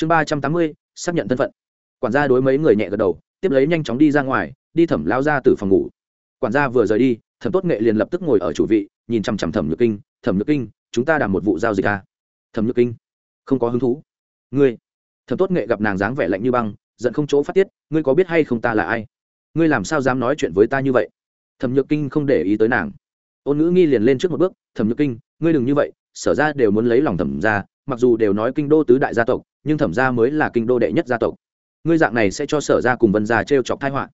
chương ba trăm tám mươi, xác nhận thân phận. Quản gia đối mấy người nhẹ gật đầu, tiếp lấy nhanh chóng đi ra ngoài, đi thẩm lao ra từ phòng ngủ. Quản gia vừa rời đi, thẩm tốt nghệ liền lập tức ngồi ở chủ vị, nhìn chằm chằm thẩm nhược kinh, thẩm nhược kinh, chúng ta đảm một vụ giao dịch à? thẩm nhược kinh, không có hứng thú. Ngươi? Thẩm tốt nghệ gặp nàng dáng vẻ lạnh như băng, giận không chỗ phát tiết, ngươi có biết hay không ta là ai? Ngươi làm sao dám nói chuyện với ta như vậy? Thẩm nhược kinh không để ý tới nàng. Ôn ngữ nghi liền lên trước một bước, thẩm nhược kinh, ngươi đừng như vậy, sở ra đều muốn lấy lòng thẩm ra mặc dù đều nói kinh đô tứ đại gia tộc, nhưng thẩm gia mới là kinh đô đệ nhất gia tộc. Ngươi dạng này sẽ cho sở ra cùng vân gia t r e o chọc thái họa.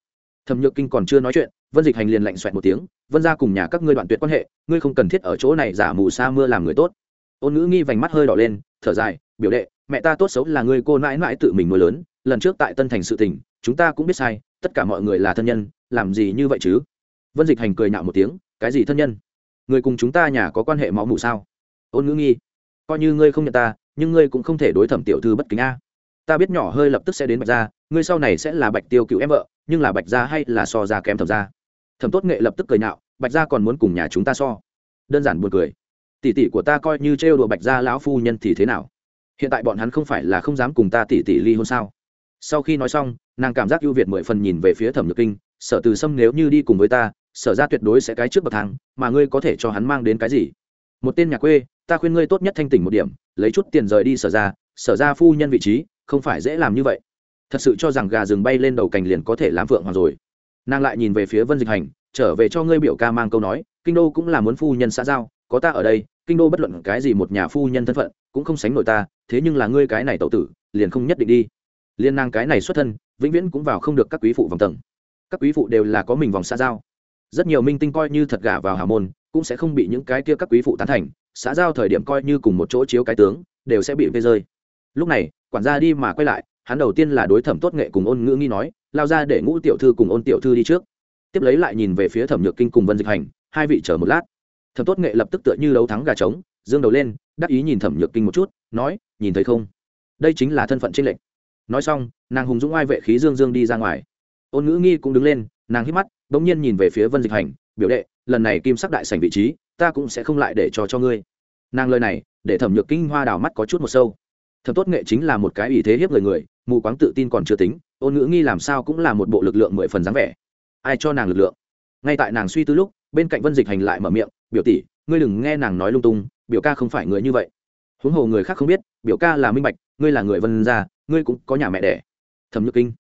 Thẩm nhược kinh còn chưa nói chuyện, vân dịch hành liền lạnh xoẹt một tiếng, vân gia cùng nhà các ngươi đoạn tuyệt quan hệ, ngươi không cần thiết ở chỗ này giả mù sa mưa làm người tốt. Ôn ngữ nghi vành mắt hơi đỏ lên, thở dài, biểu đệ, mẹ ta tốt xấu là ngươi cô mãi mãi tự mình nuôi lớn, lần trước tại tân thành sự tình, chúng ta cũng biết sai, tất cả mọi người là thân nhân, làm gì như vậy chứ? Vân dịch hành cười nhạo một tiếng, cái gì thân nhân? Người cùng chúng ta nhà có quan hệ máu mủ sao? Ôn ngữ nghi coi như ngươi không nhận ta, nhưng ngươi cũng không thể đối thẩm tiểu thư bất kính a. Ta biết nhỏ hơi lập tức sẽ đến bạch gia, ngươi sau này sẽ là bạch tiêu cựu em vợ, nhưng là bạch gia hay là so gia kém thẩm gia. Thẩm tốt nghệ lập tức cười nhạo, bạch gia còn muốn cùng nhà chúng ta so. Đơn giản buồn cười. Tỷ tỷ của ta coi như trêu đùa bạch gia lão phu nhân thì thế nào? Hiện tại bọn hắn không phải là không dám cùng ta tỷ tỷ ly hôn sao? Sau khi nói xong, nàng cảm giác ưu việt mười phần nhìn về phía thẩm nhược kinh, sở từ sâm nếu như đi cùng với ta, sở ra tuyệt đối sẽ cái trước bậc thang, mà ngươi có thể cho hắn mang đến cái gì? Một tên nhà quê ta khuyên ngươi tốt nhất thanh tỉnh một điểm, lấy chút tiền rời đi sở ra sở ra phu nhân vị trí, không phải dễ làm như vậy. Thật sự cho rằng gà rừng bay lên đầu cành liền có thể làm phượng hoàng rồi. Nàng lại nhìn về phía vân dịch hành, trở về cho ngươi biểu ca mang câu nói, kinh đô cũng là muốn phu nhân xã giao, có ta ở đây, kinh đô bất luận cái gì một nhà phu nhân thân phận, cũng không sánh nổi ta, thế nhưng là ngươi cái này tậu tử, liền không nhất định đi. Liên nàng cái này xuất thân, vĩnh viễn cũng vào không được các quý phụ vòng tầng. Các quý phụ đều là có mình vòng xã giao. Rất nhiều minh tinh coi như thật gả vào hà môn, cũng sẽ không bị những cái kia các quý phụ tán thành xã giao thời điểm coi như cùng một chỗ chiếu cái tướng, đều sẽ bị vê rơi. Lúc này, quản gia đi mà quay lại, hắn đầu tiên là đối thẩm tốt nghệ cùng ôn ngữ nghi nói, lao ra để ngũ tiểu thư cùng ôn tiểu thư đi trước. Tiếp lấy lại nhìn về phía thẩm nhược kinh cùng vân dịch hành, hai vị chờ một lát. Thẩm tốt nghệ lập tức tựa như đấu thắng gà trống, dương đầu lên, đắc ý nhìn thẩm nhược kinh một chút, nói, nhìn thấy không? Đây chính là thân phận trinh lệch. Nói xong, nàng hùng dũng ai vệ khí dương dương đi ra ngoài. Ôn ngữ nghi cũng đứng lên, nàng hít mắt đ ỗ n g nhiên nhìn về phía vân dịch hành, biểu đệ, lần này kim sắc đại sành vị trí ta cũng sẽ không lại để cho cho ngươi. Nàng lời này, để thẩm nhược kinh hoa đào mắt có chút một sâu. Thẩm tốt nghệ chính là một cái ý thế hiếp người người, mù quáng tự tin còn chưa tính, ôn ngữ nghi làm sao cũng là một bộ lực lượng mười phần dáng vẻ. Ai cho nàng lực lượng? Ngay tại nàng suy tư lúc, bên cạnh vân dịch hành lại mở miệng, biểu tỷ, ngươi đừng nghe nàng nói lung tung, biểu ca không phải người như vậy. Huống hồ người khác không biết, biểu ca là minh bạch, ngươi là người vân gia, ngươi cũng có nhà mẹ đẻ. Thẩm nhược kinh.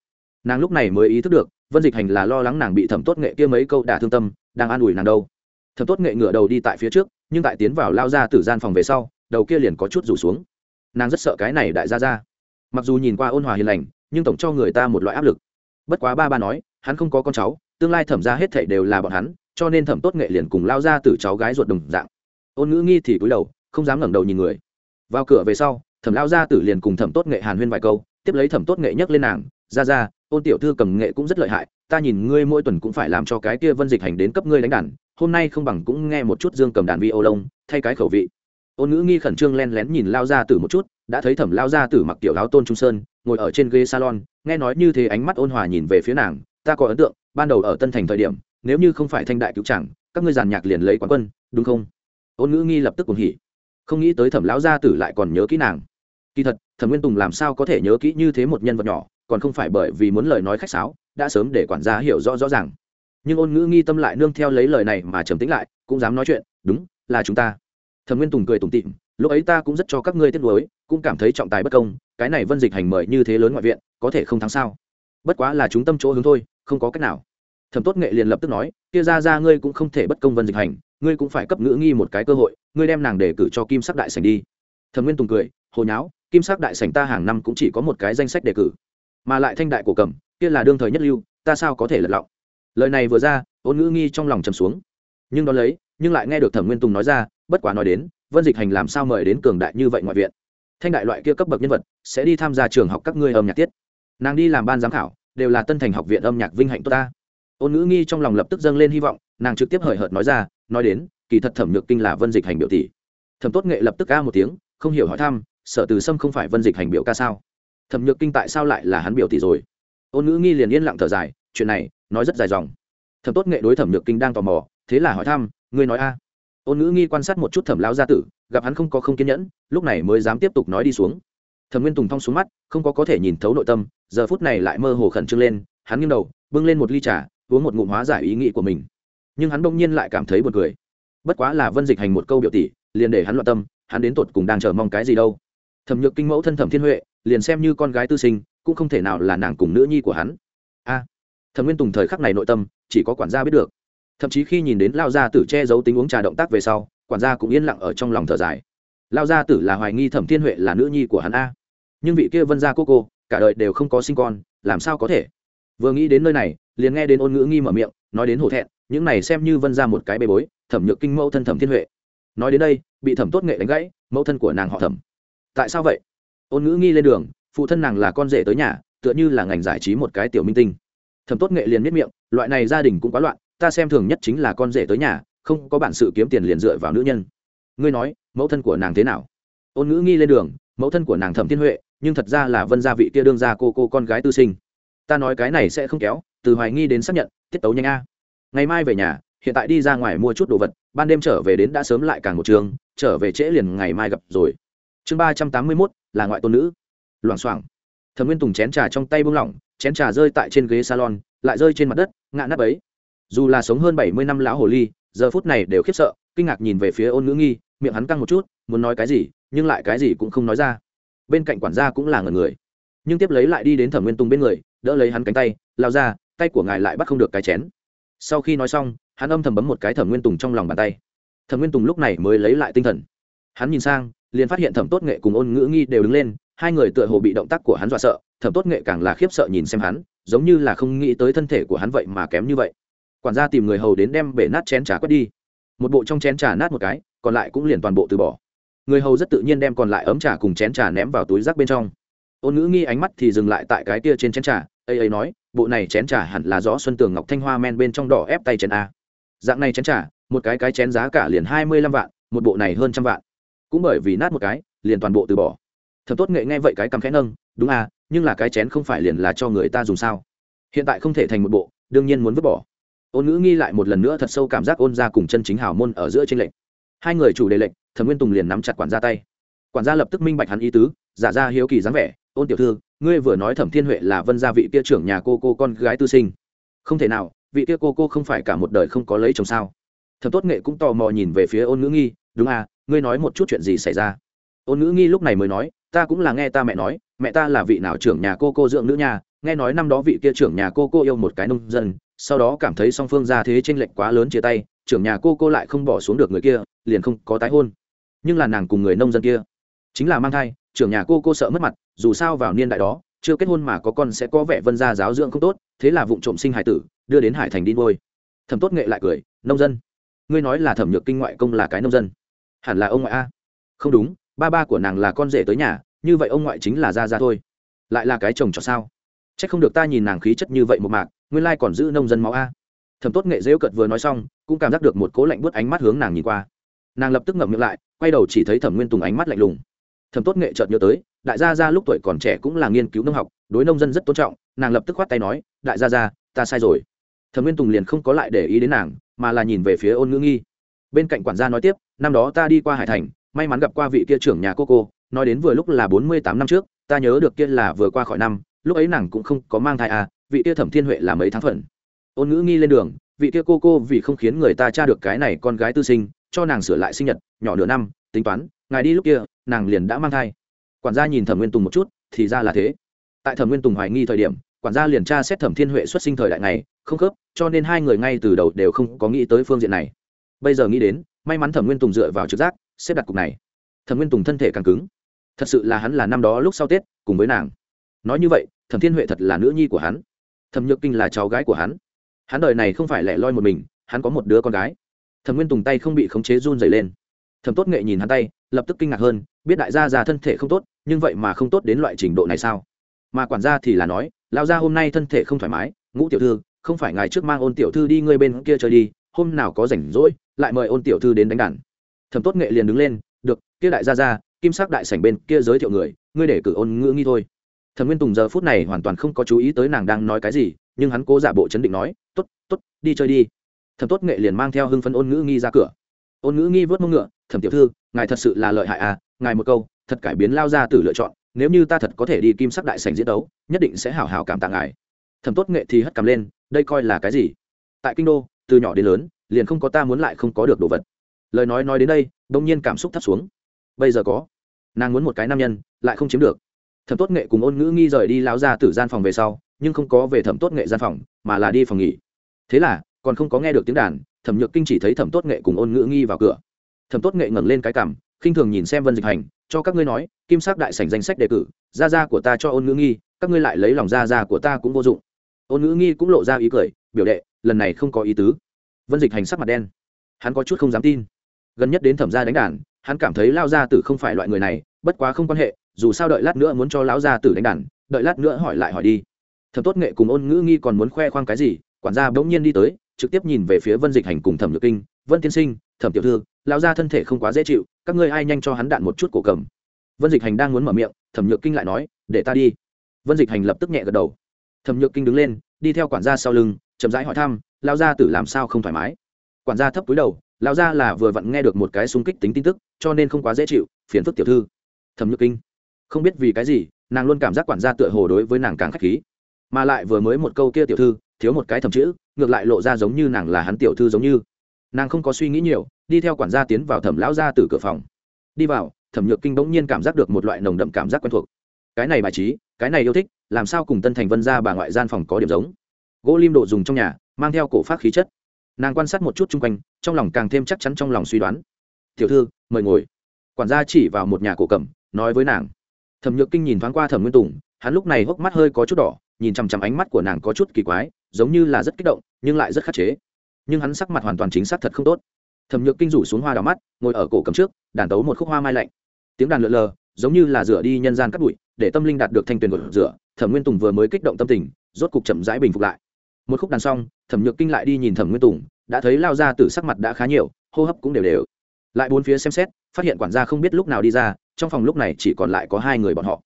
Nàng lúc này mới ý thức được, vân dịch hành là lo lắng nàng bị thẩm tốt nghệ kia mấy câu đả thương tâm, đang an ủi nàng đâu thẩm tốt nghệ ngửa đầu đi tại phía trước, nhưng tại tiến vào lao ra từ gian phòng về sau, đầu kia liền có chút rủ xuống. Nàng rất sợ cái này đại gia ra mặc dù nhìn qua ôn hòa hiền lành, nhưng tổng cho người ta một loại áp lực. Bất quá ba ba nói, hắn không có con cháu, tương lai thẩm ra hết thảy đều là bọn hắn, cho nên thẩm tốt nghệ liền cùng lao ra từ cháu gái ruột đồng dạng. Ôn ngữ nghi thì cúi đầu, không dám ngẩng đầu nhìn người. Vào cửa về sau, thẩm lao ra tử liền cùng thẩm tốt nghệ hàn huyên vài câu, tiếp lấy thẩm tốt nghệ nhấc lên nàng ra ra ôn tiểu thư cầm nghệ cũng rất lợi hại, ta nhìn ngươi mỗi tuần cũng phải làm cho cái kia vân dịch hành đến cấp ngươi đánh đàn hôm nay không bằng cũng nghe một chút dương cầm đàn vi ô lông thay cái khẩu vị. Ôn ngữ nghi khẩn trương len lén nhìn lao gia tử một chút, đã thấy thẩm lao gia tử mặc tiểu áo tôn trung sơn, ngồi ở trên ghế salon, nghe nói như thế ánh mắt ôn hòa nhìn về phía nàng, ta có ấn tượng, ban đầu ở tân thành thời điểm, nếu như không phải thanh đại cứu chẳng, các ngươi giàn nhạc liền lấy quán quân, đúng không? Ôn ngữ nghi lập tức cùng hỉ. Không nghĩ tới thẩm lão gia tử lại còn nhớ kỹ nàng. Kỳ thật, thẩm nguyên tùng làm sao có thể nhớ kỹ như thế một nhân vật nhỏ, còn không phải bởi vì muốn lời nói khách sáo, đã sớm để quản gia hiểu rõ rõ ràng nhưng ôn ngữ nghi tâm lại nương theo lấy lời này mà trầm tĩnh lại, cũng dám nói chuyện, đúng, là chúng ta. Thẩm nguyên tùng cười tủm tịm lúc ấy ta cũng rất cho các ngươi tiếc nuối, cũng cảm thấy trọng tài bất công, cái này vân dịch hành mời như thế lớn ngoại viện, có thể không thắng sao? Bất quá là chúng tâm chỗ hướng thôi, không có cách nào. Thẩm tốt nghệ liền lập tức nói, kia ra ra ngươi cũng không thể bất công vân dịch hành, ngươi cũng phải cấp ngữ nghi một cái cơ hội, ngươi đem nàng để cử cho kim sắc đại sành đi. Thẩm nguyên tùng cười hồi nháo, kim sắc đại sành ta hàng năm cũng chỉ có một cái danh sách đề cử, mà lại thanh đại cổ cầm, kia là đương thời nhất lưu, ta sao có thể lật lọng? Lời này vừa ra, ôn ngữ nghi trong lòng trầm xuống. Nhưng đón lấy, nhưng lại nghe được thẩm nguyên tùng nói ra, bất quá nói đến, vân dịch hành làm sao mời đến cường đại như vậy ngoại viện? Thanh đại loại kia cấp bậc nhân vật, sẽ đi tham gia trường học các ngươi âm nhạc tiết. Nàng đi làm ban giám khảo, đều là tân thành học viện âm nhạc vinh hạnh tốt ta. Ôn ngữ nghi trong lòng lập tức dâng lên hy vọng, nàng trực tiếp hời hợt nói ra, nói đến, kỳ thật thẩm nhược kinh là vân dịch hành biểu tỷ. Thẩm tốt nghệ lập tức ca một tiếng, không hiểu hỏi thăm, sở từ sâm không phải vân dịch hành biểu ca sao? Thẩm nhược kinh tại sao lại là hắn biểu tỷ rồi? Ôn ngữ nghi liền yên lặng thở dài, chuyện này nói rất dài dòng. Thẩm tốt nghệ đối thẩm nhược kinh đang tò mò, thế là hỏi thăm, ngươi nói a? Ôn ngữ nghi quan sát một chút thẩm lao gia tử, gặp hắn không có không kiên nhẫn, lúc này mới dám tiếp tục nói đi xuống. Thẩm nguyên tùng thong xuống mắt, không có có thể nhìn thấu nội tâm, giờ phút này lại mơ hồ khẩn trương lên, hắn nghiêng đầu, bưng lên một ly trà, uống một ngụm hóa giải ý nghĩ của mình. Nhưng hắn bỗng nhiên lại cảm thấy buồn cười. Bất quá là vân dịch hành một câu biểu tỷ, liền để hắn loạn tâm, hắn đến tột cùng đang chờ mong cái gì đâu. Thẩm nhược kinh mẫu thân thẩm thiên huệ, liền xem như con gái tư sinh, cũng không thể nào là nàng cùng nữ nhi của hắn. A thẩm nguyên tùng thời khắc này nội tâm chỉ có quản gia biết được thậm chí khi nhìn đến lao gia tử che giấu tính uống trà động tác về sau quản gia cũng yên lặng ở trong lòng thở dài lao gia tử là hoài nghi thẩm thiên huệ là nữ nhi của hắn a nhưng vị kia vân gia cô cô cả đời đều không có sinh con làm sao có thể vừa nghĩ đến nơi này liền nghe đến ôn ngữ nghi mở miệng nói đến hổ thẹn những này xem như vân ra một cái bê bối thẩm nhược kinh mẫu thân thẩm thiên huệ nói đến đây bị thẩm tốt nghệ đánh gãy mẫu thân của nàng họ thẩm tại sao vậy ôn ngữ nghi lên đường phụ thân nàng là con rể tới nhà tựa như là ngành giải trí một cái tiểu minh tinh thẩm tốt nghệ liền miết miệng, loại này gia đình cũng quá loạn, ta xem thường nhất chính là con rể tới nhà, không có bản sự kiếm tiền liền dựa vào nữ nhân. Ngươi nói, mẫu thân của nàng thế nào? Ôn ngữ nghi lên đường, mẫu thân của nàng thẩm thiên huệ, nhưng thật ra là vân gia vị kia đương ra cô cô con gái tư sinh. Ta nói cái này sẽ không kéo, từ hoài nghi đến xác nhận, tiết tấu nhanh a. Ngày mai về nhà, hiện tại đi ra ngoài mua chút đồ vật, ban đêm trở về đến đã sớm lại càng một trường, trở về trễ liền ngày mai gặp rồi. Chương ba trăm tám mươi mốt, là ngoại tôn nữ. Loảng xoảng. Thẩm nguyên tùng chén trà trong tay buông lỏng chén trà rơi tại trên ghế salon, lại rơi trên mặt đất, ngã nắp ấy. Dù là sống hơn bảy mươi năm lão hồ ly, giờ phút này đều khiếp sợ, kinh ngạc nhìn về phía ôn ngữ nghi, miệng hắn căng một chút, muốn nói cái gì, nhưng lại cái gì cũng không nói ra. Bên cạnh quản gia cũng là ngần người. Nhưng tiếp lấy lại đi đến thẩm nguyên tùng bên người, đỡ lấy hắn cánh tay, lao ra, tay của ngài lại bắt không được cái chén. Sau khi nói xong, hắn âm thầm bấm một cái thẩm nguyên tùng trong lòng bàn tay. Thẩm nguyên tùng lúc này mới lấy lại tinh thần. Hắn nhìn sang, liền phát hiện thẩm tốt nghệ cùng ôn ngữ nghi đều đứng lên, hai người tựa hồ bị động tác của hắn dọa sợ thẩm tốt nghệ càng là khiếp sợ nhìn xem hắn, giống như là không nghĩ tới thân thể của hắn vậy mà kém như vậy. Quản gia tìm người hầu đến đem bể nát chén trà quét đi. Một bộ trong chén trà nát một cái, còn lại cũng liền toàn bộ từ bỏ. Người hầu rất tự nhiên đem còn lại ấm trà cùng chén trà ném vào túi rác bên trong. Ôn ngữ nghi ánh mắt thì dừng lại tại cái kia trên chén trà, ây ấy nói, bộ này chén trà hẳn là rõ xuân tường ngọc thanh hoa men bên trong đỏ ép tay chén a. Dạng này chén trà, một cái cái chén giá cả liền hai mươi lăm vạn, một bộ này hơn trăm vạn. Cũng bởi vì nát một cái, liền toàn bộ từ bỏ. Thật tốt nghệ nghe vậy cái cầm khẽ nâng, đúng à nhưng là cái chén không phải liền là cho người ta dùng sao? Hiện tại không thể thành một bộ, đương nhiên muốn vứt bỏ. Ôn ngữ nghi lại một lần nữa thật sâu cảm giác ôn ra cùng chân chính hào môn ở giữa trên lệnh hai người chủ đề lệnh thẩm nguyên tùng liền nắm chặt quản gia tay. Quản gia lập tức minh bạch hắn ý tứ, giả ra hiếu kỳ dáng vẻ, ôn tiểu thư, ngươi vừa nói thẩm thiên huệ là vân gia vị kia trưởng nhà cô cô con gái tư sinh. Không thể nào, vị kia cô cô không phải cả một đời không có lấy chồng sao? Thẩm tốt nghệ cũng tò mò nhìn về phía ôn ngữ nghi, đúng à ngươi nói một chút chuyện gì xảy ra? Ôn ngữ nghi lúc này mới nói ta cũng là nghe ta mẹ nói, mẹ ta là vị nào trưởng nhà cô cô dưỡng nữ nhà nghe nói năm đó vị kia trưởng nhà cô cô yêu một cái nông dân, sau đó cảm thấy song phương ra thế tranh lệch quá lớn chia tay, trưởng nhà cô cô lại không bỏ xuống được người kia, liền không có tái hôn. Nhưng là nàng cùng người nông dân kia, chính là mang thai, trưởng nhà cô cô sợ mất mặt, dù sao vào niên đại đó, chưa kết hôn mà có con sẽ có vẻ vân gia giáo dưỡng không tốt, thế là vụ trộm sinh hải tử, đưa đến hải thành đi ngôi thẩm tốt nghệ lại cười, nông dân, ngươi nói là thẩm nhược kinh ngoại công là cái nông dân? Hẳn là ông ngoại a. Không đúng ba ba của nàng là con rể tới nhà, như vậy ông ngoại chính là gia gia thôi. Lại là cái chồng cho sao? C h ắ c không được ta nhìn nàng khí chất như vậy một mạc, nguyên lai còn giữ nông dân máu a. Thẩm tốt nghệ rêu cợt vừa nói xong, cũng cảm giác được một cố lạnh bớt ánh mắt hướng nàng nhìn qua. Nàng lập tức ngậm miệng lại, quay đầu chỉ thấy thẩm nguyên tùng ánh mắt lạnh lùng. Thẩm tốt nghệ chợt nhớ tới, đại gia gia lúc tuổi còn trẻ cũng là nghiên cứu nông học, đối nông dân rất tôn trọng, nàng lập tức khoát tay nói, đại gia gia, ta sai rồi. Thẩm nguyên tùng liền không có lại để ý đến nàng, mà là nhìn về phía ôn ngữ nghi. Bên cạnh quản gia nói tiếp, năm đó ta đi qua hải thành may mắn gặp qua vị kia trưởng nhà cô cô, nói đến vừa lúc là bốn mươi tám năm trước, ta nhớ được kia là vừa qua khỏi năm, lúc ấy nàng cũng không có mang thai à vị kia thẩm thiên huệ là mấy tháng thuận ôn ngữ nghi lên đường, vị kia cô cô vì không khiến người ta tra được cái này con gái tư sinh, cho nàng sửa lại sinh nhật, nhỏ nửa năm, tính toán, ngài đi lúc kia, nàng liền đã mang thai. Quản gia nhìn thẩm nguyên tùng một chút, thì ra là thế. Tại thẩm nguyên tùng hoài nghi thời điểm, quản gia liền tra xét thẩm thiên huệ xuất sinh thời đại này, không khớp, cho nên hai người ngay từ đầu đều không có nghĩ tới phương diện này. Bây giờ nghĩ đến, may mắn thẩm nguyên tùng dựa vào trực giác xếp đặt cục này. Thẩm nguyên tùng thân thể càng cứng. Thật sự là hắn là năm đó lúc sau tết, cùng với nàng. Nói như vậy, thẩm thiên huệ thật là nữ nhi của hắn. Thẩm nhược kinh là cháu gái của hắn. Hắn đời này không phải lẻ loi một mình, hắn có một đứa con gái. Thẩm nguyên tùng tay không bị khống chế run dày lên. Thẩm tốt nghệ nhìn hắn tay, lập tức kinh ngạc hơn, biết đại gia già thân thể không tốt, nhưng vậy mà không tốt đến loại trình độ này sao? Mà quản gia thì là nói lao gia hôm nay thân thể không thoải mái, ngũ tiểu thư, không phải ngài trước mang ôn tiểu thư đi ngươi bên kia chơi đi, hôm nào có rảnh rỗi, lại mời ôn tiểu thư đến đánh đàn thẩm tốt nghệ liền đứng lên, được, kia đại gia ra kim sắc đại sảnh bên kia giới thiệu người, ngươi để cử ôn ngữ nghi thôi. Thẩm nguyên tùng giờ phút này hoàn toàn không có chú ý tới nàng đang nói cái gì, nhưng hắn cố giả bộ chấn định nói t ố t t ố t đi chơi đi. Thẩm tốt nghệ liền mang theo hưng phân ôn ngữ nghi ra cửa. Ôn ngữ nghi vớt mông ngựa, thẩm tiểu thư, ngài thật sự là lợi hại à ngài một câu, thật cải biến lao ra từ lựa chọn, nếu như ta thật có thể đi kim sắc đại sảnh diễn đấu, nhất định sẽ hào hào cảm tạ ngài. Thẩm tốt nghệ thì hất cằm lên, đây coi là cái gì? Tại kinh đô, từ nhỏ đến lớn, liền không có ta muốn lại không có được đồ vật lời nói nói đến đây đông nhiên cảm xúc thấp xuống. Bây giờ có. Nàng muốn một cái nam nhân, lại không chiếm được. Thẩm tốt nghệ cùng ôn ngữ nghi rời đi lao ra từ gian phòng về sau, nhưng không có về thẩm tốt nghệ gian phòng, mà là đi phòng nghỉ. Thế là, còn không có nghe được tiếng đàn, thẩm nhược kinh chỉ thấy thẩm tốt nghệ cùng ôn ngữ nghi vào cửa. Thẩm tốt nghệ ngẩng lên cái cằm, khinh thường nhìn xem vân dịch hành, cho các ngươi nói, kim sắc đại sảnh danh sách đề cử, gia gia của ta cho ôn ngữ nghi, các ngươi lại lấy lòng gia gia của ta cũng vô dụng. Ôn ngữ nghi cũng lộ ra ý cười, biểu đệ, lần này không có ý tứ. Vân dịch hành sắc mặt đen. Hắn có chút không dám tin gần nhất đến thẩm gia đánh đàn, hắn cảm thấy lao gia tử không phải loại người này, bất quá không quan hệ, dù sao đợi lát nữa muốn cho lão gia tử đánh đàn, đợi lát nữa hỏi lại hỏi đi. Thẩm tốt nghệ cùng ôn ngữ nghi còn muốn khoe khoang cái gì, quản gia bỗng nhiên đi tới, trực tiếp nhìn về phía vân dịch hành cùng thẩm nhược kinh, vân tiên sinh, thẩm tiểu thư, lão gia thân thể không quá dễ chịu, các ngươi ai nhanh cho hắn đạn một chút cổ cầm? Vân dịch hành đang muốn mở miệng, thẩm nhược kinh lại nói, để ta đi. Vân dịch hành lập tức nhẹ gật đầu. Thẩm nhược kinh đứng lên, đi theo quản gia sau lưng, chậm rãi hỏi thăm, lão gia tử làm sao không thoải mái? Quản gia thấp cúi đầu lão gia là vừa vặn nghe được một cái xung kích tính tin tức, cho nên không quá dễ chịu, phiền phức tiểu thư. Thẩm nhược kinh, không biết vì cái gì, nàng luôn cảm giác quản gia tựa hồ đối với nàng càng k h á c h khí. Mà lại vừa mới một câu kia tiểu thư, thiếu một cái thầm chữ, ngược lại lộ ra giống như nàng là hắn tiểu thư giống như. Nàng không có suy nghĩ nhiều, đi theo quản gia tiến vào thẩm lão ra từ cửa phòng. Đi vào, thẩm nhược kinh bỗng nhiên cảm giác được một loại nồng đậm cảm giác quen thuộc. Cái này bài trí, cái này yêu thích, làm sao cùng tân thành vân ra bà ngoại gian phòng có điểm giống? Gỗ lim độ dùng trong nhà, mang theo cổ phát khí chất nàng quan sát một chút chung quanh, trong lòng càng thêm chắc chắn trong lòng suy đoán. Tiểu thư, mời ngồi. Quản gia chỉ vào một nhà cổ cầm, nói với nàng. Thẩm nhược kinh nhìn thoáng qua thẩm nguyên tùng, hắn lúc này hốc mắt hơi có chút đỏ, nhìn chằm chằm ánh mắt của nàng có chút kỳ quái, giống như là rất kích động, nhưng lại rất khắc chế. Nhưng hắn sắc mặt hoàn toàn chính xác thật không tốt. Thẩm nhược kinh rủ xuống hoa đào mắt, ngồi ở cổ cầm trước, đàn tấu một khúc hoa mai lạnh. Tiếng đàn lượn lờ, giống như là rửa đi nhân gian cắt bụi, để tâm linh đạt được thanh tuyền của rửa. Thẩm nguyên tùng vừa mới kích động tâm tình, rốt cục chậm rãi bình phục lại. Một khúc đàn xong thẩm nhược kinh lại đi nhìn thẩm nguyên tùng, đã thấy lao ra từ sắc mặt đã khá nhiều, hô hấp cũng đều đều. Lại bốn phía xem xét, phát hiện quản gia không biết lúc nào đi ra, trong phòng lúc này chỉ còn lại có hai người bọn họ.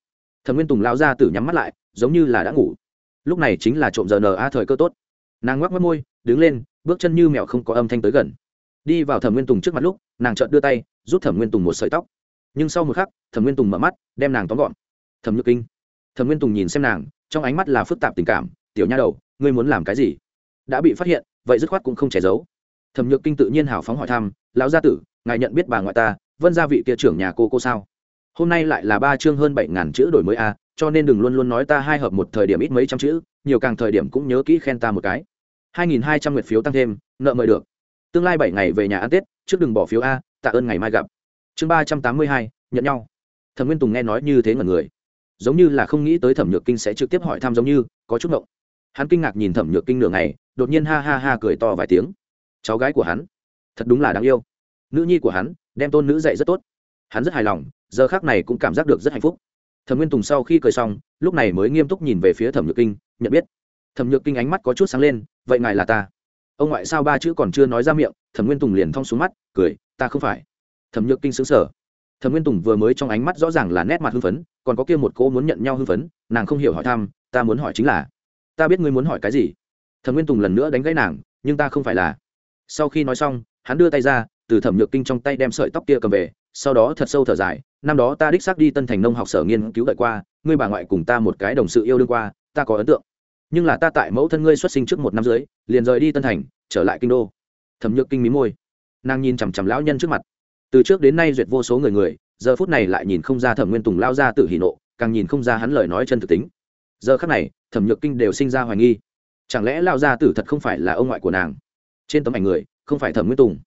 Thẩm nguyên tùng lao ra tử nhắm mắt lại, giống như là đã ngủ. Lúc này chính là trộm giờ nờ a thời cơ tốt. Nàng ngoắc mất môi, đứng lên, bước chân như mèo không có âm thanh tới gần. Đi vào thẩm nguyên tùng trước mặt lúc, nàng chợt đưa tay rút thẩm nguyên tùng một sợi tóc. Nhưng sau một khắc, thẩm nguyên tùng mở mắt, đem nàng tóm gọn. Thẩm nhược kinh. Thẩm nguyên tùng nhìn xem nàng, trong ánh mắt là phức tạp tình cảm. Tiểu nha đầu, ngươi muốn làm cái gì? Đã bị phát hiện, vậy dứt khoát cũng không che giấu. Thẩm nhược kinh tự nhiên hào phóng hỏi thăm, lão gia tử, ngài nhận biết bà ngoại ta, vân gia vị kia trưởng nhà cô cô sao? Hôm nay lại là ba chương hơn bảy ngàn chữ đổi mới a cho nên đừng luôn luôn nói ta hai hợp một thời điểm ít mấy trăm chữ, nhiều càng thời điểm cũng nhớ kỹ khen ta một cái. Hai nghìn hai trăm nguyệt phiếu tăng thêm, nợ mời được. Tương lai bảy ngày về nhà ăn tết, trước đừng bỏ phiếu a, tạ ơn ngày mai gặp. Chương ba trăm tám mươi hai, nhận nhau. Thẩm nguyên tùng nghe nói như thế ngần người. Giống như là không nghĩ tới thẩm nhược kinh sẽ trực tiếp hỏi thăm giống như, có chút ngộng hắn kinh ngạc nhìn thẩm nhược kinh nửa ngày, đột nhiên ha ha ha cười to vài tiếng. Cháu gái của hắn, thật đúng là đáng yêu. Nữ nhi của hắn, đem tôn nữ dạy rất tốt. Hắn rất hài lòng, giờ khác này cũng cảm giác được rất hạnh phúc. Thẩm nguyên tùng sau khi cười xong, lúc này mới nghiêm túc nhìn về phía thẩm nhược kinh, nhận biết. Thẩm nhược kinh ánh mắt có chút sáng lên, vậy ngài là ta. Ông ngoại sao ba chữ còn chưa nói ra miệng, thẩm nguyên tùng liền thong xuống mắt, cười, ta không phải. Thẩm nhược kinh xứng sở thẩm nguyên tùng vừa mới trong ánh mắt rõ ràng là nét mặt hưng phấn, còn có kia một cô muốn nhận nhau hưng phấn, nàng không hiểu hỏi thăm, ta muốn hỏi chính là ta biết ngươi muốn hỏi cái gì. Thẩm nguyên tùng lần nữa đánh gãy nàng, nhưng ta không phải là. Sau khi nói xong, hắn đưa tay ra, từ thẩm nhược kinh trong tay đem sợi tóc kia cầm về, sau đó thật sâu thở dài, năm đó ta đích xác đi tân thành nông học sở nghiên cứu đợi qua, ngươi bà ngoại cùng ta một cái đồng sự yêu đương qua, ta có ấn tượng. Nhưng là ta tại mẫu thân ngươi xuất sinh trước một năm dưới, liền rời đi tân thành, trở lại kinh đô. Thẩm nhược kinh mí môi. Nàng nhìn chằm chằm lão nhân trước mặt. Từ trước đến nay duyệt vô số người người, giờ phút này lại nhìn không ra thẩm nguyên tùng lao ra tự hỉ nộ, càng nhìn không ra hắn lời nói chân thực tính. Giờ khắc này thẩm nhược kinh đều sinh ra hoài nghi. Chẳng lẽ lao gia tử thật không phải là ông ngoại của nàng? Trên tấm ảnh người, không phải thẩm nguyên tùng.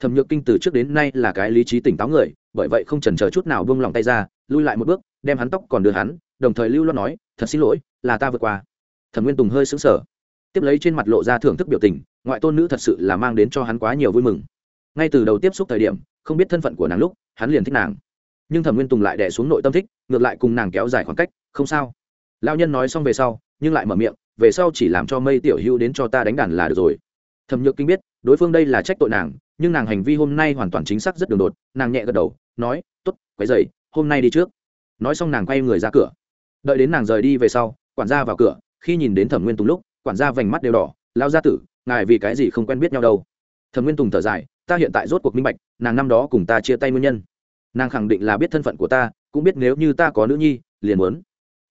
Thẩm nhược kinh từ trước đến nay là cái lý trí tỉnh táo người, bởi vậy không chần chờ chút nào bông lòng tay ra, lui lại một bước, đem hắn tóc còn đưa hắn, đồng thời lưu lo nói, thật xin lỗi, là ta vượt qua. Thẩm nguyên tùng hơi sững sờ. Tiếp lấy trên mặt lộ ra thưởng thức biểu tình, ngoại tôn nữ thật sự là mang đến cho hắn quá nhiều vui mừng. Ngay từ đầu tiếp xúc thời điểm, không biết thân phận của nàng lúc, hắn liền thích nàng. Nhưng thẩm nguyên tùng lại đẻ xuống nội tâm thích, ngược lại cùng nàng kéo dài khoảng cách, không sao lao nhân nói xong về sau, nhưng lại mở miệng, về sau chỉ làm cho mây tiểu hữu đến cho ta đánh đàn là được rồi. Thẩm nhược kinh biết, đối phương đây là trách tội nàng, nhưng nàng hành vi hôm nay hoàn toàn chính xác rất đường đột, nàng nhẹ gật đầu, nói t ố t quấy dày hôm nay đi trước. Nói xong nàng quay người ra cửa. Đợi đến nàng rời đi về sau, quản gia vào cửa, khi nhìn đến thẩm nguyên tùng lúc, quản gia vành mắt đều đỏ lao gia tử, ngài vì cái gì không quen biết nhau đâu? Thẩm nguyên tùng thở dài, ta hiện tại rốt cuộc minh bạch, nàng năm đó cùng ta chia tay nguyên nhân. Nàng khẳng định là biết thân phận của ta, cũng biết nếu như ta có nữ nhi, liền muốn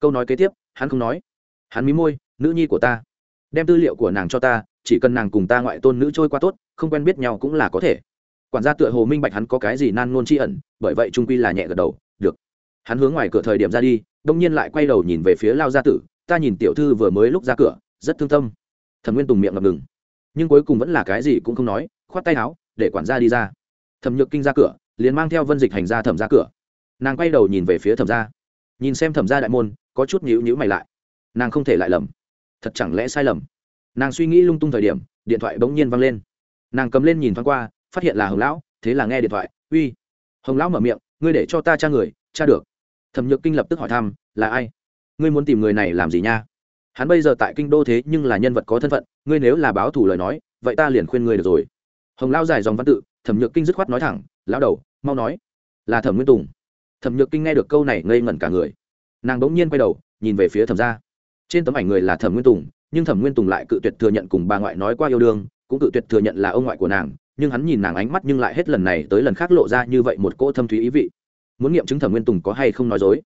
câu nói kế tiếp, hắn không nói. Hắn mí môi, nữ nhi của ta, đem tư liệu của nàng cho ta, chỉ cần nàng cùng ta ngoại tôn nữ trôi qua tốt, không quen biết nhau cũng là có thể. Quản gia tựa hồ minh bạch hắn có cái gì nan ngôn tri ẩn, bởi vậy trung quy là nhẹ gật đầu, được. Hắn hướng ngoài cửa thời điểm ra đi, đông nhiên lại quay đầu nhìn về phía lao gia tử, ta nhìn tiểu thư vừa mới lúc ra cửa, rất thương tâm. Thẩm nguyên tùng miệng ngập ngừng, nhưng cuối cùng vẫn là cái gì cũng không nói, khoát tay áo, để quản gia đi ra. Thẩm nhược kinh ra cửa, liền mang theo vân dịch hành ra thẩm ra cửa. Nàng quay đầu nhìn về phía thẩm ra nhìn xem thẩm ra đại môn có chút nhíu nhíu mày lại. Nàng không thể lại lầm. Thật chẳng lẽ sai lầm? Nàng suy nghĩ lung tung thời điểm, điện thoại bỗng nhiên văng lên. Nàng cầm lên nhìn thoáng qua, phát hiện là hồng lão, thế là nghe điện thoại, uy. Hồng lão mở miệng, ngươi để cho ta tra người, tra được. Thẩm nhược kinh lập tức hỏi thăm, là ai? Ngươi muốn tìm người này làm gì nha? Hắn bây giờ tại kinh đô thế nhưng là nhân vật có thân phận, ngươi nếu là báo thủ lời nói, vậy ta liền khuyên ngươi được rồi. Hồng lão dài dòng văn tự, thẩm nhược kinh dứt khoát nói thẳng, lão đầu, mau nói. Là thẩm nguyên tùng. Thẩm nhược kinh nghe được câu này ngây ngẩn cả người nàng đ ỗ n g nhiên quay đầu, nhìn về phía thẩm gia. Trên tấm ảnh người là thẩm nguyên tùng, nhưng thẩm nguyên tùng lại cự tuyệt thừa nhận cùng bà ngoại nói qua yêu đương, cũng cự tuyệt thừa nhận là ông ngoại của nàng, nhưng hắn nhìn nàng ánh mắt nhưng lại hết lần này tới lần khác lộ ra như vậy một cỗ thâm thúy ý vị. Muốn nghiệm chứng thẩm nguyên tùng có hay không nói dối?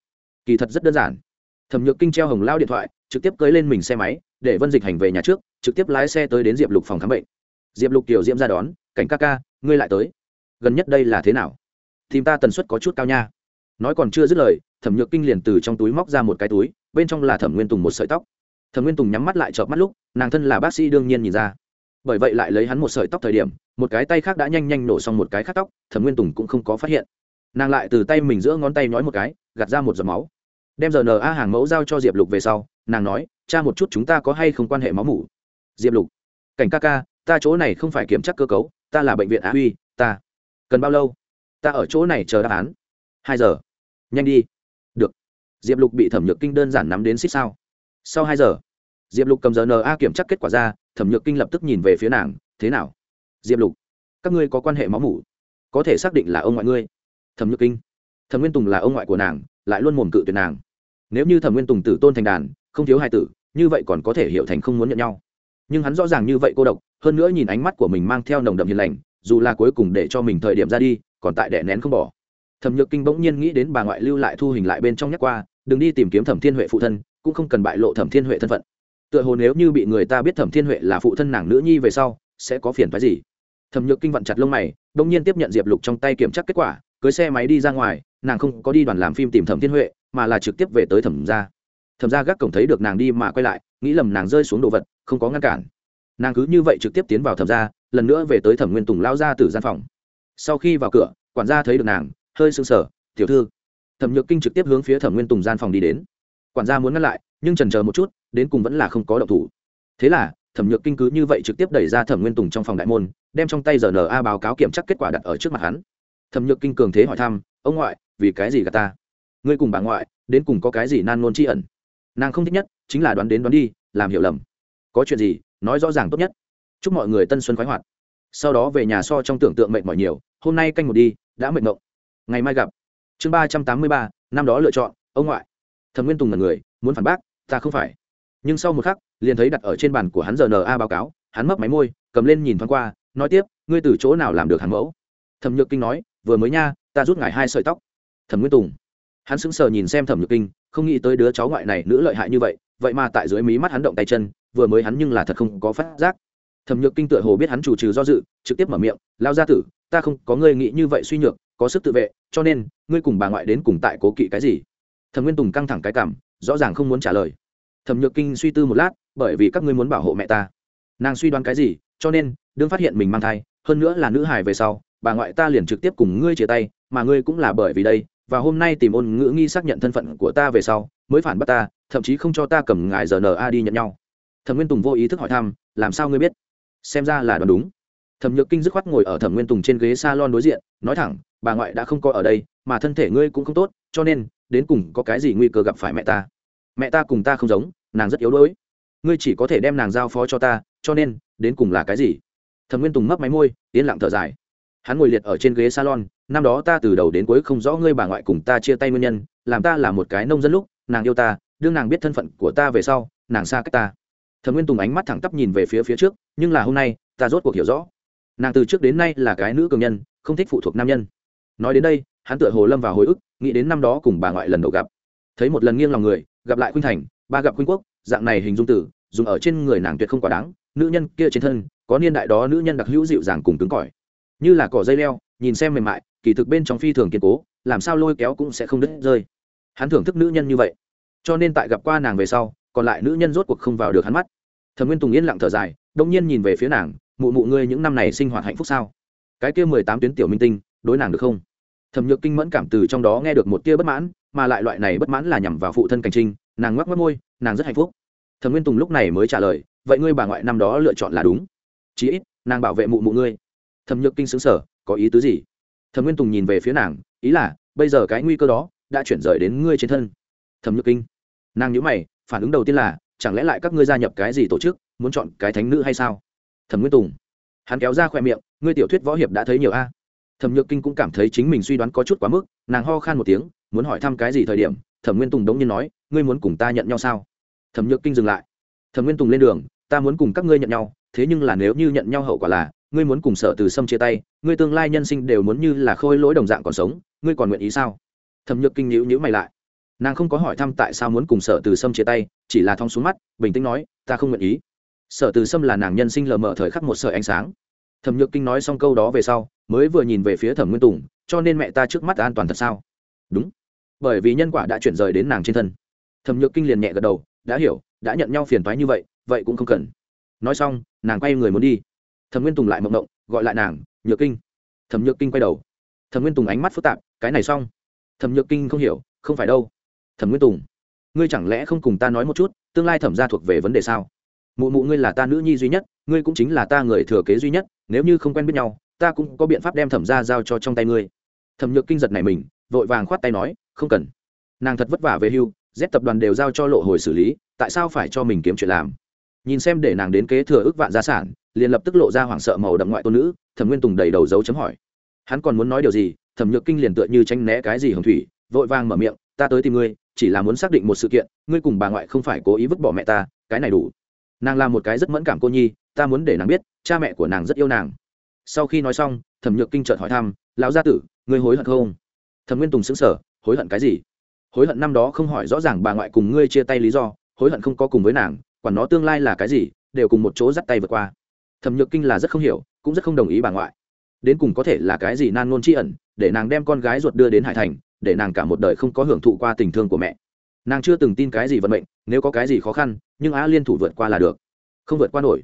Kỳ thật rất đơn giản. Thẩm nhược kinh treo hồng lao điện thoại, trực tiếp cưới lên mình xe máy, để vân dịch hành về nhà trước, trực tiếp lái xe tới đến diệp lục phòng khám bệnh. Diệp lục tiểu diễm ra đón, cảnh ca ca, ngươi lại tới. Gần nhất đây là thế nào? Tìm ta tần suất có chút cao nha nói còn chưa dứt lời, thẩm nhược kinh liền từ trong túi móc ra một cái túi, bên trong là thẩm nguyên tùng một sợi tóc. Thẩm nguyên tùng nhắm mắt lại chợp mắt lúc, nàng thân là bác sĩ đương nhiên nhìn ra. Bởi vậy lại lấy hắn một sợi tóc thời điểm, một cái tay khác đã nhanh nhanh nổ xong một cái khác tóc, thẩm nguyên tùng cũng không có phát hiện. Nàng lại từ tay mình giữa ngón tay nói một cái, gạt ra một giọt máu. Đem giờ na hàng mẫu giao cho diệp lục về sau, nàng nói, cha một chút chúng ta có hay không quan hệ máu mủ? Diệp lục, cảnh ca ca, ta chỗ này không phải kiểm tra cơ cấu, ta là bệnh viện á huy, ta, cần bao lâu? Ta ở chỗ này chờ đáp án. Hai giờ nhanh đi. Được. Diệp lục bị thẩm nhược kinh đơn giản nắm đến xích sao. Sau hai giờ, diệp lục cầm giờ na kiểm tra kết quả ra, thẩm nhược kinh lập tức nhìn về phía nàng, thế nào? Diệp lục, các ngươi có quan hệ máu mủ? Có thể xác định là ông ngoại ngươi. Thẩm nhược kinh, thẩm nguyên tùng là ông ngoại của nàng, lại luôn mồm cự tuyệt nàng. Nếu như thẩm nguyên tùng tử tôn thành đàn, không thiếu hai tử, như vậy còn có thể hiểu thành không muốn nhận nhau. Nhưng hắn rõ ràng như vậy cô độc, hơn nữa nhìn ánh mắt của mình mang theo nồng đậm hiền lành, dù là cuối cùng để cho mình thời điểm ra đi, còn tại đẻ nén không bỏ thẩm nhược kinh bỗng nhiên nghĩ đến bà ngoại lưu lại thu hình lại bên trong nhắc qua, đừng đi tìm kiếm thẩm thiên huệ phụ thân, cũng không cần bại lộ thẩm thiên huệ thân phận. Tựa hồ nếu như bị người ta biết thẩm thiên huệ là phụ thân nàng nữ nhi về sau, sẽ có phiền phái gì? Thẩm nhược kinh vặn chặt lông mày đông nhiên tiếp nhận diệp lục trong tay kiểm tra kết quả, cưới xe máy đi ra ngoài, nàng không có đi đoàn làm phim tìm thẩm thiên huệ, mà là trực tiếp về tới thẩm gia. Thẩm gia gác cổng thấy được nàng đi mà quay lại, nghĩ lầm nàng rơi xuống đồ vật, không có ngăn cản. Nàng cứ như vậy trực tiếp tiến vào thẩm gia, lần nữa về tới thẩm nguyên tùng lao ra từ gian phòng. Sau khi vào cửa, quản gia thấy được nàng hơi sưng sờ, tiểu thư. Thẩm nhược kinh trực tiếp hướng phía thẩm nguyên tùng gian phòng đi đến. Quản gia muốn ngăn lại, nhưng trần chờ một chút, đến cùng vẫn là không có động thủ. Thế là, thẩm nhược kinh cứ như vậy trực tiếp đẩy ra thẩm nguyên tùng trong phòng đại môn, đem trong tay rna báo cáo kiểm tra kết quả đặt ở trước mặt hắn. Thẩm nhược kinh cường thế hỏi thăm, ông ngoại, vì cái gì gà ta? Ngươi cùng bà ngoại, đến cùng có cái gì nan nôn tri ẩn? Nàng không thích nhất, chính là đoán đến đoán đi, làm hiểu lầm. Có chuyện gì, nói rõ ràng tốt nhất. Chúc mọi người tân xuân khoái hoạt. Sau đó về nhà so trong tưởng tượng mệt mỏi nhiều, hôm nay canh một đi, đã mệt mộng ngày mai gặp. Chương ba trăm tám mươi ba, năm đó lựa chọn, ông ngoại. Thẩm nguyên tùng là người, muốn phản bác, ta không phải. Nhưng sau một khắc, liền thấy đặt ở trên bàn của hắn giờ na báo cáo, hắn mấp máy môi, cầm lên nhìn thoáng qua, nói tiếp, ngươi từ chỗ nào làm được hắn mẫu? Thẩm nhược kinh nói, vừa mới nha, ta rút ngài hai sợi tóc. Thẩm nguyên tùng, hắn sững sờ nhìn xem thẩm nhược kinh, không nghĩ tới đứa cháu ngoại này nữ lợi hại như vậy vậy mà tại dưới mí mắt hắn động tay chân, vừa mới hắn nhưng là thật không có phát giác. Thẩm nhược kinh tựa hồ biết hắn chủ trừ do dự, trực tiếp mở miệng, lao ra tử, ta không có ngươi nghĩ như vậy suy nhược có sức tự vệ, cho nên, ngươi cùng bà ngoại đến cùng tại cố kỵ cái gì? Thẩm nguyên tùng căng thẳng cái cảm, rõ ràng không muốn trả lời. Thẩm nhược kinh suy tư một lát, bởi vì các ngươi muốn bảo hộ mẹ ta. Nàng suy đoán cái gì, cho nên, đương phát hiện mình mang thai, hơn nữa là nữ hài về sau, bà ngoại ta liền trực tiếp cùng ngươi chia tay, mà ngươi cũng là bởi vì đây, và hôm nay tìm ôn ngữ nghi xác nhận thân phận của ta về sau, mới phản bắt ta, thậm chí không cho ta cầm ngài giờ na đi nhận nhau. Thẩm nguyên tùng vô ý thức hỏi thăm, làm sao ngươi biết? Xem ra là đoán đúng. Thẩm nhược kinh dứt khoát ngồi ở thẩm nguyên tùng trên ghế s a lon đối diện, nói thẳng bà ngoại đã không có ở đây, mà thân thể ngươi cũng không tốt, cho nên, đến cùng có cái gì nguy cơ gặp phải mẹ ta? Mẹ ta cùng ta không giống, nàng rất yếu đuối. Ngươi chỉ có thể đem nàng giao phó cho ta, cho nên, đến cùng là cái gì? Thẩm nguyên tùng mấp máy môi, yên lặng thở dài. Hắn ngồi liệt ở trên ghế salon, năm đó ta từ đầu đến cuối không rõ ngươi bà ngoại cùng ta chia tay nguyên nhân, làm ta là một cái nông dân lúc, nàng yêu ta, đương nàng biết thân phận của ta về sau, nàng xa cách ta. Thẩm nguyên tùng ánh mắt thẳng tắp nhìn về phía phía trước, nhưng là hôm nay, ta rốt cuộc hiểu rõ. Nàng từ trước đến nay là cái nữ cường nhân, không thích phụ thuộc nam nhân nói đến đây, hắn tựa hồ lâm vào hồi ức, nghĩ đến năm đó cùng bà ngoại lần đầu gặp. Thấy một lần nghiêng lòng người, gặp lại khuynh thành, ba gặp khuynh quốc, dạng này hình dung tử dùng ở trên người nàng tuyệt không quá đáng, nữ nhân kia trên thân, có niên đại đó nữ nhân đặc hữu dịu dàng cùng cứng cỏi. Như là cỏ dây leo, nhìn xem mềm mại, kỳ thực bên trong phi thường kiên cố, làm sao lôi kéo cũng sẽ không đứt rơi. Hắn thưởng thức nữ nhân như vậy. Cho nên tại gặp qua nàng về sau, còn lại nữ nhân rốt cuộc không vào được hắn mắt. Thẩm nguyên tùng yên lặng thở dài, đông nhiên nhìn về phía nàng, mụ mụ ngươi những năm này sinh hoạt hạnh phúc sao? Cái kia mười tám tuyến tiểu minh tinh, đối nàng được không? Thẩm nhược kinh mẫn cảm từ trong đó nghe được một tia bất mãn, mà lại loại này bất mãn là nhằm vào phụ thân cảnh trinh nàng ngoắc mất môi, nàng rất hạnh phúc. Thẩm nguyên tùng lúc này mới trả lời, vậy ngươi bà ngoại năm đó lựa chọn là đúng. Chí ít, nàng bảo vệ mụ mụ ngươi. Thẩm nhược kinh xứng sở có ý tứ gì? Thẩm nguyên tùng nhìn về phía nàng, ý là, bây giờ cái nguy cơ đó đã chuyển rời đến ngươi trên thân. Thẩm nhược kinh, nàng nhữ mày, phản ứng đầu tiên là, chẳng lẽ lại các ngươi gia nhập cái gì tổ chức, muốn chọn cái thánh nữ hay sao? Thẩm nguyên tùng, hắn kéo ra khoe miệng, ngươi tiểu thuyết võ hiệp đã thấy nhiều a thẩm nhược kinh cũng cảm thấy chính mình suy đoán có chút quá mức, nàng ho khan một tiếng, muốn hỏi thăm cái gì thời điểm, thẩm nguyên tùng đống nhiên nói, ngươi muốn cùng ta nhận nhau sao? Thẩm nhược kinh dừng lại. Thẩm nguyên tùng lên đường, ta muốn cùng các ngươi nhận nhau, thế nhưng là nếu như nhận nhau hậu quả là, ngươi muốn cùng sở từ sâm chia tay, ngươi tương lai nhân sinh đều muốn như là khôi lỗi đồng dạng còn sống, ngươi còn nguyện ý sao? Thẩm nhược kinh nhữ nhữ mày lại. Nàng không có hỏi thăm tại sao muốn cùng sở từ sâm chia tay, chỉ là thong xuống mắt, bình tĩnh nói, ta không nguyện ý. Sở từ sâm là nàng nhân sinh lờ mờ thời khắc một sợi ánh sáng. Thẩm nhược kinh nói xong câu đó về sau mới vừa nhìn về phía thẩm nguyên tùng, cho nên mẹ ta trước mắt an toàn thật sao? Đúng. Bởi vì nhân quả đã chuyển rời đến nàng trên thân. Thẩm nhược kinh liền nhẹ gật đầu, đã hiểu, đã nhận nhau phiền toái như vậy vậy cũng không cần. Nói xong, nàng quay người muốn đi. Thẩm nguyên tùng lại mộng động, gọi lại nàng, nhược kinh. Thẩm nhược kinh quay đầu. Thẩm nguyên tùng ánh mắt phức tạp, cái này xong. Thẩm nhược kinh không hiểu, không phải đâu. Thẩm nguyên tùng, ngươi chẳng lẽ không cùng ta nói một chút, tương lai thẩm gia thuộc về vấn đề sao? Mụ mụ ngươi là ta nữ nhi duy nhất, ngươi cũng chính là ta người thừa kế duy nhất, nếu như không quen biết nhau ta cũng có biện pháp đem thẩm gia giao cho trong tay ngươi. Thẩm nhược kinh giật này mình, vội vàng khoát tay nói, không cần. Nàng thật vất vả về hưu, z tập đoàn đều giao cho lộ hồi xử lý, tại sao phải cho mình kiếm chuyện làm? Nhìn xem để nàng đến kế thừa ước vạn gia sản, liền lập tức lộ ra hoảng sợ màu đậm ngoại tôn nữ, thẩm nguyên tùng đầy đầu dấu chấm hỏi. Hắn còn muốn nói điều gì? Thẩm nhược kinh liền tựa như tránh né cái gì hồng thủy, vội vàng mở miệng, ta tới tìm ngươi, chỉ là muốn xác định một sự kiện, ngươi cùng bà ngoại không phải cố ý vứt bỏ mẹ ta, cái này đủ. Nàng là một cái rất mẫn cảm cô nhi, ta muốn để nàng biết, cha mẹ của nàng rất yêu nàng sau khi nói xong, thẩm nhược kinh trợt hỏi thăm, lão gia tử, ngươi hối hận không? Thẩm nguyên tùng xứng sở hối hận cái gì? Hối hận năm đó không hỏi rõ ràng bà ngoại cùng ngươi chia tay lý do, hối hận không có cùng với nàng, quản nó tương lai là cái gì, đều cùng một chỗ dắt tay vượt qua. Thẩm nhược kinh là rất không hiểu, cũng rất không đồng ý bà ngoại. Đến cùng có thể là cái gì nan nôn tri ẩn, để nàng đem con gái ruột đưa đến hải thành, để nàng cả một đời không có hưởng thụ qua tình thương của mẹ. Nàng chưa từng tin cái gì vận mệnh, nếu có cái gì khó khăn, nhưng á liên thủ vượt qua là được, không vượt qua nổi.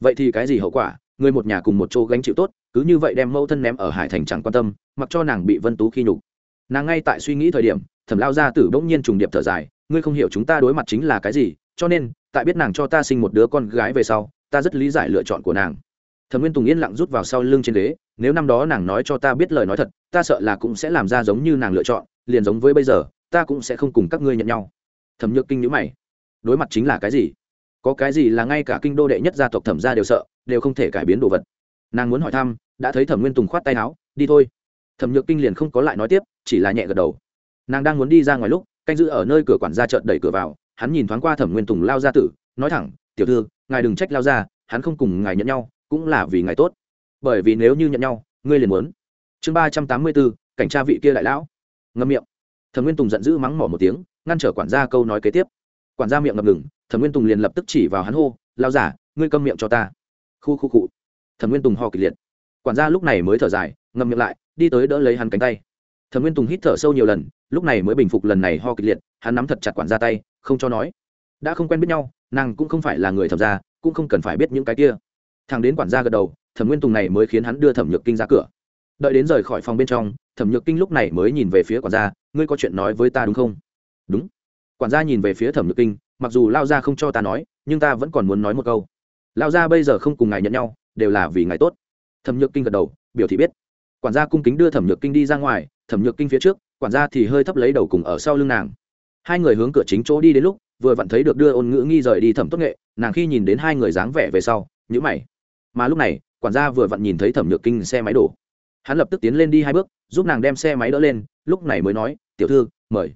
Vậy thì cái gì hậu quả? Người một nhà cùng một chỗ gánh chịu tốt, cứ như vậy đem mẫu thân ném ở hải thành chẳng quan tâm, mặc cho nàng bị vân tú khi nhục. Nàng ngay tại suy nghĩ thời điểm, thẩm lao ra tử bỗng nhiên trùng điệp thở dài, ngươi không hiểu chúng ta đối mặt chính là cái gì, cho nên, tại biết nàng cho ta sinh một đứa con gái về sau, ta rất lý giải lựa chọn của nàng. Thẩm nguyên tùng yên lặng rút vào sau lưng trên ghế, nếu năm đó nàng nói cho ta biết lời nói thật, ta sợ là cũng sẽ làm ra giống như nàng lựa chọn, liền giống với bây giờ, ta cũng sẽ không cùng các ngươi nhận nhau. Thẩm nhược kinh nhữ mày. Đối mặt chính là cái gì? Có cái gì là ngay cả kinh đô đệ nhất gia tộc thẩm gia đều sợ đều không thể cải biến đồ vật. Nàng muốn hỏi thăm, đã thấy thẩm nguyên tùng khoát tay áo, đi thôi. Thẩm nhược kinh liền không có lại nói tiếp, chỉ là nhẹ gật đầu. Nàng đang muốn đi ra ngoài lúc, canh giữ ở nơi cửa quản gia trợn đẩy cửa vào, hắn nhìn thoáng qua thẩm nguyên tùng lao ra tử, nói thẳng, tiểu thư, ngài đừng trách lao ra, hắn không cùng ngài nhận nhau, cũng là vì ngài tốt. Bởi vì nếu như nhận nhau, ngươi liền muốn. Chương ba trăm tám mươi bốn, cảnh tra vị kia đại lão. Ngâm miệng. Thẩm nguyên tùng giận dữ mắng mỏ một tiếng, ngăn trở quản gia câu nói kế tiếp. Quản gia miệng ngập ngừng, thẩm nguyên tùng liền lập tức chỉ vào hắn hô, lao giả, ngươi câm miệng cho ta khu khu cụ. Thẩm nguyên tùng ho kịch liệt. Quản gia lúc này mới thở dài, ngậm miệng lại, đi tới đỡ lấy hắn cánh tay. Thẩm nguyên tùng hít thở sâu nhiều lần, lúc này mới bình phục lần này ho kịch liệt, hắn nắm thật chặt quản gia tay, không cho nói. Đã không quen biết nhau, nàng cũng không phải là người thẩm gia, cũng không cần phải biết những cái kia. Thằng đến quản gia gật đầu, thẩm nguyên tùng này mới khiến hắn đưa thẩm nhược kinh ra cửa. Đợi đến rời khỏi phòng bên trong, thẩm nhược kinh lúc này mới nhìn về phía quản gia, ngươi có chuyện nói với ta đúng không? Đúng. Quản gia nhìn về phía thẩm nhược kinh, mặc dù lao gia không cho ta nói, nhưng ta vẫn còn muốn nói một câu lao gia bây giờ không cùng ngài nhận nhau, đều là vì ngài tốt. Thẩm nhược kinh gật đầu, biểu thị biết. Quản gia cung kính đưa thẩm nhược kinh đi ra ngoài, thẩm nhược kinh phía trước, quản gia thì hơi thấp lấy đầu cùng ở sau lưng nàng. Hai người hướng cửa chính chỗ đi đến lúc, vừa vặn thấy được đưa ôn ngữ nghi rời đi thẩm tốt nghệ, nàng khi nhìn đến hai người dáng vẻ về sau nhữ mày. Mà lúc này, quản gia vừa vặn nhìn thấy thẩm nhược kinh xe máy đổ. Hắn lập tức tiến lên đi hai bước, giúp nàng đem xe máy đỡ lên, lúc này mới nói, tiểu thư, mời.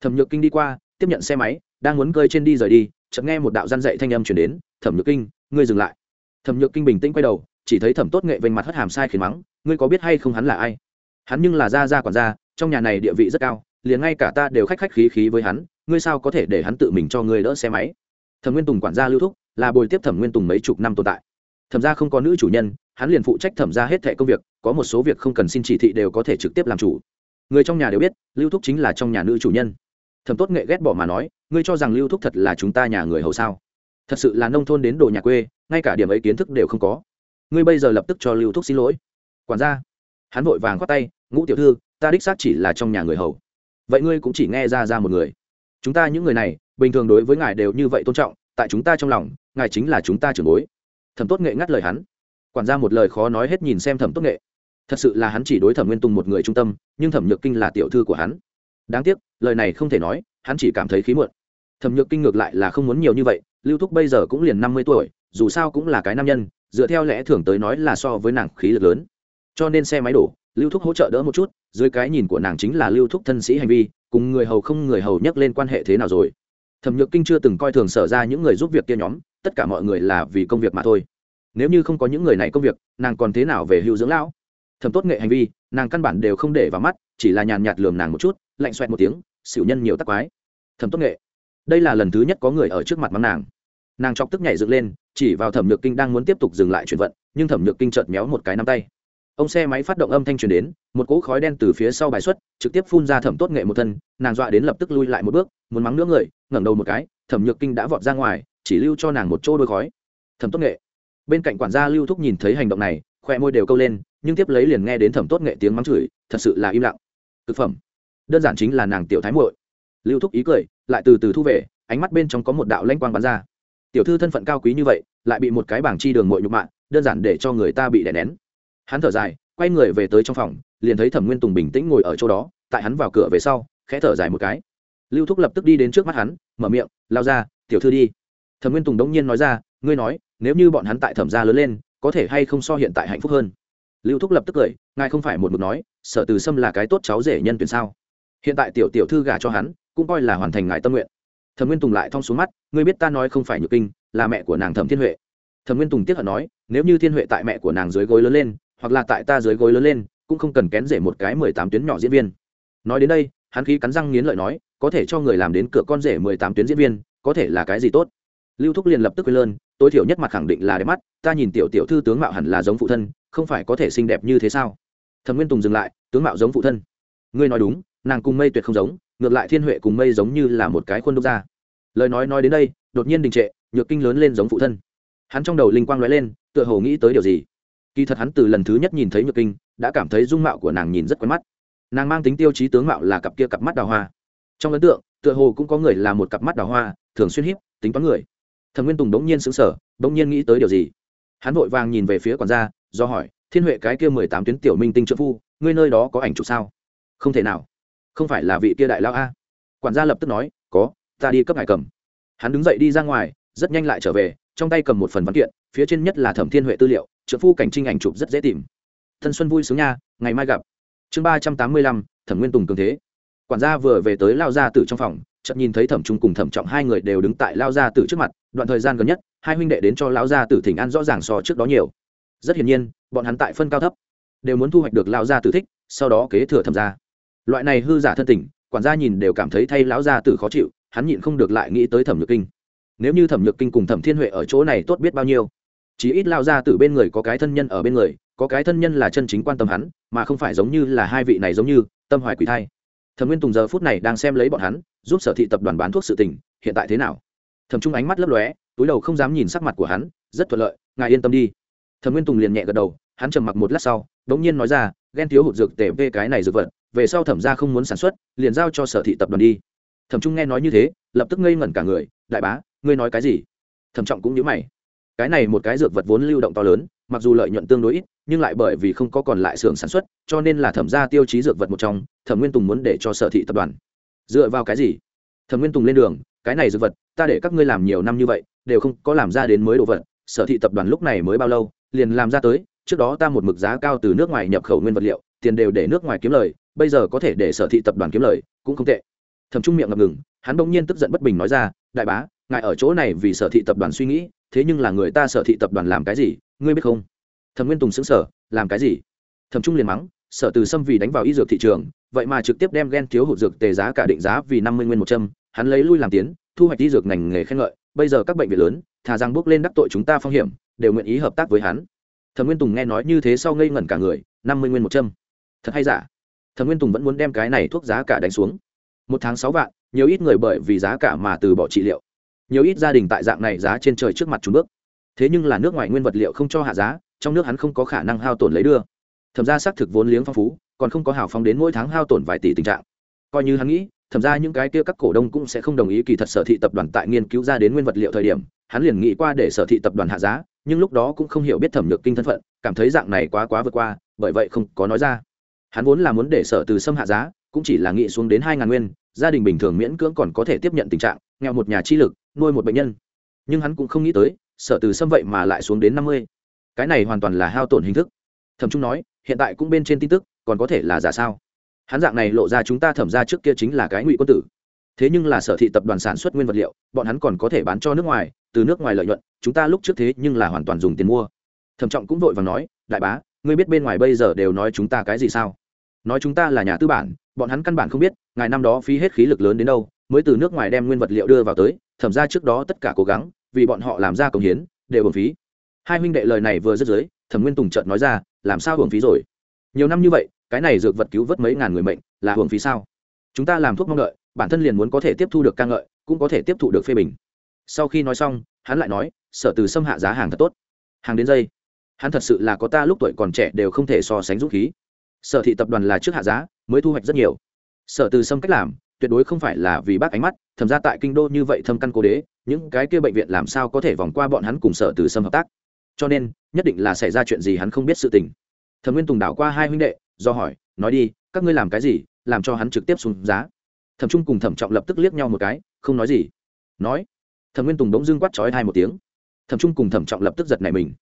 Thẩm nhược kinh đi qua, tiếp nhận xe máy, đang muốn cơi trên đi rời đi, chợt nghe một đạo gian dạy thanh âm chuyển đến, thẩm nhược kinh ngươi dừng lại. Thẩm nhược kinh bình tĩnh quay đầu, chỉ thấy thẩm tốt nghệ vênh mặt hất hàm sai khiến mắng, ngươi có biết hay không hắn là ai? Hắn nhưng là gia gia quản gia, trong nhà này địa vị rất cao, liền ngay cả ta đều khách khách khí khí với hắn, ngươi sao có thể để hắn tự mình cho ngươi đỡ xe máy? Thẩm nguyên tùng quản gia lưu thúc, là bồi tiếp thẩm nguyên tùng mấy chục năm tồn tại. Thẩm gia không có nữ chủ nhân, hắn liền phụ trách thẩm gia hết thẻ công việc, có một số việc không cần xin chỉ thị đều có thể trực tiếp làm chủ. Người trong nhà đều biết, lưu thúc chính là trong nhà nữ chủ nhân. Thẩm tốt nghệ ghét bỏ mà nói, ngươi cho rằng lưu thúc thật là chúng ta nhà người hầu sao? Thật sự là nông thôn đến đồ nhà quê, ngay cả điểm ấy kiến thức đều không có. Ngươi bây giờ lập tức cho lưu thúc xin lỗi. Quản gia. Hắn vội vàng khoát tay, ngũ tiểu thư, ta đích xác chỉ là trong nhà người hầu. Vậy ngươi cũng chỉ nghe ra ra một người. Chúng ta những người này, bình thường đối với ngài đều như vậy tôn trọng, tại chúng ta trong lòng, ngài chính là chúng ta trưởng bối. Thẩm tốt nghệ ngắt lời hắn. Quản gia một lời khó nói hết nhìn xem thẩm tốt nghệ. Thật sự là hắn chỉ đối thẩm nguyên tùng một người trung tâm, nhưng thẩm nhược kinh là tiểu thư của hắn. Đáng tiếc, lời này không thể nói, hắn chỉ cảm thấy khí muộn. Thẩm nhược kinh ngược lại là không muốn nhiều như vậy lưu thúc bây giờ cũng liền năm mươi tuổi, dù sao cũng là cái nam nhân, dựa theo lẽ thường tới nói là so với nàng khí lực lớn. Cho nên xe máy đổ, lưu thúc hỗ trợ đỡ một chút, dưới cái nhìn của nàng chính là lưu thúc thân sĩ hành vi, cùng người hầu không người hầu nhắc lên quan hệ thế nào rồi. Thẩm nhược kinh chưa từng coi thường sở ra những người giúp việc kia nhóm, tất cả mọi người là vì công việc mà thôi. Nếu như không có những người này công việc, nàng còn thế nào về hưu dưỡng lão? Thẩm tốt nghệ hành vi, nàng căn bản đều không để vào mắt, chỉ là nhàn nhạt lườm nàng một chút, lạnh xoẹt một tiếng xỉu nhân nhiều tắc quái. Thẩm tốt nghệ đây là lần thứ nhất có người ở trước mặt mắng nàng. Nàng chọc tức nhảy dựng lên, chỉ vào thẩm nhược kinh đang muốn tiếp tục dừng lại chuyển vận, nhưng thẩm nhược kinh chợt méo một cái nắm tay. Ông xe máy phát động âm thanh truyền đến, một cỗ khói đen từ phía sau bài xuất, trực tiếp phun ra thẩm tốt nghệ một thân, nàng dọa đến lập tức lui lại một bước, muốn mắng nữa người, ngẩng đầu một cái, thẩm nhược kinh đã vọt ra ngoài, chỉ lưu cho nàng một chỗ đôi khói. Thẩm tốt nghệ. Bên cạnh quản gia lưu thúc nhìn thấy hành động này, khoe môi đều câu lên, nhưng tiếp lấy liền nghe đến thẩm tốt nghệ tiếng mắng chửi, thật sự là im lặng. Thực phẩm. Đơn giản chính là nàng tiểu thái muội. Lưu thúc ý cười lại từ từ thu về, ánh mắt bên trong có một đạo lanh quang bắn ra. Tiểu thư thân phận cao quý như vậy, lại bị một cái bảng chi đường mội nhục mạ, đơn giản để cho người ta bị đè nén. Hắn thở dài, quay người về tới trong phòng, liền thấy thẩm nguyên tùng bình tĩnh ngồi ở chỗ đó, tại hắn vào cửa về sau, khẽ thở dài một cái. Lưu thúc lập tức đi đến trước mắt hắn, mở miệng, lao ra, tiểu thư đi. Thẩm nguyên tùng đống nhiên nói ra, ngươi nói, nếu như bọn hắn tại thẩm gia lớn lên, có thể hay không so hiện tại hạnh phúc hơn? Lưu thúc lập tức cười, ngài không phải một mực nói, sở từ sâm là cái tốt cháu rể nhân tuyển sao? Hiện tại tiểu tiểu thư gả cho hắn, cũng coi là hoàn thành ngài tâm nguyện. Thẩm nguyên tùng lại thong xuống mắt, ngươi biết ta nói không phải nhược kinh, là mẹ của nàng thẩm thiên huệ. Thẩm nguyên tùng tiếp hận nói, nếu như thiên huệ tại mẹ của nàng dưới gối lớn lên, hoặc là tại ta dưới gối lớn lên, cũng không cần kén rể một cái mười tám tuyến nhỏ diễn viên. Nói đến đây, hắn khí cắn răng nghiến lợi nói, có thể cho người làm đến cửa con rể mười tám tuyến diễn viên, có thể là cái gì tốt? Lưu thúc liền lập tức quên lơn, tối thiểu nhất mặt khẳng định là đẹp mắt, ta nhìn tiểu tiểu thư tướng mạo hẳn là giống phụ thân, không phải có thể xinh đẹp như thế sao? Thẩm nguyên tùng dừng lại, tướng mạo giống phụ thân. Ngươi nói đúng nàng cùng mây tuyệt không giống, ngược lại thiên huệ cùng mây giống như là một cái khuôn đúc ra. Lời nói nói đến đây, đột nhiên đình trệ, nhược kinh lớn lên giống phụ thân. Hắn trong đầu linh quang lóe lên, tựa hồ nghĩ tới điều gì. Kỳ thật hắn từ lần thứ nhất nhìn thấy nhược kinh, đã cảm thấy dung mạo của nàng nhìn rất quen mắt. Nàng mang tính tiêu chí tướng mạo là cặp kia cặp mắt đào hoa. Trong ấn tượng, tựa hồ cũng có người là một cặp mắt đào hoa, thường xuyên hiếp tính toán người. Thẩm nguyên tùng đống nhiên xứng sở đống nhiên nghĩ tới điều gì. Hắn vội vàng nhìn về phía quản gia, do hỏi, thiên huệ cái kia mười tám tuyến tiểu minh tinh trợ phu, ngươi nơi đó có ảnh chụp sao? Không thể nào không phải là vị kia đại lao a? Quản gia lập tức nói, có, ta đi cấp hải cầm. Hắn đứng dậy đi ra ngoài, rất nhanh lại trở về, trong tay cầm một phần văn kiện, phía trên nhất là thẩm thiên huệ tư liệu trợ phu cảnh trinh ảnh chụp rất dễ tìm. Thân xuân vui sướng nha, ngày mai gặp. Chương ba trăm tám mươi lăm, thẩm nguyên tùng cường thế. Quản gia vừa về tới lao gia tử trong phòng, chợt nhìn thấy thẩm trung cùng thẩm trọng hai người đều đứng tại lao gia tử trước mặt, đoạn thời gian gần nhất, hai huynh đệ đến cho lão gia tử thỉnh an rõ ràng so trước đó nhiều. Rất hiển nhiên, bọn hắn tại phân cao thấp, đều muốn thu hoạch được lão gia tử thích, sau đó kế thừa thẩm gia loại này hư giả thân tình, quản gia nhìn đều cảm thấy thay lão gia tử khó chịu, hắn nhịn không được lại nghĩ tới thẩm nhược kinh. Nếu như thẩm nhược kinh cùng thẩm thiên huệ ở chỗ này tốt biết bao nhiêu, chí ít lao gia tử bên người có cái thân nhân ở bên người, có cái thân nhân là chân chính quan tâm hắn, mà không phải giống như là hai vị này giống như, tâm hoài quỷ thai. Thẩm nguyên tùng giờ phút này đang xem lấy bọn hắn, giúp sở thị tập đoàn bán thuốc sự tình, hiện tại thế nào? Thẩm trung ánh mắt lấp lóe, túi đầu không dám nhìn sắc mặt của hắn, rất thuận lợi, ngài yên tâm đi. Thẩm nguyên tùng liền nhẹ gật đầu, hắn trầm mặc một lát sau đ ỗ n g nhiên nói ra, ghen thiếu hụt dược tể về cái này dược vật về sau thẩm ra không muốn sản xuất, liền giao cho sở thị tập đoàn đi. Thẩm trung nghe nói như thế, lập tức ngây ngẩn cả người, đại bá, ngươi nói cái gì? Thẩm trọng cũng nhớ mày. Cái này một cái dược vật vốn lưu động to lớn, mặc dù lợi nhuận tương đối ít, nhưng lại bởi vì không có còn lại xưởng sản xuất, cho nên là thẩm ra tiêu chí dược vật một trong, thẩm nguyên tùng muốn để cho sở thị tập đoàn. Dựa vào cái gì? Thẩm nguyên tùng lên đường, cái này dược vật, ta để các ngươi làm nhiều năm như vậy, đều không có làm ra đến mới đồ vật, sở thị tập đoàn lúc này mới bao lâu, liền làm ra tới, trước đó ta một mực giá cao từ nước ngoài nhập khẩu nguyên vật liệu, tiền đều để nước ngoài kiếm lời bây giờ có thể để sở thị tập đoàn kiếm lời, cũng không tệ. Thầm trung miệng ngập ngừng, hắn bỗng nhiên tức giận bất bình nói ra, đại bá, ngài ở chỗ này vì sở thị tập đoàn suy nghĩ, thế nhưng là người ta sở thị tập đoàn làm cái gì, ngươi biết không? Thẩm nguyên tùng xứng sở làm cái gì? Thẩm trung liền mắng, sở từ xâm vì đánh vào y dược thị trường, vậy mà trực tiếp đem ghen thiếu hụt dược tề giá cả định giá vì năm mươi nguyên một trăm hắn lấy lui làm tiến, thu hoạch y dược ngành nghề khen ngợi, bây giờ các bệnh viện lớn, thà rằng bước lên đắc tội chúng ta phong hiểm, đều nguyện ý hợp tác với hắn. Thẩm nguyên tùng nghe nói như thế sau ngây ngẩn cả người, năm mươi nguyên một trăm thật hay giả? Thẩm nguyên tùng vẫn muốn đem cái này thuốc giá cả đánh xuống. Một tháng sáu vạn, nhiều ít người bởi vì giá cả mà từ bỏ trị liệu. Nhiều ít gia đình tại dạng này giá trên trời trước mặt chúng bước. Thế nhưng là nước ngoài nguyên vật liệu không cho hạ giá, trong nước hắn không có khả năng hao tổn lấy đưa. Thẩm ra xác thực vốn liếng phong phú, còn không có hào phóng đến mỗi tháng hao tổn vài tỷ tình trạng. Coi như hắn nghĩ, thẩm ra những cái kia các cổ đông cũng sẽ không đồng ý kỳ thật sở thị tập đoàn tại nghiên cứu ra đến nguyên vật liệu thời điểm, hắn liền nghĩ qua để sở thị tập đoàn hạ giá, nhưng lúc đó cũng không hiểu biết thẩm nhược kinh thân phận, cảm thấy dạng này quá quá vượt qua, bởi vậy không có nói ra hắn vốn là muốn để sở từ xâm hạ giá, cũng chỉ là nghĩ xuống đến hai ngàn nguyên, gia đình bình thường miễn cưỡng còn có thể tiếp nhận tình trạng, nghèo một nhà chi lực, nuôi một bệnh nhân. Nhưng hắn cũng không nghĩ tới, sở từ xâm vậy mà lại xuống đến năm mươi. Cái này hoàn toàn là hao tổn hình thức. Thẩm trung nói, hiện tại cũng bên trên tin tức, còn có thể là giả sao? Hắn dạng này lộ ra chúng ta thẩm ra trước kia chính là cái ngụy quân tử. Thế nhưng là sở thị tập đoàn sản xuất nguyên vật liệu, bọn hắn còn có thể bán cho nước ngoài, từ nước ngoài lợi nhuận, chúng ta lúc trước thế nhưng là hoàn toàn dùng tiền mua. Thẩm trọng cũng vội và nói, đại bá, ngươi biết bên ngoài bây giờ đều nói chúng ta cái gì sao? Nói chúng ta là nhà tư bản, bọn hắn căn bản không biết ngài năm đó phí hết khí lực lớn đến đâu, mới từ nước ngoài đem nguyên vật liệu đưa vào tới, thẩm ra trước đó tất cả cố gắng, vì bọn họ làm ra công hiến, đều hưởng phí. Hai huynh đệ lời này vừa dứt dưới, thẩm nguyên tùng trợt nói ra, làm sao hưởng phí rồi? Nhiều năm như vậy, cái này dược vật cứu vớt mấy ngàn người mệnh, là hưởng phí sao? Chúng ta làm thuốc mong đợi, bản thân liền muốn có thể tiếp thu được ca ngợi, cũng có thể tiếp thụ được phê bình. Sau khi nói xong, hắn lại nói, sở từ xâm hạ giá hàng thật tốt. Hàng đến dây, hắn thật sự là có ta lúc tuổi còn trẻ đều không thể so sánh dũng khí sở thị tập đoàn là trước hạ giá, mới thu hoạch rất nhiều. Sở từ Sâm cách làm, tuyệt đối không phải là vì bác ánh mắt, thầm ra tại kinh đô như vậy thâm căn cố đế, những cái kia bệnh viện làm sao có thể vòng qua bọn hắn cùng sở từ Sâm hợp tác? Cho nên, nhất định là xảy ra chuyện gì hắn không biết sự tình. Thẩm nguyên tùng đảo qua hai huynh đệ, do hỏi, nói đi, các ngươi làm cái gì, làm cho hắn trực tiếp xuống giá? Thẩm trung cùng thẩm trọng lập tức liếc nhau một cái, không nói gì. Nói? Thẩm nguyên tùng đống dưng quát trói hai một tiếng. Thẩm trung cùng thẩm trọng lập tức giật này mình.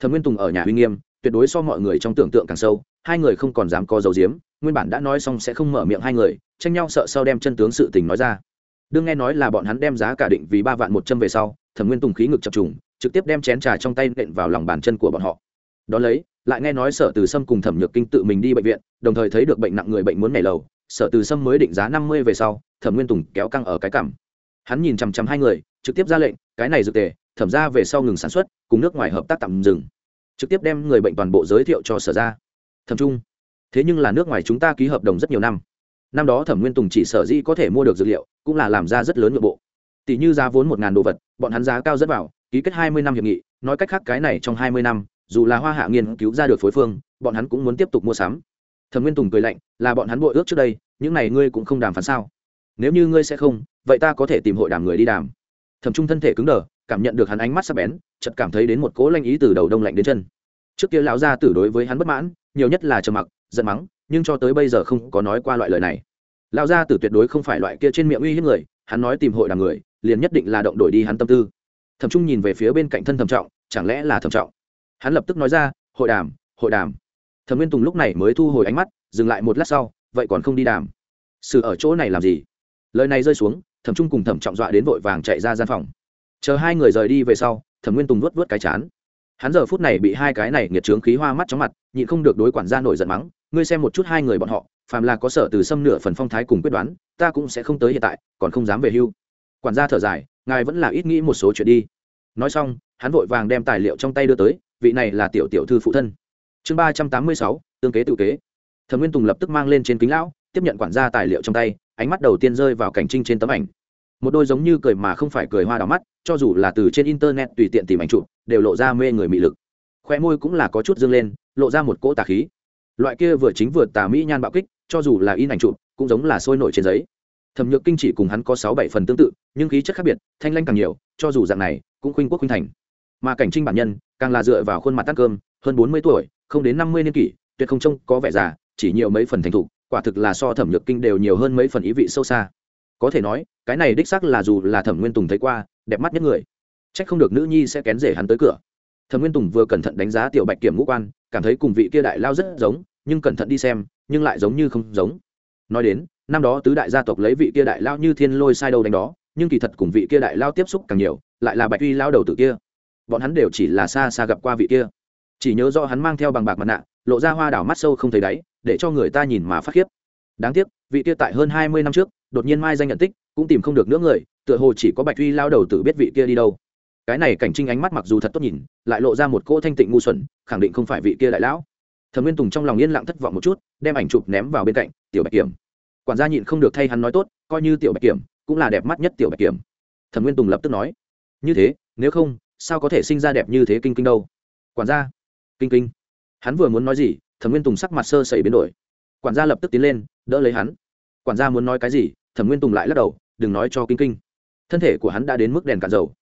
Thẩm nguyên tùng ở nhà huy nghiêm tuyệt đối so mọi người trong tưởng tượng càng sâu, hai người không còn dám có dấu diếm nguyên bản đã nói xong sẽ không mở miệng hai người, tranh nhau sợ sau đem chân tướng sự tình nói ra. Đương nghe nói là bọn hắn đem giá cả định vì ba vạn một trăm về sau, thẩm nguyên tùng khí ngực chập trùng, trực tiếp đem chén trà trong tay nện vào lòng bàn chân của bọn họ. Đón lấy, lại nghe nói sở từ sâm cùng thẩm nhược kinh tự mình đi bệnh viện, đồng thời thấy được bệnh nặng người bệnh muốn nhảy lầu, sở từ sâm mới định giá năm mươi về sau, thẩm nguyên tùng kéo căng ở cái cảm hắn nhìn chằm chằm hai người, trực tiếp ra lệnh, cái này dược tề, thẩm ra về sau ngừng sản xuất, cùng nước ngoài hợp tác tạm dừng trực tiếp đem người bệnh toàn bộ giới thiệu cho sở ra. Thẩm trung, thế nhưng là nước ngoài chúng ta ký hợp đồng rất nhiều năm. Năm đó thẩm nguyên tùng chỉ sở di có thể mua được dược liệu, cũng là làm ra rất lớn nội bộ. Tỷ như giá vốn một ngàn đồ vật, bọn hắn giá cao rất vào, ký kết hai mươi năm hiệp nghị, nói cách khác cái này trong hai mươi năm, dù là hoa hạ nghiên cứu ra được phối phương, bọn hắn cũng muốn tiếp tục mua sắm. Thẩm nguyên tùng cười lạnh, là bọn hắn bội ước trước đây, những này ngươi cũng không đàm phán sao? Nếu như ngươi sẽ không, vậy ta có thể tìm hội đàm người đi đàm. Thẩm trung thân thể cứng đờ cảm nhận được hắn ánh mắt sắc bén, chợt cảm thấy đến một cỗ lanh ý từ đầu đông lạnh đến chân. Trước kia lão gia tử đối với hắn bất mãn, nhiều nhất là trầm mặc, giận mắng, nhưng cho tới bây giờ không có nói qua loại lời này. Lão gia tử tuyệt đối không phải loại kia trên miệng uy hiếp người, hắn nói tìm hội đàm người, liền nhất định là động đổi đi hắn tâm tư. Thẩm trung nhìn về phía bên cạnh thân thẩm trọng, chẳng lẽ là thẩm trọng? Hắn lập tức nói ra, hội đàm hội đàm. Thẩm nguyên tùng lúc này mới thu hồi ánh mắt, dừng lại một lát sau, vậy còn không đi đàm? Sự ở chỗ này làm gì? Lời này rơi xuống, thẩm trung cùng thẩm trọng dọa đến vội vàng chạy ra gian phòng chờ hai người rời đi về sau, thẩm nguyên tùng vớt vớt cái chán. Hắn giờ phút này bị hai cái này nghiệt trướng khí hoa mắt chóng mặt, nhịn không được đối quản gia nổi giận mắng, ngươi xem một chút hai người bọn họ, phàm là có sở từ xâm nửa phần phong thái cùng quyết đoán, ta cũng sẽ không tới hiện tại, còn không dám về hưu. Quản gia thở dài, ngài vẫn là ít nghĩ một số chuyện đi. Nói xong, hắn vội vàng đem tài liệu trong tay đưa tới, vị này là tiểu tiểu thư phụ thân. Chương ba trăm tám mươi sáu, tương kế tự kế. Thẩm nguyên tùng lập tức mang lên trên kính lão, tiếp nhận quản gia tài liệu trong tay, ánh mắt đầu tiên rơi vào cảnh trinh trên tấm ảnh một đôi giống như cười mà không phải cười hoa đỏ mắt, cho dù là từ trên internet tùy tiện tìm ảnh chụp, đều lộ ra mê người mị lực. Khoe môi cũng là có chút dương lên, lộ ra một cỗ tà khí. Loại kia vừa chính vừa tà mỹ nhan bạo kích, cho dù là in ảnh chụp, cũng giống là sôi nổi trên giấy. Thẩm nhược kinh chỉ cùng hắn có sáu bảy phần tương tự, nhưng khí chất khác biệt, thanh lanh càng nhiều, cho dù dạng này, cũng khuynh quốc khuynh thành. Mà cảnh trinh bản nhân, càng là dựa vào khuôn mặt tắt cơm, hơn bốn mươi tuổi, không đến năm mươi niên kỷ, tuyệt không trông có vẻ già, chỉ nhiều mấy phần thành thục, quả thực là so thẩm nhược kinh đều nhiều hơn mấy phần ý vị sâu xa có thể nói, cái này đích xác là dù là thẩm nguyên tùng thấy qua, đẹp mắt nhất người. C h ắ c không được nữ nhi sẽ kén rể hắn tới cửa. Thẩm nguyên tùng vừa cẩn thận đánh giá tiểu bạch kiểm ngũ quan, cảm thấy cùng vị kia đại lao rất giống, nhưng cẩn thận đi xem, nhưng lại giống như không giống. Nói đến, năm đó tứ đại gia tộc lấy vị kia đại lao như thiên lôi sai đâu đánh đó, nhưng kỳ thật cùng vị kia đại lao tiếp xúc càng nhiều, lại là bạch uy lao đầu tử kia. Bọn hắn đều chỉ là xa xa gặp qua vị kia. Chỉ nhớ do hắn mang theo bằng bạc mặt nạ, lộ ra hoa đảo mắt sâu không thấy đáy, để cho người ta nhìn mà phát khiếp. Đáng tiếc, vị kia tại hơn hai mươi năm trước đột nhiên mai danh nhận tích, cũng tìm không được nữa người, tựa hồ chỉ có bạch uy lao đầu tự biết vị kia đi đâu. Cái này cảnh trinh ánh mắt mặc dù thật tốt nhìn, lại lộ ra một cỗ thanh tịnh ngu xuẩn, khẳng định không phải vị kia đại lão. Thẩm nguyên tùng trong lòng yên lặng thất vọng một chút, đem ảnh chụp ném vào bên cạnh, tiểu bạch kiểm. Quản gia nhịn không được thay hắn nói tốt, coi như tiểu bạch kiểm, cũng là đẹp mắt nhất tiểu bạch kiểm. Thẩm nguyên tùng lập tức nói, như thế, nếu không, sao có thể sinh ra đẹp như thế kinh kinh đâu? Quản gia. Kinh kinh. Hắn vừa muốn nói gì, thẩm nguyên tùng sắc mặt sơ sẩy biến đổi. Quản gia lập tức tiến lên, đỡ lấy hắn. Quản gia muốn nói cái gì thẩm nguyên tùng lại lắc đầu, đừng nói cho kinh kinh. Thân thể của hắn đã đến mức đèn cạn dầu.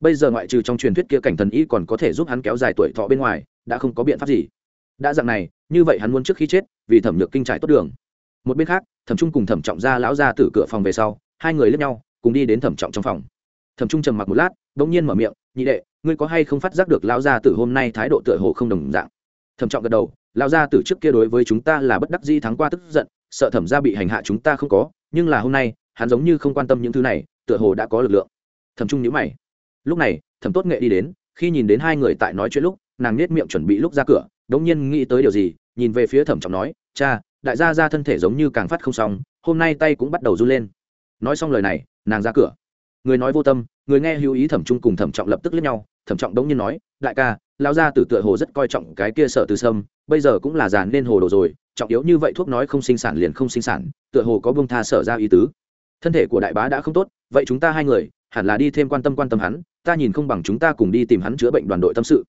Bây giờ ngoại trừ trong truyền thuyết kia cảnh thần y còn có thể giúp hắn kéo dài tuổi thọ bên ngoài, đã không có biện pháp gì. Đã dạng này, như vậy hắn muốn trước khi chết, vì thẩm nhược kinh trải tốt đường. Một bên khác, thẩm trung cùng thẩm trọng ra lão ra từ cửa phòng về sau, hai người lướt nhau, cùng đi đến thẩm trọng trong phòng. Thẩm trung trầm mặc một lát đ ỗ n g nhiên mở miệng, nhị đệ, ngươi có hay không phát giác được lão gia tử hôm nay thái độ tựa hồ không đồng dạng? Thẩm trọng gật đầu, lão gia tử trước kia đối với chúng ta là bất đắc di thắng qua tức giận, sợ thẩm gia bị hành hạ chúng ta không có nhưng là hôm nay, hắn giống như không quan tâm những thứ này, tựa hồ đã có lực lượng. Thẩm trung nhữ mày. Lúc này, thẩm tốt nghệ đi đến, khi nhìn đến hai người tại nói chuyện lúc, nàng nết miệng chuẩn bị lúc ra cửa, đống nhiên nghĩ tới điều gì, nhìn về phía thẩm trọng nói, cha, đại gia ra thân thể giống như càng phát không xong, hôm nay tay cũng bắt đầu run lên. Nói xong lời này, nàng ra cửa. Người nói vô tâm, người nghe hữu ý thẩm trung cùng thẩm trọng lập tức lướt nhau, thẩm trọng đống nhiên nói, đại ca lao ra tử tựa hồ rất coi trọng cái kia sợ từ sâm, bây giờ cũng là già nên hồ đồ rồi, trọng yếu như vậy thuốc nói không sinh sản liền không sinh sản, tựa hồ có bông tha sở ra ý tứ. Thân thể của đại bá đã không tốt, vậy chúng ta hai người, hẳn là đi thêm quan tâm quan tâm hắn, ta nhìn không bằng chúng ta cùng đi tìm hắn chữa bệnh đoàn đội tâm sự.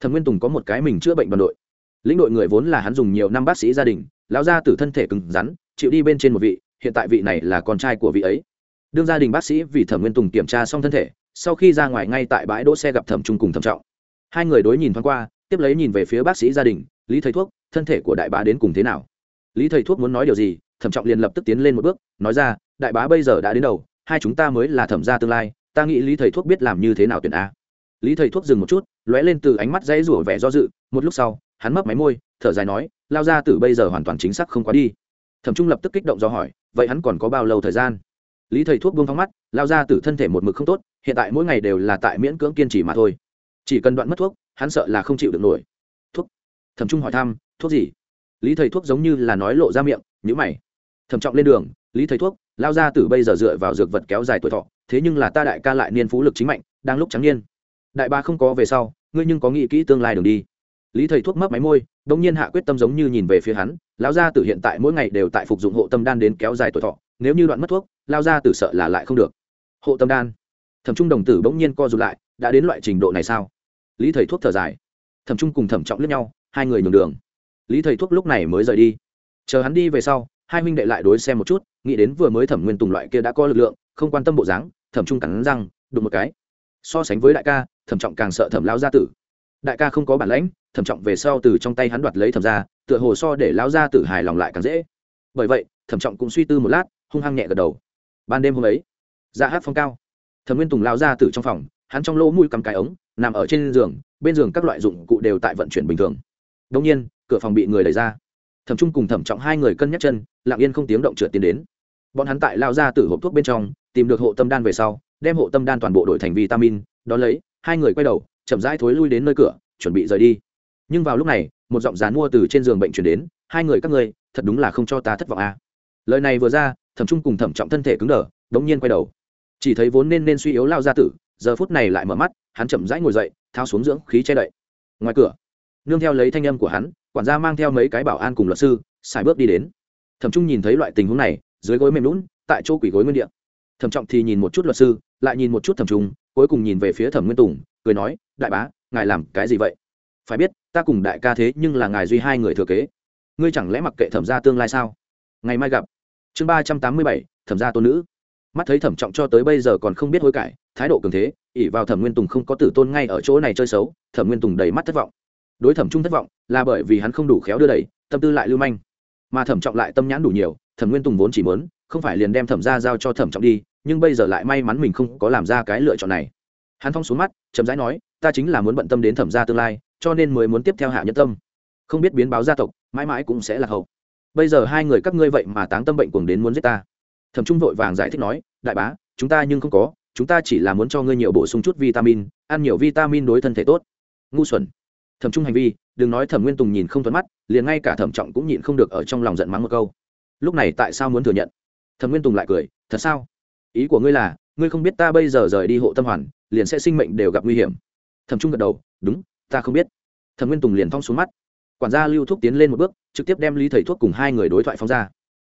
Thẩm nguyên tùng có một cái mình chữa bệnh đoàn đội. Lĩnh đội người vốn là hắn dùng nhiều năm bác sĩ gia đình, lão gia tử thân thể cứng rắn, chịu đi bên trên một vị, hiện tại vị này là con trai của vị ấy. Đương gia đình bác sĩ vì thẩm nguyên tùng kiểm tra xong thân thể, sau khi ra ngoài ngay tại bãi đỗ xe gặp thẩm trung cùng thẩm trọng hai người đối nhìn thoáng qua, tiếp lấy nhìn về phía bác sĩ gia đình, lý thầy thuốc, thân thể của đại bá đến cùng thế nào? Lý thầy thuốc muốn nói điều gì? Thẩm trọng liền lập tức tiến lên một bước, nói ra, đại bá bây giờ đã đến đầu, hai chúng ta mới là thẩm gia tương lai, ta nghĩ lý thầy thuốc biết làm như thế nào tuyển a. Lý thầy thuốc dừng một chút, lóe lên từ ánh mắt dãy rủa vẻ do dự, một lúc sau, hắn mấp máy môi, thở dài nói, lao ra từ bây giờ hoàn toàn chính xác không quá đi. Thẩm trung lập tức kích động do hỏi, vậy hắn còn có bao lâu thời gian? Lý thầy thuốc buông thóng mắt, lao ra từ thân thể một mực không tốt, hiện tại mỗi ngày đều là tại miễn cưỡng kiên trì mà thôi chỉ cần đoạn mất thuốc, hắn sợ là không chịu được nổi. Thuốc? Thẩm trung hỏi thăm, thuốc gì? Lý thầy thuốc giống như là nói lộ ra miệng nhữ mày. Thẩm trọng lên đường, lý thầy thuốc, lao ra từ bây giờ dựa vào dược vật kéo dài tuổi thọ, thế nhưng là ta đại ca lại niên phú lực chính mạnh, đang lúc trắng niên. Đại ba không có về sau, ngươi nhưng có nghĩ kỹ tương lai đường đi. Lý thầy thuốc mấp máy môi đông nhiên hạ quyết tâm giống như nhìn về phía hắn, lão gia tử hiện tại mỗi ngày đều tại phục dụng hộ tâm đan đến kéo dài tuổi thọ, nếu như đoạn mất thuốc lao gia tử sợ là lại không được. Hộ tâm đan? Thẩm trung đồng tử bỗng nhiên co rụt lại, đã đến loại trình độ này sao? Lý thầy thuốc thở dài. Thẩm trung cùng thẩm trọng lướt nhau, hai người nhường đường. Lý thầy thuốc lúc này mới rời đi. Chờ hắn đi về sau, hai huynh đệ lại đối xem một chút, nghĩ đến vừa mới thẩm nguyên tùng loại kia đã có lực lượng, không quan tâm bộ dáng, thẩm trung cắn răng, đụng một cái. So sánh với đại ca, thẩm trọng càng sợ thẩm lão gia tử. Đại ca không có bản lãnh, thẩm trọng về sau từ trong tay hắn đoạt lấy thẩm ra tựa hồ so để lão gia tử hài lòng lại càng dễ. Bởi vậy, thẩm trọng cũng suy tư một lát, hung hăng nhẹ gật đầu. Ban đêm hôm ấy dạ ra hát phong cao. Thẩm nguyên tùng lão gia tử trong phòng hắn trong lỗ mũi cắm cái ống, nằm ở trên giường, bên giường các loại dụng cụ đều tại vận chuyển bình thường. Đông nhiên, cửa phòng bị người đẩy ra. Thẩm trung cùng thẩm trọng hai người cân nhắc chân, lặng yên không tiếng động trượt tiến đến. Bọn hắn tại lao ra từ hộp thuốc bên trong, tìm được hộ tâm đan về sau, đem hộ tâm đan toàn bộ đổi thành vitamin đ ó lấy, hai người quay đầu, chậm rãi thối lui đến nơi cửa, chuẩn bị rời đi. Nhưng vào lúc này, một giọng dán mua từ trên giường bệnh chuyển đến, hai người các ngươi, thật đúng là không cho ta thất vọng à. lời này vừa ra, thẩm trung cùng thẩm trọng thân thể cứng đờ, đống nhiên quay đầu. Chỉ thấy vốn nên nên suy yếu lao ra tử giờ phút này lại mở mắt, hắn chậm rãi ngồi dậy thao xuống dưỡng khí che đậy. Ngoài cửa, nương theo lấy thanh âm của hắn, quản gia mang theo mấy cái bảo an cùng luật sư, xài bước đi đến. Thẩm trung nhìn thấy loại tình huống này, dưới gối mềm lún, tại chỗ quỷ gối nguyên địa. Thẩm trọng thì nhìn một chút luật sư, lại nhìn một chút thẩm trung, cuối cùng nhìn về phía thẩm nguyên tùng, cười nói, đại bá, ngài làm cái gì vậy? Phải biết, ta cùng đại ca thế nhưng là ngài duy hai người thừa kế. Ngươi chẳng lẽ mặc kệ thẩm gia tương lai sao? Ngày mai gặp. Chương ba trăm tám mươi bảy, thẩm gia tôn nữ. Mắt thấy thẩm trọng cho tới bây giờ còn không biết hối cải thái độ cường thế ỉ vào thẩm nguyên tùng không có tử tôn ngay ở chỗ này chơi xấu, thẩm nguyên tùng đầy mắt thất vọng. Đối thẩm trung thất vọng là bởi vì hắn không đủ khéo đưa đẩy, tâm tư lại lưu manh. Mà thẩm trọng lại tâm nhãn đủ nhiều, thẩm nguyên tùng vốn chỉ muốn, không phải liền đem thẩm ra giao cho thẩm trọng đi, nhưng bây giờ lại may mắn mình không có làm ra cái lựa chọn này. Hắn thong xuống mắt, chậm rãi nói, ta chính là muốn bận tâm đến thẩm gia tương lai, cho nên mới muốn tiếp theo hạ nhân tâm. Không biết biến báo gia tộc, mãi mãi cũng sẽ là hậu. Bây giờ hai người các ngươi vậy mà táng tâm bệnh cuồng đến muốn giết ta. Thẩm trung vội vàng giải thích nói, đại bá, chúng ta nhưng không có chúng ta chỉ là muốn cho ngươi nhiều bổ sung chút vitamin, ăn nhiều vitamin đối thân thể tốt. Ngu xuẩn. Thẩm trung hành vi, đừng nói thẩm nguyên tùng nhìn không thuận mắt, liền ngay cả thẩm trọng cũng nhịn không được ở trong lòng giận mắng một câu. Lúc này tại sao muốn thừa nhận? Thẩm nguyên tùng lại cười, thật sao? Ý của ngươi là, ngươi không biết ta bây giờ rời đi hộ tâm hoàn, liền sẽ sinh mệnh đều gặp nguy hiểm. Thẩm trung gật đầu, đúng, ta không biết. Thẩm nguyên tùng liền thong xuống mắt. Quản gia lưu thuốc tiến lên một bước, trực tiếp đem lý thầy thuốc cùng hai người đối thoại phóng ra.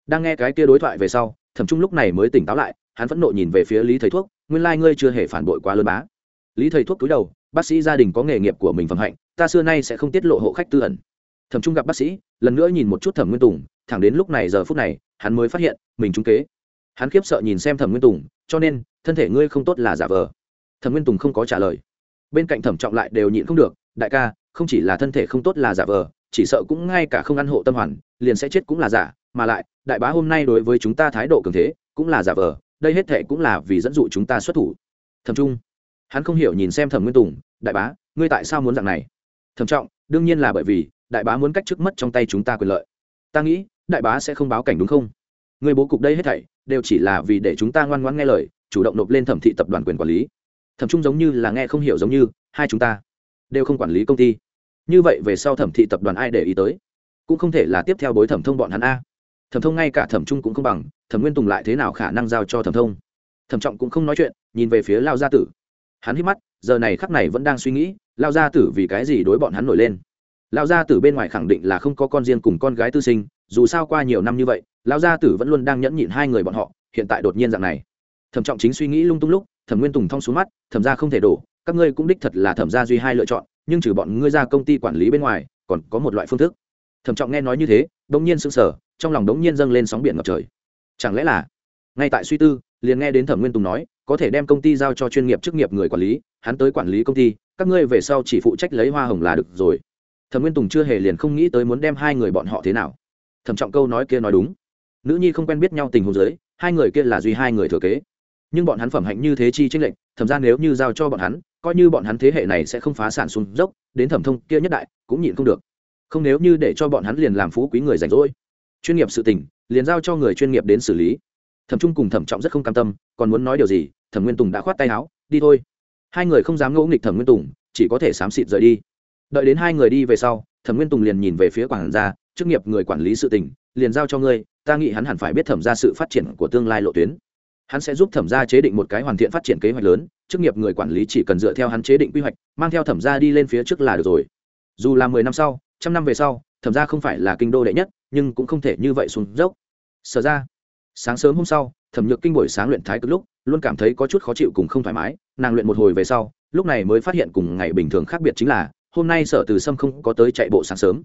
Đang nghe cái kia đối thoại về sau, thẩm trung lúc này mới tỉnh táo lại, hắn phẫn nộ nhìn về phía lý thầy thuốc nguyên lai ngươi chưa hề phản bội quá lớn bá. Lý thầy thuốc cúi đầu, bác sĩ gia đình có nghề nghiệp của mình phẩm hạnh, ta xưa nay sẽ không tiết lộ hộ khách tư ẩn. Thẩm trung gặp bác sĩ, lần nữa nhìn một chút thẩm nguyên tùng, thẳng đến lúc này giờ phút này, hắn mới phát hiện, mình trúng kế. Hắn khiếp sợ nhìn xem thẩm nguyên tùng, cho nên, thân thể ngươi không tốt là giả vờ. Thẩm nguyên tùng không có trả lời. Bên cạnh thẩm trọng lại đều nhịn không được, đại ca, không chỉ là thân thể không tốt là giả vờ, chỉ sợ cũng ngay cả không ăn hộ tâm hoàn, liền sẽ chết cũng là giả, mà lại, đại bá hôm nay đối với chúng ta thái độ cường thế, cũng là giả vờ đây hết thệ cũng là vì dẫn dụ chúng ta xuất thủ. Thẩm trung, hắn không hiểu nhìn xem thẩm nguyên tùng, đại bá, ngươi tại sao muốn dạng này? Thẩm trọng, đương nhiên là bởi vì, đại bá muốn cách trước mất trong tay chúng ta quyền lợi. Ta nghĩ, đại bá sẽ không báo cảnh đúng không? Người bố cục đây hết thảy, đều chỉ là vì để chúng ta ngoan ngoãn nghe lời, chủ động nộp lên thẩm thị tập đoàn quyền quản lý. Thẩm trung giống như là nghe không hiểu giống như, hai chúng ta đều không quản lý công ty. Như vậy về sau thẩm thị tập đoàn ai để ý tới? Cũng không thể là tiếp theo bối thẩm thông bọn hắn a. Thẩm thông ngay cả thẩm trung cũng không bằng thẩm nguyên tùng lại thế nào khả năng giao cho thẩm thông thẩm trọng cũng không nói chuyện nhìn về phía lao gia tử hắn hít mắt giờ này khắc này vẫn đang suy nghĩ lao gia tử vì cái gì đối bọn hắn nổi lên lao gia tử bên ngoài khẳng định là không có con riêng cùng con gái tư sinh dù sao qua nhiều năm như vậy lao gia tử vẫn luôn đang nhẫn nhịn hai người bọn họ hiện tại đột nhiên dạng này thẩm trọng chính suy nghĩ lung tung lúc thẩm nguyên tùng thong xuống mắt thẩm ra không thể đổ các ngươi cũng đích thật là thẩm gia duy hai lựa chọn nhưng trừ bọn ngươi ra công ty quản lý bên ngoài còn có một loại phương thức thẩm trọng nghe nói như thế đ ỗ n g nhiên sững sờ trong lòng đ ỗ n g nhiên dâng lên sóng biển ngập trời chẳng lẽ là? Ngay tại suy tư, liền nghe đến thẩm nguyên tùng nói, có thể đem công ty giao cho chuyên nghiệp chức nghiệp người quản lý, hắn tới quản lý công ty, các ngươi về sau chỉ phụ trách lấy hoa hồng là được rồi. Thẩm nguyên tùng chưa hề liền không nghĩ tới muốn đem hai người bọn họ thế nào. Thẩm trọng câu nói kia nói đúng. Nữ nhi không quen biết nhau tình huống giới hai người kia là duy hai người thừa kế. Nhưng bọn hắn phẩm hạnh như thế chi trách lệnh thẩm ra nếu như giao cho bọn hắn, coi như bọn hắn thế hệ này sẽ không phá sản xuống dốc, đến thẩm thông kia nhất đại, cũng nhịn không được. Không nếu như để cho bọn hắn liền làm phú quý người rảnh rỗi. Chuyên nghiệp sự tình liền giao cho người chuyên nghiệp đến xử lý. Thẩm trung cùng thẩm trọng rất không cam tâm, còn muốn nói điều gì, thẩm nguyên tùng đã khoát tay áo, đi thôi. Hai người không dám ngẫu nghịch thẩm nguyên tùng, chỉ có thể xám xịt rời đi. Đợi đến hai người đi về sau, thẩm nguyên tùng liền nhìn về phía quản gia, chức nghiệp người quản lý sự tình, liền giao cho ngươi, ta nghĩ hắn hẳn phải biết thẩm ra sự phát triển của tương lai lộ tuyến. Hắn sẽ giúp thẩm gia chế định một cái hoàn thiện phát triển kế hoạch lớn, chức nghiệp người quản lý chỉ cần dựa theo hắn chế định quy hoạch, mang theo thẩm gia đi lên phía trước là được rồi. Dù là mười năm sau, trăm năm về sau, thẩm gia không phải là kinh đô đệ nhất nhưng cũng không thể như vậy xuống dốc. Sở ra, sáng sớm hôm sau, thẩm nhược kinh buổi sáng luyện thái cực lúc, luôn cảm thấy có chút khó chịu cùng không thoải mái, nàng luyện một hồi về sau, lúc này mới phát hiện cùng ngày bình thường khác biệt chính là, hôm nay sở từ sâm không có tới chạy bộ sáng sớm.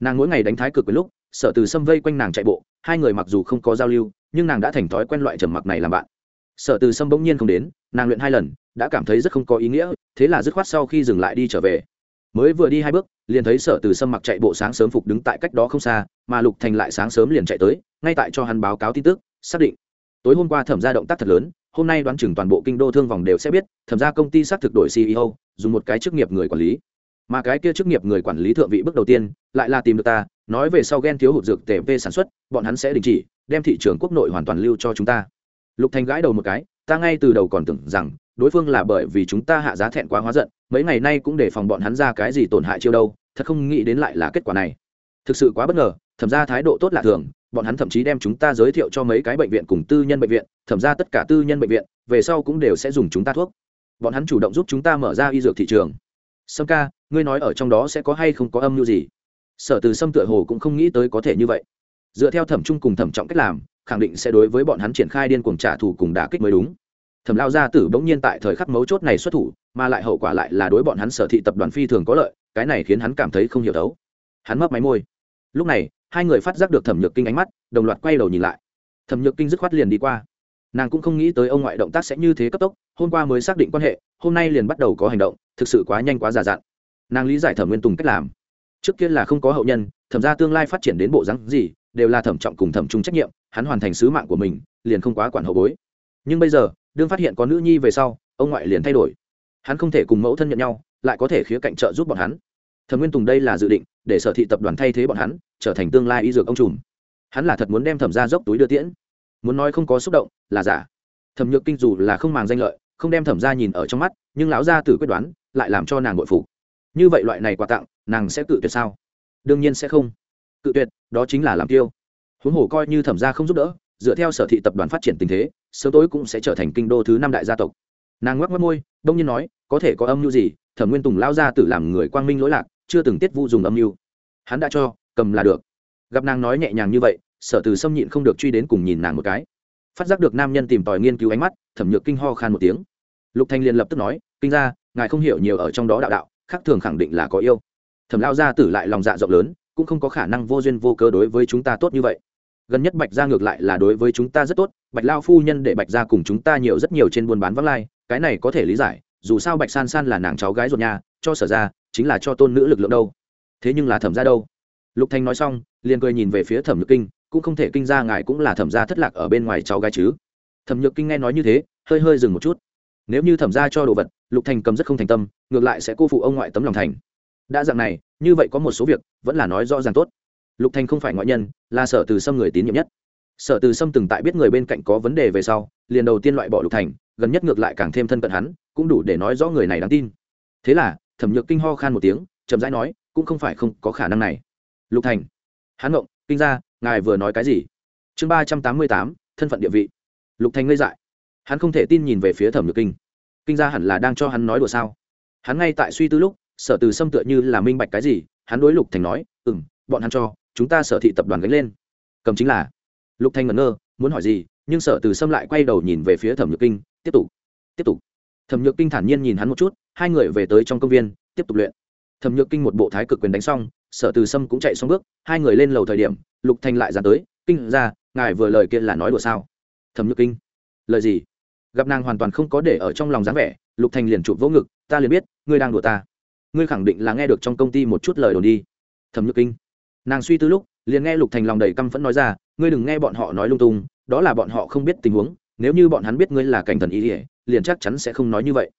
Nàng mỗi ngày đánh thái cực với lúc, sở từ sâm vây quanh nàng chạy bộ, hai người mặc dù không có giao lưu, nhưng nàng đã thành thói quen loại trầm mặc này làm bạn. Sở từ sâm bỗng nhiên không đến, nàng luyện hai lần, đã cảm thấy rất không có ý nghĩa, thế là dứt khoát sau khi dừng lại đi trở về mới vừa đi hai bước, liền thấy sở từ sâm mặc chạy bộ sáng sớm phục đứng tại cách đó không xa, mà lục thành lại sáng sớm liền chạy tới, ngay tại cho hắn báo cáo tin tức, xác định. Tối hôm qua thẩm ra động tác thật lớn, hôm nay đoán chừng toàn bộ kinh đô thương vòng đều sẽ biết, thẩm ra công ty xác thực đổi ceo dùng một cái chức nghiệp người quản lý. Mà cái kia chức nghiệp người quản lý thượng vị bước đầu tiên, lại là tìm được ta, nói về sau ghen thiếu hụt dược tề về sản xuất, bọn hắn sẽ đình chỉ, đem thị trường quốc nội hoàn toàn lưu cho chúng ta. Lục thành gãi đầu một cái, ta ngay từ đầu còn tưởng rằng đối phương là bởi vì chúng ta hạ giá thẹn quá hóa giận, mấy ngày nay cũng để phòng bọn hắn ra cái gì tổn hại chiêu đâu, thật không nghĩ đến lại là kết quả này. Thực sự quá bất ngờ, thẩm ra thái độ tốt lạ thường, bọn hắn thậm chí đem chúng ta giới thiệu cho mấy cái bệnh viện cùng tư nhân bệnh viện, thẩm ra tất cả tư nhân bệnh viện, về sau cũng đều sẽ dùng chúng ta thuốc. Bọn hắn chủ động giúp chúng ta mở ra y dược thị trường. Sâm ca, ngươi nói ở trong đó sẽ có hay không có âm mưu gì? Sở từ sâm tựa hồ cũng không nghĩ tới có thể như vậy. Dựa theo thẩm trung cùng thẩm trọng cách làm, khẳng định sẽ đối với bọn hắn triển khai điên cuồng trả thù cùng đả kích mới đúng thẩm lao gia tử bỗng nhiên tại thời khắc mấu chốt này xuất thủ, mà lại hậu quả lại là đối bọn hắn sở thị tập đoàn phi thường có lợi, cái này khiến hắn cảm thấy không hiểu thấu. hắn mấp máy môi. Lúc này, hai người phát giác được thẩm nhược kinh ánh mắt, đồng loạt quay đầu nhìn lại. Thẩm nhược kinh dứt khoát liền đi qua. Nàng cũng không nghĩ tới ông ngoại động tác sẽ như thế cấp tốc, hôm qua mới xác định quan hệ, hôm nay liền bắt đầu có hành động, thực sự quá nhanh quá giả dặn. Nàng lý giải thẩm nguyên tùng cách làm. Trước kia là không có hậu nhân, thẩm ra tương lai phát triển đến bộ rắn gì, đều là thẩm trọng cùng thẩm trung trách nhiệm, hắn hoàn thành sứ mạng của mình, liền không quá quản hậu bối. Nhưng bây giờ đương phát hiện có nữ nhi về sau, ông ngoại liền thay đổi. Hắn không thể cùng mẫu thân nhận nhau, lại có thể khía cạnh trợ giúp bọn hắn. Thẩm nguyên tùng đây là dự định, để sở thị tập đoàn thay thế bọn hắn, trở thành tương lai y dược ông trùm. Hắn là thật muốn đem thẩm ra dốc túi đưa tiễn. Muốn nói không có xúc động, là giả. Thẩm nhược kinh dù là không màng danh lợi, không đem thẩm ra nhìn ở trong mắt, nhưng lão gia tử quyết đoán, lại làm cho nàng bội phục. Như vậy loại này quà tặng, nàng sẽ cự tuyệt sao? Đương nhiên sẽ không. Cự tuyệt, đó chính là làm tiêu. Huống hồ coi như thẩm gia không giúp đỡ dựa theo sở thị tập đoàn phát triển tình thế, sớm tối cũng sẽ trở thành kinh đô thứ năm đại gia tộc. Nàng ngoắc mất môi, đông nhiên nói, có thể có âm mưu gì? Thẩm nguyên tùng lao ra tự làm người quang minh lỗi lạc, chưa từng tiết vu dùng âm mưu. Hắn đã cho, cầm là được. Gặp nàng nói nhẹ nhàng như vậy, sở từ xâm nhịn không được truy đến cùng nhìn nàng một cái. Phát giác được nam nhân tìm tòi nghiên cứu ánh mắt, thẩm nhược kinh ho khan một tiếng. Lục thanh liền lập tức nói, kinh ra ngài không hiểu nhiều ở trong đó đạo đạo, khác thường khẳng định là có yêu. Thẩm lao gia tử lại lòng dạ rộng lớn, cũng không có khả năng vô duyên vô cớ đối với chúng ta tốt như vậy gần nhất bạch gia ngược lại là đối với chúng ta rất tốt, bạch lao phu nhân để bạch gia cùng chúng ta nhiều rất nhiều trên buôn bán vắng lai, cái này có thể lý giải, dù sao bạch san san là nàng cháu gái ruột nhà, cho sở ra, chính là cho tôn nữ lực lượng đâu. Thế nhưng là thẩm ra đâu? Lục thanh nói xong, liền cười nhìn về phía thẩm nhược kinh, cũng không thể kinh ra ngài cũng là thẩm gia thất lạc ở bên ngoài cháu gái chứ. Thẩm nhược kinh nghe nói như thế, hơi hơi dừng một chút. Nếu như thẩm gia cho đồ vật, lục thành cầm rất không thành tâm, ngược lại sẽ cô phụ ông ngoại tấm lòng thành. Đã dạng này, như vậy có một số việc, vẫn là nói rõ ràng tốt lục thành không phải ngoại nhân, là sở từ Sâm người tín nhiệm nhất. Sở từ Sâm từng tại biết người bên cạnh có vấn đề về sau, liền đầu tiên loại bỏ lục thành, gần nhất ngược lại càng thêm thân cận hắn, cũng đủ để nói rõ người này đáng tin. Thế là, thẩm nhược kinh ho khan một tiếng, chậm rãi nói, cũng không phải không có khả năng này. Lục thành. Hắn ngộng, kinh ra ngài vừa nói cái gì? Chương ba trăm tám mươi tám, thân phận địa vị. Lục thành ngây dại. Hắn không thể tin nhìn về phía thẩm nhược kinh. Kinh ra hẳn là đang cho hắn nói đùa sao? Hắn ngay tại suy tư lúc, sở từ Sâm tựa như là minh bạch cái gì, hắn đối lục thành nói ừ m bọn hắn cho chúng ta sở thị tập đoàn gánh lên. Cầm chính là. Lục thanh ngẩn ngơ, muốn hỏi gì, nhưng sở từ sâm lại quay đầu nhìn về phía thẩm nhược kinh, tiếp tục tiếp tục. Thẩm nhược kinh thản nhiên nhìn hắn một chút, hai người về tới trong công viên, tiếp tục luyện. Thẩm nhược kinh một bộ thái cực quyền đánh xong, sở từ sâm cũng chạy xong bước, hai người lên lầu thời điểm, lục thanh lại ra tới, kinh ra, ngài vừa lời kia là nói đùa sao? Thẩm nhược kinh, lời gì? Gặp nàng hoàn toàn không có để ở trong lòng dáng vẻ, lục thanh liền chụp vỗ ngực, ta liền biết, ngươi đang đùa ta. Ngươi khẳng định là nghe được trong công ty một chút lời đồn đi. Thẩm nhược kinh nàng suy tư lúc, liền nghe lục thành lòng đầy căm phẫn nói ra, ngươi đừng nghe bọn họ nói lung tung, đó là bọn họ không biết tình huống, nếu như bọn hắn biết ngươi là cảnh thần ý ỉa liền chắc chắn sẽ không nói như vậy.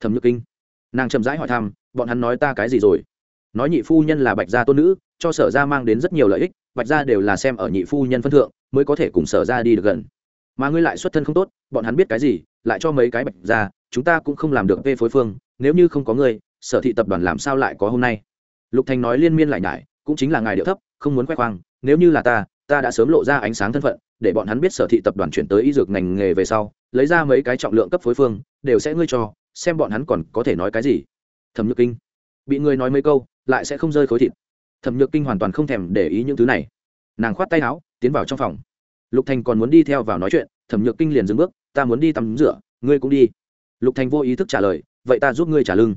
Thẩm nhược kinh. Nàng chậm rãi hỏi thăm, bọn hắn nói ta cái gì rồi? Nói nhị phu nhân là bạch gia tôn nữ, cho sở gia mang đến rất nhiều lợi ích, bạch gia đều là xem ở nhị phu nhân phân thượng, mới có thể cùng sở gia đi được gần. Mà ngươi lại xuất thân không tốt, bọn hắn biết cái gì, lại cho mấy cái bạch gia, chúng ta cũng không làm được vê phối phương, nếu như không có ngươi, sở thị tập đoàn làm sao lại có hôm nay? Lục thành nói liên miên lại nhải cũng chính là ngài điệu thấp, không muốn khoe khoang, nếu như là ta ta đã sớm lộ ra ánh sáng thân phận, để bọn hắn biết sở thị tập đoàn chuyển tới y dược ngành nghề về sau, lấy ra mấy cái trọng lượng cấp phối phương, đều sẽ ngươi cho, xem bọn hắn còn có thể nói cái gì. Thẩm nhược kinh. Bị ngươi nói mấy câu, lại sẽ không rơi khối thịt. Thẩm nhược kinh hoàn toàn không thèm để ý những thứ này. Nàng khoát tay áo, tiến vào trong phòng. Lục thành còn muốn đi theo vào nói chuyện, thẩm nhược kinh liền dừng bước, ta muốn đi tắm rửa, ngươi cũng đi. Lục thành vô ý thức trả lời, vậy ta giúp ngươi trả lưng.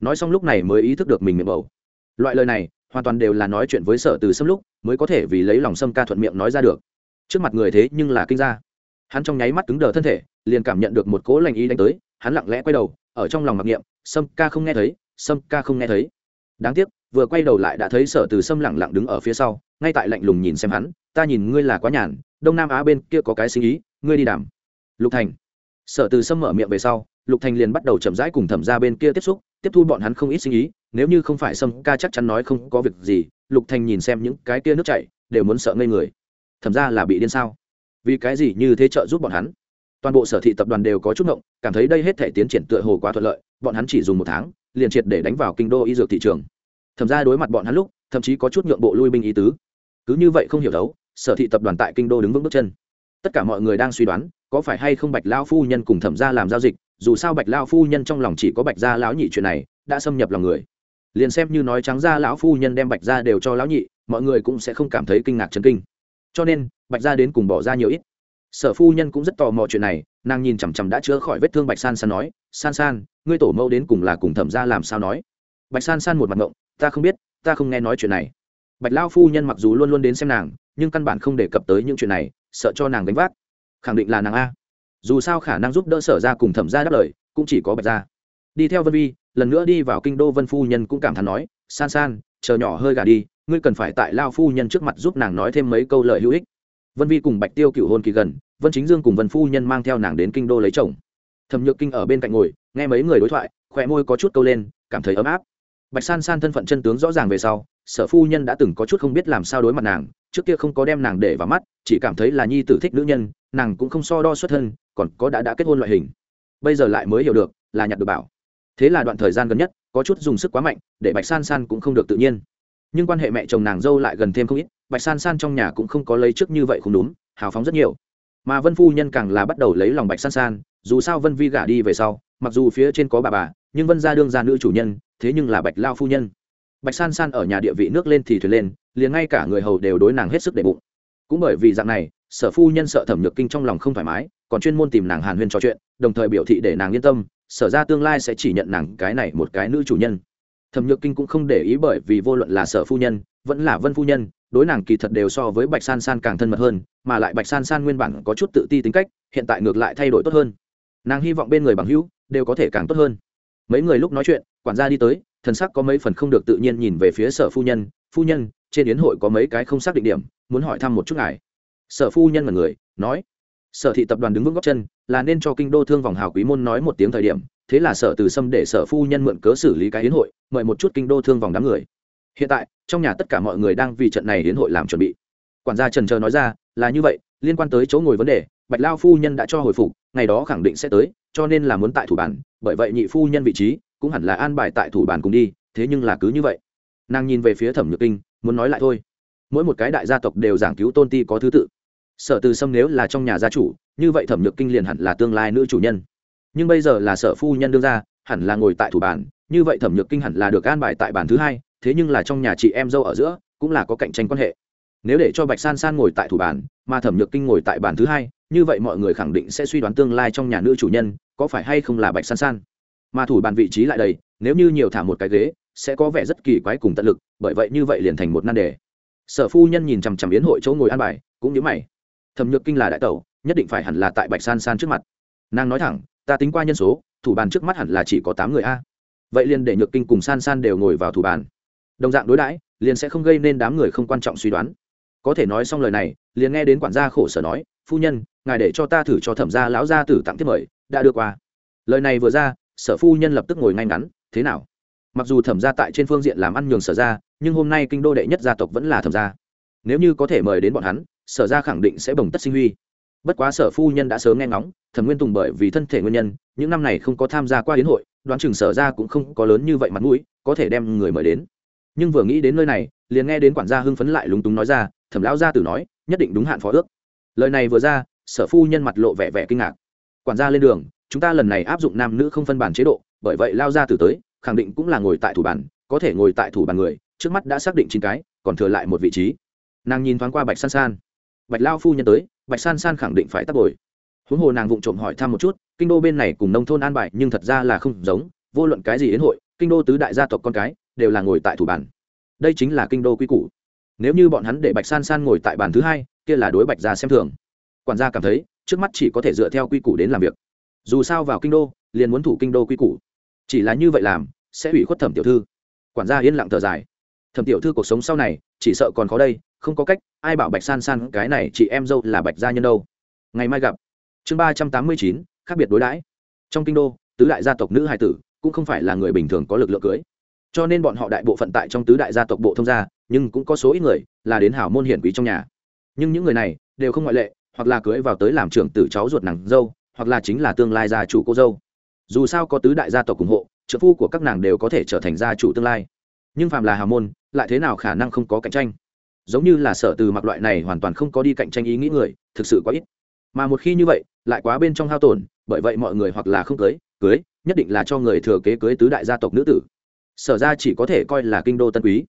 Nói xong lúc này mới ý thức được mình miệng bầu. Loại lời này hoàn toàn đều là nói chuyện với sở từ sâm lúc mới có thể vì lấy lòng sâm ca thuận miệng nói ra được. Trước mặt người thế nhưng là kinh gia, hắn trong nháy mắt cứng đờ thân thể liền cảm nhận được một cố lành ý đánh tới hắn lặng lẽ quay đầu ở trong lòng mặc niệm sâm ca không nghe thấy sâm ca không nghe thấy. Đáng tiếc vừa quay đầu lại đã thấy sở từ sâm lặng lặng đứng ở phía sau ngay tại lạnh lùng nhìn xem hắn ta nhìn ngươi là quá nhàn đông nam á bên kia có cái sinh ý ngươi đi đàm. Lục thành. Sở từ sâm mở miệng về sau lục thành liền bắt đầu chậm rãi cùng thẩm ra bên kia tiếp xúc tiếp thu bọn hắn không ít sinh ý nếu như không phải sâm ca chắc chắn nói không có việc gì, lục thành nhìn xem những cái kia nước chảy, đều muốn sợ ngây người. Thẩm ra là bị điên sao? Vì cái gì như thế trợ giúp bọn hắn? Toàn bộ sở thị tập đoàn đều có chút ngộng, cảm thấy đây hết thể tiến triển tựa hồ quá thuận lợi, bọn hắn chỉ dùng một tháng, liền triệt để đánh vào kinh đô y dược thị trường. Thẩm ra đối mặt bọn hắn lúc, thậm chí có chút nhượng bộ lui binh ý tứ. Cứ như vậy không hiểu đấu, sở thị tập đoàn tại kinh đô đứng vững bước chân. Tất cả mọi người đang suy đoán, có phải hay không bạch lao phu nhân cùng thẩm ra làm giao dịch, dù sao bạch lao phu nhân trong lòng chỉ có bạch gia lão nhị chuyện này, đã xâm nhập lòng người liền xem như nói trắng ra lão phu nhân đem bạch gia đều cho lão nhị, mọi người cũng sẽ không cảm thấy kinh ngạc chấn kinh. Cho nên, bạch gia đến cùng bỏ ra nhiều ít. Sở phu nhân cũng rất tò mò chuyện này, nàng nhìn chằm chằm đã chữa khỏi vết thương bạch san san nói, san san, ngươi tổ mẫu đến cùng là cùng thẩm ra làm sao nói? Bạch san san một mặt ngộng, ta không biết, ta không nghe nói chuyện này. Bạch lao phu nhân mặc dù luôn luôn đến xem nàng, nhưng căn bản không đề cập tới những chuyện này, sợ cho nàng đánh vác. Khẳng định là nàng a. Dù sao khả năng giúp đỡ sở ra cùng thẩm ra đáp lời, cũng chỉ có bạch ra đi theo vân vi lần nữa đi vào kinh đô vân phu nhân cũng cảm thán nói, san san, chờ nhỏ hơi gà đi, ngươi cần phải tại lao phu nhân trước mặt giúp nàng nói thêm mấy câu lời hữu ích. Vân vi cùng bạch tiêu cựu hôn kỳ gần, vân chính dương cùng vân phu nhân mang theo nàng đến kinh đô lấy chồng. Thẩm nhược kinh ở bên cạnh ngồi, nghe mấy người đối thoại khỏe môi có chút câu lên, cảm thấy ấm áp. Bạch san san thân phận chân tướng rõ ràng về sau, sở phu nhân đã từng có chút không biết làm sao đối mặt nàng, trước kia không có đem nàng để vào mắt, chỉ cảm thấy là nhi tử thích nữ nhân, nàng cũng không so đo xuất thân, còn có đã đã kết hôn loại hình. Bây giờ lại mới hiểu được, là nhặt được bảo thế là đoạn thời gian gần nhất, có chút dùng sức quá mạnh, để bạch san san cũng không được tự nhiên. Nhưng quan hệ mẹ chồng nàng dâu lại gần thêm không ít, bạch san san trong nhà cũng không có lấy trước như vậy không đúng, hào phóng rất nhiều. Mà vân phu nhân càng là bắt đầu lấy lòng bạch san san, dù sao vân vi gả đi về sau, mặc dù phía trên có bà bà, nhưng vân gia đương gia nữ chủ nhân, thế nhưng là bạch lao phu nhân. Bạch san san ở nhà địa vị nước lên thì thuyền lên, liền ngay cả người hầu đều đối nàng hết sức để bụng. Cũng bởi vì dạng này, sở phu nhân sợ thẩm nhược kinh trong lòng không thoải mái, còn chuyên môn tìm nàng hàn huyên trò chuyện, đồng thời biểu thị để nàng yên tâm sở ra tương lai sẽ chỉ nhận nàng cái này một cái nữ chủ nhân. Thẩm nhược kinh cũng không để ý bởi vì vô luận là sở phu nhân, vẫn là vân phu nhân, đối nàng kỳ thật đều so với bạch san san càng thân mật hơn, mà lại bạch san san nguyên bản có chút tự ti tính cách, hiện tại ngược lại thay đổi tốt hơn. Nàng hy vọng bên người bằng hữu đều có thể càng tốt hơn. Mấy người lúc nói chuyện, quản gia đi tới, thần sắc có mấy phần không được tự nhiên nhìn về phía sở phu nhân phu nhân, trên yến hội có mấy cái không xác định điểm, muốn hỏi thăm một chút ngài. Sở phu nhân là người, nói sở thị tập đoàn đứng vững góc chân, là nên cho kinh đô thương vòng hào quý môn nói một tiếng thời điểm, thế là sở từ sâm để sở phu nhân mượn cớ xử lý cái hiến hội, mời một chút kinh đô thương vòng đám người. Hiện tại, trong nhà tất cả mọi người đang vì trận này hiến hội làm chuẩn bị. Quản gia trần trờ nói ra, là như vậy, liên quan tới chỗ ngồi vấn đề, bạch lao phu nhân đã cho hồi phục, ngày đó khẳng định sẽ tới, cho nên là muốn tại thủ bản bởi vậy nhị phu nhân vị trí, cũng hẳn là an bài tại thủ bản cùng đi, thế nhưng là cứ như vậy. Nàng nhìn về phía thẩm nhược kinh, muốn nói lại thôi. Mỗi một cái đại gia tộc đều giảng cứu tôn ti có thứ tự sở từ sâm nếu là trong nhà gia chủ, như vậy thẩm nhược kinh liền hẳn là tương lai nữ chủ nhân. Nhưng bây giờ là sở phu nhân đương ra, hẳn là ngồi tại thủ bản như vậy thẩm nhược kinh hẳn là được an bài tại bản thứ hai, thế nhưng là trong nhà chị em dâu ở giữa, cũng là có cạnh tranh quan hệ. Nếu để cho bạch san san ngồi tại thủ bản mà thẩm nhược kinh ngồi tại bản thứ hai, như vậy mọi người khẳng định sẽ suy đoán tương lai trong nhà nữ chủ nhân có phải hay không là bạch san san. Mà thủ bàn vị trí lại đầy, nếu như nhiều thả một cái ghế, sẽ có vẻ rất kỳ quái cùng tận lực, bởi vậy như vậy liền thành một nan đề. Sở phu nhân nhìn chằm chằm yến hội chỗ ngồi an bài, cũng nhớ mày thẩm nhược kinh là đại tẩu, nhất định phải hẳn là tại bạch san san trước mặt. Nàng nói thẳng, ta tính qua nhân số, thủ bàn trước mắt hẳn là chỉ có tám người a. Vậy liền để nhược kinh cùng san san đều ngồi vào thủ bàn. Đồng dạng đối đãi, liền sẽ không gây nên đám người không quan trọng suy đoán. Có thể nói xong lời này, liền nghe đến quản gia khổ sở nói, phu nhân, ngài để cho ta thử cho thẩm gia lão gia tử tặng tiếp mời, đã đưa qua. Lời này vừa ra, sở phu nhân lập tức ngồi ngay ngắn, thế nào? Mặc dù thẩm gia tại trên phương diện làm ăn nhường sở ra nhưng hôm nay kinh đô đệ nhất gia tộc vẫn là thẩm gia. Nếu như có thể mời đến bọn hắn sở ra khẳng định sẽ bồng tất sinh huy. Bất quá sở phu nhân đã sớm nghe ngóng, thẩm nguyên tùng bởi vì thân thể nguyên nhân, những năm này không có tham gia qua hiến hội, đoán chừng sở ra cũng không có lớn như vậy mặt mũi, có thể đem người mời đến. Nhưng vừa nghĩ đến nơi này, liền nghe đến quản gia hưng phấn lại lúng túng nói ra, thẩm lão gia tử nói, nhất định đúng hạn phó ước. Lời này vừa ra, sở phu nhân mặt lộ vẻ vẻ kinh ngạc. Quản gia lên đường, chúng ta lần này áp dụng nam nữ không phân bản chế độ, bởi vậy lao ra từ tới, khẳng định cũng là ngồi tại thủ bàn, có thể ngồi tại thủ bàn người, trước mắt đã xác định chín cái, còn thừa lại một vị trí. Nàng nhìn thoáng qua bạch san san bạch lao phu nhân tới, bạch san san khẳng định phải tắt bồi. Huống hồ nàng vụng trộm hỏi thăm một chút, kinh đô bên này cùng nông thôn an bài nhưng thật ra là không giống, vô luận cái gì yến hội, kinh đô tứ đại gia tộc con cái, đều là ngồi tại thủ bàn. Đây chính là kinh đô quy củ. Nếu như bọn hắn để bạch san san ngồi tại bàn thứ hai, kia là đối bạch gia xem thường. Quản gia cảm thấy, trước mắt chỉ có thể dựa theo quy củ đến làm việc. Dù sao vào kinh đô, liền muốn thủ kinh đô quy củ. Chỉ là như vậy làm, sẽ ủy khuất thẩm tiểu thư. Quản gia yên lặng thở dài. Thẩm tiểu thư cuộc sống sau này chỉ sợ còn khó đây, không có cách, ai bảo bạch san san cái này chị em dâu là bạch gia nhân đâu. Ngày mai gặp. Chương ba trăm tám mươi chín, khác biệt đối đãi. Trong kinh đô, tứ đại gia tộc nữ hai tử cũng không phải là người bình thường có lực lượng cưới. Cho nên bọn họ đại bộ phận tại trong tứ đại gia tộc bộ thông gia, nhưng cũng có số ít người là đến hảo môn hiển quý trong nhà. Nhưng những người này đều không ngoại lệ, hoặc là cưới vào tới làm trưởng tử cháu ruột nàng dâu, hoặc là chính là tương lai gia chủ cô dâu. Dù sao có tứ đại gia tộc ủng hộ, trợ phu của các nàng đều có thể trở thành gia chủ tương lai nhưng phàm là hào môn, lại thế nào khả năng không có cạnh tranh? Giống như là sở từ mặc loại này hoàn toàn không có đi cạnh tranh ý nghĩ người, thực sự quá ít. Mà một khi như vậy, lại quá bên trong hao tổn, bởi vậy mọi người hoặc là không cưới cưới, nhất định là cho người thừa kế cưới tứ đại gia tộc nữ tử. Sở ra chỉ có thể coi là kinh đô tân quý.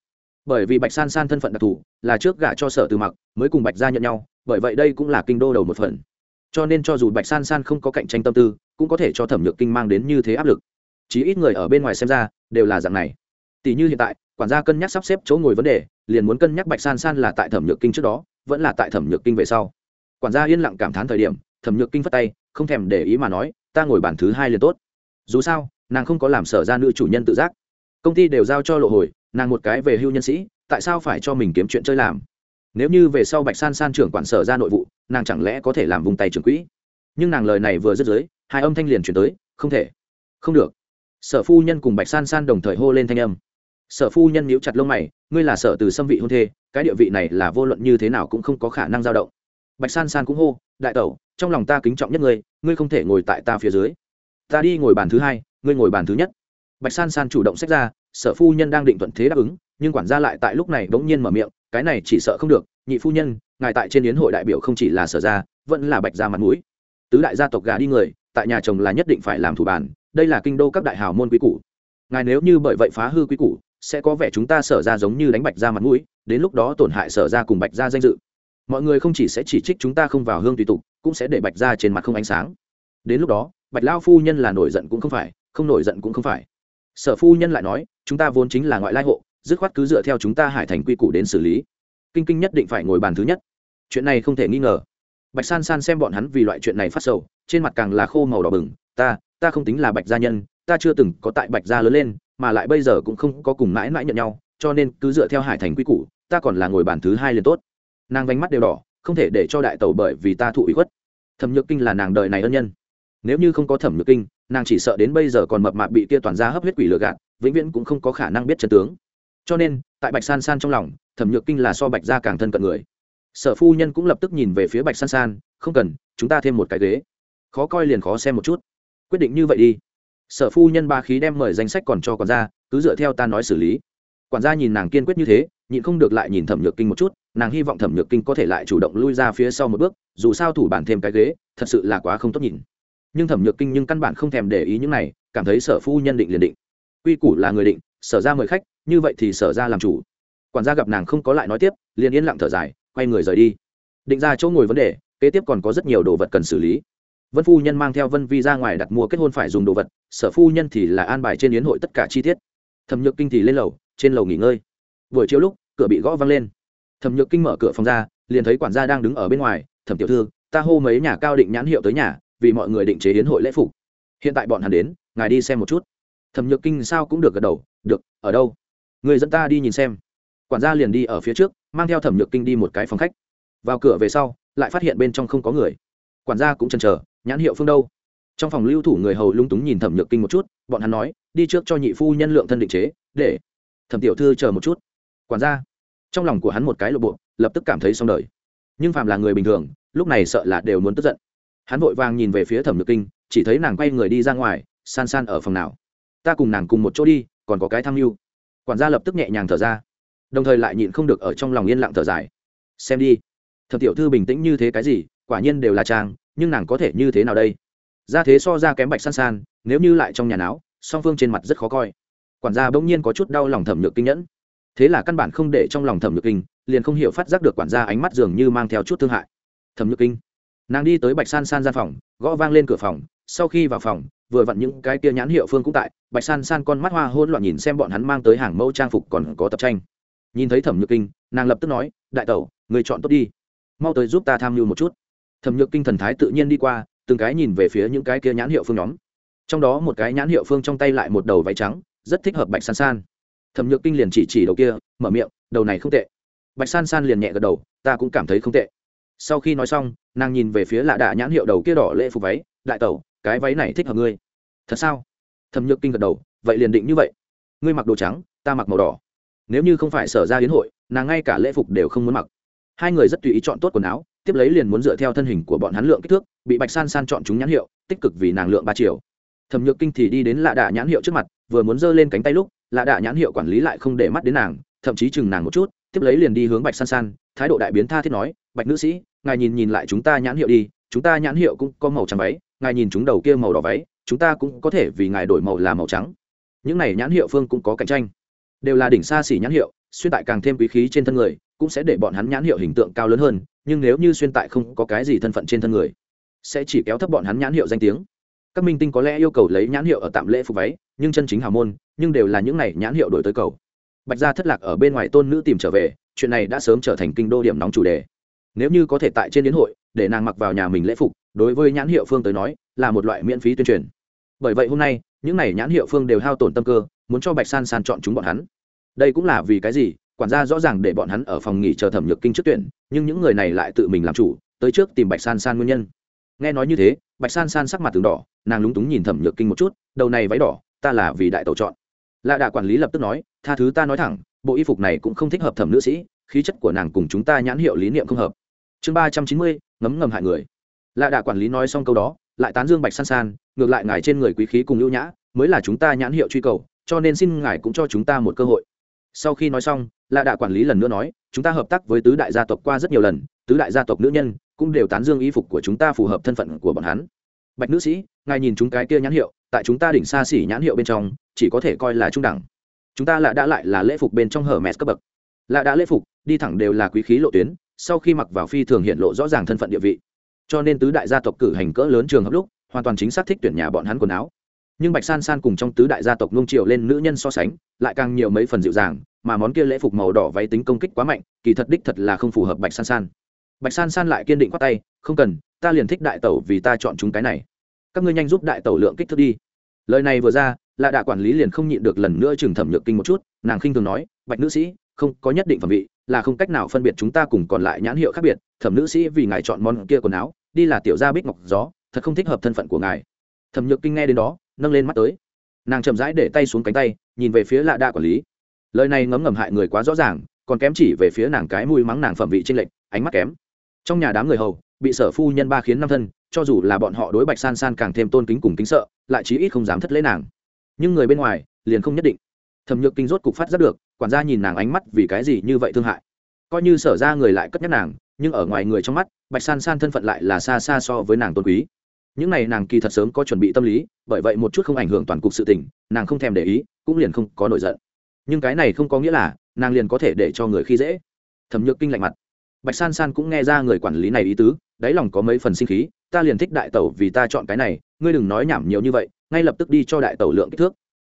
Bởi vì bạch san san thân phận đặc thù, là trước gả cho sở từ mặc, mới cùng bạch gia nhận nhau, bởi vậy đây cũng là kinh đô đầu một phần. Cho nên cho dù bạch san san không có cạnh tranh tâm tư, cũng có thể cho thẩm nhược kinh mang đến như thế áp lực. Chí ít người ở bên ngoài xem ra, đều là dạng này tỷ như hiện tại, quản gia cân nhắc sắp xếp chỗ ngồi vấn đề, liền muốn cân nhắc bạch san san là tại thẩm nhược kinh trước đó, vẫn là tại thẩm nhược kinh về sau. Quản gia yên lặng cảm thán thời điểm, thẩm nhược kinh phất tay, không thèm để ý mà nói, ta ngồi bàn thứ hai liền tốt. Dù sao, nàng không có làm sở ra nữ chủ nhân tự giác. Công ty đều giao cho lộ hồi, nàng một cái về hưu nhân sĩ, tại sao phải cho mình kiếm chuyện chơi làm? Nếu như về sau bạch san san trưởng quản sở ra nội vụ, nàng chẳng lẽ có thể làm vùng tay trưởng quỹ? Nhưng nàng lời này vừa dứt dưới, hai âm thanh liền chuyển tới, không thể, không được. Sở phu nhân cùng bạch san san đồng thời hô lên thanh âm sở phu nhân níu chặt lông mày, ngươi là sở từ xâm vị hôn thê, cái địa vị này là vô luận như thế nào cũng không có khả năng dao động. Bạch san san cũng hô, đại tẩu, trong lòng ta kính trọng nhất ngươi ngươi không thể ngồi tại ta phía dưới. Ta đi ngồi bàn thứ hai, ngươi ngồi bàn thứ nhất. Bạch san san chủ động xách ra, sở phu nhân đang định thuận thế đáp ứng, nhưng quản gia lại tại lúc này bỗng nhiên mở miệng, cái này chỉ sợ không được, nhị phu nhân, ngài tại trên yến hội đại biểu không chỉ là sở gia, vẫn là bạch gia mặt mũi. Tứ đại gia tộc gà đi người, tại nhà chồng là nhất định phải làm thủ bản đây là kinh đô các đại hào môn quý cũ ngài nếu như bởi vậy phá hư quý cũ sẽ có vẻ chúng ta sở ra giống như đánh bạch ra mặt mũi, đến lúc đó tổn hại sở ra cùng bạch ra danh dự. Mọi người không chỉ sẽ chỉ trích chúng ta không vào hương tùy tục, cũng sẽ để bạch ra trên mặt không ánh sáng. Đến lúc đó, bạch lao phu nhân là nổi giận cũng không phải, không nổi giận cũng không phải. Sở phu nhân lại nói, chúng ta vốn chính là ngoại lai hộ, dứt khoát cứ dựa theo chúng ta hải thành quy củ đến xử lý. Kinh kinh nhất định phải ngồi bàn thứ nhất. Chuyện này không thể nghi ngờ. Bạch san san xem bọn hắn vì loại chuyện này phát sầu, trên mặt càng là khô màu đỏ bừng, ta ta không tính là bạch gia nhân, ta chưa từng có tại bạch gia lớn lên mà lại bây giờ cũng không có cùng mãi mãi nhận nhau, cho nên cứ dựa theo hải thành quy củ, ta còn là ngồi bàn thứ hai liền tốt. Nàng vánh mắt đều đỏ, không thể để cho đại tàu bởi vì ta thụ ủy khuất. Thẩm nhược kinh là nàng đời này ân nhân. Nếu như không có thẩm nhược kinh, nàng chỉ sợ đến bây giờ còn mập mạp bị kia toàn ra hấp huyết quỷ lừa gạt, vĩnh viễn cũng không có khả năng biết chân tướng. Cho nên, tại bạch san san trong lòng, thẩm nhược kinh là so bạch gia càng thân cận người. Sở phu nhân cũng lập tức nhìn về phía bạch san san, không cần, chúng ta thêm một cái ghế. Khó coi liền khó xem một chút. Quyết định như vậy đi sở phu nhân ba khí đem mời danh sách còn cho quản gia, cứ dựa theo ta nói xử lý. Quản gia nhìn nàng kiên quyết như thế, nhịn không được lại nhìn thẩm nhược kinh một chút, nàng hy vọng thẩm nhược kinh có thể lại chủ động lui ra phía sau một bước, dù sao thủ bản thêm cái ghế, thật sự là quá không tốt nhìn. Nhưng thẩm nhược kinh nhưng căn bản không thèm để ý những này, cảm thấy sở phu nhân định liền định. Quy củ là người định, sở ra mời khách, như vậy thì sở ra làm chủ. Quản gia gặp nàng không có lại nói tiếp, liền yên lặng thở dài, quay người rời đi. Định ra chỗ ngồi vấn đề, kế tiếp còn có rất nhiều đồ vật cần xử lý vân phu nhân mang theo vân vi ra ngoài đặt mua kết hôn phải dùng đồ vật, sở phu nhân thì là an bài trên yến hội tất cả chi tiết. Thẩm nhược kinh thì lên lầu, trên lầu nghỉ ngơi. Buổi chiều lúc, cửa bị gõ văng lên. Thẩm nhược kinh mở cửa phòng ra, liền thấy quản gia đang đứng ở bên ngoài, thẩm tiểu thư, ta hô mấy nhà cao định nhãn hiệu tới nhà, vì mọi người định chế yến hội lễ phục. Hiện tại bọn hắn đến, ngài đi xem một chút. Thẩm nhược kinh sao cũng được gật đầu, được, ở đâu? Người dẫn ta đi nhìn xem. Quản gia liền đi ở phía trước, mang theo thẩm nhược kinh đi một cái phòng khách. Vào cửa về sau, lại phát hiện bên trong không có người. Quản gia cũng chần chờ nhãn hiệu phương đâu? Trong phòng lưu thủ người hầu lung túng nhìn thẩm nhược kinh một chút, bọn hắn nói, đi trước cho nhị phu nhân lượng thân định chế, để. Thẩm tiểu thư chờ một chút. Quản gia. Trong lòng của hắn một cái lộ bộ, lập tức cảm thấy xong đời. Nhưng phàm là người bình thường, lúc này sợ là đều muốn tức giận. Hắn vội vàng nhìn về phía thẩm nhược kinh, chỉ thấy nàng quay người đi ra ngoài, san san ở phòng nào. Ta cùng nàng cùng một chỗ đi, còn có cái tham mưu. Quản gia lập tức nhẹ nhàng thở ra. Đồng thời lại nhịn không được ở trong lòng yên lặng thở dài. Xem đi. Thẩm tiểu thư bình tĩnh như thế cái gì, quả nhiên đều là trang nhưng nàng có thể như thế nào đây? Ra thế so ra kém bạch san san, nếu như lại trong nhà não song phương trên mặt rất khó coi. Quản gia bỗng nhiên có chút đau lòng thẩm nhược kinh nhẫn. Thế là căn bản không để trong lòng thẩm nhược kinh, liền không hiểu phát giác được quản gia ánh mắt dường như mang theo chút thương hại. Thẩm nhược kinh, nàng đi tới bạch san san gian phòng, gõ vang lên cửa phòng, sau khi vào phòng, vừa vặn những cái kia nhãn hiệu phương cũng tại, bạch san san con mắt hoa hôn loạn nhìn xem bọn hắn mang tới hàng mẫu trang phục còn có tập tranh. Nhìn thấy thẩm nhược kinh, nàng lập tức nói, đại tẩu, người chọn tốt đi. Mau tới giúp ta tham mưu một chút thẩm nhược kinh thần thái tự nhiên đi qua, từng cái nhìn về phía những cái kia nhãn hiệu phương nhóm. Trong đó một cái nhãn hiệu phương trong tay lại một đầu váy trắng, rất thích hợp bạch san san. Thẩm nhược kinh liền chỉ chỉ đầu kia, mở miệng, đầu này không tệ. Bạch san san liền nhẹ gật đầu, ta cũng cảm thấy không tệ. Sau khi nói xong, nàng nhìn về phía lạ đạ nhãn hiệu đầu kia đỏ lễ phục váy, đại tẩu, cái váy này thích hợp ngươi. Thật sao? Thẩm nhược kinh gật đầu, vậy liền định như vậy. Ngươi mặc đồ trắng, ta mặc màu đỏ. Nếu như không phải sở ra hiến hội, nàng ngay cả lễ phục đều không muốn mặc. Hai người rất tùy ý chọn tốt quần áo tiếp lấy liền muốn dựa theo thân hình của bọn hắn lượng kích thước, bị bạch san san chọn chúng nhãn hiệu, tích cực vì nàng lượng ba triệu. Thẩm nhược kinh thì đi đến lạ đạ nhãn hiệu trước mặt, vừa muốn giơ lên cánh tay lúc, lạ đạ nhãn hiệu quản lý lại không để mắt đến nàng, thậm chí chừng nàng một chút, tiếp lấy liền đi hướng bạch san san, thái độ đại biến tha thiết nói, bạch nữ sĩ, ngài nhìn nhìn lại chúng ta nhãn hiệu đi, chúng ta nhãn hiệu cũng có màu trắng váy, ngài nhìn chúng đầu kia màu đỏ váy, chúng ta cũng có thể vì ngài đổi màu là màu trắng. Những này nhãn hiệu phương cũng có cạnh tranh đều là đỉnh xa xỉ nhãn hiệu, xuyên tại càng thêm quý khí trên thân người, cũng sẽ để bọn hắn nhãn hiệu hình tượng cao lớn hơn, nhưng nếu như xuyên tại không có cái gì thân phận trên thân người, sẽ chỉ kéo thấp bọn hắn nhãn hiệu danh tiếng. Các minh tinh có lẽ yêu cầu lấy nhãn hiệu ở tạm lễ phục váy, nhưng chân chính hào môn, nhưng đều là những này nhãn hiệu đổi tới cầu. Bạch gia thất lạc ở bên ngoài tôn nữ tìm trở về, chuyện này đã sớm trở thành kinh đô điểm nóng chủ đề. Nếu như có thể tại trên đến hội, để nàng mặc vào nhà mình lễ phục, đối với nhãn hiệu phương tới nói, là một loại miễn phí tuyên truyền. Bởi vậy hôm nay, những này nhãn hiệu phương đều hao tổn tâm cơ, muốn cho bạch san san chọn chúng bọn hắn đây cũng là vì cái gì? Quản gia rõ ràng để bọn hắn ở phòng nghỉ chờ thẩm nhược kinh trước tuyển, nhưng những người này lại tự mình làm chủ, tới trước tìm bạch san san nguyên nhân. Nghe nói như thế, bạch san san sắc mặt từng đỏ, nàng lúng túng nhìn thẩm nhược kinh một chút, đầu này váy đỏ, ta là vì đại tàu chọn. Lạ đạ quản lý lập tức nói, tha thứ ta nói thẳng, bộ y phục này cũng không thích hợp thẩm nữ sĩ, khí chất của nàng cùng chúng ta nhãn hiệu lý niệm không hợp. Chương ba trăm chín mươi, ngấm ngầm hại người. Lạ đạ quản lý nói xong câu đó, lại tán dương bạch san san, ngược lại ngài trên người quý khí cùng ưu nhã, mới là chúng ta nhãn hiệu truy cầu, cho nên xin ngài cũng cho chúng ta một cơ hội sau khi nói xong là đạ quản lý lần nữa nói, chúng ta hợp tác với tứ đại gia tộc qua rất nhiều lần, tứ đại gia tộc nữ nhân cũng đều tán dương y phục của chúng ta phù hợp thân phận của bọn hắn. Bạch nữ sĩ, ngài nhìn chúng cái kia nhãn hiệu, tại chúng ta đỉnh xa xỉ nhãn hiệu bên trong, chỉ có thể coi là trung đẳng. Chúng ta là đã lại là lễ phục bên trong hở mẹt cấp bậc. Là đã lễ phục, đi thẳng đều là quý khí lộ tuyến, sau khi mặc vào phi thường hiện lộ rõ ràng thân phận địa vị. Cho nên tứ đại gia tộc cử hành cỡ lớn trường hợp lúc, hoàn toàn chính xác thích tuyển nhà bọn hắn quần áo nhưng bạch san san cùng trong tứ đại gia tộc nung triệu lên nữ nhân so sánh, lại càng nhiều mấy phần dịu dàng, mà món kia lễ phục màu đỏ váy tính công kích quá mạnh, kỳ thật đích thật là không phù hợp bạch san san. Bạch san san lại kiên định khoát tay, không cần, ta liền thích đại tẩu vì ta chọn chúng cái này. Các ngươi nhanh giúp đại tẩu lượng kích thước đi. Lời này vừa ra là đạ quản lý liền không nhịn được lần nữa chừng thẩm nhược kinh một chút, nàng khinh thường nói, bạch nữ sĩ, không, có nhất định phẩm vị, là không cách nào phân biệt chúng ta cùng còn lại nhãn hiệu khác biệt, thẩm nữ sĩ vì ngài chọn món kia quần áo, đi là tiểu gia bích ngọc gió, thật không thích hợp thân phận của ngài. Thẩm nhược kinh nghe đến đó nâng lên mắt tới. Nàng chậm rãi để tay xuống cánh tay, nhìn về phía lạ đạ quản lý. Lời này ngấm ngầm hại người quá rõ ràng, còn kém chỉ về phía nàng cái mùi mắng nàng phẩm vị tranh lệch, ánh mắt kém. Trong nhà đám người hầu, bị sở phu nhân ba khiến năm thân, cho dù là bọn họ đối bạch san san càng thêm tôn kính cùng kính sợ, lại chí ít không dám thất lễ nàng. Nhưng người bên ngoài, liền không nhất định. Thẩm nhược kinh rốt cục phát rất được, quản gia nhìn nàng ánh mắt vì cái gì như vậy thương hại. Coi như sở ra người lại cất nhắc nàng, nhưng ở ngoài người trong mắt, bạch san san thân phận lại là xa xa so với nàng tôn quý những này nàng kỳ thật sớm có chuẩn bị tâm lý, bởi vậy một chút không ảnh hưởng toàn cục sự tình, nàng không thèm để ý, cũng liền không có nổi giận. Nhưng cái này không có nghĩa là nàng liền có thể để cho người khi dễ. Thẩm nhược kinh lạnh mặt. Bạch san san cũng nghe ra người quản lý này ý tứ, đáy lòng có mấy phần sinh khí, ta liền thích đại tẩu vì ta chọn cái này, ngươi đừng nói nhảm nhiều như vậy, ngay lập tức đi cho đại tẩu lượng kích thước.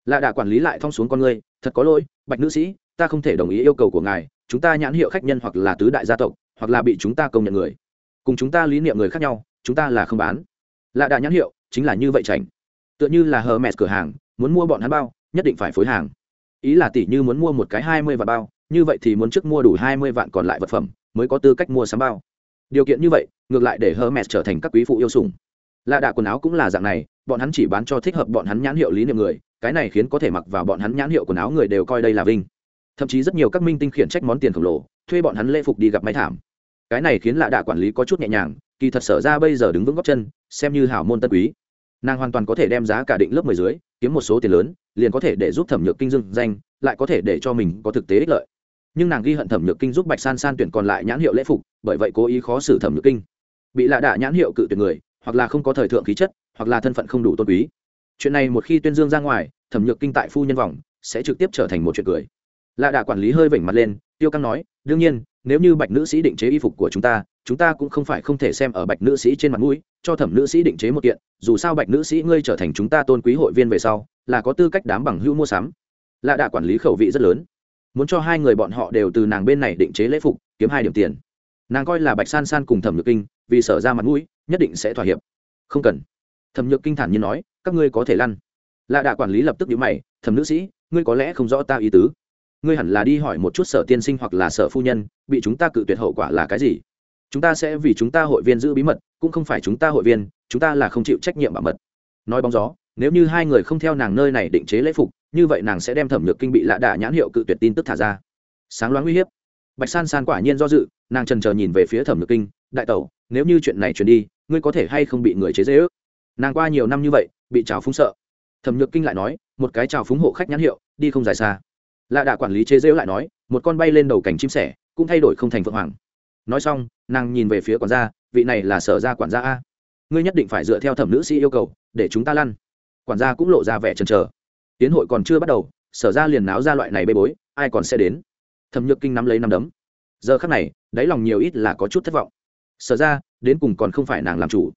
Lạ đạ quản lý lại thong xuống con ngươi, thật có lỗi, bạch nữ sĩ, ta không thể đồng ý yêu cầu của ngài, chúng ta nhãn hiệu khách nhân hoặc là tứ đại gia tộc, hoặc là bị chúng ta công nhận người. Cùng chúng ta lý niệm người khác nhau, chúng ta là không bán lạ đà nhãn hiệu, chính là như vậy chảnh. Tựa như là hờ mẹt cửa hàng, muốn mua bọn hắn bao, nhất định phải phối hàng. Ý là tỷ như muốn mua một cái hai mươi vạn bao, như vậy thì muốn trước mua đủ hai mươi vạn còn lại vật phẩm, mới có tư cách mua sắm bao. Điều kiện như vậy, ngược lại để hờ mẹ trở thành các quý phụ yêu sủng. Lạ đà quần áo cũng là dạng này, bọn hắn chỉ bán cho thích hợp bọn hắn nhãn hiệu lý niệm người, cái này khiến có thể mặc vào bọn hắn nhãn hiệu quần áo người đều coi đây là vinh. Thậm chí rất nhiều các minh tinh khiển trách món tiền khổng lồ, thuê bọn hắn lễ phục đi gặp máy thảm. Cái này khiến lạ đạ quản lý có chút nhẹ nhàng, kỳ thật sở ra bây giờ đứng vững góc chân xem như hảo môn tân quý. Nàng hoàn toàn có thể đem giá cả định lớp mười dưới, kiếm một số tiền lớn, liền có thể để giúp thẩm nhược kinh dương danh, lại có thể để cho mình có thực tế ích lợi. Nhưng nàng ghi hận thẩm nhược kinh giúp bạch san san tuyển còn lại nhãn hiệu lễ phục, bởi vậy cố ý khó xử thẩm nhược kinh. Bị lạ đạ nhãn hiệu cự tuyệt người, hoặc là không có thời thượng khí chất, hoặc là thân phận không đủ tôn quý. Chuyện này một khi tuyên dương ra ngoài, thẩm nhược kinh tại phu nhân vòng sẽ trực tiếp trở thành một chuyện cười. Lạ đạ quản lý hơi vểnh mặt lên, tiêu căng nói, đương nhiên nếu như bạch nữ sĩ định chế y phục của chúng ta chúng ta cũng không phải không thể xem ở bạch nữ sĩ trên mặt mũi, cho thẩm nữ sĩ định chế một kiện, dù sao bạch nữ sĩ ngươi trở thành chúng ta tôn quý hội viên về sau, là có tư cách đám bằng hữu mua sắm. Lạ đạ quản lý khẩu vị rất lớn. Muốn cho hai người bọn họ đều từ nàng bên này định chế lễ phục, kiếm hai điểm tiền. Nàng coi là bạch san san cùng thẩm nhược kinh, vì sở ra mặt mũi, nhất định sẽ thỏa hiệp. Không cần. Thẩm nhược kinh thản nhiên nói, các ngươi có thể lăn. Lạ đạ quản lý lập tức nhữ mày, thẩm nữ sĩ, ngươi có lẽ không rõ ta ý tứ ngươi hẳn là đi hỏi một chút sở tiên sinh hoặc là sở phu nhân, bị chúng ta cự tuyệt hậu quả là cái gì? Chúng ta sẽ vì chúng ta hội viên giữ bí mật, cũng không phải chúng ta hội viên, chúng ta là không chịu trách nhiệm bảo mật. Nói bóng gió, nếu như hai người không theo nàng nơi này định chế lễ phục, như vậy nàng sẽ đem thẩm nhược kinh bị lạ đà nhãn hiệu cự tuyệt tin tức thả ra. Sáng loáng uy hiếp. Bạch san san quả nhiên do dự, nàng trần chờ nhìn về phía thẩm nhược kinh, đại tẩu, nếu như chuyện này truyền đi, ngươi có thể hay không bị người chế dễ ước nàng qua nhiều năm như vậy, bị trào phúng sợ. Thẩm nhược kinh lại nói, một cái trào phúng hộ khách nhãn hiệu, đi không dài xa lạ đà quản lý chế dễu lại nói, một con bay lên đầu cảnh chim sẻ, cũng thay đổi không thành phượng hoàng. Nói xong, nàng nhìn về phía quản gia, vị này là sở gia quản gia a. Ngươi nhất định phải dựa theo thẩm nữ sĩ yêu cầu, để chúng ta lăn. Quản gia cũng lộ ra vẻ chần chờ. Tiến hội còn chưa bắt đầu, sở ra liền náo ra loại này bê bối, ai còn sẽ đến? Thẩm nhược kinh nắm lấy nắm đấm. Giờ khắc này, đáy lòng nhiều ít là có chút thất vọng. Sở ra đến cùng còn không phải nàng làm chủ.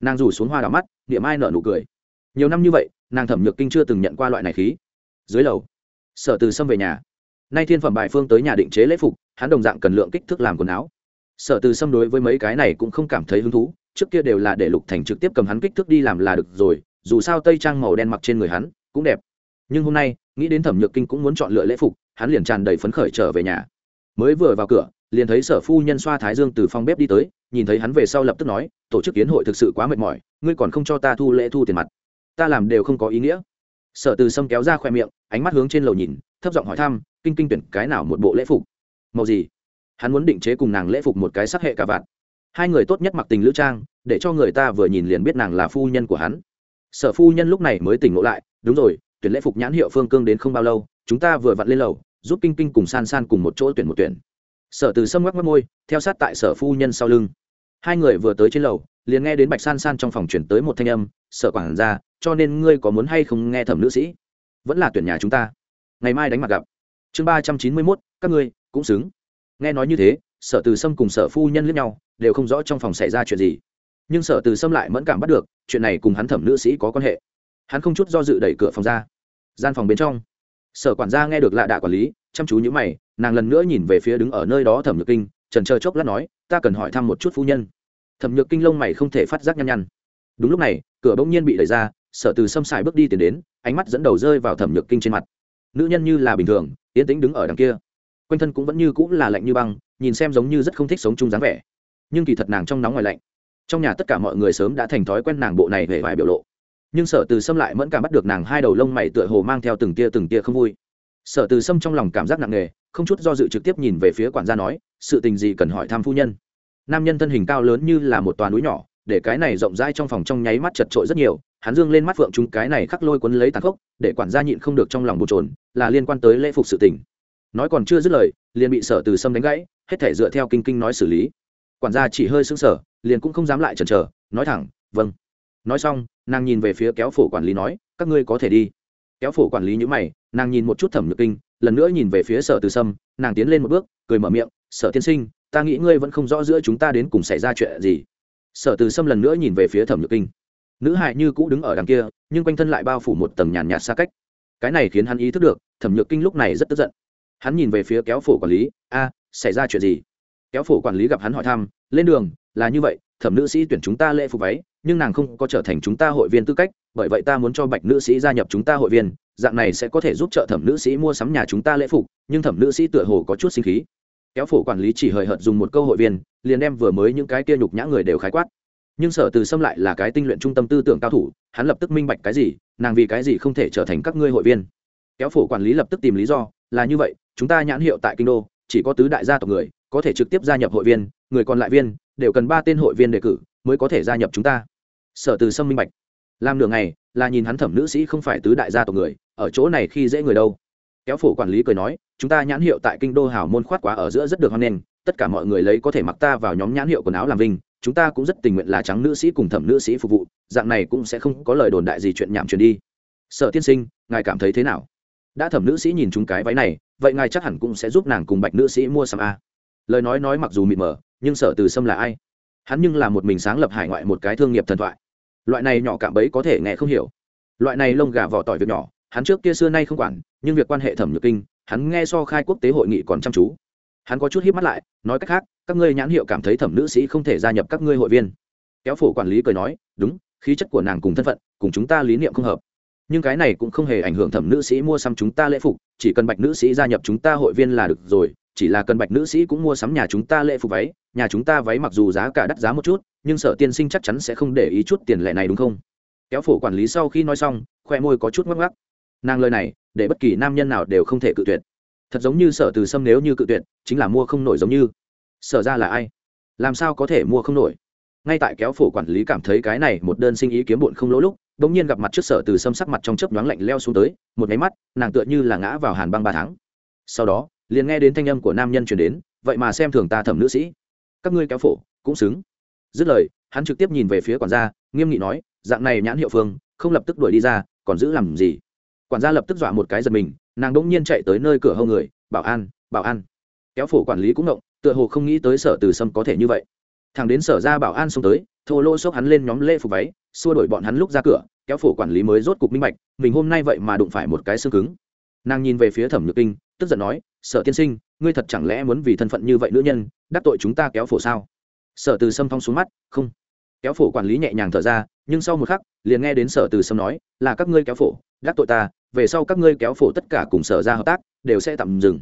Nàng rủ xuống hoa đỏ mắt, niệm ai nở nụ cười. Nhiều năm như vậy, nàng thẩm nhược kinh chưa từng nhận qua loại này khí. Dưới lầu sở từ Sâm về nhà. Nay thiên phẩm bài phương tới nhà định chế lễ phục, hắn đồng dạng cần lượng kích thước làm quần áo. Sở từ Sâm đối với mấy cái này cũng không cảm thấy hứng thú, trước kia đều là để lục thành trực tiếp cầm hắn kích thước đi làm là được rồi, dù sao tây trang màu đen mặc trên người hắn cũng đẹp. Nhưng hôm nay, nghĩ đến thẩm nhược kinh cũng muốn chọn lựa lễ phục, hắn liền tràn đầy phấn khởi trở về nhà. Mới vừa vào cửa, liền thấy sở phu nhân xoa thái dương từ phòng bếp đi tới, nhìn thấy hắn về sau lập tức nói, tổ chức kiến hội thực sự quá mệt mỏi, ngươi còn không cho ta thu lễ thu tiền mặt. Ta làm đều không có ý nghĩa sở từ sâm kéo ra khoe miệng, ánh mắt hướng trên lầu nhìn, thấp giọng hỏi thăm, kinh kinh tuyển cái nào một bộ lễ phục? Màu gì? Hắn muốn định chế cùng nàng lễ phục một cái sắc hệ cả vạn hai người tốt nhất mặc tình lữ trang, để cho người ta vừa nhìn liền biết nàng là phu nhân của hắn. Sở phu nhân lúc này mới tỉnh ngộ lại, đúng rồi, tuyển lễ phục nhãn hiệu phương cương đến không bao lâu, chúng ta vừa vặn lên lầu, giúp kinh kinh cùng san san cùng một chỗ tuyển một tuyển. Sở từ sâm ngoắc mất môi, theo sát tại sở phu nhân sau lưng. Hai người vừa tới trên lầu, liền nghe đến bạch san san trong phòng chuyển tới một thanh âm, sở quản ra cho nên ngươi có muốn hay không nghe thẩm nữ sĩ? Vẫn là tuyển nhà chúng ta. Ngày mai đánh mặt gặp. Chương ba trăm chín mươi mốt, các ngươi cũng xứng. Nghe nói như thế, sở từ sâm cùng sở phu nhân lẫn nhau, đều không rõ trong phòng xảy ra chuyện gì. Nhưng sở từ sâm lại mẫn cảm bắt được, chuyện này cùng hắn thẩm nữ sĩ có quan hệ. Hắn không chút do dự đẩy cửa phòng ra. Gian phòng bên trong, sở quản gia nghe được lạ đạ quản lý, chăm chú n mày, nàng lần nữa nhìn về phía đứng ở nơi đó thẩm nhược kinh, trần chờ chốc lát nói, ta cần hỏi thăm một chút phu nhân. Thẩm nhược kinh lông mày không thể phát giác nhăn nhăn. Đúng lúc này, cửa bỗng nhiên bị đẩy ra sở từ xâm xài bước đi tiến đến, ánh mắt dẫn đầu rơi vào thẩm nhược kinh trên mặt. Nữ nhân như là bình thường, yên tĩnh đứng ở đằng kia. Quanh thân cũng vẫn như cũng là lạnh như băng, nhìn xem giống như rất không thích sống chung dáng vẻ. Nhưng kỳ thật nàng trong nóng ngoài lạnh. Trong nhà tất cả mọi người sớm đã thành thói quen nàng bộ này về vài biểu lộ. Nhưng sở từ xâm lại mẫn cảm bắt được nàng hai đầu lông mày tựa hồ mang theo từng tia từng tia không vui. Sở từ xâm trong lòng cảm giác nặng nề, không chút do dự trực tiếp nhìn về phía quản gia nói, sự tình gì cần hỏi thăm phu nhân? Nam nhân thân hình cao lớn như là một toàn núi nhỏ, để cái này rộng rãi trong phòng trong nháy mắt chật trội rất nhiều hắn dương lên mắt phượng chúng cái này khắc lôi quấn lấy tàn khốc, để quản gia nhịn không được trong lòng bồn trồn là liên quan tới lễ phục sự tình. Nói còn chưa dứt lời, liền bị sở từ sâm đánh gãy, hết thể dựa theo kinh kinh nói xử lý. Quản gia chỉ hơi sững sờ, liền cũng không dám lại chần chờ, nói thẳng vâng. Nói xong, nàng nhìn về phía kéo phổ quản lý nói, các ngươi có thể đi. Kéo phổ quản lý nhữ mày, nàng nhìn một chút thẩm nhược kinh, lần nữa nhìn về phía sở từ sâm, nàng tiến lên một bước, cười mở miệng, sở tiên sinh, ta nghĩ ngươi vẫn không rõ giữa chúng ta đến cùng xảy ra chuyện gì. Sở từ sâm lần nữa nhìn về phía thẩm nhược kinh nữ hại như cũ đứng ở đằng kia, nhưng quanh thân lại bao phủ một tầng nhàn nhạt xa cách. Cái này khiến hắn ý thức được, thẩm nhược kinh lúc này rất tức giận. Hắn nhìn về phía kéo phổ quản lý, a, xảy ra chuyện gì? Kéo phổ quản lý gặp hắn hỏi thăm, lên đường, là như vậy, thẩm nữ sĩ tuyển chúng ta lễ phục váy, nhưng nàng không có trở thành chúng ta hội viên tư cách, bởi vậy ta muốn cho bạch nữ sĩ gia nhập chúng ta hội viên, dạng này sẽ có thể giúp trợ thẩm nữ sĩ mua sắm nhà chúng ta lễ phục, nhưng thẩm nữ sĩ tựa hồ có chút sinh khí. Kéo phổ quản lý chỉ hời hợt dùng một câu hội viên, liền đem vừa mới những cái kia nhục nhã người đều khái quát nhưng sở từ xâm lại là cái tinh luyện trung tâm tư tưởng cao thủ, hắn lập tức minh bạch cái gì, nàng vì cái gì không thể trở thành các ngươi hội viên. Kéo phổ quản lý lập tức tìm lý do, là như vậy, chúng ta nhãn hiệu tại kinh đô, chỉ có tứ đại gia tộc người, có thể trực tiếp gia nhập hội viên, người còn lại viên, đều cần ba tên hội viên đề cử, mới có thể gia nhập chúng ta. Sở từ sâm minh bạch. Làm nửa ngày, là nhìn hắn thẩm nữ sĩ không phải tứ đại gia tộc người, ở chỗ này khi dễ người đâu. Kéo phổ quản lý cười nói, chúng ta nhãn hiệu tại kinh đô hảo môn khoát quá ở giữa rất được hoan nghênh, tất cả mọi người lấy có thể mặc ta vào nhóm nhãn hiệu quần áo làm vinh chúng ta cũng rất tình nguyện là trắng nữ sĩ cùng thẩm nữ sĩ phục vụ, dạng này cũng sẽ không có lời đồn đại gì chuyện nhảm truyền đi. Sở tiên sinh, ngài cảm thấy thế nào? Đã thẩm nữ sĩ nhìn chúng cái váy này, vậy ngài chắc hẳn cũng sẽ giúp nàng cùng bạch nữ sĩ mua sắm a. Lời nói nói mặc dù mịt mờ, nhưng sở từ sâm là ai? Hắn nhưng là một mình sáng lập hải ngoại một cái thương nghiệp thần thoại. Loại này nhỏ cạm bấy có thể nghe không hiểu. Loại này lông gà vỏ tỏi việc nhỏ, hắn trước kia xưa nay không quản, nhưng việc quan hệ thẩm nhược kinh, hắn nghe so khai quốc tế hội nghị còn chăm chú hắn có chút hiếp mắt lại, nói cách khác, các ngươi nhãn hiệu cảm thấy thẩm nữ sĩ không thể gia nhập các ngươi hội viên. Kéo phổ quản lý cười nói, đúng, khí chất của nàng cùng thân phận, cùng chúng ta lý niệm không hợp. Nhưng cái này cũng không hề ảnh hưởng thẩm nữ sĩ mua sắm chúng ta lễ phục, chỉ cần bạch nữ sĩ gia nhập chúng ta hội viên là được rồi, chỉ là cần bạch nữ sĩ cũng mua sắm nhà chúng ta lễ phục váy, nhà chúng ta váy mặc dù giá cả đắt giá một chút, nhưng sở tiên sinh chắc chắn sẽ không để ý chút tiền lệ này đúng không? Kéo phổ quản lý sau khi nói xong, khoe môi có chút ngắc ngắc nàng lời này, để bất kỳ nam nhân nào đều không thể cự tuyệt thật giống như sở từ sâm nếu như cự tuyệt, chính là mua không nổi giống như. Sở ra là ai? Làm sao có thể mua không nổi? Ngay tại kéo phổ quản lý cảm thấy cái này một đơn sinh ý kiếm bụn không lỗ lúc đ ỗ n g nhiên gặp mặt trước sở từ sâm sắc mặt trong chớp nhoáng lạnh leo xuống tới, một máy mắt, nàng tựa như là ngã vào hàn băng ba tháng. Sau đó, liền nghe đến thanh âm của nam nhân chuyển đến, vậy mà xem thường ta thẩm nữ sĩ. Các ngươi kéo phổ, cũng xứng. Dứt lời, hắn trực tiếp nhìn về phía quản gia, nghiêm nghị nói, dạng này nhãn hiệu phương, không lập tức đuổi đi ra, còn giữ làm gì? Quản gia lập tức dọa một cái giật mình nàng đ ỗ n g nhiên chạy tới nơi cửa hông người, bảo an bảo an. Kéo phổ quản lý cũng động, tựa hồ không nghĩ tới sở từ sâm có thể như vậy. Thằng đến sở ra bảo an xông tới, thô lô xốc hắn lên nhóm lễ phục váy, xua đổi bọn hắn lúc ra cửa, kéo phổ quản lý mới rốt cục minh bạch, mình hôm nay vậy mà đụng phải một cái xương cứng. Nàng nhìn về phía thẩm nhược kinh, tức giận nói, sở tiên sinh, ngươi thật chẳng lẽ muốn vì thân phận như vậy nữ nhân, đắc tội chúng ta kéo phổ sao? Sở từ sâm thong xuống mắt, không. Kéo phổ quản lý nhẹ nhàng thở ra, nhưng sau một khắc, liền nghe đến sở từ sâm nói, là các ngươi kéo phổ, đắc tội ta về sau các ngươi kéo phổ tất cả cùng sở ra hợp tác, đều sẽ tạm dừng.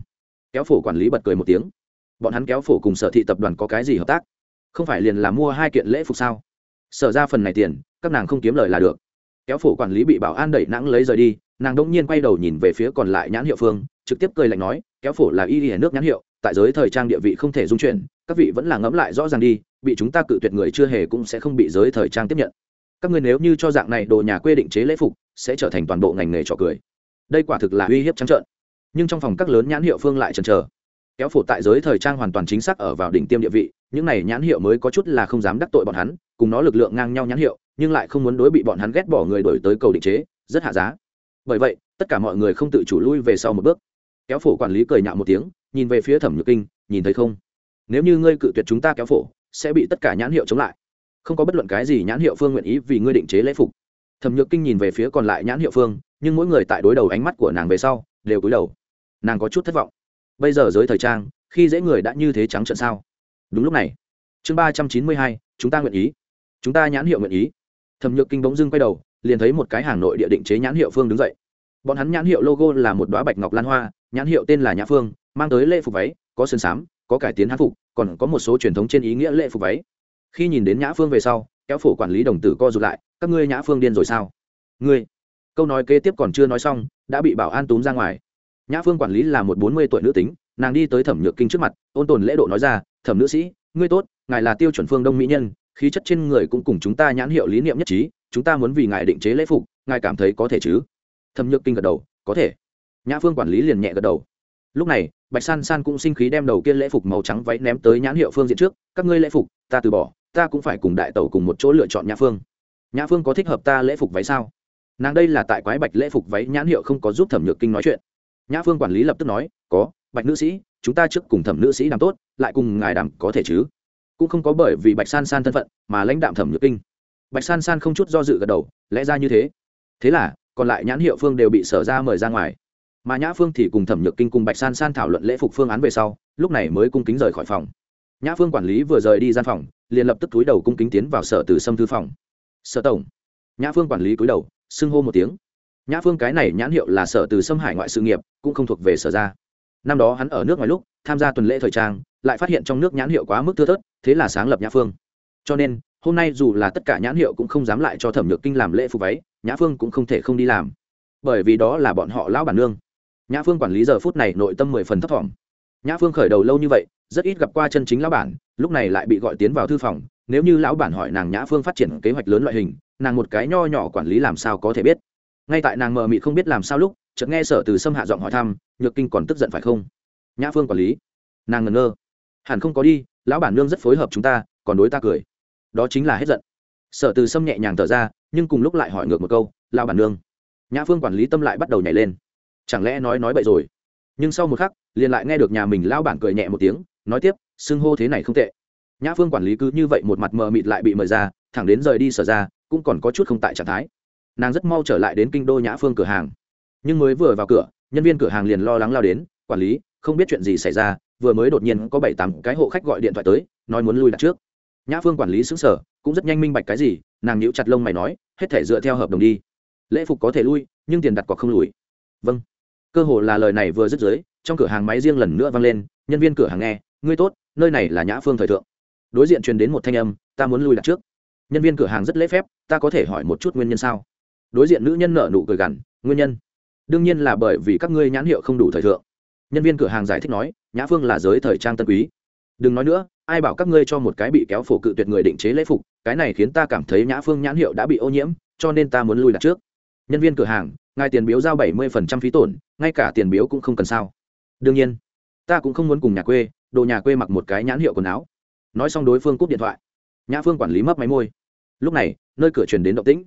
Kéo phổ quản lý bật cười một tiếng. Bọn hắn kéo phổ cùng sở thị tập đoàn có cái gì hợp tác? Không phải liền là mua hai kiện lễ phục sao? Sở ra phần này tiền, các nàng không kiếm lời là được. Kéo phổ quản lý bị bảo an đẩy nặng lấy rời đi, nàng đông nhiên quay đầu nhìn về phía còn lại nhãn hiệu phương, trực tiếp cười lạnh nói, kéo phổ là y y nước nhãn hiệu, tại giới thời trang địa vị không thể dung chuyển, các vị vẫn là ngẫm lại rõ ràng đi, bị chúng ta cự tuyệt người chưa hề cũng sẽ không bị giới thời trang tiếp nhận các ngươi nếu như cho dạng này đồ nhà quê định chế lễ phục, sẽ trở thành toàn bộ ngành nghề trò cười. Đây quả thực là uy hiếp trắng trợn. Nhưng trong phòng các lớn nhãn hiệu phương lại chần chờ. Kéo phổ tại giới thời trang hoàn toàn chính xác ở vào đỉnh tiêm địa vị, những này nhãn hiệu mới có chút là không dám đắc tội bọn hắn, cùng nó lực lượng ngang nhau nhãn hiệu, nhưng lại không muốn đối bị bọn hắn ghét bỏ người đổi tới cầu định chế, rất hạ giá. Bởi vậy, tất cả mọi người không tự chủ lui về sau một bước. Kéo phổ quản lý cười nhạo một tiếng, nhìn về phía thẩm nhược kinh, nhìn thấy không? Nếu như ngươi cự tuyệt chúng ta kéo phổ, sẽ bị tất cả nhãn hiệu chống lại không có bất luận cái gì nhãn hiệu phương nguyện ý vì ngươi định chế lễ phục. Thẩm nhược kinh nhìn về phía còn lại nhãn hiệu phương, nhưng mỗi người tại đối đầu ánh mắt của nàng về sau, đều cúi đầu. Nàng có chút thất vọng. Bây giờ giới thời trang, khi dễ người đã như thế trắng trợn sao? Đúng lúc này, chương ba trăm chín mươi hai, chúng ta nguyện ý. Chúng ta nhãn hiệu nguyện ý. Thẩm nhược kinh bỗng dưng quay đầu, liền thấy một cái hàng nội địa định chế nhãn hiệu phương đứng dậy. Bọn hắn nhãn hiệu logo là một đoá bạch ngọc lan hoa, nhãn hiệu tên là nhã phương, mang tới lễ phục váy, có sơn sám, có cải tiến hát phục, còn có một số truyền thống trên ý nghĩa lễ phục váy khi nhìn đến nhã phương về sau, kéo phổ quản lý đồng tử co rụt lại, các ngươi nhã phương điên rồi sao? Ngươi? Câu nói kế tiếp còn chưa nói xong, đã bị bảo an túm ra ngoài. Nhã phương quản lý là một bốn mươi tuổi nữ tính, nàng đi tới thẩm nhược kinh trước mặt, ôn tồn lễ độ nói ra, thẩm nữ sĩ, ngươi tốt, ngài là tiêu chuẩn phương đông mỹ nhân, khí chất trên người cũng cùng chúng ta nhãn hiệu lý niệm nhất trí, chúng ta muốn vì ngài định chế lễ phục, ngài cảm thấy có thể chứ? Thẩm nhược kinh gật đầu, có thể. Nhã phương quản lý liền nhẹ gật đầu. Lúc này, bạch san san cũng sinh khí đem đầu kia lễ phục màu trắng váy ném tới nhãn hiệu phương diện trước, các ngươi lễ phục, ta từ bỏ ta cũng phải cùng đại tẩu cùng một chỗ lựa chọn nhã phương. Nhã phương có thích hợp ta lễ phục váy sao? Nàng đây là tại quái bạch lễ phục váy nhãn hiệu không có giúp thẩm nhược kinh nói chuyện. Nhã phương quản lý lập tức nói, có, bạch nữ sĩ, chúng ta trước cùng thẩm nữ sĩ đàm tốt, lại cùng ngài đàm có thể chứ? Cũng không có bởi vì bạch san san thân phận mà lãnh đạm thẩm nhược kinh. Bạch san san không chút do dự gật đầu, lẽ ra như thế. Thế là, còn lại nhãn hiệu phương đều bị sở ra mời ra ngoài. Mà nhã phương thì cùng thẩm nhược kinh cùng bạch san san thảo luận lễ phục phương án về sau, lúc này mới cung kính rời khỏi phòng. Nhã phương quản lý vừa rời đi gian phòng liền lập tức túi đầu cung kính tiến vào sở từ sâm thư phòng. Sở tổng. Nhã phương quản lý túi đầu, xưng hô một tiếng. Nhã phương cái này nhãn hiệu là sở từ sâm hải ngoại sự nghiệp, cũng không thuộc về sở ra năm đó hắn ở nước ngoài lúc, tham gia tuần lễ thời trang, lại phát hiện trong nước nhãn hiệu quá mức thưa thớt, thế là sáng lập nhã phương. Cho nên, hôm nay dù là tất cả nhãn hiệu cũng không dám lại cho thẩm nhược kinh làm lễ phục váy, nhã phương cũng không thể không đi làm. Bởi vì đó là bọn họ lão bản nương. Nhã phương quản lý giờ phút này nội tâm mười phần thấp t nhã phương khởi đầu lâu như vậy, rất ít gặp qua chân chính lão bản lúc này lại bị gọi tiến vào thư phòng, nếu như lão bản hỏi nàng nhã phương phát triển kế hoạch lớn loại hình, nàng một cái nho nhỏ quản lý làm sao có thể biết? Ngay tại nàng mờ mị không biết làm sao lúc, chợt nghe sở từ sâm hạ giọng hỏi thăm, nhược kinh còn tức giận phải không? Nhã phương quản lý. Nàng ngẩn ngơ. Hẳn không có đi, lão bản nương rất phối hợp chúng ta, còn đối ta cười. Đó chính là hết giận. Sở từ sâm nhẹ nhàng thở ra, nhưng cùng lúc lại hỏi ngược một câu, lão bản nương. Nhã phương quản lý tâm lại bắt đầu nhảy lên. Chẳng lẽ nói nói bậy rồi? Nhưng sau một khắc, liền lại nghe được nhà mình lão bản cười nhẹ một tiếng nói tiếp, xưng hô thế này không tệ. Nhã phương quản lý cứ như vậy một mặt mờ mịt lại bị mời ra, thẳng đến rời đi sở ra, cũng còn có chút không tại trạng thái. Nàng rất mau trở lại đến kinh đô nhã phương cửa hàng. Nhưng mới vừa vào cửa, nhân viên cửa hàng liền lo lắng lao đến, quản lý, không biết chuyện gì xảy ra, vừa mới đột nhiên có bảy tám cái hộ khách gọi điện thoại tới, nói muốn lui đặt trước. Nhã phương quản lý xứng sở cũng rất nhanh minh bạch cái gì, nàng nhíu chặt lông mày nói, hết thể dựa theo hợp đồng đi. Lễ phục có thể lui, nhưng tiền đặt cọc không lùi. Vâng. Cơ hồ là lời này vừa dứt dưới, trong cửa hàng máy riêng lần nữa vang lên, nhân viên cửa hàng nghe ngươi tốt, nơi này là nhã phương thời thượng. Đối diện truyền đến một thanh âm, ta muốn lui đặt trước. Nhân viên cửa hàng rất lễ phép, ta có thể hỏi một chút nguyên nhân sao? Đối diện nữ nhân nợ nụ cười gằn, nguyên nhân? Đương nhiên là bởi vì các ngươi nhãn hiệu không đủ thời thượng. Nhân viên cửa hàng giải thích nói, nhã phương là giới thời trang tân quý. Đừng nói nữa, ai bảo các ngươi cho một cái bị kéo phổ cự tuyệt người định chế lễ phục, cái này khiến ta cảm thấy nhã phương nhãn hiệu đã bị ô nhiễm, cho nên ta muốn lui đặt trước. Nhân viên cửa hàng, ngài tiền biếu giao bảy mươi phần trăm phí tổn, ngay cả tiền biếu cũng không cần sao. Đương nhiên ta cũng không muốn cùng nhà quê, đồ nhà quê mặc một cái nhãn hiệu quần áo. Nói xong đối phương cúp điện thoại. Nhã phương quản lý mấp máy môi. Lúc này, nơi cửa truyền đến động tĩnh.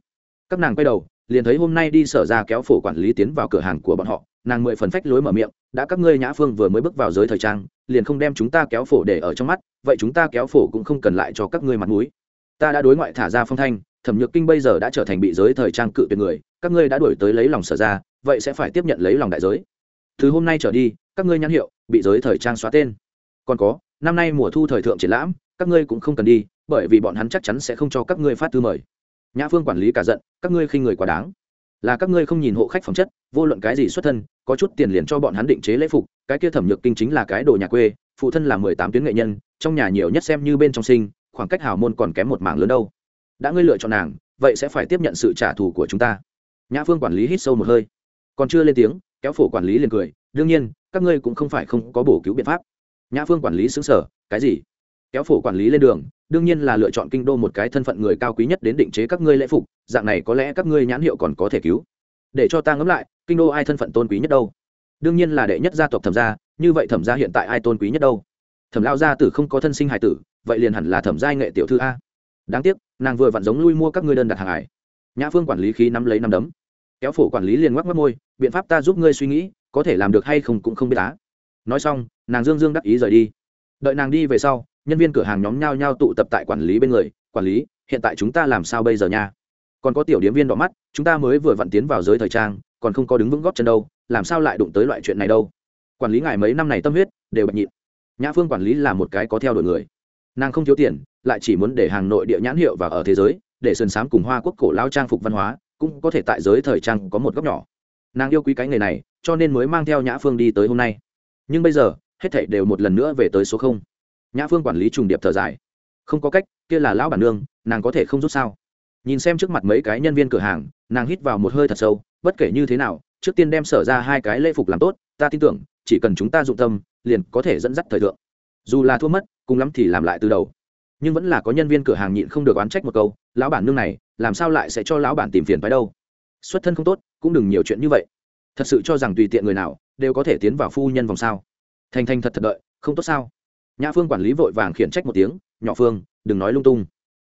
Các nàng quay đầu, liền thấy hôm nay đi sở ra kéo phổ quản lý tiến vào cửa hàng của bọn họ, nàng mười phần phách lối mở miệng, đã các ngươi nhã phương vừa mới bước vào giới thời trang, liền không đem chúng ta kéo phổ để ở trong mắt, vậy chúng ta kéo phổ cũng không cần lại cho các ngươi mặt mũi. Ta đã đối ngoại thả ra phong thanh, thẩm nhược kinh bây giờ đã trở thành bị giới thời trang cự tuyệt người, các ngươi đã đổi tới lấy lòng sở ra, vậy sẽ phải tiếp nhận lấy lòng đại giới. Từ hôm nay trở đi, các ngươi nhãn hiệu bị giới thời trang xóa tên. Còn có, năm nay mùa thu thời thượng triển lãm, các ngươi cũng không cần đi, bởi vì bọn hắn chắc chắn sẽ không cho các ngươi phát thư mời. Nhã phương quản lý cả giận, các ngươi khinh người quá đáng. Là các ngươi không nhìn hộ khách phẩm chất, vô luận cái gì xuất thân, có chút tiền liền cho bọn hắn định chế lễ phục, cái kia thẩm nhược kinh chính là cái đồ nhà quê, phụ thân là mười tám tuyến nghệ nhân, trong nhà nhiều nhất xem như bên trong sinh, khoảng cách hào môn còn kém một mảng lớn đâu. Đã ngươi lựa chọn nàng, vậy sẽ phải tiếp nhận sự trả thù của chúng ta. Nhã phương quản lý hít sâu một hơi. Còn chưa lên tiếng, kéo phổ quản lý liền cười đương nhiên, các ngươi cũng không phải không có bổ cứu biện pháp. Nhã phương quản lý xứng sở, cái gì? Kéo phổ quản lý lên đường, đương nhiên là lựa chọn kinh đô một cái thân phận người cao quý nhất đến định chế các ngươi lễ phục, dạng này có lẽ các ngươi nhãn hiệu còn có thể cứu. Để cho ta ngẫm lại, kinh đô ai thân phận tôn quý nhất đâu? Đương nhiên là đệ nhất gia tộc thẩm gia, như vậy thẩm gia hiện tại ai tôn quý nhất đâu? Thẩm lao gia tử không có thân sinh hải tử, vậy liền hẳn là thẩm giai nghệ tiểu thư a. Đáng tiếc, nàng vừa vặn giống lui mua các ngươi đơn đặt hàng hải. Nhã phương quản lý khí nắm lấy nắm đấm. Kéo phổ quản lý liền ngoắc mất môi, biện pháp ta giúp ngươi suy nghĩ có thể làm được hay không cũng không biết á. Nói xong, nàng dương dương đắc ý rời đi. Đợi nàng đi về sau, nhân viên cửa hàng nhóm nhau nhau tụ tập tại quản lý bên người, quản lý, hiện tại chúng ta làm sao bây giờ nha? Còn có tiểu điếm viên đỏ mắt, chúng ta mới vừa vặn tiến vào giới thời trang, còn không có đứng vững góp chân đâu, làm sao lại đụng tới loại chuyện này đâu? Quản lý ngài mấy năm này tâm huyết, đều bạch nhịn. Nhã phương quản lý là một cái có theo đuổi người. Nàng không thiếu tiền, lại chỉ muốn để hàng nội địa nhãn hiệu và ở thế giới, để sơn sám cùng hoa quốc cổ lao trang phục văn hóa, cũng có thể tại giới thời trang có một góc nhỏ nàng yêu quý cái nghề này, cho nên mới mang theo nhã phương đi tới hôm nay. Nhưng bây giờ, hết thảy đều một lần nữa về tới số không. Nhã phương quản lý trùng điệp thở dài. Không có cách, kia là lão bản nương, nàng có thể không rút sao? Nhìn xem trước mặt mấy cái nhân viên cửa hàng, nàng hít vào một hơi thật sâu, bất kể như thế nào, trước tiên đem sở ra hai cái lễ phục làm tốt, ta tin tưởng, chỉ cần chúng ta dụng tâm, liền có thể dẫn dắt thời thượng. Dù là thua mất, cùng lắm thì làm lại từ đầu. Nhưng vẫn là có nhân viên cửa hàng nhịn không được oán trách một câu, lão bản nương này, làm sao lại sẽ cho lão bản tìm phiền phái đâu? Xuất thân không tốt cũng đừng nhiều chuyện như vậy. Thật sự cho rằng tùy tiện người nào đều có thể tiến vào phu nhân vòng sao. Thành thành thật thật đợi, không tốt sao? Nhã phương quản lý vội vàng khiển trách một tiếng, nhỏ phương, đừng nói lung tung.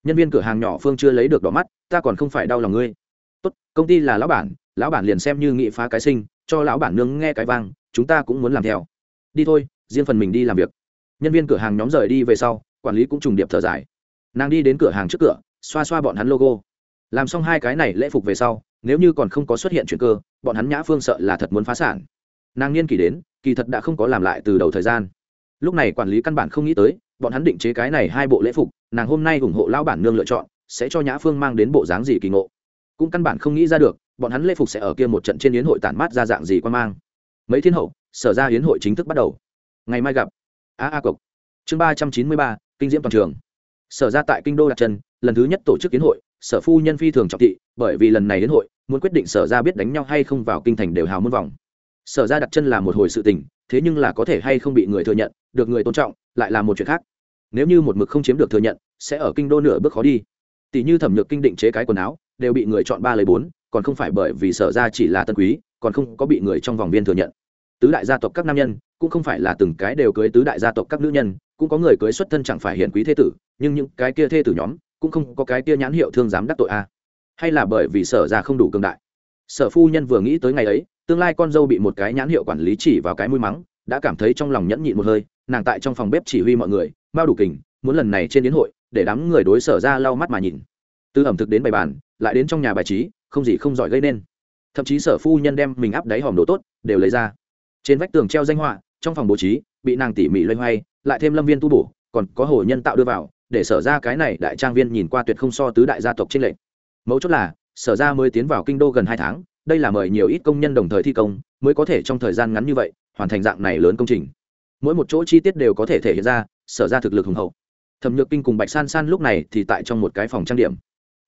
Nhân viên cửa hàng nhỏ phương chưa lấy được đỏ mắt, ta còn không phải đau lòng ngươi. Tốt, công ty là lão bản lão bản liền xem như nghị phá cái sinh, cho lão bản nương nghe cái vang, chúng ta cũng muốn làm theo. Đi thôi, riêng phần mình đi làm việc. Nhân viên cửa hàng nhóm rời đi về sau, quản lý cũng trùng điệp thở dài. Nàng đi đến cửa hàng trước cửa, xoa xoa bọn hắn logo. Làm xong hai cái này lễ phục về sau nếu như còn không có xuất hiện chuyện cơ, bọn hắn nhã phương sợ là thật muốn phá sản. Nàng niên kỷ đến, kỳ thật đã không có làm lại từ đầu thời gian. Lúc này quản lý căn bản không nghĩ tới, bọn hắn định chế cái này hai bộ lễ phục, nàng hôm nay ủng hộ lão bản nương lựa chọn, sẽ cho nhã phương mang đến bộ dáng gì kỳ ngộ. Cũng căn bản không nghĩ ra được, bọn hắn lễ phục sẽ ở kia một trận trên yến hội tản mát ra dạng gì quan mang. Mấy thiên hậu, sở ra yến hội chính thức bắt đầu. Ngày mai gặp. A a cộc. Chương ba trăm chín mươi ba, kinh diễm toàn trường. Sở ra tại kinh đô đặt chân lần thứ nhất tổ chức yến hội, sở phu nhân phi thường trọng thị, bởi vì lần này yến hội muốn quyết định sở ra biết đánh nhau hay không vào kinh thành đều hào muôn vòng. Sở ra đặt chân là một hồi sự tình, thế nhưng là có thể hay không bị người thừa nhận, được người tôn trọng, lại là một chuyện khác. Nếu như một mực không chiếm được thừa nhận, sẽ ở kinh đô nửa bước khó đi. Tỷ như thẩm nhược kinh định chế cái quần áo, đều bị người chọn ba lấy bốn, còn không phải bởi vì sở ra chỉ là tân quý, còn không có bị người trong vòng viên thừa nhận. Tứ đại gia tộc các nam nhân, cũng không phải là từng cái đều cưới tứ đại gia tộc các nữ nhân, cũng có người cưới xuất thân chẳng phải hiển quý thế tử, nhưng những cái kia thê tử nhóm, cũng không có cái kia nhãn hiệu thương dám đắc tội a hay là bởi vì sở ra không đủ cường đại? Sở phu nhân vừa nghĩ tới ngày ấy, tương lai con dâu bị một cái nhãn hiệu quản lý chỉ vào cái mũi mắng, đã cảm thấy trong lòng nhẫn nhịn một hơi, nàng tại trong phòng bếp chỉ huy mọi người bao đủ kình, muốn lần này trên đến hội, để đám người đối sở ra lau mắt mà nhìn. Từ ẩm thực đến bày bàn, lại đến trong nhà bài trí, không gì không giỏi gây nên. Thậm chí sở phu nhân đem mình áp đáy hòm đồ tốt, đều lấy ra. Trên vách tường treo danh họa, trong phòng bố trí, bị nàng tỉ mỉ loay hoay, lại thêm lâm viên tu bổ, còn có hồ nhân tạo đưa vào, để sở ra cái này đại trang viên nhìn qua tuyệt không so tứ đại gia tộc trên lệnh mấu chốt là, sở ra mới tiến vào kinh đô gần hai tháng, đây là mời nhiều ít công nhân đồng thời thi công, mới có thể trong thời gian ngắn như vậy, hoàn thành dạng này lớn công trình. Mỗi một chỗ chi tiết đều có thể thể hiện ra, sở ra thực lực hùng hậu. Thẩm nhược kinh cùng bạch san san lúc này thì tại trong một cái phòng trang điểm.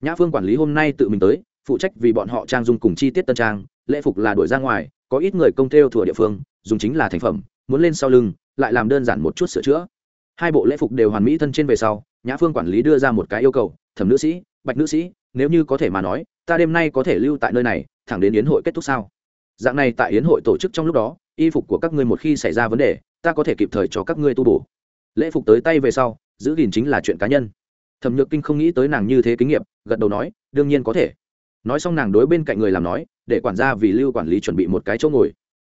Nhã phương quản lý hôm nay tự mình tới, phụ trách vì bọn họ trang dung cùng chi tiết tân trang, lễ phục là đuổi ra ngoài, có ít người công theo thủa địa phương, dùng chính là thành phẩm, muốn lên sau lưng, lại làm đơn giản một chút sửa chữa. Hai bộ lễ phục đều hoàn mỹ thân trên về sau, nhã phương quản lý đưa ra một cái yêu cầu, thẩm nữ sĩ, bạch nữ sĩ nếu như có thể mà nói, ta đêm nay có thể lưu tại nơi này, thẳng đến yến hội kết thúc sao? Dạng này tại yến hội tổ chức trong lúc đó, y phục của các ngươi một khi xảy ra vấn đề, ta có thể kịp thời cho các ngươi tu bổ. Lễ phục tới tay về sau, giữ gìn chính là chuyện cá nhân. Thẩm nhược kinh không nghĩ tới nàng như thế kinh nghiệm gật đầu nói, đương nhiên có thể. Nói xong nàng đối bên cạnh người làm nói, để quản gia vì lưu quản lý chuẩn bị một cái chỗ ngồi.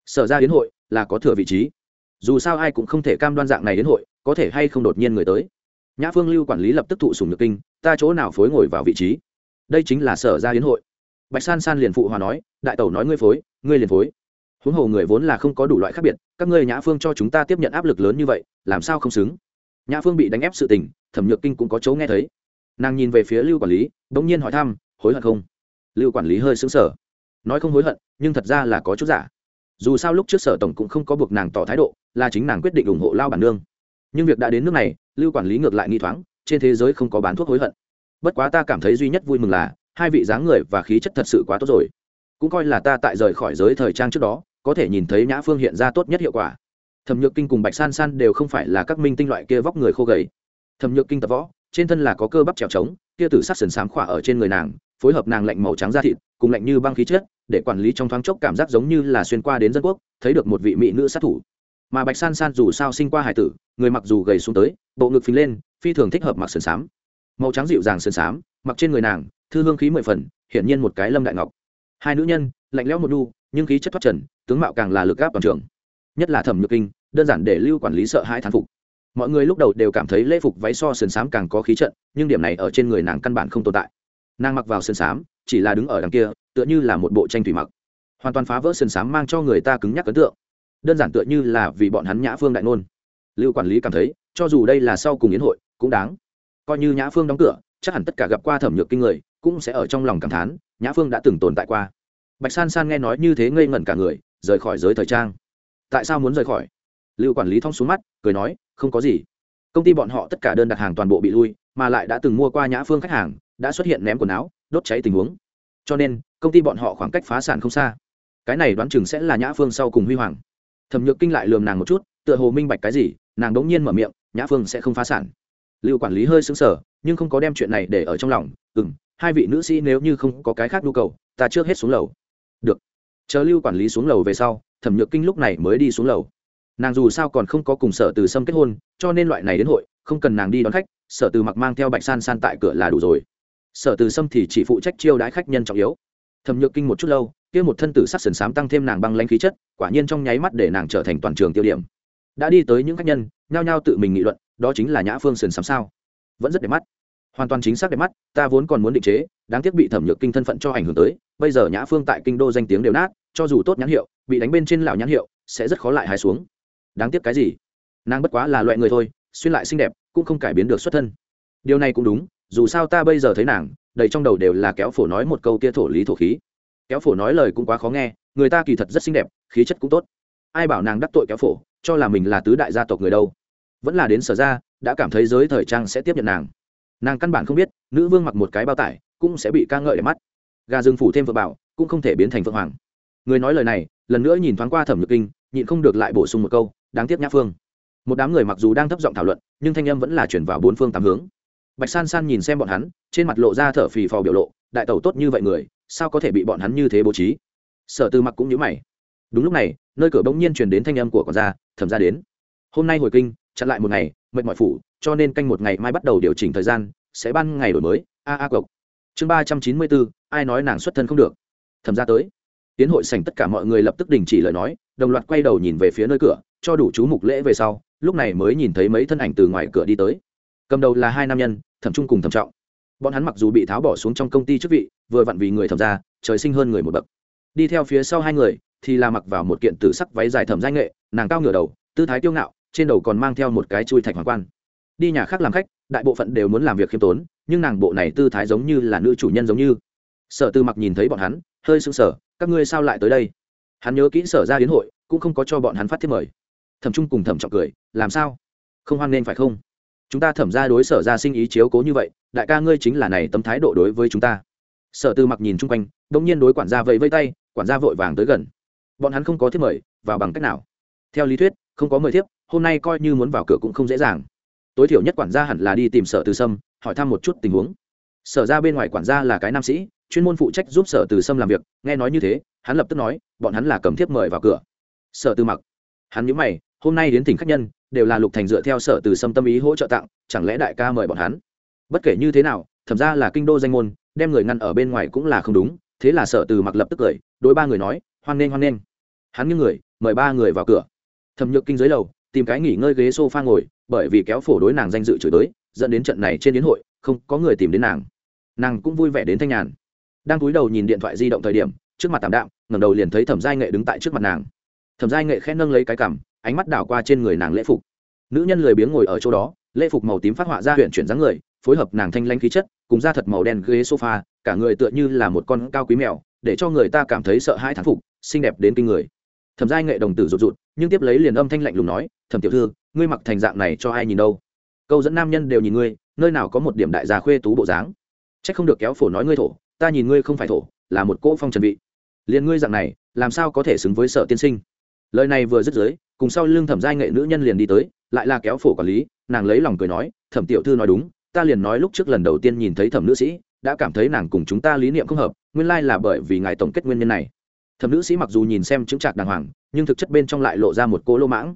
Sở ra yến hội là có thừa vị trí. Dù sao ai cũng không thể cam đoan dạng này đến hội, có thể hay không đột nhiên người tới. Nhã phương lưu quản lý lập tức thụ sùng nhược kinh, ta chỗ nào phối ngồi vào vị trí? Đây chính là sở ra hiến hội. Bạch san san liền phụ hòa nói, đại tẩu nói ngươi phối, ngươi liền phối. Huống hồ người vốn là không có đủ loại khác biệt, các ngươi nhã phương cho chúng ta tiếp nhận áp lực lớn như vậy, làm sao không xứng? Nhã phương bị đánh ép sự tình, thẩm nhược kinh cũng có chỗ nghe thấy. Nàng nhìn về phía lưu quản lý đ ỗ n g nhiên hỏi thăm, hối hận không? Lưu quản lý hơi xứng sở nói không hối hận, nhưng thật ra là có chút giả. Dù sao lúc trước sở tổng cũng không có buộc nàng tỏ thái độ, là chính nàng quyết định ủng hộ lao bản nương. Nhưng việc đã đến nước này, lưu quản lý ngược lại nghi thoáng, trên thế giới không có bán thuốc hối hận bất quá ta cảm thấy duy nhất vui mừng là, hai vị dáng người và khí chất thật sự quá tốt rồi. Cũng coi là ta tại rời khỏi giới thời trang trước đó, có thể nhìn thấy nhã phương hiện ra tốt nhất hiệu quả. Thẩm nhược kinh cùng bạch san san đều không phải là các minh tinh loại kia vóc người khô gầy. Thẩm nhược kinh tập võ, trên thân là có cơ bắp trèo trống, kia tử sắc sần sám khỏa ở trên người nàng, phối hợp nàng lạnh màu trắng da thịt, cùng lạnh như băng khí chất, để quản lý trong thoáng chốc cảm giác giống như là xuyên qua đến dân quốc, thấy được một vị mỹ nữ sát thủ. Mà bạch san san dù sao sinh qua hải tử, người mặc dù gầy xuống tới, bộ ngực phình lên, phi thường thích hợp mặc sườn sám màu trắng dịu dàng sơn xám, mặc trên người nàng, thư hương khí mười phần, hiển nhiên một cái lâm đại ngọc. Hai nữ nhân, lạnh lẽo một đu nhưng khí chất thoát trần, tướng mạo càng là lực gáp toàn trường. Nhất là thẩm nhược kinh, đơn giản để lưu quản lý sợ hai thán phục. Mọi người lúc đầu đều cảm thấy lễ phục váy so sườn xám càng có khí trận, nhưng điểm này ở trên người nàng căn bản không tồn tại. Nàng mặc vào sườn xám, chỉ là đứng ở đằng kia, tựa như là một bộ tranh thủy mặc. Hoàn toàn phá vỡ sườn xám mang cho người ta cứng nhắc ấn tượng. Đơn giản tựa như là vì bọn hắn nhã phương đại nôn lưu quản lý cảm thấy, cho dù đây là sau cùng yến hội, cũng đáng coi như nhã phương đóng cửa, chắc hẳn tất cả gặp qua thẩm nhược kinh người, cũng sẽ ở trong lòng cảm thán, nhã phương đã từng tồn tại qua. Bạch san san nghe nói như thế ngây ngẩn cả người, rời khỏi giới thời trang. Tại sao muốn rời khỏi? Lưu quản lý thong xuống mắt, cười nói, không có gì. Công ty bọn họ tất cả đơn đặt hàng toàn bộ bị lui, mà lại đã từng mua qua nhã phương khách hàng, đã xuất hiện ném quần áo, đốt cháy tình huống. Cho nên, công ty bọn họ khoảng cách phá sản không xa. Cái này đoán chừng sẽ là nhã phương sau cùng huy hoàng. Thẩm nhược kinh lại lườm nàng một chút, tựa hồ minh bạch cái gì, nàng đống nhiên mở miệng, nhã phương sẽ không phá sản lưu quản lý hơi xứng sở nhưng không có đem chuyện này để ở trong lòng. Ừ m hai vị nữ sĩ nếu như không có cái khác nhu cầu, ta trước hết xuống lầu. Được. Chờ lưu quản lý xuống lầu về sau, thẩm nhược kinh lúc này mới đi xuống lầu. Nàng dù sao còn không có cùng sở từ sâm kết hôn, cho nên loại này đến hội, không cần nàng đi đón khách, sở từ mặc mang theo bạch san san tại cửa là đủ rồi. Sở từ sâm thì chỉ phụ trách chiêu đãi khách nhân trọng yếu. Thẩm nhược kinh một chút lâu, kia một thân tử sắc sần sám tăng thêm nàng băng lãnh khí chất, quả nhiên trong nháy mắt để nàng trở thành toàn trường tiêu điểm đã đi tới những khách nhân, nhao nhao tự mình nghị luận, đó chính là nhã phương sườn sắm sao. Vẫn rất đẹp mắt. Hoàn toàn chính xác đẹp mắt, ta vốn còn muốn định chế, đáng tiếc bị thẩm nhược kinh thân phận cho ảnh hưởng tới, bây giờ nhã phương tại kinh đô danh tiếng đều nát, cho dù tốt nhãn hiệu, bị đánh bên trên lão nhãn hiệu, sẽ rất khó lại hái xuống. Đáng tiếc cái gì? Nàng bất quá là loại người thôi, xuyên lại xinh đẹp, cũng không cải biến được xuất thân. Điều này cũng đúng, dù sao ta bây giờ thấy nàng, đầy trong đầu đều là kéo phổ nói một câu kia thổ lý thổ khí. Kéo phổ nói lời cũng quá khó nghe, người ta kỳ thật rất xinh đẹp, khí chất cũng tốt. Ai bảo nàng đắc tội kéo phổ cho là mình là tứ đại gia tộc người đâu. Vẫn là đến sở ra, đã cảm thấy giới thời trang sẽ tiếp nhận nàng. Nàng căn bản không biết, nữ vương mặc một cái bao tải, cũng sẽ bị ca ngợi để mắt. Gà rừng phủ thêm vợ bảo, cũng không thể biến thành vợ hoàng. Người nói lời này, lần nữa nhìn thoáng qua thẩm nhược kinh, nhịn không được lại bổ sung một câu, đáng tiếc nhã phương. Một đám người mặc dù đang thấp giọng thảo luận, nhưng thanh âm vẫn là chuyển vào bốn phương tám hướng. Bạch san san nhìn xem bọn hắn, trên mặt lộ ra thở phì phò biểu lộ, đại tẩu tốt như vậy người, sao có thể bị bọn hắn như thế bố trí? Sở tư mặc cũng nhớ mày. Đúng lúc này nơi cửa bỗng nhiên truyền đến thanh âm của quản gia thẩm ra đến. Hôm nay hồi kinh, chặn lại một ngày, mệt mỏi phủ, cho nên canh một ngày mai bắt đầu điều chỉnh thời gian, sẽ ban ngày đổi mới, a a cộc. Chương ba trăm chín mươi bốn, ai nói nàng xuất thân không được? Thẩm ra tới. Tiến hội sảnh tất cả mọi người lập tức đình chỉ lời nói, đồng loạt quay đầu nhìn về phía nơi cửa, cho đủ chú mục lễ về sau, lúc này mới nhìn thấy mấy thân ảnh từ ngoài cửa đi tới. Cầm đầu là hai nam nhân, thẩm trung cùng thẩm trọng. Bọn hắn mặc dù bị tháo bỏ xuống trong công ty chức vị, vừa vặn vì người thẩm ra, trời sinh hơn người một bậc. Đi theo phía sau hai người thì là mặc vào một kiện tử sắc váy dài thẩm danh nghệ, nàng cao ngửa đầu, tư thái tiêu ngạo, trên đầu còn mang theo một cái chui thạch hoàng quan. Đi nhà khác làm khách, đại bộ phận đều muốn làm việc khiêm tốn, nhưng nàng bộ này tư thái giống như là nữ chủ nhân giống như. Sở tư mặc nhìn thấy bọn hắn, hơi sưng sở các ngươi sao lại tới đây? Hắn nhớ kỹ sở ra hiến hội, cũng không có cho bọn hắn phát thiết mời. Thẩm trung cùng thẩm trọng cười, làm sao? Không hoan nên phải không? Chúng ta thẩm ra đối sở ra sinh ý chiếu cố như vậy, đại ca ngươi chính là này tâm thái độ đối với chúng ta. Sở tư mặc nhìn chung quanh đông nhiên đối quản gia vẫy vây tay, quản gia vội vàng tới gần bọn hắn không có thiết mời, vào bằng cách nào? Theo lý thuyết, không có mời thiếp, hôm nay coi như muốn vào cửa cũng không dễ dàng. Tối thiểu nhất quản gia hẳn là đi tìm sở từ sâm, hỏi thăm một chút tình huống. Sở ra bên ngoài quản gia là cái nam sĩ, chuyên môn phụ trách giúp sở từ sâm làm việc, nghe nói như thế, hắn lập tức nói, bọn hắn là cầm thiếp mời vào cửa. Sở từ mặc. Hắn nhớ mày, hôm nay đến tỉnh khách nhân, đều là lục thành dựa theo sở từ sâm tâm ý hỗ trợ tặng, chẳng lẽ đại ca mời bọn hắn? Bất kể như thế nào, thẩm ra là kinh đô danh môn, đem người ngăn ở bên ngoài cũng là không đúng, thế là sở từ mặc lập tức cười, đối ba người nói, hoan nghênh hoan nghênh hắn như người, mời ba người vào cửa. Thẩm nhược kinh dưới lầu, tìm cái nghỉ ngơi ghế s o f a ngồi, bởi vì kéo phổ đối nàng danh dự chửi tới, dẫn đến trận này trên đến hội, không có người tìm đến nàng. Nàng cũng vui vẻ đến thanh nhàn. Đang cúi đầu nhìn điện thoại di động thời điểm, trước mặt tạm đạm, ngẩng đầu liền thấy thẩm giai nghệ đứng tại trước mặt nàng. Thẩm giai nghệ khẽ nâng lấy cái cằm, ánh mắt đảo qua trên người nàng lễ phục. Nữ nhân lười biếng ngồi ở chỗ đó, lễ phục màu tím phát họa ra huyện chuyển dáng người, phối hợp nàng thanh lanh khí chất, cùng da thật màu đen ghế sofa, cả người tựa như là một con cao quý mèo, để cho người ta cảm thấy sợ hãi thán phục, xinh đẹp đến kinh người thẩm giai nghệ đồng tử rụt rụt, nhưng tiếp lấy liền âm thanh lạnh lùng nói, thẩm tiểu thư, ngươi mặc thành dạng này cho ai nhìn đâu? Câu dẫn nam nhân đều nhìn ngươi, nơi nào có một điểm đại gia khuê tú bộ dáng. C h ắ c không được kéo phổ nói ngươi thổ, ta nhìn ngươi không phải thổ, là một cỗ phong trần vị. Liền ngươi dạng này, làm sao có thể xứng với sở tiên sinh? Lời này vừa dứt dưới, cùng sau lưng thẩm giai nghệ nữ nhân liền đi tới, lại là kéo phổ quản lý, nàng lấy lòng cười nói, thẩm tiểu thư nói đúng, ta liền nói lúc trước lần đầu tiên nhìn thấy thẩm nữ sĩ, đã cảm thấy nàng cùng chúng ta lý niệm không hợp, nguyên lai là bởi vì ngài tổng kết nguyên nhân này thẩm nữ sĩ mặc dù nhìn xem chứng trạc đàng hoàng, nhưng thực chất bên trong lại lộ ra một cô lô mãng.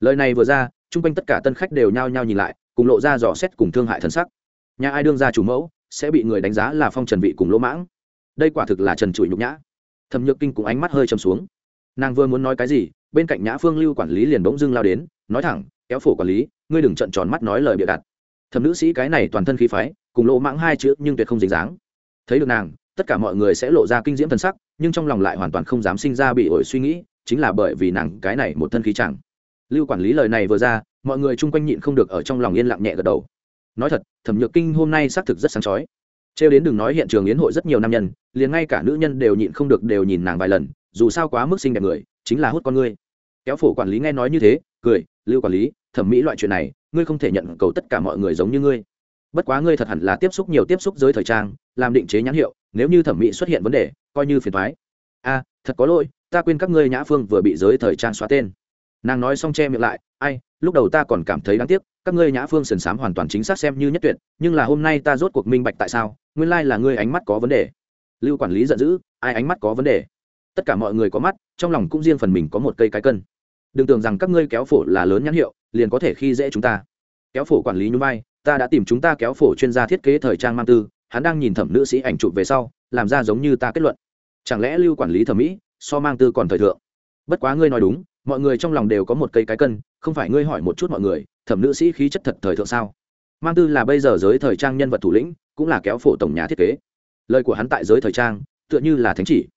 Lời này vừa ra, chung quanh tất cả tân khách đều nhao nhao nhìn lại, cùng lộ ra dò xét cùng thương hại thân sắc. Nhà ai đương ra chủ mẫu, sẽ bị người đánh giá là phong trần vị cùng lỗ mãng. Đây quả thực là trần trụi nhục nhã. Thẩm nhược kinh cùng ánh mắt hơi chầm xuống. Nàng vừa muốn nói cái gì, bên cạnh nhã phương lưu quản lý liền bỗng dưng lao đến, nói thẳng, kéo phổ quản lý, ngươi đừng trận tròn mắt nói lời bịa đặt. Thẩm nữ sĩ cái này toàn thân khí phái, cùng lỗ mãng hai chữ nhưng tuyệt không dính dáng. Thấy được nàng tất cả mọi người sẽ lộ ra kinh diễm thần sắc, nhưng trong lòng lại hoàn toàn không dám sinh ra bị ổi suy nghĩ, chính là bởi vì nàng cái này một thân khí chẳng. Lưu quản lý lời này vừa ra, mọi người chung quanh nhịn không được ở trong lòng yên lặng nhẹ gật đầu. Nói thật, thẩm nhược kinh hôm nay xác thực rất sáng chói. Trêu đến đừng nói hiện trường yến hội rất nhiều nam nhân, liền ngay cả nữ nhân đều nhịn không được đều nhìn nàng vài lần, dù sao quá mức xinh đẹp người, chính là hút con ngươi. Kéo phổ quản lý nghe nói như thế, cười, lưu quản lý, thẩm mỹ loại chuyện này, ngươi không thể nhận cầu tất cả mọi người giống như ngươi bất quá ngươi thật hẳn là tiếp xúc nhiều tiếp xúc giới thời trang, làm định chế nhãn hiệu, nếu như thẩm mỹ xuất hiện vấn đề, coi như phiền thoái a à, thật có lỗi, ta quên các ngươi nhã phương vừa bị giới thời trang xóa tên. Nàng nói xong che miệng lại, ai, lúc đầu ta còn cảm thấy đáng tiếc, các ngươi nhã phương sần sám hoàn toàn chính xác xem như nhất tuyệt, nhưng là hôm nay ta rốt cuộc minh bạch tại sao, nguyên lai là ngươi ánh mắt có vấn đề. Lưu quản lý giận dữ, ai ánh mắt có vấn đề? Tất cả mọi người có mắt, trong lòng cũng riêng phần mình có một cây cái cân. Đừng tưởng rằng các ngươi kéo phổ là lớn nhãn hiệu, liền có thể khi dễ chúng ta. Kéo phổ quản lý nhún vai ta đã tìm chúng ta kéo phổ chuyên gia thiết kế thời trang mang tư, hắn đang nhìn thẩm nữ sĩ ảnh chụp về sau, làm ra giống như ta kết luận. Chẳng lẽ lưu quản lý thẩm mỹ, so mang tư còn thời thượng? Bất quá ngươi nói đúng, mọi người trong lòng đều có một cây cái cân, không phải ngươi hỏi một chút mọi người, thẩm nữ sĩ khí chất thật thời thượng sao? Mang tư là bây giờ giới thời trang nhân vật thủ lĩnh, cũng là kéo phổ tổng nhà thiết kế. Lời của hắn tại giới thời trang, tựa như là thánh chỉ.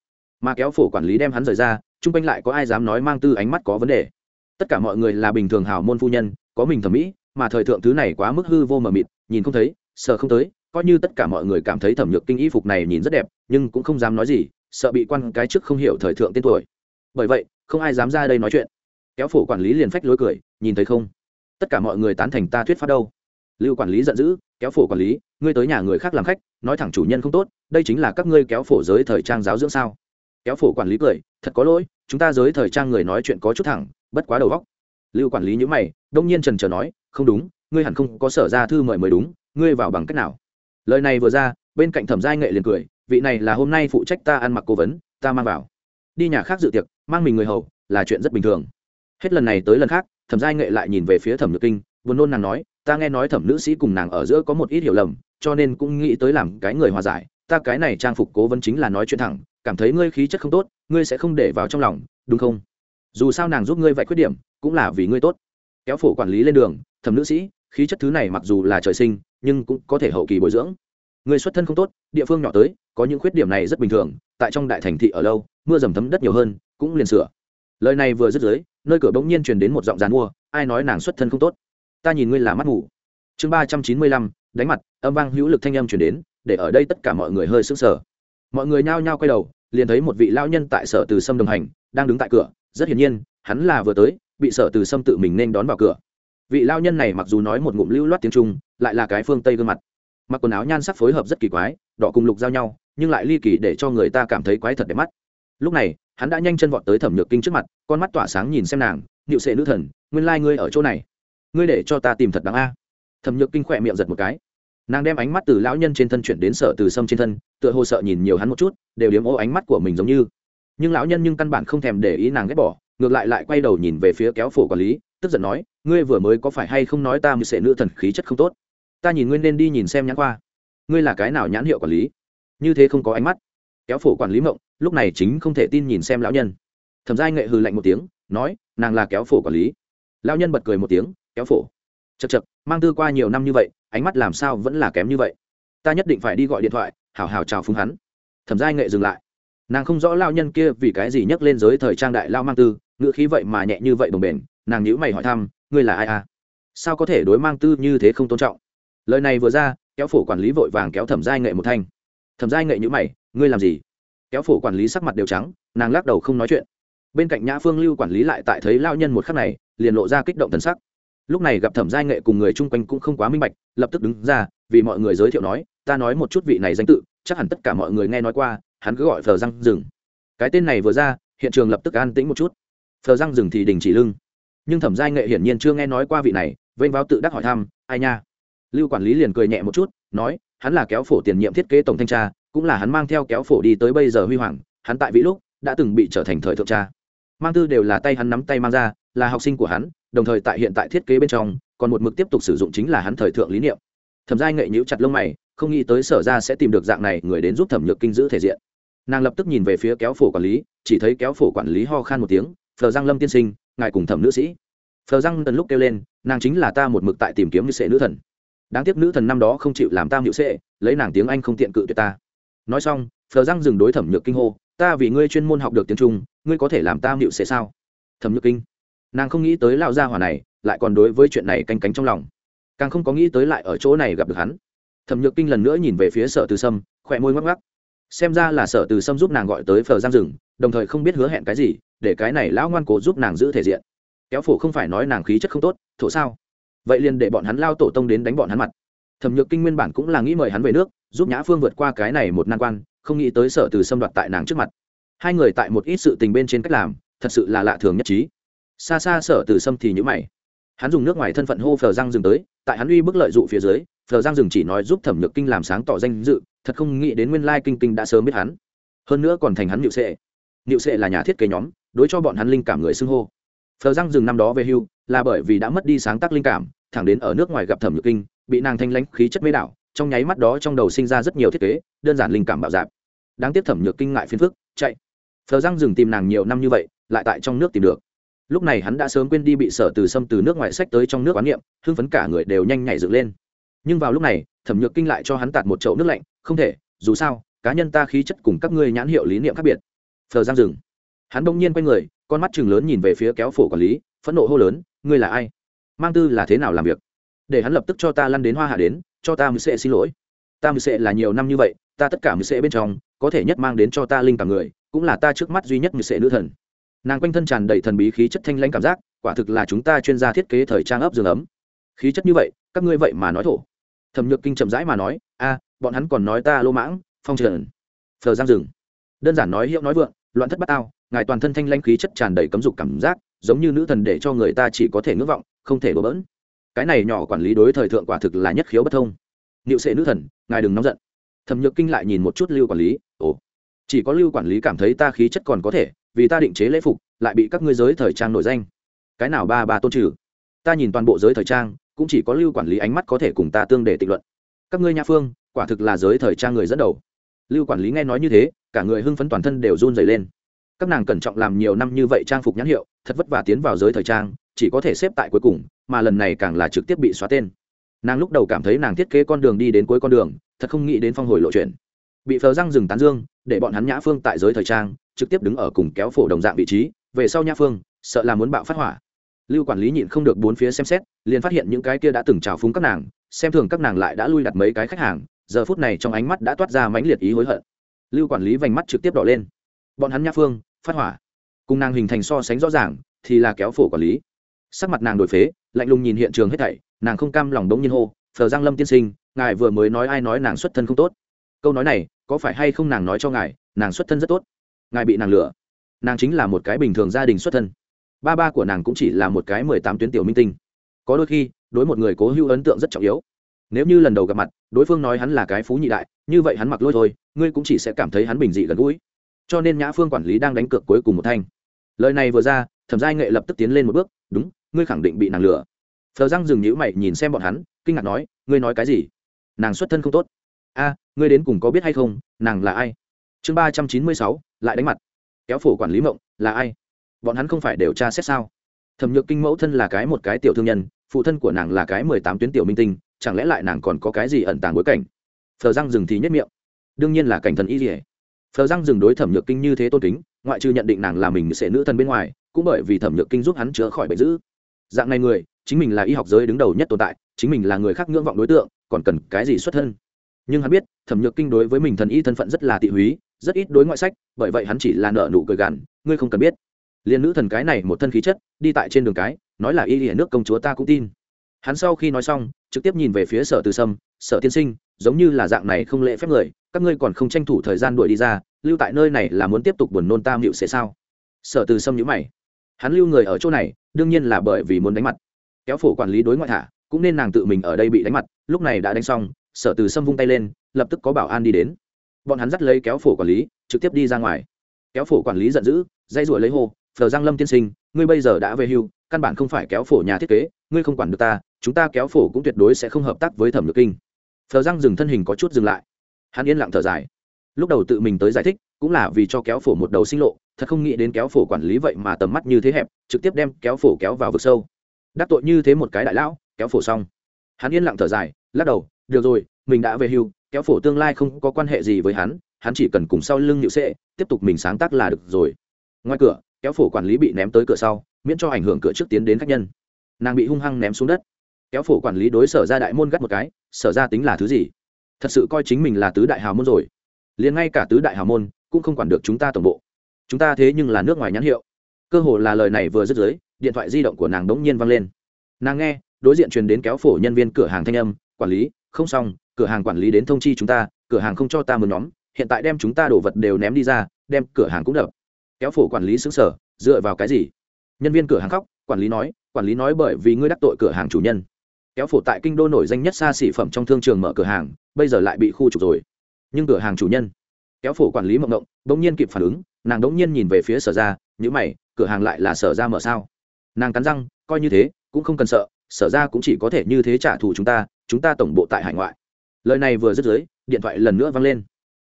Mà kéo phổ quản lý đem hắn rời ra, chung quanh lại có ai dám nói mang tư ánh mắt có vấn đề. Tất cả mọi người là bình thường hào môn phu nhân, có mình thẩm mỹ mà thời thượng thứ này quá mức hư vô mờ mịt, nhìn không thấy sợ không tới, coi như tất cả mọi người cảm thấy thẩm nhược kinh y phục này nhìn rất đẹp, nhưng cũng không dám nói gì, sợ bị quan cái trước không hiểu thời thượng tên tuổi. Bởi vậy, không ai dám ra đây nói chuyện. Kéo phổ quản lý liền phách lối cười, nhìn thấy không? Tất cả mọi người tán thành ta thuyết pháp đâu? Lưu quản lý giận dữ, kéo phổ quản lý, ngươi tới nhà người khác làm khách, nói thẳng chủ nhân không tốt, đây chính là các ngươi kéo phổ giới thời trang giáo dưỡng sao? Kéo phổ quản lý cười, thật có lỗi, chúng ta giới thời trang người nói chuyện có chút thẳng, bất quá đầu góc lưu quản lý nhữ mày, đông nhiên trần trờ nói không đúng, ngươi hẳn không có sở ra thư mời mới đúng, ngươi vào bằng cách nào? Lời này vừa ra, bên cạnh thẩm giai nghệ liền cười, vị này là hôm nay phụ trách ta ăn mặc cố vấn, ta mang vào. Đi nhà khác dự tiệc, mang mình người hầu, là chuyện rất bình thường. Hết lần này tới lần khác, thẩm giai nghệ lại nhìn về phía thẩm nhược kinh, buồn nôn nàng nói, ta nghe nói thẩm nữ sĩ cùng nàng ở giữa có một ít hiểu lầm, cho nên cũng nghĩ tới làm cái người hòa giải, ta cái này trang phục cố vấn chính là nói chuyện thẳng, cảm thấy ngươi khí chất không tốt, ngươi sẽ không để vào trong lòng, đúng không? Dù sao nàng giúp ngươi vậy khuyết điểm, cũng là vì ngươi tốt. Kéo phổ quản lý lên đường thẩm nữ sĩ, khí chất thứ này mặc dù là trời sinh, nhưng cũng có thể hậu kỳ bồi dưỡng. Người xuất thân không tốt, địa phương nhỏ tới, có những khuyết điểm này rất bình thường, tại trong đại thành thị ở lâu, mưa dầm thấm đất nhiều hơn, cũng liền sửa. Lời này vừa dứt dưới, nơi cửa bỗng nhiên truyền đến một giọng dàn mua, ai nói nàng xuất thân không tốt? Ta nhìn ngươi là mắt ngủ chương ba trăm chín mươi lăm, đánh mặt, âm vang hữu lực thanh âm truyền đến, để ở đây tất cả mọi người hơi sững sờ. Mọi người nhao nhao quay đầu, liền thấy một vị lao nhân tại sở từ sâm đồng hành, đang đứng tại cửa. Rất hiển nhiên, hắn là vừa tới, bị sở từ sâm tự mình nên đón vào cửa vị lao nhân này mặc dù nói một ngụm lưu loát tiếng trung, lại là cái phương tây gương mặt. Mặc quần áo nhan sắc phối hợp rất kỳ quái, đỏ cùng lục giao nhau, nhưng lại ly kỳ để cho người ta cảm thấy quái thật đẹp mắt. Lúc này, hắn đã nhanh chân vọt tới thẩm nhược kinh trước mặt, con mắt tỏa sáng nhìn xem nàng nịu sệ nữ thần, nguyên lai、like、ngươi ở chỗ này. Ngươi để cho ta tìm thật đáng a. Thẩm nhược kinh khỏe miệng giật một cái. Nàng đem ánh mắt từ lão nhân trên thân chuyển đến sở từ sâm trên thân, tựa hồ sợ nhìn nhiều hắn một chút, đều điếm ô ánh mắt của mình giống như. Nhưng lão nhân nhưng căn bản không thèm để ý nàng ghét bỏ, ngược lại lại quay đầu nhìn về phía kéo phổ quản lý, tức giận nói ngươi vừa mới có phải hay không nói ta như sệ nữ thần khí chất không tốt? Ta nhìn ngươi nên đi nhìn xem nhãn khoa. Ngươi là cái nào nhãn hiệu quản lý? Như thế không có ánh mắt. Kéo phổ quản lý mộng, lúc này chính không thể tin nhìn xem lão nhân. Thẩm giai nghệ hừ lạnh một tiếng, nói, nàng là kéo phổ quản lý. Lão nhân bật cười một tiếng, kéo phổ. Chật chật mang tư qua nhiều năm như vậy, ánh mắt làm sao vẫn là kém như vậy? Ta nhất định phải đi gọi điện thoại hào hào chào phúng hắn. Thẩm giai nghệ dừng lại. Nàng không rõ lao nhân kia vì cái gì nhắc lên giới thời trang đại lao mang tư ngựa khí vậy mà nhẹ như vậy đồng bền nàng nhữ mày hỏi thăm ngươi là ai à? Sao có thể đối mang tư như thế không tôn trọng? Lời này vừa ra, kéo phổ quản lý vội vàng kéo thẩm giai nghệ một thanh. Thẩm giai nghệ nhữ mày, ngươi làm gì? Kéo phổ quản lý sắc mặt đều trắng, nàng lắc đầu không nói chuyện. Bên cạnh nhã phương lưu quản lý lại tại thấy lao nhân một khắc này, liền lộ ra kích động thần sắc. Lúc này gặp thẩm giai nghệ cùng người chung quanh cũng không quá minh bạch, lập tức đứng ra, vì mọi người giới thiệu nói, ta nói một chút vị này danh tự, chắc hẳn tất cả mọi người nghe nói qua, hắn cứ gọi phờ răng rừng. Cái tên này vừa ra, hiện trường lập tức an tĩnh một chút. Phờ răng rừng thì đình chỉ lưng nhưng thẩm giai nghệ hiển nhiên chưa nghe nói qua vị này vênh vào tự đắc hỏi thăm ai nha? Lưu quản lý liền cười nhẹ một chút nói hắn là kéo phổ tiền nhiệm thiết kế tổng thanh tra cũng là hắn mang theo kéo phổ đi tới bây giờ huy hoàng hắn tại vị lúc đã từng bị trở thành thời thượng tra, mang tư đều là tay hắn nắm tay mang ra là học sinh của hắn đồng thời tại hiện tại thiết kế bên trong còn một mực tiếp tục sử dụng chính là hắn thời thượng lý niệm. Thẩm giai nghệ nhíu chặt lông mày không nghĩ tới sở ra sẽ tìm được dạng này người đến giúp thẩm nhược kinh giữ thể diện. Nàng lập tức nhìn về phía kéo phổ quản lý chỉ thấy kéo phổ quản lý ho khan một tiếng phờ giang lâm tiên sinh ngài cùng thẩm nữ sĩ. Phờ giang tần lúc kêu lên, nàng chính là ta một mực tại tìm kiếm như sệ nữ thần. Đáng tiếc nữ thần năm đó không chịu làm tam hiệu sệ, lấy nàng tiếng anh không tiện cự tuyệt ta. Nói xong, phờ giang dừng đối thẩm nhược kinh hô, ta vì ngươi chuyên môn học được tiếng trung, ngươi có thể làm tam hiệu sệ sao? Thẩm nhược kinh. Nàng không nghĩ tới lao gia hỏa này, lại còn đối với chuyện này canh cánh trong lòng. Càng không có nghĩ tới lại ở chỗ này gặp được hắn. Thẩm nhược kinh lần nữa nhìn về phía sở từ sâm, khỏe môi ngoắc ngoắc. Xem ra là sở từ sâm giúp nàng gọi tới phờ giang rừng đồng thời không biết hứa hẹn cái gì để cái này lão ngoan cố giúp nàng giữ thể diện. Kéo phổ không phải nói nàng khí chất không tốt, thổ sao? Vậy liền để bọn hắn lao tổ tông đến đánh bọn hắn mặt. Thẩm nhược kinh nguyên bản cũng là nghĩ mời hắn về nước, giúp nhã phương vượt qua cái này một nan quan, không nghĩ tới sở từ xâm đoạt tại nàng trước mặt. Hai người tại một ít sự tình bên trên cách làm, thật sự là lạ thường nhất trí. Xa xa sở từ xâm thì nhữ mày. Hắn dùng nước ngoài thân phận hô phờ giang dừng tới, tại hắn uy bức lợi dụ phía dưới, phờ giang dừng chỉ nói giúp thẩm nhược kinh làm sáng tỏ danh dự, thật không nghĩ đến nguyên lai kinh kinh đã sớm biết hắn. Hơn nữa còn thành hắn nhự sệ niệu sệ là nhà thiết kế nhóm, đối cho bọn hắn linh cảm người xưng hô. Phờ giang dừng năm đó về hưu, là bởi vì đã mất đi sáng tác linh cảm, thẳng đến ở nước ngoài gặp thẩm nhược kinh, bị nàng thanh lãnh, khí chất mê đảo, trong nháy mắt đó trong đầu sinh ra rất nhiều thiết kế, đơn giản linh cảm bạo dạp đáng tiếc thẩm nhược kinh ngại phiền phức, chạy. Phờ giang dừng tìm nàng nhiều năm như vậy, lại tại trong nước tìm được. Lúc này hắn đã sớm quên đi bị sở từ xâm từ nước ngoài sách tới trong nước quán niệm, hưng phấn cả người đều nhanh nhảy dựng lên. Nhưng vào lúc này, thẩm nhược kinh lại cho hắn tạt một chậu nước lạnh, không thể, dù sao, cá nhân ta khí chất cùng các ngươi nhãn hiệu lý niệm khác biệt thờ giang dừng hắn bỗng nhiên quay người, con mắt chừng lớn nhìn về phía kéo phổ quản lý, phẫn nộ hô lớn, ngươi là ai? Mang tư là thế nào làm việc? Để hắn lập tức cho ta lăn đến hoa hạ đến, cho ta mưu sệ xin lỗi. Ta mưu sệ là nhiều năm như vậy, ta tất cả mưu sệ bên trong, có thể nhất mang đến cho ta linh cảm người, cũng là ta trước mắt duy nhất mưu sệ nữ thần. Nàng quanh thân tràn đầy thần bí khí chất thanh lãnh cảm giác, quả thực là chúng ta chuyên gia thiết kế thời trang ấp giường ấm. Khí chất như vậy, các ngươi vậy mà nói thổ. Thẩm nhược kinh chậm rãi mà nói, a, bọn hắn còn nói ta lô mãng, phong trần phờ giang rừng. Đơn giản nói hiệu nói vượng loạn thất bát tao, ngài toàn thân thanh lanh khí chất tràn đầy cấm dục cảm giác, giống như nữ thần để cho người ta chỉ có thể ngưỡng vọng, không thể đổ bỡn. Cái này nhỏ quản lý đối thời thượng quả thực là nhất khiếu bất thông. Niệu sệ nữ thần, ngài đừng nóng giận. Thẩm nhược kinh lại nhìn một chút lưu quản lý, ồ, chỉ có lưu quản lý cảm thấy ta khí chất còn có thể, vì ta định chế lễ phục, lại bị các ngươi giới thời trang nổi danh. Cái nào ba ba tôn trừ? Ta nhìn toàn bộ giới thời trang, cũng chỉ có lưu quản lý ánh mắt có thể cùng ta tương để tịnh luận. Các ngươi nha phương, quả thực là giới thời trang người dẫn đầu lưu quản lý nghe nói như thế, cả người hưng phấn toàn thân đều run dày lên. Các nàng cẩn trọng làm nhiều năm như vậy trang phục nhãn hiệu, thật vất vả tiến vào giới thời trang, chỉ có thể xếp tại cuối cùng, mà lần này càng là trực tiếp bị xóa tên. Nàng lúc đầu cảm thấy nàng thiết kế con đường đi đến cuối con đường, thật không nghĩ đến phong hồi lộ chuyện. Bị phờ răng rừng tán dương, để bọn hắn nhã phương tại giới thời trang, trực tiếp đứng ở cùng kéo phổ đồng dạng vị trí, về sau nhã phương, sợ là muốn bạo phát hỏa. Lưu quản lý nhịn không được bốn phía xem xét, liền phát hiện những cái kia đã từng trào phúng các nàng, xem thường các nàng lại đã lui đặt mấy cái khách hàng giờ phút này trong ánh mắt đã toát ra mãnh liệt ý hối hận. Lưu quản lý vành mắt trực tiếp đỏ lên. Bọn hắn nhã phương, phát hỏa. Cùng nàng hình thành so sánh rõ ràng, thì là kéo phổ quản lý. Sắc mặt nàng đổi phế, lạnh lùng nhìn hiện trường hết thảy, nàng không cam lòng đống nhiên hô, phờ giang lâm tiên sinh, ngài vừa mới nói ai nói nàng xuất thân không tốt. Câu nói này, có phải hay không nàng nói cho ngài, nàng xuất thân rất tốt? Ngài bị nàng lừa. Nàng chính là một cái bình thường gia đình xuất thân. Ba ba của nàng cũng chỉ là một cái mười tám tuyến tiểu minh tinh. Có đôi khi, đối một người cố hữu ấn tượng rất trọng yếu. Nếu như lần đầu gặp mặt đối phương nói hắn là cái phú nhị đại, như vậy hắn mặc lôi thôi, ngươi cũng chỉ sẽ cảm thấy hắn bình dị gần gũi. Cho nên nhã phương quản lý đang đánh cược cuối cùng một thanh. Lời này vừa ra, thẩm giai nghệ lập tức tiến lên một bước, đúng, ngươi khẳng định bị nàng lừa. Phờ răng dừng nhữ mày nhìn xem bọn hắn, kinh ngạc nói, ngươi nói cái gì? Nàng xuất thân không tốt. A, ngươi đến cùng có biết hay không, nàng là ai? Chương ba trăm chín mươi sáu, lại đánh mặt. Kéo phổ quản lý mộng, là ai? Bọn hắn không phải đều tra xét sao? Thẩm nhược kinh mẫu thân là cái một cái tiểu thương nhân, phụ thân của nàng là cái mười tám tuyến tiểu minh tinh chẳng lẽ lại nàng còn có cái gì ẩn tàng bối cảnh? Phờ răng rừng thì nhất miệng. Đương nhiên là cảnh thần y dỉa phờ răng rừng đối thẩm nhược kinh như thế tôn kính, ngoại trừ nhận định nàng là mình sẽ nữ thần bên ngoài, cũng bởi vì thẩm nhược kinh giúp hắn chữa khỏi bệnh dữ. Dạng này người, chính mình là y học giới đứng đầu nhất tồn tại, chính mình là người khác ngưỡng vọng đối tượng, còn cần cái gì xuất thân? Nhưng hắn biết, thẩm nhược kinh đối với mình thần y thân phận rất là tị húy, rất ít đối ngoại sách, bởi vậy hắn chỉ là nợ nụ cười gằn, ngươi không cần biết. Liền nữ thần cái này một thân khí chất, đi tại trên đường cái, nói là y lìa nước công chúa ta cũng tin. Hắn sau khi nói xong trực tiếp nhìn về phía sở từ sâm, sở tiên sinh, giống như là dạng này không lễ phép người, các ngươi còn không tranh thủ thời gian đuổi đi ra, lưu tại nơi này là muốn tiếp tục buồn nôn tam hiệu sẽ sao? Sở từ sâm nhữ mày. Hắn lưu người ở chỗ này, đương nhiên là bởi vì muốn đánh mặt. Kéo phổ quản lý đối ngoại thả, cũng nên nàng tự mình ở đây bị đánh mặt, lúc này đã đánh xong, sở từ sâm vung tay lên, lập tức có bảo an đi đến. Bọn hắn dắt lấy kéo phổ quản lý, trực tiếp đi ra ngoài. Kéo phổ quản lý giận dữ, dây ruổi lấy hô, phờ giang lâm tiên sinh, ngươi bây giờ đã về hưu, căn bản không phải kéo phổ nhà thiết kế, ngươi không quản được ta chúng ta kéo phổ cũng tuyệt đối sẽ không hợp tác với thẩm nhược kinh. Thờ giang dừng thân hình có chút dừng lại. Hắn yên lặng thở dài. Lúc đầu tự mình tới giải thích, cũng là vì cho kéo phổ một đầu sinh lộ, thật không nghĩ đến kéo phổ quản lý vậy mà tầm mắt như thế hẹp, trực tiếp đem kéo phổ kéo vào vực sâu. Đắc tội như thế một cái đại lão, kéo phổ xong. Hắn yên lặng thở dài, lắc đầu, được rồi, mình đã về hưu, kéo phổ tương lai không có quan hệ gì với hắn hắn chỉ cần cùng sau lưng nhự sệ, tiếp tục mình sáng tác là được rồi. Ngoài cửa, kéo phổ quản lý bị ném tới cửa sau, miễn cho ảnh hưởng cửa trước tiến đến khách nhân. Nàng bị hung hăng ném xuống đất kéo phổ quản lý đối sở ra đại môn gắt một cái, sở ra tính là thứ gì? Thật sự coi chính mình là tứ đại hào môn rồi. Liền ngay cả tứ đại hào môn cũng không quản được chúng ta tổng bộ. Chúng ta thế nhưng là nước ngoài nhãn hiệu. Cơ hồ là lời này vừa dứt dưới, điện thoại di động của nàng đống nhiên văng lên. Nàng nghe, đối diện truyền đến kéo phổ nhân viên cửa hàng thanh âm, quản lý, không xong, cửa hàng quản lý đến thông chi chúng ta, cửa hàng không cho ta mượn nhóm, hiện tại đem chúng ta đổ vật đều ném đi ra, đem cửa hàng cũng đập. Kéo phổ quản lý xứng sở dựa vào cái gì? Nhân viên cửa hàng khóc, quản lý nói, quản lý nói bởi vì ngươi đắc tội cửa hàng chủ nhân kéo phổ tại kinh đô nổi danh nhất xa xỉ phẩm trong thương trường mở cửa hàng, bây giờ lại bị khu trục rồi. Nhưng cửa hàng chủ nhân, kéo phổ quản lý mộng mộng, bỗng nhiên kịp phản ứng, nàng đ nhiên nhìn về phía sở ra, nhữ mày, cửa hàng lại là sở ra mở sao? Nàng cắn răng, coi như thế, cũng không cần sợ, sở ra cũng chỉ có thể như thế trả thù chúng ta chúng ta tổng bộ tại hải ngoại. Lời này vừa dứt dưới, điện thoại lần nữa vang lên.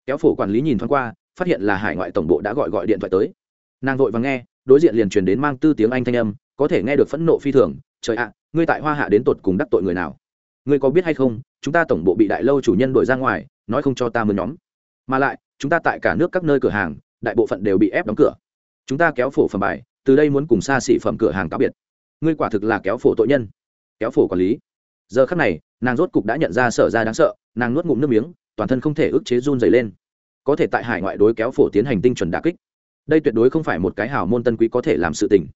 Kéo phổ quản lý nhìn thoáng qua, phát hiện là hải ngoại tổng bộ đã gọi gọi điện thoại tới. Nàng vội và nghe, đối diện liền truyền đến mang tư tiếng anh thanh âm, có thể nghe được phẫn nộ phi thường, trời ạ ngươi tại hoa hạ đến tột cùng đắc tội người nào? Ngươi có biết hay không, chúng ta tổng bộ bị đại lâu chủ nhân đổi ra ngoài, nói không cho ta mượn nhóm. Mà lại, chúng ta tại cả nước các nơi cửa hàng, đại bộ phận đều bị ép đóng cửa. Chúng ta kéo phổ phẩm bài, từ đây muốn cùng xa xỉ phẩm cửa hàng cáo biệt. Ngươi quả thực là kéo phổ tội nhân. Kéo phổ quản lý. Giờ khắc này, nàng rốt cục đã nhận ra sở ra đáng sợ, nàng nuốt ngụm nước miếng, toàn thân không thể ức chế run dày lên. Có thể tại hải ngoại đối kéo phổ tiến hành tinh chuẩn đà kích. Đây tuyệt đối không phải một cái hào môn tân quý có thể làm sự tình.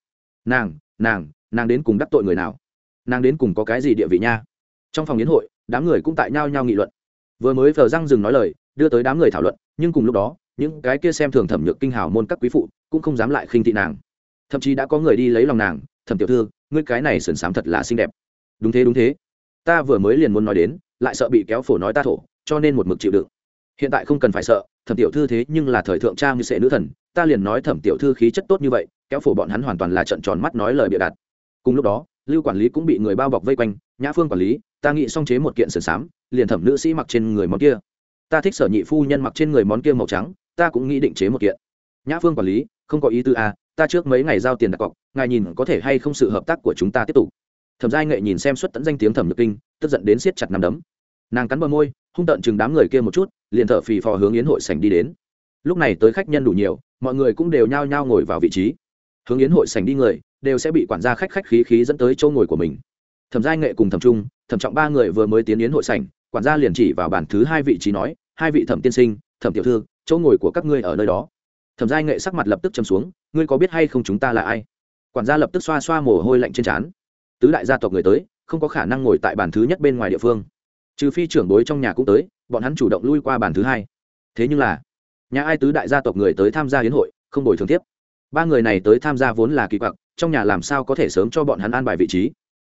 Nàng nàng nàng đến cùng đắc tội người nào? Nàng đến cùng có cái gì địa vị nha? Trong phòng yến hội, đám người cũng tại nhau nhau nghị luận. Vừa mới vờ răng dừng nói lời, đưa tới đám người thảo luận, nhưng cùng lúc đó, những cái kia xem thường thẩm nhược kinh hào môn các quý phụ cũng không dám lại khinh thị nàng. Thậm chí đã có người đi lấy lòng nàng, thẩm tiểu thư, ngươi cái này sườn sám thật là xinh đẹp. Đúng thế đúng thế. Ta vừa mới liền muốn nói đến, lại sợ bị kéo phổ nói ta thổ, cho nên một mực chịu đựng. Hiện tại không cần phải sợ, thẩm tiểu thư thế nhưng là thời thượng trang như sệ nữ thần, ta liền nói thẩm tiểu thư khí chất tốt như vậy, kéo phổ bọn hắn hoàn toàn là trận tròn mắt nói lời bịa đặt. Cùng lúc đó lưu quản lý cũng bị người bao bọc vây quanh nhã phương quản lý ta nghĩ xong chế một kiện sườn xám liền thẩm nữ sĩ mặc trên người món kia. Ta thích sở nhị phu nhân mặc trên người món kia màu trắng ta cũng nghĩ định chế một kiện. Nhã phương quản lý không có ý tư à, ta trước mấy ngày giao tiền đặt cọc ngài nhìn có thể hay không sự hợp tác của chúng ta tiếp tục. Thẩm giai nghệ nhìn xem xuất tẫn danh tiếng thẩm nhược kinh tức giận đến siết chặt nằm đấm. Nàng cắn bờ môi hung tợn chừng đám người kia một chút liền thở phì phò hướng yến hội sảnh đi đến. Lúc này tới khách nhân đủ nhiều mọi người cũng đều nhao nhao ngồi vào vị trí. Hướng yến hội sảnh đi người đều sẽ bị quản gia khách khách khí khí dẫn tới chỗ ngồi của mình. Thẩm giai nghệ cùng thẩm trung, thẩm trọng ba người vừa mới tiến yến hội sảnh, quản gia liền chỉ vào bàn thứ hai vị trí nói, hai vị thẩm tiên sinh, thẩm tiểu thư, chỗ ngồi của các ngươi ở nơi đó. Thẩm giai nghệ sắc mặt lập tức châm xuống, ngươi có biết hay không chúng ta là ai? Quản gia lập tức xoa xoa mồ hôi lạnh trên trán. Tứ đại gia tộc người tới, không có khả năng ngồi tại bàn thứ nhất bên ngoài địa phương. Trừ phi trưởng bối trong nhà cũng tới, bọn hắn chủ động lui qua bàn thứ hai. Thế nhưng là, nhà ai tứ đại gia tộc người tới tham gia hiến hội, không bồi thường tiếp ba người này tới tham gia vốn là kỳ quặc, trong nhà làm sao có thể sớm cho bọn hắn an bài vị trí?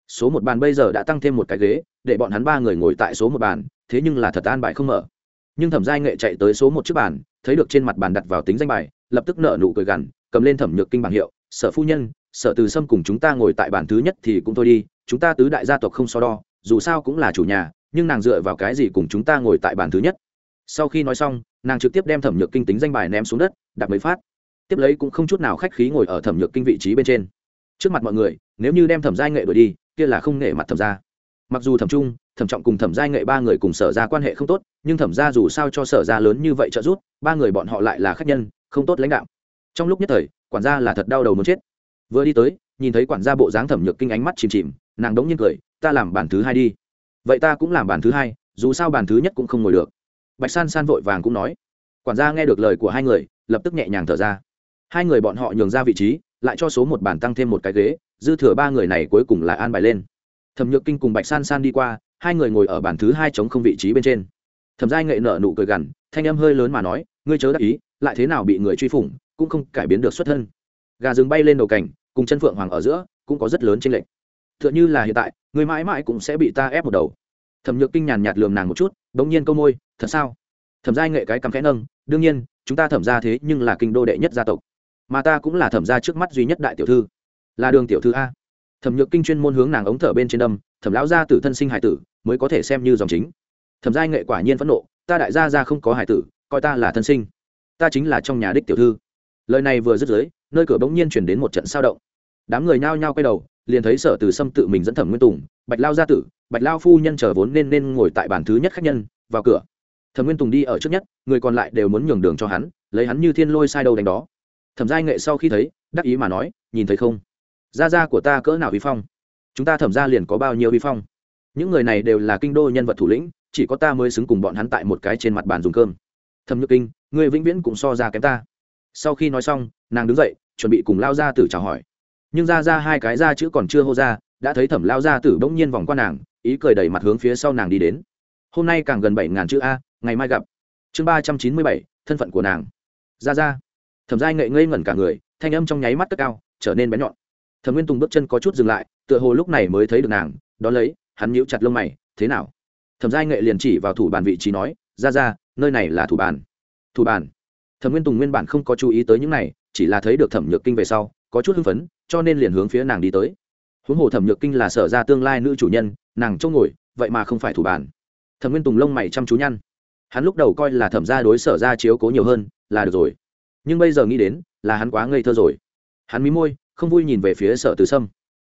Số một bàn bây giờ đã tăng thêm một cái ghế, để bọn hắn ba người ngồi tại số một bàn, thế nhưng là thật an bài không mở. Nhưng thẩm giai nghệ chạy tới số một chiếc bàn, thấy được trên mặt bàn đặt vào tính danh bài, lập tức nợ nụ cười gằn, cầm lên thẩm nhược kinh bảng hiệu, sở phu nhân, sở từ sâm cùng chúng ta ngồi tại bàn thứ nhất thì cũng thôi đi, chúng ta tứ đại gia tộc không so đo, dù sao cũng là chủ nhà, nhưng nàng dựa vào cái gì cùng chúng ta ngồi tại bàn thứ nhất? Sau khi nói xong, nàng trực tiếp đem thẩm nhược kinh tính danh bài ném xuống đất đặt mấy phát tiếp lấy cũng không chút nào khách khí ngồi ở thẩm nhược kinh vị trí bên trên. Trước mặt mọi người, nếu như đem thẩm giai nghệ đuổi đi, kia là không nghệ mặt thẩm ra mặc dù thẩm trung, thẩm trọng cùng thẩm giai nghệ ba người cùng sở ra quan hệ không tốt, nhưng thẩm ra dù sao cho sở ra lớn như vậy trợ giúp, ba người bọn họ lại là khách nhân, không tốt lãnh đạo. Trong lúc nhất thời, quản gia là thật đau đầu muốn chết. Vừa đi tới, nhìn thấy quản gia bộ dáng thẩm nhược kinh ánh mắt chìm chìm, nàng đống nhiên cười, ta làm bản thứ hai đi. Vậy ta cũng làm bản thứ hai, dù sao bản thứ nhất cũng không ngồi được. Bạch san san vội vàng cũng nói. Quản gia nghe được lời của hai người, lập tức nhẹ nhàng thở ra hai người bọn họ nhường ra vị trí, lại cho số một bàn tăng thêm một cái ghế, dư thừa ba người này cuối cùng lại an bài lên. Thẩm nhược kinh cùng bạch san san đi qua, hai người ngồi ở bàn thứ hai chống không vị trí bên trên. Thẩm giai nghệ nở nụ cười gằn, thanh âm hơi lớn mà nói, ngươi chớ đắc ý, lại thế nào bị người truy phủng, cũng không cải biến được xuất thân. Gà rừng bay lên đầu cảnh cùng chân phượng hoàng ở giữa, cũng có rất lớn trên lệnh t h ư ợ n h ư là hiện tại người mãi mãi cũng sẽ bị ta ép một đầu. Thẩm nhược kinh nhàn nhạt lườm nàng một chút đ ỗ n g nhiên câu môi, thật sao? Thẩm giai nghệ cái cắm khẽ nâng, đương nhiên, chúng ta thẩm ra thế nhưng là kinh đô đệ nhất gia tộc mà ta cũng là thẩm gia trước mắt duy nhất đại tiểu thư. Là đường tiểu thư a. Thẩm nhược kinh chuyên môn hướng nàng ống thở bên trên đâm, thẩm lão gia tử thân sinh hải tử, mới có thể xem như dòng chính. Thẩm giai nghệ quả nhiên phẫn nộ, ta đại gia ra không có hải tử, coi ta là thân sinh. Ta chính là trong nhà đích tiểu thư. Lời này vừa dứt dưới, nơi cửa bỗng nhiên chuyển đến một trận sao động. Đám người nhao nhao quay đầu, liền thấy sở từ sâm tự mình dẫn thẩm nguyên tùng, bạch lao gia tử, bạch lao phu nhân chờ vốn nên nên ngồi tại bàn thứ nhất khách nhân, vào cửa. Thẩm nguyên tùng đi ở trước nhất, người còn lại đều muốn nhường đường cho hắn, lấy hắn như thiên lôi sai đâu đánh đó thẩm giai nghệ sau khi thấy, đắc ý mà nói, nhìn thấy không? Gia gia của ta cỡ nào vi phong? Chúng ta thẩm ra liền có bao nhiêu vi phong? Những người này đều là kinh đô nhân vật thủ lĩnh, chỉ có ta mới xứng cùng bọn hắn tại một cái trên mặt bàn dùng cơm. Thẩm nhược kinh người vĩnh viễn cũng so ra kém ta. Sau khi nói xong, nàng đứng dậy, chuẩn bị cùng lao gia tử chào hỏi. Nhưng ra ra hai cái ra chữ còn chưa hô ra, đã thấy thẩm lao gia tử bỗng nhiên vòng qua nàng, ý cười đầy mặt hướng phía sau nàng đi đến. Hôm nay càng gần bảy ngàn chữ a, ngày mai gặp. Chương ba trăm chín mươi bảy, thân phận của nàng. Ra ra thẩm giai nghệ ngây ngẩn cả người, thanh âm trong nháy mắt cất cao, trở nên bé nhọn. Thẩm nguyên tùng bước chân có chút dừng lại, tựa hồ lúc này mới thấy được nàng, đón lấy, hắn nhíu chặt lông mày, thế nào? Thẩm giai nghệ liền chỉ vào thủ bàn vị trí nói, ra ra, nơi này là thủ bàn. Thủ bàn? Thẩm nguyên tùng nguyên bản không có chú ý tới những này, chỉ là thấy được thẩm nhược kinh về sau, có chút hưng phấn, cho nên liền hướng phía nàng đi tới. Huống hồ thẩm nhược kinh là sở ra tương lai nữ chủ nhân, nàng trông ngồi, vậy mà không phải thủ bàn. Thẩm nguyên tùng lông mày chăm chú nhăn. Hắn lúc đầu coi là thẩm ra đối sở ra chiếu cố nhiều hơn, là được rồi nhưng bây giờ nghĩ đến, là hắn quá ngây thơ rồi. Hắn mí môi, không vui nhìn về phía sở từ sâm.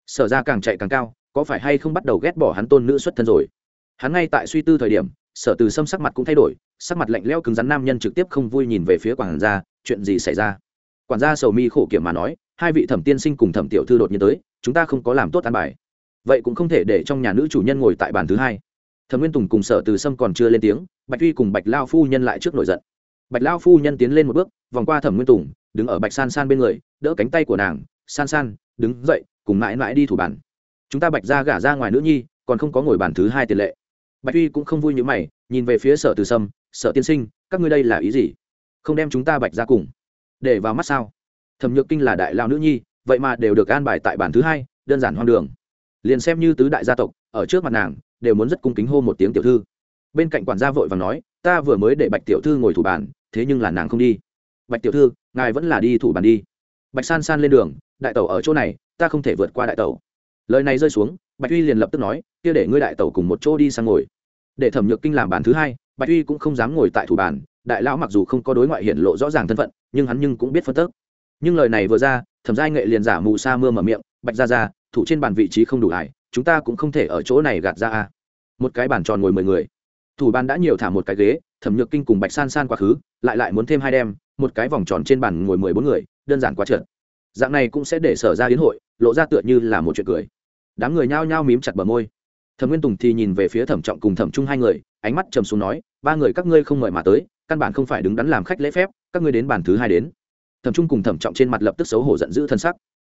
Sở ra càng chạy càng cao, có phải hay không bắt đầu ghét bỏ hắn tôn nữ xuất thân rồi? Hắn ngay tại suy tư thời điểm, sở từ sâm sắc mặt cũng thay đổi, sắc mặt lạnh lẽo cứng rắn nam nhân trực tiếp không vui nhìn về phía quản gia, chuyện gì xảy ra? Quản gia sầu mi khổ kiểm mà nói, hai vị thẩm tiên sinh cùng thẩm tiểu thư đột nhiên tới, chúng ta không có làm tốt an bài. Vậy cũng không thể để trong nhà nữ chủ nhân ngồi tại bàn thứ hai. Thẩm nguyên tùng cùng sở từ sâm còn chưa lên tiếng, bạch Uy cùng bạch lao phu nhân lại trước nổi giận bạch lao phu nhân tiến lên một bước, vòng qua thẩm nguyên tùng, đứng ở bạch san san bên người, đỡ cánh tay của nàng, san san, đứng dậy, cùng mãi mãi đi thủ bàn. Chúng ta bạch ra gả ra ngoài nữ nhi, còn không có ngồi bàn thứ hai tiền lệ. Bạch uy cũng không vui như mày, nhìn về phía sở từ sâm, sở tiên sinh, các ngươi đây là ý gì? Không đem chúng ta bạch ra cùng để vào mắt sao? Thẩm nhược kinh là đại lao nữ nhi, vậy mà đều được an bài tại bản thứ hai, đơn giản hoang đường. Liền xem như tứ đại gia tộc, ở trước mặt nàng, đều muốn rất cung kính hô một tiếng tiểu thư. Bên cạnh quản gia vội và nói, ta vừa mới để bạch tiểu thư ngồi thủ bàn thế nhưng là nàng không đi. Bạch tiểu thư, ngài vẫn là đi thủ bàn đi. Bạch san san lên đường, đại tẩu ở chỗ này, ta không thể vượt qua đại tẩu. Lời này rơi xuống, bạch uy liền lập tức nói, kia để ngươi đại tẩu cùng một chỗ đi sang ngồi. Để thẩm nhược kinh làm bàn thứ hai, bạch uy cũng không dám ngồi tại thủ bàn, đại lão mặc dù không có đối ngoại hiện lộ rõ ràng thân phận, nhưng hắn nhưng cũng biết phân tức. Nhưng lời này vừa ra, thẩm giai nghệ liền giả mù sa mưa mở miệng, bạch ra ra thủ trên bàn vị trí không đủ hải chúng ta cũng không thể ở chỗ này gạt ra a. Một cái bàn tròn ngồi mười người. Thủ bàn đã nhiều thả một cái ghế thẩm nhược kinh cùng bạch san san quá khứ, lại lại muốn thêm hai đem, một cái vòng tròn trên bàn ngồi mười bốn người, đơn giản quá trượt. Dạng này cũng sẽ để sở ra hiến hội, lộ ra tựa như là một chuyện cười. Đám người nhao nhao mím chặt bờ môi. Thẩm nguyên tùng thì nhìn về phía thẩm trọng cùng thẩm trung hai người, ánh mắt trầm xuống nói, ba người các ngươi không mời mà tới, căn bản không phải đứng đắn làm khách lễ phép, các ngươi đến bàn thứ hai đến. Thẩm trung cùng thẩm trọng trên mặt lập tức xấu hổ giận dữ thân sắc.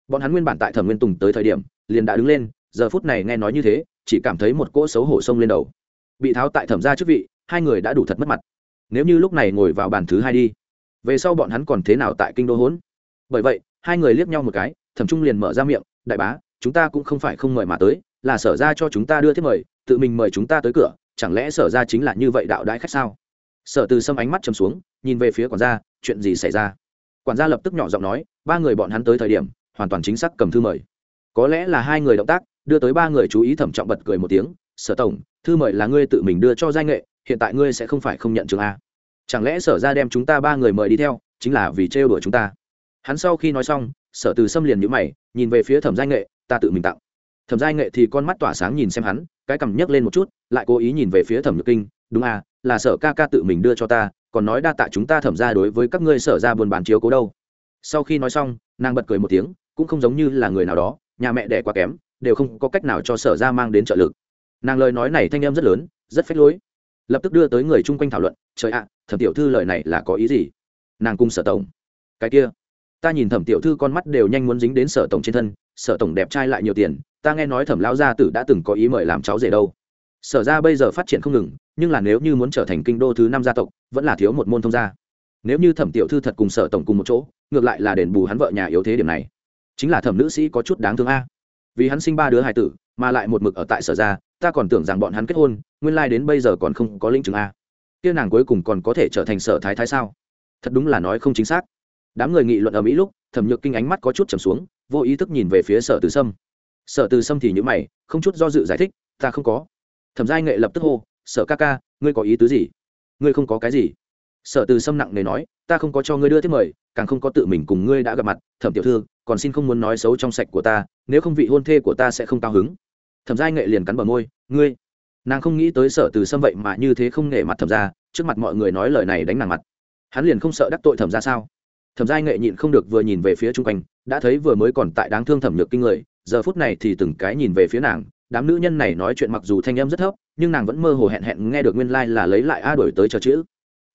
Bọn hắn nguyên bản tại thẩm nguyên tùng tới thời điểm, liền đã đứng lên, giờ phút này nghe nói như thế, chỉ cảm thấy một cỗ xấu hổ sông lên đầu. Bị tháo tại thẩm ra chức vị hai người đã đủ thật mất mặt. Nếu như lúc này ngồi vào bàn thứ hai đi, về sau bọn hắn còn thế nào tại kinh đô hỗn bởi vậy, hai người liếc nhau một cái, thẩm trung liền mở ra miệng, đại bá, chúng ta cũng không phải không mời mà tới, là sở ra cho chúng ta đưa thiết mời, tự mình mời chúng ta tới cửa, chẳng lẽ sở ra chính là như vậy đạo đãi khách sao? Sở từ sâm ánh mắt chầm xuống, nhìn về phía quản gia, chuyện gì xảy ra? Quản gia lập tức nhỏ giọng nói, ba người bọn hắn tới thời điểm, hoàn toàn chính xác cầm thư mời. Có lẽ là hai người động tác, đưa tới ba người chú ý thẩm trọng bật cười một tiếng, sở tổng, thư mời là ngươi tự mình đưa cho giai nghệ hiện tại ngươi sẽ không phải không nhận trường a. Chẳng lẽ sở ra đem chúng ta ba người mời đi theo, chính là vì trêu đuổi chúng ta? Hắn sau khi nói xong, sở từ xâm liền nhữ mày, nhìn về phía thẩm giai nghệ, ta tự mình tặng. Thẩm giai nghệ thì con mắt tỏa sáng nhìn xem hắn, cái cằm nhấc lên một chút, lại cố ý nhìn về phía thẩm nhược kinh, đúng à là sở ca ca tự mình đưa cho ta, còn nói đa tạ chúng ta thẩm ra đối với các ngươi sở ra buôn bán chiếu cố đâu. Sau khi nói xong, nàng bật cười một tiếng, cũng không giống như là người nào đó, nhà mẹ đẻ quá kém, đều không có cách nào cho sở ra mang đến trợ lực. Nàng lời nói này thanh em rất lớn, rất phách lối lập tức đưa tới người chung quanh thảo luận, trời ạ, thẩm tiểu thư lời này là có ý gì? Nàng cung sở tổng. Cái kia, ta nhìn thẩm tiểu thư con mắt đều nhanh muốn dính đến sở tổng trên thân, sở tổng đẹp trai lại nhiều tiền, ta nghe nói thẩm lao gia tử đã từng có ý mời làm cháu rể đâu. Sở ra bây giờ phát triển không ngừng, nhưng là nếu như muốn trở thành kinh đô thứ năm gia tộc, vẫn là thiếu một môn thông gia. Nếu như thẩm tiểu thư thật cùng sở tổng cùng một chỗ, ngược lại là đền bù hắn vợ nhà yếu thế điểm này. Chính là thẩm nữ sĩ có chút đáng thương a. Vì hắn sinh ba đứa hài tử, mà lại một mực ở tại sở ra ta còn tưởng rằng bọn hắn kết hôn, nguyên lai đến bây giờ còn không có linh chứng a. Kia nàng cuối cùng còn có thể trở thành sở thái thái sao? Thật đúng là nói không chính xác. Đám người nghị luận ở mỹ lúc, thẩm nhược kinh ánh mắt có chút trầm xuống, vô ý thức nhìn về phía sở từ sâm. Sở từ sâm thì nhữ mày, không chút do dự giải thích, ta không có. Thẩm giai nghệ lập tức hô, sở ca ca, ngươi có ý tứ gì? Ngươi không có cái gì? Sở từ sâm nặng nề nói, ta không có cho ngươi đưa tiếp mời, càng không có tự mình cùng ngươi đã gặp mặt, thẩm tiểu thư, còn xin không muốn nói xấu trong sạch của ta, nếu không vị hôn thê của ta sẽ không cao hứng thẩm giai nghệ liền cắn bờ môi, ngươi, nàng không nghĩ tới sở từ sâm vậy mà như thế không nể mặt thẩm ra trước mặt mọi người nói lời này đánh nàng mặt. Hắn liền không sợ đắc tội thẩm ra sao? Thẩm giai nghệ nhịn không được vừa nhìn về phía chung quanh, đã thấy vừa mới còn tại đáng thương thẩm nhược kinh người, giờ phút này thì từng cái nhìn về phía nàng, đám nữ nhân này nói chuyện mặc dù thanh âm rất thấp, nhưng nàng vẫn mơ hồ hẹn hẹn nghe được nguyên lai、like、là lấy lại a đổi tới chờ chữ.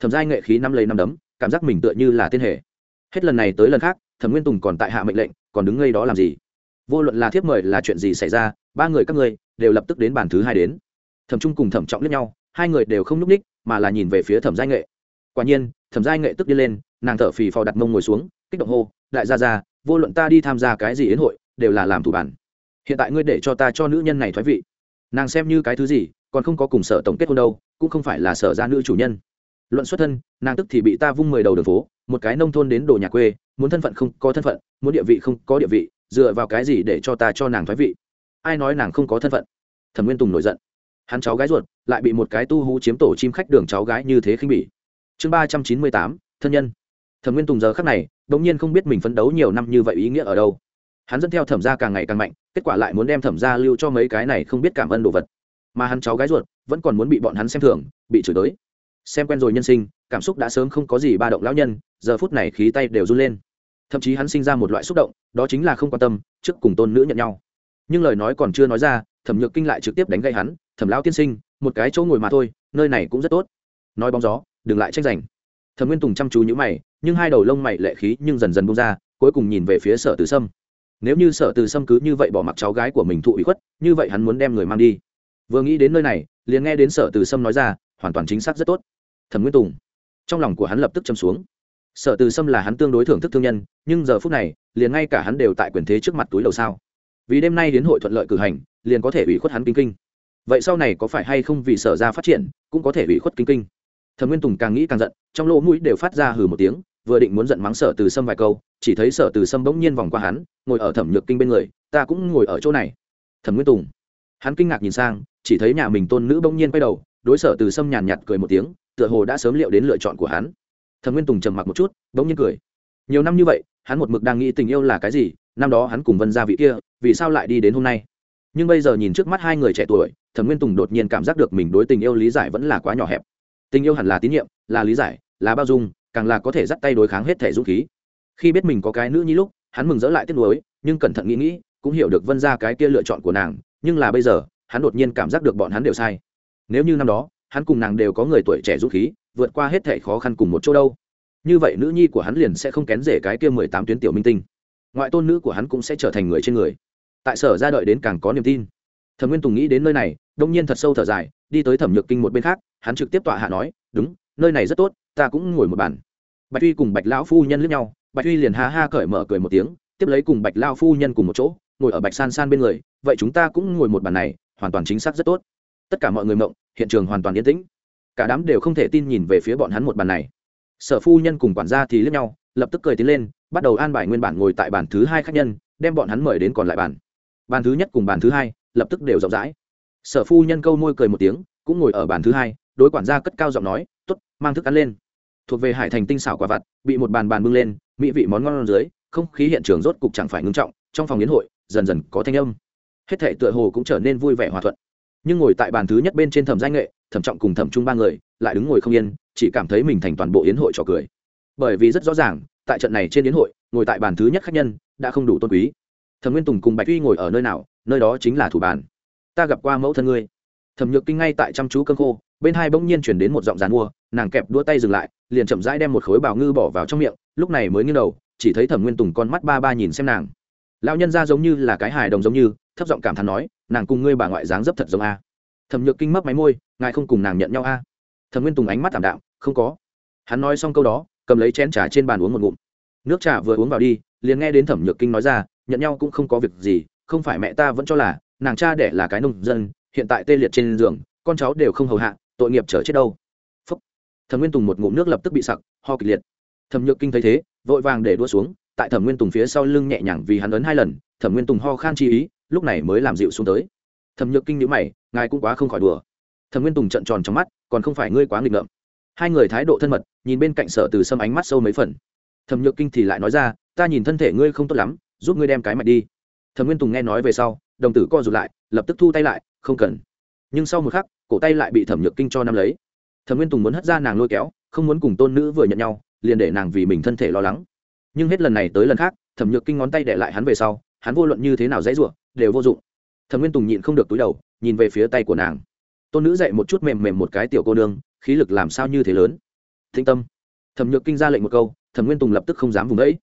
Thẩm giai nghệ khí năm lấy năm đấm, cảm giác mình tựa như là tiên hệ hết lần này tới lần khác, thẩm nguyên tùng còn tại hạ mệnh lệnh, còn đứng ngay đó làm gì? Vô luận là thiếp mời là chuyện gì xảy ra ba người các ngươi đều lập tức đến bàn thứ hai đến. Thẩm trung cùng thẩm trọng lẫn nhau, hai người đều không n ú c ních, mà là nhìn về phía thẩm giai nghệ. Quả nhiên, thẩm giai nghệ tức đi lên, nàng thở phì phò đặt mông ngồi xuống, kích động hô, đại gia ra vô luận ta đi tham gia cái gì yến hội, đều là làm thủ bản. Hiện tại ngươi để cho ta cho nữ nhân này thoái vị. Nàng xem như cái thứ gì, còn không có cùng sở tổng kết hôn đâu, cũng không phải là sở gia nữ chủ nhân. Luận xuất thân, nàng tức thì bị ta vung mười đầu đường phố, một cái nông thôn đến đồ nhà quê, muốn thân phận không có thân phận, muốn địa vị không có địa vị, dựa vào cái gì để cho ta cho nàng thoái vị? Ai nói nàng không có thân phận? Thẩm nguyên tùng nổi giận. Hắn cháu gái ruột, lại bị một cái tu hú chiếm tổ chim khách đường cháu gái như thế khinh bỉ. Chương ba trăm chín mươi tám, thân nhân. Thẩm nguyên tùng giờ khắc này đ ỗ n g nhiên không biết mình phấn đấu nhiều năm như vậy ý nghĩa ở đâu. Hắn dẫn theo thẩm gia càng ngày càng mạnh, kết quả lại muốn đem thẩm gia lưu cho mấy cái này không biết cảm ơn đồ vật. Mà hắn cháu gái ruột, vẫn còn muốn bị bọn hắn xem thường, bị chửi tới xem quen rồi nhân sinh, cảm xúc đã sớm không có gì ba động lão nhân, giờ phút này khí tay đều run lên. Thậm chí hắn sinh ra một loại xúc động, đó chính là không quan tâm, trước cùng tôn nữ nhận nhau nhưng lời nói còn chưa nói ra, thẩm nhược kinh lại trực tiếp đánh gây hắn, thẩm lao tiên sinh, một cái chỗ ngồi mà thôi, nơi này cũng rất tốt. Nói bóng gió, đừng lại tranh giành. Thẩm nguyên tùng chăm chú nhữ mày, nhưng hai đầu lông mày lệ khí nhưng dần dần bung ra, cuối cùng nhìn về phía sở từ sâm. Nếu như sở từ sâm cứ như vậy bỏ mặc cháu gái của mình thụ ủy khuất, như vậy hắn muốn đem người mang đi. Vừa nghĩ đến nơi này, liền nghe đến sở từ sâm nói ra, hoàn toàn chính xác rất tốt. Thẩm nguyên tùng, trong lòng của hắn lập tức châm xuống. Sở từ sâm là hắn tương đối thưởng thức thương nhân, nhưng giờ phút này, liền ngay cả hắn đều tại quyền thế trước mặt túi đầu sao vì đêm nay đến hội thuận lợi cử hành, liền có thể ủy khuất hắn kinh kinh. Vậy sau này có phải hay không vì sở ra phát triển, cũng có thể ủy khuất kinh kinh. Thẩm nguyên tùng càng nghĩ càng giận, trong lỗ mũi đều phát ra hừ một tiếng, vừa định muốn giận mắng sở từ sâm vài câu, chỉ thấy sở từ sâm bỗng nhiên vòng qua hắn, ngồi ở thẩm nhược kinh bên người, ta cũng ngồi ở chỗ này. Thẩm nguyên tùng, hắn kinh ngạc nhìn sang, chỉ thấy nhà mình tôn nữ bỗng nhiên quay đầu, đối sở từ sâm nhàn nhạt cười một tiếng, tựa hồ đã sớm liệu đến lựa chọn của hắn. Thẩm nguyên tùng trầm mặc một chút, bỗng nhiên cười. Nhiều năm như vậy, hắn một mực đang nghĩ tình yêu là cái gì năm đó hắn cùng vân gia vị kia, vì sao lại đi đến hôm nay? Nhưng bây giờ nhìn trước mắt hai người trẻ tuổi, thẩm nguyên tùng đột nhiên cảm giác được mình đối tình yêu lý giải vẫn là quá nhỏ hẹp. Tình yêu hẳn là tín nhiệm, là lý giải, là bao dung, càng là có thể dắt tay đối kháng hết thể dũng khí. Khi biết mình có cái nữ nhi lúc, hắn mừng dỡ lại tiếc nuối, nhưng cẩn thận nghĩ nghĩ, cũng hiểu được vân ra cái kia lựa chọn của nàng, nhưng là bây giờ, hắn đột nhiên cảm giác được bọn hắn đều sai. Nếu như năm đó, hắn cùng nàng đều có người tuổi trẻ dũng khí, vượt qua hết thể khó khăn cùng một chỗ đâu. Như vậy nữ nhi của hắn liền sẽ không kén rể cái kia mười tám tuyến tiểu minh tinh ngoại tôn nữ của hắn cũng sẽ trở thành người trên người. Tại sở ra đợi đến càng có niềm tin. Thẩm nguyên tùng nghĩ đến nơi này, đông nhiên thật sâu thở dài, đi tới thẩm nhược kinh một bên khác, hắn trực tiếp tọa hạ nói, đúng, nơi này rất tốt, ta cũng ngồi một bàn. Bạch uy cùng bạch lão phu nhân lướt nhau, bạch uy liền ha ha cởi mở cười một tiếng, tiếp lấy cùng bạch lao phu nhân cùng một chỗ, ngồi ở bạch san san bên người, vậy chúng ta cũng ngồi một bàn này, hoàn toàn chính xác rất tốt. Tất cả mọi người mộng, hiện trường hoàn toàn yên tĩnh. Cả đám đều không thể tin nhìn về phía bọn hắn một bàn này. Sở phu nhân cùng quản gia thì lướt nhau, lập tức cười tiến lên bắt đầu an bài nguyên bản ngồi tại bàn thứ hai khách nhân, đem bọn hắn mời đến còn lại bàn. Bàn thứ nhất cùng bàn thứ hai, lập tức đều rộng rãi. Sở phu nhân câu môi cười một tiếng, cũng ngồi ở bàn thứ hai, đối quản gia cất cao giọng nói t ố t mang thức ăn lên. Thuộc về hải thành tinh xảo quả vặt, bị một bàn bàn bưng lên, mỹ vị món ngon dưới, không khí hiện trường rốt cục chẳng phải ngưng trọng, trong phòng yến hội, dần dần có thanh âm. Hết thể tựa hồ cũng trở nên vui vẻ hòa thuận. Nhưng ngồi tại bàn thứ nhất bên trên thẩm danh nghệ, thẩm trọng cùng thẩm trung ba người, lại đứng ngồi không yên, chỉ cảm thấy mình thành toàn bộ yến hội trò cười. Bởi vì rất rõ ràng tại trận này trên đến hội, ngồi tại bàn thứ nhất khách nhân, đã không đủ tôn quý. Thẩm nguyên tùng cùng bạch uy ngồi ở nơi nào, nơi đó chính là thủ bàn. Ta gặp qua mẫu thân ngươi. Thẩm nhược kinh ngay tại chăm chú cơn khô, bên hai bỗng nhiên chuyển đến một giọng dàn mua, nàng kẹp đua tay dừng lại, liền chậm rãi đem một khối bào ngư bỏ vào trong miệng, lúc này mới nghiêng đầu, chỉ thấy thẩm nguyên tùng con mắt ba ba nhìn xem nàng. Lão nhân ra giống như là cái hài đồng giống như, thấp giọng cảm thán nói, nàng cùng ngươi bà ngoại dáng dấp thật giống a. Thẩm nhược kinh mấp máy môi, ngài không cùng nàng nhận nhau a. Thẩm nguyên tùng ánh mắt t ạ m đạm, không có. Hắn nói xong câu đó cầm lấy chén trà trên bàn uống một ngụm. Nước trà vừa uống vào đi, liền nghe đến thẩm nhược kinh nói ra, nhận nhau cũng không có việc gì, không phải mẹ ta vẫn cho là, nàng cha đẻ là cái nông dân, hiện tại tê liệt trên giường, con cháu đều không hầu hạ, tội nghiệp trở chết đâu. Phúc. Thẩm nguyên tùng một ngụm nước lập tức bị sặc, ho kịch liệt. Thẩm nhược kinh thấy thế, vội vàng để đua xuống, tại thẩm nguyên tùng phía sau lưng nhẹ nhàng vì hắn ấn hai lần, thẩm nguyên tùng ho khan chi ý, lúc này mới làm dịu xuống tới. Thẩm nhược kinh nhữ mày, ngài cũng quá không khỏi đùa. Thẩm nguyên tùng trận tròn trong mắt, còn không phải ngươi quá nghịch ngợm hai người thái độ thân mật, nhìn bên cạnh sở từ sâm ánh mắt sâu mấy phần. Thẩm nhược kinh thì lại nói ra, ta nhìn thân thể ngươi không tốt lắm, giúp ngươi đem cái mạch đi. Thẩm nguyên tùng nghe nói về sau, đồng tử co rụt lại, lập tức thu tay lại, không cần. Nhưng sau một khắc, cổ tay lại bị thẩm nhược kinh cho nắm lấy. Thẩm nguyên tùng muốn hất ra nàng lôi kéo, không muốn cùng tôn nữ vừa nhận nhau, liền để nàng vì mình thân thể lo lắng. Nhưng hết lần này tới lần khác, thẩm nhược kinh ngón tay để lại hắn về sau, hắn vô luận như thế nào dãy ruộng đều vô dụng. Thẩm nguyên tùng nhịn không được túi đầu, nhìn về phía tay của nàng. Tôn nữ dậy một chút mềm mềm một cái tiểu cô nương khí lực làm sao như thế lớn? Thinh tâm. Thẩm nhược kinh ra lệnh một câu, thẩm nguyên tùng lập tức không dám vùng đẫy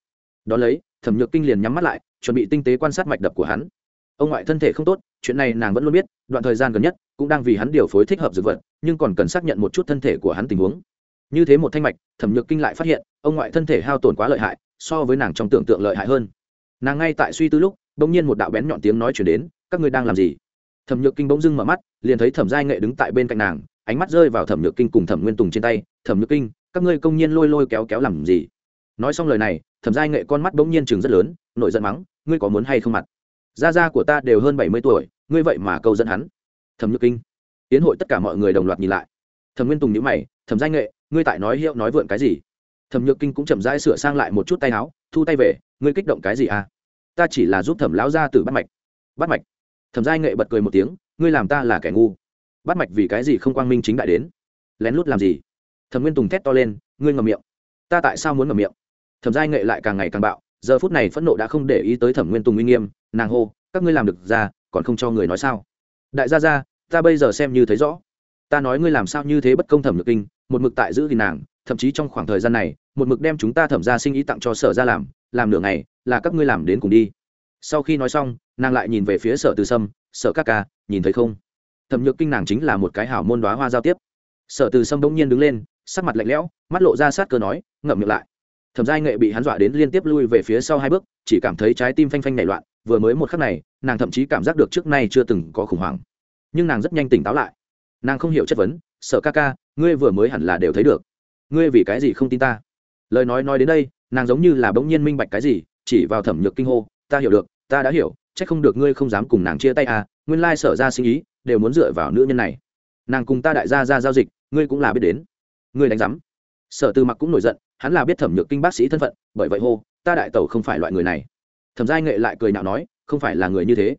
đón lấy, thẩm nhược kinh liền nhắm mắt lại, chuẩn bị tinh tế quan sát mạch đập của hắn. Ông ngoại thân thể không tốt, chuyện này nàng vẫn luôn biết, đoạn thời gian gần nhất cũng đang vì hắn điều phối thích hợp dược vật, nhưng còn cần xác nhận một chút thân thể của hắn tình huống. Như thế một thanh mạch, thẩm nhược kinh lại phát hiện, ông ngoại thân thể hao tổn quá lợi hại, so với nàng trong tưởng tượng lợi hại hơn. Nàng ngay tại suy tư lúc, bỗng nhiên một đạo bén nhọn tiếng nói chuyển đến, các ngươi đang làm gì? Thẩm nhược kinh bỗng dưng mở mắt, liền thấy thẩm giai nghệ đứng tại bên cạnh nàng ánh mắt rơi vào thẩm nhược kinh cùng thẩm nguyên tùng trên tay, thẩm nhược kinh, các ngươi công nhiên lôi lôi kéo kéo làm gì? Nói xong lời này, thẩm giai nghệ con mắt bỗng nhiên chừng rất lớn Nội giận mắng, ngươi có muốn hay không mặt? Gia gia của ta đều hơn bảy mươi tuổi, ngươi vậy mà câu dẫn hắn. Thẩm nhược kinh tiến hội tất cả mọi người đồng loạt nhìn lại. Thẩm nguyên tùng nhữ mày, thẩm giai nghệ, ngươi tại nói hiệu nói vượn cái gì? Thẩm nhược kinh cũng chậm rãi sửa sang lại một chút tay áo, thu tay về, ngươi kích động cái gì à? Ta chỉ là giúp thẩm lão gia tử bắt mạch. Bắt mạch? Thẩm giai nghệ bật cười một tiếng, ngươi làm ta là kẻ ngu bắt mạch vì cái gì không quang minh chính đại đến? Lén lút làm gì? Thẩm nguyên tùng thét to lên, ngươi ngầm miệng. Ta tại sao muốn ngầm miệng? Thẩm giai nghệ lại càng ngày càng bạo, giờ phút này phẫn nộ đã không để ý tới thẩm nguyên tùng uy nghiêm, nàng hô, các ngươi làm được ra, còn không cho người nói sao? Đại gia ra ta bây giờ xem như thấy rõ. Ta nói ngươi làm sao như thế bất công thẩm nhược kinh, một mực tại giữ gìn nàng, thậm chí trong khoảng thời gian này, một mực đem chúng ta thẩm ra sinh ý tặng cho sở ra làm làm nửa ngày, là các ngươi làm đến cùng đi. Sau khi nói xong, nàng lại nhìn về phía sở từ sâm, sở các ca, nhìn thấy không? Thẩm nhược kinh nàng chính là một cái hảo môn đoá hoa giao tiếp. Sở từ sâm bỗng nhiên đứng lên, sắc mặt lạnh lẽo, mắt lộ ra sát cơ nói, ngậm miệng lại. Thẩm giai nghệ bị hắn dọa đến liên tiếp lui về phía sau hai bước, chỉ cảm thấy trái tim phanh phanh nảy loạn, vừa mới một khắc này, nàng thậm chí cảm giác được trước nay chưa từng có khủng hoảng. Nhưng nàng rất nhanh tỉnh táo lại. Nàng không hiểu chất vấn sợ ca ca, ngươi vừa mới hẳn là đều thấy được. Ngươi vì cái gì không tin ta? Lời nói nói đến đây, nàng giống như là bỗng nhiên minh bạch cái gì, chỉ vào thẩm nhược kinh hô, ta hiểu được, ta đã hiểu c h ắ c không được ngươi không dám cùng nàng chia tay à nguyên lai sở ra sinh ý đều muốn dựa vào nữ nhân này. Nàng cùng ta đại gia ra giao dịch, ngươi cũng là biết đến. Ngươi đánh giám. Sở tư mặc cũng nổi giận, hắn là biết thẩm nhược kinh bác sĩ thân phận, bởi vậy hô, ta đại tẩu không phải loại người này. Thẩm giai nghệ lại cười nhạo nói, không phải là người như thế.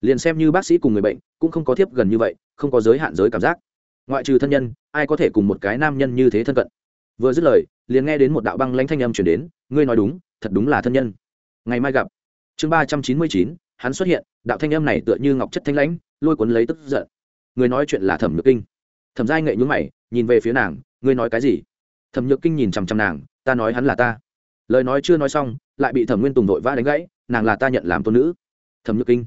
Liền xem như bác sĩ cùng người bệnh, cũng không có thiếp gần như vậy, không có giới hạn giới cảm giác. Ngoại trừ thân nhân, ai có thể cùng một cái nam nhân như thế thân cận? Vừa dứt lời, liền nghe đến một đạo băng lãnh thanh âm chuyển đến, ngươi nói đúng, thật đúng là thân nhân. Ngày mai gặp. Chương ba trăm chín mươi chín, hắn xuất hiện, đạo thanh âm này tựa như ngọc chất thanh lãnh lôi cuốn lấy tức giận. Người nói chuyện là thẩm nhược kinh. Thẩm giai nghệ nhún mày, nhìn về phía nàng, ngươi nói cái gì? Thẩm nhược kinh nhìn chằm chằm nàng, ta nói hắn là ta. Lời nói chưa nói xong, lại bị thẩm nguyên tùng vội vã đánh gãy, nàng là ta nhận làm tôn nữ. Thẩm nhược kinh.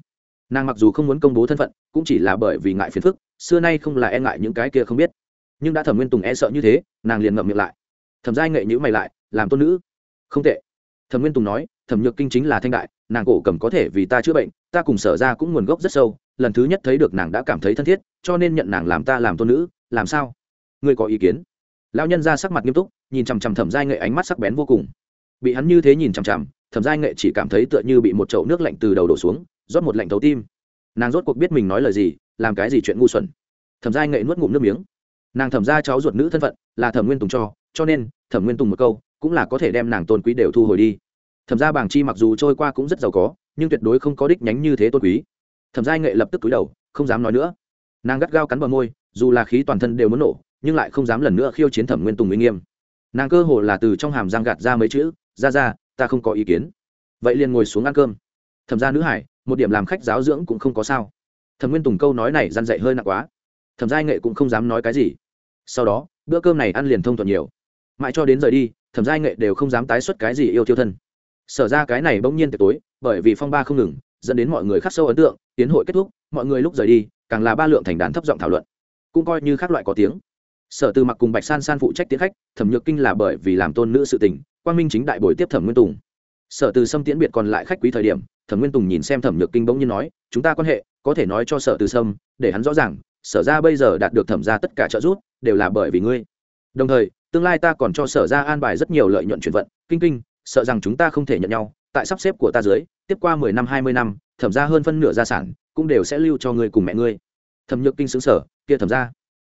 Nàng mặc dù không muốn công bố thân phận, cũng chỉ là bởi vì ngại phiền phức, xưa nay không là e ngại những cái kia không biết. Nhưng đã thẩm nguyên tùng e sợ như thế, nàng liền ngậm miệng lại. Thẩm giai nghệ nhữ mày lại, làm tôn nữ? Không tệ. Thẩm nguyên tùng nói, thẩm nhược kinh chính là thanh đại, nàng cổ cầm có thể vì ta chữa bệnh, ta cùng sở ra cũng nguồn gốc rất sâu lần thứ nhất thấy được nàng đã cảm thấy thân thiết, cho nên nhận nàng làm ta làm tôn nữ, làm sao? Ngươi có ý kiến? Lão nhân ra sắc mặt nghiêm túc, nhìn chằm chằm thẩm giai nghệ ánh mắt sắc bén vô cùng. Bị hắn như thế nhìn chằm chằm, thẩm giai nghệ chỉ cảm thấy tựa như bị một chậu nước lạnh từ đầu đổ xuống, rót một lạnh thấu tim. Nàng rốt cuộc biết mình nói lời gì, làm cái gì chuyện ngu xuẩn. Thẩm giai nghệ nuốt ngụm nước miếng. Nàng thẩm ra cháu ruột nữ thân phận, là thẩm nguyên tùng cho cho nên, thẩm nguyên tùng một câu, cũng là có thể đem nàng tôn quý đều thu hồi đi. Thẩm ra bảng chi mặc dù trôi qua cũng rất giàu có, nhưng tuyệt đối không có đích nhánh như thế tôn quý thẩm giai nghệ lập tức túi đầu, không dám nói nữa. Nàng gắt gao cắn bờ môi, dù là khí toàn thân đều muốn nổ, nhưng lại không dám lần nữa khiêu chiến thẩm nguyên tùng uy nghiêm. Nàng cơ hồ là từ trong hàm giang gạt ra mấy chữ, ra ra, ta không có ý kiến. Vậy liền ngồi xuống ăn cơm. Thẩm ra nữ hải, một điểm làm khách giáo dưỡng cũng không có sao. Thẩm nguyên tùng câu nói này răn dậy hơi nặng quá. Thẩm giai nghệ cũng không dám nói cái gì. Sau đó, bữa cơm này ăn liền thông thuận nhiều. Mãi cho đến rời đi, thẩm giai nghệ đều không dám tái xuất cái gì yêu thiêu thân. Sở ra cái này bỗng nhiên tiệc tối, bởi vì phong ba không ngừng dẫn đến mọi người khắc sâu ấn tượng, tiến hội kết thúc, mọi người lúc rời đi, càng là ba lượng thành đàn thấp giọng thảo luận. Cũng coi như các loại có tiếng. Sở từ mặc cùng bạch san san phụ trách tiến khách, thẩm nhược kinh là bởi vì làm tôn nữ sự tình, quang minh chính đại buổi tiếp thẩm nguyên tùng. Sở từ sâm tiễn biệt còn lại khách quý thời điểm, thẩm nguyên tùng nhìn xem thẩm nhược kinh bỗng nhiên nói, chúng ta quan hệ, có thể nói cho sở từ sâm, để hắn rõ ràng, sở ra bây giờ đạt được thẩm ra tất cả trợ giúp, đều là bởi vì ngươi. Đồng thời, tương lai ta còn cho sở ra an bài rất nhiều lợi nhuận chuyển vận. Kinh kinh, sợ rằng chúng ta không thể nhận nhau tại sắp xếp của ta dưới, tiếp qua mười năm, hai mươi năm, thẩm ra hơn phân nửa gia sản cũng đều sẽ lưu cho ngươi cùng mẹ ngươi. Thẩm nhược kinh xứng sở kia thẩm ra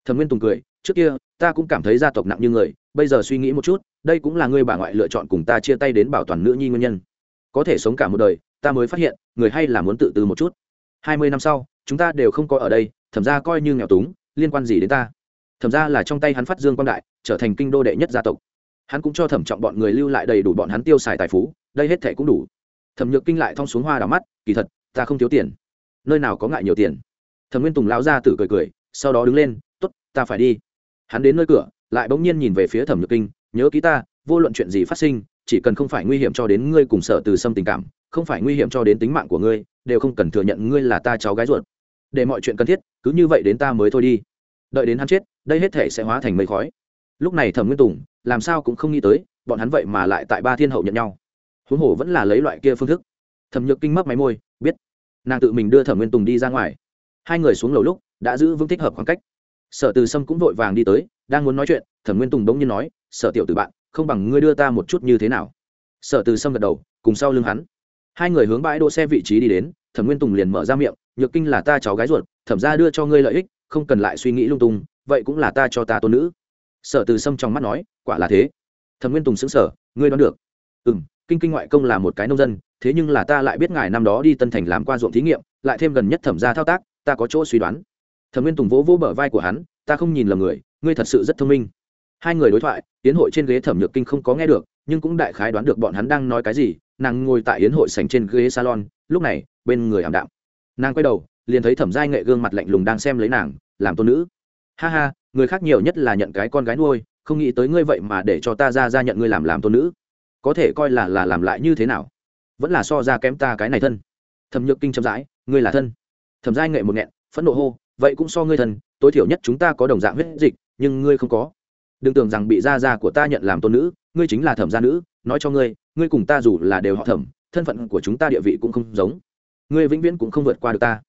thẩm nguyên tùng cười, trước kia, ta cũng cảm thấy gia tộc nặng như người, bây giờ suy nghĩ một chút, đây cũng là ngươi bà ngoại lựa chọn cùng ta chia tay đến bảo toàn nữ nhi nguyên nhân. Có thể sống cả một đời, ta mới phát hiện, người hay là muốn tự tư một chút. Hai mươi năm sau, chúng ta đều không có ở đây, thẩm ra coi như nghèo túng, liên quan gì đến ta? Thẩm ra là trong tay hắn phát dương quang đại, trở thành kinh đô đệ nhất gia tộc. Hắn cũng cho thẩm trọng bọn người lưu lại đầy đủ bọn hắn tiêu xài tài phú đây hết thẻ cũng đủ. Thẩm nhược kinh lại thong xuống hoa đào mắt, kỳ thật, ta không thiếu tiền. Nơi nào có ngại nhiều tiền? Thẩm nguyên tùng lao ra tử cười cười, sau đó đứng lên t ố t ta phải đi. Hắn đến nơi cửa, lại bỗng nhiên nhìn về phía thẩm nhược kinh, nhớ ký ta, vô luận chuyện gì phát sinh, chỉ cần không phải nguy hiểm cho đến ngươi cùng sở từ xâm tình cảm, không phải nguy hiểm cho đến tính mạng của ngươi, đều không cần thừa nhận ngươi là ta cháu gái ruột. Để mọi chuyện cần thiết, cứ như vậy đến ta mới thôi đi. Đợi đến hắn chết, đây hết thể sẽ hóa thành mây khói. Lúc này thẩm nguyên tùng, làm sao cũng không nghĩ tới, bọn hắn vậy mà lại tại ba thiên hậu nhận nhau huống hồ vẫn là lấy loại kia phương thức. Thẩm nhược kinh mấp máy môi, biết. Nàng tự mình đưa thẩm nguyên tùng đi ra ngoài. Hai người xuống lầu lúc, đã giữ vững thích hợp khoảng cách. Sở từ sâm cũng vội vàng đi tới, đang muốn nói chuyện, thẩm nguyên tùng đống nhiên nói, sở tiểu từ bạn, không bằng ngươi đưa ta một chút như thế nào? Sở từ sâm gật đầu, cùng sau lưng hắn. Hai người hướng bãi đỗ xe vị trí đi đến, thẩm nguyên tùng liền mở ra miệng, nhược kinh là ta cháu gái ruột, thẩm ra đưa cho ngươi lợi ích, không cần lại suy nghĩ lung tung, vậy cũng là ta cho ta tôn nữ. Sở từ sâm trong mắt nói, quả là thế. Thẩm nguyên tùng xứng sở ngươi đoán được. Ừ m kinh kinh ngoại công là một cái nông dân, thế nhưng là ta lại biết ngài năm đó đi tân thành làm qua ruộng thí nghiệm, lại thêm gần nhất thẩm ra thao tác, ta có chỗ suy đoán. Thẩm nguyên tùng vỗ vỗ bờ vai của hắn, ta không nhìn lầm người, ngươi thật sự rất thông minh. Hai người đối thoại, yến hội trên ghế thẩm nhược kinh không có nghe được, nhưng cũng đại khái đoán được bọn hắn đang nói cái gì, nàng ngồi tại yến hội sành trên ghế salon, lúc này, bên người ảm đạm. Nàng quay đầu, liền thấy thẩm giai nghệ gương mặt lạnh lùng đang xem lấy nàng, làm tôn nữ. Ha ha, người khác nhiều nhất là nhận cái con gái nuôi, không nghĩ tới ngươi vậy mà để cho ta ra ra nhận ngươi làm làm tôn nữ có thể coi là là làm lại như thế nào? Vẫn là so ra kém ta cái này thân. Thẩm nhược kinh chậm rãi, ngươi là thân. Thẩm giai nghệ một nghẹn, phẫn nộ hô, vậy cũng so ngươi thân, tối thiểu nhất chúng ta có đồng dạng huyết dịch, nhưng ngươi không có. Đừng tưởng rằng bị gia gia của ta nhận làm tôn nữ, ngươi chính là thẩm gia nữ, nói cho ngươi ngươi cùng ta dù là đều họ thẩm, thân phận của chúng ta địa vị cũng không giống. Ngươi vĩnh viễn cũng không vượt qua được ta.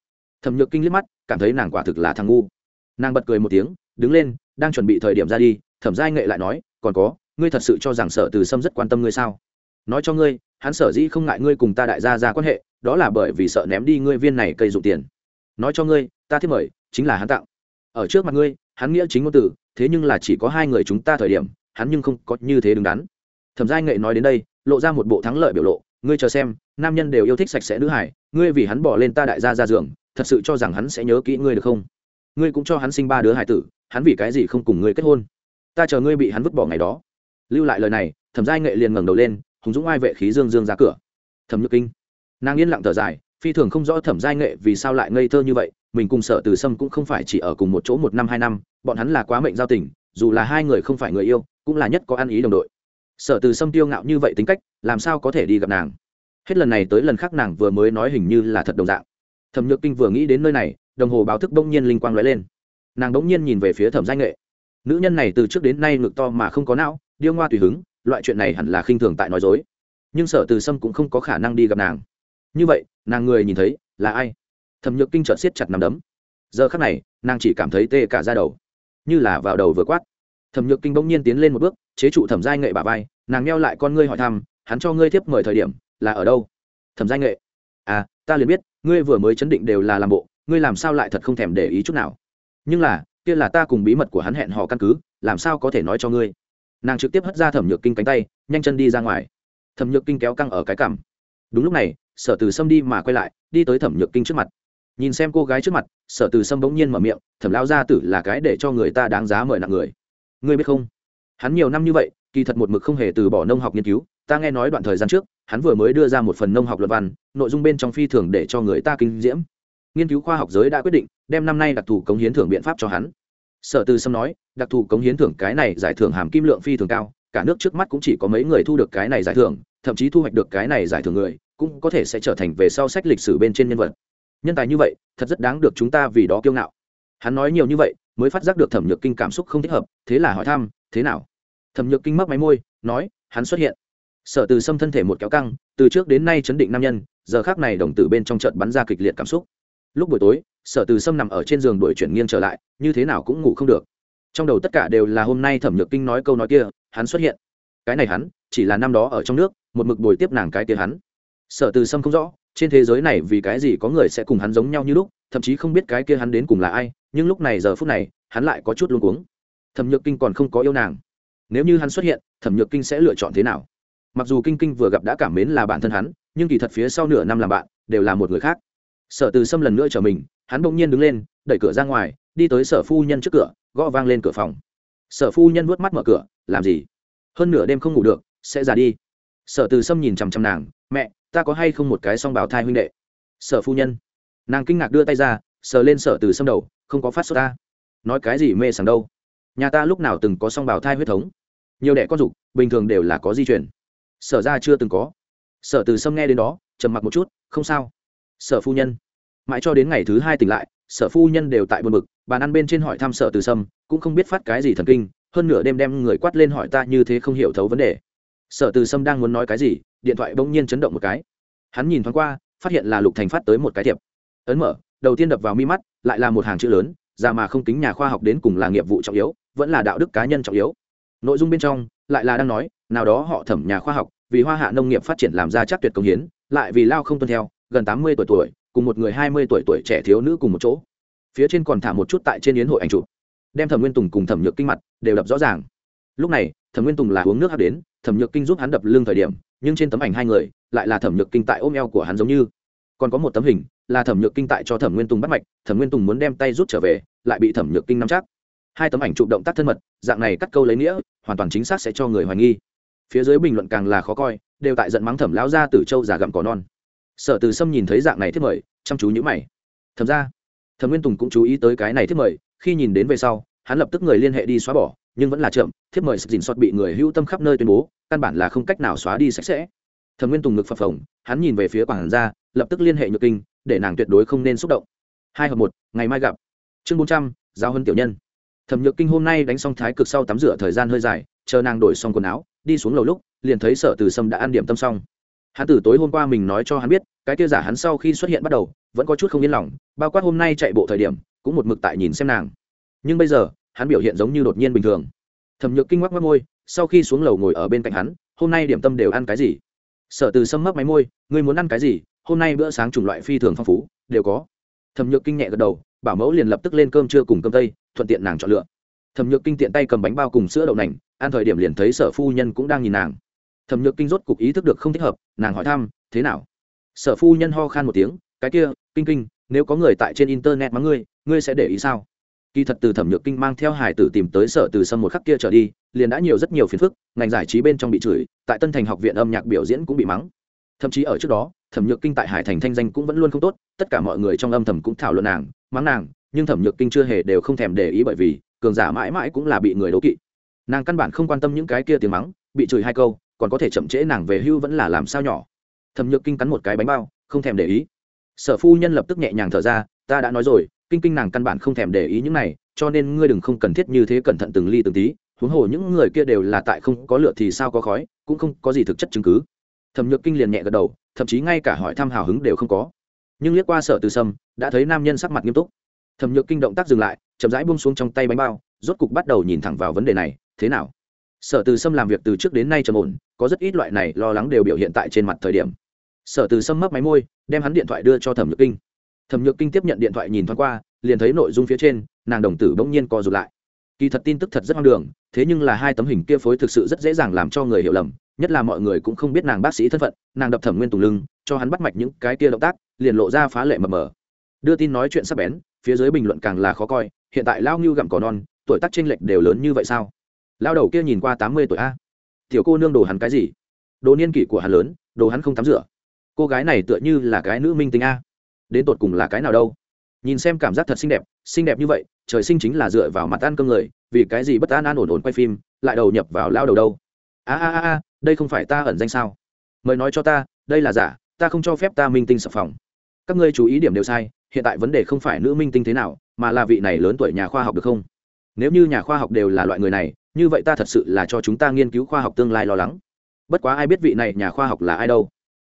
Thẩm nhược kinh liếc mắt, cảm thấy nàng quả thực là thằng ngu. Nàng bật cười một tiếng, đứng lên, đang chuẩn bị thời điểm ra đi, thẩm giai nghệ lại nói, còn có ngươi thật sự cho rằng sở từ sâm rất quan tâm ngươi sao? Nói cho ngươi, hắn sở dĩ không ngại ngươi cùng ta đại gia ra quan hệ, đó là bởi vì sợ ném đi ngươi viên này cây dụng tiền. Nói cho ngươi, ta thiết mời, chính là hắn tặng. Ở trước mặt ngươi, hắn nghĩa chính ngôn từ thế nhưng là chỉ có hai người chúng ta thời điểm, hắn nhưng không có như thế đứng đắn. Thẩm giai nghệ nói đến đây, lộ ra một bộ thắng lợi biểu lộ, ngươi chờ xem, nam nhân đều yêu thích sạch sẽ nữ hải, ngươi vì hắn bỏ lên ta đại gia ra giường, thật sự cho rằng hắn sẽ nhớ kỹ ngươi được không? Ngươi cũng cho hắn sinh ba đứa hải tử, hắn vì cái gì không cùng ngươi kết hôn? Ta chờ ngươi bị hắn vứt bỏ ngày đó lưu lại lời này, thẩm giai nghệ liền ngẩng đầu lên, hùng dũng ai vệ khí dương dương ra cửa. Thẩm nhược kinh. Nàng yên lặng thở dài, phi thường không rõ thẩm giai nghệ vì sao lại ngây thơ như vậy, mình cùng sở từ sâm cũng không phải chỉ ở cùng một chỗ một năm, hai năm, bọn hắn là quá mệnh giao tình, dù là hai người không phải người yêu, cũng là nhất có ăn ý đồng đội. Sở từ sâm tiêu ngạo như vậy tính cách, làm sao có thể đi gặp nàng? Hết lần này tới lần khác nàng vừa mới nói hình như là thật đồng dạng. Thẩm nhược kinh vừa nghĩ đến nơi này, đồng hồ báo thức bỗng nhiên linh quang lóe lên. Nàng bỗng nhiên nhìn về phía thẩm giai nghệ. Nữ nhân này từ trước đến nay ngực to mà không có não điêu ngoa tùy hứng, loại chuyện này hẳn là khinh thường tại nói dối. Nhưng sở từ sâm cũng không có khả năng đi gặp nàng. Như vậy, nàng người nhìn thấy là ai? Thẩm nhược kinh trợn siết chặt nằm đấm. Giờ khắc này, nàng chỉ cảm thấy tê cả ra đầu. Như là vào đầu vừa quát. Thẩm nhược kinh bỗng nhiên tiến lên một bước, chế trụ thẩm giai nghệ bà vai, nàng neo lại con ngươi hỏi thăm, hắn cho ngươi tiếp mời thời điểm là ở đâu? Thẩm giai nghệ. À ta liền biết, ngươi vừa mới chấn định đều là làm bộ, ngươi làm sao lại thật không thèm để ý chút nào? Nhưng là, kia là ta cùng bí mật của hắn hẹn hò căn cứ, làm sao có thể nói cho ngươi? Nàng trực tiếp hất ra thẩm nhược kinh cánh tay, nhanh chân đi ra ngoài. Thẩm nhược kinh kéo căng ở cái cằm. Đúng lúc này, sở từ sâm đi mà quay lại, đi tới thẩm nhược kinh trước mặt. Nhìn xem cô gái trước mặt, sở từ sâm bỗng nhiên mở miệng, thẩm lao gia tử là cái để cho người ta đáng giá mời nặng người. Ngươi biết không? Hắn nhiều năm như vậy, kỳ thật một mực không hề từ bỏ nông học nghiên cứu, ta nghe nói đoạn thời gian trước, hắn vừa mới đưa ra một phần nông học luận văn, nội dung bên trong phi thường để cho người ta kinh diễm. Nghiên cứu khoa học giới đã quyết định, đem năm nay đặc thù cống hiến thưởng biện pháp cho hắn sở từ sâm nói, đặc thù cống hiến thưởng cái này giải thưởng hàm kim lượng phi thường cao, cả nước trước mắt cũng chỉ có mấy người thu được cái này giải thưởng, thậm chí thu hoạch được cái này giải thưởng người, cũng có thể sẽ trở thành về sau sách lịch sử bên trên nhân vật. Nhân tài như vậy, thật rất đáng được chúng ta vì đó kiêu ngạo. Hắn nói nhiều như vậy, mới phát giác được thẩm nhược kinh cảm xúc không thích hợp, thế là hỏi thăm, thế nào? Thẩm nhược kinh mắc máy môi, nói, hắn xuất hiện. Sở từ xâm thân thể một kéo căng, từ trước đến nay chấn định nam nhân, giờ khác này đồng tử bên trong trận bắn ra kịch liệt cảm xúc. Lúc buổi tối sở từ Sâm nằm ở trên giường đuổi chuyển nghiêng trở lại, như thế nào cũng ngủ không được. Trong đầu tất cả đều là hôm nay thẩm nhược kinh nói câu nói kia, hắn xuất hiện. Cái này hắn, chỉ là năm đó ở trong nước, một mực bồi tiếp nàng cái kia hắn. Sở từ sâm không rõ, trên thế giới này vì cái gì có người sẽ cùng hắn giống nhau như lúc, thậm chí không biết cái kia hắn đến cùng là ai, nhưng lúc này giờ phút này, hắn lại có chút luống cuống. Thẩm nhược kinh còn không có yêu nàng. Nếu như hắn xuất hiện, thẩm nhược kinh sẽ lựa chọn thế nào? Mặc dù kinh kinh vừa gặp đã cảm mến là bản thân hắn, nhưng kỳ thật phía sau nửa năm làm bạn, đều là một người khác. Sở từ sâm lần nữa trở mình hắn bỗng nhiên đứng lên, đẩy cửa ra ngoài, đi tới sở phu nhân trước cửa, gõ vang lên cửa phòng. Sở phu nhân vuốt mắt mở cửa, làm gì? Hơn nửa đêm không ngủ được, sẽ ra đi. Sở từ sâm nhìn chằm chằm nàng, mẹ, ta có hay không một cái song bào thai huynh đệ? Sở phu nhân. Nàng kinh ngạc đưa tay ra, sờ lên sở từ sâm đầu, không có phát xuất ta. Nói cái gì mê sảng đâu? Nhà ta lúc nào từng có song bào thai huyết thống? Nhiều đẻ con dục, bình thường đều là có di chuyển sở ra chưa từng có. Sở từ sâm nghe đến đó, trầm mặc một chút, không sao. Sở phu nhân mãi cho đến ngày thứ hai tỉnh lại, sở phu nhân đều tại buồn bực, bàn ăn bên trên hỏi thăm sở từ sâm, cũng không biết phát cái gì thần kinh, hơn nửa đêm đem người quát lên hỏi ta như thế không hiểu thấu vấn đề. Sở từ sâm đang muốn nói cái gì, điện thoại bỗng nhiên chấn động một cái. Hắn nhìn thoáng qua, phát hiện là lục thành phát tới một cái thiệp. Ấn mở, đầu tiên đập vào mi mắt, lại là một hàng chữ lớn ra mà không tính nhà khoa học đến cùng là nghiệp vụ trọng yếu, vẫn là đạo đức cá nhân trọng yếu. Nội dung bên trong, lại là đang nói, nào đó họ thẩm nhà khoa học, vì hoa hạ nông nghiệp phát triển làm ra chắc tuyệt công hiến, lại vì lao không tuân theo, gần tám mươi tuổi tuổi cùng một người hai mươi tuổi tuổi trẻ thiếu nữ cùng một chỗ. Phía trên còn thả một chút tại trên yến hội ảnh chụp. Đem thẩm nguyên tùng cùng thẩm nhược kinh mặt đều đập rõ ràng. Lúc này, thẩm nguyên tùng là uống nước hấp đến, thẩm nhược kinh giúp hắn đập lưng thời điểm, nhưng trên tấm ảnh hai người lại là thẩm nhược kinh tại ôm eo của hắn giống như. Còn có một tấm hình là thẩm nhược kinh tại cho thẩm nguyên tùng bắt mạch, thẩm nguyên tùng muốn đem tay rút trở về, lại bị thẩm nhược kinh nắm chắc. Hai tấm ảnh chụp động tác thân mật, dạng này cắt câu lấy nghĩa, hoàn toàn chính xác sẽ cho người hoài nghi. Phía dưới bình luận càng là khó coi, đều tại giận mắng thẩm lão ra tử châu già gặm cỏ non sở từ sâm nhìn thấy dạng này thiết mời, chăm chú nhữ mày. Thầm ra, thẩm nguyên tùng cũng chú ý tới cái này thiết mời, khi nhìn đến về sau, hắn lập tức người liên hệ đi xóa bỏ, nhưng vẫn là chậm thiếp mời dình xót bị người hữu tâm khắp nơi tuyên bố, căn bản là không cách nào xóa đi sạch sẽ. Thẩm nguyên tùng ngực phập phồng, hắn nhìn về phía quảng gia, lập tức liên hệ nhược kinh, để nàng tuyệt đối không nên xúc động. Hai hợp một, ngày mai gặp. Chương bốn trăm, giao hơn tiểu nhân. Thẩm nhược kinh hôm nay đánh xong thái cực sau tắm rửa thời gian hơi dài, chờ nàng đổi xong quần áo, đi xuống lầu lúc, liền thấy sở từ sâm đã ăn điểm tâm xong hắn từ tối hôm qua mình nói cho hắn biết, cái kia giả hắn sau khi xuất hiện bắt đầu, vẫn có chút không yên lòng, bao quát hôm nay chạy bộ thời điểm, cũng một mực tại nhìn xem nàng. Nhưng bây giờ, hắn biểu hiện giống như đột nhiên bình thường. Thẩm nhược kinh ngoắc mất môi, sau khi xuống lầu ngồi ở bên cạnh hắn, hôm nay điểm tâm đều ăn cái gì? Sở từ sâm mấp máy môi, ngươi muốn ăn cái gì? Hôm nay bữa sáng chủng loại phi thường phong phú, đều có. Thẩm nhược kinh nhẹ gật đầu, bảo mẫu liền lập tức lên cơm trưa cùng cơm tây, thuận tiện nàng chọn lựa. Thẩm nhược kinh tiện tay cầm bánh bao cùng sữa đậu nành, ăn thời điểm liền thấy sở phu nhân cũng đang nhìn nàng thẩm nhược kinh rốt cục ý thức được không thích hợp, nàng hỏi thăm, thế nào? Sở phu nhân ho khan một tiếng, cái kia, kinh kinh, nếu có người tại trên internet mắng ngươi ngươi sẽ để ý sao? Kỳ thật từ thẩm nhược kinh mang theo hải tử tìm tới sở từ sâm một khắc kia trở đi, liền đã nhiều rất nhiều phiền phức, ngành giải trí bên trong bị chửi, tại tân thành học viện âm nhạc biểu diễn cũng bị mắng. Thậm chí ở trước đó, thẩm nhược kinh tại hải thành thanh danh cũng vẫn luôn không tốt, tất cả mọi người trong âm thầm cũng thảo luận nàng, mắng nàng, nhưng thẩm nhược kinh chưa hề đều không thèm để ý bởi vì cường giả mãi mãi cũng là bị người đố kỵ. Nàng căn bản không quan tâm những cái kia tiếng mắng, bị chửi hai câu còn có thể chậm trễ nàng về hưu vẫn là làm sao nhỏ. Thẩm nhược kinh cắn một cái bánh bao, không thèm để ý. Sở phu nhân lập tức nhẹ nhàng thở ra, ta đã nói rồi, kinh kinh nàng căn bản không thèm để ý những này, cho nên ngươi đừng không cần thiết như thế cẩn thận từng ly từng tí, huống hồ những người kia đều là tại không có lựa thì sao có khói, cũng không có gì thực chất chứng cứ. Thẩm nhược kinh liền nhẹ gật đầu, thậm chí ngay cả hỏi thăm hào hứng đều không có. Nhưng liếc qua sở từ sâm, đã thấy nam nhân sắc mặt nghiêm túc. Thẩm nhược kinh động tác dừng lại, chậm rãi buông xuống trong tay bánh bao, rốt cục bắt đầu nhìn thẳng vào vấn đề này, thế nào? Sở từ sâm làm việc từ trước đến nay trầm ổn, có rất ít loại này lo lắng đều biểu hiện tại trên mặt thời điểm. Sở từ sâm mấp máy môi, đem hắn điện thoại đưa cho thẩm nhược kinh. Thẩm nhược kinh tiếp nhận điện thoại nhìn thoáng qua, liền thấy nội dung phía trên, nàng đồng tử bỗng nhiên co rụt lại. Kỳ thật tin tức thật rất hoang đường, thế nhưng là hai tấm hình kia phối thực sự rất dễ dàng làm cho người hiểu lầm, nhất là mọi người cũng không biết nàng bác sĩ thân phận, nàng đập thẩm nguyên tùng lưng, cho hắn bắt mạch những cái kia động tác, liền lộ ra phá lệ mờ mờ. Đưa tin nói chuyện sắp bén, phía dưới bình luận càng là khó coi, hiện tại lao ngưu gặm cỏ non, tuổi tác chênh lệch đều lớn như vậy sao? Lao đầu kia nhìn qua tám mươi tuổi a. Tiểu cô nương đồ hắn cái gì? Đồ niên kỷ của hắn lớn, đồ hắn không tắm rửa. Cô gái này tựa như là cái nữ minh tính a. Đến tột cùng là cái nào đâu? Nhìn xem cảm giác thật xinh đẹp xinh đẹp như vậy, trời sinh chính là dựa vào mặt ăn cơm người, vì cái gì bất an an ổn ổn quay phim, lại đầu nhập vào lao đầu đâu? A a a a, đây không phải ta ẩn danh sao? Mời nói cho ta, đây là giả, ta không cho phép ta minh tinh sập phòng. Các ngươi chú ý điểm đều sai, hiện tại vấn đề không phải nữ minh tinh thế nào, mà là vị này lớn tuổi nhà khoa học được không? Nếu như nhà khoa học đều là loại người này như vậy ta thật sự là cho chúng ta nghiên cứu khoa học tương lai lo lắng. Bất quá ai biết vị này nhà khoa học là ai đâu.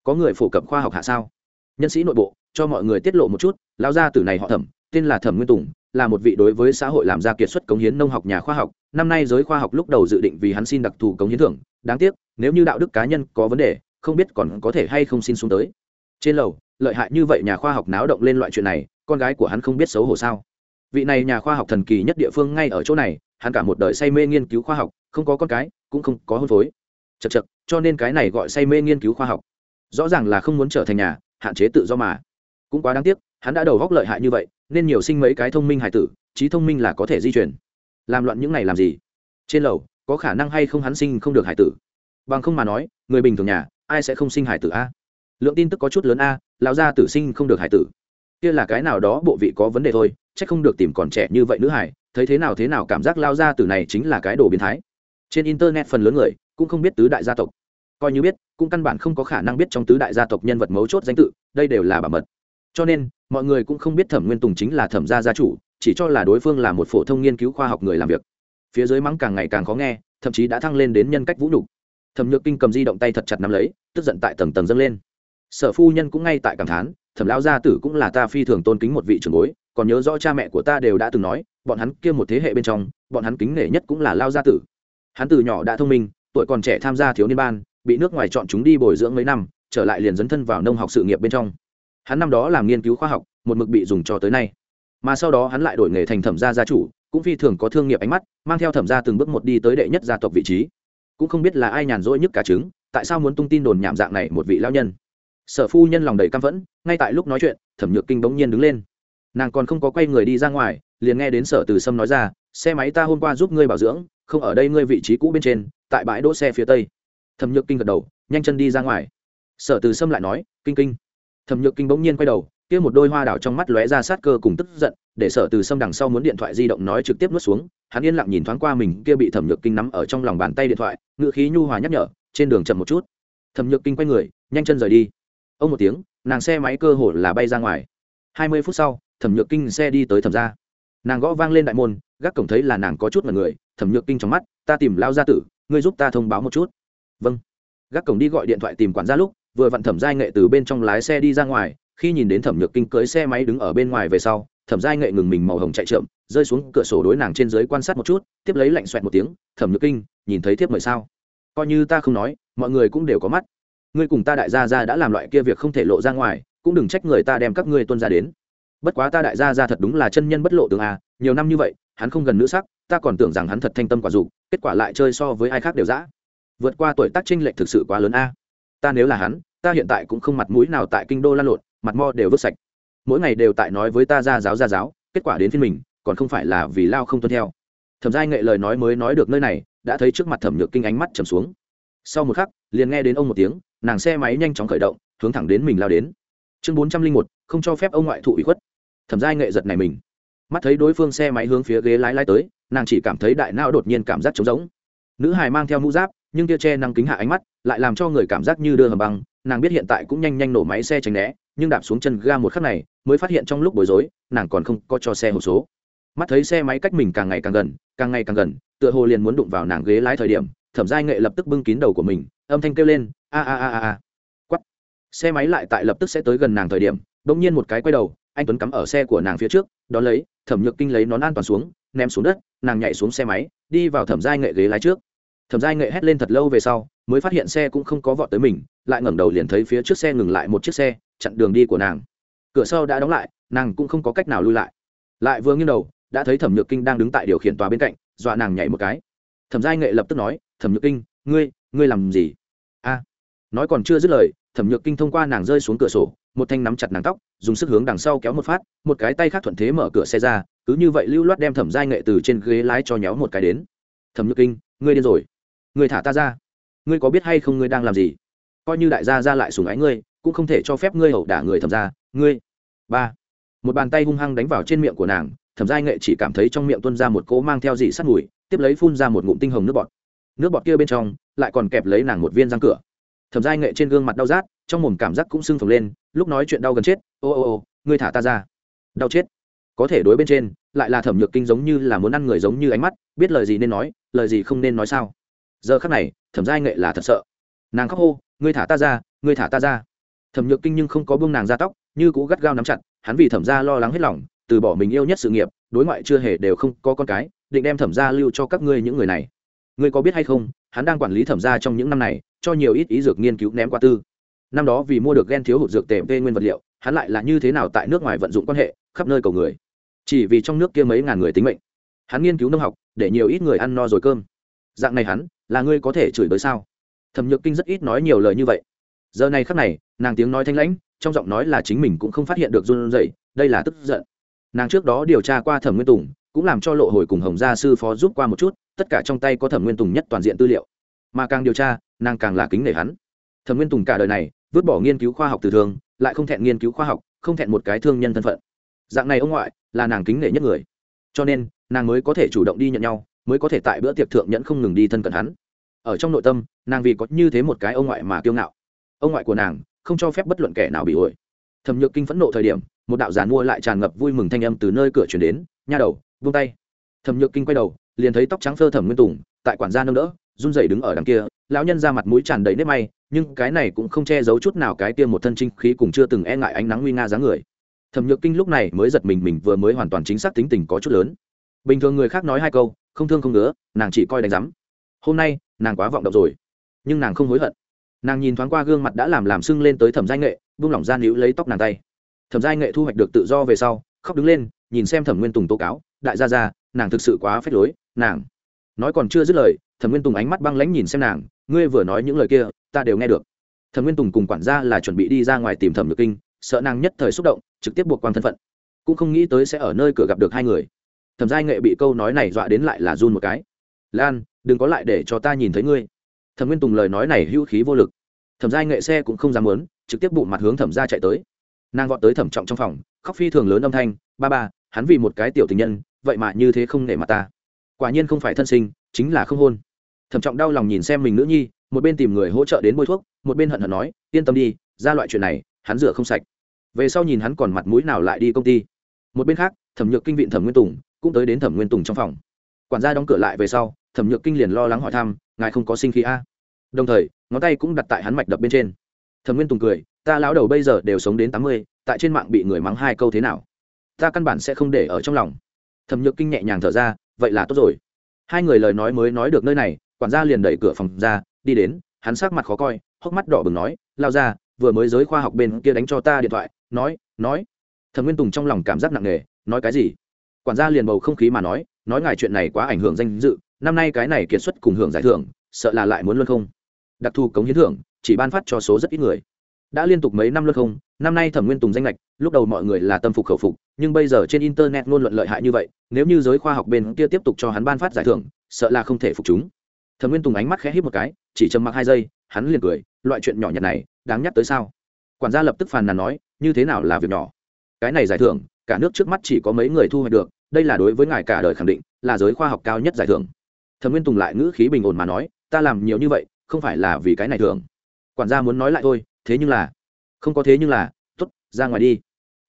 Có người phổ cập khoa học hạ sao? Nhân sĩ nội bộ, cho mọi người tiết lộ một chút, Lão gia tử này họ thẩm, tên là thẩm nguyên tùng, là một vị đối với xã hội làm ra kiệt xuất cống hiến nông học nhà khoa học. Năm nay giới khoa học lúc đầu dự định vì hắn xin đặc thù cống hiến thưởng. Đáng tiếc, nếu như đạo đức cá nhân có vấn đề, không biết còn có thể hay không xin xuống tới. Trên lầu, lợi hại như vậy nhà khoa học náo động lên loại chuyện này, con gái của hắn không biết xấu hổ sao? Vị này nhà khoa học thần kỳ nhất địa phương ngay ở chỗ này hắn cả một đời say mê nghiên cứu khoa học, không có con cái, cũng không có hôn phối. Chật chật cho nên cái này gọi say mê nghiên cứu khoa học. Rõ ràng là không muốn trở thành nhà, hạn chế tự do mà. Cũng quá đáng tiếc, hắn đã đầu góc lợi hại như vậy, nên nhiều sinh mấy cái thông minh hải tử, trí thông minh là có thể di chuyển. Làm loạn những này làm gì? Trên lầu, có khả năng hay không hắn sinh không được hải tử? Bằng không mà nói, người bình thường nhà, ai sẽ không sinh hải tử a? Lượng tin tức có chút lớn a, lão gia tử sinh không được hải tử. Kia là cái nào đó bộ vị có vấn đề thôi c h ắ c không được tìm còn trẻ như vậy nữ hải thấy thế nào thế nào cảm giác lao gia tử này chính là cái đồ biến thái. Trên internet phần lớn người cũng không biết tứ đại gia tộc. Coi như biết, cũng căn bản không có khả năng biết trong tứ đại gia tộc nhân vật mấu chốt danh tự, đây đều là bảo mật. Cho nên, mọi người cũng không biết thẩm nguyên tùng chính là thẩm gia gia chủ, chỉ cho là đối phương là một phổ thông nghiên cứu khoa học người làm việc. Phía dưới mắng càng ngày càng khó nghe, thậm chí đã thăng lên đến nhân cách vũ nhục. Thẩm nhược kinh cầm di động tay thật chặt nắm lấy, tức giận tại tầng tầng dâng lên. Sở phu nhân cũng ngay tại cảm thán, thẩm lão gia tử cũng là ta phi thường tôn kính một vị trưởng bối còn nhớ rõ cha mẹ của ta đều đã từng nói, bọn hắn kia một thế hệ bên trong, bọn hắn kính nể nhất cũng là lao gia tử. Hắn từ nhỏ đã thông minh, tuổi còn trẻ tham gia thiếu niên ban, bị nước ngoài chọn chúng đi bồi dưỡng mấy năm, trở lại liền dấn thân vào nông học sự nghiệp bên trong. Hắn năm đó làm nghiên cứu khoa học, một mực bị dùng cho tới nay. Mà sau đó hắn lại đổi nghề thành thẩm gia gia chủ, cũng phi thường có thương nghiệp ánh mắt, mang theo thẩm gia từng bước một đi tới đệ nhất gia tộc vị trí. Cũng không biết là ai nhàn rỗi nhất cả trứng, tại sao muốn tung tin đồn nhảm dạng này một vị lão nhân. Sở phu nhân lòng đầy căm phẫn, ngay tại lúc nói chuyện, thẩm nhược kinh bỗng nhiên đứng lên nàng còn không có quay người đi ra ngoài, liền nghe đến sở từ sâm nói ra, xe máy ta hôm qua giúp ngươi bảo dưỡng, không ở đây ngươi vị trí cũ bên trên, tại bãi đỗ xe phía tây. Thẩm nhược kinh gật đầu, nhanh chân đi ra ngoài. Sở từ sâm lại nói, kinh kinh. Thẩm nhược kinh bỗng nhiên quay đầu, kia một đôi hoa đảo trong mắt lóe ra sát cơ cùng tức giận, để sở từ sâm đằng sau muốn điện thoại di động nói trực tiếp nuốt xuống, hắn yên lặng nhìn thoáng qua mình, kia bị thẩm nhược kinh nắm ở trong lòng bàn tay điện thoại ngựa khí nhu hòa nhắc nhở, trên đường chậm một chút. Thẩm nhược kinh quay người, nhanh chân rời đi. Ông một tiếng, nàng xe máy cơ hồ là bay ra ngoài. Hai mươi phút sau thẩm nhược kinh xe đi tới thẩm ra nàng gõ vang lên đại môn, gác cổng thấy là nàng có chút mật người, thẩm nhược kinh trong mắt, ta tìm lao gia tử, ngươi giúp ta thông báo một chút. Vâng. Gác cổng đi gọi điện thoại tìm quản gia lúc, vừa vặn thẩm giai nghệ từ bên trong lái xe đi ra ngoài, khi nhìn đến thẩm nhược kinh cưới xe máy đứng ở bên ngoài về sau, thẩm giai nghệ ngừng mình màu hồng chạy trượm rơi xuống cửa sổ đối nàng trên dưới quan sát một chút, tiếp lấy lạnh xoẹt một tiếng, thẩm nhược kinh, nhìn thấy thiếp mời sao? Coi như ta không nói, mọi người cũng đều có mắt. Ngươi cùng ta đại gia ra đã làm loại kia việc không thể lộ ra ngoài, cũng đừng trách người ta đem các ngươi tuân ra đến bất quá ta đại gia ra thật đúng là chân nhân bất lộ tường à nhiều năm như vậy, hắn không gần nữ sắc, ta còn tưởng rằng hắn thật thanh tâm quả dục, kết quả lại chơi so với ai khác đều dã. Vượt qua tuổi tác trinh lệch thực sự quá lớn a. Ta nếu là hắn, ta hiện tại cũng không mặt mũi nào tại kinh đô lan lộn, mặt mo đều vứt sạch. Mỗi ngày đều tại nói với ta ra giáo ra giáo, kết quả đến phiên mình, còn không phải là vì lao không tuân theo. Thẩm giai nghệ lời nói mới nói được nơi này, đã thấy trước mặt thẩm nhược kinh ánh mắt trầm xuống. Sau một khắc, liền nghe đến ông một tiếng, nàng xe máy nhanh chóng khởi động, hướng thẳng đến mình lao đến. Chương bốn trăm linh một, không cho phép ông ngoại thụ ủy khuất thẩm giai nghệ giật này mình. Mắt thấy đối phương xe máy hướng phía ghế lái lái tới, nàng chỉ cảm thấy đại não đột nhiên cảm giác trống rỗng. Nữ hài mang theo mũ giáp, nhưng tia che năng kính hạ ánh mắt, lại làm cho người cảm giác như đưa hầm băng. Nàng biết hiện tại cũng nhanh nhanh nổ máy xe tránh né, nhưng đạp xuống chân ga một khắc này, mới phát hiện trong lúc bối rối, nàng còn không có cho xe hộp số. Mắt thấy xe máy cách mình càng ngày càng gần, càng ngày càng gần, tựa hồ liền muốn đụng vào nàng ghế lái thời điểm, thẩm giai nghệ lập tức bưng kín đầu của mình, âm thanh kêu lên, a a a a a. Quắt xe máy lại tại lập tức sẽ tới gần nàng thời điểm đ ỗ n g nhiên một cái quay đầu anh tuấn cắm ở xe của nàng phía trước, đón lấy, thẩm nhược kinh lấy nón an toàn xuống, ném xuống đất, nàng nhảy xuống xe máy, đi vào thẩm giai nghệ ghế lái trước. Thẩm giai nghệ hét lên thật lâu về sau, mới phát hiện xe cũng không có vọt tới mình, lại ngẩng đầu liền thấy phía trước xe ngừng lại một chiếc xe, chặn đường đi của nàng. Cửa sau đã đóng lại, nàng cũng không có cách nào lui lại. Lại vừa nghiêng đầu, đã thấy thẩm nhược kinh đang đứng tại điều khiển tòa bên cạnh, dọa nàng nhảy một cái. Thẩm giai nghệ lập tức nói, thẩm nhược kinh, ngươi ngươi làm gì? A. Nói còn chưa dứt lời, thẩm nhược kinh thông qua nàng rơi xuống cửa sổ một thanh nắm chặt nàng tóc, dùng sức hướng đằng sau kéo một phát, một cái tay khác thuận thế mở cửa xe ra, cứ như vậy lưu loát đem thẩm giai nghệ từ trên ghế lái cho nhéo một cái đến. Thẩm nhược kinh, ngươi điên rồi. Ngươi thả ta ra. Ngươi có biết hay không ngươi đang làm gì? Coi như đại gia ra lại sùng ái ngươi, cũng không thể cho phép ngươi hậu đả người thẩm ra ngươi. Ba. Một bàn tay hung hăng đánh vào trên miệng của nàng, thẩm giai nghệ chỉ cảm thấy trong miệng tuôn ra một cỗ mang theo dị sắt mùi, tiếp lấy phun ra một ngụm tinh hồng nước bọt. Nước bọt kia bên trong, lại còn kẹp lấy nàng một viên răng cửa. Thẩm giai nghệ trên gương mặt đau rát trong mồm cảm giác cũng sưng phồng lên, lúc nói chuyện đau gần chết, ô ô ô, ngươi thả ta ra. Đau chết. Có thể đối bên trên, lại là thẩm nhược kinh giống như là muốn ăn người giống như ánh mắt, biết lời gì nên nói, lời gì không nên nói sao. Giờ khắc này, thẩm giai nghệ là thật sợ. Nàng khóc hô, ngươi thả ta ra, ngươi thả ta ra. Thẩm nhược kinh nhưng không có buông nàng ra tóc, như cũ gắt gao nắm chặt, hắn vì thẩm gia lo lắng hết lòng, từ bỏ mình yêu nhất sự nghiệp, đối ngoại chưa hề đều không có con cái, định đem thẩm gia lưu cho các ngươi những người này. Ngươi có biết hay không, hắn đang quản lý thẩm gia trong những năm này, cho nhiều ít ý dược nghiên cứu ném qua tư năm đó vì mua được ghen thiếu hụt dược tề vê nguyên vật liệu, hắn lại là như thế nào tại nước ngoài vận dụng quan hệ, khắp nơi cầu người. Chỉ vì trong nước kia mấy ngàn người tính mệnh. Hắn nghiên cứu nông học, để nhiều ít người ăn no rồi cơm. Dạng này hắn, là ngươi có thể chửi bới sao? Thẩm nhược kinh rất ít nói nhiều lời như vậy. Giờ này khắc này, nàng tiếng nói thanh lãnh, trong giọng nói là chính mình cũng không phát hiện được run rẩy, đây là tức giận. Nàng trước đó điều tra qua thẩm nguyên tùng, cũng làm cho lộ hồi cùng hồng gia sư phó giúp qua một chút, tất cả trong tay có thẩm nguyên tùng nhất toàn diện tư liệu. Mà càng điều tra, nàng càng là kính nể hắn thẩm nguyên tùng cả đời này vứt bỏ nghiên cứu khoa học từ thường, lại không thẹn nghiên cứu khoa học, không thẹn một cái thương nhân thân phận. Dạng này ông ngoại là nàng kính nể nhất người. Cho nên, nàng mới có thể chủ động đi nhận nhau, mới có thể tại bữa tiệc thượng nhẫn không ngừng đi thân cận hắn. Ở trong nội tâm, nàng vì có như thế một cái ông ngoại mà kiêu ngạo. Ông ngoại của nàng không cho phép bất luận kẻ nào bị ổi thẩm nhược kinh phẫn nộ thời điểm, một đạo giàn mua lại tràn ngập vui mừng thanh âm từ nơi cửa chuyển đến, nha đầu vung tay. Thẩm nhược kinh quay đầu, liền thấy tóc trắng phơ thẩm nguyên tùng, tại quản gia nâng đỡ, run rẩy đứng ở đằng kia lão nhân ra mặt mũi tràn đầy nếp may, nhưng cái này cũng không che giấu chút nào cái tiêm một thân trinh khí cùng chưa từng e ngại ánh nắng nguy nga dáng người. Thẩm nhược kinh lúc này mới giật mình mình vừa mới hoàn toàn chính xác tính tình có chút lớn. Bình thường người khác nói hai câu, không thương không ngứa, nàng chỉ coi đánh rắm hôm nay, nàng quá vọng động rồi. Nhưng nàng không hối hận. Nàng nhìn thoáng qua gương mặt đã làm làm sưng lên tới thẩm giai nghệ buông lỏng ra níu lấy tóc nàng tay. Thẩm giai nghệ thu hoạch được tự do về sau, khóc đứng lên, nhìn xem thẩm nguyên tùng tố cáo, đại gia ra nàng thực sự quá phết lối, nàng. Nói còn chưa dứt lời, thẩm nguyên tùng ánh mắt băng lãnh nhìn xem nàng ngươi vừa nói những lời kia, ta đều nghe được. Thẩm nguyên tùng cùng quản gia là chuẩn bị đi ra ngoài tìm thẩm nhược kinh, sợ nàng nhất thời xúc động, trực tiếp buộc quan thân phận. Cũng không nghĩ tới sẽ ở nơi cửa gặp được hai người. Thẩm giai nghệ bị câu nói này dọa đến lại là run một cái. Lan, đừng có lại để cho ta nhìn thấy ngươi. Thẩm nguyên tùng lời nói này hữu khí vô lực. Thẩm giai nghệ xe cũng không dám lớn trực tiếp bụng mặt hướng thẩm gia chạy tới. Nàng gọn tới thẩm trọng trong phòng, khóc phi thường lớn âm thanh, ba ba, hắn vì một cái tiểu tình nhân, vậy mà như thế không nể mặt ta. Quả nhiên không phải thân sinh, chính là không hôn thẩm trọng đau lòng nhìn xem mình nữ nhi, một bên tìm người hỗ trợ đến bôi thuốc, một bên hận hận nói, yên tâm đi, ra loại chuyện này, hắn rửa không sạch. Về sau nhìn hắn còn mặt mũi nào lại đi công ty. Một bên khác, thẩm nhược kinh viện thẩm nguyên tùng, cũng tới đến thẩm nguyên tùng trong phòng. Quản gia đóng cửa lại về sau, thẩm nhược kinh liền lo lắng hỏi thăm, ngài không có sinh khí a? Đồng thời, ngón tay cũng đặt tại hắn mạch đập bên trên. Thẩm nguyên tùng cười, ta lão đầu bây giờ đều sống đến tám mươi, tại trên mạng bị người mắng hai câu thế nào? Ta căn bản sẽ không để ở trong lòng. Thẩm nhược kinh nhẹ nhàng thở ra, vậy là tốt rồi. Hai người lời nói mới nói được nơi này quản gia liền đẩy cửa phòng ra, đi đến, hắn sắc mặt khó coi, hốc mắt đỏ bừng nói, lao ra, vừa mới giới khoa học bên kia đánh cho ta điện thoại, nói nói. Thẩm nguyên tùng trong lòng cảm giác nặng nề, nói cái gì? Quản gia liền bầu không khí mà nói nói ngài chuyện này quá ảnh hưởng danh dự, năm nay cái này kiệt xuất cùng hưởng giải thưởng, sợ là lại muốn luân không? Đặc thù cống hiến thưởng, chỉ ban phát cho số rất ít người. Đã liên tục mấy năm luân không, năm nay thẩm nguyên tùng danh lệch lúc đầu mọi người là tâm phục khẩu phục, nhưng bây giờ trên internet luôn luận lợi hại như vậy, nếu như giới khoa học bên kia tiếp tục cho hắn ban phát giải thưởng, sợ là không thể phục chúng thẩm nguyên tùng ánh mắt khẽ hít một cái, chỉ trầm mặc hai giây, hắn liền cười, loại chuyện nhỏ nhặt này, đáng nhắc tới sao? Quản gia lập tức phàn nàn nói, như thế nào là việc nhỏ? Cái này giải thưởng, cả nước trước mắt chỉ có mấy người thu hoạch được, đây là đối với ngài cả đời khẳng định, là giới khoa học cao nhất giải thưởng. Thẩm nguyên tùng lại ngữ khí bình ổn mà nói, ta làm nhiều như vậy, không phải là vì cái này thường quản gia muốn nói lại thôi, thế nhưng là, không có thế nhưng là t ố t ra ngoài đi.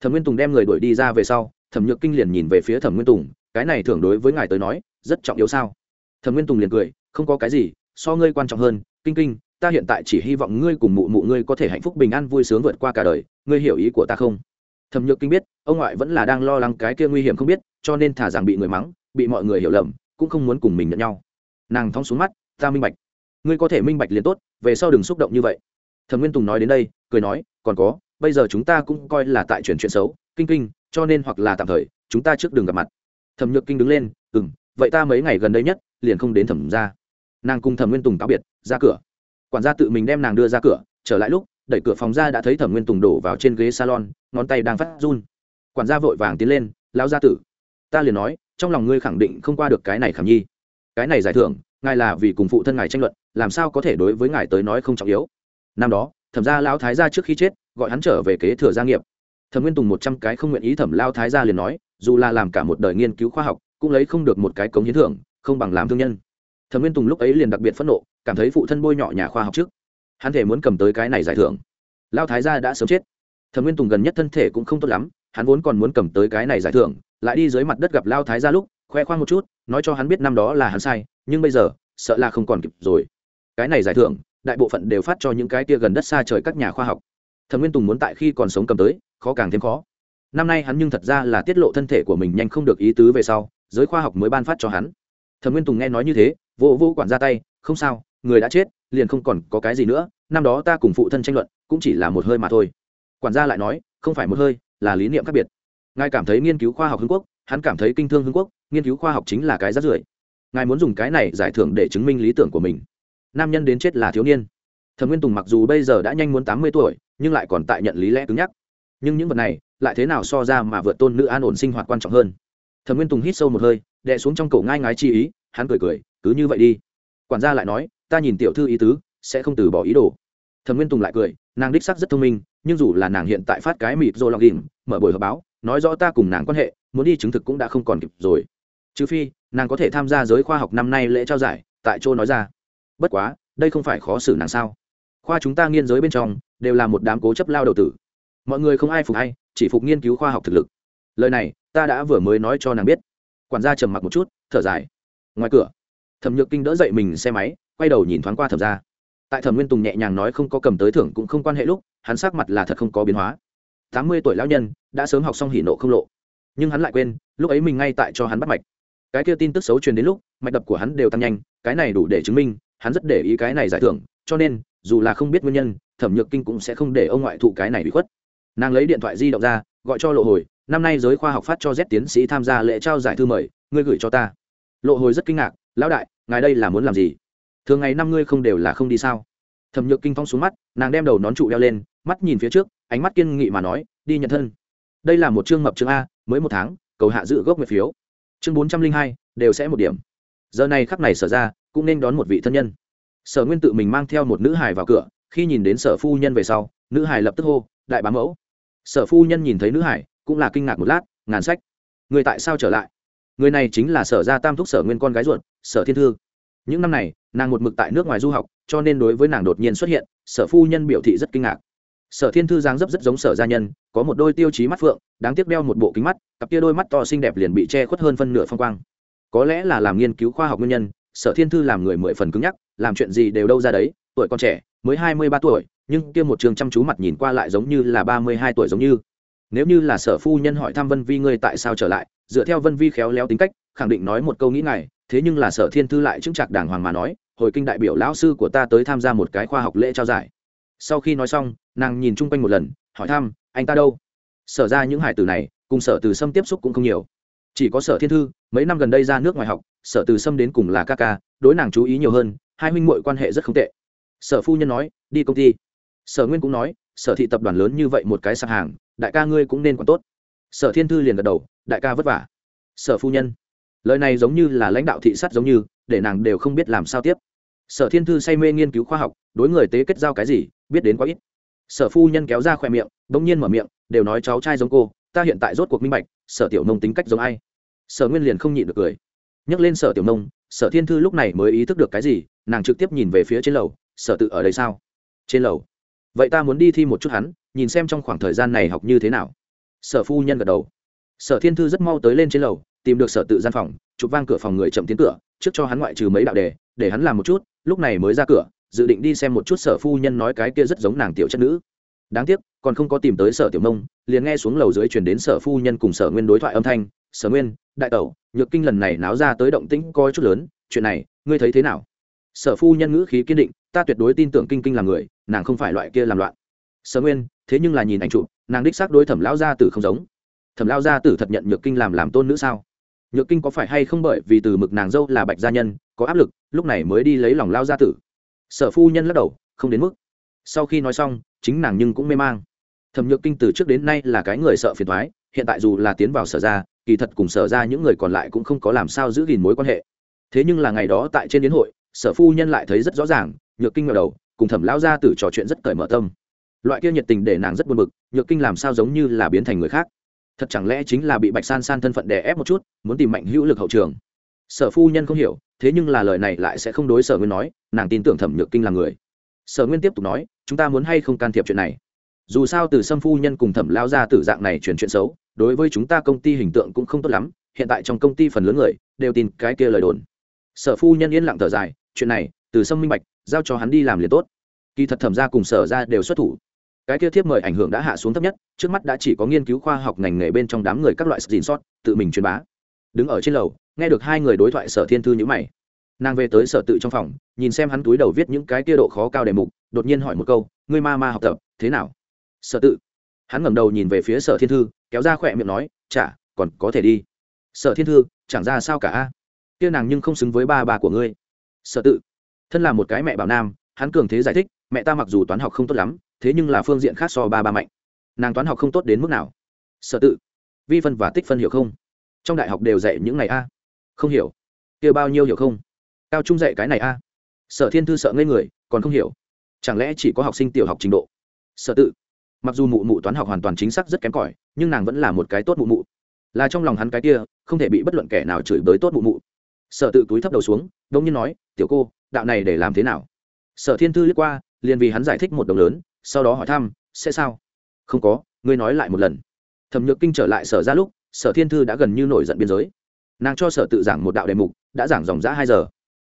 Thẩm nguyên tùng đem người đuổi đi ra về sau, thẩm nhược kinh liền nhìn về phía thẩm nguyên tùng, cái này thường đối với ngài tới nói, rất trọng yếu sao? Thẩm nguyên tùng liền cười không có cái gì, so ngươi quan trọng hơn. Kinh kinh, ta hiện tại chỉ hy vọng ngươi cùng mụ mụ ngươi có thể hạnh phúc bình an vui sướng vượt qua cả đời. Ngươi hiểu ý của ta không? Thẩm nhược kinh biết, ông ngoại vẫn là đang lo lắng cái kia nguy hiểm không biết, cho nên thả rằng bị người mắng, bị mọi người hiểu lầm, cũng không muốn cùng mình nhận nhau. Nàng thong xuống mắt, ta minh bạch. Ngươi có thể minh bạch liền tốt, về sau đừng xúc động như vậy. Thẩm nguyên tùng nói đến đây, cười nói, còn có, bây giờ chúng ta cũng coi là tại chuyển chuyện xấu. Kinh kinh, cho nên hoặc là tạm thời, chúng ta trước đường gặp mặt. Thẩm nhược kinh đứng lên ừ m vậy ta mấy ngày gần đây nhất, liền không đến thẩm ra nàng cùng thẩm nguyên tùng táo biệt, ra cửa. Quản gia tự mình đem nàng đưa ra cửa, trở lại lúc, đẩy cửa phòng ra đã thấy thẩm nguyên tùng đổ vào trên ghế salon, ngón tay đang phát run. Quản gia vội vàng tiến lên lao gia tử, ta liền nói, trong lòng ngươi khẳng định không qua được cái này khảm nhi. Cái này giải thưởng, ngài là vì cùng phụ thân ngài tranh luận, làm sao có thể đối với ngài tới nói không trọng yếu? Năm đó, thẩm gia lão thái gia trước khi chết, gọi hắn trở về kế thừa gia nghiệp. Thẩm nguyên tùng một trăm cái không nguyện ý thẩm lao thái gia liền nói, dù là làm cả một đời nghiên cứu khoa học, cũng lấy không được một cái cống hiến thưởng, không bằng làm thương nhân thẩm nguyên tùng lúc ấy liền đặc biệt phẫn nộ, cảm thấy phụ thân bôi nhọ nhà khoa học trước. Hắn thể muốn cầm tới cái này giải thưởng. Lao thái gia đã sớm chết. Thẩm nguyên tùng gần nhất thân thể cũng không tốt lắm, hắn vốn còn muốn cầm tới cái này giải thưởng, lại đi dưới mặt đất gặp lao thái gia lúc, khoe khoang một chút, nói cho hắn biết năm đó là hắn sai, nhưng bây giờ, sợ là không còn kịp rồi. Cái này giải thưởng, đại bộ phận đều phát cho những cái tia gần đất xa trời các nhà khoa học. Thẩm nguyên tùng muốn tại khi còn sống cầm tới, khó càng thêm khó. Năm nay hắn nhưng thật ra là tiết lộ thân thể của mình nhanh không được ý tứ về sau, giới khoa học mới ban phát cho hắn. Thẩm nguyên tùng nghe nói như thế vô vô quản ra tay, không sao, người đã chết, liền không còn có cái gì nữa, năm đó ta cùng phụ thân tranh luận, cũng chỉ là một hơi mà thôi. Quản gia lại nói, không phải một hơi, là lý niệm khác biệt. Ngài cảm thấy nghiên cứu khoa học hưng quốc, hắn cảm thấy kinh thương hưng quốc, nghiên cứu khoa học chính là cái rát rưởi. Ngài muốn dùng cái này giải thưởng để chứng minh lý tưởng của mình. Nam nhân đến chết là thiếu niên. Thẩm nguyên tùng mặc dù bây giờ đã nhanh muốn tám mươi tuổi, nhưng lại còn tại nhận lý lẽ cứng nhắc. Nhưng những vật này, lại thế nào so ra mà vượt tôn nữ an ổn sinh hoạt quan trọng hơn? Thẩm nguyên tùng hít sâu một hơi, đè xuống trong cổ ngai ngái chi ý, hắn cười cười cứ như vậy đi. Quản gia lại nói, ta nhìn tiểu thư ý tứ, sẽ không từ bỏ ý đồ. Thẩm nguyên tùng lại cười, nàng đích sắc rất thông minh, nhưng dù là nàng hiện tại phát cái mịp rồi lọc ghìm mở buổi họp báo, nói rõ ta cùng nàng quan hệ, muốn đi chứng thực cũng đã không còn kịp rồi. Trừ phi, nàng có thể tham gia giới khoa học năm nay lễ trao giải, tại chỗ nói ra. Bất quá, đây không phải khó xử nàng sao? Khoa chúng ta nghiên giới bên trong, đều là một đám cố chấp lao đầu tử. Mọi người không ai phục hay chỉ phục nghiên cứu khoa học thực lực. Lời này, ta đã vừa mới nói cho nàng biết. Quản gia trầm mặc một chút, thở dài. Ngoài cửa thẩm nhược kinh đỡ dậy mình xe máy, quay đầu nhìn thoáng qua thẩm ra tại thẩm nguyên tùng nhẹ nhàng nói không có cầm tới thưởng cũng không quan hệ lúc, hắn sắc mặt là thật không có biến hóa. Tám mươi tuổi lão nhân, đã sớm học xong hỉ nộ không lộ. Nhưng hắn lại quên, lúc ấy mình ngay tại cho hắn bắt mạch. Cái kia tin tức xấu truyền đến lúc, mạch đập của hắn đều tăng nhanh, cái này đủ để chứng minh, hắn rất để ý cái này giải thưởng, cho nên, dù là không biết nguyên nhân, thẩm nhược kinh cũng sẽ không để ông ngoại thụ cái này bị khuất. Nàng lấy điện thoại di động ra, gọi cho lộ hồi, năm nay giới khoa học phát cho z tiến sĩ tham gia lễ trao giải thư mời, ngươi gửi cho ta. Lộ hồi rất kinh ngạc, lão đại ngài đây là muốn làm gì? Thường ngày năm ngươi không đều là không đi sao? Thẩm nhược kinh phong xuống mắt, nàng đem đầu nón trụ đeo lên, mắt nhìn phía trước, ánh mắt kiên nghị mà nói, đi nhận thân. Đây là một chương mập chương a, mới một tháng, cầu hạ dự gốc nguyệt phiếu. Chương bốn trăm linh hai, đều sẽ một điểm. Giờ này khắc này sở ra, cũng nên đón một vị thân nhân. Sở nguyên tự mình mang theo một nữ hài vào cửa, khi nhìn đến sở phu nhân về sau, nữ hài lập tức hô, đại bá mẫu. Sở phu nhân nhìn thấy nữ hải cũng là kinh ngạc một lát, ngàn sách, người tại sao trở lại? Người này chính là sở gia tam thúc sở nguyên con gái ruột sở thiên thư. Những năm này, nàng một mực tại nước ngoài du học, cho nên đối với nàng đột nhiên xuất hiện, sở phu nhân biểu thị rất kinh ngạc. Sở thiên thư dáng dấp rất giống sở gia nhân, có một đôi tiêu chí mắt phượng, đáng tiếc đeo một bộ kính mắt, cặp kia đôi mắt to xinh đẹp liền bị che khuất hơn phân nửa phong quang. Có lẽ là làm nghiên cứu khoa học nguyên nhân, sở thiên thư làm người mười phần cứng nhắc, làm chuyện gì đều đâu ra đấy, tuổi còn trẻ, mới hai mươi ba tuổi, nhưng kia một trường chăm chú mặt nhìn qua lại giống như là ba mươi hai tuổi giống như. Nếu như là sở phu nhân hỏi thăm vân vi ngươi tại sao trở lại, dựa theo vân vi khéo léo tính cách, khẳng định nói một câu nghĩ ngài thế nhưng là sở thiên thư lại chứng chặt đàng hoàng mà nói, hồi kinh đại biểu lão sư của ta tới tham gia một cái khoa học lễ trao giải. Sau khi nói xong, nàng nhìn chung quanh một lần, hỏi thăm, anh ta đâu? Sở ra những hải tử này, cùng sở từ sâm tiếp xúc cũng không nhiều. Chỉ có sở thiên thư, mấy năm gần đây ra nước ngoài học, sở từ sâm đến cùng là ca ca, đối nàng chú ý nhiều hơn, hai huynh muội quan hệ rất không tệ. Sở phu nhân nói, đi công ty. Sở nguyên cũng nói, sở thị tập đoàn lớn như vậy một cái sạp hàng, đại ca ngươi cũng nên còn tốt. Sở thiên thư liền gật đầu, đại ca vất vả. Sở phu nhân lời này giống như là lãnh đạo thị sát giống như, để nàng đều không biết làm sao tiếp. Sở thiên thư say mê nghiên cứu khoa học, đối người tế kết giao cái gì, biết đến quá ít. Sở phu nhân kéo ra khỏe miệng đ ỗ n g nhiên mở miệng, đều nói cháu trai giống cô, ta hiện tại rốt cuộc minh bạch, sở tiểu nông tính cách giống ai. Sở nguyên liền không nhịn được cười. Nhắc lên sở tiểu nông, sở thiên thư lúc này mới ý thức được cái gì, nàng trực tiếp nhìn về phía trên lầu, sở tự ở đây sao? Trên lầu. Vậy ta muốn đi thi một chút hắn, nhìn xem trong khoảng thời gian này học như thế nào. Sở phu nhân gật đầu. Sở thiên thư rất mau tới lên trên lầu tìm được sở tự gian phòng, chụp vang cửa phòng người chậm tiến cửa, trước cho hắn ngoại trừ mấy đạo đề, để hắn làm một chút, lúc này mới ra cửa, dự định đi xem một chút sở phu nhân nói cái kia rất giống nàng tiểu chất nữ. Đáng tiếc, còn không có tìm tới sở tiểu nông liền nghe xuống lầu dưới chuyển đến sở phu nhân cùng sở nguyên đối thoại âm thanh, sở nguyên, đại tẩu, nhược kinh lần này náo ra tới động tĩnh coi chút lớn, chuyện này, ngươi thấy thế nào? Sở phu nhân ngữ khí kiên định, ta tuyệt đối tin tưởng kinh kinh là người, nàng không phải loại kia làm loạn. Sở nguyên, thế nhưng là nhìn ảnh chụp, nàng đích xác đối thẩm lao gia tử không giống. Thẩm lao gia tử thật nhận nhược kinh làm làm tôn nữ sao? Nhược kinh có phải hay không bởi vì từ mực nàng dâu là bạch gia nhân, có áp lực, lúc này mới đi lấy lòng lao gia tử? Sở phu nhân lắc đầu, không đến mức. Sau khi nói xong, chính nàng nhưng cũng mê mang. Thẩm nhược kinh từ trước đến nay là cái người sợ phiền thoái hiện tại dù là tiến vào sở ra kỳ thật cùng sở ra những người còn lại cũng không có làm sao giữ gìn mối quan hệ. Thế nhưng là ngày đó tại trên đến hội, sở phu nhân lại thấy rất rõ ràng, nhược kinh ngờ đầu, cùng thẩm lão gia tử trò chuyện rất cởi mở tâm. Loại kia nhiệt tình để nàng rất buồn bực, nhược kinh làm sao giống như là biến thành người khác? Thật chẳng lẽ chính là bị bạch san san thân phận đè ép một chút, muốn tìm mạnh hữu lực hậu trường? Sở phu nhân không hiểu, thế nhưng là lời này lại sẽ không đối sở nguyên nói, nàng tin tưởng thẩm nhược kinh là người. Sở nguyên tiếp tục nói, chúng ta muốn hay không can thiệp chuyện này? Dù sao từ sâm phu nhân cùng thẩm lao ra từ dạng này truyền chuyện xấu, đối với chúng ta công ty hình tượng cũng không tốt lắm, hiện tại trong công ty phần lớn người đều tin cái kia lời đồn. Sở phu nhân yên lặng thở dài, chuyện này, từ sâm minh bạch, giao cho hắn đi làm liền tốt. Kỳ thật thẩm ra cùng sở ra đều xuất thủ cái kia thiếp mời ảnh hưởng đã hạ xuống thấp nhất, trước mắt đã chỉ có nghiên cứu khoa học ngành nghề bên trong đám người các loại xin sót, tự mình truyền bá. Đứng ở trên lầu, nghe được hai người đối thoại sở thiên thư nhữ mày. Nàng về tới sở tự trong phòng, nhìn xem hắn túi đầu viết những cái kia độ khó cao đề mục, đột nhiên hỏi một câu, ngươi ma ma học tập, thế nào? Sở tự. Hắn ngẩng đầu nhìn về phía sở thiên thư, kéo ra khỏe miệng nói, chả, còn có thể đi. Sở thiên thư, chẳng ra sao cả a. Kia nàng nhưng không xứng với ba bà của ngươi. Sở tự. Thân là một cái mẹ bảo nam, hắn cường thế giải thích, mẹ ta mặc dù toán học không tốt lắm thế nhưng là phương diện khác so ba ba mạnh. Nàng toán học không tốt đến mức nào? Sở tự. Vi phân và tích phân hiểu không? Trong đại học đều dạy những này a. Không hiểu. Kia bao nhiêu hiểu không? Cao trung dạy cái này a. Sở thiên thư sợ ngây người, còn không hiểu. Chẳng lẽ chỉ có học sinh tiểu học trình độ? Sở tự. Mặc dù mụ mụ toán học hoàn toàn chính xác rất kém cỏi, nhưng nàng vẫn là một cái tốt mụ mụ. Là trong lòng hắn cái kia, không thể bị bất luận kẻ nào chửi bới tốt mụ mụ. Sở tự túi thấp đầu xuống đông nhiên nói, tiểu cô, đạo này để làm thế nào? Sở thiên thư liếc qua, liền vì hắn giải thích một đồng lớn sau đó hỏi thăm, sẽ sao? Không có, ngươi nói lại một lần. Thẩm nhược kinh trở lại sở ra lúc, sở thiên thư đã gần như nổi giận biên giới. Nàng cho sở tự giảng một đạo đề mục, đã giảng dòng g hai giờ.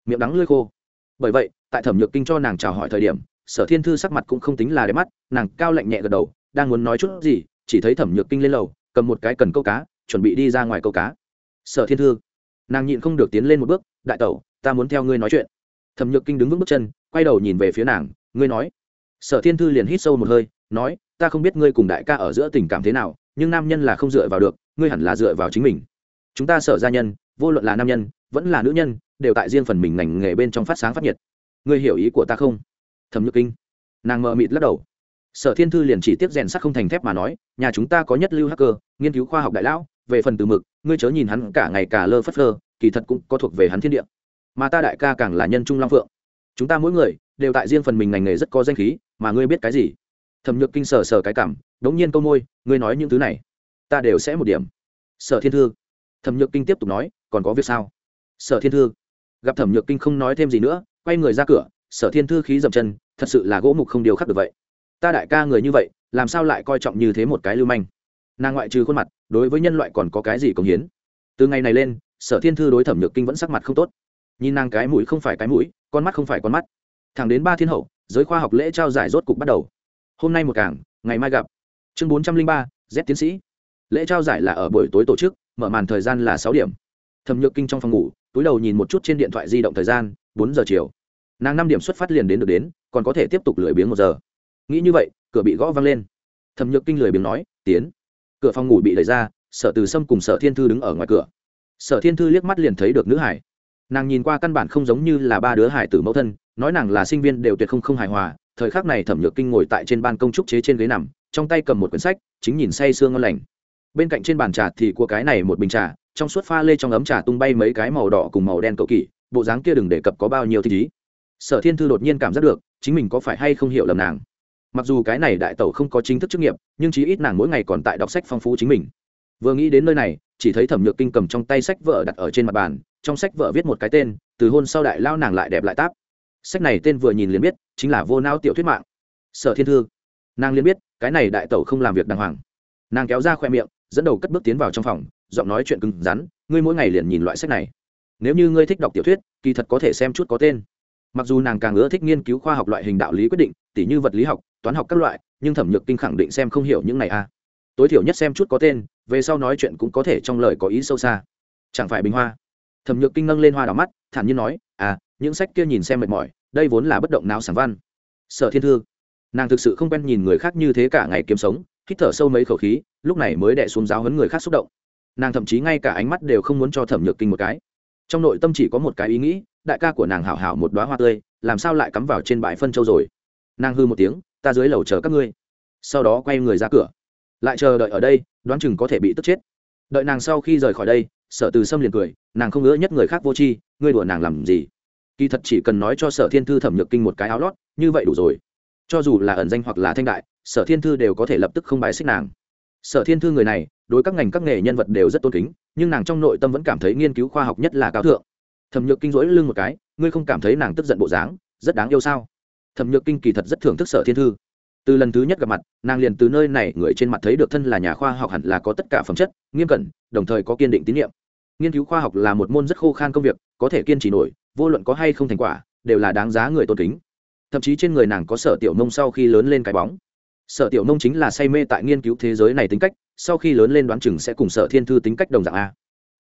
Miệng đắng lơi khô. Bởi vậy, tại thẩm nhược kinh cho nàng chào hỏi thời điểm, sở thiên thư sắc mặt cũng không tính là đẹp mắt, nàng cao lạnh nhẹ gật đầu, đang muốn nói chút gì, chỉ thấy thẩm nhược kinh lên lầu, cầm một cái cần câu cá, chuẩn bị đi ra ngoài câu cá. Sở thiên thư. Nàng nhịn không được tiến lên một bước, đại tẩu, ta muốn theo ngươi nói chuyện. Thẩm nhược kinh đứng vững bước chân, quay đầu nhìn về phía nàng, ngươi nói sở thiên thư liền hít sâu một hơi, nói, ta không biết ngươi cùng đại ca ở giữa tình cảm thế nào, nhưng nam nhân là không dựa vào được, ngươi hẳn là dựa vào chính mình. Chúng ta sở gia nhân, vô luận là nam nhân, vẫn là nữ nhân, đều tại riêng phần mình ngành nghề bên trong phát sáng phát nhiệt. Ngươi hiểu ý của ta không? Thẩm nhược kinh. Nàng mờ mịt lắc đầu. Sở thiên thư liền chỉ tiếp rèn sắt không thành thép mà nói, nhà chúng ta có nhất lưu hacker, nghiên cứu khoa học đại lão, về phần từ mực, ngươi chớ nhìn hắn cả ngày cả lơ phất lơ kỳ thật cũng có thuộc về hắn thiên địa. Mà ta đại ca càng là nhân trung long phượng. Chúng ta mỗi người đều tại riêng phần mình ngành nghề rất có danh khí, mà ngươi biết cái gì? Thẩm nhược kinh sở sở cái cảm, đống nhiên câu môi, ngươi nói những thứ này, ta đều sẽ một điểm. Sở thiên thư. Thẩm nhược kinh tiếp tục nói, còn có việc sao? Sở thiên thư. Gặp thẩm nhược kinh không nói thêm gì nữa, quay người ra cửa, sở thiên thư khí dậm chân, thật sự là gỗ mục không điều khắc được vậy. Ta đại ca người như vậy, làm sao lại coi trọng như thế một cái lưu manh? Nàng ngoại trừ khuôn mặt, đối với nhân loại còn có cái gì công hiến? Từ ngày này lên, sở thiên thư đối thẩm nhược kinh vẫn sắc mặt không tốt. Nhìn nàng cái mũi không phải cái mũi, con mắt không phải con mắt thẳng đến ba thiên hậu, giới khoa học lễ trao giải rốt cục bắt đầu. Hôm nay một cảng ngày mai gặp. Chương bốn trăm linh ba, z tiến sĩ. Lễ trao giải là ở buổi tối tổ chức, mở màn thời gian là sáu điểm. Thẩm nhược kinh trong phòng ngủ, túi đầu nhìn một chút trên điện thoại di động thời gian, bốn giờ chiều. Nàng năm điểm xuất phát liền đến được đến, còn có thể tiếp tục lười biếng một giờ. Nghĩ như vậy, cửa bị gõ văng lên. Thẩm nhược kinh lười biếng nói, tiến. Cửa phòng ngủ bị đẩy ra, sở từ sâm cùng sở thiên thư đứng ở ngoài cửa. Sở thiên thư liếc mắt liền thấy được nữ hải nàng nhìn qua căn bản không giống như là ba đứa hải tử mẫu thân, nói nàng là sinh viên đều tuyệt không không hài hòa, thời khắc này thẩm nhược kinh ngồi tại trên ban công trúc chế trên ghế nằm, trong tay cầm một quyển sách, chính nhìn say sương ngon lành. Bên cạnh trên bàn trà thì của cái này một bình trà, trong suốt pha lê trong ấm trà tung bay mấy cái màu đỏ cùng màu đen cậu kỳ, bộ dáng kia đừng đề cập có bao nhiêu thích ý. Sở thiên thư đột nhiên cảm giác được, chính mình có phải hay không hiểu lầm nàng. Mặc dù cái này đại tẩu không có chính thức chức nghiệp, nhưng chí ít nàng mỗi ngày còn tại đọc sách phong phú chính mình. Vừa nghĩ đến nơi này chỉ thấy thẩm nhược kinh cầm trong tay sách vợ đặt ở trên mặt bàn, trong sách vợ viết một cái tên, từ hôn sau đại lao nàng lại đẹp lại táp. Sách này tên vừa nhìn liền biết, chính là vô não tiểu thuyết mạng. Sở thiên thư. Nàng liền biết, cái này đại tẩu không làm việc đàng hoàng. Nàng kéo ra khoe miệng, dẫn đầu cất bước tiến vào trong phòng, giọng nói chuyện cứng rắn, ngươi mỗi ngày liền nhìn loại sách này. Nếu như ngươi thích đọc tiểu thuyết, kỳ thật có thể xem chút có tên. Mặc dù nàng càng ưa thích nghiên cứu khoa học loại hình đạo lý quyết định, tỉ như vật lý học, toán học các loại, nhưng thẩm nhược kinh khẳng định xem không hiểu những này a à tối thiểu nhất xem chút có tên, về sau nói chuyện cũng có thể trong lời có ý sâu xa. Chẳng phải bình hoa. Thẩm nhược kinh ngâng lên hoa đỏ mắt, thản nhiên nói à những sách kia nhìn xem mệt mỏi, đây vốn là bất động não sản văn. Sở thiên thư. Nàng thực sự không quen nhìn người khác như thế cả ngày kiếm sống, hít thở sâu mấy khẩu khí, lúc này mới đẻ xuống giáo hấn người khác xúc động. Nàng thậm chí ngay cả ánh mắt đều không muốn cho thẩm nhược kinh một cái. Trong nội tâm chỉ có một cái ý nghĩ, đại ca của nàng hảo hảo một đoá hoa tươi, làm sao lại cắm vào trên bãi phân châu rồi? Nàng hư một tiếng, ta dưới lầu chờ các ngươi. Sau đó quay người ra cửa lại chờ đợi ở đây, đoán chừng có thể bị tức chết. Đợi nàng sau khi rời khỏi đây, sở từ sâm liền cười, nàng không ngỡ nhất người khác vô tri, ngươi đùa nàng làm gì? Kỳ thật chỉ cần nói cho sở thiên thư thẩm nhược kinh một cái áo lót, như vậy đủ rồi. Cho dù là ẩn danh hoặc là thanh đại, sở thiên thư đều có thể lập tức không bài xích nàng. Sở thiên thư người này, đối các ngành các nghề nhân vật đều rất tôn kính, nhưng nàng trong nội tâm vẫn cảm thấy nghiên cứu khoa học nhất là cao thượng. Thẩm nhược kinh rỗi lưng một cái, ngươi không cảm thấy nàng tức giận bộ dáng, rất đáng yêu sao? Thẩm nhược kinh kỳ thật rất thưởng thức sở thiên thư từ lần thứ nhất gặp mặt, nàng liền từ nơi này người trên mặt thấy được thân là nhà khoa học hẳn là có tất cả phẩm chất, nghiêm cẩn, đồng thời có kiên định tín nhiệm. Nghiên cứu khoa học là một môn rất khô khan công việc, có thể kiên trì nổi, vô luận có hay không thành quả, đều là đáng giá người tôn kính. Thậm chí trên người nàng có sở tiểu nông sau khi lớn lên cái bóng. Sở tiểu nông chính là say mê tại nghiên cứu thế giới này tính cách, sau khi lớn lên đoán chừng sẽ cùng sở thiên thư tính cách đồng dạng a.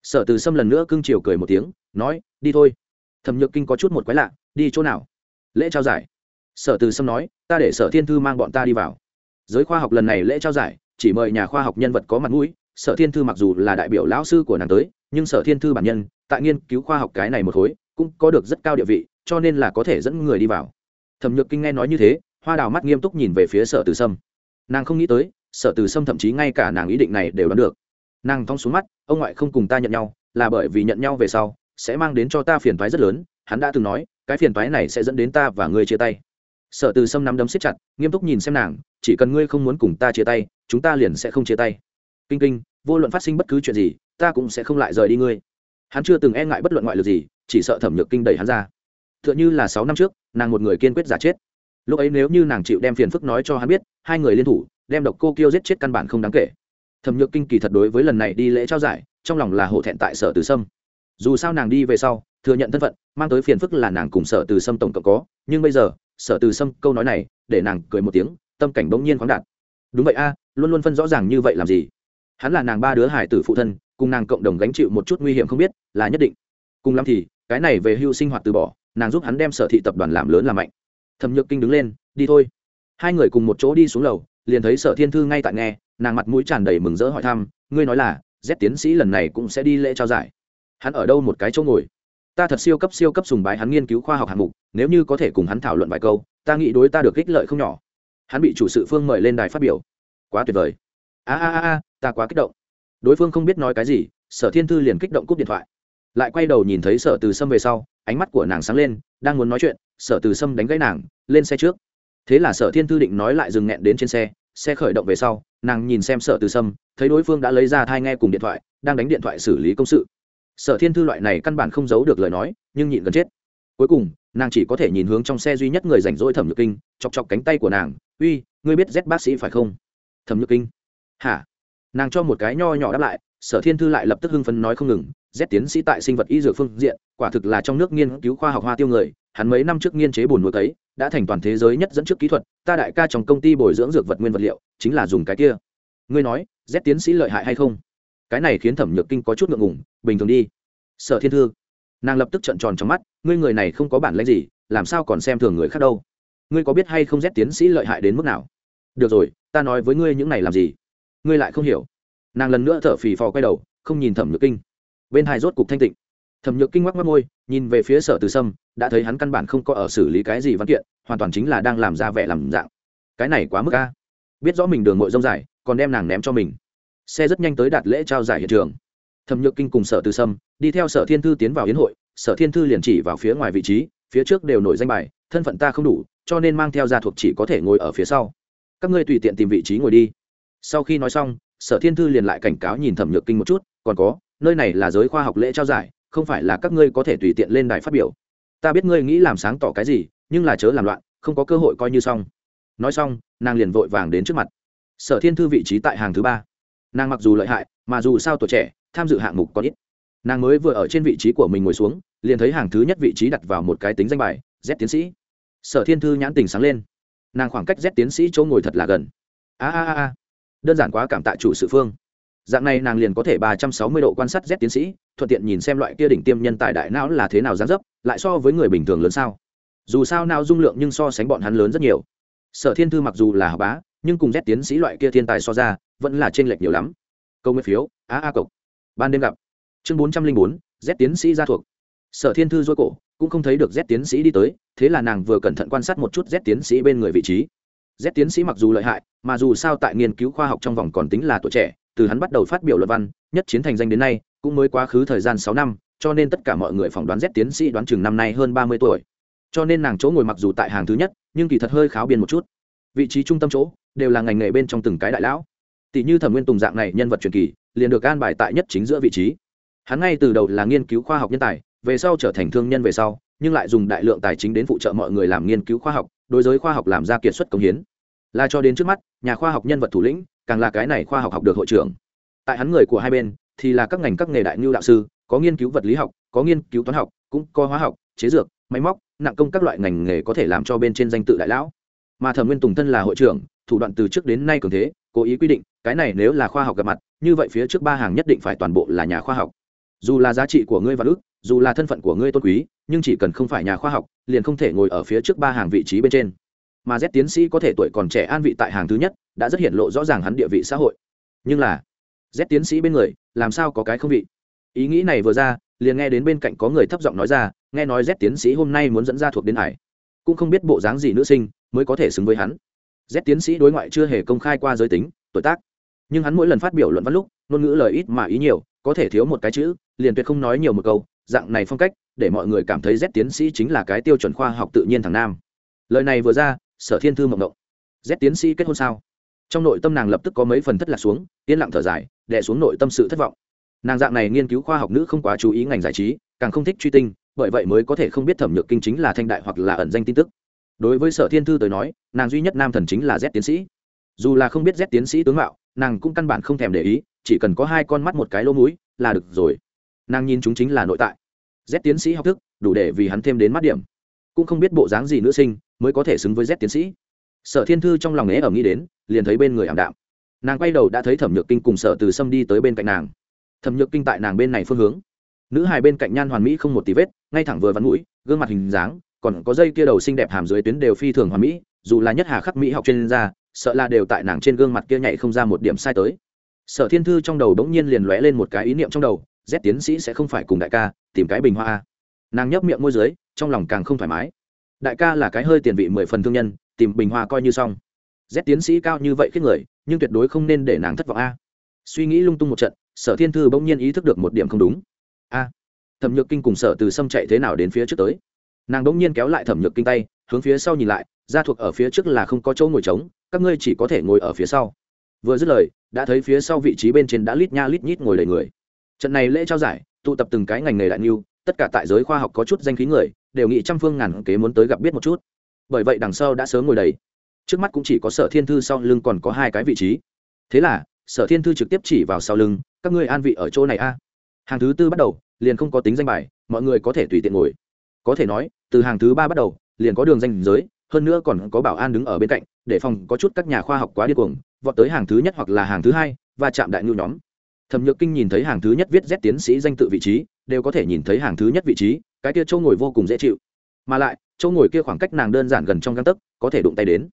Sở từ sâm lần nữa cưng chiều cười một tiếng, nói, đi thôi. Thẩm nhược kinh có chút một quái lạ, đi chỗ nào? Lễ trao giải sở từ sâm nói, ta để sở thiên thư mang bọn ta đi vào. Giới khoa học lần này lễ trao giải, chỉ mời nhà khoa học nhân vật có mặt mũi. Sở thiên thư mặc dù là đại biểu lão sư của nàng tới, nhưng sở thiên thư bản nhân, tại nghiên cứu khoa học cái này một khối, cũng có được rất cao địa vị, cho nên là có thể dẫn người đi vào. Thẩm nhược kinh nghe nói như thế, hoa đào mắt nghiêm túc nhìn về phía sở từ sâm. Nàng không nghĩ tới, sở từ sâm thậm chí ngay cả nàng ý định này đều đoán được. Nàng thong xuống mắt, ông ngoại không cùng ta nhận nhau, là bởi vì nhận nhau về sau, sẽ mang đến cho ta phiền thoái rất lớn. Hắn đã từng nói, cái phiền thoái này sẽ dẫn đến ta và ngươi chia tay sở từ sâm nắm đấm siết chặt, nghiêm túc nhìn xem nàng, chỉ cần ngươi không muốn cùng ta chia tay, chúng ta liền sẽ không chia tay. Kinh kinh, vô luận phát sinh bất cứ chuyện gì, ta cũng sẽ không lại rời đi ngươi. Hắn chưa từng e ngại bất luận ngoại lực gì, chỉ sợ thẩm nhược kinh đẩy hắn ra. T h ư ợ n h ư là sáu năm trước, nàng một người kiên quyết giả chết. Lúc ấy nếu như nàng chịu đem phiền phức nói cho hắn biết, hai người liên thủ, đem độc cô kiêu giết chết căn bản không đáng kể. Thẩm nhược kinh kỳ thật đối với lần này đi lễ trao giải, trong lòng là hổ thẹn tại sở từ sâm. Dù sao nàng đi về sau, thừa nhận thân phận, mang tới phiền phức là nàng cùng sở từ sâm tổng cộng có, nhưng bây giờ sở từ sâm câu nói này, để nàng cười một tiếng, tâm cảnh bỗng nhiên khoáng đạt. Đúng vậy a, luôn luôn phân rõ ràng như vậy làm gì? Hắn là nàng ba đứa hải tử phụ thân, cùng nàng cộng đồng gánh chịu một chút nguy hiểm không biết, là nhất định. Cùng lắm thì, cái này về hưu sinh hoạt từ bỏ, nàng giúp hắn đem sở thị tập đoàn làm lớn làm mạnh. Thẩm nhược kinh đứng lên, đi thôi. Hai người cùng một chỗ đi xuống lầu, liền thấy sở thiên thư ngay tại nghe, nàng mặt mũi tràn đầy mừng rỡ hỏi thăm, ngươi nói là, z tiến sĩ lần này cũng sẽ đi lễ trao giải. Hắn ở đâu một cái chỗ ngồi? Ta thật siêu cấp siêu cấp sùng bái hắn nghiên cứu khoa học hạng mục, nếu như có thể cùng hắn thảo luận vài câu, ta nghĩ đối ta được ích lợi không nhỏ. Hắn bị chủ sự phương mời lên đài phát biểu. Quá tuyệt vời. A a a ta quá kích động. Đối phương không biết nói cái gì, sở thiên thư liền kích động cúp điện thoại. Lại quay đầu nhìn thấy sở từ sâm về sau, ánh mắt của nàng sáng lên, đang muốn nói chuyện, sở từ sâm đánh gãy nàng, lên xe trước. Thế là sở thiên thư định nói lại dừng nghẹn đến trên xe xe khởi động về sau, nàng nhìn xem sở từ sâm, thấy đối phương đã lấy ra thai nghe cùng điện thoại, đang đánh điện thoại xử lý công sự sở thiên thư loại này căn bản không giấu được lời nói, nhưng nhịn gần chết. Cuối cùng, nàng chỉ có thể nhìn hướng trong xe duy nhất người rảnh rỗi thẩm nhược kinh, chọc chọc cánh tay của nàng. Uy, ngươi biết z bác sĩ phải không? Thẩm nhược kinh. Hả? Nàng cho một cái nho nhỏ đáp lại, sở thiên thư lại lập tức hưng phấn nói không ngừng, z tiến sĩ tại sinh vật y dược phương diện, quả thực là trong nước nghiên cứu khoa học hoa tiêu người, hắn mấy năm trước nghiên chế bùn nuôi cấy, đã thành toàn thế giới nhất dẫn trước kỹ thuật, ta đại ca trong công ty bồi dưỡng dược vật nguyên vật liệu, chính là dùng cái kia. Ngươi nói, z tiến sĩ lợi hại hay không? Cái này khiến thẩm nhược kinh có chút ngượng ngùng, bình thường đi. Sở thiên thư, nàng lập tức trợn tròn trong mắt, ngươi người này không có bản lãnh gì, làm sao còn xem thường người khác đâu? Ngươi có biết hay không rét tiến sĩ lợi hại đến mức nào? Được rồi, ta nói với ngươi những này làm gì? Ngươi lại không hiểu. Nàng lần nữa thở phì phò quay đầu, không nhìn thẩm nhược kinh. Bên hai rốt cục thanh tịnh. Thẩm nhược kinh ngoắc mắt môi, nhìn về phía sở từ sâm, đã thấy hắn căn bản không có ở xử lý cái gì văn kiện, hoàn toàn chính là đang làm ra vẻ làm dạng. Cái này quá mức ca biết rõ mình đường mội rông dài, còn đem nàng ném cho mình xe rất nhanh tới đạt lễ trao giải hiện trường. Thẩm nhược kinh cùng sở từ sâm đi theo sở thiên thư tiến vào yến hội, sở thiên thư liền chỉ vào phía ngoài vị trí, phía trước đều nổi danh bài, thân phận ta không đủ, cho nên mang theo gia thuộc chỉ có thể ngồi ở phía sau. Các ngươi tùy tiện tìm vị trí ngồi đi. Sau khi nói xong, sở thiên thư liền lại cảnh cáo nhìn thẩm nhược kinh một chút, còn có, nơi này là giới khoa học lễ trao giải, không phải là các ngươi có thể tùy tiện lên đài phát biểu. Ta biết ngươi nghĩ làm sáng tỏ cái gì, nhưng là chớ làm loạn, không có cơ hội coi như xong. Nói xong, nàng liền vội vàng đến trước mặt. Sở thiên thư vị trí tại hàng thứ ba nàng mặc dù lợi hại, mà dù sao tuổi trẻ, tham dự hạng mục có ít. Nàng mới vừa ở trên vị trí của mình ngồi xuống, liền thấy hàng thứ nhất vị trí đặt vào một cái tính danh bài, z tiến sĩ. Sở thiên thư nhãn tình sáng lên. Nàng khoảng cách z tiến sĩ chỗ ngồi thật là gần. A a a đơn giản quá cảm tạ chủ sự phương. Dạng này nàng liền có thể ba trăm sáu mươi độ quan sát z tiến sĩ, thuận tiện nhìn xem loại kia đỉnh tiêm nhân tài đại não là thế nào gián dấp, lại so với người bình thường lớn sao. Dù sao nào dung lượng nhưng so sánh bọn hắn lớn rất nhiều. Sở thiên thư mặc dù là học bá nhưng cùng z tiến sĩ loại kia thiên tài so ra, vẫn là t r ê n lệch nhiều lắm. Câu nguyên phiếu, a a cộc. Ban đêm gặp. Chương bốn trăm linh bốn, z tiến sĩ ra thuộc. Sở thiên thư dôi cổ, cũng không thấy được z tiến sĩ đi tới, thế là nàng vừa cẩn thận quan sát một chút z tiến sĩ bên người vị trí. Z tiến sĩ mặc dù lợi hại, mà dù sao tại nghiên cứu khoa học trong vòng còn tính là tuổi trẻ, từ hắn bắt đầu phát biểu luận văn, nhất chiến thành danh đến nay, cũng mới quá khứ thời gian sáu năm, cho nên tất cả mọi người phỏng đoán z tiến sĩ đoán chừng năm nay hơn ba mươi tuổi. Cho nên nàng chỗ ngồi mặc dù tại hàng thứ nhất, nhưng kỳ thật hơi kháo biên một chút. Vị trí trung tâm chỗ đều là ngành nghề bên trong từng cái đại lão. Tỷ như thẩm nguyên tùng dạng này nhân vật truyền kỳ, liền được an bài tại nhất chính giữa vị trí. Hắn ngay từ đầu là nghiên cứu khoa học nhân tài, về sau trở thành thương nhân về sau, nhưng lại dùng đại lượng tài chính đến phụ trợ mọi người làm nghiên cứu khoa học, đối giới khoa học làm ra kiệt xuất công hiến. Là cho đến trước mắt, nhà khoa học nhân vật thủ lĩnh, càng là cái này khoa học học được hội trưởng. Tại hắn người của hai bên, thì là các ngành các nghề đại ngưu đạo sư, có nghiên cứu vật lý học, có nghiên cứu toán học, cũng có hóa học, chế dược, máy móc, nặng công các loại ngành nghề có thể làm cho bên trên danh tự đại lão. Mà thẩm nguyên tùng thân là hội trưởng thủ đoạn từ trước đến nay cường thế, cố ý quy định, cái này nếu là khoa học gặp mặt, như vậy phía trước ba hàng nhất định phải toàn bộ là nhà khoa học. Dù là giá trị của ngươi và ước, dù là thân phận của ngươi tôn quý, nhưng chỉ cần không phải nhà khoa học, liền không thể ngồi ở phía trước ba hàng vị trí bên trên. Mà z tiến sĩ có thể tuổi còn trẻ an vị tại hàng thứ nhất, đã rất hiện lộ rõ ràng hắn địa vị xã hội. Nhưng là, z tiến sĩ bên người, làm sao có cái không vị? Ý nghĩ này vừa ra, liền nghe đến bên cạnh có người thấp giọng nói ra, nghe nói z tiến sĩ hôm nay muốn dẫn ra thuộc đến hải. Cũng không biết bộ dáng gì nữ sinh mới có thể xứng với hắn z tiến sĩ đối ngoại chưa hề công khai qua giới tính, tuổi tác. Nhưng hắn mỗi lần phát biểu luận văn lúc, ngôn ngữ lời ít mà ý nhiều, có thể thiếu một cái chữ, liền tuyệt không nói nhiều một câu, dạng này phong cách, để mọi người cảm thấy z tiến sĩ chính là cái tiêu chuẩn khoa học tự nhiên thằng nam. Lời này vừa ra, sở thiên thư mộng động. Z tiến sĩ kết hôn sao? Trong nội tâm nàng lập tức có mấy phần thất lạc xuống, yên lặng thở dài đẻ xuống nội tâm sự thất vọng. Nàng dạng này nghiên cứu khoa học nữ không quá chú ý ngành giải trí, càng không thích truy tinh, bởi vậy mới có thể không biết thẩm nhược kinh chính là thanh đại hoặc là ẩn danh tin tức đối với sở thiên thư tới nói, nàng duy nhất nam thần chính là z tiến sĩ. Dù là không biết z tiến sĩ tướng mạo, nàng cũng căn bản không thèm để ý, chỉ cần có hai con mắt một cái lỗ mũi là được rồi. Nàng nhìn chúng chính là nội tại. Z tiến sĩ học thức, đủ để vì hắn thêm đến mắt điểm. Cũng không biết bộ dáng gì nữ sinh mới có thể xứng với z tiến sĩ. Sở thiên thư trong lòng né ở nghĩ đến, liền thấy bên người ảm đạm. Nàng quay đầu đã thấy thẩm nhược kinh cùng sở từ sâm đi tới bên cạnh nàng. Thẩm nhược kinh tại nàng bên này phương hướng. Nữ hài bên cạnh nhan hoàn mỹ không một tí vết, ngay thẳng vừa vắn mũi, gương mặt hình dáng còn có dây kia đầu xinh đẹp hàm dưới tuyến đều phi thường hoàn mỹ, dù là nhất hà khắc mỹ học chuyên gia, sợ là đều tại nàng trên gương mặt kia nhảy không ra một điểm sai tới. Sở thiên thư trong đầu đ ố n g nhiên liền lóe lên một cái ý niệm trong đầu, z tiến sĩ sẽ không phải cùng đại ca tìm cái bình hoa a. Nàng nhấp miệng môi d ư ớ i trong lòng càng không thoải mái. Đại ca là cái hơi tiền vị mười phần thương nhân, tìm bình hoa coi như xong. Z tiến sĩ cao như vậy khiết người, nhưng tuyệt đối không nên để nàng thất vọng a. Suy nghĩ lung tung một trận, sở thiên thư bỗng nhiên ý thức được một điểm không đúng. A, thẩm nhược kinh cùng sở từ sâm chạy thế nào đến phía trước tới? Nàng đỗng nhiên kéo lại thẩm nhược kinh tay, hướng phía sau nhìn lại, ra thuộc ở phía trước là không có chỗ ngồi trống, các ngươi chỉ có thể ngồi ở phía sau. Vừa dứt lời, đã thấy phía sau vị trí bên trên đã lít nha lít nhít ngồi đầy người. Trận này lễ trao giải, tụ tập từng cái ngành nghề đại niu tất cả tại giới khoa học có chút danh khí người, đều nghĩ trăm phương ngàn kế muốn tới gặp biết một chút. Bởi vậy đằng sau đã sớm ngồi đầy. Trước mắt cũng chỉ có sở thiên thư sau lưng còn có hai cái vị trí. Thế là, sở thiên thư trực tiếp chỉ vào sau lưng, các ngươi an vị ở chỗ này a. Hàng thứ tư bắt đầu, liền không có tính danh bài, mọi người có thể tùy tiện ngồi có thể nói, từ hàng thứ ba bắt đầu, liền có đường danh giới, hơn nữa còn có bảo an đứng ở bên cạnh, để phòng có chút các nhà khoa học quá điên cuồng, vọt tới hàng thứ nhất hoặc là hàng thứ hai, và chạm đại ngưu nhóm. Thẩm nhược kinh nhìn thấy hàng thứ nhất viết z tiến sĩ danh tự vị trí, đều có thể nhìn thấy hàng thứ nhất vị trí, cái kia châu ngồi vô cùng dễ chịu. Mà lại châu ngồi kia khoảng cách nàng đơn giản gần trong găng tấc, có thể đụng tay đến.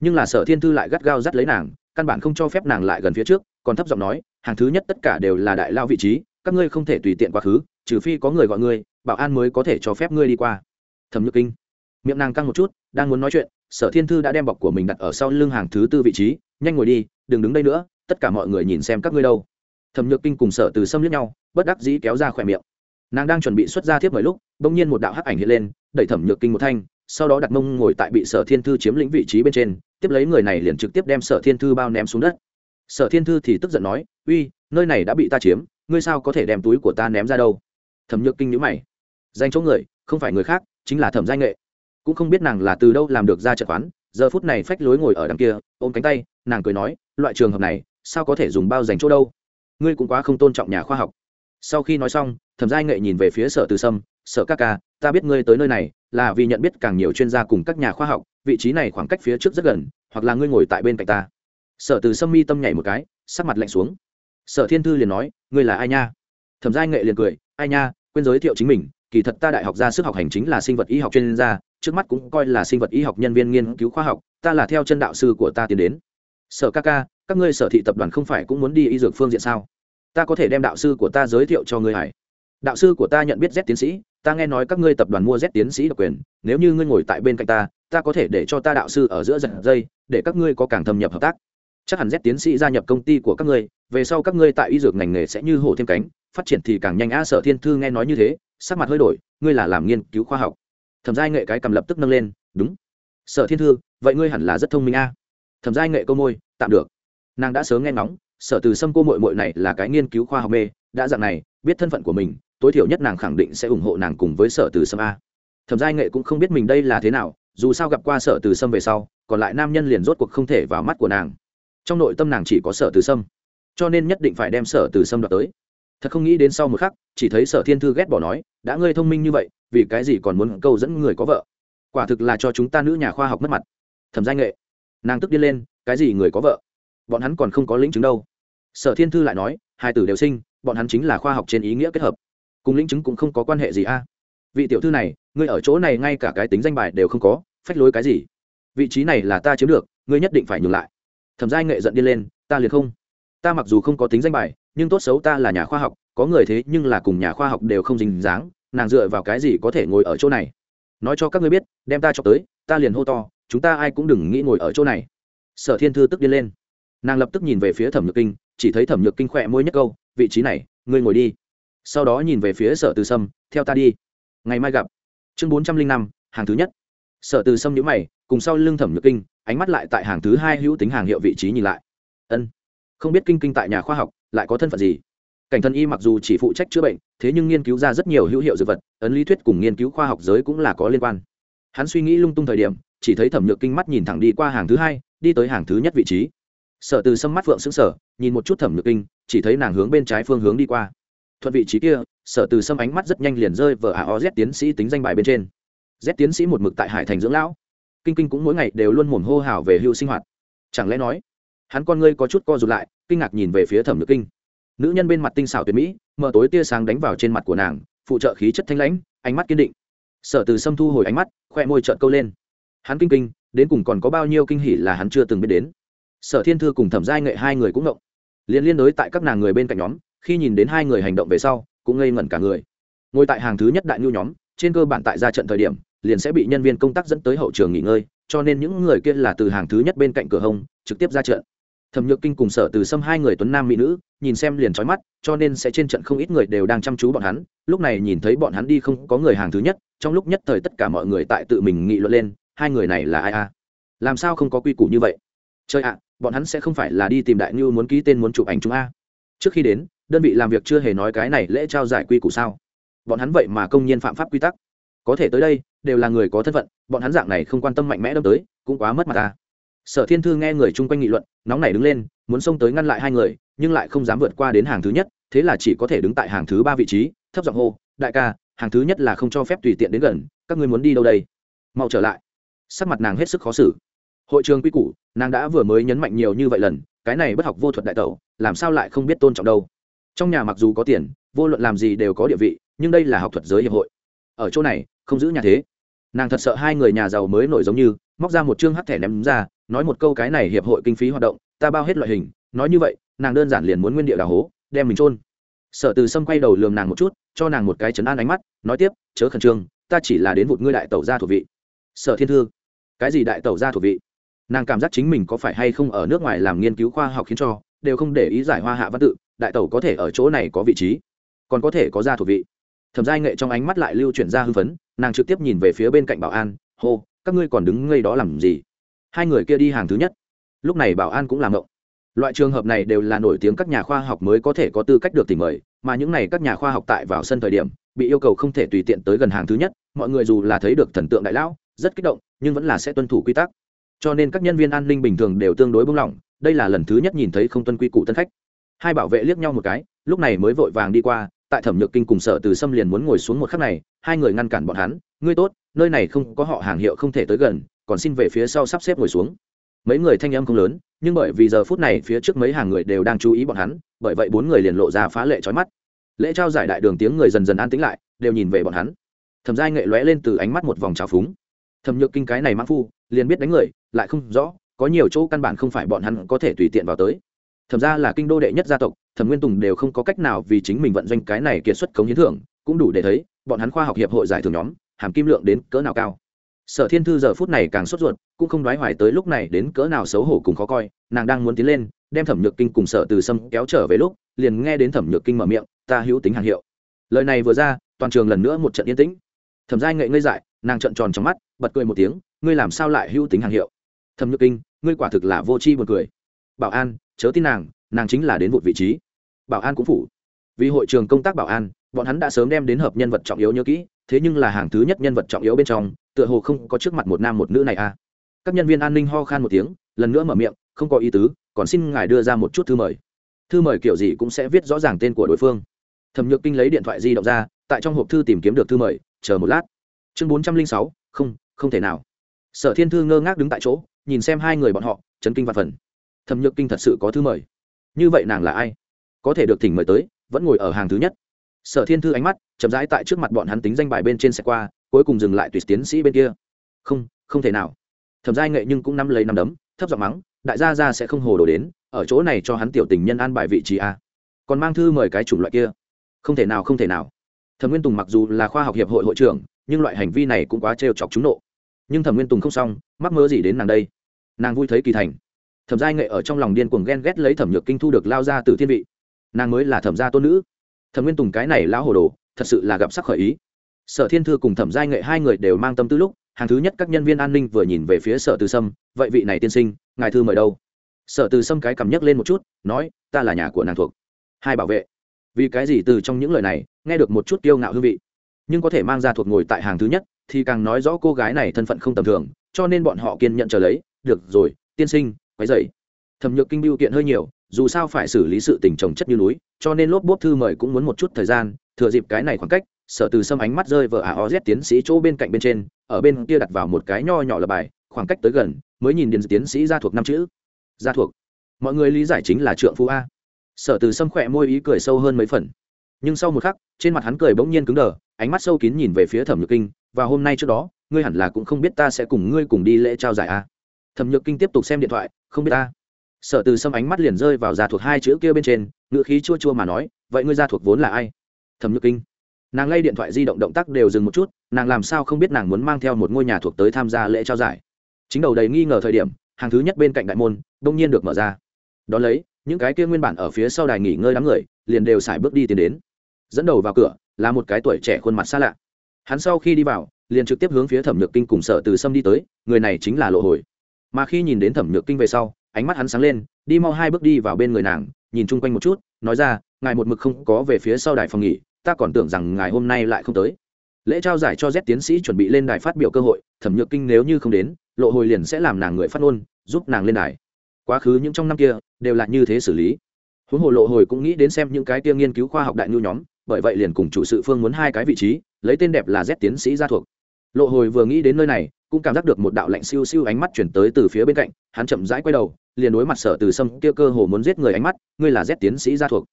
Nhưng là sở thiên thư lại gắt gao dắt lấy nàng, căn bản không cho phép nàng lại gần phía trước, còn thấp giọng nói, hàng thứ nhất tất cả đều là đại lao vị trí các ngươi không thể tùy tiện quá khứ, trừ phi có người gọi ngươi, bảo an mới có thể cho phép ngươi đi qua. Thẩm nhược kinh. Miệng nàng căng một chút, đang muốn nói chuyện, sở thiên thư đã đem bọc của mình đặt ở sau lưng hàng thứ tư vị trí, nhanh ngồi đi, đừng đứng đây nữa, tất cả mọi người nhìn xem các ngươi đâu. Thẩm nhược kinh cùng sở từ xâm lướt nhau, bất đắc dĩ kéo ra khỏe miệng. Nàng đang chuẩn bị xuất ra thiếp mời lúc bỗng nhiên một đạo hắc ảnh hiện lên, đẩy thẩm nhược kinh một thanh, sau đó đặt mông ngồi tại bị sở thiên thư chiếm lĩnh vị trí bên trên, tiếp lấy người này liền trực tiếp đem sở thiên thư bao ném xuống đất. Sở thiên thư thì tức giận nói, uy, nơi này đã bị ta chiếm ngươi sao có thể đem túi của ta ném ra đâu? Thẩm nhược kinh nhữ mày. Danh chỗ người, không phải người khác, chính là thẩm giai nghệ. Cũng không biết nàng là từ đâu làm được ra trận quán, giờ phút này phách lối ngồi ở đằng kia, ôm cánh tay, nàng cười nói, loại trường hợp này, sao có thể dùng bao dành chỗ đâu? Ngươi cũng quá không tôn trọng nhà khoa học. Sau khi nói xong, thẩm giai nghệ nhìn về phía sở từ sâm, sở các ca, ta biết ngươi tới nơi này, là vì nhận biết càng nhiều chuyên gia cùng các nhà khoa học, vị trí này khoảng cách phía trước rất gần, hoặc là ngươi ngồi tại bên cạnh ta. Sở từ sâm mi tâm nhảy một cái, sắc mặt lạnh xuống sở thiên thư liền nói, ngươi là ai nha? Thẩm giai nghệ liền cười, ai nha, quên giới thiệu chính mình, kỳ thật ta đại học ra sức học hành chính là sinh vật y học chuyên gia, trước mắt cũng coi là sinh vật y học nhân viên nghiên cứu khoa học, ta là theo chân đạo sư của ta tiến đến. Sở ca ca, các ngươi sở thị tập đoàn không phải cũng muốn đi y dược phương diện sao? Ta có thể đem đạo sư của ta giới thiệu cho ngươi hải đạo sư của ta nhận biết z tiến sĩ, ta nghe nói các ngươi tập đoàn mua z tiến sĩ độc quyền, nếu như ngươi ngồi tại bên cạnh ta ta có thể để cho ta đạo sư ở giữa giật dây, để các ngươi có càng thâm nhập hợp tác chắc hẳn z tiến sĩ gia nhập công ty của các ngươi, về sau các ngươi tại y dược ngành nghề sẽ như hổ thêm cánh, phát triển thì càng nhanh. A sở thiên thư nghe nói như thế, sắc mặt hơi đổi, ngươi là làm nghiên cứu khoa học. Thẩm giai nghệ cái cầm lập tức nâng lên, đúng. Sở thiên thư, vậy ngươi hẳn là rất thông minh a. Thẩm giai nghệ câu môi, tạm được. Nàng đã sớm nghe ngóng, sở từ sâm cô mội mội này là cái nghiên cứu khoa học mê, đã dạng này, biết thân phận của mình, tối thiểu nhất nàng khẳng định sẽ ủng hộ nàng cùng với sở từ sâm a. Thẩm giai nghệ cũng không biết mình đây là thế nào, dù sao gặp qua sở từ sâm về sau, còn lại nam nhân liền rốt cuộc không thể vào mắt của nàng trong nội tâm nàng chỉ có sở từ sâm. Cho nên nhất định phải đem sở từ sâm đoạt tới. Thật không nghĩ đến sau một khắc, chỉ thấy sở thiên thư ghét bỏ nói, đã ngươi thông minh như vậy, vì cái gì còn muốn câu dẫn người có vợ? Quả thực là cho chúng ta nữ nhà khoa học mất mặt. Thẩm giai nghệ. Nàng tức điên lên, cái gì người có vợ? Bọn hắn còn không có lĩnh chứng đâu. Sở thiên thư lại nói, hai tử đều sinh, bọn hắn chính là khoa học trên ý nghĩa kết hợp. Cùng lĩnh chứng cũng không có quan hệ gì a. Vị tiểu thư này, ngươi ở chỗ này ngay cả cái tính danh bài đều không có, phách lối cái gì? Vị trí này là ta chiếm được, ngươi nhất định phải nhường lại thẩm giai nghệ giận điên lên, ta liền không. Ta mặc dù không có tính danh bài, nhưng tốt xấu ta là nhà khoa học, có người thế nhưng là cùng nhà khoa học đều không dính dáng, nàng dựa vào cái gì có thể ngồi ở chỗ này? Nói cho các ngươi biết, đem ta cho tới, ta liền hô to, chúng ta ai cũng đừng nghĩ ngồi ở chỗ này. Sở thiên thư tức điên lên. Nàng lập tức nhìn về phía thẩm nhược kinh, chỉ thấy thẩm nhược kinh khỏe môi nhất câu, vị trí này, ngươi ngồi đi. Sau đó nhìn về phía sở từ sâm, theo ta đi. Ngày mai gặp. Chương bốn trăm linh năm, hàng thứ nhất. Sở từ sâm nhữ mày, cùng sau lưng thẩm nhược kinh ánh mắt lại tại hàng thứ hai hữu tính hàng hiệu vị trí nhìn lại. Ân, không biết kinh kinh tại nhà khoa học lại có thân phận gì? Cảnh thân y mặc dù chỉ phụ trách chữa bệnh, thế nhưng nghiên cứu ra rất nhiều hữu hiệu dược vật, ấn lý thuyết cùng nghiên cứu khoa học giới cũng là có liên quan. Hắn suy nghĩ lung tung thời điểm, chỉ thấy thẩm nhược kinh mắt nhìn thẳng đi qua hàng thứ hai, đi tới hàng thứ nhất vị trí. Sở từ sâm mắt phượng xứng sở nhìn một chút thẩm nhược kinh, chỉ thấy nàng hướng bên trái phương hướng đi qua. Thuận vị trí kia, sở từ sâm ánh mắt rất nhanh liền rơi vào o z tiến sĩ tính danh bài bên trên. Z tiến sĩ một mực tại hải thành dưỡng lão kinh kinh cũng mỗi ngày đều luôn mồm hô hào về hưu sinh hoạt. Chẳng lẽ nói, hắn con ngươi có chút co rụt lại, kinh ngạc nhìn về phía thẩm nhược kinh. Nữ nhân bên mặt tinh xảo tuyệt mỹ, mở tối tia sáng đánh vào trên mặt của nàng, phụ trợ khí chất thanh lãnh, ánh mắt kiên định. Sở từ sâm thu hồi ánh mắt, khoe môi trợn câu lên. Hắn kinh kinh, đến cùng còn có bao nhiêu kinh hỉ là hắn chưa từng biết đến. Sở thiên thư cùng thẩm giai nghệ hai người cũng ngộng. Liên liên đối tại các nàng người bên cạnh nhóm, khi nhìn đến hai người hành động về sau, cũng ngây ngẩn cả người. Ngồi tại hàng thứ nhất đại nhu nhóm, trên cơ bản tại ra trận thời điểm liền sẽ bị nhân viên công tác dẫn tới hậu trường nghỉ ngơi, cho nên những người kia là từ hàng thứ nhất bên cạnh cửa hông, trực tiếp ra trận. Thẩm nhược kinh cùng sở từ xâm hai người tuấn nam mỹ nữ, nhìn xem liền trói mắt, cho nên sẽ trên trận không ít người đều đang chăm chú bọn hắn. Lúc này nhìn thấy bọn hắn đi không có người hàng thứ nhất, trong lúc nhất thời tất cả mọi người tại tự mình nghị luận lên, hai người này là ai a làm sao không có quy củ như vậy? Chơi ạ, bọn hắn sẽ không phải là đi tìm đại ngưu muốn ký tên muốn chụp ảnh chúng a. Trước khi đến, đơn vị làm việc chưa hề nói cái này lễ trao giải quy củ sao? Bọn hắn vậy mà công nhiên phạm pháp quy tắc. Có thể tới đây đều là người có thân phận, bọn hắn dạng này không quan tâm mạnh mẽ đâm tới, cũng quá mất mặt ta. Sở thiên thư nghe người chung quanh nghị luận, nóng nảy đứng lên, muốn xông tới ngăn lại hai người, nhưng lại không dám vượt qua đến hàng thứ nhất, thế là chỉ có thể đứng tại hàng thứ ba vị trí, thấp giọng hô, đại ca, hàng thứ nhất là không cho phép tùy tiện đến gần, các ngươi muốn đi đâu đây? Mau trở lại. Sắc mặt nàng hết sức khó xử. Hội trường quy củ, nàng đã vừa mới nhấn mạnh nhiều như vậy lần, cái này bất học vô thuật đại tẩu, làm sao lại không biết tôn trọng đâu. Trong nhà mặc dù có tiền, vô luận làm gì đều có địa vị, nhưng đây là học thuật giới hiệp hội. Ở chỗ này, không giữ nhà thế nàng thật sợ hai người nhà giàu mới nổi giống như, móc ra một chương hắc thẻ ném ra, nói một câu cái này hiệp hội kinh phí hoạt động, ta bao hết loại hình, nói như vậy, nàng đơn giản liền muốn nguyên địa đào hố, đem mình trôn sở từ sâm quay đầu lườm nàng một chút, cho nàng một cái chấn an ánh mắt, nói tiếp, chớ khẩn trương, ta chỉ là đến vụt ngươi đại tẩu gia thuộc vị. Sở thiên thư, cái gì đại tẩu gia thuộc vị? Nàng cảm giác chính mình có phải hay không ở nước ngoài làm nghiên cứu khoa học khiến cho, đều không để ý giải hoa hạ văn tự, đại tẩu có thể ở chỗ này có vị trí, còn có thể có gia thuộc vị. Thẩm giai nghệ trong ánh mắt lại lưu chuyển ra hưng phấn nàng trực tiếp nhìn về phía bên cạnh bảo an, hô, các ngươi còn đứng ngây đó làm gì? Hai người kia đi hàng thứ nhất. Lúc này bảo an cũng làm động loại trường hợp này đều là nổi tiếng các nhà khoa học mới có thể có tư cách được tìm mời, mà những này các nhà khoa học tại vào sân thời điểm, bị yêu cầu không thể tùy tiện tới gần hàng thứ nhất, mọi người dù là thấy được thần tượng đại lão, rất kích động, nhưng vẫn là sẽ tuân thủ quy tắc. Cho nên các nhân viên an ninh bình thường đều tương đối bung lỏng, đây là lần thứ nhất nhìn thấy không tuân quy củ tân khách. Hai bảo vệ liếc nhau một cái, lúc này mới vội vàng đi qua tại thẩm nhược kinh cùng sở từ xâm liền muốn ngồi xuống một khắc này, hai người ngăn cản bọn hắn, ngươi tốt, nơi này không có họ hàng hiệu không thể tới gần, còn xin về phía sau sắp xếp ngồi xuống. Mấy người thanh âm không lớn, nhưng bởi vì giờ phút này phía trước mấy hàng người đều đang chú ý bọn hắn, bởi vậy bốn người liền lộ ra phá lệ trói mắt. Lễ trao giải đại đường tiếng người dần dần an tĩnh lại, đều nhìn về bọn hắn. Thẩm giai nghệ lóe lên từ ánh mắt một vòng trào phúng. Thẩm nhược kinh cái này mãn phu, liền biết đánh người, lại không rõ, có nhiều chỗ căn bản không phải bọn hắn có thể tùy tiện vào tới thẩm ra là kinh đô đệ nhất gia tộc, thẩm nguyên tùng đều không có cách nào vì chính mình vận doanh cái này kiệt xuất cống hiến thưởng, cũng đủ để thấy, bọn hắn khoa học hiệp hội giải thưởng nhóm, hàm kim lượng đến cỡ nào cao. Sở thiên thư giờ phút này càng sốt ruột, cũng không đoái hoài tới lúc này đến cỡ nào xấu hổ cùng khó coi, nàng đang muốn tiến lên, đem thẩm nhược kinh cùng sở từ sâm kéo trở về lúc, liền nghe đến thẩm nhược kinh mở miệng, ta hữu tính hàng hiệu. Lời này vừa ra, toàn trường lần nữa một trận yên tĩnh. Thẩm giai ngậy ngây dại, nàng trận tròn trong mắt, bật cười một tiếng, ngươi làm sao lại hữu tính hàng hiệu? Thẩm nhược kinh, ngươi quả thực là vô tri buồn cười bảo an, chớ tin nàng nàng chính là đến một vị trí. Bảo an cũng phủ. Vì hội trường công tác bảo an, bọn hắn đã sớm đem đến hợp nhân vật trọng yếu nhớ kỹ, thế nhưng là hàng thứ nhất nhân vật trọng yếu bên trong, tựa hồ không có trước mặt một nam một nữ này à. Các nhân viên an ninh ho khan một tiếng, lần nữa mở miệng, không có ý tứ, còn xin ngài đưa ra một chút thư mời. Thư mời kiểu gì cũng sẽ viết rõ ràng tên của đối phương. Thẩm nhược kinh lấy điện thoại di động ra, tại trong hộp thư tìm kiếm được thư mời, chờ một lát. Chương bốn trăm linh sáu, không không thể nào. Sở thiên thư ngơ ngác đứng tại chỗ, nhìn xem hai người bọn họ, chấn kinh văn phần thẩm nhược kinh thật sự có thư mời. Như vậy nàng là ai? Có thể được thỉnh mời tới, vẫn ngồi ở hàng thứ nhất. Sở thiên thư ánh mắt chậm rãi tại trước mặt bọn hắn tính danh bài bên trên xe qua, cuối cùng dừng lại tùy tiến sĩ bên kia. Không không thể nào. Thẩm giai nghệ nhưng cũng nắm lấy nắm đấm, thấp giọng mắng, đại gia ra sẽ không hồ đồ đến, ở chỗ này cho hắn tiểu tình nhân an bài vị trí a còn mang thư mời cái chủng loại kia. Không thể nào, không thể nào. Thẩm nguyên tùng mặc dù là khoa học hiệp hội hội trưởng, nhưng loại hành vi này cũng quá trêu chọc chúng nộ. Nhưng thẩm nguyên tùng không xong, mắc mơ gì đến nàng đây. Nàng vui thấy kỳ thành thẩm giai nghệ ở trong lòng điên cuồng ghen ghét lấy thẩm nhược kinh thu được lao ra từ thiên vị. Nàng mới là thẩm gia tôn nữ. Thẩm nguyên tùng cái này lão hồ đồ, thật sự là gặp sắc khởi ý. Sở thiên thư cùng thẩm giai nghệ hai người đều mang tâm tư lúc, hàng thứ nhất các nhân viên an ninh vừa nhìn về phía sở từ sâm, vậy vị này tiên sinh, ngài thư mời đâu? Sở từ sâm cái cầm nhấc lên một chút, nói, ta là nhà của nàng thuộc. Hai bảo vệ. Vì cái gì từ trong những lời này, nghe được một chút kiêu ngạo hương vị. Nhưng có thể mang ra thuộc ngồi tại hàng thứ nhất, thì càng nói rõ cô gái này thân phận không tầm thường, cho nên bọn họ kiên nhận chờ lấy. Được rồi, tiên sinh quấy dậy thẩm nhược kinh biêu kiện hơi nhiều, dù sao phải xử lý sự tình trồng chất như núi, cho nên lốp bốp thư mời cũng muốn một chút thời gian, thừa dịp cái này khoảng cách, sở từ sâm ánh mắt rơi vợ à oz tiến sĩ chỗ bên cạnh bên trên, ở bên kia đặt vào một cái nho nhỏ là bài, khoảng cách tới gần, mới nhìn điền tiến sĩ ra thuộc năm chữ. Ra thuộc. Mọi người lý giải chính là trượng phu a. Sở từ sâm khỏe môi ý cười sâu hơn mấy phần. Nhưng sau một khắc, trên mặt hắn cười bỗng nhiên cứng đờ, ánh mắt sâu kín nhìn về phía thẩm nhược kinh, và hôm nay trước đó, ngươi hẳn là cũng không biết ta sẽ cùng ngươi cùng đi lễ trao giải a. Thẩm nhược kinh tiếp tục xem điện thoại không biết ta. Sở từ sâm ánh mắt liền rơi vào gia thuộc hai chữ kia bên trên, ngữ khí chua chua mà nói, vậy ngươi gia thuộc vốn là ai? Thẩm nhược kinh. Nàng lay điện thoại di động động tác đều dừng một chút, nàng làm sao không biết nàng muốn mang theo một ngôi nhà thuộc tới tham gia lễ trao giải. Chính đầu đầy nghi ngờ thời điểm, hàng thứ nhất bên cạnh đại môn đông nhiên được mở ra. Đón lấy, những cái kia nguyên bản ở phía sau đài nghỉ ngơi đám người, liền đều xài bước đi tiến đến. Dẫn đầu vào cửa, là một cái tuổi trẻ khuôn mặt xa lạ. Hắn sau khi đi vào, liền trực tiếp hướng phía thẩm nhược kinh cùng sở từ sâm đi tới, người này chính là lộ hồi mà khi nhìn đến thẩm nhược kinh về sau, ánh mắt hắn sáng lên, đi mau hai bước đi vào bên người nàng, nhìn chung quanh một chút, nói ra, ngài một mực không có về phía sau đài phòng nghỉ, ta còn tưởng rằng ngài hôm nay lại không tới. Lễ trao giải cho z tiến sĩ chuẩn bị lên đài phát biểu cơ hội, thẩm nhược kinh nếu như không đến, lộ hồi liền sẽ làm nàng người phát ngôn, giúp nàng lên đài. Quá khứ những trong năm kia, đều là như thế xử lý. Huống hồ lộ hồi cũng nghĩ đến xem những cái kia nghiên cứu khoa học đại nhu nhóm, bởi vậy liền cùng chủ sự phương muốn hai cái vị trí, lấy tên đẹp là z tiến sĩ ra thuộc lộ hồi vừa nghĩ đến nơi này, cũng cảm giác được một đạo lạnh siêu siêu ánh mắt chuyển tới từ phía bên cạnh, hắn chậm rãi quay đầu, liền đối mặt sở từ sâm kia cơ hồ muốn giết người ánh mắt, ngươi là giết tiến sĩ gia thuộc.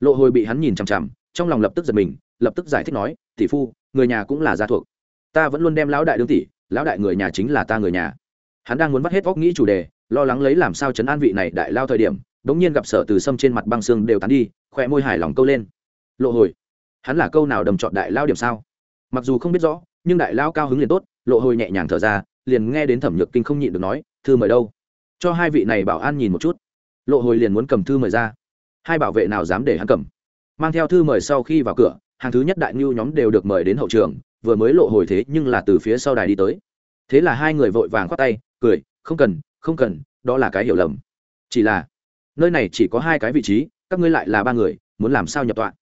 Lộ hồi bị hắn nhìn chằm chằm, trong lòng lập tức giật mình, lập tức giải thích nói, tỷ phu, người nhà cũng là gia thuộc. Ta vẫn luôn đem lão đại đương tỷ, lão đại người nhà chính là ta người nhà. Hắn đang muốn bắt hết óc nghĩ chủ đề, lo lắng lấy làm sao chấn an vị này đại lao thời điểm, đống nhiên gặp sở từ sâm trên mặt băng xương đều tán đi khỏe môi hài lòng câu lên. Lộ hồi, hắn là câu nào đầm chọn đại lao điểm sao? Mặc dù không biết rõ nhưng đại lao cao hứng liền tốt, lộ hồi nhẹ nhàng thở ra, liền nghe đến thẩm nhược kinh không nhịn được nói, thư mời đâu? Cho hai vị này bảo an nhìn một chút. Lộ hồi liền muốn cầm thư mời ra. Hai bảo vệ nào dám để hắn cầm? Mang theo thư mời sau khi vào cửa, hàng thứ nhất đại ngưu nhóm đều được mời đến hậu trường, vừa mới lộ hồi thế nhưng là từ phía sau đài đi tới. Thế là hai người vội vàng khoát tay, cười, không cần không cần, đó là cái hiểu lầm. Chỉ là, nơi này chỉ có hai cái vị trí, các ngươi lại là ba người, muốn làm sao nhập tọa?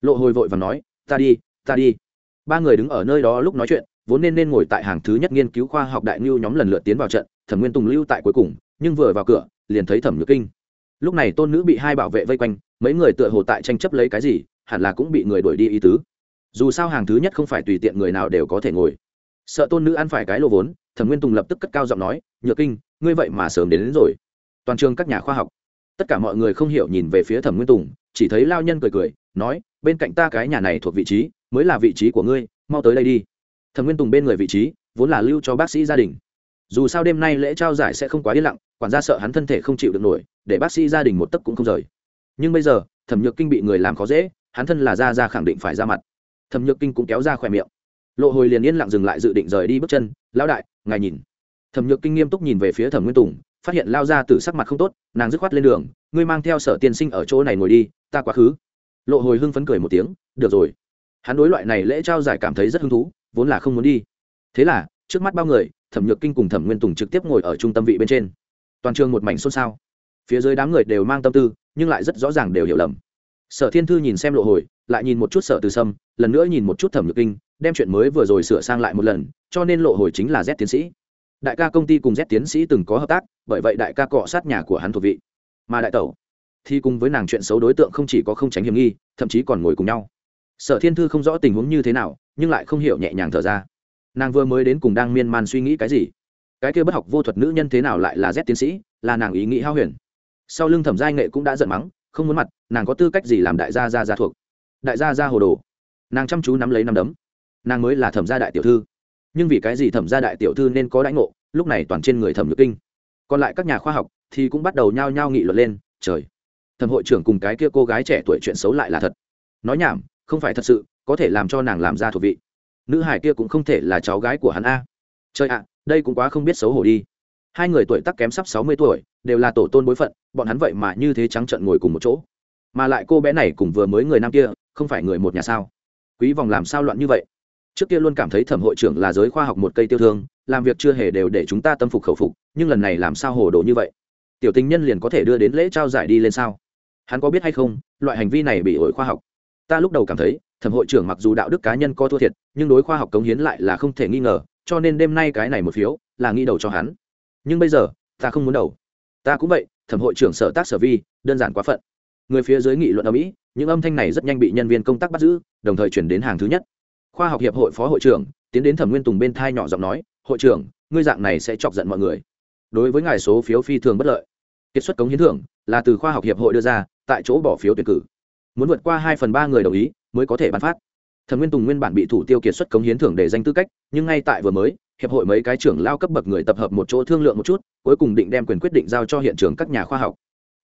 Lộ hồi vội và nói, ta đi ta đi ba người đứng ở nơi đó lúc nói chuyện vốn nên nên ngồi tại hàng thứ nhất nghiên cứu khoa học đại ngưu nhóm lần lượt tiến vào trận thẩm nguyên tùng lưu tại cuối cùng nhưng vừa vào cửa liền thấy thẩm nhược kinh. Lúc này tôn nữ bị hai bảo vệ vây quanh mấy người tựa hồ tại tranh chấp lấy cái gì hẳn là cũng bị người đuổi đi ý tứ. Dù sao hàng thứ nhất không phải tùy tiện người nào đều có thể ngồi. Sợ tôn nữ ăn phải cái lô vốn thẩm nguyên tùng lập tức cất cao giọng nói nhược kinh ngươi vậy mà sớm đến, đến rồi. Toàn trường các nhà khoa học tất cả mọi người không hiểu nhìn về phía thẩm nguyên tùng chỉ thấy lao nhân cười cười nói bên cạnh ta cái nhà này thuộc vị trí mới là vị trí của ngươi, mau tới đây đi. Thẩm nguyên tùng bên người vị trí, vốn là lưu cho bác sĩ gia đình. Dù sao đêm nay lễ trao giải sẽ không quá yên lặng, quản gia sợ hắn thân thể không chịu được nổi, để bác sĩ gia đình một tấc cũng không rời. Nhưng bây giờ, thẩm nhược kinh bị người làm khó dễ, hắn thân là gia ra khẳng định phải ra mặt. Thẩm nhược kinh cũng kéo ra khỏe miệng. Lộ hồi liền yên lặng dừng lại dự định rời đi bước chân, lão đại, ngài nhìn. Thẩm nhược kinh nghiêm túc nhìn về phía thẩm nguyên tùng, phát hiện lao ra từ sắc mặt không tốt, nàng dứt khoát lên đường, ngươi mang theo sở tiên sinh ở chỗ này ngồi đi, ta quá khứ. Lộ hồi hưng phấn cười một tiếng, được rồi hắn đối loại này lễ trao giải cảm thấy rất hứng thú, vốn là không muốn đi. Thế là, trước mắt bao người, thẩm nhược kinh cùng thẩm nguyên tùng trực tiếp ngồi ở trung tâm vị bên trên. Toàn trường một mảnh xôn xao. Phía dưới đám người đều mang tâm tư, nhưng lại rất rõ ràng đều hiểu lầm. Sở thiên thư nhìn xem lộ hồi, lại nhìn một chút sở từ sâm, lần nữa nhìn một chút thẩm nhược kinh, đem chuyện mới vừa rồi sửa sang lại một lần, cho nên lộ hồi chính là z tiến sĩ. Đại ca công ty cùng z tiến sĩ từng có hợp tác, bởi vậy đại ca cọ sát nhà của hắn thuộc vị. Mà đại tẩu thì cùng với nàng chuyện xấu đối tượng không chỉ có không tránh hiểm nghi, thậm chí còn ngồi cùng nhau sở thiên thư không rõ tình huống như thế nào, nhưng lại không hiểu nhẹ nhàng thở ra. Nàng vừa mới đến cùng đang miên man suy nghĩ cái gì? Cái kia bất học vô thuật nữ nhân thế nào lại là z tiến sĩ, là nàng ý nghĩ hao huyền. Sau lưng thẩm giai nghệ cũng đã giận mắng, không muốn mặt, nàng có tư cách gì làm đại gia gia gia thuộc? Đại gia gia hồ đồ. Nàng chăm chú nắm lấy nắm đấm. Nàng mới là thẩm gia đại tiểu thư. Nhưng vì cái gì thẩm gia đại tiểu thư nên có đãi ngộ, lúc này toàn trên người thẩm nhược kinh. Còn lại các nhà khoa học thì cũng bắt đầu nhao nhao nghị luận lên, trời. Thẩm hội trưởng cùng cái kia cô gái trẻ tuổi chuyện xấu lại là thật. Nói nhảm không phải thật sự, có thể làm cho nàng làm ra thuộc vị. Nữ hải kia cũng không thể là cháu gái của hắn a. Trời ạ, đây cũng quá không biết xấu hổ đi. Hai người tuổi tắc kém sắp sáu mươi tuổi, đều là tổ tôn bối phận, bọn hắn vậy mà như thế trắng trợn ngồi cùng một chỗ. Mà lại cô bé này cùng vừa mới người nam kia, không phải người một nhà sao? Quý vòng làm sao loạn như vậy? Trước kia luôn cảm thấy thẩm hội trưởng là giới khoa học một cây tiêu thương, làm việc chưa hề đều để chúng ta tâm phục khẩu phục, nhưng lần này làm sao hồ đồ như vậy? Tiểu tình nhân liền có thể đưa đến lễ trao giải đi lên sao? Hắn có biết hay không, loại hành vi này bị ổi khoa học ta lúc đầu cảm thấy, thẩm hội trưởng mặc dù đạo đức cá nhân có thua thiệt, nhưng đối khoa học cống hiến lại là không thể nghi ngờ, cho nên đêm nay cái này một phiếu là nghi đầu cho hắn. Nhưng bây giờ, ta không muốn đầu. Ta cũng vậy, thẩm hội trưởng sở tác sở vi, đơn giản quá phận. Người phía dưới nghị luận ở mỹ, những âm thanh này rất nhanh bị nhân viên công tác bắt giữ, đồng thời chuyển đến hàng thứ nhất. Khoa học hiệp hội phó hội trưởng, tiến đến thẩm nguyên tùng bên thai nhỏ giọng nói, hội trưởng, ngươi dạng này sẽ chọc giận mọi người. Đối với ngài số phiếu phi thường bất lợi. Kiệt xuất cống hiến thưởng là từ khoa học hiệp hội đưa ra, tại chỗ bỏ phiếu tuyển cử muốn vượt qua hai phần ba người đồng ý, mới có thể bán phát. Thẩm nguyên tùng nguyên bản bị thủ tiêu kiệt xuất cống hiến thưởng để danh tư cách, nhưng ngay tại vừa mới, hiệp hội mấy cái trưởng lao cấp bậc người tập hợp một chỗ thương lượng một chút, cuối cùng định đem quyền quyết định giao cho hiện trường các nhà khoa học.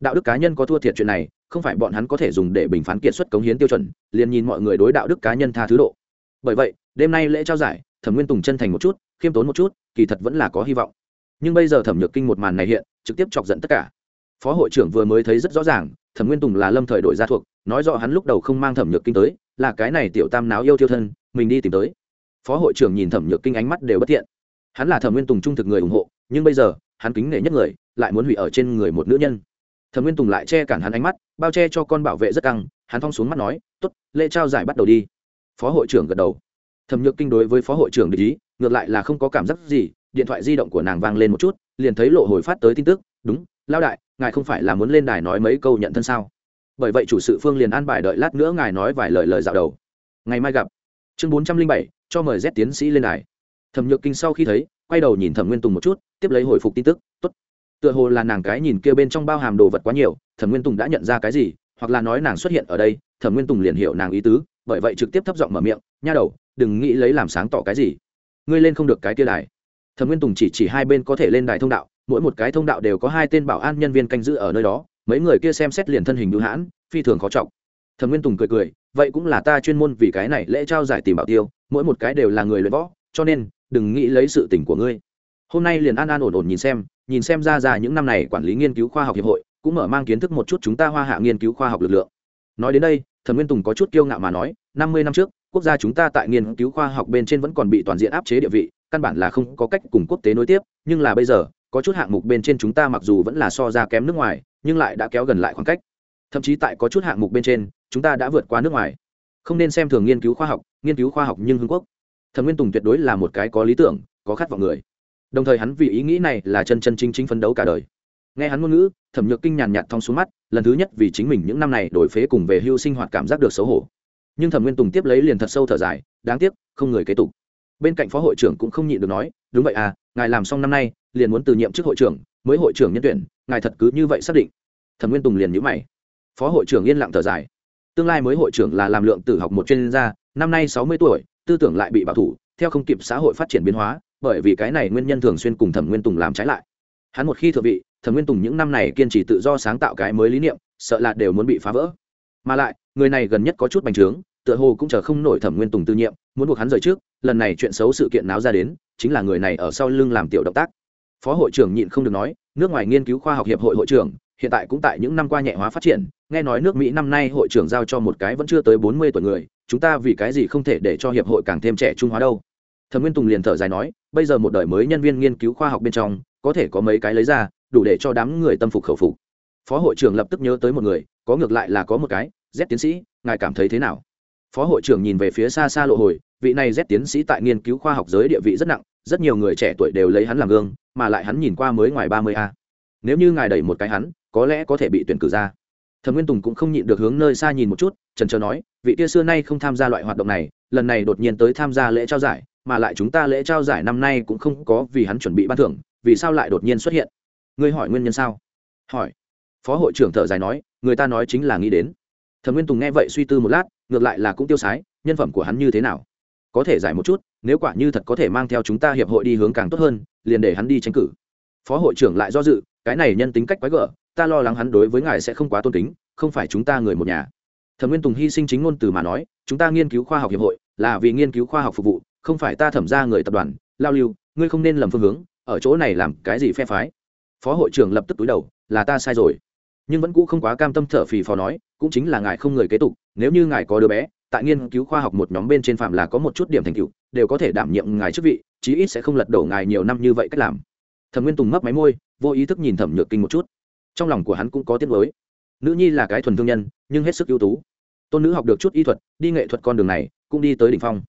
Đạo đức cá nhân có thua thiệt chuyện này, không phải bọn hắn có thể dùng để bình phán kiệt xuất cống hiến tiêu chuẩn, liền nhìn mọi người đối đạo đức cá nhân tha thứ độ. Bởi vậy, đêm nay lễ trao giải thẩm nguyên tùng chân thành một chút, khiêm tốn một chút, kỳ thật vẫn là có hy vọng. Nhưng bây giờ thẩm nhược kinh một màn này hiện, trực tiếp chọc giận tất cả phó hội trưởng vừa mới thấy rất rõ ràng, thẩm nguyên tùng là lâm thời đội gia thuộc, nói rõ hắn lúc đầu không mang thẩm nhược kinh tới, là cái này tiểu tam náo yêu tiêu thân, mình đi tìm tới. Phó hội trưởng nhìn thẩm nhược kinh ánh mắt đều bất thiện. Hắn là thẩm nguyên tùng trung thực người ủng hộ, nhưng bây giờ, hắn kính nể nhất người, lại muốn hủy ở trên người một nữ nhân. Thẩm nguyên tùng lại che cản hắn ánh mắt, bao che cho con bảo vệ rất căng, hắn thong xuống mắt nói t ố t lễ trao giải bắt đầu đi. Phó hội trưởng gật đầu. Thẩm nhược kinh đối với phó hội trưởng để ý, ngược lại là không có cảm giác gì, điện thoại di động của nàng vang lên một chút, liền thấy lộ hồi phát tới tin tức, đúng lao đại ngài không phải là muốn lên đài nói mấy câu nhận thân sao? Bởi vậy chủ sự phương liền an bài đợi lát nữa ngài nói vài lời lời dạo đầu. Ngày mai gặp. Chương bốn trăm linh bảy, cho mời z tiến sĩ lên đài. Thẩm nhược kinh sau khi thấy, quay đầu nhìn thẩm nguyên tùng một chút, tiếp lấy hồi phục tin tức t ố t tựa hồ là nàng cái nhìn kia bên trong bao hàm đồ vật quá nhiều, thẩm nguyên tùng đã nhận ra cái gì, hoặc là nói nàng xuất hiện ở đây, thẩm nguyên tùng liền hiểu nàng ý tứ, bởi vậy trực tiếp thấp giọng mở miệng, nha đầu, đừng nghĩ lấy làm sáng tỏ cái gì. Ngươi lên không được cái kia đài. Thẩm nguyên tùng chỉ chỉ hai bên có thể lên đài thông đạo mỗi một cái thông đạo đều có hai tên bảo an nhân viên canh giữ ở nơi đó, mấy người kia xem xét liền thân hình đ hãn, phi thường khó trọng thẩm nguyên tùng cười cười, vậy cũng là ta chuyên môn vì cái này lễ trao giải tìm bảo tiêu, mỗi một cái đều là người luyện võ, cho nên, đừng nghĩ lấy sự tình của ngươi. Hôm nay liền an an ổn ổn nhìn xem nhìn xem ra ra những năm này quản lý nghiên cứu khoa học hiệp hội, cũng mở mang kiến thức một chút chúng ta hoa hạ nghiên cứu khoa học lực lượng. Nói đến đây, thẩm nguyên tùng có chút kiêu ngạo mà nói, năm mươi năm trước, quốc gia chúng ta tại nghiên cứu khoa học bên trên vẫn còn bị toàn diện áp chế địa vị, căn bản là không có cách cùng quốc tế nối tiếp, nhưng là bây giờ có chút hạng mục bên trên chúng ta mặc dù vẫn là so ra kém nước ngoài, nhưng lại đã kéo gần lại khoảng cách. Thậm chí tại có chút hạng mục bên trên, chúng ta đã vượt qua nước ngoài. Không nên xem thường nghiên cứu khoa học, nghiên cứu khoa học nhưng hưng quốc. Thẩm nguyên tùng tuyệt đối là một cái có lý tưởng, có khát vọng người. Đồng thời hắn vì ý nghĩ này là chân chân chính chính phấn đấu cả đời. Nghe hắn ngôn ngữ, thẩm nhược kinh nhàn nhạt thong xuống mắt, lần thứ nhất vì chính mình những năm này đổi phế cùng về hưu sinh hoạt cảm giác được xấu hổ. Nhưng thẩm nguyên tùng tiếp lấy liền thật sâu thở dài, đáng tiếc, không người kế tục. Bên cạnh phó hội trưởng cũng không nhịn được nói, đúng vậy à ngài làm xong năm nay liền muốn từ nhiệm chức hội trưởng, mới hội trưởng nhân tuyển, ngài thật cứ như vậy xác định. Thẩm nguyên tùng liền nhữ mày. Phó hội trưởng yên lặng thở dài. Tương lai mới hội trưởng là làm lượng tử học một chuyên gia, năm nay sáu mươi tuổi, tư tưởng lại bị bảo thủ, theo không kịp xã hội phát triển biến hóa, bởi vì cái này nguyên nhân thường xuyên cùng thẩm nguyên tùng làm trái lại. Hắn một khi thượng vị, thẩm nguyên tùng những năm này kiên trì tự do sáng tạo cái mới lý niệm, sợ là đều muốn bị phá vỡ. Mà lại, người này gần nhất có chút bành trướng, tựa hồ cũng chờ không nổi thẩm nguyên tùng tư nhiệm, muốn buộc hắn rời trước, lần này chuyện xấu sự kiện náo ra đến, chính là người này ở sau lưng làm tiểu động tác phó hội trưởng nhịn không được nói, nước ngoài nghiên cứu khoa học hiệp hội hội trưởng, hiện tại cũng tại những năm qua nhẹ hóa phát triển, nghe nói nước mỹ năm nay hội trưởng giao cho một cái vẫn chưa tới bốn mươi tuổi người, chúng ta vì cái gì không thể để cho hiệp hội càng thêm trẻ trung hóa đâu? Thẩm nguyên tùng liền thở dài nói, bây giờ một đời mới nhân viên nghiên cứu khoa học bên trong, có thể có mấy cái lấy ra, đủ để cho đám người tâm phục khẩu phục. Phó hội trưởng lập tức nhớ tới một người, có ngược lại là có một cái, z tiến sĩ, ngài cảm thấy thế nào? Phó hội trưởng nhìn về phía xa xa lộ hồi, vị này z tiến sĩ tại nghiên cứu khoa học giới địa vị rất nặng, rất nhiều người trẻ tuổi đều lấy hắn làm gương mà lại hắn nhìn qua mới ngoài ba mươi a. Nếu như ngài đẩy một cái hắn, có lẽ có thể bị tuyển cử ra. Thẩm nguyên tùng cũng không nhịn được hướng nơi xa nhìn một chút trần trờ nói, vị kia xưa nay không tham gia loại hoạt động này, lần này đột nhiên tới tham gia lễ trao giải, mà lại chúng ta lễ trao giải năm nay cũng không có vì hắn chuẩn bị ban thưởng, vì sao lại đột nhiên xuất hiện? Ngươi hỏi nguyên nhân sao? Hỏi. Phó hội trưởng thở dài nói, người ta nói chính là nghĩ đến. Thẩm nguyên tùng nghe vậy suy tư một lát, ngược lại là cũng tiêu sái, nhân phẩm của hắn như thế nào? Có thể giải một chút, nếu quả như thật có thể mang theo chúng ta hiệp hội đi hướng càng tốt hơn, liền để hắn đi tranh cử. Phó hội trưởng lại do dự, cái này nhân tính cách quái gở, ta lo lắng hắn đối với ngài sẽ không quá tôn kính, không phải chúng ta người một nhà. Thẩm nguyên tùng hy sinh chính ngôn từ mà nói, chúng ta nghiên cứu khoa học hiệp hội, là vì nghiên cứu khoa học phục vụ, không phải ta thẩm ra người tập đoàn, lao lưu, ngươi không nên lầm phương hướng, ở chỗ này làm cái gì phe phái? Phó hội trưởng lập tức túi đầu, là ta sai rồi. Nhưng vẫn cũ không quá cam tâm thở phì phò nói, cũng chính là ngài không người kế tục, nếu như ngài có đứa bé tại nghiên cứu khoa học một nhóm bên trên phạm là có một chút điểm thành tựu, đều có thể đảm nhiệm ngài chức vị, chí ít sẽ không lật đổ ngài nhiều năm như vậy cách làm. Thẩm nguyên tùng mấp máy môi, vô ý thức nhìn thẩm nhược kinh một chút. Trong lòng của hắn cũng có tiếc mới nữ nhi là cái thuần thương nhân, nhưng hết sức ưu tú. Tôn nữ học được chút y thuật, đi nghệ thuật con đường này, cũng đi tới đỉnh phong.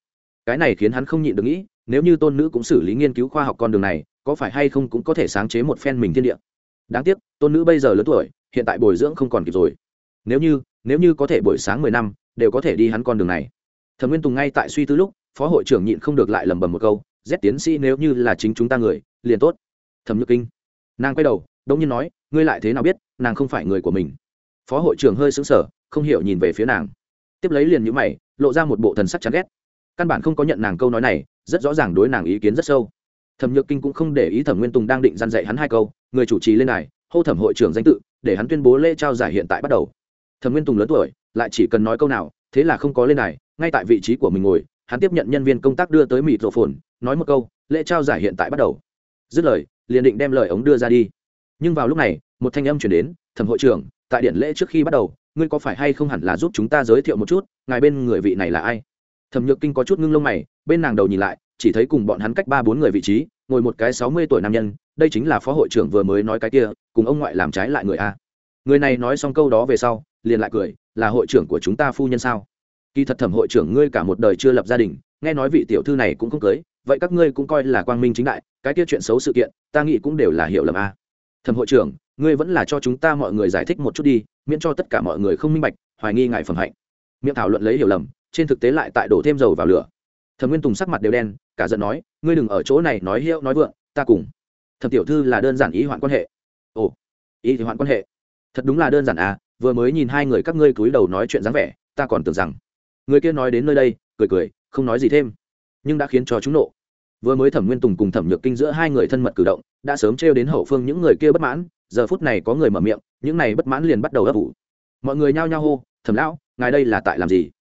Cái này khiến hắn không nhịn được nghĩ, nếu như tôn nữ cũng xử lý nghiên cứu khoa học con đường này, có phải hay không cũng có thể sáng chế một phen mình thiên địa? Đáng tiếc, tôn nữ bây giờ lớn tuổi, hiện tại bồi dưỡng không còn kịp rồi. Nếu như nếu như có thể buổi sáng mười năm đều có thể đi hắn con đường này. Thẩm nguyên tùng ngay tại suy tư lúc, phó hội trưởng nhịn không được lại lẩm bẩm một câu z tiến sĩ nếu như là chính chúng ta người, liền tốt. Thẩm nhược kinh, nàng quay đầu đông nhiên nói, ngươi lại thế nào biết, nàng không phải người của mình. Phó hội trưởng hơi xứng sở không hiểu nhìn về phía nàng. Tiếp lấy liền nhữ mày, lộ ra một bộ thần sắc chán ghét. Căn bản không có nhận nàng câu nói này, rất rõ ràng đối nàng ý kiến rất sâu. Thẩm nhược kinh cũng không để ý thẩm nguyên tùng đang định dăn dạy hắn hai câu, người chủ trì lên này, hô thẩm hội trưởng danh tự, để hắn tuyên bố lễ trao giải hiện tại bắt đầu. Thẩm nguyên tùng lớn tuổi lại chỉ cần nói câu nào, thế là không có lên này ngay tại vị trí của mình ngồi, hắn tiếp nhận nhân viên công tác đưa tới mịt rộ phồn, nói một câu, lễ trao giải hiện tại bắt đầu. Dứt lời, liền định đem lời ống đưa ra đi. Nhưng vào lúc này, một thanh âm chuyển đến, thẩm hội trưởng, tại điện lễ trước khi bắt đầu, ngươi có phải hay không hẳn là giúp chúng ta giới thiệu một chút, ngài bên người vị này là ai? Thẩm nhược kinh có chút ngưng lông mày, bên nàng đầu nhìn lại, chỉ thấy cùng bọn hắn cách ba bốn người vị trí, ngồi một cái sáu mươi tuổi nam nhân, đây chính là phó hội trưởng vừa mới nói cái kia, cùng ông ngoại làm trái lại người a. Người này nói xong câu đó về sau liền lại cười, là hội trưởng của chúng ta phu nhân sao? Kỳ thật thẩm hội trưởng ngươi cả một đời chưa lập gia đình, nghe nói vị tiểu thư này cũng không cưới, vậy các ngươi cũng coi là quang minh chính đại, cái kia chuyện xấu sự kiện, ta nghĩ cũng đều là hiểu lầm a. Thẩm hội trưởng, ngươi vẫn là cho chúng ta mọi người giải thích một chút đi, miễn cho tất cả mọi người không minh bạch, hoài nghi ngại phẩm hạnh. Miệng thảo luận lấy hiểu lầm, trên thực tế lại tại đổ thêm dầu vào lửa. Thẩm nguyên tùng sắc mặt đều đen, cả giận nói, ngươi đừng ở chỗ này nói hiệu nói vượng, ta cùng thẩm tiểu thư là đơn giản ý hoạn quan hệ. Ồ, ý thì hoạn quan hệ. Thật đúng là đơn giản à vừa mới nhìn hai người các ngươi cúi đầu nói chuyện dáng vẻ, ta còn tưởng rằng người kia nói đến nơi đây, cười cười, không nói gì thêm, nhưng đã khiến cho chúng nộ. Vừa mới thẩm nguyên tùng cùng thẩm nhược kinh giữa hai người thân mật cử động, đã sớm trêu đến hậu phương những người kia bất mãn, giờ phút này có người mở miệng, những này bất mãn liền bắt đầu ấp ủ. Mọi người nhao nhao hô, thẩm lão, ngài đây là tại làm gì?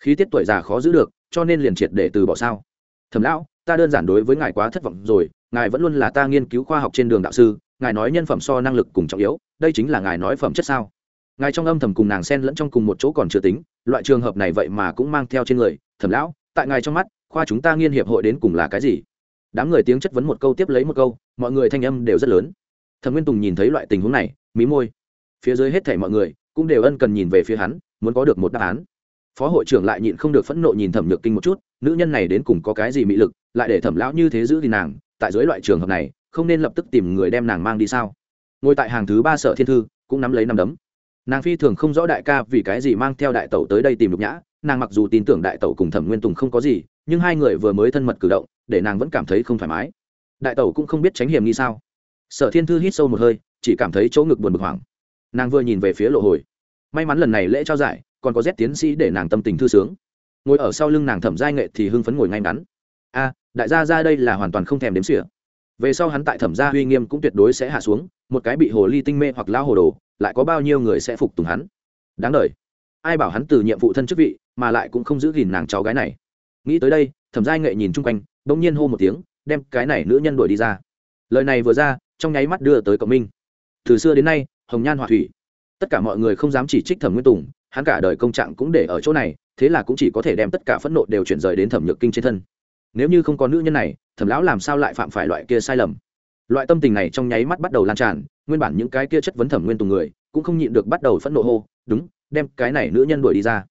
Khí tiết tuổi già khó giữ được, cho nên liền triệt để từ bỏ sao? Thẩm lão, ta đơn giản đối với ngài quá thất vọng rồi, ngài vẫn luôn là ta nghiên cứu khoa học trên đường đạo sư, ngài nói nhân phẩm so năng lực cùng trọng yếu, đây chính là ngài nói phẩm chất sao? Ngài trong âm thầm cùng nàng sen lẫn trong cùng một chỗ còn chưa tính, loại trường hợp này vậy mà cũng mang theo trên người thẩm lão, tại ngài trong mắt, khoa chúng ta nghiên hiệp hội đến cùng là cái gì? Đám người tiếng chất vấn một câu tiếp lấy một câu, mọi người thanh âm đều rất lớn. Thẩm nguyên tùng nhìn thấy loại tình huống này, mí môi. Phía dưới hết thảy mọi người cũng đều ân cần nhìn về phía hắn, muốn có được một đáp án. Phó hội trưởng lại nhịn không được phẫn nộ nhìn thẩm nhược kinh một chút, nữ nhân này đến cùng có cái gì mị lực, lại để thẩm lão như thế giữ thì nàng, tại dưới loại trường hợp này, không nên lập tức tìm người đem nàng mang đi sao? Ngồi tại hàng thứ ba sở thiên thư, cũng nắm lấy năm đấm nàng phi thường không rõ đại ca vì cái gì mang theo đại tẩu tới đây tìm lục nhã, nàng mặc dù tin tưởng đại tẩu cùng thẩm nguyên tùng không có gì, nhưng hai người vừa mới thân mật cử động, để nàng vẫn cảm thấy không thoải mái. Đại tẩu cũng không biết tránh hiểm nghi sao? Sở thiên thư hít sâu một hơi, chỉ cảm thấy chỗ ngực buồn bực hoảng. Nàng vừa nhìn về phía lộ hồi. May mắn lần này lễ trao giải, còn có rét tiến sĩ để nàng tâm tình thư sướng. Ngồi ở sau lưng nàng thẩm giai nghệ thì hưng phấn ngồi ngay ngắn. A, đại gia ra đây là hoàn toàn không thèm đếm xỉa. Về sau hắn tại thẩm gia uy nghiêm cũng tuyệt đối sẽ hạ xuống, một cái bị hồ ly tinh mê hoặc lao hồ đồ lại có bao nhiêu người sẽ phục tùng hắn. Đáng đ ai bảo hắn từ nhiệm vụ thân chức vị, mà lại cũng không giữ gìn nàng cháu gái này. Nghĩ tới đây, thẩm giai nghệ nhìn chung quanh đ ỗ n g nhiên hô một tiếng, đem cái này nữ nhân đuổi đi ra. Lời này vừa ra, trong nháy mắt đưa tới cộng minh. Từ xưa đến nay, hồng nhan họa thủy. Tất cả mọi người không dám chỉ trích thẩm nguyên tùng, hắn cả đời công trạng cũng để ở chỗ này, thế là cũng chỉ có thể đem tất cả phẫn nộ đều chuyển rời đến thẩm nhược kinh trên thân. Nếu như không có nữ nhân này, thẩm lão làm sao lại phạm phải loại kia sai lầm? Loại tâm tình này trong nháy mắt bắt đầu lan tràn nguyên bản những cái kia chất vấn thẩm nguyên tùng người cũng không nhịn được bắt đầu phẫn nộ hô, đúng, đem cái này nữ nhân đuổi đi ra.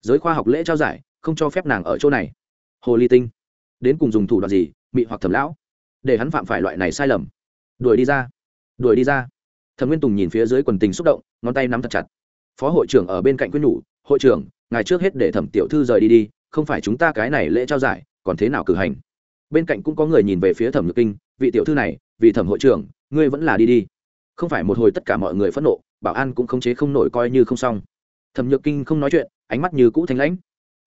Giới khoa học lễ trao giải, không cho phép nàng ở chỗ này. Hồ ly tinh. Đến cùng dùng thủ đoạn gì, mị hoặc thẩm lão? Để hắn phạm phải loại này sai lầm. Đuổi đi ra. Đuổi đi ra. Thẩm nguyên tùng nhìn phía dưới quần tình xúc động, ngón tay nắm thật chặt. Phó hội trưởng ở bên cạnh quyết nhủ, hội trưởng, ngài trước hết để thẩm tiểu thư rời đi đi, không phải chúng ta cái này lễ trao giải, còn thế nào cử hành? Bên cạnh cũng có người nhìn về phía thẩm nhược kinh, vị tiểu thư này, vì thẩm hội trưởng, ngươi vẫn là đi đi không phải một hồi tất cả mọi người phẫn nộ, bảo an cũng khống chế không nổi coi như không xong. Thẩm nhược kinh không nói chuyện, ánh mắt như cũ thanh lãnh.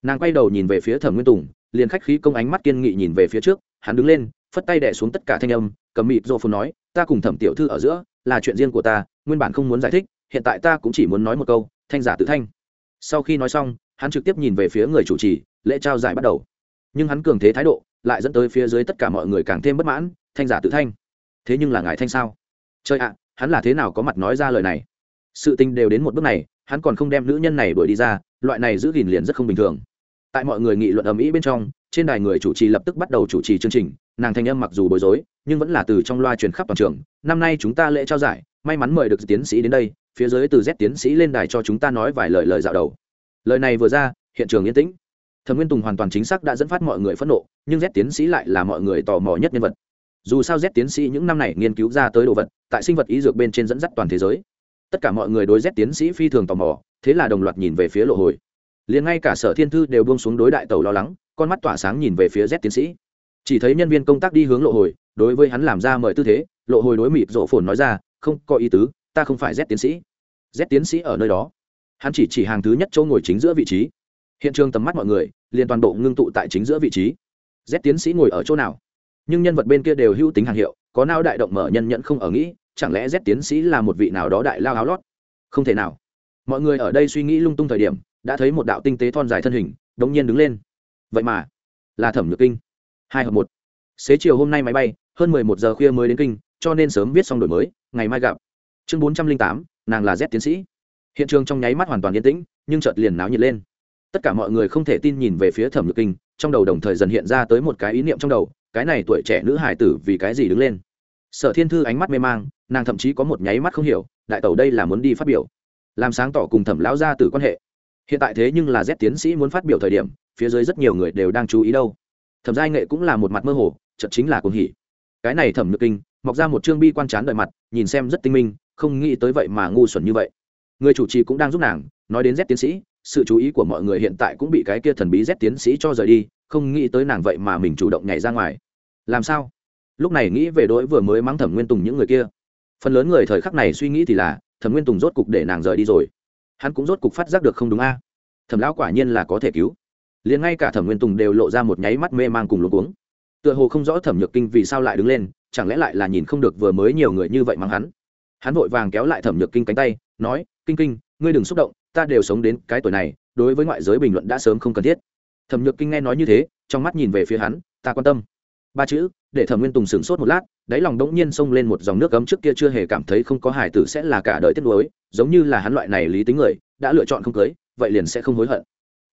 Nàng quay đầu nhìn về phía thẩm nguyên tùng, liền khách khí công ánh mắt kiên nghị nhìn về phía trước, hắn đứng lên, phất tay đẻ xuống tất cả thanh âm, cầm mịt rô phun nói, ta cùng thẩm tiểu thư ở giữa, là chuyện riêng của ta, nguyên bản không muốn giải thích, hiện tại ta cũng chỉ muốn nói một câu, thanh giả tự thanh. Sau khi nói xong, hắn trực tiếp nhìn về phía người chủ trì, lễ trao giải bắt đầu. Nhưng hắn cường thế thái độ, lại dẫn tới phía dưới tất cả mọi người càng thêm bất mãn, thanh giả tự thanh. Thế nhưng là ngài thanh sao? Chơi ạ hắn là thế nào có mặt nói ra lời này? Sự tình đều đến một bước này, hắn còn không đem nữ nhân này đuổi đi ra, loại này giữ gìn liền rất không bình thường. Tại mọi người nghị luận ầm ĩ bên trong, trên đài người chủ trì lập tức bắt đầu chủ trì chương trình, nàng thanh âm mặc dù bối rối, nhưng vẫn là từ trong loa truyền khắp toàn trường, năm nay chúng ta lễ trao giải, may mắn mời được tiến sĩ đến đây, phía dưới từ z tiến sĩ lên đài cho chúng ta nói vài lời lời dạo đầu. Lời này vừa ra, hiện trường yên tĩnh. Thẩm nguyên tùng hoàn toàn chính xác đã dẫn phát mọi người phẫn nộ, nhưng z tiến sĩ lại là mọi người tò mò nhất nhân vật. Dù sao z tiến sĩ những năm này nghiên cứu ra tới đồ vật tại sinh vật y dược bên trên dẫn dắt toàn thế giới. Tất cả mọi người đối z tiến sĩ phi thường tò mò, thế là đồng loạt nhìn về phía lộ hồi. Liền ngay cả sở thiên thư đều buông xuống đối đại tàu lo lắng, con mắt tỏa sáng nhìn về phía z tiến sĩ. Chỉ thấy nhân viên công tác đi hướng lộ hồi, đối với hắn làm ra mời tư thế, lộ hồi đối mịt rộ phồn nói ra, không, có ý tứ, ta không phải z tiến sĩ. Z tiến sĩ ở nơi đó. Hắn chỉ chỉ hàng thứ nhất chỗ ngồi chính giữa vị trí. Hiện trường tầm mắt mọi người, liền toàn bộ ngưng tụ tại chính giữa vị trí. Z tiến sĩ ngồi ở chỗ nào? Nhưng nhân vật bên kia đều hữu tính hàng hiệu, có nao đại động mở nhân nhận không ở nghĩ chẳng lẽ z tiến sĩ là một vị nào đó đại lao áo lót? Không thể nào. Mọi người ở đây suy nghĩ lung tung thời điểm, đã thấy một đạo tinh tế thon dài thân hình, đống nhiên đứng lên. Vậy mà, là thẩm nhược kinh. Hai hợp một. Xế chiều hôm nay máy bay, hơn mười một giờ khuya mới đến kinh, cho nên sớm viết xong đổi mới, ngày mai gặp. Chương bốn trăm linh tám, nàng là z tiến sĩ. Hiện trường trong nháy mắt hoàn toàn yên tĩnh, nhưng chợt liền náo nhiệt lên. Tất cả mọi người không thể tin nhìn về phía thẩm nhược kinh, trong đầu đồng thời dần hiện ra tới một cái ý niệm trong đầu, cái này tuổi trẻ nữ hải tử vì cái gì đứng lên? Sở thiên thư ánh mắt mê mang, nàng thậm chí có một nháy mắt không hiểu, đại tẩu đây là muốn đi phát biểu. Làm sáng tỏ cùng thẩm lão gia tử quan hệ. Hiện tại thế nhưng là z tiến sĩ muốn phát biểu thời điểm, phía dưới rất nhiều người đều đang chú ý đâu. Thẩm giai nghệ cũng là một mặt mơ hồ chật chính là cuồng hỉ. Cái này thẩm nhược kinh, mọc ra một chương bi quan chán đợi mặt, nhìn xem rất tinh minh, không nghĩ tới vậy mà ngu xuẩn như vậy. Người chủ trì cũng đang giúp nàng, nói đến z tiến sĩ, sự chú ý của mọi người hiện tại cũng bị cái kia thần bí z tiến sĩ cho rời đi, không nghĩ tới nàng vậy mà mình chủ động nhảy ra ngoài. Làm sao? Lúc này nghĩ về đối vừa mới mắng thẩm nguyên tùng những người kia. Phần lớn người thời khắc này suy nghĩ thì là, thẩm nguyên tùng rốt cục để nàng rời đi rồi. Hắn cũng rốt cục phát giác được không đúng a. Thẩm lão quả nhiên là có thể cứu. Liền ngay cả thẩm nguyên tùng đều lộ ra một nháy mắt mê man cùng luống cuống. Tựa hồ không rõ thẩm nhược kinh vì sao lại đứng lên, chẳng lẽ lại là nhìn không được vừa mới nhiều người như vậy mắng hắn. Hắn vội vàng kéo lại thẩm nhược kinh cánh tay, nói, kinh kinh, ngươi đừng xúc động, ta đều sống đến cái tuổi này, đối với ngoại giới bình luận đã sớm không cần thiết. Thẩm nhược kinh nghe nói như thế, trong mắt nhìn về phía hắn, ta quan tâm. Ba chữ để thẩm nguyên tùng sửng sốt một lát, đáy lòng đống nhiên xông lên một dòng nước cấm trước kia chưa hề cảm thấy không có hải tử sẽ là cả đời tiếc nuối, giống như là hắn loại này lý tính người, đã lựa chọn không cưới, vậy liền sẽ không hối hận.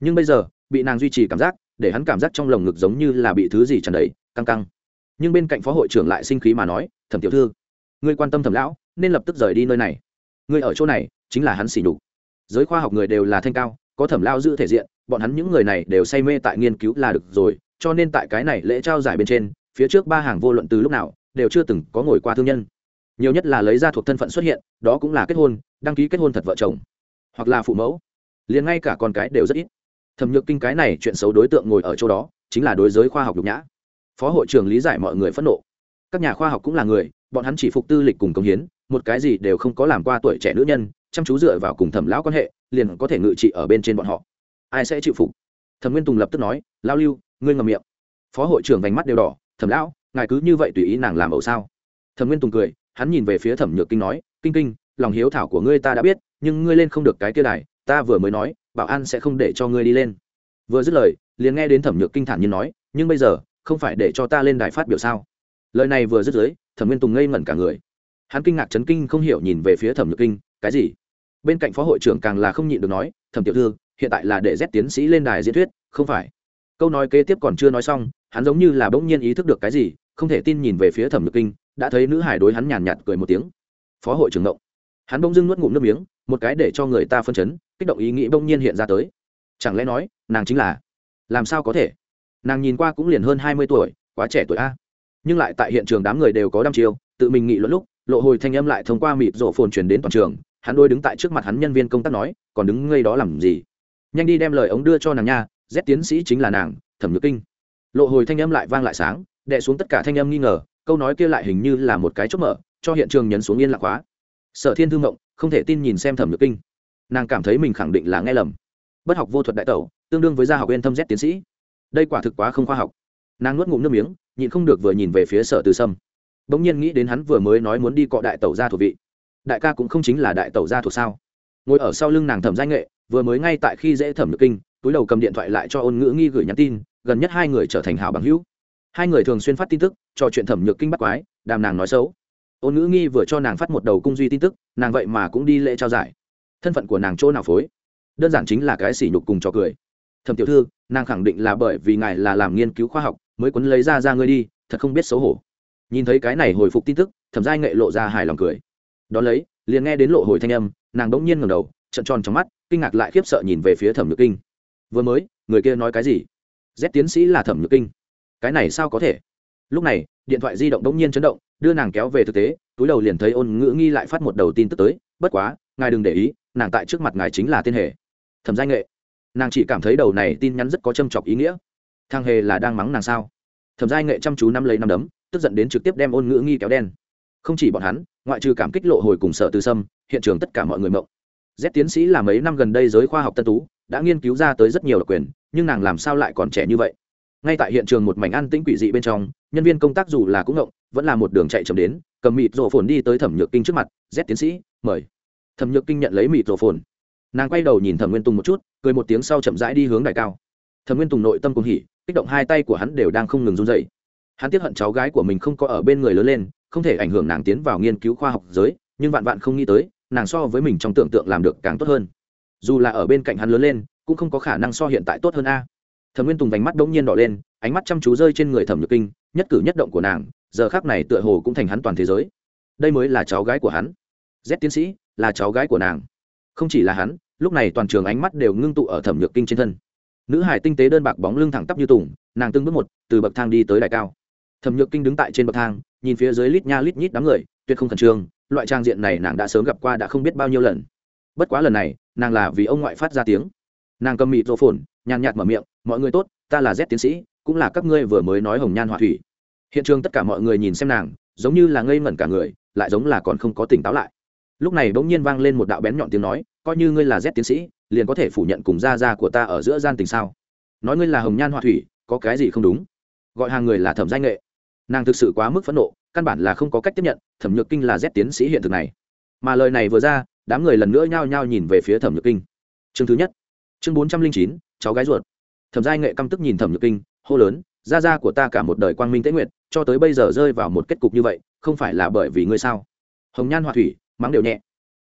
Nhưng bây giờ, bị nàng duy trì cảm giác, để hắn cảm giác trong lồng ngực giống như là bị thứ gì tràn đầy, căng căng. Nhưng bên cạnh phó hội trưởng lại sinh khí mà nói, thẩm tiểu thư, ngươi quan tâm thẩm lão, nên lập tức rời đi nơi này. Ngươi ở chỗ này, chính là hắn xỉ nhục. Giới khoa học người đều là thanh cao, có thẩm lao giữ thể diện, bọn hắn những người này đều say mê tại nghiên cứu là được rồi, cho nên tại cái này lễ trao giải bên trên phía trước ba hàng vô luận từ lúc nào đều chưa từng có ngồi qua thương nhân. Nhiều nhất là lấy ra thuộc thân phận xuất hiện, đó cũng là kết hôn, đăng ký kết hôn thật vợ chồng, hoặc là phụ mẫu. Liền ngay cả con cái đều rất ít. Thẩm nhược kinh cái này chuyện xấu đối tượng ngồi ở chỗ đó, chính là đối giới khoa học nhục nhã. Phó hội trưởng lý giải mọi người phẫn nộ. Các nhà khoa học cũng là người, bọn hắn chỉ phục tư lịch cùng công hiến, một cái gì đều không có làm qua tuổi trẻ nữ nhân, chăm chú dựa vào cùng thẩm lão quan hệ, liền có thể ngự trị ở bên trên bọn họ. Ai sẽ chịu phục? Thẩm nguyên tùng lập tức nói, lao lưu, ngươi ngầm miệng. Phó hội trưởng vành mắt đều đỏ thẩm lão, ngài cứ như vậy tùy ý nàng làm ẩu sao? Thẩm nguyên tùng cười, hắn nhìn về phía thẩm nhược kinh nói, kinh kinh, lòng hiếu thảo của ngươi ta đã biết, nhưng ngươi lên không được cái kia đài, ta vừa mới nói, bảo an sẽ không để cho ngươi đi lên. Vừa dứt lời, liền nghe đến thẩm nhược kinh thản nhiên nói, nhưng bây giờ, không phải để cho ta lên đài phát biểu sao? Lời này vừa dứt dưới thẩm nguyên tùng ngây ngẩn cả người. Hắn kinh ngạc chấn kinh không hiểu nhìn về phía thẩm nhược kinh, cái gì? Bên cạnh phó hội trưởng càng là không nhịn được nói, thẩm tiểu thư, hiện tại là để dép tiến sĩ lên đài diễn thuyết, không phải. Câu nói kế tiếp còn chưa nói xong hắn giống như là bỗng nhiên ý thức được cái gì, không thể tin nhìn về phía thẩm nhược kinh, đã thấy nữ hải đối hắn nhàn nhạt cười một tiếng. Phó hội trưởng ngộng. Hắn bỗng dưng nuốt ngụm nước miếng, một cái để cho người ta phân chấn, kích động ý nghĩ bỗng nhiên hiện ra tới. Chẳng lẽ nói, nàng chính là? Làm sao có thể? Nàng nhìn qua cũng liền hơn hai mươi tuổi, quá trẻ tuổi a. Nhưng lại tại hiện trường đám người đều có đăm chiêu, tự mình nghị luận lúc, lộ hồi thanh âm lại thông qua mịp rổ phồn truyền đến toàn trường. Hắn đôi đứng tại trước mặt hắn nhân viên công tác nói, còn đứng ngây đó làm gì? Nhanh đi đem lời ống đưa cho nàng nha, z tiến sĩ chính là nàng, thẩm nhược kinh lộ hồi thanh âm lại vang lại sáng, đè xuống tất cả thanh âm nghi ngờ, câu nói kia lại hình như là một cái chốt mở, cho hiện trường nhấn xuống yên lạc hóa sở thiên thương mộng, không thể tin nhìn xem thẩm nhược kinh. Nàng cảm thấy mình khẳng định là nghe lầm. Bất học vô thuật đại tẩu, tương đương với gia học yên thâm z tiến sĩ. Đây quả thực quá không khoa học. Nàng nuốt ngụm nước miếng, nhịn không được vừa nhìn về phía sở từ sâm. Bỗng nhiên nghĩ đến hắn vừa mới nói muốn đi cọ đại tẩu gia thuộc vị. Đại ca cũng không chính là đại tẩu gia thuộc sao? Ngồi ở sau lưng nàng thẩm danh nghệ, vừa mới ngay tại khi dễ thẩm nhược kinh, túi đầu cầm điện thoại lại cho ôn ngữ nghi gửi nhắn tin gần nhất hai người trở thành hảo bằng hữu. Hai người thường xuyên phát tin tức, trò chuyện thẩm nhược kinh bắt quái, đàm nàng nói xấu. Ôn ngữ nghi vừa cho nàng phát một đầu cung duy tin tức, nàng vậy mà cũng đi lễ trao giải. Thân phận của nàng chỗ nào phối? Đơn giản chính là cái sỉ nhục cùng trò cười. Thẩm tiểu thư, nàng khẳng định là bởi vì ngài là làm nghiên cứu khoa học, mới quấn lấy ra ra ngươi đi, thật không biết xấu hổ. Nhìn thấy cái này hồi phục tin tức, thẩm giai nghệ lộ ra hài lòng cười. Đón lấy, liền nghe đến lộ hồi thanh âm, nàng bỗng nhiên ngầm đầu trận tròn trong mắt, kinh ngạc lại khiếp sợ nhìn về phía thẩm nhược kinh. Vừa mới, người kia nói cái gì? Z tiến sĩ là thẩm nhược kinh. Cái này sao có thể? Lúc này, điện thoại di động đống nhiên chấn động, đưa nàng kéo về thực tế, túi đầu liền thấy ôn ngữ nghi lại phát một đầu tin tức tới, bất quá, ngài đừng để ý, nàng tại trước mặt ngài chính là tiên hề. Thẩm giai nghệ. Nàng chỉ cảm thấy đầu này tin nhắn rất có châm chọc ý nghĩa. Thang hề là đang mắng nàng sao? Thẩm giai nghệ chăm chú năm lấy năm đấm, tức giận đến trực tiếp đem ôn ngữ nghi kéo đen. Không chỉ bọn hắn, ngoại trừ cảm kích lộ hồi cùng sở từ sâm, hiện trường tất cả mọi người mộng. Z tiến sĩ là mấy năm gần đây giới khoa học tân tú, đã nghiên cứu ra tới rất nhiều độc quyền nhưng nàng làm sao lại còn trẻ như vậy? Ngay tại hiện trường một mảnh ăn tĩnh quỷ dị bên trong, nhân viên công tác dù là cũng ngộng, vẫn là một đường chạy chậm đến, cầm mịt rổ phồn đi tới thẩm nhược kinh trước mặt, z tiến sĩ, mời. Thẩm nhược kinh nhận lấy mịt rổ phồn. Nàng quay đầu nhìn thẩm nguyên tùng một chút, cười một tiếng sau chậm rãi đi hướng đài cao. Thẩm nguyên tùng nội tâm cùng hỉ, kích động hai tay của hắn đều đang không ngừng run dậy hắn tiếp hận cháu gái của mình không có ở bên người lớn lên, không thể ảnh hưởng nàng tiến vào nghiên cứu khoa học giới, nhưng vạn vạn không nghĩ tới, nàng so với mình trong tưởng tượng làm được càng tốt hơn. Dù là ở bên cạnh hắn lớn lên cũng không có khả năng so hiện tại tốt hơn a. Thẩm nguyên tùng vành mắt đ nhiên đỏ lên, ánh mắt chăm chú rơi trên người thẩm nhược kinh, nhất cử nhất động của nàng, giờ khác này tựa hồ cũng thành hắn toàn thế giới. Đây mới là cháu gái của hắn. Z tiến sĩ, là cháu gái của nàng. Không chỉ là hắn, lúc này toàn trường ánh mắt đều ngưng tụ ở thẩm nhược kinh trên thân. Nữ hải tinh tế đơn bạc bóng lưng thẳng tắp như tùng, nàng từng bước một, từ bậc thang đi tới đài cao. Thẩm nhược kinh đứng tại trên bậc thang, nhìn phía dưới lít nha lít nhít đám người, tuyệt không khẩn trương, loại trang diện này nàng đã sớm gặp qua đã không biết bao nhiêu lần. Bất quá lần này, nàng là vì ông ngoại phát ra tiếng nàng cầm mịt rô phồn nhàn nhạt mở miệng, mọi người tốt, ta là z tiến sĩ, cũng là các ngươi vừa mới nói hồng nhan họa thủy. Hiện trường tất cả mọi người nhìn xem nàng, giống như là ngây ngẩn cả người, lại giống là còn không có tỉnh táo lại. Lúc này bỗng nhiên vang lên một đạo bén nhọn tiếng nói, coi như ngươi là z tiến sĩ, liền có thể phủ nhận cùng gia gia của ta ở giữa gian tình sao? Nói ngươi là hồng nhan họa thủy, có cái gì không đúng? Gọi hàng người là thẩm danh nghệ. Nàng thực sự quá mức phẫn nộ, căn bản là không có cách tiếp nhận thẩm nhược kinh là z tiến sĩ hiện thực này. Mà lời này vừa ra, đám người lần nữa nhao nhao nhìn về phía thẩm nhược kinh. Chương thứ nhất chương bốn trăm linh chín, cháu gái ruột. Thẩm giai nghệ căm tức nhìn thẩm nhược kinh, hô lớn, gia gia của ta cả một đời quang minh tế nguyệt, cho tới bây giờ rơi vào một kết cục như vậy, không phải là bởi vì ngươi sao? Hồng nhan họa thủy, mắng đều nhẹ.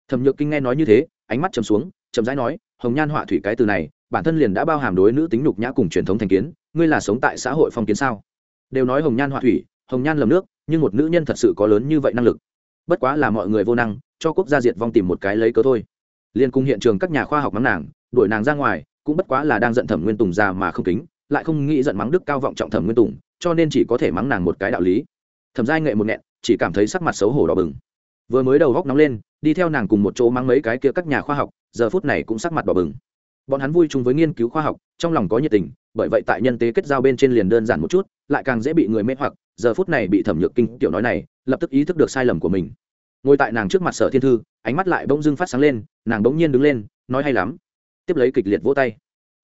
Thẩm nhược kinh nghe nói như thế, ánh mắt chầm xuống, chậm rãi nói, hồng nhan họa thủy cái từ này, bản thân liền đã bao hàm đối nữ tính nhục nhã cùng truyền thống thành kiến, ngươi là sống tại xã hội phong kiến sao? Đều nói hồng nhan họa thủy, hồng nhan lầm nước, nhưng một nữ nhân thật sự có lớn như vậy năng lực. Bất quá là mọi người vô năng, cho quốc gia diệt vong tìm một cái lấy cớ thôi. Liên cung hiện trường các nhà khoa học mắng nàng đuổi nàng ra ngoài, cũng bất quá là đang giận thẩm nguyên tùng ra mà không kính, lại không nghĩ giận mắng đức cao vọng trọng thẩm nguyên tùng, cho nên chỉ có thể mắng nàng một cái đạo lý. Thẩm giai nghệ một nghẹn, chỉ cảm thấy sắc mặt xấu hổ đỏ bừng. Vừa mới đầu góc nóng lên, đi theo nàng cùng một chỗ mắng mấy cái kia các nhà khoa học, giờ phút này cũng sắc mặt đỏ bừng. Bọn hắn vui chung với nghiên cứu khoa học, trong lòng có nhiệt tình, bởi vậy tại nhân tế kết giao bên trên liền đơn giản một chút, lại càng dễ bị người mê hoặc, giờ phút này bị thẩm nhược kinh tiểu nói này, lập tức ý thức được sai lầm của mình. Ngồi tại nàng trước mặt sở thiên thư, ánh mắt lại bỗng dưng phát sáng lên, nàng bỗng nhiên đứng lên, nói hay lắm tiếp lấy kịch liệt vỗ tay.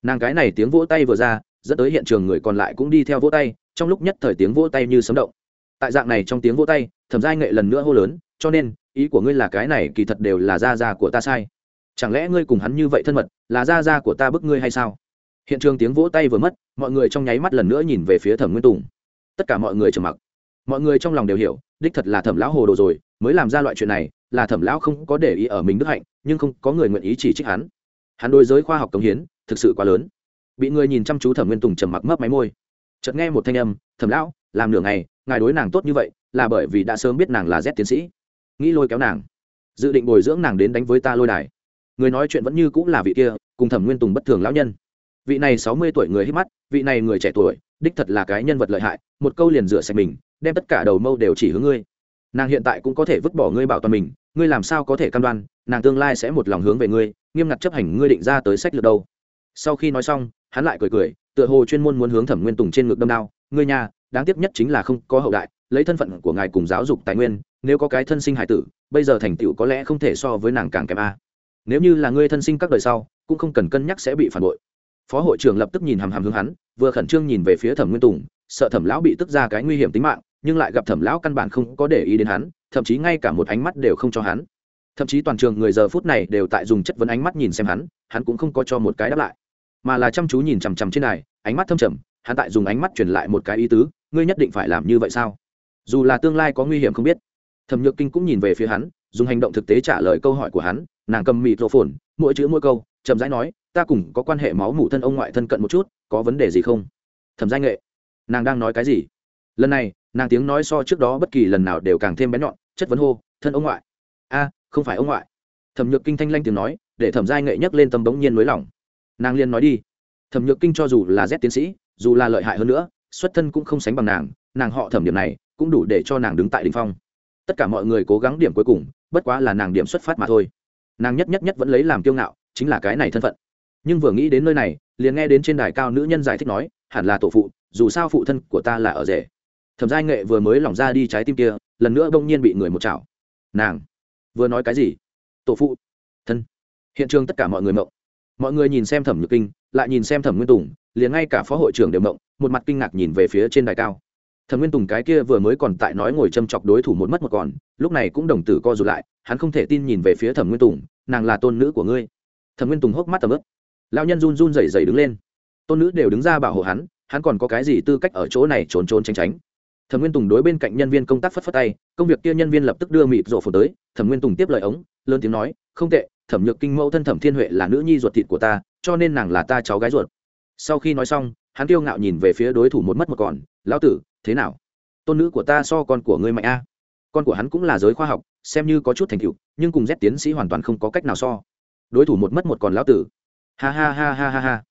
Nàng cái này tiếng vỗ tay vừa ra, dẫn tới hiện trường người còn lại cũng đi theo vỗ tay, trong lúc nhất thời tiếng vỗ tay như sấm động. Tại dạng này trong tiếng vỗ tay, thẩm giai nghệ lần nữa hô lớn, cho nên, ý của ngươi là cái này kỳ thật đều là da da của ta sai. Chẳng lẽ ngươi cùng hắn như vậy thân mật, là da da của ta bức ngươi hay sao? Hiện trường tiếng vỗ tay vừa mất, mọi người trong nháy mắt lần nữa nhìn về phía thẩm nguyên tùng. Tất cả mọi người trầm mặc. Mọi người trong lòng đều hiểu, đích thật là thẩm lão hồ đồ rồi, mới làm ra loại chuyện này, là thẩm lão không có để ý ở mình đức hạnh, nhưng không có người nguyện ý chỉ trích hắn hắn đối giới khoa học cống hiến, thực sự quá lớn. Bị người nhìn chăm chú thẩm nguyên tùng trầm mặc mấp máy môi. Chợt nghe một thanh âm, thẩm lão, làm nửa ngày, ngài đối nàng tốt như vậy, là bởi vì đã sớm biết nàng là z tiến sĩ. Nghĩ lôi kéo nàng. Dự định bồi dưỡng nàng đến đánh với ta lôi đài. Người nói chuyện vẫn như cũng là vị kia, cùng thẩm nguyên tùng bất thường lão nhân. Vị này sáu mươi tuổi người hít mắt, vị này người trẻ tuổi, đích thật là cái nhân vật lợi hại, một câu liền rửa sạch mình, đem tất cả đầu mâu đều chỉ hướng ngươi. Nàng hiện tại cũng có thể vứt bỏ ngươi bảo toàn mình ngươi làm sao có thể cam đoan, nàng tương lai sẽ một lòng hướng về ngươi, nghiêm ngặt chấp hành ngươi định ra tới sách lược đâu. Sau khi nói xong, hắn lại cười cười, tựa hồ chuyên môn muốn hướng thẩm nguyên tùng trên ngực đâm đao, ngươi nhà đáng tiếc nhất chính là không có hậu đại, lấy thân phận của ngài cùng giáo dục tài nguyên, nếu có cái thân sinh hải tử, bây giờ thành tựu có lẽ không thể so với nàng càng kém a. Nếu như là ngươi thân sinh các đời sau, cũng không cần cân nhắc sẽ bị phản bội. Phó hội trưởng lập tức nhìn hàm hàm hướng hắn, vừa khẩn trương nhìn về phía thẩm nguyên tùng, sợ thẩm lão bị tức ra cái nguy hiểm tính mạng, nhưng lại gặp thẩm lão căn bản không có để ý đến hắn thậm chí ngay cả một ánh mắt đều không cho hắn. Thậm chí toàn trường người giờ phút này đều tại dùng chất vấn ánh mắt nhìn xem hắn hắn cũng không có cho một cái đáp lại. Mà là chăm chú nhìn chằm chằm trên này, ánh mắt thâm trầm, hắn tại dùng ánh mắt truyền lại một cái ý tứ, ngươi nhất định phải làm như vậy sao? Dù là tương lai có nguy hiểm không biết. Thẩm nhược kinh cũng nhìn về phía hắn, dùng hành động thực tế trả lời câu hỏi của hắn, nàng cầm mịt rộ phồn mỗi chữ mỗi câu, chậm rãi nói, ta cùng có quan hệ máu mủ thân ông ngoại thân cận một chút, có vấn đề gì không? Thẩm giai nghệ, nàng đang nói cái gì? Lần này, nàng tiếng nói so trước đó bất kỳ lần nào đều càng thêm bén nhọn chất vấn hô, thân ông ngoại. A, không phải ông ngoại. Thẩm nhược kinh thanh lanh tiếng nói, để thẩm giai nghệ nhấc lên tâm bỗng nhiên nới lỏng nàng liên nói đi, thẩm nhược kinh cho dù là z tiến sĩ, dù là lợi hại hơn nữa, xuất thân cũng không sánh bằng nàng nàng họ thẩm điểm này, cũng đủ để cho nàng đứng tại đ ỉ n h phong. Tất cả mọi người cố gắng điểm cuối cùng, bất quá là nàng điểm xuất phát mà thôi. Nàng nhất nhất nhất vẫn lấy làm kiêu ngạo, chính là cái này thân phận. Nhưng vừa nghĩ đến nơi này, liền nghe đến trên đài cao nữ nhân giải thích nói, hẳn là tổ phụ, dù sao phụ thân của ta là ở rể. Thẩm giai nghệ vừa mới lỏng ra đi trái tim kia lần nữa bỗng nhiên bị người một chảo. Nàng, vừa nói cái gì? Tổ phụ, thân. Hiện trường tất cả mọi người mộng. Mọi người nhìn xem thẩm nhược kinh, lại nhìn xem thẩm nguyên tùng, liền ngay cả phó hội trưởng đều mộng, một mặt kinh ngạc nhìn về phía trên đài cao. Thẩm nguyên tùng cái kia vừa mới còn tại nói ngồi châm chọc đối thủ một mất một còn, lúc này cũng đồng tử co rụt lại, hắn không thể tin nhìn về phía thẩm nguyên tùng, nàng là tôn nữ của ngươi. Thẩm nguyên tùng hốc mắt tầm ướp lao nhân run run rẩy rẩy đứng lên. Tôn nữ đều đứng ra bảo hộ hắn hắn còn có cái gì tư cách ở chỗ này trốn trốn tránh tránh? Thẩm nguyên tùng đối bên cạnh nhân viên công tác phất phất tay, công việc kia nhân viên lập tức đưa mịt rổ phổ tới, thẩm nguyên tùng tiếp lời ống, lớn tiếng nói, không tệ, thẩm nhược kinh mẫu thân thẩm thiên huệ là nữ nhi ruột thịt của ta, cho nên nàng là ta cháu gái ruột. Sau khi nói xong, hắn tiêu ngạo nhìn về phía đối thủ một mất một còn, lão tử, thế nào? Tôn nữ của ta so con của ngươi mạnh a. Con của hắn cũng là giới khoa học, xem như có chút thành tựu, nhưng cùng z tiến sĩ hoàn toàn không có cách nào so. Đối thủ một mất một còn lão tử. Ha ha ha ha ha ha.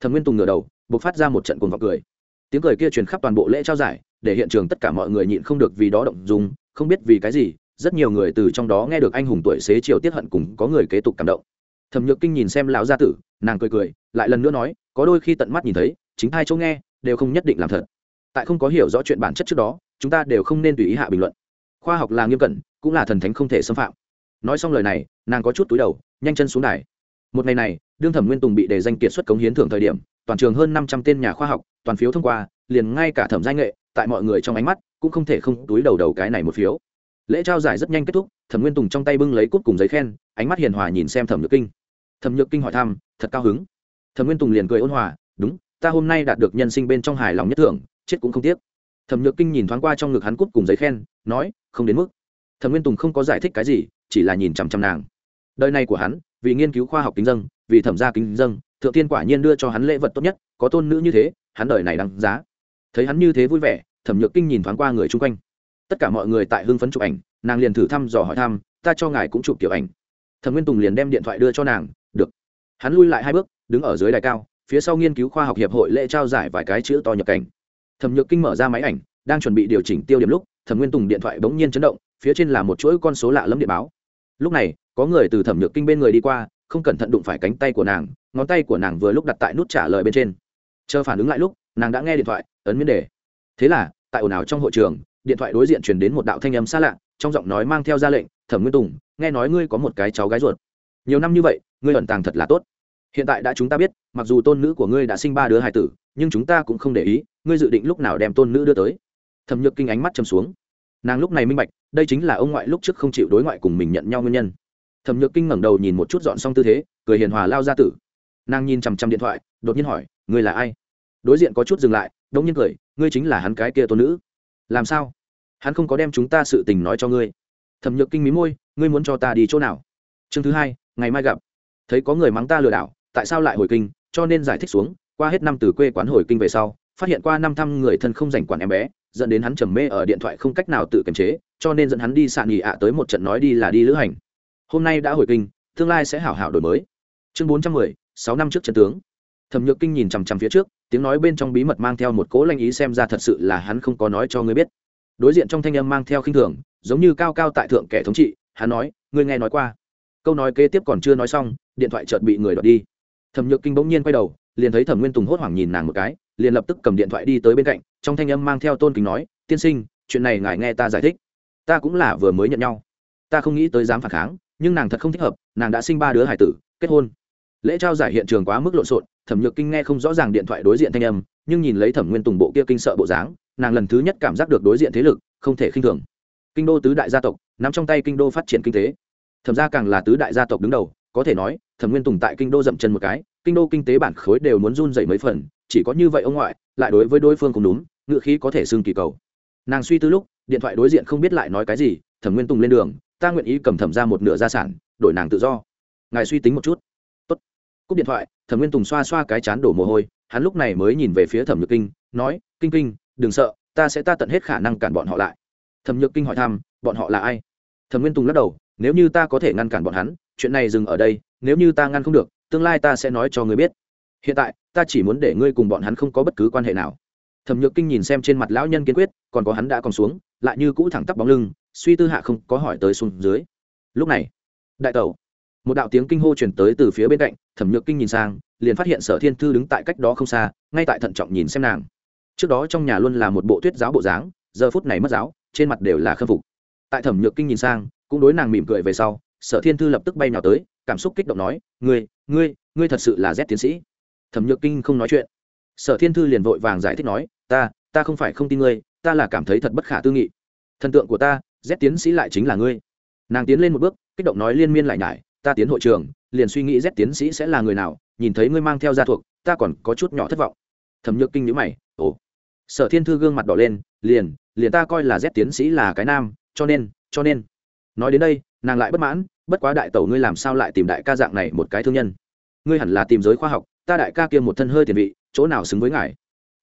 Thẩm nguyên tùng ngửa đầu b ộ c phát ra một trận cuồng vọng cười. Tiếng cười kia truyền khắp toàn bộ lễ trao giải để hiện trường tất cả mọi người nhịn không được vì đó động dung, không biết vì cái gì, rất nhiều người từ trong đó nghe được anh hùng tuổi xế chiều tiết hận cùng có người kế tục cảm động. Thẩm nhược kinh nhìn xem lão gia tử, nàng cười cười, lại lần nữa nói, có đôi khi tận mắt nhìn thấy, chính hai chỗ nghe, đều không nhất định làm thật. Tại không có hiểu rõ chuyện bản chất trước đó, chúng ta đều không nên tùy ý hạ bình luận. Khoa học là nghiêm cẩn, cũng là thần thánh không thể xâm phạm. Nói xong lời này, nàng có chút túi đầu, nhanh chân xuống đài. Một ngày này, đương thẩm nguyên tùng bị đề danh kiệt xuất cống hiến thưởng thời điểm, toàn trường hơn năm trăm tên nhà khoa học, toàn phiếu thông qua, liền ngay cả thẩm giai nghệ tại mọi người trong ánh mắt cũng không thể không túi đầu đầu cái này một phiếu. Lễ trao giải rất nhanh kết thúc, thẩm nguyên tùng trong tay bưng lấy cút cùng giấy khen, ánh mắt hiền hòa nhìn xem thẩm nhược kinh. Thẩm nhược kinh hỏi thăm, thật cao hứng. Thẩm nguyên tùng liền cười ôn hòa, đúng, ta hôm nay đạt được nhân sinh bên trong hài lòng nhất thưởng, chết cũng không tiếc. Thẩm nhược kinh nhìn thoáng qua trong ngực hắn cút cùng giấy khen, nói, không đến mức. Thẩm nguyên tùng không có giải thích cái gì, chỉ là nhìn chằm chằm nàng. Đời này của hắn, vì nghiên cứu khoa học kính dân vì thẩm gia kính dân thượng tiên quả nhiên đưa cho hắn lễ vật tốt nhất, có tôn nữ như thế, hắn đời này đáng giá thấy hắn như thế vui vẻ, thẩm nhược kinh nhìn thoáng qua người chung quanh. Tất cả mọi người tại hưng phấn chụp ảnh, nàng liền thử thăm dò hỏi thăm, ta cho ngài cũng chụp kiểu ảnh. Thẩm nguyên tùng liền đem điện thoại đưa cho nàng, được. Hắn lui lại hai bước, đứng ở dưới đài cao, phía sau nghiên cứu khoa học hiệp hội lễ trao giải vài cái chữ to nhập cảnh. Thẩm nhược kinh mở ra máy ảnh, đang chuẩn bị điều chỉnh tiêu điểm lúc, thẩm nguyên tùng điện thoại bỗng nhiên chấn động, phía trên là một chuỗi con số lạ lẫm điện báo. Lúc này, có người từ thẩm nhược kinh bên người đi qua, không cẩn thận đụng phải cánh tay của nàng, ngón tay của nàng vừa lúc đặt tại nút trả lời bên trên. Chờ phản ứng lại lúc, nàng đã nghe điện thoại ấn miễn đề. Thế là, tại ồn ào trong hội trường, điện thoại đối diện truyền đến một đạo thanh âm xa lạ, trong giọng nói mang theo ra lệnh, thẩm nguyên tùng, nghe nói ngươi có một cái cháu gái ruột. Nhiều năm như vậy, ngươi ẩn tàng thật là tốt. Hiện tại đã chúng ta biết, mặc dù tôn nữ của ngươi đã sinh ba đứa hài tử, nhưng chúng ta cũng không để ý, ngươi dự định lúc nào đem tôn nữ đưa tới? Thẩm nhược kinh ánh mắt chầm xuống. Nàng lúc này minh bạch, đây chính là ông ngoại lúc trước không chịu đối ngoại cùng mình nhận nhau nguyên nhân. Thẩm nhược kinh ngẩng đầu nhìn một chút dọn xong tư thế, cười hiền hòa lao ra tử. Nàng nhìn chằm chằm điện thoại, đột nhiên hỏi, ngươi là ai? Đối diện có chút dừng lại đông nhiên cười, ngươi chính là hắn cái kia tôn nữ. Làm sao? Hắn không có đem chúng ta sự tình nói cho ngươi. Thẩm nhược kinh mí môi, ngươi muốn cho ta đi chỗ nào? Chương thứ hai, ngày mai gặp. Thấy có người mắng ta lừa đảo, tại sao lại hồi kinh, cho nên giải thích xuống, qua hết năm từ quê quán hồi kinh về sau, phát hiện qua năm thăm người thân không dành quản em bé, dẫn đến hắn trầm mê ở điện thoại không cách nào tự kiềm chế, cho nên dẫn hắn đi sạn nghỉ ạ tới một trận nói đi là đi lữ hành. Hôm nay đã hồi kinh, tương lai sẽ hảo hảo đổi mới. Chương bốn trăm mười, sáu năm trước trận tướng. Thẩm nhược kinh nhìn chằm chằm phía trước tiếng nói bên trong bí mật mang theo một cố lanh ý xem ra thật sự là hắn không có nói cho ngươi biết. Đối diện trong thanh âm mang theo khinh thường, giống như cao cao tại thượng kẻ thống trị, hắn nói, ngươi nghe nói qua. Câu nói kế tiếp còn chưa nói xong, điện thoại chợt bị người đoạt đi. Thẩm nhược kinh bỗng nhiên quay đầu, liền thấy thẩm nguyên tùng hốt hoảng nhìn nàng một cái, liền lập tức cầm điện thoại đi tới bên cạnh, trong thanh âm mang theo tôn kính nói, tiên sinh, chuyện này ngài nghe ta giải thích. Ta cũng là vừa mới nhận nhau. Ta không nghĩ tới dám phản kháng, nhưng nàng thật không thích hợp, nàng đã sinh ba đứa hải tử, kết hôn lễ trao giải hiện trường quá mức lộn xộn, thẩm nhược kinh nghe không rõ ràng điện thoại đối diện thanh âm, nhưng nhìn lấy thẩm nguyên tùng bộ kia kinh sợ bộ dáng, nàng lần thứ nhất cảm giác được đối diện thế lực, không thể khinh thường. Kinh đô tứ đại gia tộc, nắm trong tay kinh đô phát triển kinh tế. Thẩm ra càng là tứ đại gia tộc đứng đầu, có thể nói, thẩm nguyên tùng tại kinh đô dậm chân một cái, kinh đô kinh tế bản khối đều muốn run dậy mấy phần, chỉ có như vậy ông ngoại, lại đối với đối phương cũng đúng ngự khí có thể xưng kỳ cầu. Nàng suy tư lúc, điện thoại đối diện không biết lại nói cái gì, thẩm nguyên tùng lên đường, ta nguyện ý cầm thẩm ra một nửa gia sản, đổi nàng tự do. Ngài suy tính một chút cúp điện thoại, thẩm nguyên tùng xoa xoa cái chán đổ mồ hôi, hắn lúc này mới nhìn về phía thẩm nhược kinh, nói, kinh kinh, đừng sợ, ta sẽ ta tận hết khả năng cản bọn họ lại. Thẩm nhược kinh hỏi thăm, bọn họ là ai? Thẩm nguyên tùng lắc đầu, nếu như ta có thể ngăn cản bọn hắn, chuyện này dừng ở đây, nếu như ta ngăn không được, tương lai ta sẽ nói cho ngươi biết. Hiện tại, ta chỉ muốn để ngươi cùng bọn hắn không có bất cứ quan hệ nào. Thẩm nhược kinh nhìn xem trên mặt lão nhân kiên quyết, còn có hắn đã còn xuống, lại như cũ thẳng tắp bóng lưng, suy tư hạ không có hỏi tới xuống dưới. Lúc này, đại tẩu một đạo tiếng kinh hô truyền tới từ phía bên cạnh, thẩm nhược kinh nhìn sang, liền phát hiện sở thiên thư đứng tại cách đó không xa, ngay tại thận trọng nhìn xem nàng. Trước đó trong nhà luôn là một bộ tuyết giáo bộ dáng, giờ phút này mất giáo, trên mặt đều là khâm phục. Tại thẩm nhược kinh nhìn sang, cũng đối nàng mỉm cười về sau, sở thiên thư lập tức bay nào tới, cảm xúc kích động nói, ngươi ngươi ngươi thật sự là z tiến sĩ. Thẩm nhược kinh không nói chuyện. Sở thiên thư liền vội vàng giải thích nói, ta ta không phải không tin ngươi, ta là cảm thấy thật bất khả tư nghị. Thần tượng của ta, z tiến sĩ lại chính là ngươi. Nàng tiến lên một bước, kích động nói liên miên lại nhải ta tiến hội trường, liền suy nghĩ rét tiến sĩ sẽ là người nào, nhìn thấy ngươi mang theo gia thuộc, ta còn có chút nhỏ thất vọng. Thẩm nhược kinh nhữ mày, ồ. Sở thiên thư gương mặt đỏ lên, liền liền ta coi là rét tiến sĩ là cái nam, cho nên cho nên. Nói đến đây, nàng lại bất mãn, bất quá đại tẩu ngươi làm sao lại tìm đại ca dạng này một cái thương nhân? Ngươi hẳn là tìm giới khoa học, ta đại ca kia một thân hơi tiền vị, chỗ nào xứng với ngài?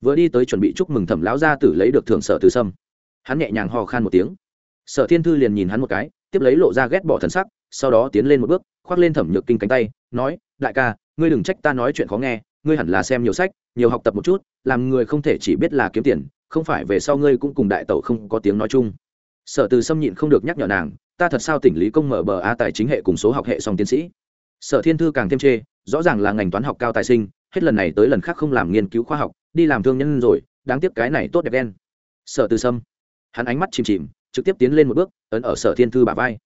Vừa đi tới chuẩn bị chúc mừng thẩm lão gia tử lấy được thưởng sở từ sâm, hắn nhẹ nhàng hò khan một tiếng. Sở thiên thư liền nhìn hắn một cái, tiếp lấy lộ ra ghét bỏ thần sắc sau đó tiến lên một bước, khoác lên thẩm nhược kinh cánh tay, nói, đại ca, ngươi đừng trách ta nói chuyện khó nghe, ngươi hẳn là xem nhiều sách, nhiều học tập một chút, làm người không thể chỉ biết là kiếm tiền, không phải về sau ngươi cũng cùng đại tẩu không có tiếng nói chung. Sở từ xâm nhịn không được nhắc nhở nàng, ta thật sao tỉnh lý công mở bờ a tài chính hệ cùng số học hệ song tiến sĩ. Sở thiên thư càng thêm chê, rõ ràng là ngành toán học cao tài sinh, hết lần này tới lần khác không làm nghiên cứu khoa học, đi làm thương nhân rồi, đáng tiếc cái này tốt đẹp đen. Sở từ sâm, hắn ánh mắt chìm chìm, trực tiếp tiến lên một bước, ấn ở sở thiên thư bả vai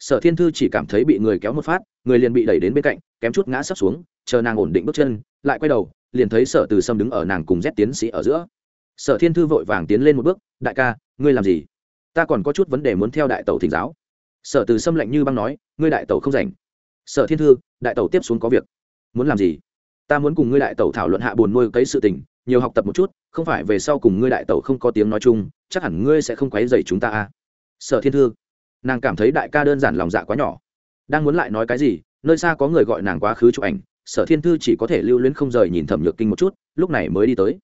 sở thiên thư chỉ cảm thấy bị người kéo một phát, người liền bị đẩy đến bên cạnh, kém chút ngã sấp xuống, chờ nàng ổn định bước chân, lại quay đầu, liền thấy sở từ sâm đứng ở nàng cùng rét tiến sĩ ở giữa. Sở thiên thư vội vàng tiến lên một bước, đại ca, ngươi làm gì? Ta còn có chút vấn đề muốn theo đại tẩu thỉnh giáo. Sở từ sâm lạnh như băng nói, ngươi đại tẩu không rảnh. Sở thiên thư, đại tẩu tiếp xuống có việc. Muốn làm gì? Ta muốn cùng ngươi đại tẩu thảo luận hạ buồn nuôi cấy sự tình, nhiều học tập một chút, không phải về sau cùng ngươi đại tẩu không có tiếng nói chung, chắc hẳn ngươi sẽ không quấy dày chúng ta à. sở thiên thư nàng cảm thấy đại ca đơn giản lòng dạ quá nhỏ. Đang muốn lại nói cái gì, nơi xa có người gọi nàng quá khứ chụp ảnh, sở thiên thư chỉ có thể lưu luyến không rời nhìn thẩm nhược kinh một chút, lúc này mới đi tới.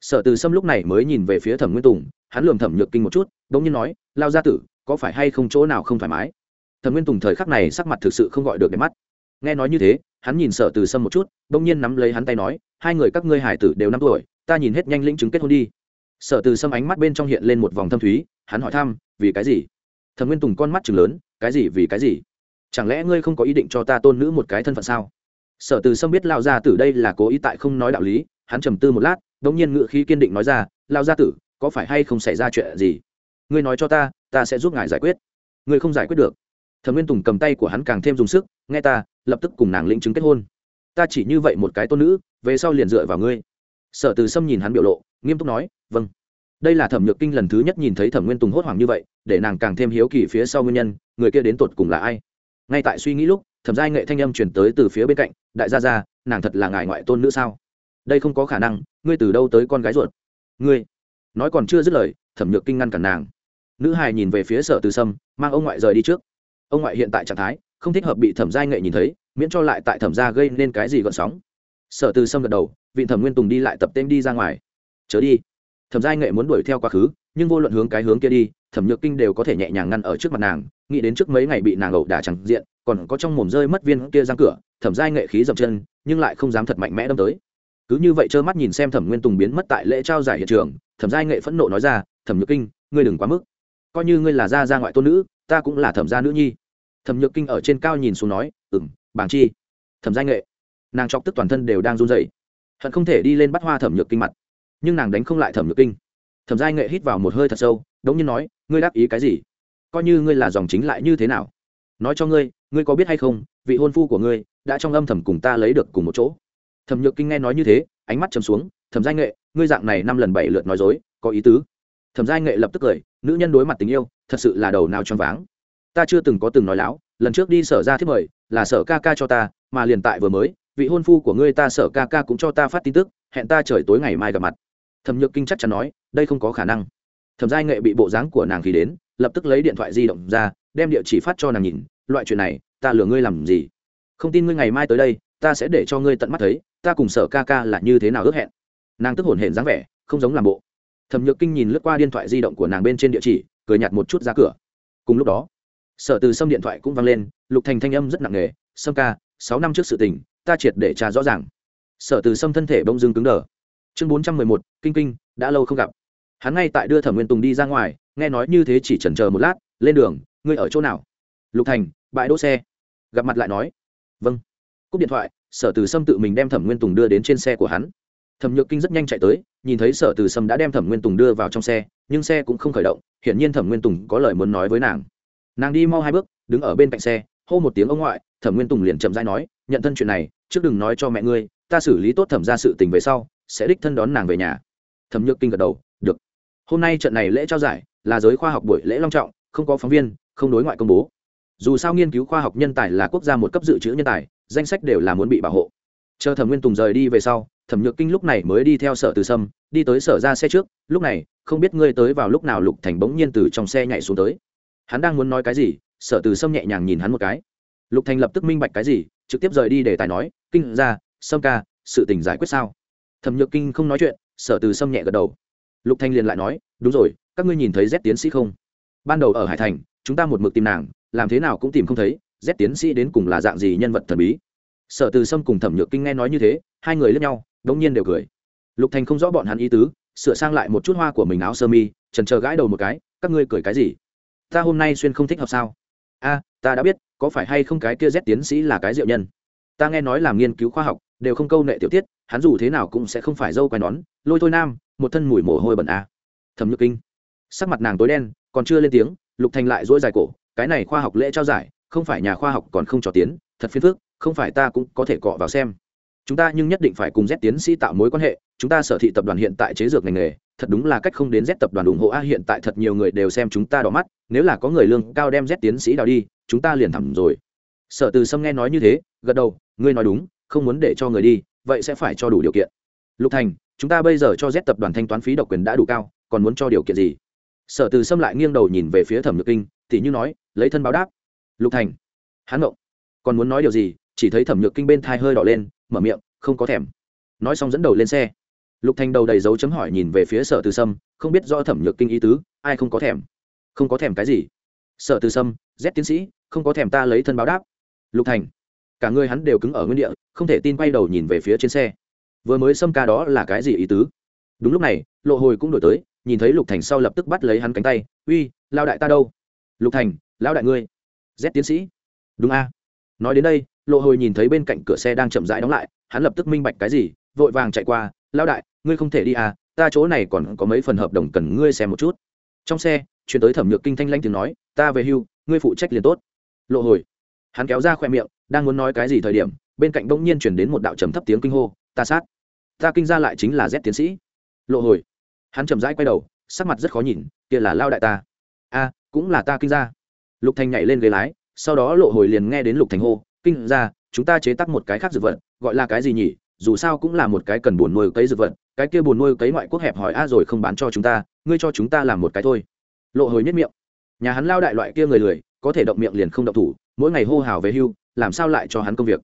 Sở từ sâm lúc này mới nhìn về phía thẩm nguyên tùng, hắn lườm thẩm nhược kinh một chút đ ỗ n g nhiên nói, lao gia tử, có phải hay không chỗ nào không thoải mái? Thẩm nguyên tùng thời khắc này sắc mặt thực sự không gọi được đẹp mắt. Nghe nói như thế, hắn nhìn sở từ sâm một chút đ ỗ n g nhiên nắm lấy hắn tay nói, hai người các ngươi hải tử đều năm tuổi, ta nhìn hết nhanh lĩnh chứng kết hôn đi. Sở từ sâm ánh mắt bên trong hiện lên một vòng thâm thúy, hắn hỏi thăm, vì cái gì? Thẩm nguyên tùng con mắt chừng lớn, cái gì vì cái gì? Chẳng lẽ ngươi không có ý định cho ta tôn nữ một cái thân phận sao? Sở từ sâm biết lao Gia Tử đây là cố ý tại không nói đạo lý, hắn trầm tư một lát đ ỗ n g nhiên ngự khí kiên định nói ra lao gia tử, có phải hay không xảy ra chuyện gì? Ngươi nói cho ta ta sẽ giúp ngài giải quyết. Ngươi không giải quyết được. Thẩm nguyên tùng cầm tay của hắn càng thêm dùng sức, nghe ta, lập tức cùng nàng lĩnh chứng kết hôn. Ta chỉ như vậy một cái tôn nữ, về sau liền dựa vào ngươi. Sở từ sâm nhìn hắn biểu lộ, nghiêm túc nói vâng đây là thẩm nhược kinh lần thứ nhất nhìn thấy thẩm nguyên tùng hốt hoảng như vậy, để nàng càng thêm hiếu kỳ phía sau nguyên nhân, người kia đến tột cùng là ai? Ngay tại suy nghĩ lúc, thẩm giai nghệ thanh âm chuyển tới từ phía bên cạnh, đại gia gia, nàng thật là ngài ngoại tôn nữ sao? Đây không có khả năng, ngươi từ đâu tới con gái ruột? Ngươi. Nói còn chưa dứt lời, thẩm nhược kinh ngăn cản nàng. Nữ hài nhìn về phía sở từ sâm, mang ông ngoại rời đi trước. Ông ngoại hiện tại trạng thái, không thích hợp bị thẩm giai nghệ nhìn thấy, miễn cho lại tại thẩm gia gây nên cái gì gọn sóng. Sở từ sâm gật đầu, vị thẩm nguyên tùng đi lại tập tên đi ra ngoài. Chớ đi thẩm giai nghệ muốn đuổi theo quá khứ, nhưng vô luận hướng cái hướng kia đi, thẩm nhược kinh đều có thể nhẹ nhàng ngăn ở trước mặt nàng, nghĩ đến trước mấy ngày bị nàng ẩu đả chẳng diện, còn có trong mồm rơi mất viên kia răng cửa, thẩm giai nghệ khí dậm chân, nhưng lại không dám thật mạnh mẽ đâm tới. Cứ như vậy trơ mắt nhìn xem thẩm nguyên tùng biến mất tại lễ trao giải hiện trường, thẩm giai nghệ phẫn nộ nói ra, thẩm nhược kinh, ngươi đừng quá mức. Coi như ngươi là gia gia ngoại tôn nữ, ta cũng là thẩm gia nữ nhi. Thẩm nhược kinh ở trên cao nhìn xuống nói ừng bảng chi. Thẩm giai nghệ. Nàng chọc tức toàn thân đều đang run dậy hận không thể đi lên bắt hoa thẩm nhược kinh mặt nhưng nàng đánh không lại thẩm nhược kinh thẩm giai nghệ hít vào một hơi thật sâu đống nhiên nói ngươi đáp ý cái gì coi như ngươi là dòng chính lại như thế nào nói cho ngươi ngươi có biết hay không vị hôn phu của ngươi đã trong âm thầm cùng ta lấy được cùng một chỗ thẩm nhược kinh nghe nói như thế ánh mắt chầm xuống thẩm giai nghệ ngươi dạng này năm lần bảy lượt nói dối có ý tứ thẩm giai nghệ lập tức cười nữ nhân đối mặt tình yêu thật sự là đầu nào choáng váng ta chưa từng có từng nói láo lần trước đi sở ra thiết mời là sở ca ca cho ta mà liền tại vừa mới vị hôn phu của ngươi ta sở ca ca cũng cho ta phát tin tức hẹn ta trời tối ngày mai gặp mặt thẩm nhược kinh chắc chắn nói, đây không có khả năng. Thẩm giai nghệ bị bộ dáng của nàng khi đến, lập tức lấy điện thoại di động ra, đem địa chỉ phát cho nàng nhìn, loại chuyện này, ta lừa ngươi làm gì? Không tin ngươi ngày mai tới đây, ta sẽ để cho ngươi tận mắt thấy, ta cùng sở ca ca là như thế nào ước hẹn. Nàng tức hổn hển dáng vẻ, không giống làm bộ. Thẩm nhược kinh nhìn lướt qua điện thoại di động của nàng bên trên địa chỉ, cười nhặt một chút ra cửa. Cùng lúc đó, sở từ sâm điện thoại cũng vang lên, lục thành thanh âm rất nặng nề, sâm ca, sáu năm trước sự tình, ta triệt để trả rõ ràng. Sở từ sâm thân thể bông dưng cứng đờ chương bốn trăm mười một, kinh kinh, đã lâu không gặp. Hắn ngay tại đưa thẩm nguyên tùng đi ra ngoài, nghe nói như thế chỉ chần chờ một lát, lên đường, ngươi ở chỗ nào? Lục thành, bãi đỗ xe. Gặp mặt lại nói vâng. Cúp điện thoại, sở từ sâm tự mình đem thẩm nguyên tùng đưa đến trên xe của hắn. Thẩm nhược kinh rất nhanh chạy tới, nhìn thấy sở từ sâm đã đem thẩm nguyên tùng đưa vào trong xe, nhưng xe cũng không khởi động, hiển nhiên thẩm nguyên tùng có lời muốn nói với nàng. Nàng đi mau hai bước, đứng ở bên cạnh xe, hô một tiếng ông ngoại, thẩm nguyên tùng liền chậm dai nói, nhận thân chuyện này, trước đừng nói cho mẹ ngươi, ta xử lý tốt thẩm ra sự tình về sau sẽ đích thân đón nàng về nhà. Thẩm nhược kinh gật đầu, được. Hôm nay trận này lễ trao giải là giới khoa học buổi lễ long trọng, không có phóng viên, không đối ngoại công bố. Dù sao nghiên cứu khoa học nhân tài là quốc gia một cấp dự trữ nhân tài, danh sách đều là muốn bị bảo hộ. Chờ thẩm nguyên tùng rời đi về sau, thẩm nhược kinh lúc này mới đi theo sở từ sâm, đi tới sở ra xe trước, lúc này, không biết ngươi tới vào lúc nào lục thành bỗng nhiên từ trong xe nhảy xuống tới. Hắn đang muốn nói cái gì, sở từ sâm nhẹ nhàng nhìn hắn một cái. Lục thành lập tức minh bạch cái gì, trực tiếp rời đi để tài nói, kinh ra sâm ca, sự tình giải quyết sao? Thẩm nhược kinh không nói chuyện, sở từ sâm nhẹ gật đầu. Lục thanh liền lại nói, đúng rồi, các ngươi nhìn thấy z tiến sĩ không? Ban đầu ở hải thành, chúng ta một mực tìm nàng, làm thế nào cũng tìm không thấy, z tiến sĩ đến cùng là dạng gì nhân vật thần bí? Sở từ sâm cùng thẩm nhược kinh nghe nói như thế, hai người lướt nhau, đống nhiên đều cười. Lục Thanh không rõ bọn hắn ý tứ, sửa sang lại một chút hoa của mình áo sơ mi, trần chờ gãi đầu một cái, các ngươi cười cái gì? Ta hôm nay xuyên không thích hợp sao? A, ta đã biết, có phải hay không cái kia z tiến sĩ là cái diệu nhân? Ta nghe nói làm nghiên cứu khoa học đều không câu nệ tiểu tiết, hắn dù thế nào cũng sẽ không phải dâu quai nón. Lôi thôi nam, một thân mùi mồ hôi bẩn a à. thẩm nhược kinh. Sắc mặt nàng tối đen, còn chưa lên tiếng, lục thành lại dỗi dài cổ, cái này khoa học lễ trao giải, không phải nhà khoa học còn không cho tiến, thật phiền phức, không phải ta cũng có thể cọ vào xem. Chúng ta nhưng nhất định phải cùng z tiến sĩ tạo mối quan hệ, chúng ta sở thị tập đoàn hiện tại chế dược ngành nghề, thật đúng là cách không đến z tập đoàn ủng hộ a, hiện tại thật nhiều người đều xem chúng ta đỏ mắt, nếu là có người lương cao đem z tiến sĩ đào đi, chúng ta liền thẳng rồi. Sở từ sâm nghe nói như thế, gật đầu, ngươi nói đúng không muốn để cho người đi, vậy sẽ phải cho đủ điều kiện. Lục thành, chúng ta bây giờ cho z tập đoàn thanh toán phí độc quyền đã đủ cao, còn muốn cho điều kiện gì? Sở từ sâm lại nghiêng đầu nhìn về phía thẩm nhược kinh, thì như nói, lấy thân báo đáp. Lục thành hán ngộng. Còn muốn nói điều gì? Chỉ thấy thẩm nhược kinh bên thai hơi đỏ lên, mở miệng, không có thèm. Nói xong dẫn đầu lên xe. Lục thành đầu đầy dấu chấm hỏi nhìn về phía sở từ sâm, không biết do thẩm nhược kinh ý tứ, ai không có thèm? Không có thèm cái gì. Sở từ sâm, z tiến sĩ, không có thèm ta lấy thân báo đáp. Lục thành cả người hắn đều cứng ở nguyên địa, không thể tin quay đầu nhìn về phía trên xe. Vừa mới xâm ca đó là cái gì ý tứ? Đúng lúc này, lộ hồi cũng đổi tới, nhìn thấy lục thành sau lập tức bắt lấy hắn cánh tay, uy, lao đại ta đâu? Lục thành lao đại ngươi. Z tiến sĩ. Đúng a. Nói đến đây, lộ hồi nhìn thấy bên cạnh cửa xe đang chậm rãi đóng lại, hắn lập tức minh bạch cái gì, vội vàng chạy qua lao đại, ngươi không thể đi à ta chỗ này còn có mấy phần hợp đồng cần ngươi xem một chút. Trong xe, chuyển tới thẩm nhược kinh thanh lanh tiếng nói, ta về hưu, ngươi phụ trách liền tốt. Lộ hồi, hắn kéo ra khoe miệng đang muốn nói cái gì thời điểm, bên cạnh bỗng nhiên chuyển đến một đạo trầm thấp tiếng kinh hô, ta sát! Ta kinh ra lại chính là z tiến sĩ. Lộ hồi. Hắn chầm rãi quay đầu, sắc mặt rất khó nhìn, kia là lao đại ta. A, cũng là ta kinh ra. Lục thành nhảy lên ghế lái, sau đó lộ hồi liền nghe đến lục thành hô, kinh ra, chúng ta chế tác một cái khác dược vật, gọi là cái gì nhỉ? Dù sao cũng là một cái cần buồn nuôi cấy dược vật, cái kia buồn nuôi cấy ngoại quốc hẹp hỏi a rồi không bán cho chúng ta, ngươi cho chúng ta làm một cái thôi. Lộ hồi nhất miệng. Nhà hắn lao đại loại kia người lười, có thể động miệng liền không động thủ, mỗi ngày hô hào về hưu làm sao lại cho hắn công việc?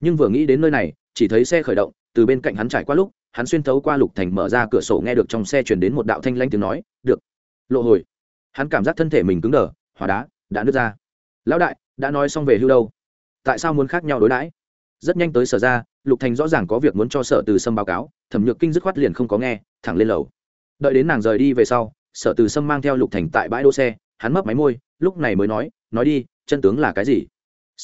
Nhưng vừa nghĩ đến nơi này, chỉ thấy xe khởi động, từ bên cạnh hắn trải qua lúc, hắn xuyên thấu qua lục thành mở ra cửa sổ nghe được trong xe chuyển đến một đạo thanh lanh tiếng nói, được. Lộ hồi, hắn cảm giác thân thể mình cứng đờ, hỏa đá đã nứt ra. Lão đại, đã nói xong về hưu đâu? Tại sao muốn khác nhau đối đãi? Rất nhanh tới sở ra, lục thành rõ ràng có việc muốn cho sở từ sâm báo cáo, thẩm nhược kinh dứt khoát liền không có nghe, thẳng lên lầu. Đợi đến nàng rời đi về sau, sở từ sâm mang theo lục thành tại bãi đỗ xe, hắn mấp máy môi, lúc này mới nói nói đi, chân tướng là cái gì?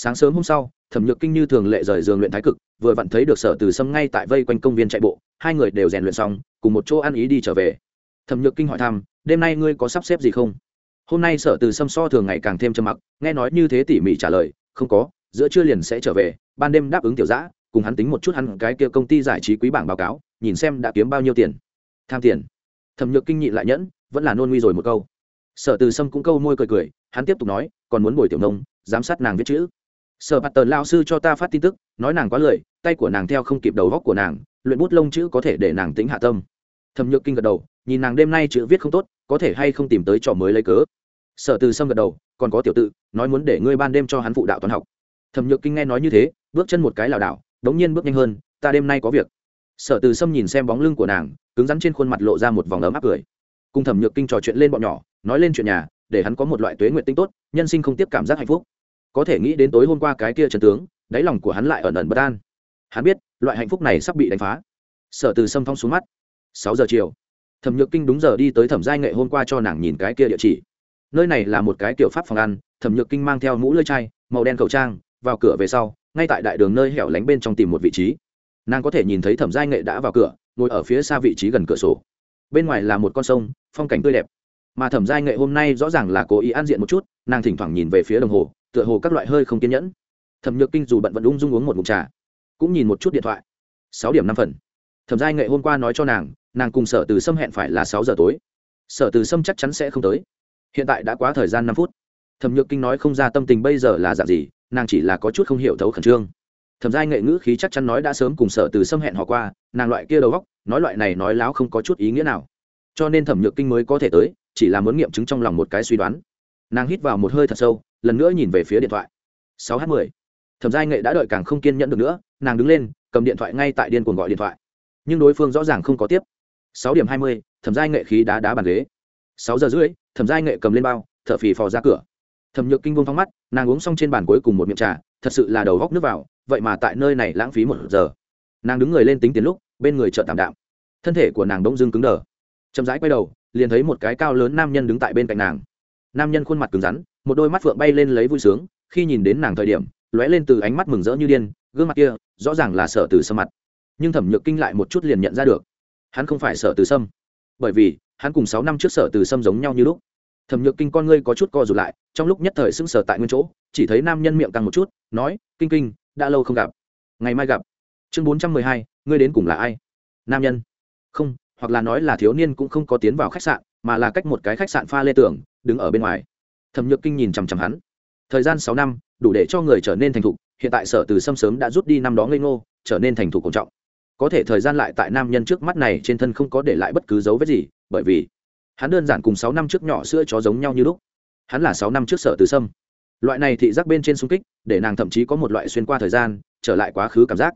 Sáng sớm hôm sau, thẩm nhược kinh như thường lệ rời giường luyện thái cực, vừa vặn thấy được sở từ sâm ngay tại vây quanh công viên chạy bộ, hai người đều rèn luyện xong, cùng một chỗ ăn ý đi trở về. Thẩm nhược kinh hỏi thăm, đêm nay ngươi có sắp xếp gì không? Hôm nay sở từ sâm so thường ngày càng thêm trầm mặc, nghe nói như thế tỉ mỉ trả lời, không có, giữa trưa liền sẽ trở về, ban đêm đáp ứng tiểu giã cùng hắn tính một chút hắn cái kia công ty giải trí quý bảng báo cáo, nhìn xem đã kiếm bao nhiêu tiền. Tham tiền. Thẩm nhược kinh nhị lại nhẫn, vẫn là nôn nguy rồi một câu. Sở từ sâm cũng câu môi cười cười, hắn tiếp tục nói, còn muốn bồi tiểu nông, giám sát nàng viết chữ sở bạt tần lao sư cho ta phát tin tức, nói nàng quá lời tay của nàng theo không kịp đầu góc của nàng, luyện bút lông chữ có thể để nàng tính hạ tâm. Thẩm nhược kinh gật đầu, nhìn nàng đêm nay chữ viết không tốt, có thể hay không tìm tới trò mới lấy cớ. Sở từ sâm gật đầu, còn có tiểu tự, nói muốn để ngươi ban đêm cho hắn phụ đạo toán học. Thẩm nhược kinh nghe nói như thế, bước chân một cái lảo đảo, đống nhiên bước nhanh hơn, ta đêm nay có việc. Sở từ sâm nhìn xem bóng lưng của nàng, cứng rắn trên khuôn mặt lộ ra một vòng ấm áp cười. Cùng thẩm nhược kinh trò chuyện lên bọn nhỏ, nói lên chuyện nhà, để hắn có một loại tuế nguyện tinh tốt, nhân sinh không tiếp cảm giác hạnh phúc có thể nghĩ đến tối hôm qua cái kia trần tướng, đáy lòng của hắn lại ẩn ẩn bất an. Hắn biết, loại hạnh phúc này sắp bị đánh phá. Sở từ sâm thong xuống mắt. Sáu giờ chiều. Thẩm nhược kinh đúng giờ đi tới thẩm giai nghệ hôm qua cho nàng nhìn cái kia địa chỉ. Nơi này là một cái kiểu pháp phòng ăn, thẩm nhược kinh mang theo mũ lơi chai, màu đen khẩu trang, vào cửa về sau, ngay tại đại đường nơi hẻo lánh bên trong tìm một vị trí. Nàng có thể nhìn thấy thẩm giai nghệ đã vào cửa, ngồi ở phía xa vị trí gần cửa sổ. Bên ngoài là một con sông, phong cảnh tươi đẹp. Mà thẩm giai nghệ hôm nay rõ ràng là cố ý ăn diện một chút, nàng thỉnh thoảng nhìn về phía đồng hồ tựa hồ các loại hơi không kiên nhẫn. Thẩm nhược kinh dù bận vẫn ung dung uống một mục trà, cũng nhìn một chút điện thoại. Sáu điểm năm phần. Thẩm giai nghệ hôm qua nói cho nàng nàng cùng sở từ sâm hẹn phải là sáu giờ tối. Sở từ sâm chắc chắn sẽ không tới. Hiện tại đã quá thời gian năm phút. Thẩm nhược kinh nói không ra tâm tình bây giờ là dạng gì, nàng chỉ là có chút không hiểu thấu khẩn trương. Thẩm giai nghệ ngữ khí chắc chắn nói đã sớm cùng sở từ sâm hẹn họ qua, nàng loại kia đầu góc nói loại này nói láo không có chút ý nghĩa nào. Cho nên thẩm nhược kinh mới có thể tới, chỉ là muốn nghiệm chứng trong lòng một cái suy đoán. Nàng hít vào một hơi thật sâu lần nữa nhìn về phía điện thoại. sáu h mười. Thẩm giai nghệ đã đợi càng không kiên nhẫn được nữa, nàng đứng lên, cầm điện thoại ngay tại điên cuồng gọi điện thoại. Nhưng đối phương rõ ràng không có tiếp. sáu điểm hai mươi, thẩm giai nghệ khí đá đá bàn ghế. sáu giờ rưỡi, thẩm giai nghệ cầm lên bao thợ phì phò ra cửa. Thẩm nhược kinh vung thong mắt, nàng uống xong trên bàn cuối cùng một miệng trà, thật sự là đầu góc nước vào, vậy mà tại nơi này lãng phí một giờ. Nàng đứng người lên tính tiền lúc, bên người chợ tạm đạm. Thân thể của nàng bỗng dưng cứng đờ. Chậm rãi quay đầu, liền thấy một cái cao lớn nam nhân đứng tại bên cạnh nàng. Nam nhân khuôn mặt cứng rắn một đôi mắt phượng bay lên lấy vui sướng, khi nhìn đến nàng thời điểm, lóe lên từ ánh mắt mừng rỡ như điên, gương mặt kia, rõ ràng là sợ từ sâm mặt. Nhưng thẩm nhược kinh lại một chút liền nhận ra được, hắn không phải sợ từ sâm. Bởi vì, hắn cùng sáu năm trước sợ từ sâm giống nhau như lúc. Thẩm nhược kinh con ngươi có chút co rụt lại, trong lúc nhất thời sững sờ tại nguyên chỗ, chỉ thấy nam nhân miệng căng một chút, nói, kinh kinh, đã lâu không gặp. Ngày mai gặp. Chương bốn trăm mười hai, ngươi đến cùng là ai? Nam nhân. Không, hoặc là nói là thiếu niên cũng không có tiến vào khách sạn, mà là cách một cái khách sạn pha lê tưởng đứng ở bên ngoài thẩm nhược kinh nhìn chằm chằm hắn. Thời gian sáu năm, đủ để cho người trở nên thành thục, hiện tại sở từ sâm sớm đã rút đi năm đó ngây ngô, trở nên thành thục cổ trọng. Có thể thời gian lại tại nam nhân trước mắt này trên thân không có để lại bất cứ dấu vết gì, bởi vì hắn đơn giản cùng sáu năm trước nhỏ sữa chó giống nhau như lúc. Hắn là sáu năm trước sở từ sâm. Loại này thị giác bên trên xung kích, để nàng thậm chí có một loại xuyên qua thời gian, trở lại quá khứ cảm giác.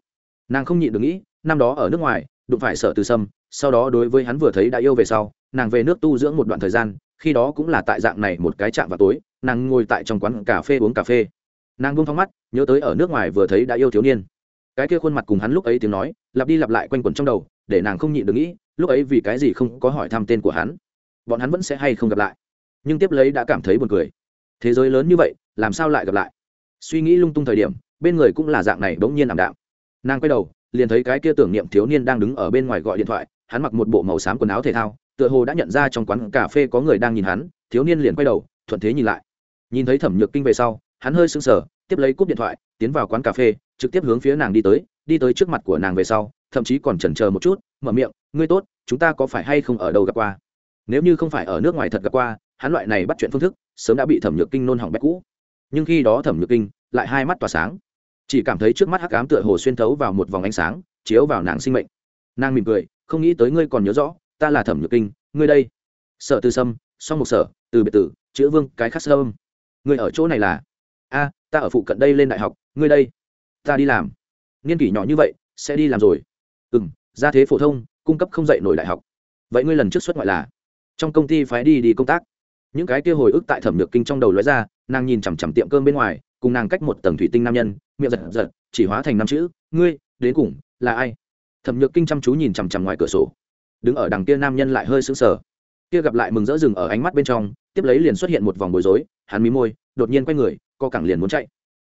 Nàng không nhịn được nghĩ, năm đó ở nước ngoài, đụng phải sở từ sâm, sau đó đối với hắn vừa thấy đã yêu về sau, nàng về nước tu dưỡng một đoạn thời gian khi đó cũng là tại dạng này một cái chạm vào tối, nàng ngồi tại trong quán cà phê uống cà phê. Nàng buông thong mắt, nhớ tới ở nước ngoài vừa thấy đã yêu thiếu niên. Cái kia khuôn mặt cùng hắn lúc ấy tiếng nói, lặp đi lặp lại quanh quẩn trong đầu, để nàng không nhịn được nghĩ, lúc ấy vì cái gì không có hỏi thăm tên của hắn. Bọn hắn vẫn sẽ hay không gặp lại. Nhưng tiếp lấy đã cảm thấy buồn cười. Thế giới lớn như vậy, làm sao lại gặp lại? Suy nghĩ lung tung thời điểm, bên người cũng là dạng này bỗng nhiên ảm đạm. Nàng quay đầu, liền thấy cái kia tưởng niệm thiếu niên đang đứng ở bên ngoài gọi điện thoại, hắn mặc một bộ màu xám quần áo thể thao tựa hồ đã nhận ra trong quán cà phê có người đang nhìn hắn, thiếu niên liền quay đầu, thuận thế nhìn lại. Nhìn thấy thẩm nhược kinh về sau, hắn hơi sững sờ, tiếp lấy cúp điện thoại, tiến vào quán cà phê, trực tiếp hướng phía nàng đi tới đi tới trước mặt của nàng về sau, thậm chí còn chần chờ một chút, mở miệng, ngươi tốt, chúng ta có phải hay không ở đâu gặp qua? Nếu như không phải ở nước ngoài thật gặp qua, hắn loại này bắt chuyện phương thức, sớm đã bị thẩm nhược kinh nôn hỏng bét cũ. Nhưng khi đó thẩm nhược kinh lại hai mắt tỏa sáng. Chỉ cảm thấy trước mắt hắc ám tựa hồ xuyên thấu vào một vòng ánh sáng, chiếu vào nàng sinh mệnh. Nàng mỉm cười, không nghĩ tới ngươi còn nhớ rõ ta là thẩm nhược kinh ngươi đây sợ từ sâm song một sở từ biệt tử chữ vương cái khắc sâm ngươi ở chỗ này là a ta ở phụ cận đây lên đại học ngươi đây ta đi làm niên kỷ nhỏ như vậy sẽ đi làm rồi ừ m ra thế phổ thông cung cấp không dạy nổi đại học vậy ngươi lần trước xuất ngoại là trong công ty phái đi đi công tác những cái kia hồi ức tại thẩm nhược kinh trong đầu lóe ra nàng nhìn chằm chằm tiệm cơm bên ngoài cùng nàng cách một tầng thủy tinh nam nhân miệng giật giật chỉ hóa thành năm chữ ngươi đến cùng là ai thẩm nhược kinh chăm chú nhìn chằm chằm ngoài cửa sổ đứng ở đằng kia nam nhân lại hơi sững sờ. Kia gặp lại mừng rỡ rừng ở ánh mắt bên trong, tiếp lấy liền xuất hiện một vòng bối rối, hắn mí môi, đột nhiên quay người, co cẳng liền muốn chạy.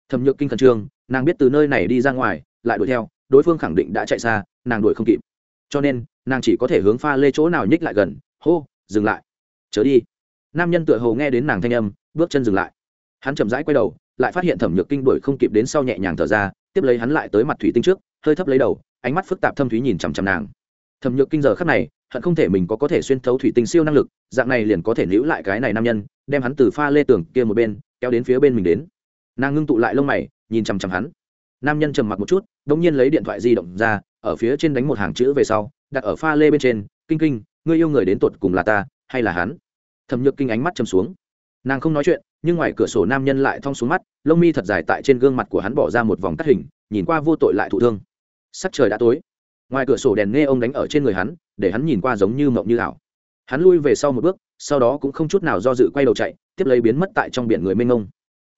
Thẩm nhược kinh khẩn trương, nàng biết từ nơi này đi ra ngoài, lại đuổi theo, đối phương khẳng định đã chạy xa, nàng đuổi không kịp. Cho nên, nàng chỉ có thể hướng pha lê chỗ nào nhích lại gần, hô, dừng lại. Chớ đi. Nam nhân tựa hồ nghe đến nàng thanh âm, bước chân dừng lại. Hắn chậm rãi quay đầu, lại phát hiện thẩm nhược kinh đuổi không kịp đến sau nhẹ nhàng thở ra, tiếp lấy hắn lại tới mặt thủy tinh trước, hơi thấp lấy đầu, ánh mắt phức tạp thâm thúy nhìn chằm chằm nàng thẩm nhược kinh giờ khắc này, hận không thể mình có có thể xuyên thấu thủy tinh siêu năng lực, dạng này liền có thể níu lại cái này nam nhân, đem hắn từ pha lê tường kia một bên, kéo đến phía bên mình đến. Nàng ngưng tụ lại lông mày, nhìn chằm chằm hắn. Nam nhân trầm mặc một chút đ ỗ n g nhiên lấy điện thoại di động ra, ở phía trên đánh một hàng chữ về sau, đặt ở pha lê bên trên, kinh kinh, ngươi yêu người đến tột cùng là ta, hay là hắn? Thẩm nhược kinh ánh mắt chầm xuống. Nàng không nói chuyện, nhưng ngoài cửa sổ nam nhân lại thong xuống mắt, lông mi thật dài tại trên gương mặt của hắn bỏ ra một vòng cắt hình, nhìn qua vô tội lại thụ thương. Sắc trời đã tối ngoài cửa sổ đèn nghe ông đánh ở trên người hắn, để hắn nhìn qua giống như mộng như ảo. Hắn lui về sau một bước, sau đó cũng không chút nào do dự quay đầu chạy, tiếp lấy biến mất tại trong biển người mênh mông.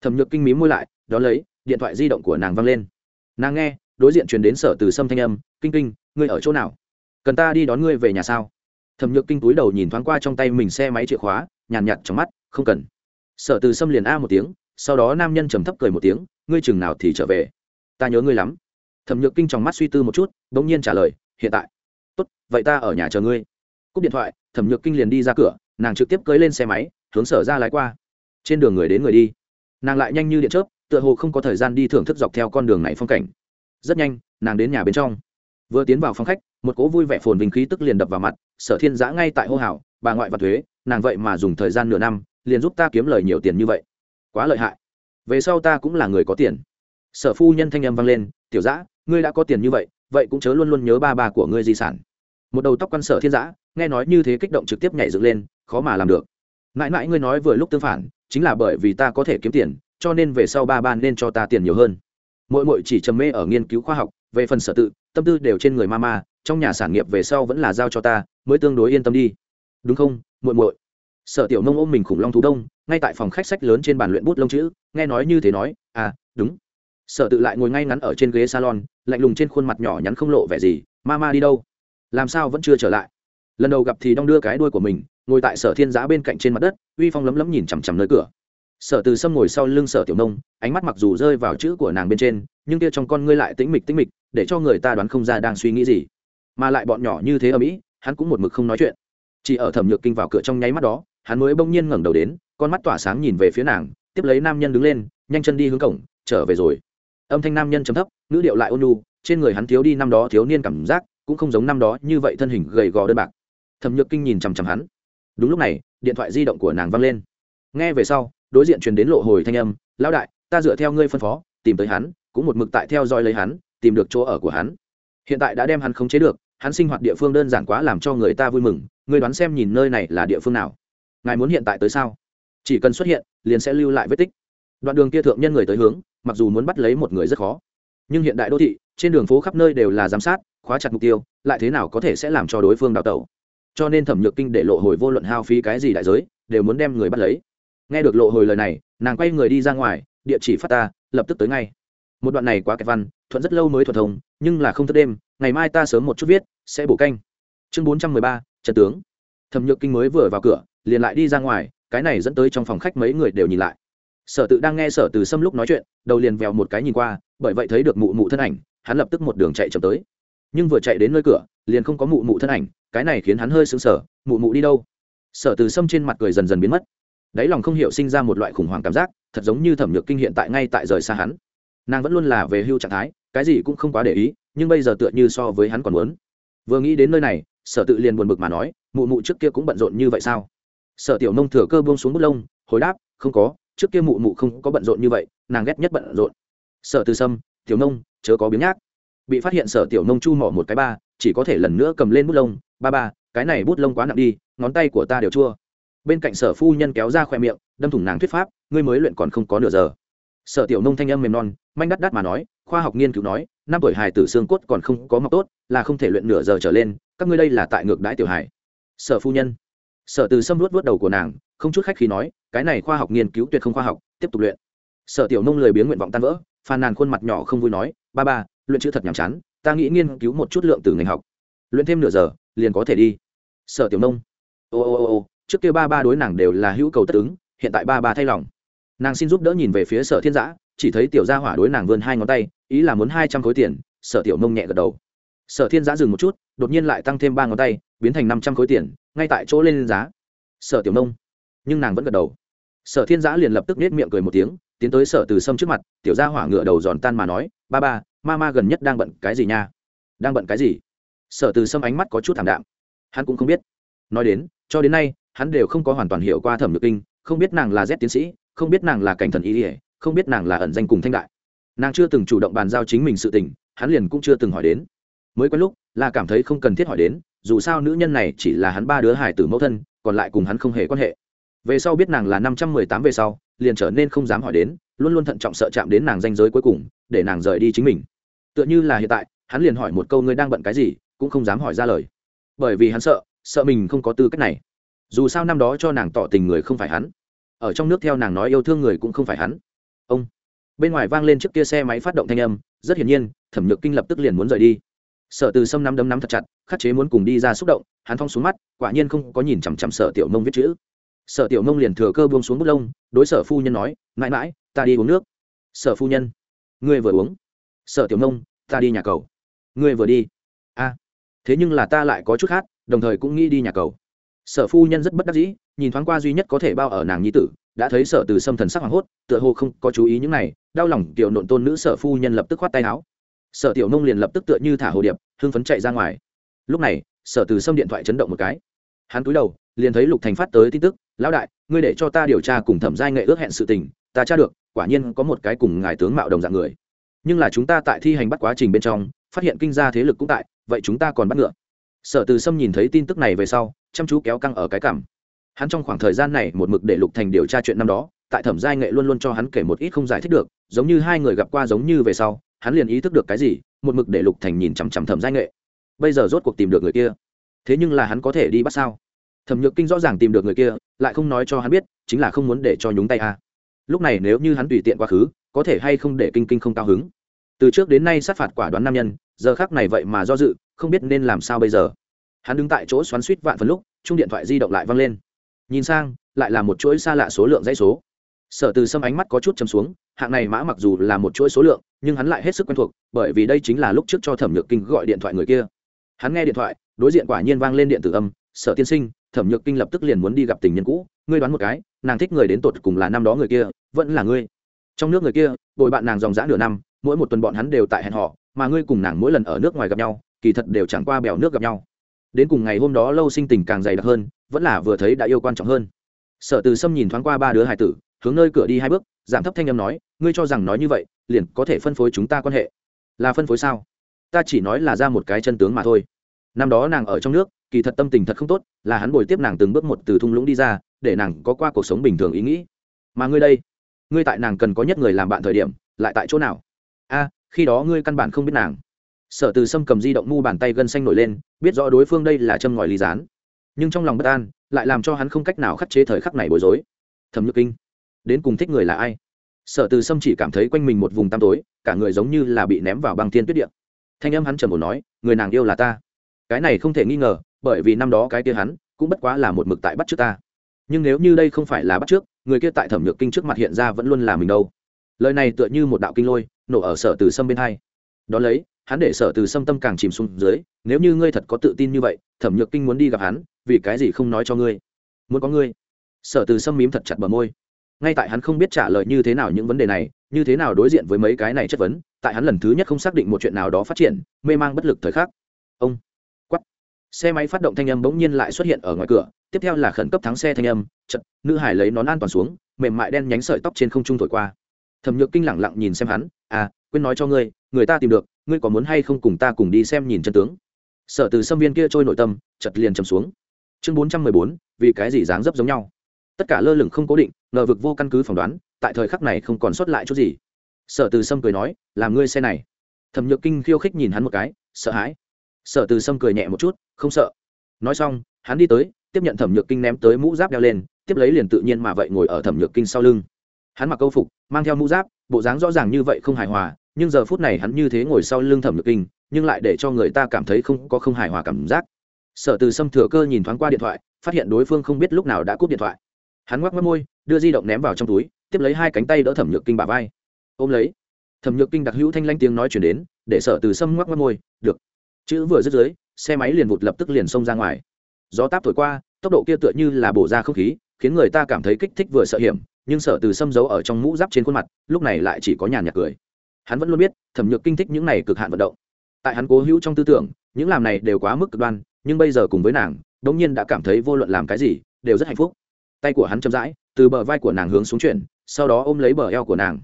Thẩm nhược kinh mí môi lại, đón lấy, điện thoại di động của nàng văng lên. Nàng nghe, đối diện truyền đến sở từ sâm thanh âm, kinh kinh, ngươi ở chỗ nào? Cần ta đi đón ngươi về nhà sao? Thẩm nhược kinh túi đầu nhìn thoáng qua trong tay mình xe máy chìa khóa, nhàn nhạt trong mắt, không cần. Sở từ sâm liền a một tiếng, sau đó nam nhân trầm thấp cười một tiếng, ngươi chừng nào thì trở về? Ta nhớ ngươi lắm thẩm nhược kinh trong mắt suy tư một chút đ ỗ n g nhiên trả lời, hiện tại. Tốt, vậy ta ở nhà chờ ngươi. Cúp điện thoại, thẩm nhược kinh liền đi ra cửa, nàng trực tiếp cưới lên xe máy, hướng sở ra lái qua. Trên đường người đến người đi. Nàng lại nhanh như điện chớp, tựa hồ không có thời gian đi thưởng thức dọc theo con đường này phong cảnh. Rất nhanh, nàng đến nhà bên trong. Vừa tiến vào phòng khách, một cỗ vui vẻ phồn vinh khí tức liền đập vào mặt, sở thiên giã ngay tại hô hào, bà ngoại và thuế, nàng vậy mà dùng thời gian nửa năm, liền giúp ta kiếm lời nhiều tiền như vậy. Quá lợi hại. Về sau ta cũng là người có tiền. Sở phu nhân thanh âm vang lên, tiểu giã ngươi đã có tiền như vậy vậy cũng chớ luôn luôn nhớ ba bà của ngươi di sản. Một đầu tóc quan sở thiên giã nghe nói như thế kích động trực tiếp nhảy dựng lên, khó mà làm được. Mãi mãi ngươi nói vừa lúc tương phản, chính là bởi vì ta có thể kiếm tiền, cho nên về sau ba ba nên cho ta tiền nhiều hơn. Mỗi mỗi chỉ trầm mê ở nghiên cứu khoa học, về phần sở tự, tâm tư đều trên người ma ma, trong nhà sản nghiệp về sau vẫn là giao cho ta, mới tương đối yên tâm đi. Đúng không, muội muội? Sở tiểu nông ôm mình khủng long thú đông, ngay tại phòng khách sách lớn trên bàn luyện bút lông chữ, nghe nói như thế nói à đúng sở tự lại ngồi ngay ngắn ở trên ghế salon, lạnh lùng trên khuôn mặt nhỏ nhắn không lộ vẻ gì, ma ma đi đâu? Làm sao vẫn chưa trở lại? Lần đầu gặp thì đong đưa cái đuôi của mình, ngồi tại sở thiên giã bên cạnh trên mặt đất, uy phong lấm lấm nhìn chằm chằm nơi cửa. Sở từ sâm ngồi sau lưng sở tiểu nông, ánh mắt mặc dù rơi vào chữ của nàng bên trên, nhưng kia trong con ngươi lại tĩnh mịch tĩnh mịch, để cho người ta đoán không ra đang suy nghĩ gì. Mà lại bọn nhỏ như thế ở mỹ, hắn cũng một mực không nói chuyện. Chỉ ở thẩm nhược kinh vào cửa trong nháy mắt đó, hắn mới bỗng nhiên ngẩng đầu đến, con mắt tỏa sáng nhìn về phía nàng, tiếp lấy nam nhân đứng lên, nhanh chân đi hướng cổng, trở về rồi âm thanh nam nhân chấm thấp, ngữ điệu lại ôn nhu, trên người hắn thiếu đi năm đó thiếu niên cảm giác, cũng không giống năm đó như vậy thân hình gầy gò đơn bạc. Thẩm nhược kinh nhìn chằm chằm hắn. Đúng lúc này, điện thoại di động của nàng văng lên. Nghe về sau, đối diện truyền đến lộ hồi thanh âm, lão đại, ta dựa theo ngươi phân phó, tìm tới hắn, cũng một mực tại theo dõi lấy hắn, tìm được chỗ ở của hắn. Hiện tại đã đem hắn khống chế được, hắn sinh hoạt địa phương đơn giản quá làm cho người ta vui mừng, ngươi đoán xem nhìn nơi này là địa phương nào? Ngài muốn hiện tại tới sao? Chỉ cần xuất hiện, liền sẽ lưu lại vết tích. Đoạn đường kia thượng nhân người tới hướng mặc dù muốn bắt lấy một người rất khó. Nhưng hiện đại đô thị, trên đường phố khắp nơi đều là giám sát, khóa chặt mục tiêu, lại thế nào có thể sẽ làm cho đối phương đào tẩu. Cho nên thẩm nhược kinh để lộ hồi vô luận hao phí cái gì đại giới, đều muốn đem người bắt lấy. Nghe được lộ hồi lời này, nàng quay người đi ra ngoài, địa chỉ phát ta, lập tức tới ngay. Một đoạn này quá kẹt văn, thuận rất lâu mới thuận thông, nhưng là không thức đêm, ngày mai ta sớm một chút viết, sẽ bổ canh. Chương bốn trăm mười ba trần tướng. Thẩm nhược kinh mới vừa vào cửa, liền lại đi ra ngoài, cái này dẫn tới trong phòng khách mấy người đều nhìn lại sở tự đang nghe sở từ sâm lúc nói chuyện, đầu liền vèo một cái nhìn qua, bởi vậy thấy được mụ mụ thân ảnh, hắn lập tức một đường chạy chậm tới. Nhưng vừa chạy đến nơi cửa, liền không có mụ mụ thân ảnh, cái này khiến hắn hơi sững sờ, mụ mụ đi đâu? Sở từ sâm trên mặt cười dần dần biến mất. Đáy lòng không hiểu sinh ra một loại khủng hoảng cảm giác, thật giống như thẩm nhược kinh hiện tại ngay tại rời xa hắn. Nàng vẫn luôn là về hưu trạng thái, cái gì cũng không quá để ý, nhưng bây giờ tựa như so với hắn còn muốn. Vừa nghĩ đến nơi này, sở tự liền buồn bực mà nói, mụ mụ trước kia cũng bận rộn như vậy sao? Sở tiểu nông thừa cơ buông xuống bút lông, hồi đáp, không có trước kia mụ mụ không có bận rộn như vậy, nàng ghét nhất bận rộn. Sở từ sâm, tiểu nông, chớ có biếng nhác. Bị phát hiện sở tiểu nông chu mỏ một cái ba, chỉ có thể lần nữa cầm lên bút lông, ba ba, cái này bút lông quá nặng đi, ngón tay của ta đều chua. Bên cạnh sở phu nhân kéo ra khoe miệng, đâm thủng nàng thuyết pháp, ngươi mới luyện còn không có nửa giờ. Sở tiểu nông thanh âm mềm non, manh đắt đắt mà nói, khoa học nghiên cứu nói, năm tuổi hài tử xương cốt còn không có mọc tốt, là không thể luyện nửa giờ trở lên, các ngươi đây là tại ngược đãi tiểu hài. Sở phu nhân sở từ sâm luốt vớt đầu của nàng, không chút khách khi nói, cái này khoa học nghiên cứu tuyệt không khoa học, tiếp tục luyện. Sở tiểu nông lười biếng nguyện vọng tan vỡ, phàn nàn khuôn mặt nhỏ không vui nói, ba ba, luyện chữ thật nhàm chán, ta nghĩ nghiên cứu một chút lượng từ ngành học. Luyện thêm nửa giờ, liền có thể đi. Sở tiểu nông, ô ô ô ô, trước kia ba ba đối nàng đều là hữu cầu tất ứng, hiện tại ba ba thay lòng. Nàng xin giúp đỡ nhìn về phía sở thiên giã, chỉ thấy tiểu gia hỏa đối nàng vươn hai ngón tay, ý là muốn hai trăm khối tiền, sở tiểu nông nhẹ gật đầu. Sở thiên giã dừng một chút, đột nhiên lại tăng thêm ba ngón tay, biến thành năm trăm khối tiền ngay tại chỗ lên giá. Sở tiểu nông. Nhưng nàng vẫn gật đầu. Sở thiên giã liền lập tức nết miệng cười một tiếng, tiến tới sở từ sâm trước mặt, tiểu gia hỏa ngựa đầu giòn tan mà nói, ba ba, ma ma gần nhất đang bận cái gì nha? Đang bận cái gì? Sở từ sâm ánh mắt có chút thảm đạm. Hắn cũng không biết. Nói đến, cho đến nay, hắn đều không có hoàn toàn hiểu qua thẩm nhược kinh, không biết nàng là z tiến sĩ, không biết nàng là cảnh thần ý ỉa không biết nàng là ẩn danh cùng thanh đại. Nàng chưa từng chủ động bàn giao chính mình sự tình, hắn liền cũng chưa từng hỏi đến. Mới quen lúc, là cảm thấy không cần thiết hỏi đến dù sao nữ nhân này chỉ là hắn ba đứa hải tử mẫu thân, còn lại cùng hắn không hề quan hệ. Về sau biết nàng là năm trăm mười tám về sau, liền trở nên không dám hỏi đến, luôn luôn thận trọng sợ chạm đến nàng danh giới cuối cùng, để nàng rời đi chính mình. Tựa như là hiện tại, hắn liền hỏi một câu ngươi đang bận cái gì, cũng không dám hỏi ra lời. Bởi vì hắn sợ sợ mình không có tư cách này. Dù sao năm đó cho nàng tỏ tình người không phải hắn. Ở trong nước theo nàng nói yêu thương người cũng không phải hắn. Ông. Bên ngoài vang lên chiếc kia xe máy phát động thanh âm, rất hiển nhiên, thẩm nhược kinh lập tức liền muốn rời đi sợ từ sâm nắm đấm nắm thật chặt khắc chế muốn cùng đi ra xúc động hắn phong xuống mắt quả nhiên không có nhìn chằm chằm sợ tiểu Mông viết chữ. Sợ tiểu Mông liền thừa cơ buông xuống bút lông đối sở phu nhân nói mãi mãi ta đi uống nước. Sở phu nhân ngươi vừa uống. Sợ tiểu Mông, ta đi nhà cầu. Ngươi vừa đi. A thế nhưng là ta lại có chút khác đồng thời cũng nghĩ đi nhà cầu. Sở phu nhân rất bất đắc dĩ nhìn thoáng qua duy nhất có thể bao ở nàng nhi tử đã thấy sở từ Sâm thần sắc hoảng hốt tựa hồ không có chú ý những này đau lòng tiểu nộn tôn nữ sở phu nhân lập tức khoát tay áo sở tiểu nông liền lập tức tựa như thả hồ điệp, hưng phấn chạy ra ngoài. Lúc này, sở từ xâm điện thoại chấn động một cái. Hắn cúi đầu, liền thấy lục thành phát tới tin tức, lão đại, ngươi để cho ta điều tra cùng thẩm giai nghệ ước hẹn sự tình, ta tra được, quả nhiên có một cái cùng ngài tướng mạo đồng dạng người. Nhưng là chúng ta tại thi hành bắt quá trình bên trong, phát hiện kinh gia thế lực cũng tại, vậy chúng ta còn bắt ngựa. Sở từ sâm nhìn thấy tin tức này về sau, chăm chú kéo căng ở cái cảm hắn trong khoảng thời gian này một mực để lục thành điều tra chuyện năm đó, tại thẩm giai nghệ luôn luôn cho hắn kể một ít không giải thích được, giống như hai người gặp qua giống như về sau hắn liền ý thức được cái gì, một mực để lục thành nhìn chằm chằm thẩm giai nghệ. Bây giờ rốt cuộc tìm được người kia. Thế nhưng là hắn có thể đi bắt sao? Thẩm nhược kinh rõ ràng tìm được người kia, lại không nói cho hắn biết, chính là không muốn để cho nhúng tay a lúc này nếu như hắn tùy tiện quá khứ, có thể hay không để kinh kinh không cao hứng? Từ trước đến nay sát phạt quả đoán nam nhân, giờ khác này vậy mà do dự, không biết nên làm sao bây giờ. Hắn đứng tại chỗ xoắn suýt vạn phần lúc, chung điện thoại di động lại văng lên. Nhìn sang, lại là một chuỗi xa lạ số lượng dãy số sở từ sâm ánh mắt có chút chấm xuống, hạng này mã mặc dù là một chuỗi số lượng, nhưng hắn lại hết sức quen thuộc, bởi vì đây chính là lúc trước cho thẩm nhược kinh gọi điện thoại người kia. Hắn nghe điện thoại, đối diện quả nhiên vang lên điện tử âm, sở tiên sinh, thẩm nhược kinh lập tức liền muốn đi gặp tình nhân cũ, ngươi đoán một cái, nàng thích người đến tột cùng là năm đó người kia, vẫn là ngươi. Trong nước người kia, bồi bạn nàng dòng dã nửa năm, mỗi một tuần bọn hắn đều tại hẹn họ mà ngươi cùng nàng mỗi lần ở nước ngoài gặp nhau, kỳ thật đều chẳng qua bèo nước gặp nhau. Đến cùng ngày hôm đó lâu sinh tình càng dày đặc hơn, vẫn là vừa thấy đã yêu quan trọng hơn. Sở từ sâm nhìn thoáng qua ba đứa hải tử hướng nơi cửa đi hai bước, giảm thấp thanh âm nói, ngươi cho rằng nói như vậy, liền có thể phân phối chúng ta quan hệ. Là phân phối sao? Ta chỉ nói là ra một cái chân tướng mà thôi. Năm đó nàng ở trong nước, kỳ thật tâm tình thật không tốt, là hắn bồi tiếp nàng từng bước một từ thung lũng đi ra, để nàng có qua cuộc sống bình thường ý nghĩ. Mà ngươi đây, ngươi tại nàng cần có nhất người làm bạn thời điểm, lại tại chỗ nào? A, khi đó ngươi căn bản không biết nàng. Sở từ sâm cầm di động mu bàn tay gân xanh nổi lên, biết rõ đối phương đây là châm ngòi lý gián. Nhưng trong lòng bất an, lại làm cho hắn không cách nào khắc chế thời khắc này bối rối. Thẩm nhược kinh đến cùng thích người là ai? Sở từ sâm chỉ cảm thấy quanh mình một vùng tăm tối, cả người giống như là bị ném vào băng thiên tuyết điện thanh âm hắn trầm ổ nói, người nàng yêu là ta. Cái này không thể nghi ngờ, bởi vì năm đó cái kia hắn, cũng bất quá là một mực tại bắt trước ta. Nhưng nếu như đây không phải là bắt trước, người kia tại thẩm nhược kinh trước mặt hiện ra vẫn luôn là mình đâu. Lời này tựa như một đạo kinh lôi, nổ ở sở từ sâm bên hai. Đón lấy, hắn để sở từ sâm tâm càng chìm xuống dưới, nếu như ngươi thật có tự tin như vậy, thẩm nhược kinh muốn đi gặp hắn, vì cái gì không nói cho ngươi? Muốn có ngươi. Sở từ sâm mím thật chặt bờ môi ngay tại hắn không biết trả lời như thế nào những vấn đề này, như thế nào đối diện với mấy cái này chất vấn, tại hắn lần thứ nhất không xác định một chuyện nào đó phát triển, mê mang bất lực thời khắc. Ông quắt xe máy phát động thanh âm bỗng nhiên lại xuất hiện ở ngoài cửa, tiếp theo là khẩn cấp thắng xe thanh âm chật nữ hải lấy nón an toàn xuống, mềm mại đen nhánh sợi tóc trên không trung thổi qua. Thẩm nhược kinh lẳng lặng nhìn xem hắn à quên nói cho ngươi, người ta tìm được, ngươi có muốn hay không cùng ta cùng đi xem nhìn chân tướng? Sở từ xâm viên kia trôi nội tâm chật liền chầm xuống. Chương bốn trăm mười bốn, vì cái gì dáng dấp giống nhau? Tất cả lơ lửng không cố định, ngờ vực vô căn cứ phỏng đoán, tại thời khắc này không còn sót lại chút gì. Sở từ sâm cười nói, làm ngươi xe này. Thẩm nhược kinh khiêu khích nhìn hắn một cái, sợ hãi. Sở từ sâm cười nhẹ một chút, không sợ. Nói xong, hắn đi tới, tiếp nhận thẩm nhược kinh ném tới mũ giáp đeo lên, tiếp lấy liền tự nhiên mà vậy ngồi ở thẩm nhược kinh sau lưng. Hắn mặc câu phục, mang theo mũ giáp, bộ dáng rõ ràng như vậy không hài hòa, nhưng giờ phút này hắn như thế ngồi sau lưng thẩm nhược kinh, nhưng lại để cho người ta cảm thấy không có không hài hòa cảm giác. Sở từ sâm thừa cơ nhìn thoáng qua điện thoại, phát hiện đối phương không biết lúc nào đã cúp điện thoại hắn ngoắc mất môi, đưa di động ném vào trong túi, tiếp lấy hai cánh tay đỡ thẩm nhược kinh bà vai. Ôm lấy, thẩm nhược kinh đặc hữu thanh lanh tiếng nói chuyển đến, để sở từ sâm ngoắc mắt môi, được. Chữ vừa dứt dưới, xe máy liền vụt lập tức liền xông ra ngoài. Gió táp thổi qua, tốc độ kia tựa như là bổ ra không khí, khiến người ta cảm thấy kích thích vừa sợ hiểm, nhưng sở từ xâm giấu ở trong mũ giáp trên khuôn mặt, lúc này lại chỉ có nhàn nhạt cười. Hắn vẫn luôn biết, thẩm nhược kinh thích những này cực hạn vận động. Tại hắn cố hữu trong tư tưởng, những làm này đều quá mức cực đoan, nhưng bây giờ cùng với nàng đ ỗ n g nhiên đã cảm thấy vô luận làm cái gì, đều rất hạnh phúc tay của hắn chậm rãi, từ bờ vai của nàng hướng xuống chuyển, sau đó ôm lấy bờ eo của nàng.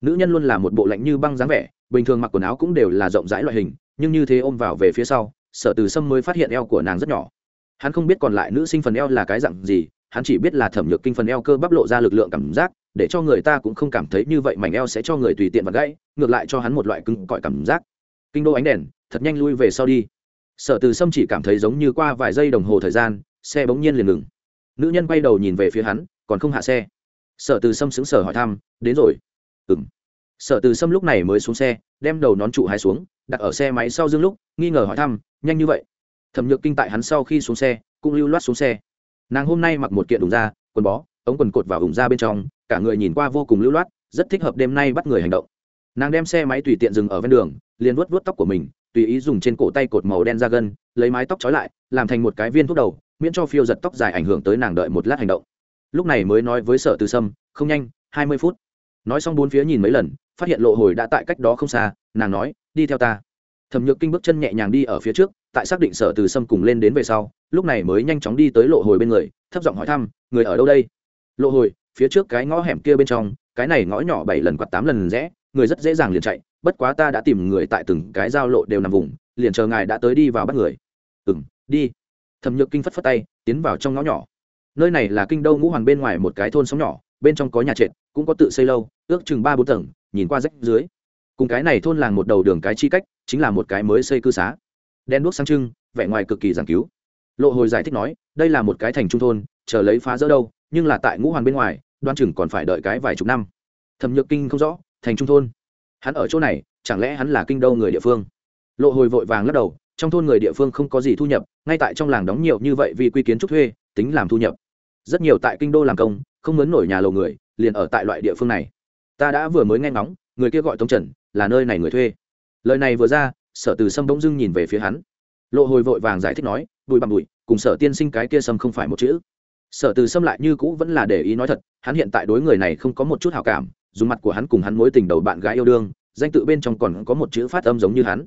Nữ nhân luôn là một bộ lạnh như băng dáng vẻ, bình thường mặc quần áo cũng đều là rộng rãi loại hình, nhưng như thế ôm vào về phía sau, sở từ sâm mới phát hiện eo của nàng rất nhỏ. Hắn không biết còn lại nữ sinh phần eo là cái dặn gì, hắn chỉ biết là thẩm nhược kinh phần eo cơ bắp lộ ra lực lượng cảm giác, để cho người ta cũng không cảm thấy như vậy mảnh eo sẽ cho người tùy tiện và gãy, ngược lại cho hắn một loại cứng cỏi cảm giác. Kinh đô ánh đèn, thật nhanh lui về sau đi. Sở từ sâm chỉ cảm thấy giống như qua vài giây đồng hồ thời gian, xe bỗng nhiên liền ngừng nữ nhân quay đầu nhìn về phía hắn, còn không hạ xe. Sở từ sâm xứng sở hỏi thăm, đến rồi. Ừ m sở từ sâm lúc này mới xuống xe, đem đầu nón trụ hai xuống, đặt ở xe máy sau dương lúc, nghi ngờ hỏi thăm, nhanh như vậy? Thẩm nhược kinh tại hắn sau khi xuống xe, cũng lưu loát xuống xe. Nàng hôm nay mặc một kiện đùng da, quần bó, ống quần cột vào vùng da bên trong, cả người nhìn qua vô cùng lưu loát, rất thích hợp đêm nay bắt người hành động. Nàng đem xe máy tùy tiện dừng ở ven đường, liền vuốt vuốt tóc của mình, tùy ý dùng trên cổ tay cột màu đen ra gân, lấy mái tóc trói lại, làm thành một cái viên thuốc đầu miễn cho phiêu giật tóc dài ảnh hưởng tới nàng đợi một lát hành động. Lúc này mới nói với sở từ sâm, không nhanh, hai mươi phút. Nói xong bốn phía nhìn mấy lần, phát hiện lộ hồi đã tại cách đó không xa, nàng nói, đi theo ta. Thẩm nhược kinh bước chân nhẹ nhàng đi ở phía trước, tại xác định sở từ sâm cùng lên đến về sau, lúc này mới nhanh chóng đi tới lộ hồi bên người, thấp giọng hỏi thăm, người ở đâu đây? Lộ hồi, phía trước cái ngõ hẻm kia bên trong, cái này ngõ nhỏ bảy lần quạt tám lần rẽ, người rất dễ dàng liền chạy, bất quá ta đã tìm người tại từng cái giao lộ đều nằm vùng, liền chờ ngài đã tới đi vào bắt người. Ừ m đi thẩm nhược kinh phất phất tay, tiến vào trong ngõ nhỏ. Nơi này là kinh đô ngũ hoàn bên ngoài một cái thôn xóm nhỏ, bên trong có nhà trệt, cũng có tự xây lâu, ước chừng ba bốn tầng, nhìn qua rách dưới. Cùng cái này thôn làng một đầu đường cái chi cách, chính là một cái mới xây cư xá. Đen đuốc sang trưng, vẻ ngoài cực kỳ giảng cứu. Lộ hồi giải thích nói, đây là một cái thành trung thôn, chờ lấy phá rỡ đâu, nhưng là tại ngũ hoàn bên ngoài, đoan chừng còn phải đợi cái vài chục năm. Thẩm nhược kinh không rõ, thành trung thôn. Hắn ở chỗ này, chẳng lẽ hắn là kinh đô người địa phương? Lộ hồi vội vàng lắc đầu trong thôn người địa phương không có gì thu nhập, ngay tại trong làng đóng nhiều như vậy vì quy kiến trúc thuê, tính làm thu nhập. Rất nhiều tại kinh đô làm công, không muốn nổi nhà lầu người, liền ở tại loại địa phương này. Ta đã vừa mới nghe ngóng, người kia gọi tống trần, là nơi này người thuê. Lời này vừa ra, sở từ sâm bỗng dưng nhìn về phía hắn. Lộ hồi vội vàng giải thích nói bụi bằng bụi cùng sở tiên sinh cái kia sâm không phải một chữ. Sở từ sâm lại như cũ vẫn là để ý nói thật, hắn hiện tại đối người này không có một chút hào cảm dùng mặt của hắn cùng hắn mối tình đầu bạn gái yêu đương, danh tự bên trong còn có một chữ phát âm giống như hắn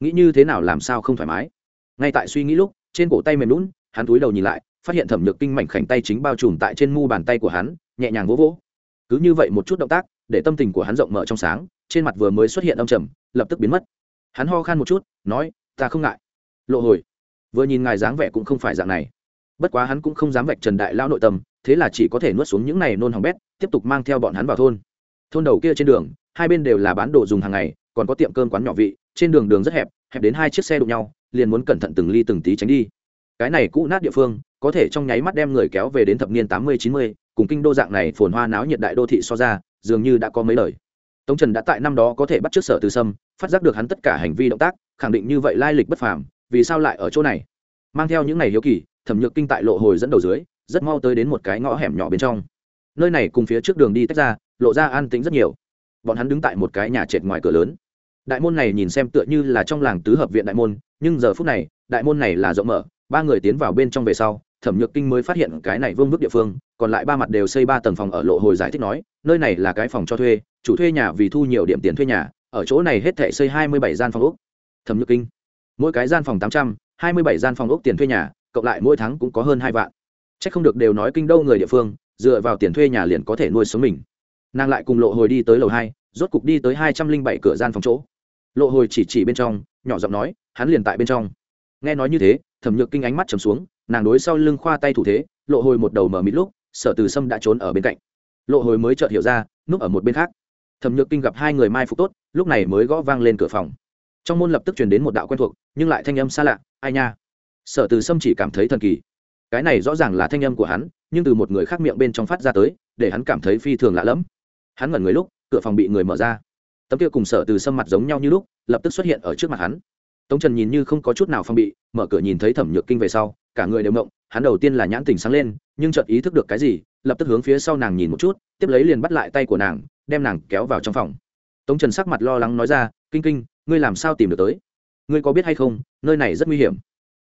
nghĩ như thế nào làm sao không thoải mái? Ngay tại suy nghĩ lúc, trên cổ tay mềm lún hắn túi đầu nhìn lại, phát hiện thẩm nhược kinh mảnh khảnh tay chính bao trùm tại trên mu bàn tay của hắn, nhẹ nhàng vỗ vỗ. Cứ như vậy một chút động tác, để tâm tình của hắn rộng mở trong sáng, trên mặt vừa mới xuất hiện âm trầm, lập tức biến mất. Hắn ho khan một chút, nói, ta không ngại. Lộ hồi. Vừa nhìn ngài dáng vẻ cũng không phải dạng này. Bất quá hắn cũng không dám vạch trần đại lao nội tâm, thế là chỉ có thể nuốt xuống những này nôn hỏng bét, tiếp tục mang theo bọn hắn vào thôn. Thôn đầu kia trên đường, hai bên đều là bán đồ dùng hàng ngày còn có tiệm cơm quán nhỏ vị, trên đường đường rất hẹp hẹp đến hai chiếc xe đụng nhau, liền muốn cẩn thận từng ly từng tí tránh đi. Cái này cũ nát địa phương, có thể trong nháy mắt đem người kéo về đến thập niên tám mươi, chín mươi, cùng kinh đô dạng này phồn hoa náo nhiệt đại đô thị so ra, dường như đã có mấy lời. Tống trần đã tại năm đó có thể bắt trước sở từ sâm, phát giác được hắn tất cả hành vi động tác, khẳng định như vậy lai lịch bất phàm, vì sao lại ở chỗ này? Mang theo những ngày hiếu kỳ, thẩm nhược kinh tại lộ hồi dẫn đầu dưới, rất mau tới đến một cái ngõ hẻm nhỏ bên trong. Nơi này cùng phía trước đường đi tách ra, lộ ra an tĩnh rất nhiều. Bọn hắn đứng tại một cái nhà trệt ngoài cửa lớn đại môn này nhìn xem tựa như là trong làng tứ hợp viện đại môn, nhưng giờ phút này, đại môn này là rộng mở, ba người tiến vào bên trong về sau, thẩm nhược kinh mới phát hiện cái này vương vức địa phương, còn lại ba mặt đều xây ba tầng phòng ở lộ hồi giải thích nói, nơi này là cái phòng cho thuê, chủ thuê nhà vì thu nhiều điểm tiền thuê nhà, ở chỗ này hết thể xây hai mươi bảy gian phòng úc thẩm nhược kinh, mỗi cái gian phòng tám trăm, hai mươi bảy gian phòng úc tiền thuê nhà, cộng lại mỗi tháng cũng có hơn hai vạn. C h ắ c không được đều nói kinh đâu người địa phương, dựa vào tiền thuê nhà liền có thể nuôi sống mình. Nàng lại cùng lộ hồi đi tới lầu hai, rốt cục đi tới hai trăm linh bảy cửa gian phòng chỗ lộ hồi chỉ chỉ bên trong, nhỏ giọng nói, hắn liền tại bên trong. Nghe nói như thế, thẩm nhược kinh ánh mắt trầm xuống, nàng đối sau lưng khoa tay thủ thế, lộ hồi một đầu mở mịt lúc, sở từ sâm đã trốn ở bên cạnh. Lộ hồi mới chợt hiểu ra, núp ở một bên khác. Thẩm nhược kinh gặp hai người mai phục tốt, lúc này mới gõ vang lên cửa phòng. Trong môn lập tức truyền đến một đạo quen thuộc, nhưng lại thanh âm xa lạ, ai nha? Sở từ sâm chỉ cảm thấy thần kỳ. Cái này rõ ràng là thanh âm của hắn, nhưng từ một người khác miệng bên trong phát ra tới, để hắn cảm thấy phi thường lạ lẫm. Hắn ngẩn người lúc, cửa phòng bị người mở ra tấm kia cùng sở từ sâm mặt giống nhau như lúc, lập tức xuất hiện ở trước mặt hắn. Tống trần nhìn như không có chút nào phong bị, mở cửa nhìn thấy thẩm nhược kinh về sau, cả người đều mộng hắn đầu tiên là nhãn tình sáng lên, nhưng chợt ý thức được cái gì, lập tức hướng phía sau nàng nhìn một chút, tiếp lấy liền bắt lại tay của nàng, đem nàng kéo vào trong phòng. Tống trần sắc mặt lo lắng nói ra, kinh kinh, ngươi làm sao tìm được tới? Ngươi có biết hay không, nơi này rất nguy hiểm.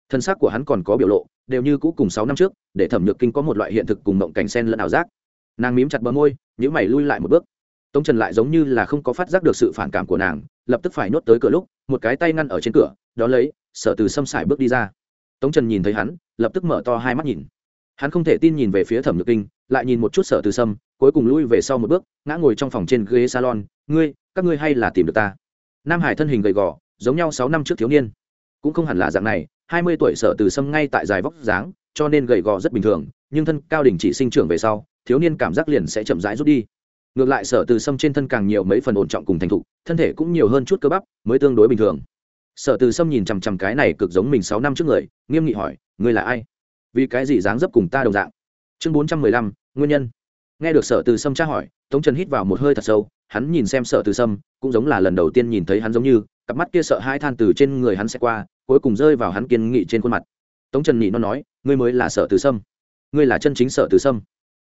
Thân xác của hắn còn có biểu lộ, đều như cũ cùng sáu năm trước, để thẩm nhược kinh có một loại hiện thực cùng mộng cảnh sen lẫn ảo giác. Nàng mím chặt bờ môi nhữ mày lui lại một bước tống trần lại giống như là không có phát giác được sự phản cảm của nàng, lập tức phải nhốt tới cửa lúc, một cái tay ngăn ở trên cửa đó lấy sợ từ xâm xài bước đi ra. Tống trần nhìn thấy hắn, lập tức mở to hai mắt nhìn. Hắn không thể tin nhìn về phía thẩm nhược kinh, lại nhìn một chút sợ từ sâm cuối cùng lui về sau một bước, ngã ngồi trong phòng trên ghế salon, ngươi, các ngươi hay là tìm được ta? Nam hải thân hình gầy gò, giống nhau sáu năm trước thiếu niên. Cũng không hẳn là dạng này, hai mươi tuổi sở từ sâm ngay tại dài vóc dáng, cho nên gầy gò rất bình thường, nhưng thân cao đỉnh chỉ sinh trưởng về sau, thiếu niên cảm giác liền sẽ chậm rãi rút đi ngược lại sở từ sâm trên thân càng nhiều mấy phần ổn trọng cùng thành thục, thân thể cũng nhiều hơn chút cơ bắp, mới tương đối bình thường. Sở từ sâm nhìn chằm chằm cái này cực giống mình sáu năm trước người, nghiêm nghị hỏi, ngươi là ai? Vì cái gì dáng dấp cùng ta đồng dạng? Chương bốn trăm mười lăm, nguyên nhân. Nghe được sở từ sâm tra hỏi, tống trần hít vào một hơi thật sâu, hắn nhìn xem sở từ sâm, cũng giống là lần đầu tiên nhìn thấy hắn giống như, cặp mắt kia sợ hai than từ trên người hắn sẽ qua, cuối cùng rơi vào hắn kiên nghị trên khuôn mặt. Tống trần nhị nó nói, ngươi mới là sở từ sâm. Ngươi là chân chính sở từ sâm.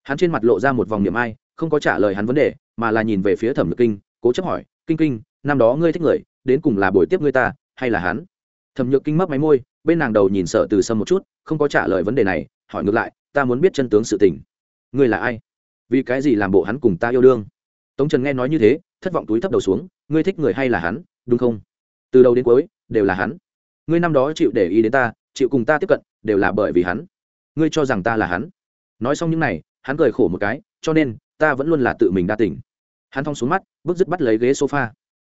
Hắn trên mặt lộ ra một vòng niệm ai không có trả lời hắn vấn đề, mà là nhìn về phía thẩm nhược kinh, cố chấp hỏi, kinh kinh, năm đó ngươi thích người, đến cùng là buổi tiếp ngươi ta, hay là hắn? Thẩm nhược kinh mấp máy môi, bên nàng đầu nhìn sở từ sâm một chút, không có trả lời vấn đề này, hỏi ngược lại, ta muốn biết chân tướng sự tình. Ngươi là ai? Vì cái gì làm bộ hắn cùng ta yêu đương? Tống trần nghe nói như thế, thất vọng túi thấp đầu xuống, ngươi thích người hay là hắn, đúng không? Từ đầu đến cuối, đều là hắn. Ngươi năm đó chịu để ý đến ta, chịu cùng ta tiếp cận, đều là bởi vì hắn. Ngươi cho rằng ta là hắn? Nói xong những này, hắn cười khổ một cái, cho nên ta vẫn luôn là tự mình đa tỉnh hắn thong xuống mắt, bước dứt bắt lấy ghế sofa.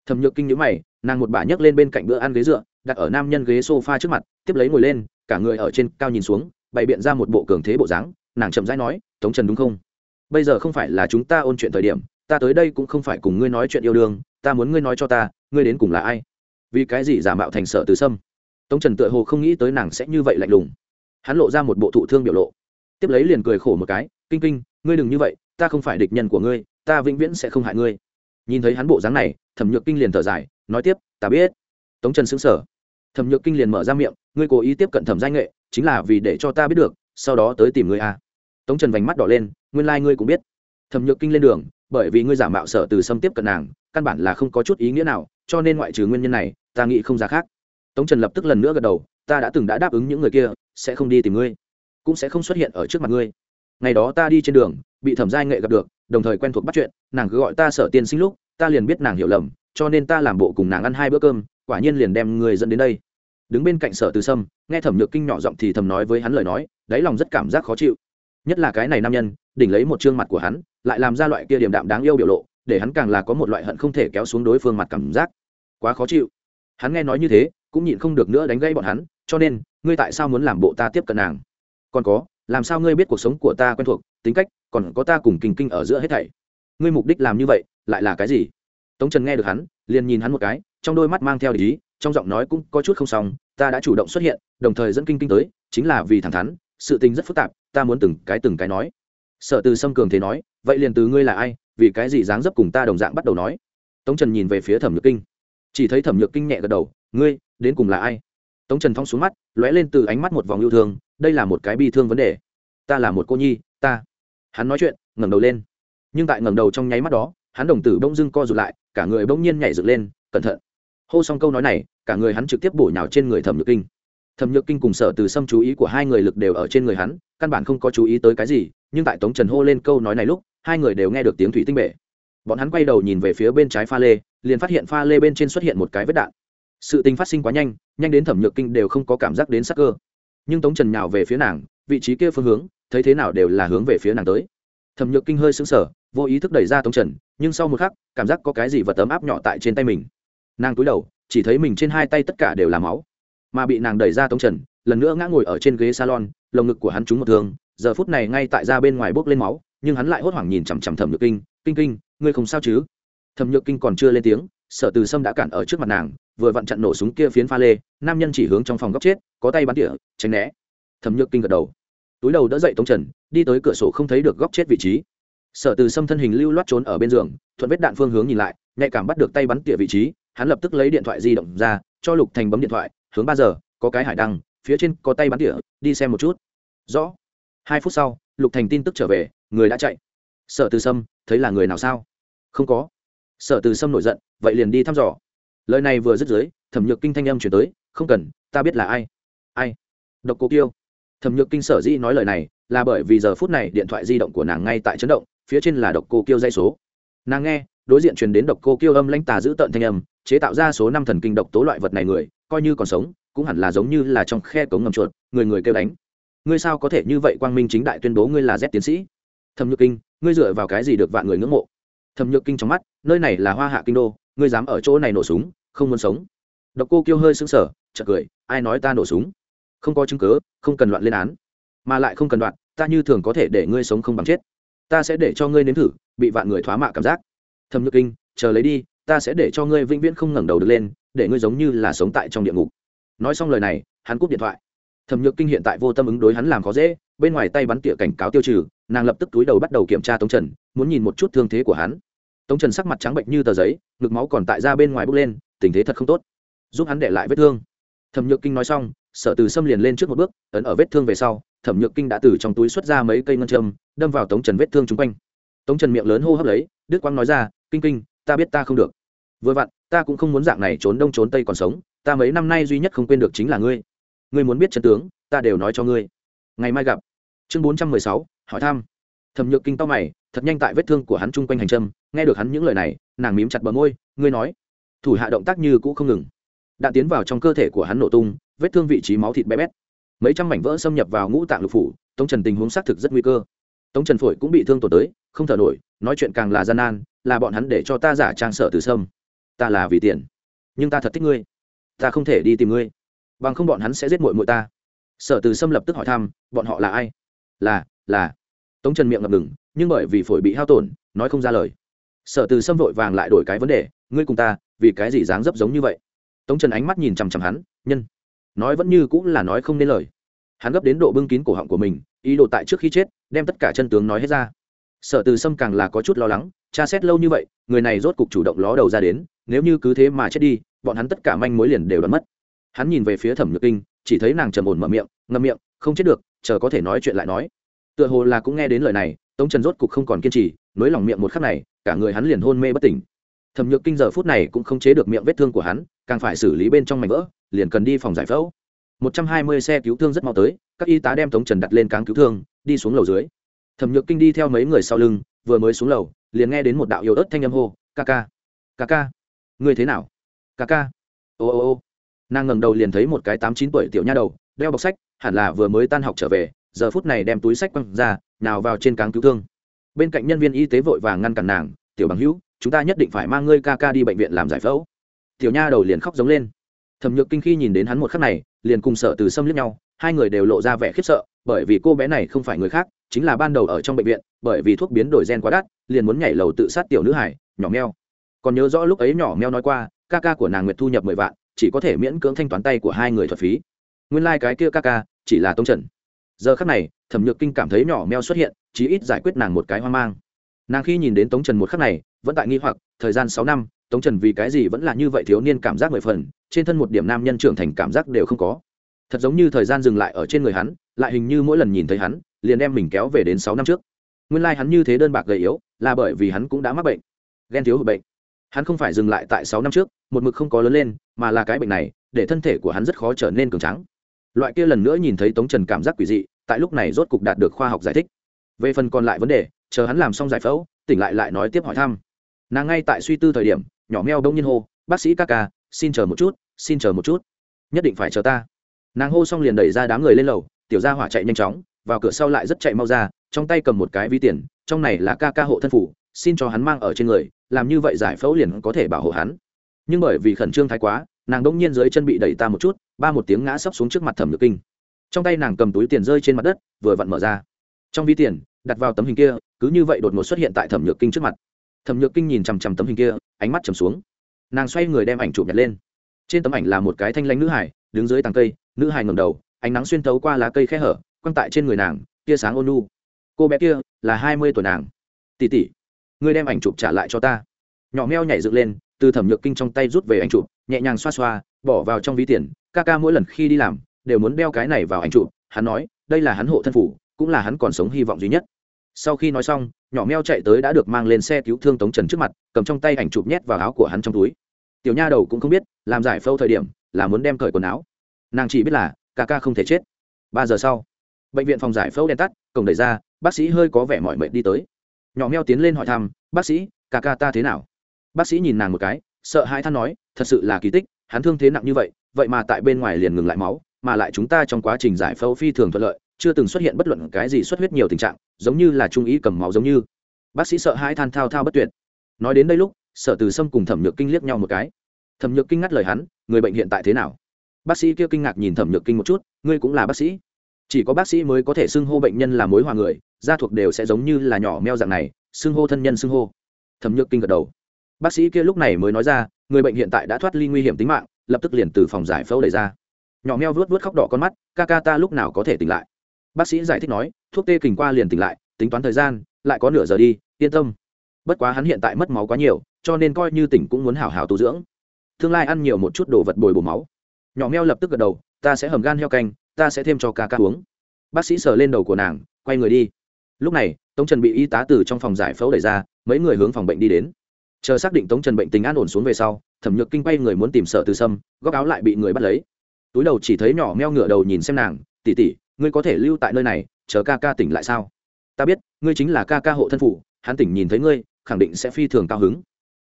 Thầm nhược kinh nhữ mày, nàng một bà nhấc lên bên cạnh bữa ăn ghế dựa, đặt ở nam nhân ghế sofa trước mặt, tiếp lấy ngồi lên, cả người ở trên cao nhìn xuống, bày biện ra một bộ cường thế bộ dáng, nàng chậm rãi nói, tống trần đúng không? Bây giờ không phải là chúng ta ôn chuyện thời điểm, ta tới đây cũng không phải cùng ngươi nói chuyện yêu đương, ta muốn ngươi nói cho ta, ngươi đến cùng là ai? Vì cái gì giả mạo thành sợ từ sâm? Tống trần tựa hồ không nghĩ tới nàng sẽ như vậy lạnh lùng. Hắn lộ ra một bộ thụ thương biểu lộ. Tiếp lấy liền cười khổ một cái, kinh kinh ngươi đừng như vậy, ta không phải địch nhân của ngươi, ta vĩnh viễn sẽ không hại ngươi. Nhìn thấy hắn bộ dáng này, thẩm nhược kinh liền thở dài, nói tiếp, ta biết. Tống trần xứng sở thẩm nhược kinh liền mở ra miệng, ngươi cố ý tiếp cận thẩm danh nghệ, chính là vì để cho ta biết được, sau đó tới tìm ngươi a à. tống trần vành mắt đỏ lên, nguyên lai、like、ngươi cũng biết. Thẩm nhược kinh lên đường, bởi vì ngươi giả mạo sở từ xâm tiếp cận nàng, căn bản là không có chút ý nghĩa nào, cho nên ngoại trừ nguyên nhân này, ta nghĩ không ra khác. Tống trần lập tức lần nữa gật đầu, ta đã từng đã đáp ứng những người kia, sẽ không đi tìm ngươi, cũng sẽ không xuất hiện ở trước mặt ngươi ngày đó ta đi trên đường, bị thẩm giai nghệ gặp được, đồng thời quen thuộc bắt chuyện, nàng cứ gọi ta sở tiên sinh lúc, ta liền biết nàng hiểu lầm, cho nên ta làm bộ cùng nàng ăn hai bữa cơm, quả nhiên liền đem người dẫn đến đây. Đứng bên cạnh sở từ sâm, nghe thẩm nhược kinh nhỏ giọng thì thầm nói với hắn lời nói, đáy lòng rất cảm giác khó chịu. Nhất là cái này nam nhân, đỉnh lấy một chương mặt của hắn, lại làm ra loại kia điểm đạm đáng yêu biểu lộ, để hắn càng là có một loại hận không thể kéo xuống đối phương mặt cảm giác. Quá khó chịu. Hắn nghe nói như thế, cũng nhịn không được nữa đánh gây bọn hắn, cho nên, ngươi tại sao muốn làm bộ ta tiếp cận nàng? Còn có làm sao ngươi biết cuộc sống của ta quen thuộc, tính cách, còn có ta cùng kinh kinh ở giữa hết thảy? Ngươi mục đích làm như vậy, lại là cái gì? Tống trần nghe được hắn, liền nhìn hắn một cái, trong đôi mắt mang theo ý, trong giọng nói cũng có chút không xong, ta đã chủ động xuất hiện, đồng thời dẫn kinh kinh tới, chính là vì thẳng thắn, sự tình rất phức tạp, ta muốn từng cái từng cái nói. Sợ từ sâm cường thế nói, vậy liền từ ngươi là ai, vì cái gì dáng dấp cùng ta đồng dạng bắt đầu nói? Tống trần nhìn về phía thẩm nhược kinh, chỉ thấy thẩm nhược kinh nhẹ gật đầu, ngươi, đến cùng là ai? Tống trần thong xuống mắt, lóe lên từ ánh mắt một vòng yêu thương, đây là một cái bi thương vấn đề. Ta là một cô nhi, ta. Hắn nói chuyện, ngẩng đầu lên. Nhưng tại ngẩng đầu trong nháy mắt đó, hắn đồng tử bỗng dưng co rụt lại, cả người bỗng nhiên nhảy dựng lên, cẩn thận. Hô xong câu nói này, cả người hắn trực tiếp bổ nhào trên người thẩm nhược kinh. Thẩm nhược kinh cùng sở từ xâm chú ý của hai người lực đều ở trên người hắn, căn bản không có chú ý tới cái gì, nhưng tại tống trần hô lên câu nói này lúc, hai người đều nghe được tiếng thủy tinh bể. Bọn hắn quay đầu nhìn về phía bên trái pha lê, liền phát hiện pha lê bên trên xuất hiện một cái vết đạn sự tình phát sinh quá nhanh nhanh đến thẩm nhược kinh đều không có cảm giác đến sắc cơ. Nhưng tống trần nhào về phía nàng, vị trí kia phương hướng, thấy thế nào đều là hướng về phía nàng tới. Thẩm nhược kinh hơi sững sờ, vô ý thức đẩy ra tống trần, nhưng sau một khắc, cảm giác có cái gì vật tấm áp nhỏ tại trên tay mình. Nàng cúi đầu, chỉ thấy mình trên hai tay tất cả đều là máu. Mà bị nàng đẩy ra tống trần, lần nữa ngã ngồi ở trên ghế salon, lồng ngực của hắn trúng một thương, giờ phút này ngay tại ra bên ngoài bốc lên máu, nhưng hắn lại hốt hoảng nhìn chằm chằm thẩm nhược kinh kinh kinh, ngươi không sao chứ? Thẩm nhược kinh còn chưa lên tiếng, sở từ sâm đã cản ở trước mặt nàng vừa vặn chặn nổ súng kia phiến pha lê, nam nhân chỉ hướng trong phòng góc chết, có tay bắn tỉa, tránh né. Thẩm nhược kinh gật đầu. Túi đầu đỡ dậy tống trần, đi tới cửa sổ không thấy được góc chết vị trí. Sở từ xâm thân hình lưu loát trốn ở bên giường, thuận vết đạn phương hướng nhìn lại, nhạy cảm bắt được tay bắn tỉa vị trí, hắn lập tức lấy điện thoại di động ra, cho lục thành bấm điện thoại, hướng ba giờ, có cái hải đăng, phía trên có tay bắn tỉa, đi xem một chút. Rõ. Hai phút sau, lục thành tin tức trở về, người đã chạy. Sở từ sâm, thấy là người nào sao? Không có. Sở từ sâm nổi giận, vậy liền đi thăm dò lời này vừa dứt dưới, thẩm nhược kinh thanh âm chuyển tới, không cần, ta biết là ai. Ai? Độc cô kiêu. Thẩm nhược kinh sở dĩ nói lời này, là bởi vì giờ phút này điện thoại di động của nàng ngay tại chấn động, phía trên là độc cô kiêu dây số. Nàng nghe, đối diện truyền đến độc cô kiêu âm lãnh tà giữ tợn thanh âm, chế tạo ra số năm thần kinh độc tố loại vật này người, coi như còn sống, cũng hẳn là giống như là trong khe cống ngầm chuột, người người kêu đánh. Ngươi sao có thể như vậy, quang minh chính đại tuyên bố ngươi là z tiến sĩ? Thẩm nhược kinh, ngươi dựa vào cái gì được vạn người ngưỡng mộ? Thẩm nhược kinh trong mắt, nơi này là hoa hạ kinh đô ngươi dám ở chỗ này nổ súng, không muốn sống. Độc cô kêu hơi sững sờ, chợt cười, ai nói ta nổ súng? Không có chứng cứ, không cần loạn lên án. Mà lại không cần đoạn, ta như thường có thể để ngươi sống không bằng chết. Ta sẽ để cho ngươi nếm thử, bị vạn người thoá mạ cảm giác. Thâm nhược kinh, chờ lấy đi, ta sẽ để cho ngươi vĩnh viễn không ngẩng đầu được lên, để ngươi giống như là sống tại trong địa ngục. Nói xong lời này, hắn cúp điện thoại. Thẩm nhược kinh hiện tại vô tâm ứng đối hắn làm khó dễ, bên ngoài tay bắn tỉa cảnh cáo tiêu trừ, nàng lập tức túi đầu bắt đầu kiểm tra tống trần, muốn nhìn một chút thương thế của hắn tống trần sắc mặt trắng bệnh như tờ giấy, ngực máu còn tại ra bên ngoài bốc lên, tình thế thật không tốt. Giúp hắn để lại vết thương. Thẩm nhược kinh nói xong, sở từ xâm liền lên trước một bước, ấn ở vết thương về sau, thẩm nhược kinh đã từ trong túi xuất ra mấy cây ngân châm, đâm vào tống trần vết thương chung quanh. Tống trần miệng lớn hô hấp lấy, đức quang nói ra, kinh kinh, ta biết ta không được. Vừa vặn, ta cũng không muốn dạng này trốn đông trốn tây còn sống, ta mấy năm nay duy nhất không quên được chính là ngươi. Ngươi muốn biết chân tướng, ta đều nói cho ngươi. Ngày mai gặp. Chương bốn trăm mười sáu, hỏi thăm. Thẩm nhược kinh to mày thật nhanh tại vết thương của hắn chung quanh hành trâm nghe được hắn những lời này, nàng mím chặt bờ môi, ngươi nói. Thủ hạ động tác như cũ không ngừng. Đạn tiến vào trong cơ thể của hắn nổ tung, vết thương vị trí máu thịt bé bét. Mấy trăm mảnh vỡ xâm nhập vào ngũ tạng lục phủ, tống trần tình huống xác thực rất nguy cơ. Tống trần phổi cũng bị thương tổn tới, không thở nổi, nói chuyện càng là gian nan, là bọn hắn để cho ta giả trang sợ từ sâm. Ta là vì tiền. Nhưng ta thật thích ngươi. Ta không thể đi tìm ngươi. Bằng không bọn hắn sẽ giết mội mội ta. Sở từ sâm lập tức hỏi thăm, bọn họ là ai? Là là tống trần miệng ngập ngừng, nhưng bởi vì phổi bị hao tổn, nói không ra lời. Sở từ sâm vội vàng lại đổi cái vấn đề, ngươi cùng ta, vì cái gì dáng dấp giống như vậy? Tống trần ánh mắt nhìn chằm chằm hắn, nhân, nói vẫn như cũng là nói không nên lời. Hắn gấp đến độ bưng kín cổ họng của mình, ý đồ tại trước khi chết, đem tất cả chân tướng nói hết ra. Sở từ sâm càng là có chút lo lắng tra xét lâu như vậy, người này rốt cục chủ động ló đầu ra đến, nếu như cứ thế mà chết đi, bọn hắn tất cả manh mối liền đều đoán mất. Hắn nhìn về phía thẩm nhược kinh, chỉ thấy nàng trầm ổn mở miệng, ngậm miệng, không chết được, chờ có thể nói chuyện lại nói tựa hồ là cũng nghe đến lời này, tống trần rốt cục không còn kiên trì nối lòng miệng một khắc này, cả người hắn liền hôn mê bất tỉnh. Thẩm nhược kinh giờ phút này cũng không chế được miệng vết thương của hắn, càng phải xử lý bên trong mảnh vỡ, liền cần đi phòng giải phẫu. Một trăm hai mươi xe cứu thương rất mau tới, các y tá đem tống trần đặt lên cáng cứu thương, đi xuống lầu dưới. Thẩm nhược kinh đi theo mấy người sau lưng, vừa mới xuống lầu, liền nghe đến một đạo yếu ớt thanh âm hô, ca ca ca ca người thế nào? Ca ca. Ô ô ô. Nàng ngẩng đầu liền thấy một cái tám chín tuổi tiểu nha đầu, đeo bọc sách, hẳn là vừa mới tan học trở về giờ phút này đem túi sách quăng ra, nào vào trên cáng cứu thương. Bên cạnh nhân viên y tế vội vàng ngăn cản nàng, tiểu bằng hữu, chúng ta nhất định phải mang ngươi ca ca đi bệnh viện làm giải phẫu. Tiểu nha đầu liền khóc giống lên. Thẩm nhược kinh khi nhìn đến hắn một khắc này, liền cùng sợ từ xâm liếc nhau, hai người đều lộ ra vẻ khiếp sợ, bởi vì cô bé này không phải người khác, chính là ban đầu ở trong bệnh viện, bởi vì thuốc biến đổi gen quá đắt, liền muốn nhảy lầu tự sát tiểu nữ hải, nhỏ meo. Còn nhớ rõ lúc ấy nhỏ meo nói qua, ca ca của nàng nguyệt thu nhập mười vạn, chỉ có thể miễn cưỡng thanh toán tay của hai người thuật phí. Nguyên lai、like、cái kia ca ca, chỉ là tông trần giờ khắc này, thẩm nhược kinh cảm thấy nhỏ meo xuất hiện, chí ít giải quyết nàng một cái hoang mang. Nàng khi nhìn đến tống trần một khắc này, vẫn tại nghi hoặc, thời gian sáu năm, tống trần vì cái gì vẫn là như vậy thiếu niên cảm giác mười phần, trên thân một điểm nam nhân trưởng thành cảm giác đều không có. Thật giống như thời gian dừng lại ở trên người hắn, lại hình như mỗi lần nhìn thấy hắn, liền đem mình kéo về đến sáu năm trước. Nguyên lai、like、hắn như thế đơn bạc gầy yếu, là bởi vì hắn cũng đã mắc bệnh. Ghen thiếu hụt bệnh. Hắn không phải dừng lại tại sáu năm trước, một mực không có lớn lên, mà là cái bệnh này, để thân thể của hắn rất khó trở nên cường trắng loại kia lần nữa nhìn thấy tống trần cảm giác quỷ dị tại lúc này rốt cục đạt được khoa học giải thích. Về phần còn lại vấn đề, chờ hắn làm xong giải phẫu, tỉnh lại lại nói tiếp hỏi thăm. Nàng ngay tại suy tư thời điểm, nhỏ meo đông nhiên hô, bác sĩ ca ca, xin chờ một chút, xin chờ một chút. Nhất định phải chờ ta. Nàng hô xong liền đẩy ra đám người lên lầu, tiểu gia hỏa chạy nhanh chóng, vào cửa sau lại rất chạy mau ra, trong tay cầm một cái ví tiền, trong này là ca ca hộ thân phủ, xin cho hắn mang ở trên người, làm như vậy giải phẫu liền có thể bảo hộ hắn. Nhưng bởi vì khẩn trương thái quá, nàng đông nhiên dưới chân bị đẩy ta một chút, ba một tiếng ngã sấp xuống trước mặt thẩm nhược kinh trong tay nàng cầm túi tiền rơi trên mặt đất, vừa vặn mở ra. Trong ví tiền, đặt vào tấm hình kia, cứ như vậy đột ngột xuất hiện tại thẩm nhược kinh trước mặt. Thẩm nhược kinh nhìn chằm chằm tấm hình kia, ánh mắt chầm xuống. Nàng xoay người đem ảnh chụp nhặt lên. Trên tấm ảnh là một cái thanh lãnh nữ hải, đứng dưới tàng cây, nữ hải ngầm đầu, ánh nắng xuyên tấu qua lá cây khe hở, quăng tại trên người nàng, tia sáng ôn nu cô bé kia là hai mươi tuổi nàng. Tỉ tỉ ngươi đem ảnh chụp trả lại cho ta. Nhỏ meo nhảy dựng lên, từ thẩm nhược kinh trong tay rút về ảnh chụp, nhẹ nhàng xoa xoa, bỏ vào trong ví tiền, ca ca mỗi lần khi đi làm đều muốn đeo cái này vào ảnh trụ hắn nói, đây là hắn hộ thân phủ, cũng là hắn còn sống hy vọng duy nhất. Sau khi nói xong, nhỏ meo chạy tới đã được mang lên xe cứu thương tống trần trước mặt, cầm trong tay ảnh chụp nhét vào áo của hắn trong túi. Tiểu nha đầu cũng không biết, làm giải phẫu thời điểm, là muốn đem cởi quần áo. Nàng chỉ biết là, ca ca không thể chết. Ba giờ sau, bệnh viện phòng giải phẫu đèn tắt, cổng đẩy ra, bác sĩ hơi có vẻ mỏi mệt đi tới. Nhỏ meo tiến lên hỏi thăm, bác sĩ, ca ca ta thế nào? Bác sĩ nhìn nàng một cái, sợ hãi than nói, thật sự là kỳ tích, hắn thương thế nặng như vậy vậy mà tại bên ngoài liền ngừng lại máu mà lại chúng ta trong quá trình giải phẫu phi thường thuận lợi, chưa từng xuất hiện bất luận cái gì xuất huyết nhiều tình trạng, giống như là trung ý cầm máu giống như. Bác sĩ sợ hai than thao thao bất tuyệt. Nói đến đây lúc, sở từ sâm cùng thẩm nhược kinh liếc nhau một cái. Thẩm nhược kinh ngắt lời hắn, người bệnh hiện tại thế nào? Bác sĩ kia kinh ngạc nhìn thẩm nhược kinh một chút, ngươi cũng là bác sĩ. Chỉ có bác sĩ mới có thể xưng hô bệnh nhân là mối hòa người gia thuộc đều sẽ giống như là nhỏ meo dạng này, xưng hô thân nhân xưng hô. Thẩm nhược kinh gật đầu. Bác sĩ kia lúc này mới nói ra, người bệnh hiện tại đã thoát ly nguy hiểm tính mạng, lập tức liền từ phòng giải phẫu đẩy ra nhỏ meo vuốt vuốt khóc đỏ con mắt, ca ca ta lúc nào có thể tỉnh lại? Bác sĩ giải thích nói, thuốc tê kình qua liền tỉnh lại, tính toán thời gian, lại có nửa giờ đi, yên tâm. Bất quá hắn hiện tại mất máu quá nhiều, cho nên coi như tỉnh cũng muốn hảo hảo tu dưỡng. Tương lai ăn nhiều một chút đồ vật bồi bổ máu. Nhỏ meo lập tức gật đầu, ta sẽ hầm gan heo canh, ta sẽ thêm cho ca ca uống. Bác sĩ sờ lên đầu của nàng, quay người đi. Lúc này, tống trần bị y tá từ trong phòng giải phẫu đẩy ra, mấy người hướng phòng bệnh đi đến. Chờ xác định tống trần bệnh tình an ổn xuống về sau, thẩm nhược kinh quay người muốn tìm sợ từ sâm, góc áo lại bị người bắt lấy túi đầu chỉ thấy nhỏ meo ngửa đầu nhìn xem nàng tỉ tỉ ngươi có thể lưu tại nơi này, chờ ca ca tỉnh lại sao? Ta biết, ngươi chính là ca ca hộ thân phủ hắn tỉnh nhìn thấy ngươi, khẳng định sẽ phi thường cao hứng.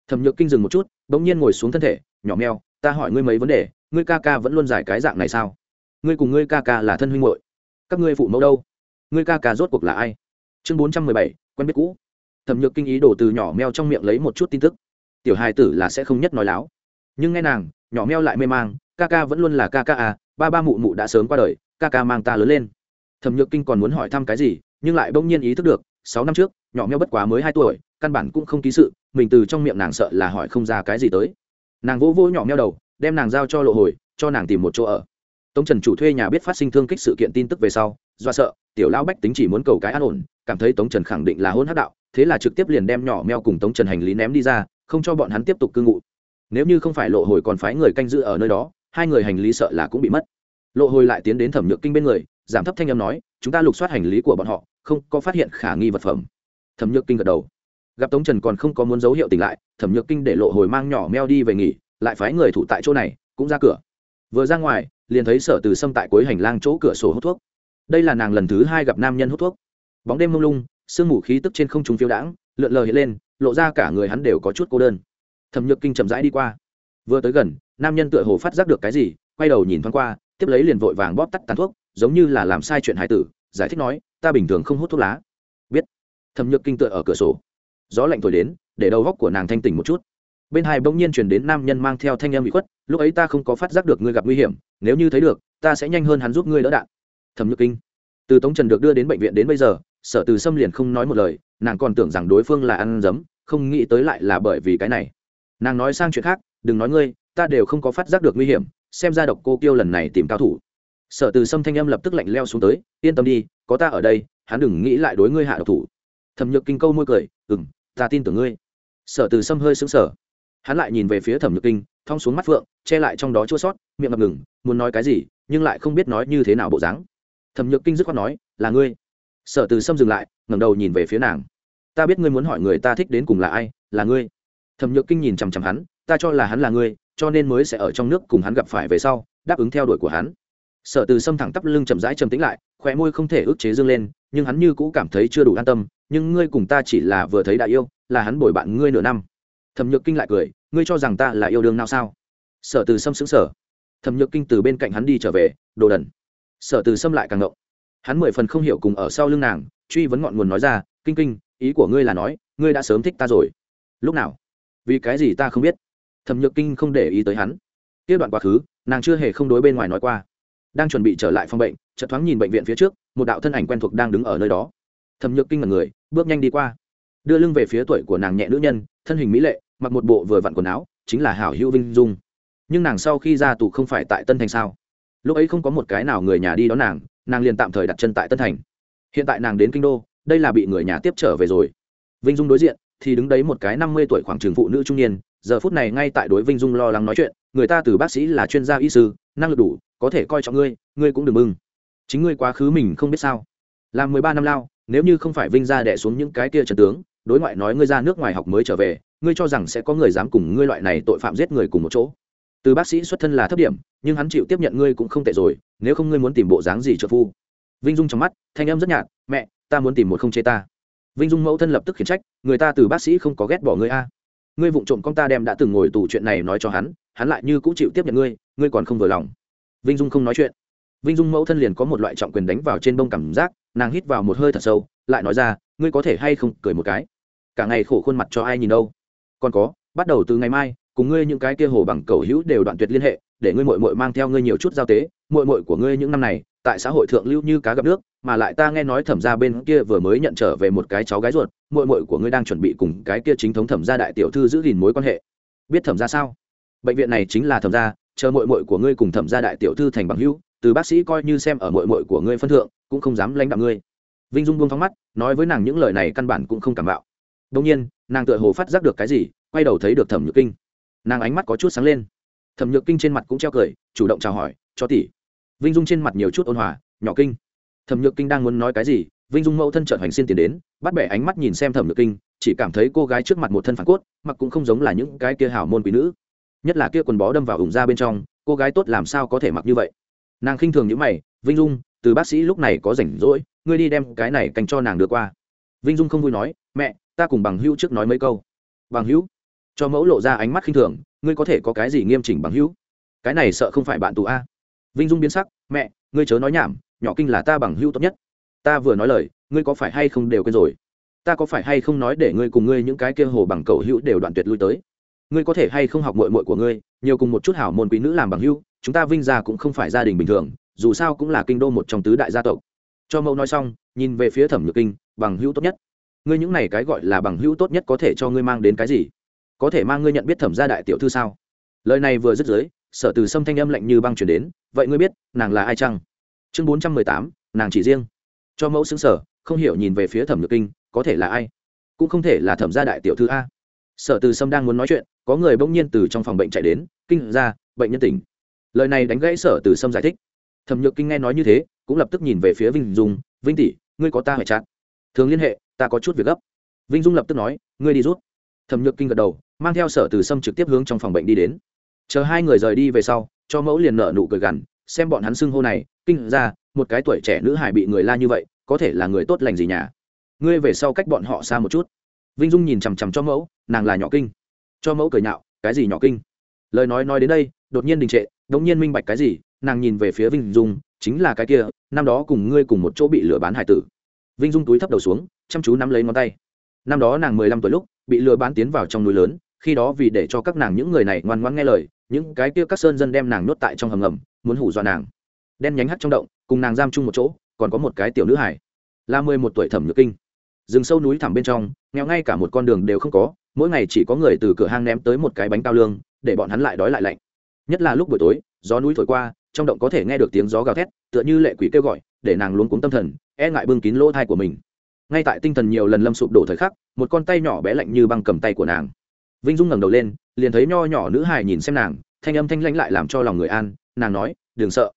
Thẩm nhược kinh dừng một chút, bỗng nhiên ngồi xuống thân thể, nhỏ meo, ta hỏi ngươi mấy vấn đề, ngươi ca ca vẫn luôn giải cái dạng này sao? Ngươi cùng ngươi ca ca là thân huynh hội các ngươi phụ mẫu đâu? Ngươi ca ca rốt cuộc là ai? Chương bốn trăm mười bảy, quen biết cũ. Thẩm nhược kinh ý đổ từ nhỏ meo trong miệng lấy một chút tin tức. Tiểu hài tử là sẽ không nhất nói láo. Nhưng nghe nàng, nhỏ meo lại mê mang ca ca vẫn luôn là ca ca à ba ba mụ mụ đã sớm qua đời ca ca mang ta lớn lên. Thẩm nhược kinh còn muốn hỏi thăm cái gì, nhưng lại bỗng nhiên ý thức được, sáu năm trước, nhỏ meo bất quá mới hai tuổi, căn bản cũng không ký sự, mình từ trong miệng nàng sợ là hỏi không ra cái gì tới. Nàng vỗ vỗ nhỏ meo đầu, đem nàng giao cho lộ hồi, cho nàng tìm một chỗ ở. Tống trần chủ thuê nhà biết phát sinh thương kích sự kiện tin tức về sau, do sợ, tiểu lão bách tính chỉ muốn cầu cái an ổn, cảm thấy tống trần khẳng định là hôn hát đạo, thế là trực tiếp liền đem nhỏ meo cùng tống trần hành lý ném đi ra, không cho bọn hắn tiếp tục cư ngụ. Nếu như không phải lộ hồi còn phái người canh giữ ở nơi đó hai người hành lý sợ là cũng bị mất. Lộ hồi lại tiến đến thẩm nhược kinh bên người, giảm thấp thanh âm nói, chúng ta lục soát hành lý của bọn họ, không có phát hiện khả nghi vật phẩm. Thẩm nhược kinh gật đầu. Gặp tống trần còn không có muốn dấu hiệu tỉnh lại, thẩm nhược kinh để lộ hồi mang nhỏ meo đi về nghỉ, lại phái người thủ tại chỗ này, cũng ra cửa. Vừa ra ngoài, liền thấy sở từ sâm tại cuối hành lang chỗ cửa sổ hút thuốc. Đây là nàng lần thứ hai gặp nam nhân hút thuốc. Bóng đêm mông lung, sương mù khí tức trên không trung phiêu đãng, lượn lờ hiện lên, lộ ra cả người hắn đều có chút cô đơn. Thẩm nhược kinh chậm rãi đi qua. Vừa tới gần nam nhân tựa hồ phát giác được cái gì, quay đầu nhìn thoáng qua, tiếp lấy liền vội vàng bóp tắt tàn thuốc, giống như là làm sai chuyện hải tử, giải thích nói, ta bình thường không hút thuốc lá. Biết. Thẩm nhược kinh tựa ở cửa sổ. Gió lạnh thổi đến, để đầu góc của nàng thanh tỉnh một chút. Bên hai bỗng nhiên chuyển đến nam nhân mang theo thanh em bị khuất, lúc ấy ta không có phát giác được ngươi gặp nguy hiểm, nếu như thấy được, ta sẽ nhanh hơn hắn giúp ngươi đỡ đạn. Thẩm nhược kinh. Từ tống trần được đưa đến bệnh viện đến bây giờ, sở từ xâm liền không nói một lời, nàng còn tưởng rằng đối phương là ăn dấm, không nghĩ tới lại là bởi vì cái này. Nàng nói sang chuyện khác, đừng nói ngươi ta đều không có phát giác được nguy hiểm, xem ra độc cô kiêu lần này tìm cao thủ. Sở từ sâm thanh âm lập tức lạnh leo xuống tới, yên tâm đi, có ta ở đây, hắn đừng nghĩ lại đối ngươi hạ độc thủ. Thẩm nhược kinh câu môi cười ừ m ta tin tưởng ngươi. Sở từ sâm hơi xứng sở hắn lại nhìn về phía thẩm nhược kinh, thong xuống mắt phượng, che lại trong đó chua sót, miệng ngập ngừng, muốn nói cái gì, nhưng lại không biết nói như thế nào bộ dáng. Thẩm nhược kinh dứt khoát nói, là ngươi. Sở từ sâm dừng lại, ngẩng đầu nhìn về phía nàng. Ta biết ngươi muốn hỏi người ta thích đến cùng là ai, là ngươi. Thẩm nhược kinh nhìn chằm chằm hắn, ta cho là hắn là ngươi cho nên mới sẽ ở trong nước cùng hắn gặp phải về sau, đáp ứng theo đuổi của hắn. Sở từ sâm thẳng tắp lưng chậm rãi trầm tĩnh lại khỏe môi không thể ức chế dương lên, nhưng hắn như cũ cảm thấy chưa đủ an tâm, nhưng ngươi cùng ta chỉ là vừa thấy đại yêu, là hắn bồi bạn ngươi nửa năm. Thẩm nhược kinh lại cười, ngươi cho rằng ta là yêu đương nào sao? Sở từ sâm xứng sở thẩm nhược kinh từ bên cạnh hắn đi trở về, đồ đần. Sở từ sâm lại càng ngộng. Hắn mười phần không hiểu cùng ở sau lưng nàng, truy vấn ngọn nguồn nói ra, kinh kinh, ý của ngươi là nói, ngươi đã sớm thích ta rồi. Lúc nào? Vì cái gì ta không biết? Thẩm nhược kinh không để ý tới hắn. Tiếp đoạn quá khứ, nàng chưa hề không đối bên ngoài nói qua. Đang chuẩn bị trở lại phòng bệnh, chợt thoáng nhìn bệnh viện phía trước, một đạo thân ảnh quen thuộc đang đứng ở nơi đó. Thẩm nhược kinh là người, bước nhanh đi qua. Đưa lưng về phía tuổi của nàng nhẹ nữ nhân, thân hình mỹ lệ, mặc một bộ vừa vặn quần áo, chính là hảo hữu vinh dung. Nhưng nàng sau khi ra tù không phải tại tân thành sao? Lúc ấy không có một cái nào người nhà đi đón nàng nàng liền tạm thời đặt chân tại tân thành. Hiện tại nàng đến kinh đô, đây là bị người nhà tiếp trở về rồi. Vinh dung đối diện, thì đứng đấy một cái năm mươi tuổi khoảng trường phụ nữ trung niên giờ phút này ngay tại đối vinh dung lo lắng nói chuyện, người ta từ bác sĩ là chuyên gia y sư, năng lực đủ, có thể coi trọng ngươi ngươi cũng đừng mừng. Chính ngươi quá khứ mình không biết sao. Làm mười ba năm lao, nếu như không phải vinh ra đẻ xuống những cái kia trần tướng, đối ngoại nói ngươi ra nước ngoài học mới trở về, ngươi cho rằng sẽ có người dám cùng ngươi loại này tội phạm giết người cùng một chỗ. Từ bác sĩ xuất thân là thấp điểm, nhưng hắn chịu tiếp nhận ngươi cũng không tệ rồi, nếu không ngươi muốn tìm bộ dáng gì trợ phu? Vinh dung trong mắt, thanh em rất nhạt, mẹ, ta muốn tìm một không chê ta. Vinh dung mẫu thân lập tức khiển trách, người ta từ bác sĩ không có ghét bỏ ngươi a ngươi vụng trộm con ta đem đã từng ngồi tù chuyện này nói cho hắn hắn lại như cũng chịu tiếp nhận ngươi ngươi còn không vừa lòng. Vinh dung không nói chuyện. Vinh dung mẫu thân liền có một loại trọng quyền đánh vào trên bông cảm giác, nàng hít vào một hơi thật sâu, lại nói ra, ngươi có thể hay không? cười một cái. Cả ngày khổ khuôn mặt cho ai nhìn đâu? Còn có, bắt đầu từ ngày mai, cùng ngươi những cái kia hồ bằng cầu hữu đều đoạn tuyệt liên hệ để ngươi mội mội mang theo ngươi nhiều chút giao tế mội mội của ngươi những năm này, tại xã hội thượng lưu như cá gặp nước, mà lại ta nghe nói thẩm gia bên kia vừa mới nhận trở về một cái cháu gái ruột mội mội của ngươi đang chuẩn bị cùng cái kia chính thống thẩm gia đại tiểu thư giữ gìn mối quan hệ. Biết thẩm gia sao? Bệnh viện này chính là thẩm gia, chờ mội mội của ngươi cùng thẩm gia đại tiểu thư thành bằng hữu, từ bác sĩ coi như xem ở mội mội của ngươi phân thượng, cũng không dám lãnh đạo ngươi. Vinh dung buông phóng mắt, nói với nàng những lời này căn bản cũng không cảm bạo. Đông nhiên, nàng tựa hồ phát giác được cái gì, quay đầu thấy được thẩm nhược kinh. Nàng ánh mắt có chút sáng lên thẩm nhược kinh trên mặt cũng treo cười, chủ động chào hỏi, cho tỷ. Vinh dung trên mặt nhiều chút ôn hòa, nhỏ kinh. Thẩm nhược kinh đang muốn nói cái gì, vinh dung mẫu thân trợn hoành xin tiền đến, bắt bẻ ánh mắt nhìn xem thẩm nhược kinh, chỉ cảm thấy cô gái trước mặt một thân phản cốt, mặc cũng không giống là những cái kia hảo môn quý nữ. Nhất là kia quần bó đâm vào ủng ra bên trong, cô gái tốt làm sao có thể mặc như vậy? Nàng khinh thường những mày, vinh dung, từ bác sĩ lúc này có rảnh rỗi, ngươi đi đem cái này cành cho nàng đưa qua. Vinh dung không vui nói, mẹ, ta cùng bằng hữu trước nói mấy câu. Bằng hữu? Cho mẫu lộ ra ánh mắt khinh thường ngươi có thể có cái gì nghiêm chỉnh bằng hữu? Cái này sợ không phải bạn tù a. Vinh dung biến sắc, mẹ, ngươi chớ nói nhảm, nhỏ kinh là ta bằng hữu tốt nhất. Ta vừa nói lời, ngươi có phải hay không đều quên rồi? Ta có phải hay không nói để ngươi cùng ngươi những cái kia hồ bằng cầu hữu đều đoạn tuyệt lui tới? Ngươi có thể hay không học mội mội của ngươi, nhiều cùng một chút hảo môn quý nữ làm bằng hữu, chúng ta vinh ra cũng không phải gia đình bình thường, dù sao cũng là kinh đô một trong tứ đại gia tộc. Cho mẫu nói xong, nhìn về phía thẩm nhược kinh, bằng hữu tốt nhất. Ngươi những này cái gọi là bằng hữu tốt nhất có thể cho ngươi mang đến cái gì? Có thể mang ngươi nhận biết thẩm gia đại tiểu thư sao? Lời này vừa dứt dưới, sở từ sâm thanh âm lạnh như băng chuyển đến, vậy ngươi biết, nàng là ai chăng? Chương bốn trăm mười tám, nàng chỉ riêng. Cho mẫu xứng sở, không hiểu nhìn về phía thẩm nhược kinh, có thể là ai? Cũng không thể là thẩm gia đại tiểu thư a. Sở từ sâm đang muốn nói chuyện, có người bỗng nhiên từ trong phòng bệnh chạy đến, kinh ra, bệnh nhân tỉnh. Lời này đánh gãy sở từ sâm giải thích. Thẩm nhược kinh nghe nói như thế, cũng lập tức nhìn về phía vinh dung, vinh tỷ, ngươi có ta hệ chặn thường liên hệ, ta có chút việc gấp. Vinh dung lập tức nói, ngươi đi rút. Thẩm nhược kinh gật đầu mang theo sở từ sâm trực tiếp hướng trong phòng bệnh đi đến. Chờ hai người rời đi về sau, cho mẫu liền nợ nụ cười gằn, xem bọn hắn xưng hô này, kinh ra, một cái tuổi trẻ nữ hải bị người la như vậy, có thể là người tốt lành gì nhà ngươi về sau cách bọn họ xa một chút. Vinh dung nhìn chằm chằm cho mẫu, nàng là nhỏ kinh. Cho mẫu cười nhạo, cái gì nhỏ kinh? Lời nói nói đến đây, đột nhiên đình trệ đột nhiên minh bạch cái gì, nàng nhìn về phía vinh dung, chính là cái kia, năm đó cùng ngươi cùng một chỗ bị lừa bán hải tử. Vinh dung túi thấp đầu xuống, chăm chú nắm lấy ngón tay. Năm đó nàng mười lăm tuổi lúc, bị lừa bán tiến vào trong núi lớn khi đó vì để cho các nàng những người này ngoan ngoãn nghe lời, những cái kia các sơn dân đem nàng nhốt tại trong hầm ngầm, muốn hủ dọa nàng. Đen nhánh hắt trong động, cùng nàng giam chung một chỗ, còn có một cái tiểu nữ hải là mười một tuổi thẩm nhược kinh. Rừng sâu núi thẳm bên trong, nghèo ngay cả một con đường đều không có, mỗi ngày chỉ có người từ cửa hang ném tới một cái bánh cao lương, để bọn hắn lại đói lại lạnh. Nhất là lúc buổi tối, gió núi thổi qua, trong động có thể nghe được tiếng gió gào thét, tựa như lệ quỷ kêu gọi, để nàng luống cuống tâm thần e ngại bưng kín lỗ thai của mình. Ngay tại tinh thần nhiều lần lâm sụp đổ thời khắc, một con tay nhỏ bé lạnh như băng cầm tay của nàng vinh dung ngẩng đầu lên, liền thấy nho nhỏ nữ hài nhìn xem nàng, thanh âm thanh lãnh lại làm cho lòng người an, nàng nói, đừng sợ.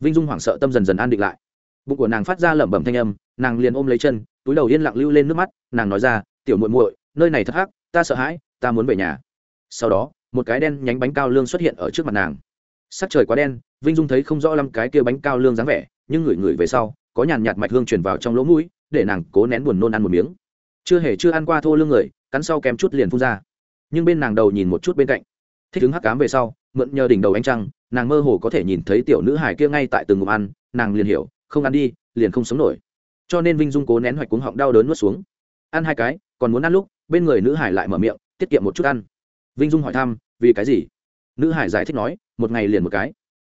Vinh dung hoảng sợ tâm dần dần an định lại. Bụng của nàng phát ra lẩm bẩm thanh âm, nàng liền ôm lấy chân, túi đầu yên lặng lưu lên nước mắt, nàng nói ra, tiểu muội muội, nơi này thật hắc, ta sợ hãi, ta muốn về nhà. Sau đó, một cái đen nhánh bánh cao lương xuất hiện ở trước mặt nàng. Sắc trời quá đen, vinh dung thấy không rõ lắm cái kia bánh cao lương dáng vẻ, nhưng ngửi ngửi về sau, có nhàn nhạt mạch hương truyền vào trong lỗ mũi, để nàng cố nén buồn nôn ăn một miếng. Chưa hề chưa ăn qua thô lương người, cắn sau kém chút liền phun ra nhưng bên nàng đầu nhìn một chút bên cạnh. Thích đứng hắc cám về sau, mượn nhờ đỉnh đầu ánh trăng, nàng mơ hồ có thể nhìn thấy tiểu nữ hải kia ngay tại từng ngụm ăn, nàng liền hiểu, không ăn đi, liền không sống nổi. Cho nên vinh dung cố nén hoạch cuống họng đau đớn nuốt xuống. Ăn hai cái, còn muốn ăn lúc, bên người nữ hải lại mở miệng, tiết kiệm một chút ăn. Vinh dung hỏi thăm, vì cái gì? Nữ hải giải thích nói, một ngày liền một cái.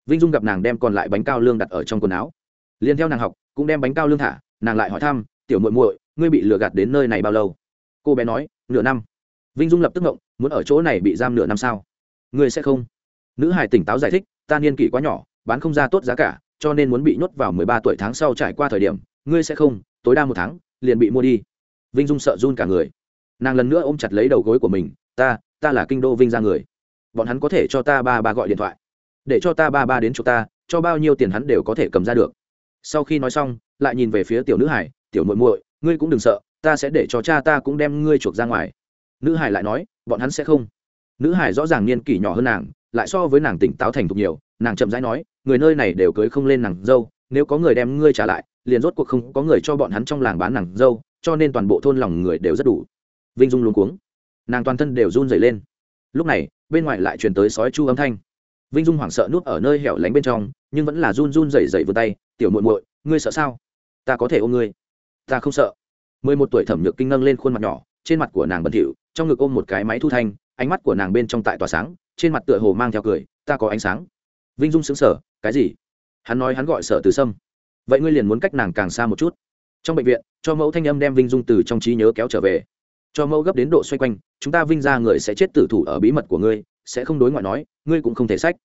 Vinh dung gặp nàng đem còn lại bánh cao lương đặt ở trong quần áo. Liền theo nàng học, cũng đem bánh cao lương thả, nàng lại hỏi thăm, tiểu muội muội, ngươi bị lừa gạt đến nơi này bao lâu? Cô bé nói, nửa năm vinh dung lập tức ngộng, muốn ở chỗ này bị giam nửa năm sao? Ngươi sẽ không? Nữ hải tỉnh táo giải thích, ta niên kỷ quá nhỏ, bán không ra tốt giá cả, cho nên muốn bị nhốt vào mười ba tuổi tháng sau trải qua thời điểm, ngươi sẽ không, tối đa một tháng, liền bị mua đi. Vinh dung sợ run cả người. Nàng lần nữa ôm chặt lấy đầu gối của mình, ta ta là kinh đô vinh ra người. Bọn hắn có thể cho ta ba ba gọi điện thoại. Để cho ta ba ba đến chỗ ta, cho bao nhiêu tiền hắn đều có thể cầm ra được. Sau khi nói xong, lại nhìn về phía tiểu nữ hải tiểu muội muội, ngươi cũng đừng sợ, ta sẽ để cho cha ta cũng đem ngươi chuộc ra ngoài nữ hải lại nói, bọn hắn sẽ không. Nữ hải rõ ràng niên kỷ nhỏ hơn nàng, lại so với nàng tỉnh táo thành thục nhiều, nàng chậm rãi nói, người nơi này đều cưới không lên nàng dâu, nếu có người đem ngươi trả lại, liền rốt cuộc không có người cho bọn hắn trong làng bán nàng dâu, cho nên toàn bộ thôn lòng người đều rất đủ. Vinh dung luống cuống. Nàng toàn thân đều run rẩy lên. Lúc này, bên ngoài lại truyền tới sói chu âm thanh. Vinh dung hoảng sợ nuốt ở nơi hẻo lánh bên trong, nhưng vẫn là run run rẩy rẩy vươn tay, tiểu muội muội, ngươi sợ sao? Ta có thể ôm ngươi. Ta không sợ. Mười một tuổi thẩm nhược kinh nâng lên khuôn mặt nhỏ trên mặt của nàng bẩn thỉu, trong ngực ôm một cái máy thu thanh, ánh mắt của nàng bên trong tại tỏa sáng, trên mặt tựa hồ mang theo cười, ta có ánh sáng. Vinh dung xứng sở cái gì? Hắn nói hắn gọi sở từ sâm. Vậy ngươi liền muốn cách nàng càng xa một chút? Trong bệnh viện, cho mẫu thanh âm đem vinh dung từ trong trí nhớ kéo trở về. Cho mẫu gấp đến độ xoay quanh, chúng ta vinh ra người sẽ chết tử thủ ở bí mật của ngươi, sẽ không đối ngoại nói, ngươi cũng không thể sách.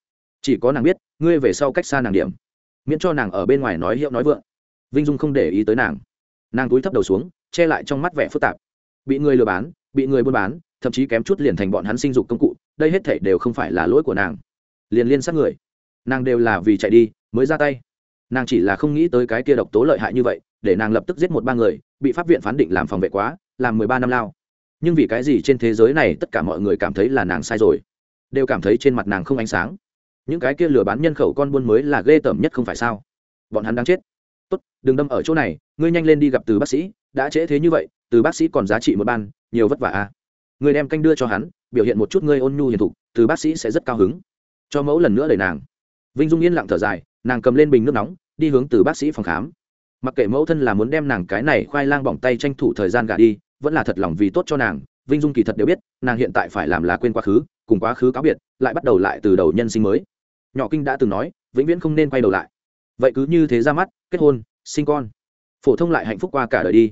Chỉ có nàng biết, ngươi về sau cách xa nàng điểm, miễn cho nàng ở bên ngoài nói hiệu nói vượng. Vinh dung không để ý tới nàng. Nàng túi thấp đầu xuống, che lại trong mắt vẻ phức tạp bị người lừa bán, bị người buôn bán, thậm chí kém chút liền thành bọn hắn sinh dục công cụ, đây hết thể đều không phải là lỗi của nàng. Liền liên sát người. Nàng đều là vì chạy đi, mới ra tay. Nàng chỉ là không nghĩ tới cái kia độc tố lợi hại như vậy, để nàng lập tức giết một ba người, bị pháp viện phán định làm phòng vệ quá, làm mười ba năm lao. Nhưng vì cái gì trên thế giới này tất cả mọi người cảm thấy là nàng sai rồi? Đều cảm thấy trên mặt nàng không ánh sáng. Những cái kia lừa bán nhân khẩu con buôn mới là ghê tởm nhất không phải sao? Bọn hắn đang chết. Tốt, đừng đâm ở chỗ này, ngươi nhanh lên đi gặp từ bác sĩ đã trễ thế như vậy, từ bác sĩ còn giá trị một ban, nhiều vất vả à. Người đem canh đưa cho hắn, biểu hiện một chút ngươi ôn nhu hiền thục, từ bác sĩ sẽ rất cao hứng. Cho mẫu lần nữa đẩy nàng. Vinh dung yên lặng thở dài, nàng cầm lên bình nước nóng, đi hướng từ bác sĩ phòng khám. Mặc kệ mẫu thân là muốn đem nàng cái này khoai lang bỏng tay tranh thủ thời gian gả đi, vẫn là thật lòng vì tốt cho nàng, vinh dung kỳ thật đều biết, nàng hiện tại phải làm là quên quá khứ, cùng quá khứ cáo biệt, lại bắt đầu lại từ đầu nhân sinh mới. Nhỏ kinh đã từng nói, vĩnh viễn không nên quay đầu lại. Vậy cứ như thế ra mắt, kết hôn, sinh con. Phổ thông lại hạnh phúc qua cả đời đi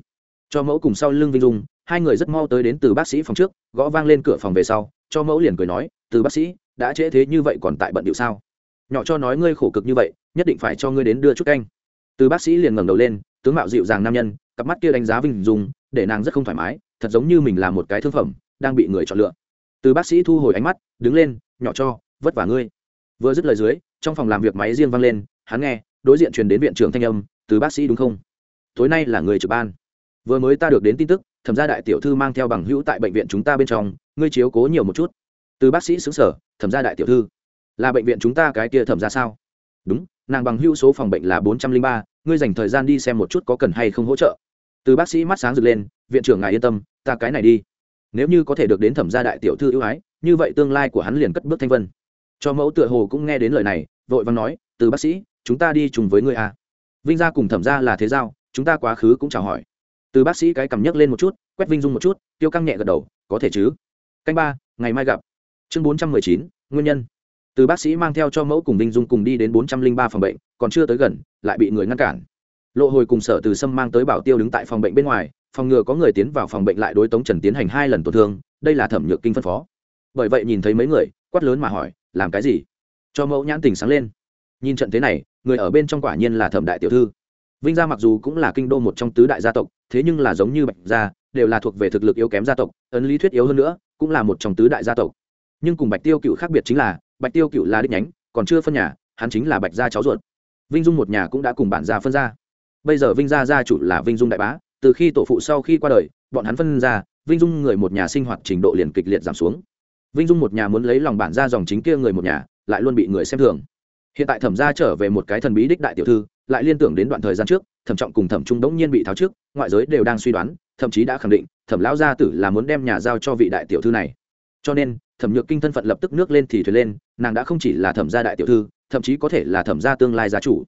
cho mẫu cùng sau lưng vinh dung, hai người rất mau tới đến từ bác sĩ phòng trước, gõ vang lên cửa phòng về sau, cho mẫu liền cười nói, từ bác sĩ, đã trễ thế như vậy còn tại bận điệu sao? Nhỏ cho nói ngươi khổ cực như vậy, nhất định phải cho ngươi đến đưa chút canh. Từ bác sĩ liền ngẩng đầu lên, tướng mạo dịu dàng nam nhân, cặp mắt kia đánh giá vinh dung, để nàng rất không thoải mái, thật giống như mình là một cái thương phẩm, đang bị người chọn lựa. Từ bác sĩ thu hồi ánh mắt, đứng lên, nhỏ cho, vất vả ngươi. Vừa dứt lời dưới, trong phòng làm việc máy riêng vang lên, hắn nghe, đối diện truyền đến viện trưởng thanh âm, từ bác sĩ đúng không? Tối nay là người trực ban vừa mới ta được đến tin tức, thẩm gia đại tiểu thư mang theo bằng hữu tại bệnh viện chúng ta bên trong, ngươi chiếu cố nhiều một chút. Từ bác sĩ xứng sở, thẩm gia đại tiểu thư. Là bệnh viện chúng ta cái kia thẩm ra sao? Đúng, nàng bằng hữu số phòng bệnh là bốn trăm linh ba, ngươi dành thời gian đi xem một chút có cần hay không hỗ trợ. Từ bác sĩ mắt sáng rực lên, viện trưởng ngài yên tâm, ta cái này đi. Nếu như có thể được đến thẩm gia đại tiểu thư ưu ái, như vậy tương lai của hắn liền cất bước thanh vân. Cho mẫu tựa hồ cũng nghe đến lời này, vội vàng nói, từ bác sĩ, chúng ta đi chung với ngươi à. vinh gia cùng thẩm gia là thế giao, chúng ta quá khứ cũng chào hỏi từ bác sĩ cái cầm nhấc lên một chút, quét vinh dung một chút, tiêu căng nhẹ gật đầu, có thể chứ. Canh ba, ngày mai gặp. Chương bốn trăm mười chín, nguyên nhân. Từ bác sĩ mang theo cho mẫu cùng vinh dung cùng đi đến bốn trăm linh ba phòng bệnh, còn chưa tới gần, lại bị người ngăn cản. Lộ hồi cùng sở từ sâm mang tới bảo tiêu đứng tại phòng bệnh bên ngoài, phòng ngừa có người tiến vào phòng bệnh lại đối tống trần tiến hành hai lần tổn thương, đây là thẩm nhược kinh phân phó. Bởi vậy nhìn thấy mấy người, quát lớn mà hỏi, làm cái gì? Cho mẫu nhãn tình sáng lên. Nhìn trận thế này, người ở bên trong quả nhiên là thẩm đại tiểu thư vinh gia mặc dù cũng là kinh đô một trong tứ đại gia tộc, thế nhưng là giống như bạch gia, đều là thuộc về thực lực yếu kém gia tộc, ấn lý thuyết yếu hơn nữa, cũng là một trong tứ đại gia tộc. Nhưng cùng bạch tiêu cựu khác biệt chính là, bạch tiêu cựu là đích nhánh, còn chưa phân nhà, hắn chính là bạch gia cháu ruột. Vinh dung một nhà cũng đã cùng bản gia phân ra. Bây giờ vinh gia gia chủ là vinh dung đại bá, từ khi tổ phụ sau khi qua đời, bọn hắn phân ra, vinh dung người một nhà sinh hoạt trình độ liền kịch liệt giảm xuống. Vinh dung một nhà muốn lấy lòng bản gia dòng chính kia người một nhà, lại luôn bị người xem thường hiện tại thẩm gia trở về một cái thần bí đích đại tiểu thư, lại liên tưởng đến đoạn thời gian trước, thẩm trọng cùng thẩm trung đống nhiên bị tháo trước, ngoại giới đều đang suy đoán, thậm chí đã khẳng định, thẩm lão gia tử là muốn đem nhà giao cho vị đại tiểu thư này. Cho nên, thẩm nhược kinh thân phận lập tức nước lên thì thuyền lên, nàng đã không chỉ là thẩm gia đại tiểu thư, thậm chí có thể là thẩm gia tương lai gia chủ.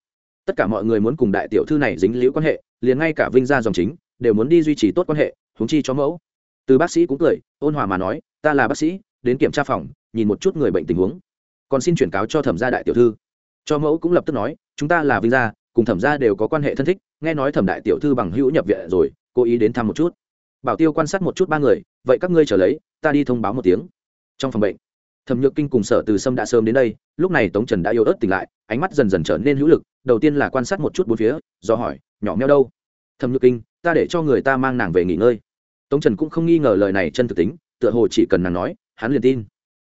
Tất cả mọi người muốn cùng đại tiểu thư này dính liễu quan hệ, liền ngay cả vinh gia dòng chính, đều muốn đi duy trì tốt quan hệ, huống chi cho mẫu. Từ bác sĩ cũng cười, ôn hòa mà nói, ta là bác sĩ, đến kiểm tra phòng, nhìn một chút người bệnh tình huống. Còn xin chuyển cáo cho thẩm gia đại tiểu thư cho mẫu cũng lập tức nói, chúng ta là vinh gia, cùng thẩm gia đều có quan hệ thân thích, nghe nói thẩm đại tiểu thư bằng hữu nhập viện rồi, cố ý đến thăm một chút. Bảo tiêu quan sát một chút ba người, vậy các ngươi trở lấy, ta đi thông báo một tiếng. Trong phòng bệnh, thẩm nhược kinh cùng sở từ sâm đã sớm đến đây, lúc này tống trần đã yêu ớt tỉnh lại, ánh mắt dần dần trở nên hữu lực, đầu tiên là quan sát một chút bốn phía, do hỏi, nhỏ meo đâu? Thẩm nhược kinh, ta để cho người ta mang nàng về nghỉ ngơi. Tống trần cũng không nghi ngờ lời này chân thực tính, tựa hồ chỉ cần nàng nói, hắn liền tin.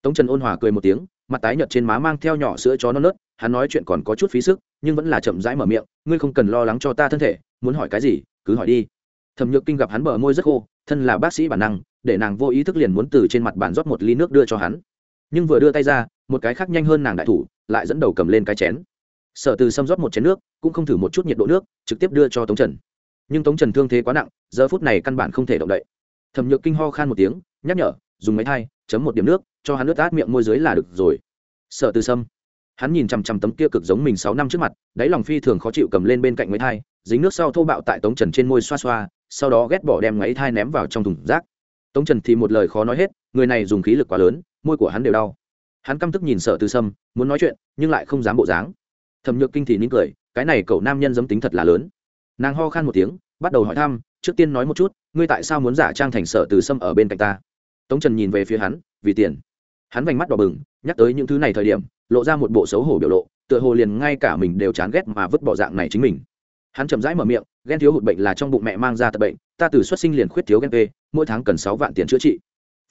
Tống trần ôn hòa cười một tiếng mặt tái nhợt trên má mang theo nhỏ sữa chó non nớt, hắn nói chuyện còn có chút phí sức, nhưng vẫn là chậm rãi mở miệng, ngươi không cần lo lắng cho ta thân thể, muốn hỏi cái gì, cứ hỏi đi. Thẩm nhược kinh gặp hắn bờ môi rất khô, thân là bác sĩ bản năng, để nàng vô ý thức liền muốn từ trên mặt bàn rót một ly nước đưa cho hắn. Nhưng vừa đưa tay ra, một cái khác nhanh hơn nàng đại thủ, lại dẫn đầu cầm lên cái chén. Sở từ xâm rót một chén nước, cũng không thử một chút nhiệt độ nước, trực tiếp đưa cho tống trần. Nhưng tống trần thương thế quá nặng, giờ phút này căn bản không thể động đậy. Thẩm nhược kinh ho khan một tiếng, nhắc nhở, dùng máy thai, chấm một điểm nước cho hắn nước át miệng môi dưới là được rồi. Sợ từ sâm, hắn nhìn chằm chằm tấm kia cực giống mình sáu năm trước mặt, đáy lòng phi thường khó chịu cầm lên bên cạnh máy thai, dính nước sau thô bạo tại tống trần trên môi xoa xoa, sau đó ghét bỏ đem máy thai ném vào trong thùng rác. Tống trần thì một lời khó nói hết, người này dùng khí lực quá lớn, môi của hắn đều đau. Hắn căm tức nhìn sợ từ sâm, muốn nói chuyện, nhưng lại không dám bộ dáng. Thẩm nhược kinh thì nín cười, cái này cậu nam nhân dấm tính thật là lớn. Nàng ho khan một tiếng, bắt đầu hỏi thăm, trước tiên nói một chút, ngươi tại sao muốn giả trang thành sợ từ sâm ở bên cạnh ta? Tống trần nhìn về phía hắn, vì tiền hắn vành mắt đỏ bừng, nhắc tới những thứ này thời điểm, lộ ra một bộ xấu hổ biểu lộ, tựa hồ liền ngay cả mình đều chán ghét mà vứt bỏ dạng này chính mình. Hắn chậm rãi mở miệng, ghen thiếu hụt bệnh là trong bụng mẹ mang ra tật bệnh, ta từ xuất sinh liền khuyết thiếu ghen p mỗi tháng cần sáu vạn tiền chữa trị.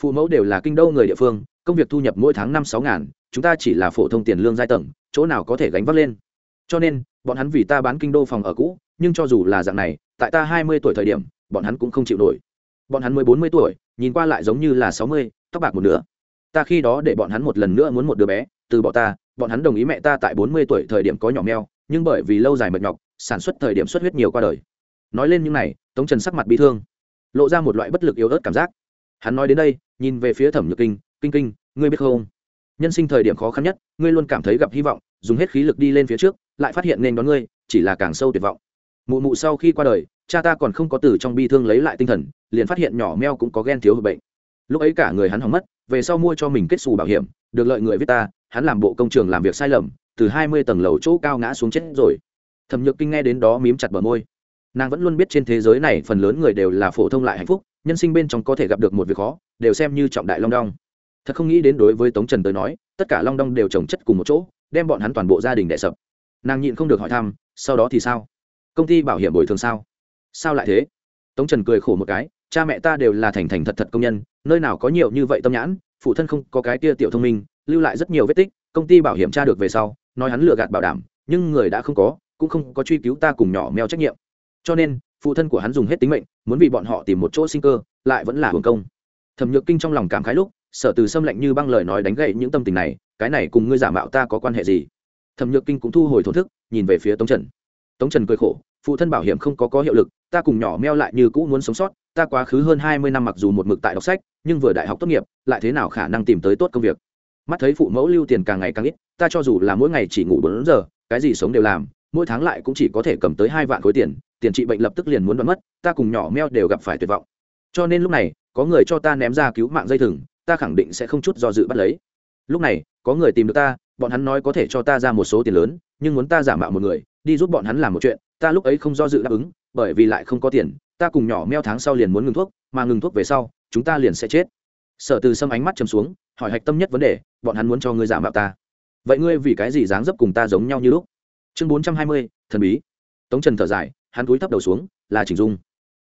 Phụ mẫu đều là kinh đô người địa phương, công việc thu nhập mỗi tháng năm sáu ngàn, chúng ta chỉ là phổ thông tiền lương giai tầng, chỗ nào có thể gánh vác lên. Cho nên, bọn hắn vì ta bán kinh đô phòng ở cũ, nhưng cho dù là dạng này, tại ta hai mươi tuổi thời điểm, bọn hắn cũng không chịu nổi. Bọn hắn mới bốn mươi tuổi, nhìn qua lại giống như là sáu mươi, tóc bạc một nửa ta khi đó để bọn hắn một lần nữa muốn một đứa bé, từ bọn ta, bọn hắn đồng ý mẹ ta tại bốn mươi tuổi thời điểm có nhỏ meo nhưng bởi vì lâu dài mệt nhọc, sản xuất thời điểm xuất huyết nhiều qua đời. Nói lên những này, tống trần sắc mặt bị thương, lộ ra một loại bất lực yếu ớt cảm giác. Hắn nói đến đây, nhìn về phía thẩm nhược kinh kinh kinh, ngươi biết không? Nhân sinh thời điểm khó khăn nhất, ngươi luôn cảm thấy gặp hy vọng, dùng hết khí lực đi lên phía trước, lại phát hiện nên đón ngươi, chỉ là càng sâu tuyệt vọng. Mụ mụ sau khi qua đời, cha ta còn không có từ trong bi thương lấy lại tinh thần, liền phát hiện nhỏ meo cũng có ghen thiếu hụt bệnh. Lúc ấy cả người hắn hỏng mất về sau mua cho mình kết xù bảo hiểm, được lợi người viết ta, hắn làm bộ công trường làm việc sai lầm, từ hai mươi tầng lầu chỗ cao ngã xuống chết rồi. Thẩm nhược kinh nghe đến đó mím chặt bờ môi. Nàng vẫn luôn biết trên thế giới này phần lớn người đều là phổ thông lại hạnh phúc, nhân sinh bên trong có thể gặp được một việc khó, đều xem như trọng đại long đong. Thật không nghĩ đến đối với tống trần tới nói, tất cả long đong đều trồng chất cùng một chỗ, đem bọn hắn toàn bộ gia đình đẻ sập. Nàng nhịn không được hỏi thăm, sau đó thì sao? Công ty bảo hiểm bồi thường sao? Sao lại thế? Tống trần cười khổ một cái cha mẹ ta đều là thành thành thật thật công nhân, nơi nào có nhiều như vậy tâm nhãn, phụ thân không có cái tia tiểu thông minh, lưu lại rất nhiều vết tích, công ty bảo hiểm tra được về sau, nói hắn lừa gạt bảo đảm, nhưng người đã không có, cũng không có truy cứu ta cùng nhỏ mèo trách nhiệm. Cho nên, phụ thân của hắn dùng hết tính mệnh, muốn vì bọn họ tìm một chỗ sinh cơ, lại vẫn là hưởng công. Thẩm nhược kinh trong lòng cảm khái lúc, sở từ xâm lạnh như băng lời nói đánh gậy những tâm tình này, cái này cùng ngươi giả mạo ta có quan hệ gì? Thẩm nhược kinh cũng thu hồi thổ thức, nhìn về phía tống trần. Tống trần cười khổ, phụ thân bảo hiểm không có có hiệu lực ta cùng nhỏ meo lại như cũ muốn sống sót, ta quá khứ hơn hai mươi năm mặc dù một mực tại đọc sách, nhưng vừa đại học tốt nghiệp, lại thế nào khả năng tìm tới tốt công việc? Mắt thấy phụ mẫu lưu tiền càng ngày càng ít, ta cho dù là mỗi ngày chỉ ngủ bốn giờ, cái gì sống đều làm, mỗi tháng lại cũng chỉ có thể cầm tới hai vạn khối tiền tiền trị bệnh lập tức liền muốn đoán mất, ta cùng nhỏ meo đều gặp phải tuyệt vọng. Cho nên lúc này, có người cho ta ném ra cứu mạng dây thừng, ta khẳng định sẽ không chút do dự bắt lấy. Lúc này, có người tìm được ta, bọn hắn nói có thể cho ta ra một số tiền lớn, nhưng muốn ta giả mạo một người, đi giúp bọn hắn làm một chuyện, ta lúc ấy không do dự đáp ứng bởi vì lại không có tiền, ta cùng nhỏ meo tháng sau liền muốn ngừng thuốc, mà ngừng thuốc về sau, chúng ta liền sẽ chết. Sở từ Sâm ánh mắt chầm xuống, hỏi hạch tâm nhất vấn đề, bọn hắn muốn cho ngươi giả mạo ta. Vậy ngươi vì cái gì dáng dấp cùng ta giống nhau như lúc? Chương bốn trăm hai mươi, thần bí. Tống trần thở dài, hắn cúi thấp đầu xuống, là chỉnh dung.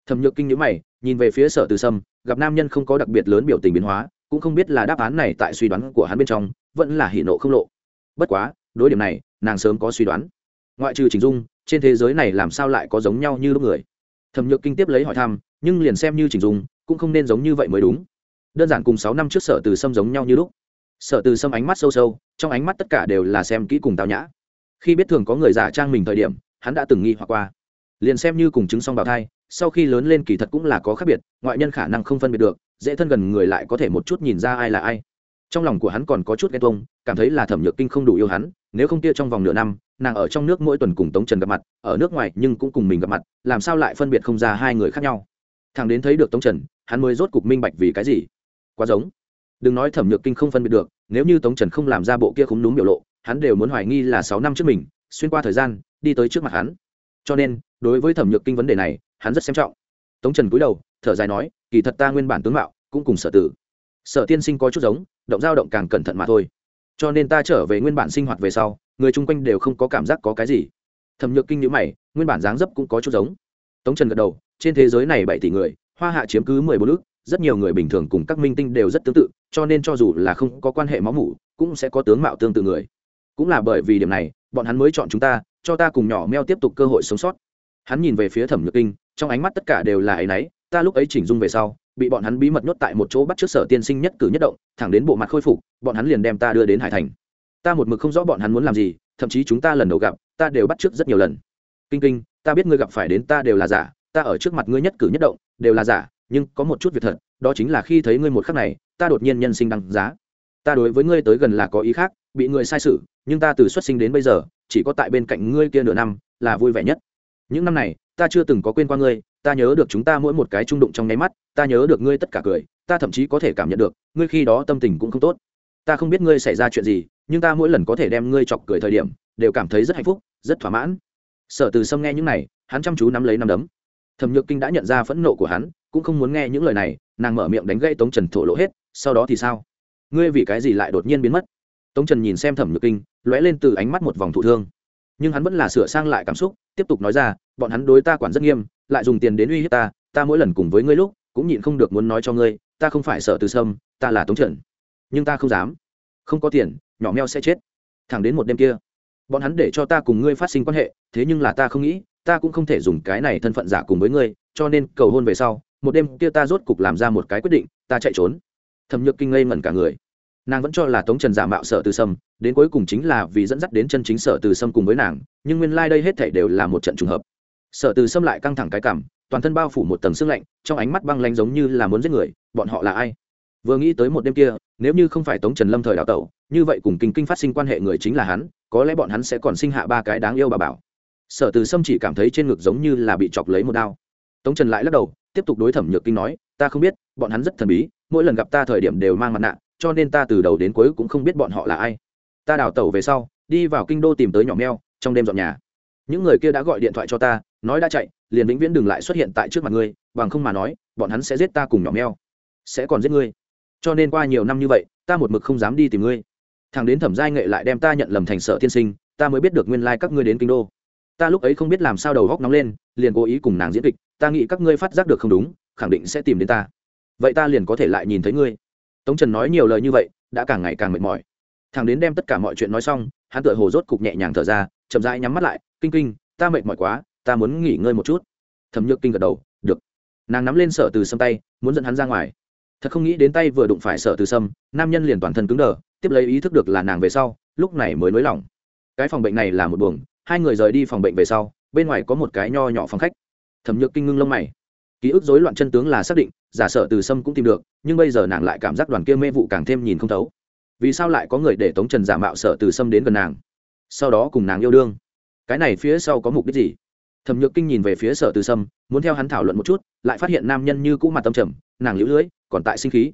Thẩm nhược kinh nhữ mày, nhìn về phía sở từ sâm, gặp nam nhân không có đặc biệt lớn biểu tình biến hóa, cũng không biết là đáp án này tại suy đoán của hắn bên trong, vẫn là hỉ nộ không lộ. Bất quá, đối điểm này, nàng sớm có suy đoán ngoại trừ chỉnh dung, trên thế giới này làm sao lại có giống nhau như lúc người? Thẩm nhược kinh tiếp lấy hỏi thăm, nhưng liền xem như chỉnh dung, cũng không nên giống như vậy mới đúng. Đơn giản cùng sáu năm trước sở từ sâm giống nhau như lúc. Sở từ sâm ánh mắt sâu sâu, trong ánh mắt tất cả đều là xem kỹ cùng tao nhã. Khi biết thường có người giả trang mình thời điểm, hắn đã từng nghi hoặc qua. Liền xem như cùng chứng song bào thai, sau khi lớn lên kỳ thật cũng là có khác biệt, ngoại nhân khả năng không phân biệt được, dễ thân gần người lại có thể một chút nhìn ra ai là ai. Trong lòng của hắn còn có chút ghen tuông, cảm thấy là thẩm nhược kinh không đủ yêu hắn nếu không kia trong vòng nửa năm, nàng ở trong nước mỗi tuần cùng tống trần gặp mặt, ở nước ngoài nhưng cũng cùng mình gặp mặt, làm sao lại phân biệt không ra hai người khác nhau? Thằng đến thấy được tống trần, hắn mới rốt cục minh bạch vì cái gì. Quá giống. Đừng nói thẩm nhược kinh không phân biệt được, nếu như tống trần không làm ra bộ kia khúng đúng biểu lộ, hắn đều muốn hoài nghi là sáu năm trước mình, xuyên qua thời gian, đi tới trước mặt hắn. Cho nên, đối với thẩm nhược kinh vấn đề này, hắn rất xem trọng. Tống trần cúi đầu, thở dài nói, kỳ thật ta nguyên bản tướng mạo cũng cùng sở tử. Sở tiên sinh có chút giống, động dao động càng cẩn thận mà thôi cho nên ta trở về nguyên bản sinh hoạt về sau, người chung quanh đều không có cảm giác có cái gì. Thẩm nhược kinh nhữ mày, nguyên bản dáng dấp cũng có chút giống. Tống trần gật đầu, trên thế giới này bảy tỷ người, hoa hạ chiếm cứ mười bốn ước rất nhiều người bình thường cùng các minh tinh đều rất tương tự, cho nên cho dù là không có quan hệ máu mủ, cũng sẽ có tướng mạo tương tự người. Cũng là bởi vì điểm này, bọn hắn mới chọn chúng ta, cho ta cùng nhỏ meo tiếp tục cơ hội sống sót. Hắn nhìn về phía thẩm nhược kinh, trong ánh mắt tất cả đều là ấy nấy ta lúc ấy chỉnh dung về sau bị bọn hắn bí mật nhốt tại một chỗ bắt trước sở tiên sinh nhất cử nhất động, thẳng đến bộ mặt khôi phục, bọn hắn liền đem ta đưa đến hải thành. Ta một mực không rõ bọn hắn muốn làm gì, thậm chí chúng ta lần đầu gặp, ta đều bắt trước rất nhiều lần. Kinh kinh, ta biết ngươi gặp phải đến ta đều là giả, ta ở trước mặt ngươi nhất cử nhất động, đều là giả, nhưng có một chút việc thật, đó chính là khi thấy ngươi một khắc này, ta đột nhiên nhân sinh đăng giá. Ta đối với ngươi tới gần là có ý khác, bị người sai sự, nhưng ta từ xuất sinh đến bây giờ, chỉ có tại bên cạnh ngươi kia nửa năm, là vui vẻ nhất. Những năm này, ta chưa từng có quên qua ngươi ta nhớ được chúng ta mỗi một cái trung đụng trong nháy mắt, ta nhớ được ngươi tất cả cười, ta thậm chí có thể cảm nhận được, ngươi khi đó tâm tình cũng không tốt. Ta không biết ngươi xảy ra chuyện gì, nhưng ta mỗi lần có thể đem ngươi chọc cười thời điểm, đều cảm thấy rất hạnh phúc, rất thỏa mãn. Sở từ sâm nghe những này, hắn chăm chú nắm lấy nắm đấm. Thẩm nhược kinh đã nhận ra phẫn nộ của hắn, cũng không muốn nghe những lời này, nàng mở miệng đánh gây tống trần thổ lỗ hết, sau đó thì sao? Ngươi vì cái gì lại đột nhiên biến mất? Tống trần nhìn xem thẩm nhược kinh, lóe lên từ ánh mắt một vòng thụ thương nhưng hắn vẫn là sửa sang lại cảm xúc, tiếp tục nói ra, bọn hắn đối ta quản rất nghiêm, lại dùng tiền đến uy hiếp ta ta mỗi lần cùng với ngươi lúc, cũng nhịn không được muốn nói cho ngươi, ta không phải sợ từ sâm, ta là tống trần, nhưng ta không dám. Không có tiền, nhỏ meo sẽ chết. Thẳng đến một đêm kia, bọn hắn để cho ta cùng ngươi phát sinh quan hệ, thế nhưng là ta không nghĩ, ta cũng không thể dùng cái này thân phận giả cùng với ngươi, cho nên cầu hôn về sau, một đêm kia ta rốt cục làm ra một cái quyết định, ta chạy trốn. Thẩm nhược kinh ngây ngẩn cả người nàng vẫn cho là tống trần giả mạo sợ từ sâm, đến cuối cùng chính là vì dẫn dắt đến chân chính sở từ sâm cùng với nàng, nhưng nguyên lai、like、đây hết thể đều là một trận trùng hợp. Sở từ sâm lại căng thẳng cái cảm, toàn thân bao phủ một tầng sương lạnh, trong ánh mắt băng lanh giống như là muốn giết người, bọn họ là ai? Vừa nghĩ tới một đêm kia, nếu như không phải tống trần lâm thời đào tẩu, như vậy cùng kinh kinh phát sinh quan hệ người chính là hắn, có lẽ bọn hắn sẽ còn sinh hạ ba cái đáng yêu bà bảo. Sở từ sâm chỉ cảm thấy trên ngực giống như là bị chọc lấy một đao. Tống trần lại lắc đầu, tiếp tục đối thẩm nhược kinh nói, ta không biết, bọn hắn rất thần bí, mỗi lần gặp ta thời điểm đều mang mặt nạ cho nên ta từ đầu đến cuối cũng không biết bọn họ là ai. Ta đào tẩu về sau, đi vào kinh đô tìm tới nhỏ meo trong đêm dọn nhà. Những người kia đã gọi điện thoại cho ta, nói đã chạy, liền vĩnh viễn đừng lại xuất hiện tại trước mặt ngươi, bằng không mà nói, bọn hắn sẽ giết ta cùng nhỏ meo sẽ còn giết ngươi. Cho nên qua nhiều năm như vậy, ta một mực không dám đi tìm ngươi. Thằng đến thẩm giai nghệ lại đem ta nhận lầm thành sở tiên sinh, ta mới biết được nguyên lai các ngươi đến kinh đô. Ta lúc ấy không biết làm sao đầu góc nóng lên, liền cố ý cùng nàng diễn kịch, ta nghĩ các ngươi phát giác được không đúng, khẳng định sẽ tìm đến ta. Vậy ta liền có thể lại nhìn thấy ngươi tống trần nói nhiều lời như vậy, đã càng ngày càng mệt mỏi. Thằng đến đem tất cả mọi chuyện nói xong, hắn tựa hồ rốt cục nhẹ nhàng thở ra, chậm rãi nhắm mắt lại, kinh kinh, ta mệt mỏi quá, ta muốn nghỉ ngơi một chút. Thẩm nhược kinh gật đầu, được. Nàng nắm lên sở từ sâm tay, muốn dẫn hắn ra ngoài. Thật không nghĩ đến tay vừa đụng phải sở từ sâm, nam nhân liền toàn thân cứng đờ, tiếp lấy ý thức được là nàng về sau, lúc này mới nới lỏng. Cái phòng bệnh này là một buồng, hai người rời đi phòng bệnh về sau, bên ngoài có một cái nho nhỏ phòng khách. Thẩm nhược kinh ngưng lông mày. Ký ức rối loạn chân tướng là xác định giả sợ từ sâm cũng tìm được, nhưng bây giờ nàng lại cảm giác đoàn kia mê vụ càng thêm nhìn không thấu. Vì sao lại có người để tống trần giả mạo sợ từ sâm đến gần nàng? Sau đó cùng nàng yêu đương. Cái này phía sau có mục đích gì? Thẩm nhược kinh nhìn về phía sở từ sâm, muốn theo hắn thảo luận một chút, lại phát hiện nam nhân như cũ mặt tâm trầm, nàng lũ lưỡi còn tại sinh khí.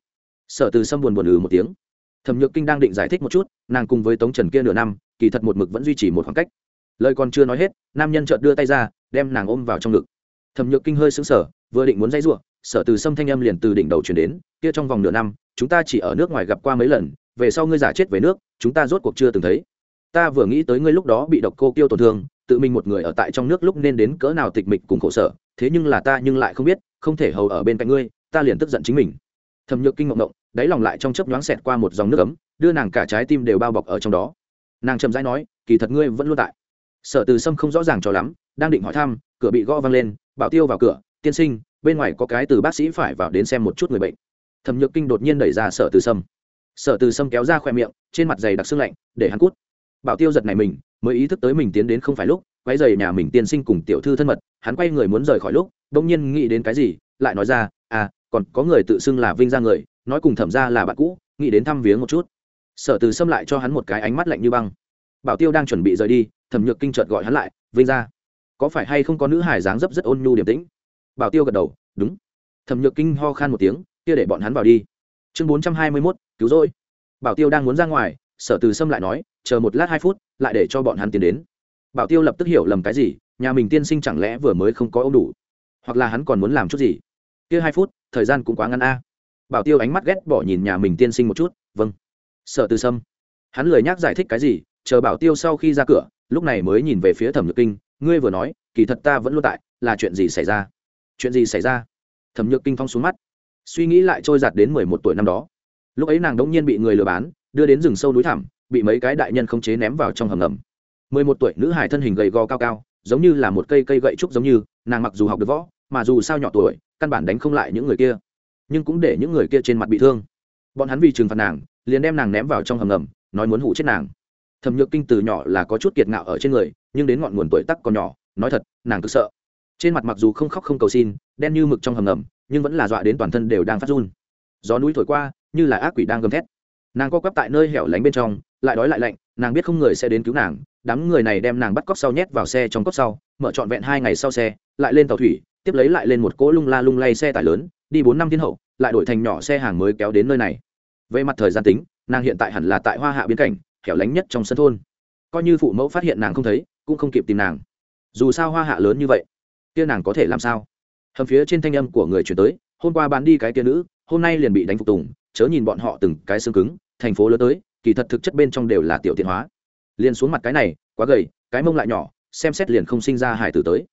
Sở từ sâm buồn buồn ừ một tiếng. Thẩm nhược kinh đang định giải thích một chút, nàng cùng với tống trần kia nửa năm, kỳ thật một mực vẫn duy trì một khoảng cách. Lời còn chưa nói hết, nam nhân chợt đưa tay ra, đem nàng ôm vào trong ngực. Thẩm nhược kinh hơi sững sờ, vừa định muốn dây giụa sở từ sâm thanh âm liền từ đỉnh đầu chuyển đến, kia trong vòng nửa năm, chúng ta chỉ ở nước ngoài gặp qua mấy lần, về sau ngươi giả chết về nước, chúng ta rốt cuộc chưa từng thấy. Ta vừa nghĩ tới ngươi lúc đó bị độc cô tiêu tổn thương, tự mình một người ở tại trong nước lúc nên đến cỡ nào tịch mịch cùng khổ sở, thế nhưng là ta nhưng lại không biết, không thể hầu ở bên cạnh ngươi, ta liền tức giận chính mình. Thẩm nhược kinh ngộng động đáy lòng lại trong chớp nhoáng xẹt qua một dòng nước ấm, đưa nàng cả trái tim đều bao bọc ở trong đó. Nàng chậm rãi nói, kỳ thật ngươi vẫn luôn tại. Sở từ sâm không rõ ràng cho lắm, đang định hỏi thăm, cửa bị gõ văng lên, bảo tiêu vào cửa, tiên sinh bên ngoài có cái từ bác sĩ phải vào đến xem một chút người bệnh. Thẩm nhược kinh đột nhiên đẩy ra sở từ sâm. Sở từ sâm kéo ra khoe miệng, trên mặt dày đặc sưng lạnh, để hắn cút. Bảo tiêu giật này mình, mới ý thức tới mình tiến đến không phải lúc quay giày nhà mình tiên sinh cùng tiểu thư thân mật, hắn quay người muốn rời khỏi lúc, bỗng nhiên nghĩ đến cái gì, lại nói ra à còn có người tự xưng là vinh ra người, nói cùng thẩm ra là bạn cũ, nghĩ đến thăm viếng một chút. Sở từ xâm lại cho hắn một cái ánh mắt lạnh như băng. Bảo tiêu đang chuẩn bị rời đi, thẩm nhược kinh chợt gọi hắn lại, vinh ra có phải hay không có nữ hải dáng dấp rất ôn nhu điềm tĩnh? Bảo tiêu gật đầu, đúng. Thẩm nhược kinh ho khan một tiếng, kia để bọn hắn vào đi. Chương bốn trăm hai mươi mốt, cứu rỗi. Bảo tiêu đang muốn ra ngoài, sở từ sâm lại nói, chờ một lát hai phút, lại để cho bọn hắn tiến đến. Bảo tiêu lập tức hiểu lầm cái gì, nhà mình tiên sinh chẳng lẽ vừa mới không có ông đủ? Hoặc là hắn còn muốn làm chút gì? Kia hai phút, thời gian cũng quá ngắn a. Bảo tiêu ánh mắt ghét bỏ nhìn nhà mình tiên sinh một chút vâng. Sở từ sâm, hắn lười nhác giải thích cái gì, chờ bảo tiêu sau khi ra cửa, lúc này mới nhìn về phía thẩm nhược kinh, ngươi vừa nói, kỳ thật ta vẫn luôn tại, là chuyện gì xảy ra? Chuyện gì xảy ra? Thẩm nhược kinh phong xuống mắt, suy nghĩ lại trôi giạt đến mười một tuổi năm đó. Lúc ấy nàng đống nhiên bị người lừa bán, đưa đến rừng sâu núi thẳm, bị mấy cái đại nhân không chế ném vào trong hầm ngầm. mười một tuổi, nữ hải thân hình gầy gò cao cao, giống như là một cây cây gậy trúc giống như, nàng mặc dù học được võ, mà dù sao nhỏ tuổi, căn bản đánh không lại những người kia, nhưng cũng để những người kia trên mặt bị thương. Bọn hắn vì trừng phạt nàng, liền đem nàng ném vào trong hầm ngầm, nói muốn hụ chết nàng. Thẩm nhược kinh từ nhỏ là có chút kiệt ngạo ở trên người, nhưng đến ngọn nguồn tuổi tắc còn nhỏ, nói thật, nàng cực sợ trên mặt mặc dù không khóc không cầu xin, đen như mực trong hầm ngầm, nhưng vẫn là dọa đến toàn thân đều đang phát run. Gió núi thổi qua, như là ác quỷ đang gầm thét. Nàng co quắp tại nơi hẻo lánh bên trong, lại đói lại lạnh, nàng biết không người sẽ đến cứu nàng, đám người này đem nàng bắt cóc sau nhét vào xe trong cốc sau, mở trọn vẹn hai ngày sau xe, lại lên tàu thủy, tiếp lấy lại lên một cỗ lung la lung lay xe tải lớn, đi bốn năm thiên hậu, lại đổi thành nhỏ xe hàng mới kéo đến nơi này. Về mặt thời gian tính, nàng hiện tại hẳn là tại hoa hạ biên cảnh, hẻo lánh nhất trong sân thôn. Coi như phụ mẫu phát hiện nàng không thấy, cũng không kịp tìm nàng. Dù sao hoa hạ lớn như vậy kia nàng có thể làm sao? Hầm phía trên thanh âm của người chuyển tới, hôm qua bán đi cái kia nữ, hôm nay liền bị đánh phục tùng, chớ nhìn bọn họ từng cái xương cứng, thành phố lớn tới, kỳ thật thực chất bên trong đều là tiểu tiện hóa. Liền xuống mặt cái này, quá gầy, cái mông lại nhỏ, xem xét liền không sinh ra hải tử tới.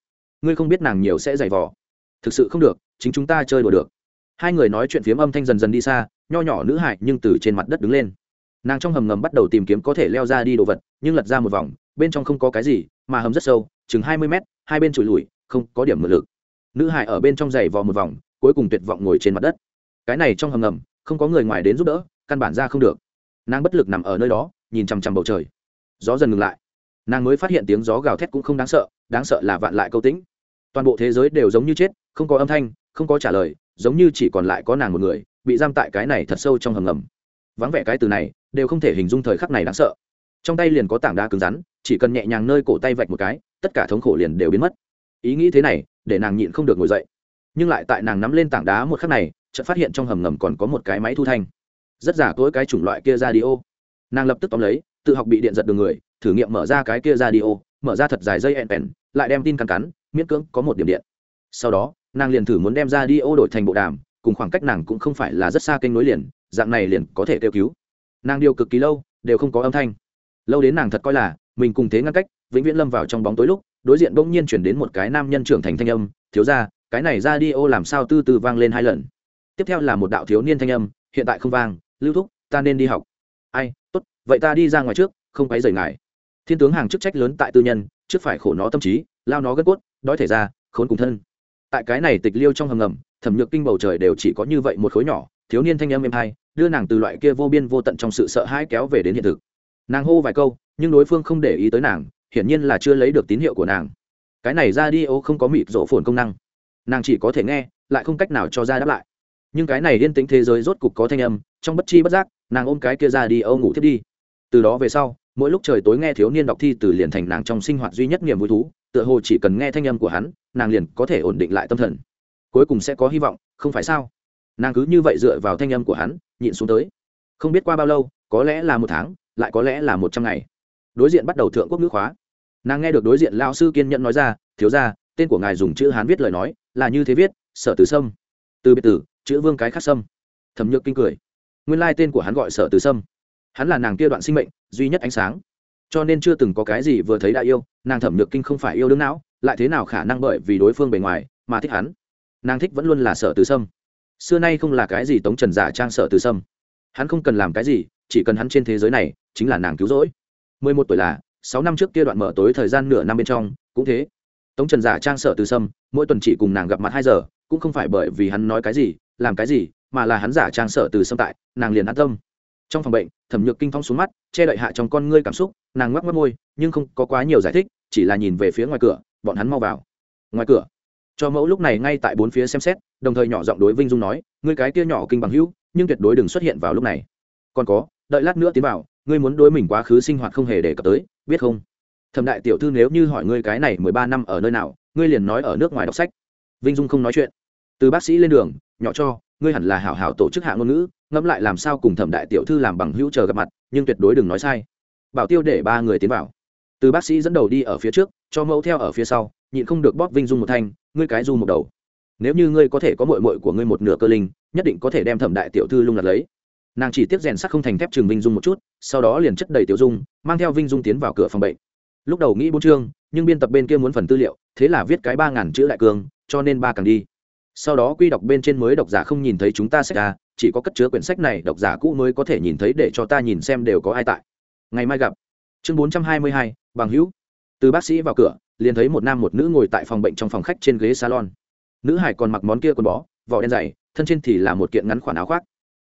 Ngươi không biết nàng nhiều sẽ dày vò. Thực sự không được, chính chúng ta chơi đùa được. Hai người nói chuyện phiếm âm thanh dần dần đi xa, nho nhỏ nữ hại nhưng từ trên mặt đất đứng lên. Nàng trong hầm ngầm bắt đầu tìm kiếm có thể leo ra đi đồ vật, nhưng lật ra một vòng, bên trong không có cái gì, mà hầm rất sâu, chừng hai mươi mét, hai bên trụi lùi không có điểm mượn lực. Nữ hải ở bên trong giày vò một vòng, cuối cùng tuyệt vọng ngồi trên mặt đất. Cái này trong hầm ngầm, không có người ngoài đến giúp đỡ, căn bản ra không được. Nàng bất lực nằm ở nơi đó, nhìn chằm chằm bầu trời. Gió dần ngừng lại. Nàng mới phát hiện tiếng gió gào thét cũng không đáng sợ đáng sợ là vạn lại câu tĩnh. Toàn bộ thế giới đều giống như chết, không có âm thanh, không có trả lời, giống như chỉ còn lại có nàng một người, bị giam tại cái này thật sâu trong hầm ngầm. Vắng vẻ cái từ này, đều không thể hình dung thời khắc này đáng sợ. Trong tay liền có tảng đá cứng rắn, chỉ cần nhẹ nhàng nơi cổ tay vạch một cái, tất cả thống khổ liền đều biến mất ý nghĩ thế này, để nàng nhịn không được ngồi dậy. Nhưng lại tại nàng nắm lên tảng đá một khắc này, chợt phát hiện trong hầm ngầm còn có một cái máy thu thanh. Rất giả tối cái chủng loại kia ra đi ô. Nàng lập tức tóm lấy, tự học bị điện giật đường người, thử nghiệm mở ra cái kia ra đi ô, mở ra thật dài dây ẹn pèn, lại đem tin cắn cắn, miễn cưỡng có một điểm điện. Sau đó, nàng liền thử muốn đem ra đi ô đổi thành bộ đàm, cùng khoảng cách nàng cũng không phải là rất xa kênh nối liền, dạng này liền có thể kêu cứu. Nàng điều cực kỳ lâu, đều không có âm thanh. Lâu đến nàng thật coi là, mình cùng thế ngăn cách, vĩnh viễn lâm vào trong bóng tối lúc đối diện bỗng nhiên chuyển đến một cái nam nhân trưởng thành thanh âm, thiếu ra cái này ra đi ô làm sao tư tư vang lên hai lần? Tiếp theo là một đạo thiếu niên thanh âm, hiện tại không vang, lưu thúc, ta nên đi học. Ai, tốt, vậy ta đi ra ngoài trước, không quấy rời ngài. Thiên tướng hàng chức trách lớn tại tư nhân, trước phải khổ nó tâm trí, lao nó gân cốt, đói thể ra, khốn cùng thân. Tại cái này tịch liêu trong hầm ngầm, thẩm nhược kinh bầu trời đều chỉ có như vậy một khối nhỏ, thiếu niên thanh âm êm hai, đưa nàng từ loại kia vô biên vô tận trong sự sợ hãi kéo về đến hiện thực. Nàng hô vài câu, nhưng đối phương không để ý tới nàng hiển nhiên là chưa lấy được tín hiệu của nàng. Cái này ra đi ô không có mịt rộ phồn công năng. Nàng chỉ có thể nghe, lại không cách nào cho ra đáp lại. Nhưng cái này yên tĩnh thế giới rốt cục có thanh âm, trong bất chi bất giác, nàng ôm cái kia ra đi âu ngủ thiết đi. Từ đó về sau, mỗi lúc trời tối nghe thiếu niên đọc thi từ liền thành nàng trong sinh hoạt duy nhất niềm vui thú, tựa hồ chỉ cần nghe thanh âm của hắn, nàng liền có thể ổn định lại tâm thần. Cuối cùng sẽ có hy vọng, không phải sao? Nàng cứ như vậy dựa vào thanh âm của hắn, nhịn xuống tới. Không biết qua bao lâu, có lẽ là một tháng, lại có lẽ là một trăm ngày đối diện bắt đầu thượng quốc ngữ khóa. Nàng nghe được đối diện lao sư kiên nhẫn nói ra, thiếu ra tên của ngài dùng chữ hán viết lời nói, là như thế viết, sở từ sâm. Từ biệt tử, chữ vương cái khắc sâm. Thẩm nhược kinh cười. Nguyên lai tên của hắn gọi sở từ sâm. Hắn là nàng kia đoạn sinh mệnh, duy nhất ánh sáng. Cho nên chưa từng có cái gì vừa thấy đã yêu, nàng thẩm nhược kinh không phải yêu đương não, lại thế nào khả năng bởi vì đối phương bề ngoài mà thích hắn? Nàng thích vẫn luôn là sở từ sâm. Xưa nay không là cái gì tống trần giả trang sở từ sâm. Hắn không cần làm cái gì, chỉ cần hắn trên thế giới này chính là nàng cứu rỗi mười một tuổi là, sáu năm trước kia đoạn mở tối thời gian nửa năm bên trong, cũng thế. Tống trần giả trang sở từ sâm, mỗi tuần chỉ cùng nàng gặp mặt hai giờ, cũng không phải bởi vì hắn nói cái gì, làm cái gì, mà là hắn giả trang sở từ sâm tại, nàng liền an tâm. Trong phòng bệnh, thẩm nhược kinh phong xuống mắt, che đậy hạ trong con ngươi cảm xúc, nàng ngoắc mất môi, nhưng không có quá nhiều giải thích, chỉ là nhìn về phía ngoài cửa, bọn hắn mau vào. Ngoài cửa, cho mẫu lúc này ngay tại bốn phía xem xét, đồng thời nhỏ giọng đối vinh dung nói, ngươi cái kia nhỏ kinh bằng hữu, nhưng tuyệt đối đừng xuất hiện vào lúc này. Còn có, đợi lát nữa tiến vào ngươi muốn đối mình quá khứ sinh hoạt không hề đề cập tới, biết không? Thẩm đại tiểu thư nếu như hỏi ngươi cái này mười ba năm ở nơi nào, ngươi liền nói ở nước ngoài đọc sách. Vinh dung không nói chuyện. Từ bác sĩ lên đường, nhỏ cho, ngươi hẳn là hảo hảo tổ chức hạ ngôn ngữ, ngẫm lại làm sao cùng thẩm đại tiểu thư làm bằng hữu chờ gặp mặt, nhưng tuyệt đối đừng nói sai. Bảo tiêu để ba người tiến vào. Từ bác sĩ dẫn đầu đi ở phía trước, cho mẫu theo ở phía sau, nhịn không được bóp vinh dung một thanh, ngươi cái du một đầu. Nếu như ngươi có thể có mội mội của ngươi một nửa cơ linh, nhất định có thể đem thẩm đại tiểu thư lung lật lấy nàng chỉ tiếp rèn sắt không thành thép trường vinh dung một chút, sau đó liền chất đầy tiểu dung, mang theo vinh dung tiến vào cửa phòng bệnh. Lúc đầu nghĩ bốn chương, nhưng biên tập bên kia muốn phần tư liệu, thế là viết cái ba ngàn chữ đại cương cho nên ba càng đi. Sau đó quy đọc bên trên mới độc giả không nhìn thấy chúng ta sách ra chỉ có cất chứa quyển sách này, độc giả cũ mới có thể nhìn thấy để cho ta nhìn xem đều có ai tại. Ngày mai gặp. Chương bốn trăm hai mươi hai, bằng hữu. Từ bác sĩ vào cửa, liền thấy một nam một nữ ngồi tại phòng bệnh trong phòng khách trên ghế salon. Nữ hải còn mặc món kia quần bó, vỏ đen dày, thân trên thì là một kiện ngắn khoản áo khoác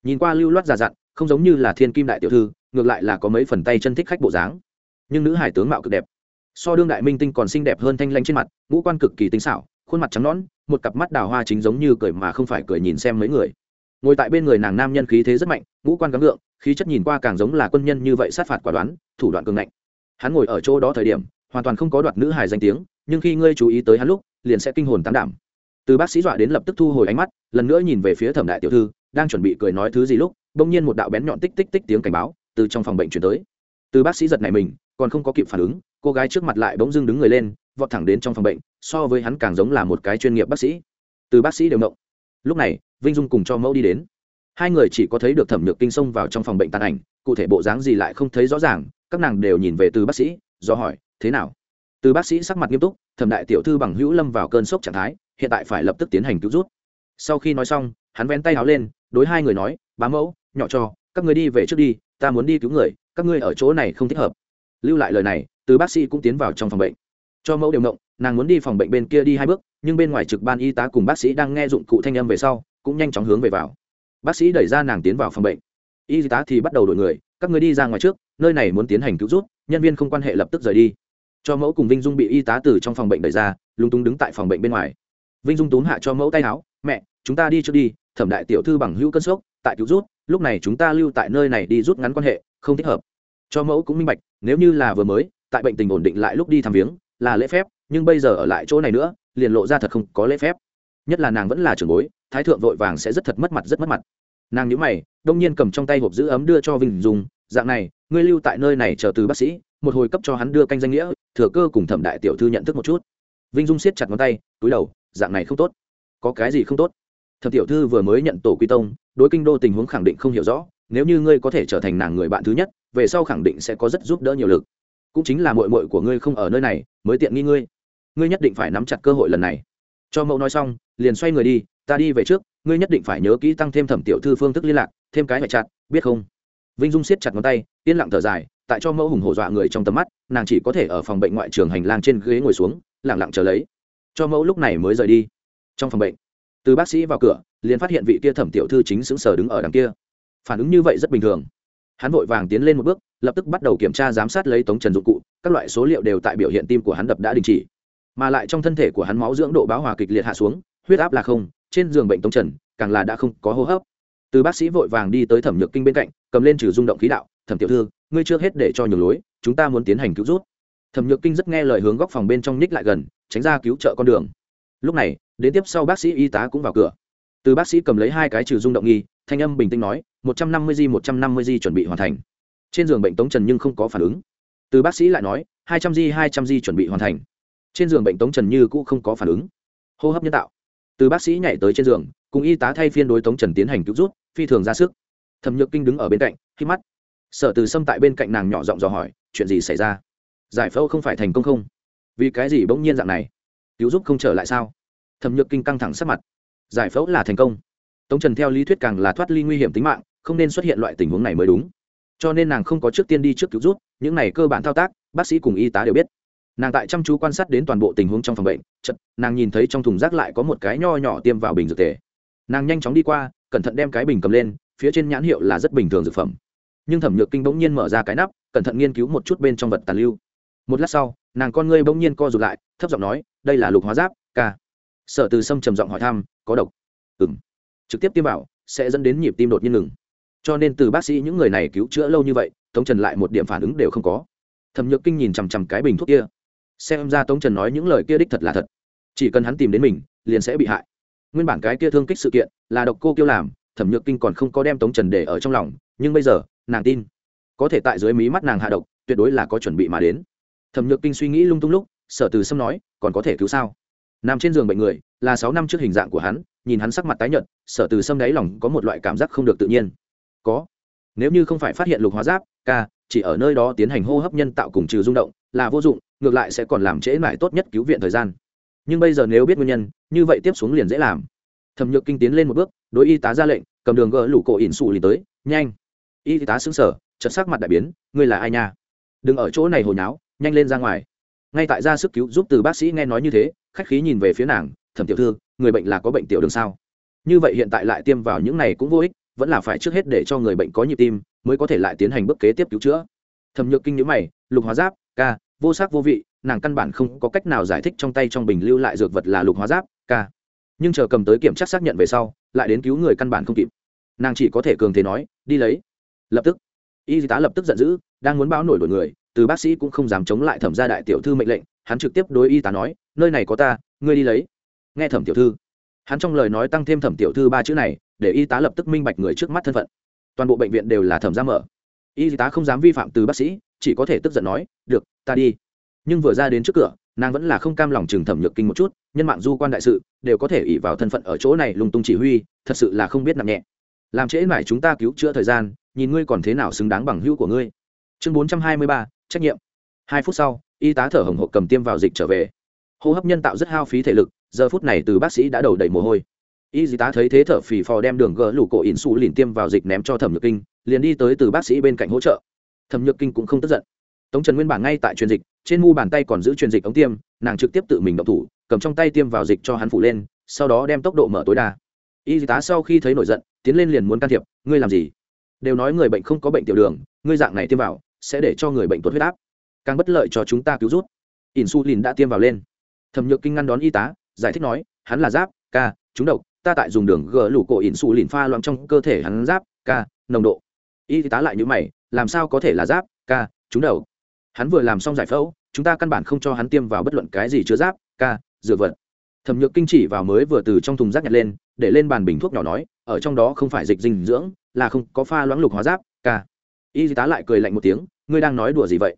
nhìn qua lưu loát già dặn, không giống như là thiên kim đại tiểu thư, ngược lại là có mấy phần tay chân thích khách bộ dáng. Nhưng nữ hải tướng mạo cực đẹp. So đương đại minh tinh còn xinh đẹp hơn thanh lanh trên mặt, ngũ quan cực kỳ tinh xảo, khuôn mặt trắng nõn, một cặp mắt đào hoa chính giống như cười mà không phải cười nhìn xem mấy người. Ngồi tại bên người nàng nam nhân khí thế rất mạnh, ngũ quan gắng gượng, khí chất nhìn qua càng giống là quân nhân như vậy sát phạt quả đoán, thủ đoạn cường ngạnh. Hắn ngồi ở chỗ đó thời điểm, hoàn toàn không có đoạt nữ hài danh tiếng, nhưng khi ngươi chú ý tới hắn lúc, liền sẽ kinh hồn tán đảm. Từ bác sĩ dọa đến lập tức thu hồi ánh mắt, lần nữa nhìn về phía thẩm đại tiểu thư đang chuẩn bị cười nói thứ gì lúc, bỗng nhiên một đạo bén nhọn tích tích tích tiếng cảnh báo từ trong phòng bệnh chuyển tới. Từ bác sĩ giật này mình, còn không có kịp phản ứng, cô gái trước mặt lại bỗng dưng đứng người lên, vọt thẳng đến trong phòng bệnh, so với hắn càng giống là một cái chuyên nghiệp bác sĩ. Từ bác sĩ đều mộng lúc này, vinh dung cùng cho mẫu đi đến. Hai người chỉ có thấy được thẩm nhược kinh xông vào trong phòng bệnh tàn ảnh, cụ thể bộ dáng gì lại không thấy rõ ràng, các nàng đều nhìn về từ bác sĩ, do hỏi, thế nào? Từ bác sĩ sắc mặt nghiêm túc, thẩm đại tiểu thư bằng hữu lâm vào cơn sốc trạng thái, hiện tại phải lập tức tiến hành cứu rút. Sau khi nói xong hắn vén tay áo lên đối hai người nói bá mẫu nhỏ cho các người đi về trước đi ta muốn đi cứu người các ngươi ở chỗ này không thích hợp. Lưu lại lời này từ bác sĩ cũng tiến vào trong phòng bệnh. Cho mẫu đều động, nàng muốn đi phòng bệnh bên kia đi hai bước nhưng bên ngoài trực ban y tá cùng bác sĩ đang nghe dụng cụ thanh âm về sau cũng nhanh chóng hướng về vào. Bác sĩ đẩy ra nàng tiến vào phòng bệnh. Y tá thì bắt đầu đổi người các người đi ra ngoài trước nơi này muốn tiến hành cứu rút nhân viên không quan hệ lập tức rời đi. Cho mẫu cùng vinh dung bị y tá từ trong phòng bệnh đẩy ra lúng túng đứng tại phòng bệnh bên ngoài vinh dung túm hạ cho mẫu tay áo, mẹ, chúng ta đi trước đi, thẩm đại tiểu thư bằng hữu cân sốc tại cứu rút lúc này chúng ta lưu tại nơi này đi rút ngắn quan hệ, không thích hợp. Cho mẫu cũng minh bạch, nếu như là vừa mới, tại bệnh tình ổn định lại lúc đi thăm viếng, là lễ phép, nhưng bây giờ ở lại chỗ này nữa, liền lộ ra thật không có lễ phép. Nhất là nàng vẫn là trưởng bối, thái thượng vội vàng sẽ rất thật mất mặt, rất mất mặt. Nàng nhớ mày, đông nhiên cầm trong tay hộp giữ ấm đưa cho vinh dùng dạng này, ngươi lưu tại nơi này chờ từ bác sĩ, một hồi cấp cho hắn đưa canh danh nghĩa, thừa cơ cùng thẩm đại tiểu thư nhận thức một chút. Vinh dung siết chặt ngón tay, túi đầu dạng này không tốt. Có cái gì không tốt? Thẩm tiểu thư vừa mới nhận tổ quy tông, đối kinh đô tình huống khẳng định không hiểu rõ, nếu như ngươi có thể trở thành nàng người bạn thứ nhất, về sau khẳng định sẽ có rất giúp đỡ nhiều lực. Cũng chính là mội mội của ngươi không ở nơi này, mới tiện nghi ngươi. Ngươi nhất định phải nắm chặt cơ hội lần này. Cho mẫu nói xong, liền xoay người đi, ta đi về trước, ngươi nhất định phải nhớ kỹ tăng thêm thẩm tiểu thư phương thức liên lạc, thêm cái phải chặt, biết không? Vinh dung siết chặt ngón tay, yên lặng thở dài, tại cho mẫu hùng hổ dọa người trong tầm mắt, nàng chỉ có thể ở phòng bệnh ngoại trường hành lang trên ghế ngồi xuống lẳng lặng chờ lấy cho mẫu lúc này mới rời đi. Trong phòng bệnh, từ bác sĩ vào cửa, liền phát hiện vị kia thẩm tiểu thư chính xứng sở đứng ở đằng kia. Phản ứng như vậy rất bình thường. Hắn vội vàng tiến lên một bước, lập tức bắt đầu kiểm tra giám sát lấy tống trần dụng cụ, các loại số liệu đều tại biểu hiện tim của hắn đập đã đình chỉ. Mà lại trong thân thể của hắn máu dưỡng độ báo hòa kịch liệt hạ xuống, huyết áp là không, trên giường bệnh tống trần, càng là đã không có hô hấp. Từ bác sĩ vội vàng đi tới thẩm nhược kinh bên cạnh, cầm lên trừ rung động khí đạo, thẩm tiểu thư, ngươi chưa hết để cho nhường lối, chúng ta muốn tiến hành cứu rút thẩm nhược kinh rất nghe lời hướng góc phòng bên trong ních lại gần tránh ra cứu trợ con đường. Lúc này, đến tiếp sau bác sĩ y tá cũng vào cửa. Từ bác sĩ cầm lấy hai cái trừ rung động nghi, thanh âm bình tĩnh nói, một trăm năm mươi di, một trăm năm mươi di chuẩn bị hoàn thành. Trên giường bệnh tống trần nhưng không có phản ứng. Từ bác sĩ lại nói, hai trăm di, hai trăm di chuẩn bị hoàn thành. Trên giường bệnh tống trần như cũng không có phản ứng. Hô hấp nhân tạo. Từ bác sĩ nhảy tới trên giường, cùng y tá thay phiên đối tống trần tiến hành cứu rút, phi thường ra sức. Thẩm nhược kinh đứng ở bên cạnh khi mắt. Sở từ sâm tại bên cạnh nàng nhỏ giọng dò hỏi, chuyện gì xảy ra? Giải phẫu không phải thành công không? Vì cái gì bỗng nhiên dạng này? Cứu giúp không trở lại sao? Thẩm nhược kinh căng thẳng sắc mặt. Giải phẫu là thành công. Tống trần theo lý thuyết càng là thoát ly nguy hiểm tính mạng, không nên xuất hiện loại tình huống này mới đúng. Cho nên nàng không có trước tiên đi trước cứu rút những này cơ bản thao tác, bác sĩ cùng y tá đều biết. Nàng tại chăm chú quan sát đến toàn bộ tình huống trong phòng bệnh chật nàng nhìn thấy trong thùng rác lại có một cái nho nhỏ tiêm vào bình dược tề. Nàng nhanh chóng đi qua, cẩn thận đem cái bình cầm lên, phía trên nhãn hiệu là rất bình thường dược phẩm. Nhưng thẩm nhược kinh bỗng nhiên mở ra cái nắp, cẩn thận nghiên cứu một chút bên trong vật tàn lưu một lát sau, nàng con ngươi bỗng nhiên co rụt lại, thấp giọng nói, đây là lục hóa giáp, ca. Sở từ sâm trầm giọng hỏi thăm, có độc? Ừng trực tiếp tiêm vào, sẽ dẫn đến nhịp tim đột nhiên ngừng. Cho nên từ bác sĩ những người này cứu chữa lâu như vậy, tống trần lại một điểm phản ứng đều không có. Thẩm nhược kinh nhìn chằm chằm cái bình thuốc kia. Xem ra tống trần nói những lời kia đích thật là thật. Chỉ cần hắn tìm đến mình, liền sẽ bị hại. Nguyên bản cái kia thương kích sự kiện, là độc cô kêu làm, thẩm nhược kinh còn không có đem tống trần để ở trong lòng, nhưng bây giờ, nàng tin. Có thể tại dưới mí mắt nàng hạ độc, tuyệt đối là có chuẩn bị mà đến thẩm nhược kinh suy nghĩ lung tung lúc, sở từ sâm nói, còn có thể cứu sao? Nằm trên giường bệnh người, là sáu năm trước hình dạng của hắn, nhìn hắn sắc mặt tái nhợt, sở từ sâm đáy lòng có một loại cảm giác không được tự nhiên. Có. Nếu như không phải phát hiện lục hóa giáp, ca, chỉ ở nơi đó tiến hành hô hấp nhân tạo cùng trừ rung động, là vô dụng, ngược lại sẽ còn làm trễ mãi tốt nhất cứu viện thời gian. Nhưng bây giờ nếu biết nguyên nhân, như vậy tiếp xuống liền dễ làm. Thẩm nhược kinh tiến lên một bước, đối y tá ra lệnh, cầm đường gỡ lũ cổ ỉn xù lì tới, nhanh. Y tá xứng sở chật sắc mặt đại biến, ngươi là ai nha? Đừng ở chỗ này hồi nháo nhanh lên ra ngoài. Ngay tại ra sức cứu giúp từ bác sĩ nghe nói như thế, khách khí nhìn về phía nàng, thẩm tiểu thư, người bệnh là có bệnh tiểu đường sao? Như vậy hiện tại lại tiêm vào những này cũng vô ích, vẫn là phải trước hết để cho người bệnh có nhịp tim, mới có thể lại tiến hành bước kế tiếp cứu chữa. Thẩm nhược kinh nhữ mày, lục hóa giáp, ca, vô sắc vô vị, nàng căn bản không có cách nào giải thích trong tay trong bình lưu lại dược vật là lục hóa giáp, ca. Nhưng chờ cầm tới kiểm tra xác nhận về sau, lại đến cứu người căn bản không kịp. Nàng chỉ có thể cường thế nói, đi lấy. Lập tức, y tá lập tức giận dữ, đang muốn báo nổi đổi người từ bác sĩ cũng không dám chống lại thẩm gia đại tiểu thư mệnh lệnh, hắn trực tiếp đối y tá nói, nơi này có ta, ngươi đi lấy. Nghe thẩm tiểu thư, hắn trong lời nói tăng thêm thẩm tiểu thư ba chữ này, để y tá lập tức minh bạch người trước mắt thân phận. Toàn bộ bệnh viện đều là thẩm gia mở. Y tá không dám vi phạm từ bác sĩ, chỉ có thể tức giận nói, được, ta đi. Nhưng vừa ra đến trước cửa, nàng vẫn là không cam lòng chừng thẩm nhược kinh một chút, nhân mạng du quan đại sự, đều có thể ỉ vào thân phận ở chỗ này lung tung chỉ huy, thật sự là không biết nặng nhẹ. Làm trễ mải chúng ta cứu chữa thời gian, nhìn ngươi còn thế nào xứng đáng bằng hữu của ngươi. Chương bốn trăm hai mươi ba trách nhiệm. Hai phút sau, y tá thở hồng hộc cầm tiêm vào dịch trở về. Hô hấp nhân tạo rất hao phí thể lực, giờ phút này từ bác sĩ đã đầu đầy mồ hôi. Y tá thấy thế thở phì phò đem đường gỡ lủ cổ ỉn xù lìn tiêm vào dịch ném cho thẩm nhược kinh, liền đi tới từ bác sĩ bên cạnh hỗ trợ. Thẩm nhược kinh cũng không tức giận. Tống trần nguyên bản ngay tại truyền dịch, trên mu bàn tay còn giữ truyền dịch ống tiêm, nàng trực tiếp tự mình động thủ, cầm trong tay tiêm vào dịch cho hắn phủ lên, sau đó đem tốc độ mở tối đa. Y tá sau khi thấy nổi giận, tiến lên liền muốn can thiệp, ngươi làm gì? Đều nói người bệnh không có bệnh tiểu đường, ngươi dạng này tiêm vào sẽ để cho người bệnh tuột huyết áp. Càng bất lợi cho chúng ta cứu rút insulin đã tiêm vào lên. Thẩm nhược kinh ngăn đón y tá, giải thích nói, hắn là giáp, ca chúng độc, ta tại dùng đường gỡ lủ cổ insulin pha loãng trong cơ thể hắn giáp, ca, nồng độ. Y tá lại như mày, làm sao có thể là giáp, ca chúng đầu hắn vừa làm xong giải phẫu, chúng ta căn bản không cho hắn tiêm vào bất luận cái gì chứa giáp, ca dựa vật. Thẩm nhược kinh chỉ vào mới vừa từ trong thùng rác nhặt lên, để lên bàn bình thuốc nhỏ nói, ở trong đó không phải dịch dinh dưỡng, là không có pha loãng lục hóa giáp, ca y tá lại cười lạnh một tiếng, ngươi đang nói đùa gì vậy?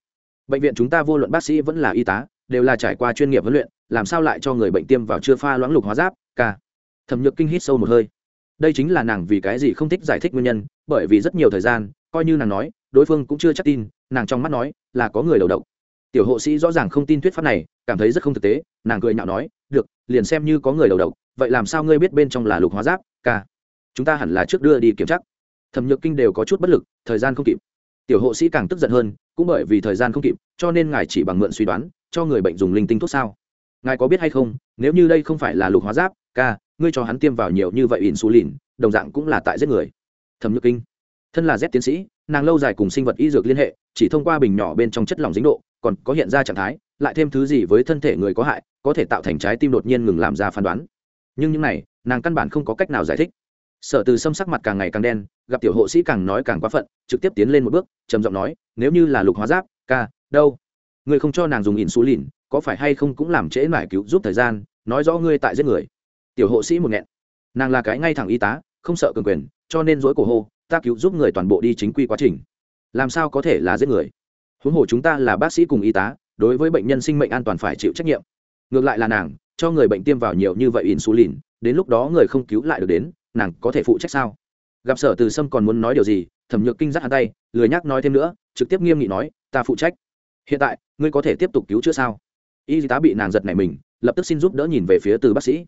Bệnh viện chúng ta vô luận bác sĩ vẫn là y tá, đều là trải qua chuyên nghiệp huấn luyện, làm sao lại cho người bệnh tiêm vào chưa pha loãng lục hóa giáp, ca? Thẩm nhược kinh hít sâu một hơi. Đây chính là nàng vì cái gì không thích giải thích nguyên nhân, bởi vì rất nhiều thời gian, coi như nàng nói, đối phương cũng chưa chắc tin, nàng trong mắt nói là có người đầu độc. Tiểu hộ sĩ rõ ràng không tin thuyết pháp này, cảm thấy rất không thực tế, nàng cười nhạo nói, được, liền xem như có người đầu độc, vậy làm sao ngươi biết bên trong là lục hóa giáp, ca? Chúng ta hẳn là trước đưa đi kiểm tra. Thẩm nhược kinh đều có chút bất lực thời gian không kịp. Tiểu hộ sĩ càng tức giận hơn cũng bởi vì thời gian không kịp cho nên ngài chỉ bằng mượn suy đoán cho người bệnh dùng linh tinh thuốc sao? Ngài có biết hay không nếu như đây không phải là lục hóa giáp ca ngươi cho hắn tiêm vào nhiều như vậy yến xù lìn, đồng dạng cũng là tại giết người. Thẩm nhược kinh. Thân là z tiến sĩ nàng lâu dài cùng sinh vật y dược liên hệ chỉ thông qua bình nhỏ bên trong chất lỏng dính độ còn có hiện ra trạng thái lại thêm thứ gì với thân thể người có hại có thể tạo thành trái tim đột nhiên ngừng làm ra phán đoán. Nhưng những này nàng căn bản không có cách nào giải thích sở từ xâm sắc mặt càng ngày càng đen, gặp tiểu hộ sĩ càng nói càng quá phận, trực tiếp tiến lên một bước, trầm giọng nói, nếu như là lục hóa giáp, ca, đâu? Người không cho nàng dùng insulin có phải hay không cũng làm trễ mải cứu giúp thời gian, nói rõ ngươi tại giết người. Tiểu hộ sĩ một nghẹn. Nàng là cái ngay thẳng y tá, không sợ cường quyền, cho nên dối cổ hô, ta cứu giúp người toàn bộ đi chính quy quá trình. Làm sao có thể là giết người? Huống hồ chúng ta là bác sĩ cùng y tá, đối với bệnh nhân sinh mệnh an toàn phải chịu trách nhiệm. Ngược lại là nàng, cho người bệnh tiêm vào nhiều như vậy insulin đến lúc đó người không cứu lại được đến nàng có thể phụ trách sao? Gặp sở từ sâm còn muốn nói điều gì, thẩm nhược kinh giác hắn tay, lười nhắc nói thêm nữa, trực tiếp nghiêm nghị nói, ta phụ trách. Hiện tại, ngươi có thể tiếp tục cứu chữa sao? Y tá bị nàng giật này mình, lập tức xin giúp đỡ nhìn về phía từ bác sĩ.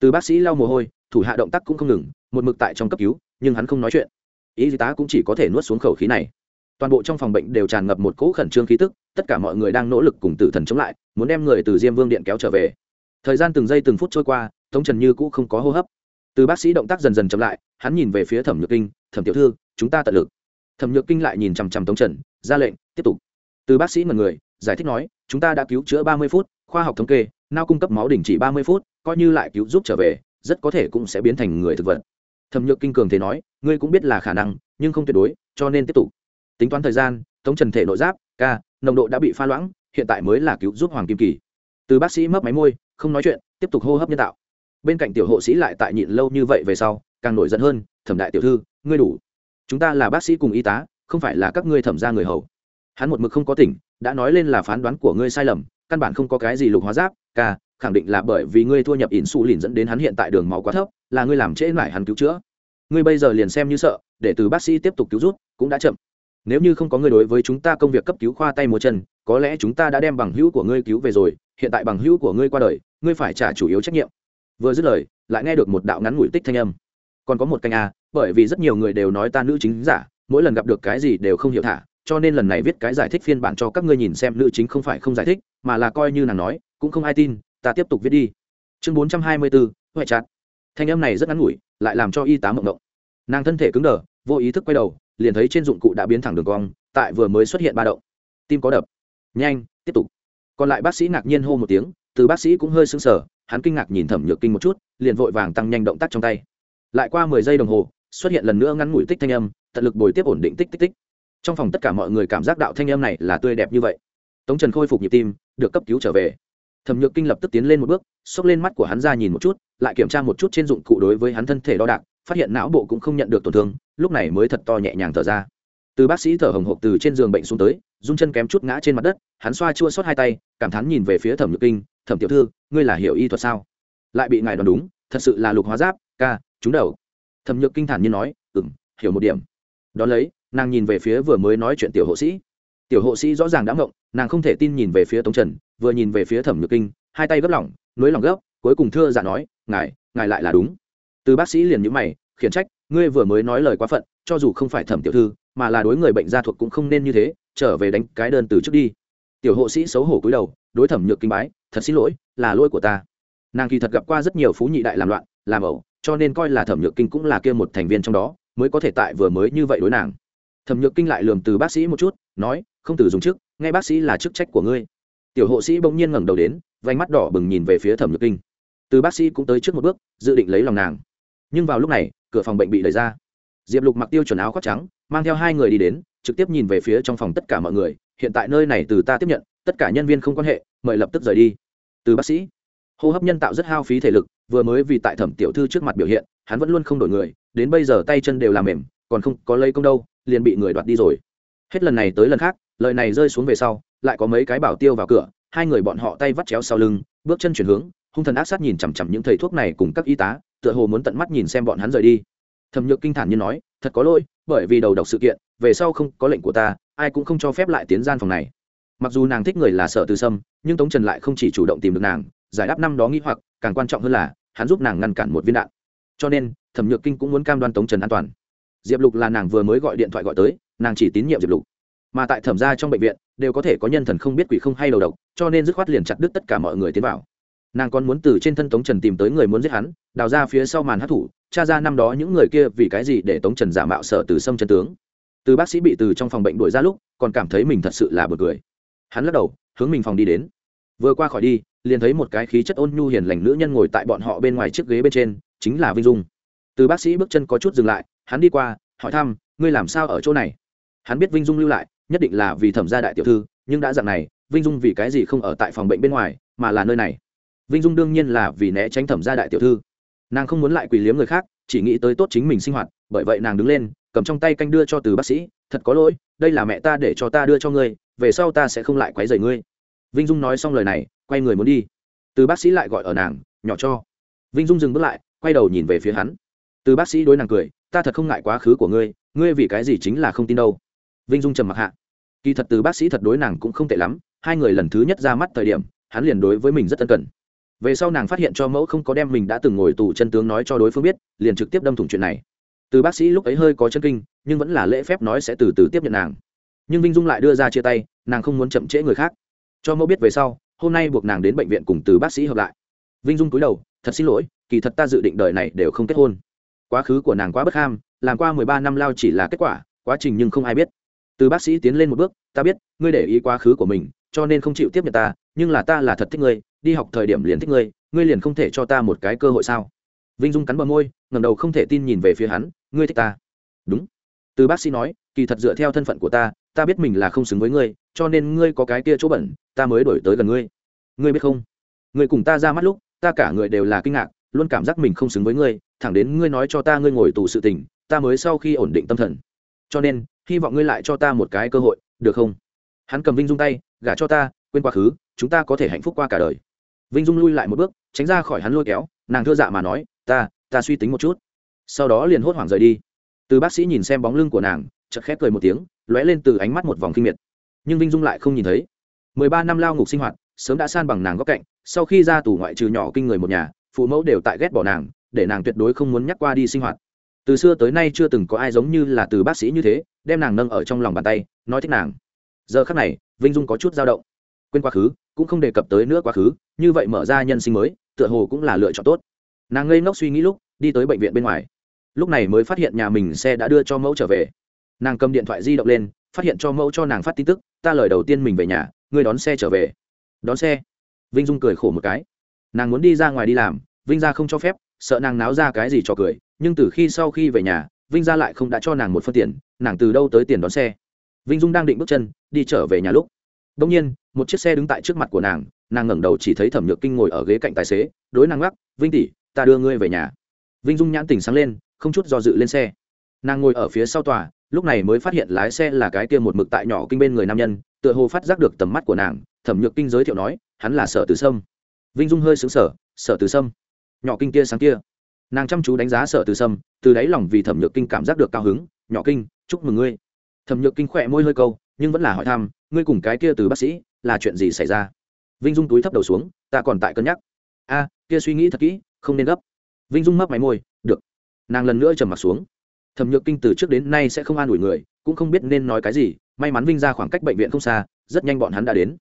Từ bác sĩ lau mồ hôi, thủ hạ động tác cũng không ngừng, một mực tại trong cấp cứu, nhưng hắn không nói chuyện. Y tá cũng chỉ có thể nuốt xuống khẩu khí này. Toàn bộ trong phòng bệnh đều tràn ngập một cỗ khẩn trương khí tức, tất cả mọi người đang nỗ lực cùng tử thần chống lại, muốn đem người từ diêm vương điện kéo trở về. Thời gian từng giây từng phút trôi qua, tống trần như cũ không có hô hấp từ bác sĩ động tác dần dần chậm lại, hắn nhìn về phía thẩm nhược kinh, thẩm tiểu thư, chúng ta tận lực. Thẩm nhược kinh lại nhìn chằm chằm tống trần, ra lệnh, tiếp tục. Từ bác sĩ mật người, giải thích nói, chúng ta đã cứu chữa ba mươi phút, khoa học thống kê, nao cung cấp máu đình chỉ ba mươi phút, coi như lại cứu giúp trở về, rất có thể cũng sẽ biến thành người thực vật. Thẩm nhược kinh cường thế nói, ngươi cũng biết là khả năng, nhưng không tuyệt đối, cho nên tiếp tục. Tính toán thời gian, tống trần thể nội giáp, ca, nồng độ đã bị pha loãng, hiện tại mới là cứu giúp hoàng kim kỳ. Từ bác sĩ mấp máy môi, không nói chuyện, tiếp tục hô hấp nhân tạo bên cạnh tiểu hộ sĩ lại tại nhịn lâu như vậy về sau, càng nổi giận hơn, thẩm đại tiểu thư, ngươi đủ. Chúng ta là bác sĩ cùng y tá, không phải là các ngươi thẩm ra người hầu. Hắn một mực không có tỉnh, đã nói lên là phán đoán của ngươi sai lầm, căn bản không có cái gì lục hóa giáp, ca, khẳng định là bởi vì ngươi thua nhập ỉn xù lìn dẫn đến hắn hiện tại đường máu quá thấp, là ngươi làm trễ lại hắn cứu chữa. Ngươi bây giờ liền xem như sợ, để từ bác sĩ tiếp tục cứu rút, cũng đã chậm. Nếu như không có ngươi đối với chúng ta công việc cấp cứu khoa tay múa chân, có lẽ chúng ta đã đem bằng hữu của ngươi cứu về rồi, hiện tại bằng hữu của ngươi qua đời, ngươi phải trả chủ yếu trách nhiệm vừa dứt lời, lại nghe được một đạo ngắn ngủi tích thanh âm. Còn có một canh a, bởi vì rất nhiều người đều nói ta nữ chính giả, mỗi lần gặp được cái gì đều không hiểu thả, cho nên lần này viết cái giải thích phiên bản cho các ngươi nhìn xem nữ chính không phải không giải thích, mà là coi như nàng nói, cũng không ai tin, ta tiếp tục viết đi. Chương bốn trăm hai mươi bốn huệ chặt thanh âm này rất ngắn ngủi, lại làm cho y tá mộng mộng. Nàng thân thể cứng đờ, vô ý thức quay đầu, liền thấy trên dụng cụ đã biến thẳng đường cong, tại vừa mới xuất hiện ba động. Tim có đập. Nhanh, tiếp tục. Còn lại bác sĩ ngạc nhiên hô một tiếng từ bác sĩ cũng hơi sững sờ, hắn kinh ngạc nhìn thẩm nhược kinh một chút, liền vội vàng tăng nhanh động tác trong tay. Lại qua mười giây đồng hồ, xuất hiện lần nữa ngắn ngủi tích thanh âm, tận lực bồi tiếp ổn định tích tích tích. Trong phòng tất cả mọi người cảm giác đạo thanh âm này là tươi đẹp như vậy. Tống trần khôi phục nhịp tim, được cấp cứu trở về. Thẩm nhược kinh lập tức tiến lên một bước, xốc lên mắt của hắn ra nhìn một chút, lại kiểm tra một chút trên dụng cụ đối với hắn thân thể đo đạc, phát hiện não bộ cũng không nhận được tổn thương, lúc này mới thật to nhẹ nhàng thở ra. Từ bác sĩ thở hồng hộc từ trên giường bệnh xuống tới, run chân kém chút ngã trên mặt đất, hắn xoa chua xót hai tay, cảm thán nhìn về phía thẩm nhược kinh thẩm tiểu thư, ngươi là hiểu y thuật sao? Lại bị ngài đoán đúng, thật sự là lục hóa giáp, ca chúng đầu. Thẩm nhược kinh thản nhiên nói ừng hiểu một điểm. Đón lấy, nàng nhìn về phía vừa mới nói chuyện tiểu hộ sĩ. Tiểu hộ sĩ rõ ràng đã ngộng, nàng không thể tin nhìn về phía tống trần, vừa nhìn về phía thẩm nhược kinh, hai tay gấp lỏng, nối lòng gấp, cuối cùng thưa dạ nói, ngài ngài lại là đúng. Từ bác sĩ liền nhữ mày, khiển trách, ngươi vừa mới nói lời quá phận, cho dù không phải thẩm tiểu thư, mà là đối người bệnh gia thuộc cũng không nên như thế, trở về đánh cái đơn từ trước đi. Tiểu hộ sĩ xấu hổ cúi đầu đối thẩm nhược kinh bái, thật xin lỗi, là lỗi của ta. Nàng kỳ thật gặp qua rất nhiều phú nhị đại làm loạn, làm ẩu, cho nên coi là thẩm nhược kinh cũng là kia một thành viên trong đó, mới có thể tại vừa mới như vậy đối nàng. Thẩm nhược kinh lại lườm từ bác sĩ một chút, nói, không từ dùng trước nghe bác sĩ là chức trách của ngươi. Tiểu hộ sĩ bỗng nhiên ngẩng đầu đến vánh mắt đỏ bừng nhìn về phía thẩm nhược kinh. Từ bác sĩ cũng tới trước một bước, dự định lấy lòng nàng. Nhưng vào lúc này, cửa phòng bệnh bị đẩy ra. Diệp lục mặc tiêu chuẩn áo khoác trắng, mang theo hai người đi đến, trực tiếp nhìn về phía trong phòng tất cả mọi người, hiện tại nơi này từ ta tiếp nhận tất cả nhân viên không quan hệ, mời lập tức rời đi. Từ bác sĩ, hô hấp nhân tạo rất hao phí thể lực, vừa mới vì tại thẩm tiểu thư trước mặt biểu hiện, hắn vẫn luôn không đổi người, đến bây giờ tay chân đều làm mềm, còn không có lấy công đâu, liền bị người đoạt đi rồi. Hết lần này tới lần khác, lời này rơi xuống về sau, lại có mấy cái bảo tiêu vào cửa, hai người bọn họ tay vắt chéo sau lưng, bước chân chuyển hướng, hung thần ác sát nhìn chằm chằm những thầy thuốc này cùng các y tá, tựa hồ muốn tận mắt nhìn xem bọn hắn rời đi. Thẩm nhược kinh thản như nói, thật có lỗi, bởi vì đầu độc sự kiện, về sau không có lệnh của ta, ai cũng không cho phép lại tiến gian phòng này mặc dù nàng thích người là sợ từ sâm, nhưng tống trần lại không chỉ chủ động tìm được nàng, giải đáp năm đó nghĩ hoặc, càng quan trọng hơn là, hắn giúp nàng ngăn cản một viên đạn. Cho nên, thẩm nhược kinh cũng muốn cam đoan tống trần an toàn. Diệp lục là nàng vừa mới gọi điện thoại gọi tới, nàng chỉ tín nhiệm diệp lục. Mà tại thẩm gia trong bệnh viện, đều có thể có nhân thần không biết quỷ không hay đầu độc, cho nên dứt khoát liền chặt đứt tất cả mọi người tiến vào. Nàng còn muốn từ trên thân tống trần tìm tới người muốn giết hắn, đào ra phía sau màn hát thủ cha ra năm đó những người kia vì cái gì để tống trần giả mạo sở từ sâm chân tướng. Từ bác sĩ bị từ trong phòng bệnh đuổi ra lúc, còn cảm thấy mình thật sự là bực cười hắn lắc đầu, hướng mình phòng đi đến. Vừa qua khỏi đi, liền thấy một cái khí chất ôn nhu hiền lành nữ nhân ngồi tại bọn họ bên ngoài chiếc ghế bên trên, chính là vinh dung. Từ bác sĩ bước chân có chút dừng lại, hắn đi qua, hỏi thăm, ngươi làm sao ở chỗ này? Hắn biết vinh dung lưu lại, nhất định là vì thẩm gia đại tiểu thư, nhưng đã dạng này, vinh dung vì cái gì không ở tại phòng bệnh bên ngoài, mà là nơi này? Vinh dung đương nhiên là vì né tránh thẩm gia đại tiểu thư. Nàng không muốn lại quỳ liếm người khác, chỉ nghĩ tới tốt chính mình sinh hoạt, bởi vậy nàng đứng lên, cầm trong tay canh đưa cho từ bác sĩ, thật có lỗi, đây là mẹ ta để cho ta đưa cho ngươi về sau ta sẽ không lại quấy rầy ngươi. Vinh dung nói xong lời này, quay người muốn đi. Từ bác sĩ lại gọi ở nàng, nhỏ cho. Vinh dung dừng bước lại, quay đầu nhìn về phía hắn. Từ bác sĩ đối nàng cười, ta thật không ngại quá khứ của ngươi ngươi vì cái gì chính là không tin đâu. Vinh dung trầm mặc hạ. Kỳ thật từ bác sĩ thật đối nàng cũng không tệ lắm, hai người lần thứ nhất ra mắt thời điểm, hắn liền đối với mình rất ân cần. Về sau nàng phát hiện cho mẫu không có đem mình đã từng ngồi tù chân tướng nói cho đối phương biết, liền trực tiếp đâm thủng chuyện này. Từ bác sĩ lúc ấy hơi có chân kinh, nhưng vẫn là lễ phép nói sẽ từ từ tiếp nhận nàng nhưng vinh dung lại đưa ra chia tay, nàng không muốn chậm trễ người khác. Cho mẫu biết về sau, hôm nay buộc nàng đến bệnh viện cùng từ bác sĩ hợp lại. Vinh dung cúi đầu, thật xin lỗi, kỳ thật ta dự định đời này đều không kết hôn. Quá khứ của nàng quá bất ham, làm qua mười ba năm lao chỉ là kết quả, quá trình nhưng không ai biết. Từ bác sĩ tiến lên một bước, ta biết, ngươi để ý quá khứ của mình, cho nên không chịu tiếp nhận ta, nhưng là ta là thật thích ngươi, đi học thời điểm liền thích ngươi ngươi liền không thể cho ta một cái cơ hội sao? Vinh dung cắn bờ môi ngầm đầu không thể tin nhìn về phía hắn, ngươi thích ta? Đúng. Từ bác sĩ nói, kỳ thật dựa theo thân phận của ta ta biết mình là không xứng với ngươi, cho nên ngươi có cái kia chỗ bẩn, ta mới đổi tới gần ngươi. Ngươi biết không? Ngươi cùng ta ra mắt lúc, ta cả người đều là kinh ngạc, luôn cảm giác mình không xứng với ngươi, thẳng đến ngươi nói cho ta ngươi ngồi tù sự tình, ta mới sau khi ổn định tâm thần. Cho nên, hy vọng ngươi lại cho ta một cái cơ hội, được không? Hắn cầm vinh dung tay, gả cho ta, quên quá khứ, chúng ta có thể hạnh phúc qua cả đời. Vinh dung lui lại một bước, tránh ra khỏi hắn lôi kéo, nàng thưa dạ mà nói, ta ta suy tính một chút. Sau đó liền hốt hoảng rời đi. Từ bác sĩ nhìn xem bóng lưng của nàng chợt khép cười một tiếng, lóe lên từ ánh mắt một vòng kinh miệt. Nhưng vinh dung lại không nhìn thấy. Mười ba năm lao ngục sinh hoạt, sớm đã san bằng nàng góc cạnh, sau khi ra tù ngoại trừ nhỏ kinh người một nhà, phụ mẫu đều tại ghét bỏ nàng, để nàng tuyệt đối không muốn nhắc qua đi sinh hoạt. Từ xưa tới nay chưa từng có ai giống như là từ bác sĩ như thế, đem nàng nâng ở trong lòng bàn tay, nói thích nàng. Giờ khắc này, vinh dung có chút dao động. Quên quá khứ, cũng không đề cập tới nữa quá khứ, như vậy mở ra nhân sinh mới, tựa hồ cũng là lựa chọn tốt. Nàng ngây ngốc suy nghĩ lúc, đi tới bệnh viện bên ngoài. Lúc này mới phát hiện nhà mình xe đã đưa cho mẫu trở về nàng cầm điện thoại di động lên, phát hiện cho mẫu cho nàng phát tin tức, ta lời đầu tiên mình về nhà, ngươi đón xe trở về. Đón xe? Vinh dung cười khổ một cái. Nàng muốn đi ra ngoài đi làm, vinh ra không cho phép, sợ nàng náo ra cái gì cho cười, nhưng từ khi sau khi về nhà, vinh ra lại không đã cho nàng một phân tiền, nàng từ đâu tới tiền đón xe? Vinh dung đang định bước chân, đi trở về nhà lúc. Đông nhiên, một chiếc xe đứng tại trước mặt của nàng nàng ngẩng đầu chỉ thấy thẩm nhược kinh ngồi ở ghế cạnh tài xế, đối nàng gác vinh tỷ, ta đưa ngươi về nhà. Vinh dung nhãn tỉnh sáng lên, không chút do dự lên xe. Nàng ngồi ở phía sau tòa lúc này mới phát hiện lái xe là cái kia một mực tại nhỏ kinh bên người nam nhân, tựa hồ phát giác được tầm mắt của nàng, thẩm nhược kinh giới thiệu nói, hắn là sở từ sâm. Vinh dung hơi xứng sở sở từ sâm. Nhỏ kinh kia sáng kia. Nàng chăm chú đánh giá sở từ sâm, từ đáy lòng vì thẩm nhược kinh cảm giác được cao hứng, nhỏ kinh, chúc mừng ngươi. Thẩm nhược kinh khỏe môi hơi câu, nhưng vẫn là hỏi thăm, ngươi cùng cái kia từ bác sĩ, là chuyện gì xảy ra? Vinh dung túi thấp đầu xuống, ta còn tại cân nhắc. A, kia suy nghĩ thật kỹ, không nên gấp. Vinh dung mấp máy môi, được. Nàng lần nữa trầm m ặ t xuống thẩm nhược kinh từ trước đến nay sẽ không an ủi người, cũng không biết nên nói cái gì, may mắn vinh ra khoảng cách bệnh viện không xa, rất nhanh bọn hắn đã đến.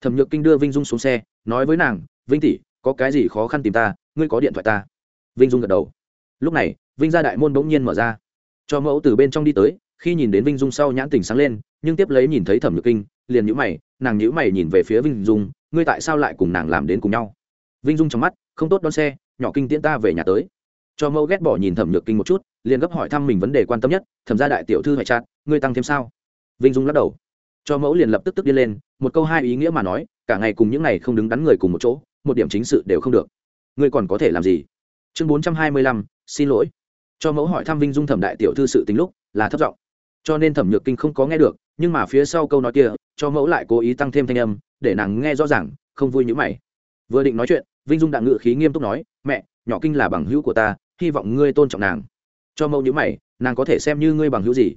Thẩm nhược kinh đưa vinh dung xuống xe, nói với nàng, vinh tỷ, có cái gì khó khăn tìm ta, ngươi có điện thoại ta. Vinh dung gật đầu. Lúc này, vinh ra đại môn bỗng nhiên mở ra. Cho mẫu từ bên trong đi tới, khi nhìn đến vinh dung sau nhãn tình sáng lên, nhưng tiếp lấy nhìn thấy thẩm nhược kinh, liền nhữ mày, nàng nhữ mày nhìn về phía vinh dung, ngươi tại sao lại cùng nàng làm đến cùng nhau? Vinh dung trong mắt, không tốt, đón xe, nhỏ kinh tiễn ta về nhà tới cho mẫu ghét bỏ nhìn thẩm nhược kinh một chút, liền gấp hỏi thăm mình vấn đề quan tâm nhất, thẩm ra đại tiểu thư hoại chặt ngươi tăng thêm sao? Vinh dung lắc đầu. Cho mẫu liền lập tức tức đi lên, một câu hai ý nghĩa mà nói, cả ngày cùng những ngày không đứng đắn người cùng một chỗ, một điểm chính sự đều không được. Ngươi còn có thể làm gì? Chương bốn trăm hai mươi lăm, xin lỗi. Cho mẫu hỏi thăm vinh dung thẩm đại tiểu thư sự tính lúc, là thất giọng. Cho nên thẩm nhược kinh không có nghe được, nhưng mà phía sau câu nói kia, cho mẫu lại cố ý tăng thêm thanh âm, để nàng nghe rõ ràng, không vui như mày. Vừa định nói chuyện, vinh dung đặng ngự khí nghiêm túc nói, mẹ nhỏ kinh là bằng hữu của ta, hy vọng ngươi tôn trọng nàng. Cho mẫu nhữ mày, nàng có thể xem như ngươi bằng hữu gì?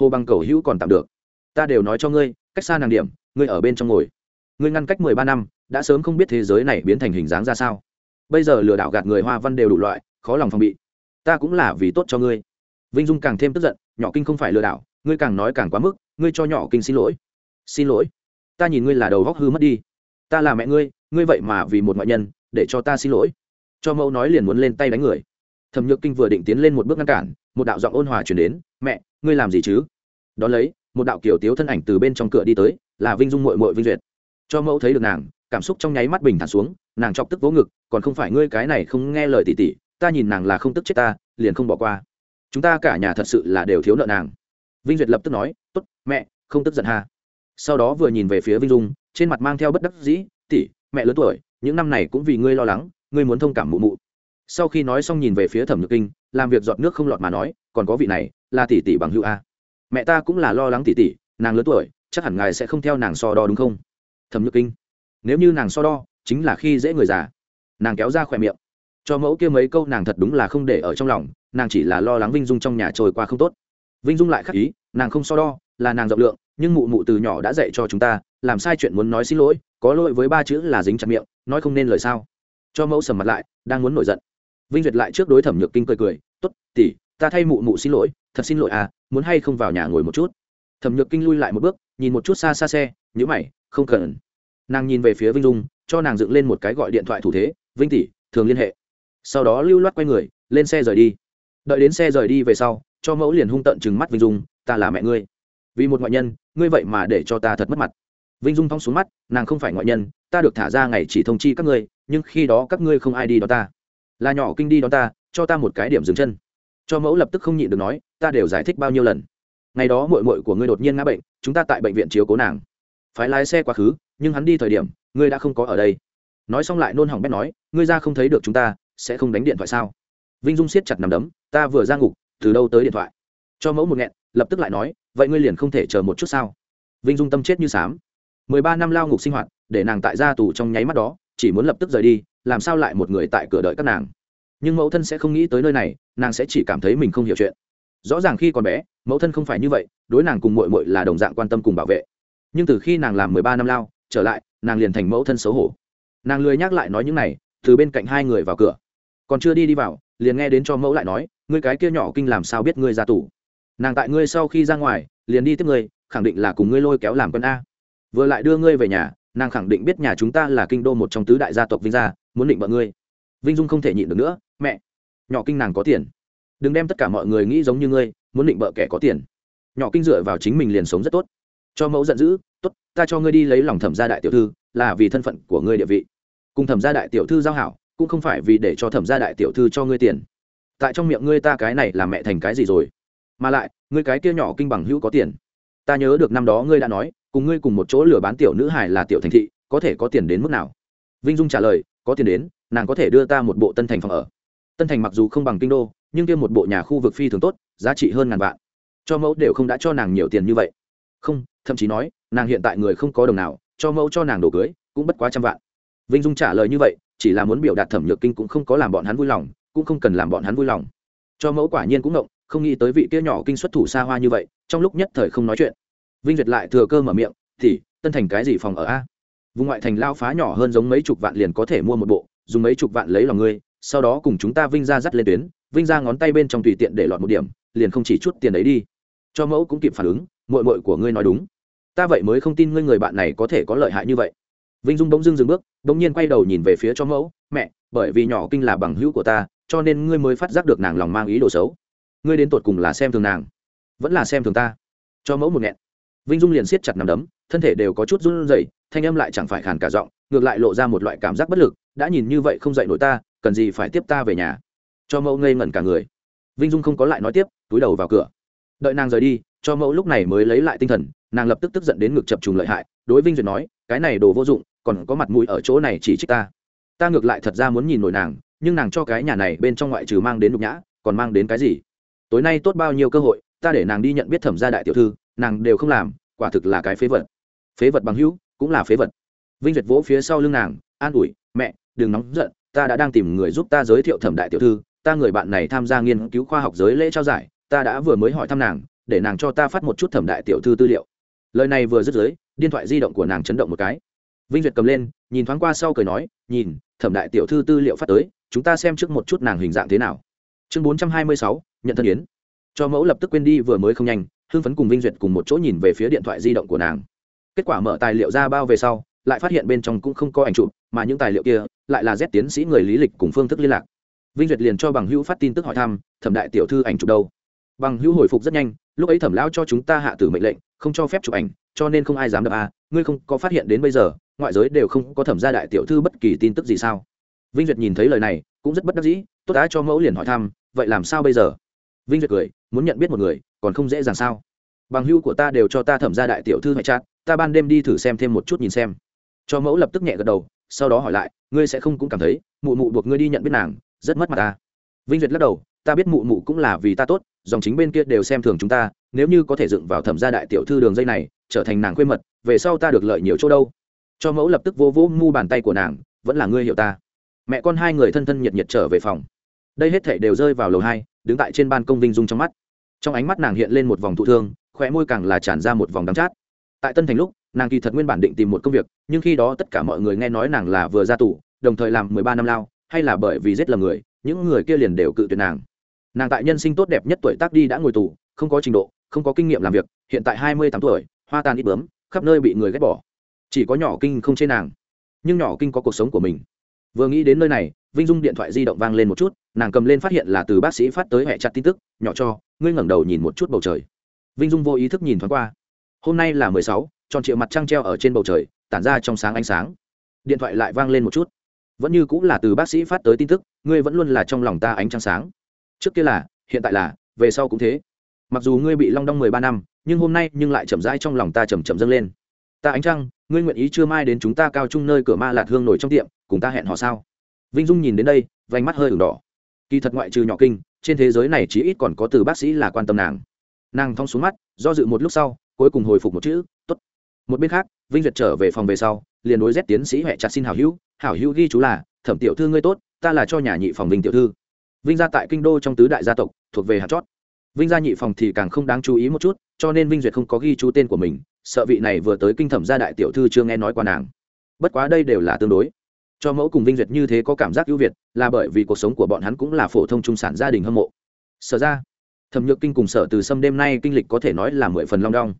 Hồ bằng cầu hữu còn tạm được. Ta đều nói cho ngươi, cách xa nàng điểm, ngươi ở bên trong ngồi. Ngươi ngăn cách mười ba năm, đã sớm không biết thế giới này biến thành hình dáng ra sao. Bây giờ lừa đảo gạt người hoa văn đều đủ loại, khó lòng phòng bị. Ta cũng là vì tốt cho ngươi. Vinh dung càng thêm tức giận, nhỏ kinh không phải lừa đảo, ngươi càng nói càng quá mức, ngươi cho nhỏ kinh xin lỗi. Xin lỗi. Ta nhìn ngươi là đầu góc hư mất đi. Ta là mẹ ngươi ngươi vậy mà vì một ngoại nhân, để cho ta xin lỗi cho mẫu nói liền muốn lên tay đánh người. Thẩm nhược kinh vừa định tiến lên một bước ngăn cản, một đạo giọng ôn hòa chuyển đến, mẹ, ngươi làm gì chứ? Đón lấy, một đạo kiểu tiếu thân ảnh từ bên trong cửa đi tới, là vinh dung mội mội vinh duyệt. Cho mẫu thấy được nàng, cảm xúc trong nháy mắt bình thản xuống, nàng chọc tức vỗ ngực, còn không phải ngươi cái này không nghe lời tỉ tỉ, ta nhìn nàng là không tức chết ta, liền không bỏ qua. Chúng ta cả nhà thật sự là đều thiếu nợ nàng. Vinh duyệt lập tức nói t ố t mẹ, không tức giận ha. Sau đó vừa nhìn về phía vinh dung, trên mặt mang theo bất đắc dĩ, tỉ, mẹ lớn tuổi, những năm này cũng vì ngươi lo lắng ngươi muốn thông cảm mụ mụ. Sau khi nói xong nhìn về phía thẩm nhược kinh, làm việc giọt nước không lọt mà nói, còn có vị này, là tỷ tỷ bằng hữu a. Mẹ ta cũng là lo lắng tỷ tỷ, nàng lớn tuổi, chắc hẳn ngài sẽ không theo nàng so đo đúng không? Thẩm nhược kinh. Nếu như nàng so đo, chính là khi dễ người già. Nàng kéo ra khỏe miệng. Cho mẫu kia mấy câu nàng thật đúng là không để ở trong lòng, nàng chỉ là lo lắng vinh dung trong nhà trôi qua không tốt. Vinh dung lại khắc ý, nàng không so đo, là nàng rộng lượng, nhưng mụ mụ từ nhỏ đã dạy cho chúng ta, làm sai chuyện muốn nói xin lỗi, có lỗi với ba chữ là dính chặt miệng, nói không nên lời sao? Cho mẫu sầm mặt lại, đang muốn nổi giận. Vinh duyệt lại trước đối thẩm nhược kinh cười cười t ố t tỉ ta thay mụ mụ xin lỗi, thật xin lỗi à muốn hay không vào nhà ngồi một chút? Thẩm nhược kinh lui lại một bước, nhìn một chút xa xa xe nhữ mày, không cần. Nàng nhìn về phía vinh dung, cho nàng dựng lên một cái gọi điện thoại thủ thế, vinh tỷ, thường liên hệ. Sau đó lưu loát quay người, lên xe rời đi. Đợi đến xe rời đi về sau, cho mẫu liền hung tận chừng mắt vinh dung, ta là mẹ ngươi. Vì một ngoại nhân, ngươi vậy mà để cho ta thật mất mặt. Vinh dung thong xuống mắt, nàng không phải ngoại nhân, ta được thả ra ngày chỉ thông chi các ngươi nhưng khi đó các ngươi không ai đi đó ta. Là nhỏ kinh đi đón ta, cho ta một cái điểm dừng chân. Cho mẫu lập tức không nhịn được nói, ta đều giải thích bao nhiêu lần. Ngày đó mội mội của ngươi đột nhiên ngã bệnh, chúng ta tại bệnh viện chiếu cố nàng. Phải lái xe quá khứ, nhưng hắn đi thời điểm, ngươi đã không có ở đây. Nói xong lại nôn hỏng bét nói, ngươi ra không thấy được chúng ta, sẽ không đánh điện thoại sao? Vinh dung siết chặt nằm đấm, ta vừa ra ngục, từ đâu tới điện thoại? Cho mẫu một nghẹn, lập tức lại nói, vậy ngươi liền không thể chờ một chút sao? Vinh dung tâm chết như sám. Mười ba năm lao ngục sinh hoạt, để nàng tại gia tù trong nháy mắt đó chỉ muốn lập tức rời đi, làm sao lại một người tại cửa đợi các nàng? Nhưng mẫu thân sẽ không nghĩ tới nơi này, nàng sẽ chỉ cảm thấy mình không hiểu chuyện. Rõ ràng khi còn bé, mẫu thân không phải như vậy, đối nàng cùng mội mội là đồng dạng quan tâm cùng bảo vệ. Nhưng từ khi nàng làm mười ba năm lao, trở lại, nàng liền thành mẫu thân xấu hổ. Nàng lười nhắc lại nói những này, từ bên cạnh hai người vào cửa. Còn chưa đi đi vào, liền nghe đến cho mẫu lại nói, ngươi cái kia nhỏ kinh làm sao biết ngươi ra tù? Nàng tại ngươi sau khi ra ngoài, liền đi tiếp ngươi, khẳng định là cùng ngươi lôi kéo làm quân a. Vừa lại đưa ngươi về nhà nàng khẳng định biết nhà chúng ta là kinh đô một trong tứ đại gia tộc vinh gia, muốn định vợ ngươi. Vinh dung không thể nhịn được nữa, mẹ, nhỏ kinh nàng có tiền. Đừng đem tất cả mọi người nghĩ giống như ngươi, muốn định bợ kẻ có tiền. Nhỏ kinh dựa vào chính mình liền sống rất tốt. Cho mẫu giận dữ, tốt, ta cho ngươi đi lấy lòng thẩm gia đại tiểu thư, là vì thân phận của ngươi địa vị. Cùng thẩm gia đại tiểu thư giao hảo, cũng không phải vì để cho thẩm gia đại tiểu thư cho ngươi tiền. Tại trong miệng ngươi ta cái này là mẹ thành cái gì rồi? Mà lại, ngươi cái kia nhỏ kinh bằng hữu có tiền. Ta nhớ được năm đó ngươi đã nói cùng ngươi cùng một chỗ lừa bán tiểu nữ hải là tiểu thành thị, có thể có tiền đến mức nào? Vinh dung trả lời, có tiền đến, nàng có thể đưa ta một bộ tân thành phòng ở. Tân thành mặc dù không bằng kinh đô, nhưng kia một bộ nhà khu vực phi thường tốt, giá trị hơn ngàn vạn. Cho mẫu đều không đã cho nàng nhiều tiền như vậy. Không, thậm chí nói, nàng hiện tại người không có đồng nào, cho mẫu cho nàng đồ cưới, cũng bất quá trăm vạn. Vinh dung trả lời như vậy, chỉ là muốn biểu đạt thẩm nhược kinh cũng không có làm bọn hắn vui lòng, cũng không cần làm bọn hắn vui lòng. Cho mẫu quả nhiên cũng động không nghĩ tới vị kia nhỏ kinh xuất thủ xa hoa như vậy, trong lúc nhất thời không nói chuyện vinh duyệt lại thừa cơ mở miệng, thì, tân thành cái gì phòng ở a? Vùng ngoại thành lao phá nhỏ hơn giống mấy chục vạn liền có thể mua một bộ, dùng mấy chục vạn lấy lòng ngươi, sau đó cùng chúng ta vinh ra dắt lên tuyến, vinh ra ngón tay bên trong tùy tiện để lọt một điểm, liền không chỉ chút tiền đấy đi. Cho mẫu cũng kịp phản ứng mội mội của ngươi nói đúng. Ta vậy mới không tin ngươi người bạn này có thể có lợi hại như vậy. Vinh dung bỗng dưng dừng bước, bỗng nhiên quay đầu nhìn về phía cho mẫu, mẹ, bởi vì nhỏ kinh là bằng hữu của ta, cho nên ngươi mới phát giác được nàng lòng mang ý đồ xấu. Ngươi đến tột cùng là xem thường nàng, vẫn là xem thường ta. Cho mẫu một nghẹn vinh dung liền siết chặt nằm đấm, thân thể đều có chút run rẩy, thanh âm lại chẳng phải khàn cả giọng, ngược lại lộ ra một loại cảm giác bất lực, đã nhìn như vậy không dậy nổi ta, cần gì phải tiếp ta về nhà? Cho mẫu ngây ngẩn cả người. Vinh dung không có lại nói tiếp, túi đầu vào cửa. Đợi nàng rời đi, cho mẫu lúc này mới lấy lại tinh thần, nàng lập tức tức giận đến ngực chập trùng lợi hại, đối vinh duyệt nói, cái này đồ vô dụng, còn có mặt mũi ở chỗ này chỉ trích ta. Ta ngược lại thật ra muốn nhìn nổi nàng, nhưng nàng cho cái nhà này bên trong ngoại trừ mang đến nhục nhã, còn mang đến cái gì? Tối nay tốt bao nhiêu cơ hội, ta để nàng đi nhận biết thẩm gia đại tiểu thư nàng đều không làm, quả thực là cái phế vật. Phế vật bằng hữu, cũng là phế vật. Vinh duyệt vỗ phía sau lưng nàng, an ủi, mẹ, đừng nóng giận, ta đã đang tìm người giúp ta giới thiệu thẩm đại tiểu thư, ta người bạn này tham gia nghiên cứu khoa học giới lễ trao giải, ta đã vừa mới hỏi thăm nàng, để nàng cho ta phát một chút thẩm đại tiểu thư tư liệu. Lời này vừa dứt giới điện thoại di động của nàng chấn động một cái. Vinh duyệt cầm lên, nhìn thoáng qua sau cười nói, nhìn, thẩm đại tiểu thư tư liệu phát tới, chúng ta xem trước một chút nàng hình dạng thế nào. Chương bốn trăm hai mươi sáu, nhận thân yến. Cho mẫu lập tức quên đi vừa mới không nhanh hưng phấn cùng vinh duyệt cùng một chỗ nhìn về phía điện thoại di động của nàng. Kết quả mở tài liệu ra bao về sau, lại phát hiện bên trong cũng không có ảnh chụp, mà những tài liệu kia lại là z tiến sĩ người lý lịch cùng phương thức liên lạc. Vinh duyệt liền cho bằng hữu phát tin tức hỏi thăm, thẩm đại tiểu thư ảnh chụp đâu? Bằng hữu hồi phục rất nhanh, lúc ấy thẩm lão cho chúng ta hạ tử mệnh lệnh, không cho phép chụp ảnh, cho nên không ai dám đập a ngươi không có phát hiện đến bây giờ, ngoại giới đều không có thẩm gia đại tiểu thư bất kỳ tin tức gì sao? Vinh duyệt nhìn thấy lời này, cũng rất bất đắc dĩ, tốt đã cho mẫu liền hỏi thăm, vậy làm sao bây giờ? Vinh duyệt cười muốn nhận biết một người, còn không dễ dàng sao? Bằng hữu của ta đều cho ta thẩm gia đại tiểu thư hệ chát ta ban đêm đi thử xem thêm một chút nhìn xem. Cho mẫu lập tức nhẹ gật đầu, sau đó hỏi lại, ngươi sẽ không cũng cảm thấy, mụ mụ buộc ngươi đi nhận biết nàng, rất mất mặt ta. Vinh duyệt lắc đầu, ta biết mụ mụ cũng là vì ta tốt, dòng chính bên kia đều xem thường chúng ta, nếu như có thể dựng vào thẩm gia đại tiểu thư đường dây này, trở thành nàng quê mật, về sau ta được lợi nhiều chỗ đâu? Cho mẫu lập tức vô vỗ mu bàn tay của nàng, vẫn là ngươi hiểu ta. Mẹ con hai người thân thân nhiệt nhiệt trở về phòng. Đây hết thể đều rơi vào lầu hai đứng tại trên ban công vinh dung trong mắt. Trong ánh mắt nàng hiện lên một vòng thụ thương, khóe môi càng là tràn ra một vòng đắng chát. Tại tân thành lúc, nàng kỳ thật nguyên bản định tìm một công việc, nhưng khi đó tất cả mọi người nghe nói nàng là vừa ra tù, đồng thời làm mười ba năm lao, hay là bởi vì giết lầm người, những người kia liền đều cự tuyệt nàng. Nàng tại nhân sinh tốt đẹp nhất tuổi tác đi đã ngồi tù, không có trình độ, không có kinh nghiệm làm việc, hiện tại hai mươi tám tuổi, hoa tàn ít bướm, khắp nơi bị người ghét bỏ. Chỉ có nhỏ kinh không chê nàng, nhưng nhỏ kinh có cuộc sống của mình. Vừa nghĩ đến nơi này, vinh dung điện thoại di động vang lên một chút nàng cầm lên phát hiện là từ bác sĩ phát tới hệ chặt tin tức, nhỏ cho, ngươi ngẩng đầu nhìn một chút bầu trời. Vinh dung vô ý thức nhìn thoáng qua. Hôm nay là mười sáu, tròn triệu mặt trăng treo ở trên bầu trời, tản ra trong sáng ánh sáng. Điện thoại lại vang lên một chút. Vẫn như cũng là từ bác sĩ phát tới tin tức, ngươi vẫn luôn là trong lòng ta ánh trăng sáng. Trước kia là, hiện tại là, về sau cũng thế. Mặc dù ngươi bị long đong mười ba năm, nhưng hôm nay nhưng lại chậm rãi trong lòng ta chầm chậm dâng lên. Ta ánh trăng, ngươi nguyện ý chưa mai đến chúng ta cao chung nơi cửa ma lạt hương nổi trong tiệm, cùng ta hẹn họ sao? Vinh dung nhìn đến đây, vành mắt hơi ửng đỏ kỳ thật ngoại trừ nhỏ kinh, trên thế giới này chỉ ít còn có từ bác sĩ là quan tâm nàng. Nàng thong xuống mắt, do dự một lúc sau, cuối cùng hồi phục một chữ t ố t một bên khác, vinh duyệt trở về phòng về sau, liền đối rét tiến sĩ huệ chặt xin hảo hữu hảo hữu ghi chú là, thẩm tiểu thư ngươi tốt, ta là cho nhà nhị phòng vinh tiểu thư. Vinh gia tại kinh đô trong tứ đại gia tộc, thuộc về hạt chót. Vinh gia nhị phòng thì càng không đáng chú ý một chút, cho nên vinh duyệt không có ghi chú tên của mình, sợ vị này vừa tới kinh thẩm gia đại tiểu thư chưa nghe nói qua nàng. Bất quá đây đều là tương đối cho mẫu cùng vinh duyệt như thế có cảm giác ưu việt, là bởi vì cuộc sống của bọn hắn cũng là phổ thông trung sản gia đình hâm mộ. Sở ra, thẩm nhược kinh cùng sở từ sâm đêm nay kinh lịch có thể nói là mười phần long đong.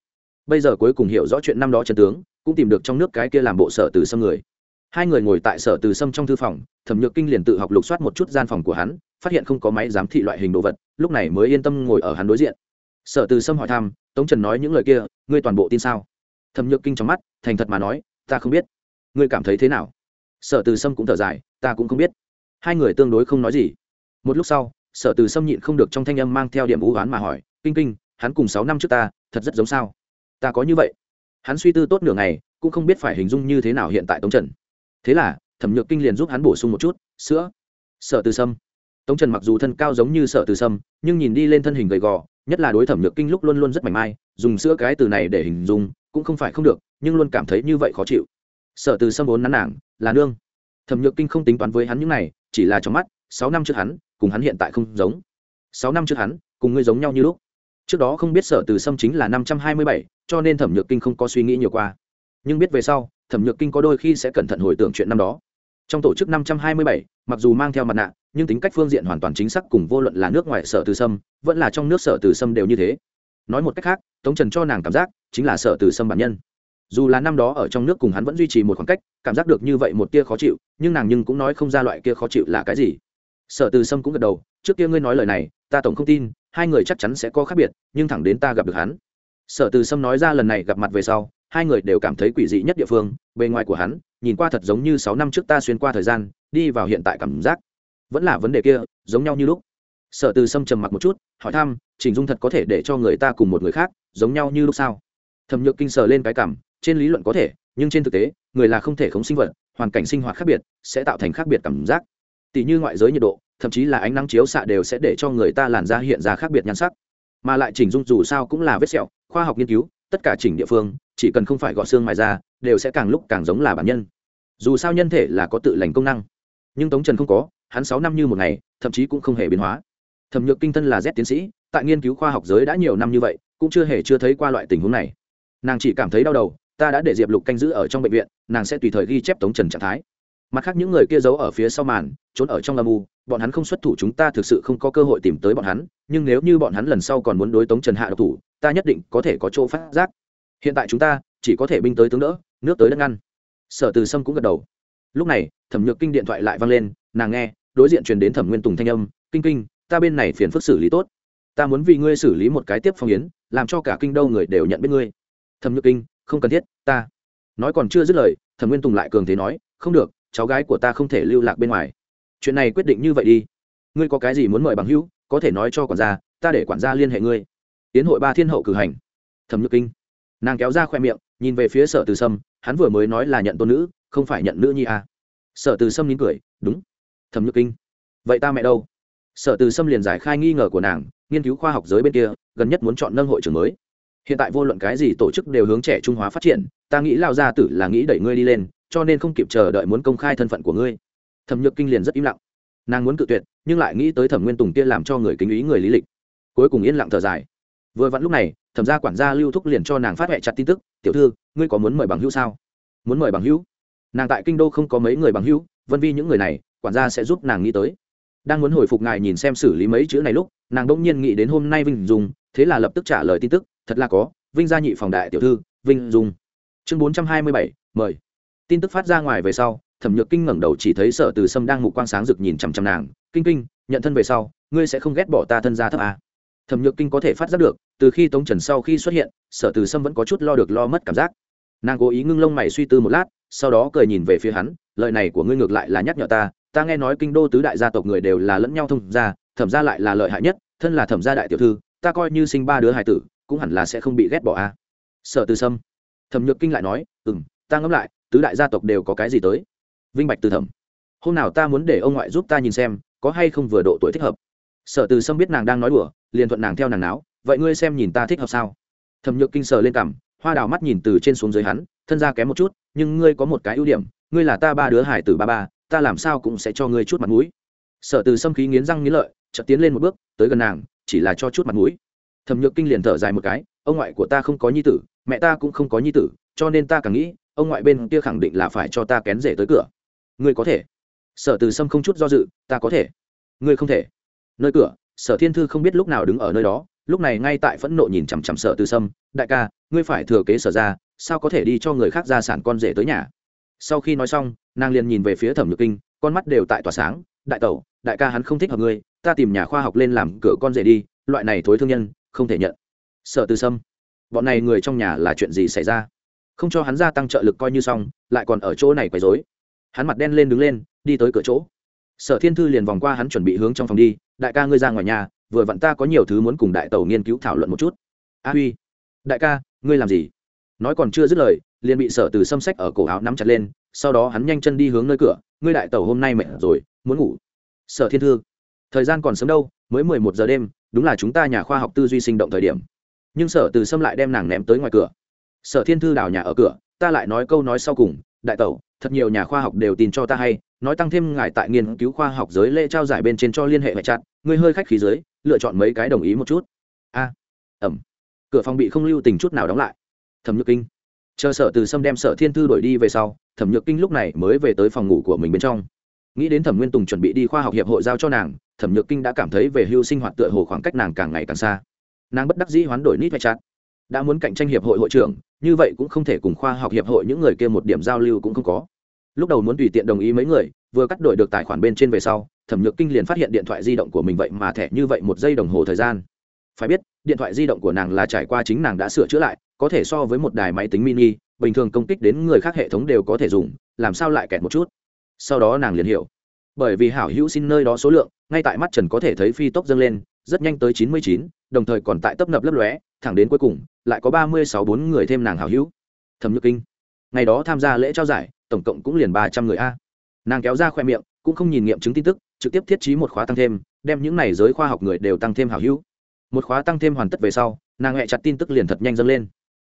Bây giờ cuối cùng hiểu rõ chuyện năm đó trần tướng, cũng tìm được trong nước cái kia làm bộ sở từ sâm người. Hai người ngồi tại sở từ sâm trong thư phòng, thẩm nhược kinh liền tự học lục soát một chút gian phòng của hắn, phát hiện không có máy giám thị loại hình đồ vật, lúc này mới yên tâm ngồi ở hắn đối diện. Sở từ sâm hỏi thăm, tống trần nói những lời kia, ngươi toàn bộ tin sao? Thẩm nhược kinh trong mắt, thành thật mà nói, ta không biết. Ngươi cảm thấy thế nào? Sở từ sâm cũng thở dài, ta cũng không biết. Hai người tương đối không nói gì. Một lúc sau, sở từ sâm nhịn không được trong thanh âm mang theo điểm u oán mà hỏi, kinh kinh, hắn cùng sáu năm trước ta, thật rất giống sao? Ta có như vậy? Hắn suy tư tốt nửa ngày, cũng không biết phải hình dung như thế nào hiện tại tống trần. Thế là, thẩm nhược kinh liền giúp hắn bổ sung một chút, sữa. Sở từ sâm. Tống trần mặc dù thân cao giống như sở từ sâm, nhưng nhìn đi lên thân hình gầy gò, nhất là đối thẩm nhược kinh lúc luôn luôn rất mảnh mai, dùng sữa cái từ này để hình dung, cũng không phải không được, nhưng luôn cảm thấy như vậy khó chịu sở từ sâm vốn nắn nàng, là nương. Thẩm nhược kinh không tính toán với hắn những này, chỉ là trong mắt, sáu năm trước hắn, cùng hắn hiện tại không giống. Sáu năm trước hắn, cùng ngươi giống nhau như lúc. Trước đó không biết sở từ sâm chính là năm trăm hai mươi bảy, cho nên thẩm nhược kinh không có suy nghĩ nhiều qua. Nhưng biết về sau, thẩm nhược kinh có đôi khi sẽ cẩn thận hồi tưởng chuyện năm đó. Trong tổ chức năm trăm hai mươi bảy, mặc dù mang theo mặt nạ, nhưng tính cách phương diện hoàn toàn chính xác cùng vô luận là nước ngoài sở từ sâm, vẫn là trong nước sở từ sâm đều như thế. Nói một cách khác, tống trần cho nàng cảm giác chính là sở từ sâm bản nhân dù là năm đó ở trong nước cùng hắn vẫn duy trì một khoảng cách, cảm giác được như vậy một tia khó chịu, nhưng nàng nhưng cũng nói không ra loại kia khó chịu là cái gì. Sở từ sâm cũng gật đầu, trước kia ngươi nói lời này, ta tổng không tin, hai người chắc chắn sẽ có khác biệt, nhưng thẳng đến ta gặp được hắn. Sở từ sâm nói ra lần này gặp mặt về sau, hai người đều cảm thấy quỷ dị nhất địa phương, bề ngoài của hắn, nhìn qua thật giống như sáu năm trước ta xuyên qua thời gian, đi vào hiện tại cảm giác vẫn là vấn đề kia, giống nhau như lúc. Sở từ sâm trầm mặc một chút, hỏi thăm, trình dung thật có thể để cho người ta cùng một người khác, giống nhau như lúc sao? Thẩm nhược kinh sờ lên cái cảm trên lý luận có thể, nhưng trên thực tế, người là không thể khống sinh vật, hoàn cảnh sinh hoạt khác biệt, sẽ tạo thành khác biệt cảm giác. Tỷ như ngoại giới nhiệt độ, thậm chí là ánh nắng chiếu xạ đều sẽ để cho người ta làn da hiện ra khác biệt nhan sắc. Mà lại chỉnh dung dù sao cũng là vết sẹo, khoa học nghiên cứu, tất cả chỉnh địa phương, chỉ cần không phải gọt xương mài ra đều sẽ càng lúc càng giống là bản nhân. Dù sao nhân thể là có tự lành công năng, nhưng tống trần không có, hắn sáu năm như một ngày, thậm chí cũng không hề biến hóa. Thẩm nhược kinh thân là z tiến sĩ, tại nghiên cứu khoa học giới đã nhiều năm như vậy, cũng chưa hề chưa thấy qua loại tình huống này. Nàng chỉ cảm thấy đau đầu ta đã để diệp lục canh giữ ở trong bệnh viện, nàng sẽ tùy thời ghi chép tống trần trạng thái. Mặt khác những người kia giấu ở phía sau màn, trốn ở trong âm u, bọn hắn không xuất thủ chúng ta thực sự không có cơ hội tìm tới bọn hắn, nhưng nếu như bọn hắn lần sau còn muốn đối tống trần hạ độc thủ, ta nhất định có thể có chỗ phát giác. Hiện tại chúng ta chỉ có thể binh tới tướng đỡ, nước tới đất ngăn. Sở từ sâm cũng gật đầu. Lúc này, thẩm nhược kinh điện thoại lại vang lên, nàng nghe, đối diện truyền đến thẩm nguyên tùng thanh âm, kinh kinh, ta bên này phiền phức xử lý tốt. Ta muốn vì ngươi xử lý một cái tiếp phong yến, làm cho cả kinh đâu người đều nhận biết ngươi. Thẩm nhược kinh không cần thiết, ta. Nói còn chưa dứt lời, thẩm nguyên tùng lại cường thế nói, không được, cháu gái của ta không thể lưu lạc bên ngoài. Chuyện này quyết định như vậy đi. Ngươi có cái gì muốn mời bằng hữu, có thể nói cho quản gia, ta để quản gia liên hệ ngươi. Tiến hội ba thiên hậu cử hành. Thẩm nhược kinh. Nàng kéo ra khoe miệng, nhìn về phía sở từ sâm, hắn vừa mới nói là nhận tôn nữ, không phải nhận nữ nhi à. sở từ sâm nín cười, đúng. Thẩm nhược kinh. Vậy ta mẹ đâu? Sở từ sâm liền giải khai nghi ngờ của nàng, nghiên cứu khoa học giới bên kia, gần nhất muốn chọn nâng hội trưởng mới hiện tại vô luận cái gì tổ chức đều hướng trẻ trung hóa phát triển, ta nghĩ lao gia tử là nghĩ đẩy ngươi đi lên, cho nên không kịp chờ đợi muốn công khai thân phận của ngươi. Thẩm nhược kinh liền rất im lặng. Nàng muốn cự tuyệt, nhưng lại nghĩ tới thẩm nguyên tùng kia làm cho người kính ý người lý lịch. Cuối cùng yên lặng thở dài. Vừa vặn lúc này, thẩm gia quản gia lưu thúc liền cho nàng phát huệ chặt tin tức, tiểu thư, ngươi có muốn mời bằng hữu sao? Muốn mời bằng hữu? Nàng tại kinh đô không có mấy người bằng hữu, vân vi những người này, quản gia sẽ giúp nàng nghĩ tới. Đang muốn hồi phục ngài nhìn xem xử lý mấy chữ này lúc, nàng đông nhiên nghĩ đến hôm nay vinh dùng thế là lập tức trả lời tin tức thật là có vinh gia nhị phòng đại tiểu thư vinh Dung, chương bốn trăm hai mươi bảy mời. Tin tức phát ra ngoài về sau thẩm nhược kinh ngẩng đầu chỉ thấy sở từ sâm đang mục quang sáng rực nhìn chằm chằm nàng kinh kinh nhận thân về sau ngươi sẽ không ghét bỏ ta thân gia thấp à. thẩm nhược kinh có thể phát giác được từ khi tống trần sau khi xuất hiện sở từ sâm vẫn có chút lo được lo mất cảm giác. Nàng cố ý ngưng lông mày suy tư một lát sau đó cười nhìn về phía hắn lời này của ngươi ngược lại là nhắc nhở ta ta nghe nói kinh đô tứ đại gia tộc người đều là lẫn nhau thông gia thẩm gia lại là lợi hại nhất thân là thẩm gia đại tiểu thư ta coi như sinh ba đứa hài tử cũng hẳn là sẽ không bị ghét bỏ a. À. sở từ sâm, thẩm nhược kinh lại nói ừ m ta ngẫm lại, tứ đại gia tộc đều có cái gì tới? Vinh bạch từ thẩm, hôm nào ta muốn để ông ngoại giúp ta nhìn xem, có hay không vừa độ tuổi thích hợp? Sở từ sâm biết nàng đang nói đùa, liền thuận nàng theo nàng náo, vậy ngươi xem nhìn ta thích hợp sao? Thẩm nhược kinh sờ lên cằm, hoa đào mắt nhìn từ trên xuống dưới hắn, thân ra kém một chút, nhưng ngươi có một cái ưu điểm, ngươi là ta ba đứa hải tử ba ba, ta làm sao cũng sẽ cho ngươi chút mặt mũi. Sở từ sâm khí nghiến răng nghiến lợi, chợt tiến lên một bước, tới gần nàng, chỉ là cho chút mặt mũi thẩm nhược kinh liền thở dài một cái, ông ngoại của ta không có nhi tử, mẹ ta cũng không có nhi tử, cho nên ta càng nghĩ, ông ngoại bên kia khẳng định là phải cho ta kén rể tới cửa. Ngươi có thể. Sở từ sâm không chút do dự, ta có thể. Ngươi không thể. Nơi cửa. Sở thiên thư không biết lúc nào đứng ở nơi đó, lúc này ngay tại phẫn nộ nhìn chằm chằm sở từ sâm, đại ca, ngươi phải thừa kế sở ra sao có thể đi cho người khác ra sản con rể tới nhà? Sau khi nói xong, nàng liền nhìn về phía thẩm nhược kinh, con mắt đều tại tỏa sáng, đại tẩu, đại ca hắn không thích hợp ngươi, ta tìm nhà khoa học lên làm cửa con rể đi, loại này thối thương nhân không thể nhận. Sợ từ sâm, bọn này người trong nhà là chuyện gì xảy ra? Không cho hắn gia tăng trợ lực coi như xong, lại còn ở chỗ này quấy rối. Hắn mặt đen lên đứng lên, đi tới cửa chỗ. Sở thiên thư liền vòng qua hắn chuẩn bị hướng trong phòng đi, đại ca ngươi ra ngoài nhà, vừa vặn ta có nhiều thứ muốn cùng đại tẩu nghiên cứu thảo luận một chút. A huy, đại ca, ngươi làm gì? Nói còn chưa dứt lời, liền bị sở từ xâm sách ở cổ áo nắm chặt lên, sau đó hắn nhanh chân đi hướng nơi cửa, ngươi đại tẩu hôm nay mệt rồi, muốn ngủ. Sở thiên thư, thời gian còn sớm đâu, mới mười một giờ đêm đúng là chúng ta nhà khoa học tư duy sinh động thời điểm. Nhưng sở từ xâm lại đem nàng ném tới ngoài cửa. Sở thiên thư đào nhà ở cửa, ta lại nói câu nói sau cùng, đại tẩu, thật nhiều nhà khoa học đều tin cho ta hay, nói tăng thêm ngài tại nghiên cứu khoa học giới lễ trao giải bên trên cho liên hệ mẹ chặt ngươi hơi khách khí giới lựa chọn mấy cái đồng ý một chút. A ẩm cửa phòng bị không lưu tình chút nào đóng lại. Thẩm nhược kinh. Chờ sở từ sâm đem sở thiên thư đổi đi về sau, thẩm nhược kinh lúc này mới về tới phòng ngủ của mình bên trong nghĩ đến thẩm nguyên tùng chuẩn bị đi khoa học hiệp hội giao cho nàng, thẩm nhược kinh đã cảm thấy về hưu sinh hoạt tựa hồ khoảng cách nàng càng ngày càng xa. Nàng bất đắc dĩ hoán đổi nít vai chặt đã muốn cạnh tranh hiệp hội hội trưởng, như vậy cũng không thể cùng khoa học hiệp hội những người kia một điểm giao lưu cũng không có. Lúc đầu muốn tùy tiện đồng ý mấy người, vừa cắt đổi được tài khoản bên trên về sau, thẩm nhược kinh liền phát hiện điện thoại di động của mình vậy mà thẻ như vậy một giây đồng hồ thời gian. Phải biết, điện thoại di động của nàng là trải qua chính nàng đã sửa chữa lại, có thể so với một đài máy tính mini, bình thường công kích đến người khác hệ thống đều có thể dùng, làm sao lại kẹt một chút? Sau đó nàng liền hiểu. Bởi vì hảo hữu xin nơi đó số lượng, ngay tại mắt trần có thể thấy phi tốc dâng lên, rất nhanh tới chín mươi chín, đồng thời còn tại tấp nập lấp lóe, thẳng đến cuối cùng, lại có ba mươi sáu bốn người thêm nàng hảo hữu. Thẩm nhược kinh, ngày đó tham gia lễ trao giải, tổng cộng cũng liền ba trăm người a. Nàng kéo ra khoe miệng, cũng không nhìn nghiệm chứng tin tức, trực tiếp thiết trí một khóa tăng thêm, đem những này giới khoa học người đều tăng thêm hảo hữu. Một khóa tăng thêm hoàn tất về sau, nàng hẹ chặt tin tức liền thật nhanh dâng lên.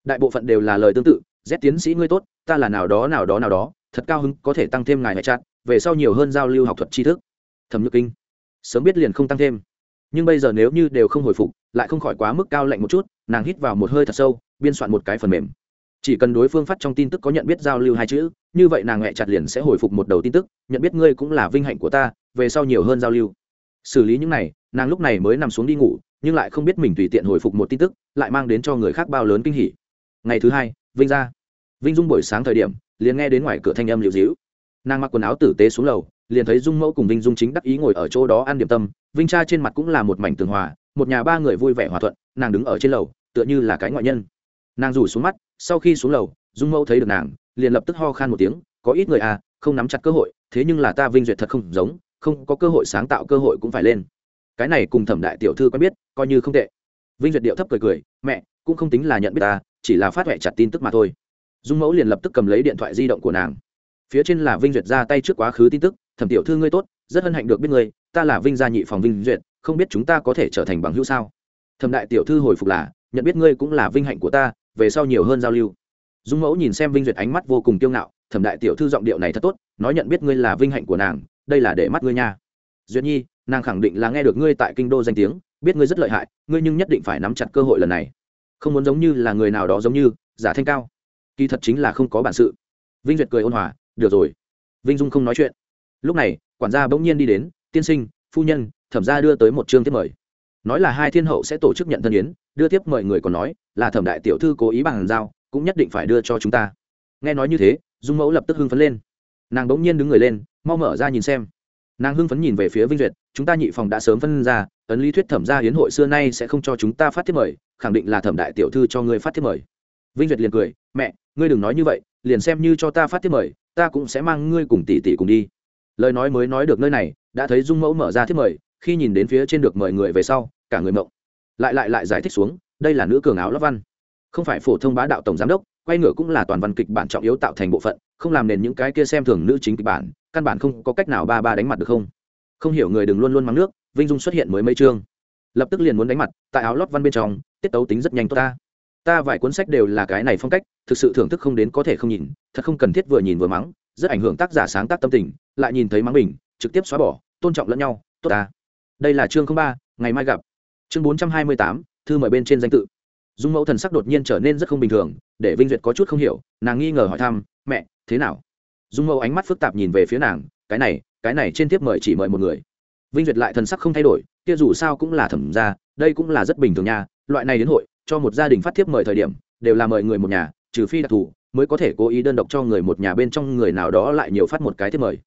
Đại bộ phận đều là lời tương tự, z tiến sĩ ngươi tốt, ta là nào đó nào đó nào đó thật cao hứng, có thể tăng thêm ngài hẹ chặt về sau nhiều hơn giao lưu học thuật tri thức. Thẩm nhược kinh, sớm biết liền không tăng thêm. Nhưng bây giờ nếu như đều không hồi phục, lại không khỏi quá mức cao lạnh một chút, nàng hít vào một hơi thật sâu, biên soạn một cái phần mềm. Chỉ cần đối phương phát trong tin tức có nhận biết giao lưu hai chữ, như vậy nàng hẹ chặt liền sẽ hồi phục một đầu tin tức, nhận biết ngươi cũng là vinh hạnh của ta, về sau nhiều hơn giao lưu. Xử lý những này, nàng lúc này mới nằm xuống đi ngủ, nhưng lại không biết mình tùy tiện hồi phục một tin tức, lại mang đến cho người khác bao lớn kinh hỉ. Ngày thứ hai, vinh ra. Vinh dung buổi sáng thời điểm liền nghe đến ngoài cửa thanh âm liệu dĩu nàng mặc quần áo tử tế xuống lầu, liền thấy dung mẫu cùng vinh dung chính đắc ý ngồi ở chỗ đó ăn điểm tâm, vinh cha trên mặt cũng là một mảnh tường hòa, một nhà ba người vui vẻ hòa thuận, nàng đứng ở trên lầu, tựa như là cái ngoại nhân. Nàng rủ xuống mắt, sau khi xuống lầu, dung mẫu thấy được nàng, liền lập tức ho khan một tiếng, có ít người à không nắm chặt cơ hội, thế nhưng là ta vinh duyệt thật không giống, không có cơ hội sáng tạo cơ hội cũng phải lên. Cái này cùng thẩm đại tiểu thư quen biết, coi như không tệ. Vinh duyệt điệu thấp cười cười, mẹ, cũng không tính là nhận biết ta, chỉ là phát huệ chặt tin tức mà thôi dung mẫu liền lập tức cầm lấy điện thoại di động của nàng. Phía trên là vinh duyệt ra tay trước quá khứ tin tức, thẩm tiểu thư ngươi tốt, rất hân hạnh được biết ngươi, ta là vinh gia nhị phòng vinh duyệt, không biết chúng ta có thể trở thành bằng hữu sao? Thẩm đại tiểu thư hồi phục là, nhận biết ngươi cũng là vinh hạnh của ta, về sau nhiều hơn giao lưu. Dung mẫu nhìn xem vinh duyệt ánh mắt vô cùng kiêu ngạo, thẩm đại tiểu thư giọng điệu này thật tốt, nói nhận biết ngươi là vinh hạnh của nàng, đây là để mắt ngươi nha. Duyệt nhi, nàng khẳng định là nghe được ngươi tại kinh đô danh tiếng, biết ngươi rất lợi hại, ngươi nhưng nhất định phải nắm chặt cơ hội lần này. Không muốn giống như là người nào đó giống như, giả thanh cao kỳ thật chính là không có bản sự. Vinh duyệt cười ôn hòa, được rồi. Vinh dung không nói chuyện. Lúc này, quản gia bỗng nhiên đi đến, tiên sinh, phu nhân, thẩm gia đưa tới một chương tiếp mời. Nói là hai thiên hậu sẽ tổ chức nhận thân yến, đưa tiếp mời người còn nói là thẩm đại tiểu thư cố ý bằng giao, cũng nhất định phải đưa cho chúng ta. Nghe nói như thế, dung mẫu lập tức hưng phấn lên. Nàng bỗng nhiên đứng người lên, mau mở ra nhìn xem. Nàng hưng phấn nhìn về phía vinh duyệt, chúng ta nhị phòng đã sớm phân ra, ấn lý thuyết thẩm gia hiến hội xưa nay sẽ không cho chúng ta phát thiết mời, khẳng định là thẩm đại tiểu thư cho ngươi phát thiết mời vinh duyệt liền cười, mẹ, ngươi đừng nói như vậy, liền xem như cho ta phát thiết mời, ta cũng sẽ mang ngươi cùng tỷ tỷ cùng đi. Lời nói mới nói được nơi này, đã thấy dung mẫu mở ra thiết mời, khi nhìn đến phía trên được mời người về sau, cả người mộng. Lại lại lại giải thích xuống, đây là nữ cường áo lót văn. Không phải phổ thông bá đạo tổng giám đốc, quay ngựa cũng là toàn văn kịch bản trọng yếu tạo thành bộ phận, không làm nền những cái kia xem thường nữ chính kịch bản, căn bản không có cách nào ba ba đánh mặt được không? Không hiểu người đừng luôn luôn mắng nước, vinh dung xuất hiện mới mấy chương. Lập tức liền muốn đánh mặt, tại áo lót văn bên trong, tiết tấu tính rất nhanh tốt ta ta vài cuốn sách đều là cái này phong cách, thực sự thưởng thức không đến có thể không nhìn, thật không cần thiết vừa nhìn vừa mắng, rất ảnh hưởng tác giả sáng tác tâm tình, lại nhìn thấy mắng mình, trực tiếp xóa bỏ, tôn trọng lẫn nhau, tốt ta. Đây là chương ba, ngày mai gặp. Chương bốn trăm hai mươi tám, thư mời bên trên danh tự. Dung mẫu thần sắc đột nhiên trở nên rất không bình thường, để vinh duyệt có chút không hiểu, nàng nghi ngờ hỏi thăm, mẹ, thế nào? Dung mẫu ánh mắt phức tạp nhìn về phía nàng, cái này cái này trên tiếp mời chỉ mời một người. Vinh duyệt lại thần sắc không thay đổi, kia dù sao cũng là thẩm ra đây cũng là rất bình thường nha, loại này đến hội cho một gia đình phát thiếp mời thời điểm, đều là mời người một nhà, trừ phi đặc thù, mới có thể cố ý đơn độc cho người một nhà bên trong người nào đó lại nhiều phát một cái thiếp mời.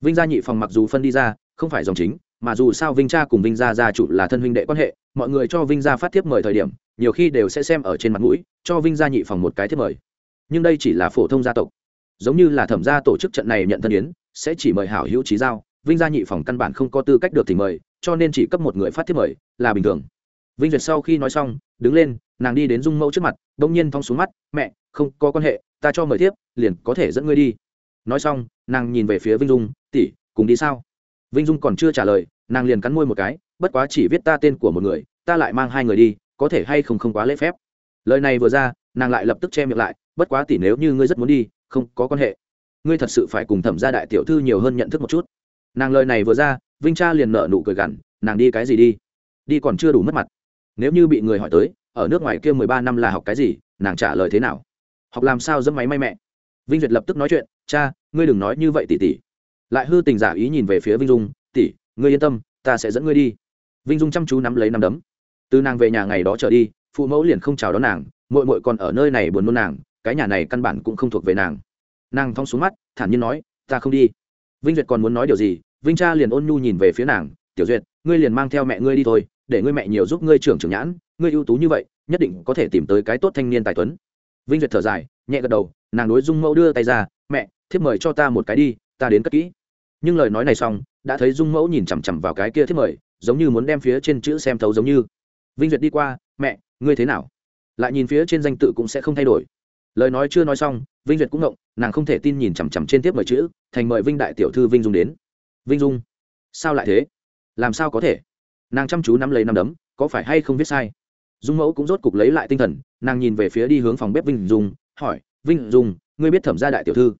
Vinh gia nhị phòng mặc dù phân đi ra, không phải dòng chính, mà dù sao vinh cha cùng vinh gia gia chủ là thân huynh đệ quan hệ, mọi người cho vinh gia phát tiếp mời thời điểm, nhiều khi đều sẽ xem ở trên mặt mũi, cho vinh gia nhị phòng một cái tiếp mời. Nhưng đây chỉ là phổ thông gia tộc. Giống như là thẩm gia tổ chức trận này nhận thân yến, sẽ chỉ mời hảo hữu trí giao, vinh gia nhị phòng căn bản không có tư cách được thì mời, cho nên chỉ cấp một người phát tiếp mời, là bình thường. Vinh duyệt sau khi nói xong đứng lên, nàng đi đến dung mẫu trước mặt, bỗng nhiên thong xuống mắt, mẹ, không có quan hệ, ta cho mời tiếp, liền có thể dẫn ngươi đi. Nói xong, nàng nhìn về phía vinh dung, tỷ, cùng đi sao? Vinh dung còn chưa trả lời, nàng liền cắn môi một cái, bất quá chỉ viết ta tên của một người, ta lại mang hai người đi, có thể hay không không quá lễ phép? Lời này vừa ra, nàng lại lập tức che miệng lại, bất quá tỷ nếu như ngươi rất muốn đi, không có quan hệ. Ngươi thật sự phải cùng thẩm gia đại tiểu thư nhiều hơn nhận thức một chút. Nàng lời này vừa ra, vinh cha liền nợ nụ cười gằn, nàng đi cái gì đi? Đi còn chưa đủ mất mặt nếu như bị người hỏi tới, ở nước ngoài kia mười ba năm là học cái gì, nàng trả lời thế nào? Học làm sao dẫm máy may mẹ. Vinh duyệt lập tức nói chuyện, cha, ngươi đừng nói như vậy tỷ tỷ lại hư tình giả ý nhìn về phía vinh dung tỷ ngươi yên tâm, ta sẽ dẫn ngươi đi. Vinh dung chăm chú nắm lấy nắm đấm. Từ nàng về nhà ngày đó trở đi, phụ mẫu liền không chào đón nàng mội mội còn ở nơi này buồn nôn nàng, cái nhà này căn bản cũng không thuộc về nàng. Nàng thong xuống mắt, thản nhiên nói, ta không đi. Vinh duyệt còn muốn nói điều gì, vinh cha liền ôn nhu nhìn về phía nàng, tiểu duyệt, ngươi liền mang theo mẹ ngươi đi thôi để ngươi mẹ nhiều giúp ngươi trưởng trưởng nhãn, ngươi ưu tú như vậy, nhất định có thể tìm tới cái tốt thanh niên tài tuấn. Vinh duyệt thở dài, nhẹ gật đầu, nàng đối dung mẫu đưa tay ra, mẹ, thiếp mời cho ta một cái đi, ta đến cất kỹ. Nhưng lời nói này xong, đã thấy dung mẫu nhìn chằm chằm vào cái kia thiếp mời, giống như muốn đem phía trên chữ xem thấu giống như. Vinh duyệt đi qua, mẹ, ngươi thế nào? Lại nhìn phía trên danh tự cũng sẽ không thay đổi. Lời nói chưa nói xong, vinh duyệt cũng ngộng, nàng không thể tin nhìn chằm chằm trên tiếp mời chữ, thành mời vinh đại tiểu thư vinh dung đến. Vinh dung? Sao lại thế? Làm sao có thể? Nàng chăm chú nắm lấy nắm đấm có phải hay không viết sai? Dung mẫu cũng rốt cục lấy lại tinh thần nàng nhìn về phía đi hướng phòng bếp vinh dung hỏi vinh dung ngươi biết thẩm gia đại tiểu thư?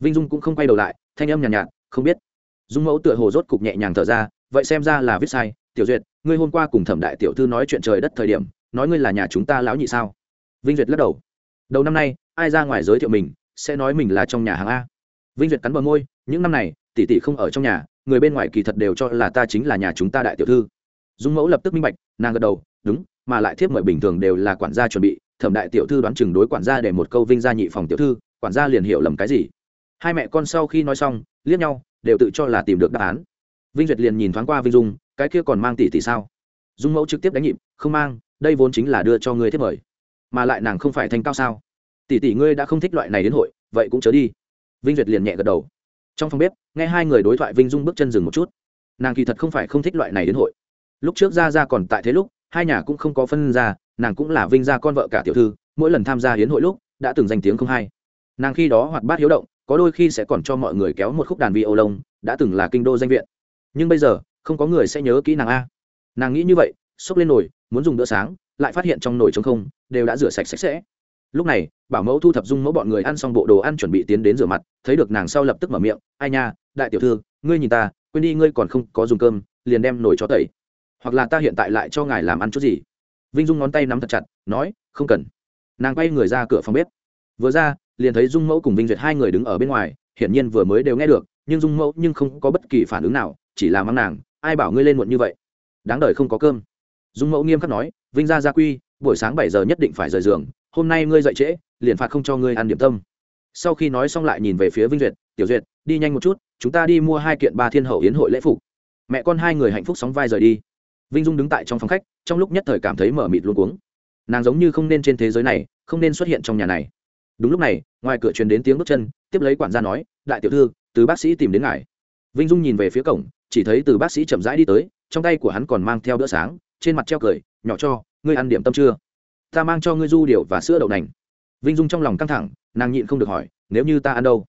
Vinh dung cũng không quay đầu lại thanh âm nhàn nhạt, nhạt không biết. Dung mẫu tựa hồ rốt cục nhẹ nhàng thở ra vậy xem ra là viết sai. Tiểu duyệt ngươi hôm qua cùng thẩm đại tiểu thư nói chuyện trời đất thời điểm nói ngươi là nhà chúng ta lão nhị sao? Vinh duyệt lắc đầu. Đầu năm nay ai ra ngoài giới thiệu mình sẽ nói mình là trong nhà hàng a. Vinh duyệt cắn bờ môi những năm này tỷ tỷ không ở trong nhà người bên ngoài kỳ thật đều cho là ta chính là nhà chúng ta đại tiểu thư dung mẫu lập tức minh bạch, nàng gật đầu, đúng, mà lại thiếp mời bình thường đều là quản gia chuẩn bị, thẩm đại tiểu thư đoán chừng đối quản gia để một câu vinh gia nhị phòng tiểu thư, quản gia liền hiểu lầm cái gì. Hai mẹ con sau khi nói xong, liếc nhau, đều tự cho là tìm được đáp án. Vinh duyệt liền nhìn thoáng qua vinh dung, cái kia còn mang tỷ tỷ sao? Dung mẫu trực tiếp đánh nhịp, không mang, đây vốn chính là đưa cho ngươi thiếp mời. Mà lại nàng không phải thanh cao sao? Tỷ tỷ ngươi đã không thích loại này đến hội, vậy cũng chớ đi. Vinh duyệt liền nhẹ gật đầu. Trong phòng bếp, nghe hai người đối thoại, vinh dung bước chân dừng một chút. Nàng kỳ thật không phải không thích loại này đến hội lúc trước ra ra còn tại thế lúc, hai nhà cũng không có phân ra, nàng cũng là vinh gia con vợ cả tiểu thư, mỗi lần tham gia hiến hội lúc, đã từng danh tiếng không hay. Nàng khi đó hoạt bát hiếu động, có đôi khi sẽ còn cho mọi người kéo một khúc đàn vi ô lông, đã từng là kinh đô danh viện. Nhưng bây giờ, không có người sẽ nhớ kỹ nàng a. Nàng nghĩ như vậy xốc lên nồi, muốn dùng bữa sáng, lại phát hiện trong nồi trống không, đều đã rửa sạch sạch sẽ. Lúc này, bảo mẫu thu thập dung mẫu bọn người ăn xong bộ đồ ăn chuẩn bị tiến đến rửa mặt, thấy được nàng sau lập tức mở miệng, ai nha, đại tiểu thư, ngươi nhìn ta, quên đi ngươi còn không có dùng cơm, liền đem nồi cho tẩy hoặc là ta hiện tại lại cho ngài làm ăn chút gì? Vinh dung ngón tay nắm thật chặt, nói, không cần. Nàng quay người ra cửa phòng bếp. Vừa ra, liền thấy dung mẫu cùng vinh duyệt hai người đứng ở bên ngoài, hiển nhiên vừa mới đều nghe được, nhưng dung mẫu nhưng không có bất kỳ phản ứng nào, chỉ là mắng nàng, ai bảo ngươi lên muộn như vậy? Đáng đời không có cơm. Dung mẫu nghiêm khắc nói, vinh ra gia quy, buổi sáng bảy giờ nhất định phải rời giường, hôm nay ngươi dậy trễ, liền phạt không cho ngươi ăn điểm tâm. Sau khi nói xong lại nhìn về phía vinh duyệt, tiểu duyệt, đi nhanh một chút, chúng ta đi mua hai kiện ba thiên hậu yến hội lễ phục. Mẹ con hai người hạnh phúc sóng vai rời đi vinh dung đứng tại trong phòng khách, trong lúc nhất thời cảm thấy mở mịt luôn cuống. Nàng giống như không nên trên thế giới này, không nên xuất hiện trong nhà này. Đúng lúc này, ngoài cửa truyền đến tiếng bước chân, tiếp lấy quản gia nói, đại tiểu thư, từ bác sĩ tìm đến ngài. Vinh dung nhìn về phía cổng, chỉ thấy từ bác sĩ chậm rãi đi tới, trong tay của hắn còn mang theo bữa sáng, trên mặt treo cười, nhỏ cho, ngươi ăn điểm tâm chưa? Ta mang cho ngươi du điệu và sữa đậu nành. Vinh dung trong lòng căng thẳng, nàng nhịn không được hỏi, nếu như ta ăn đâu?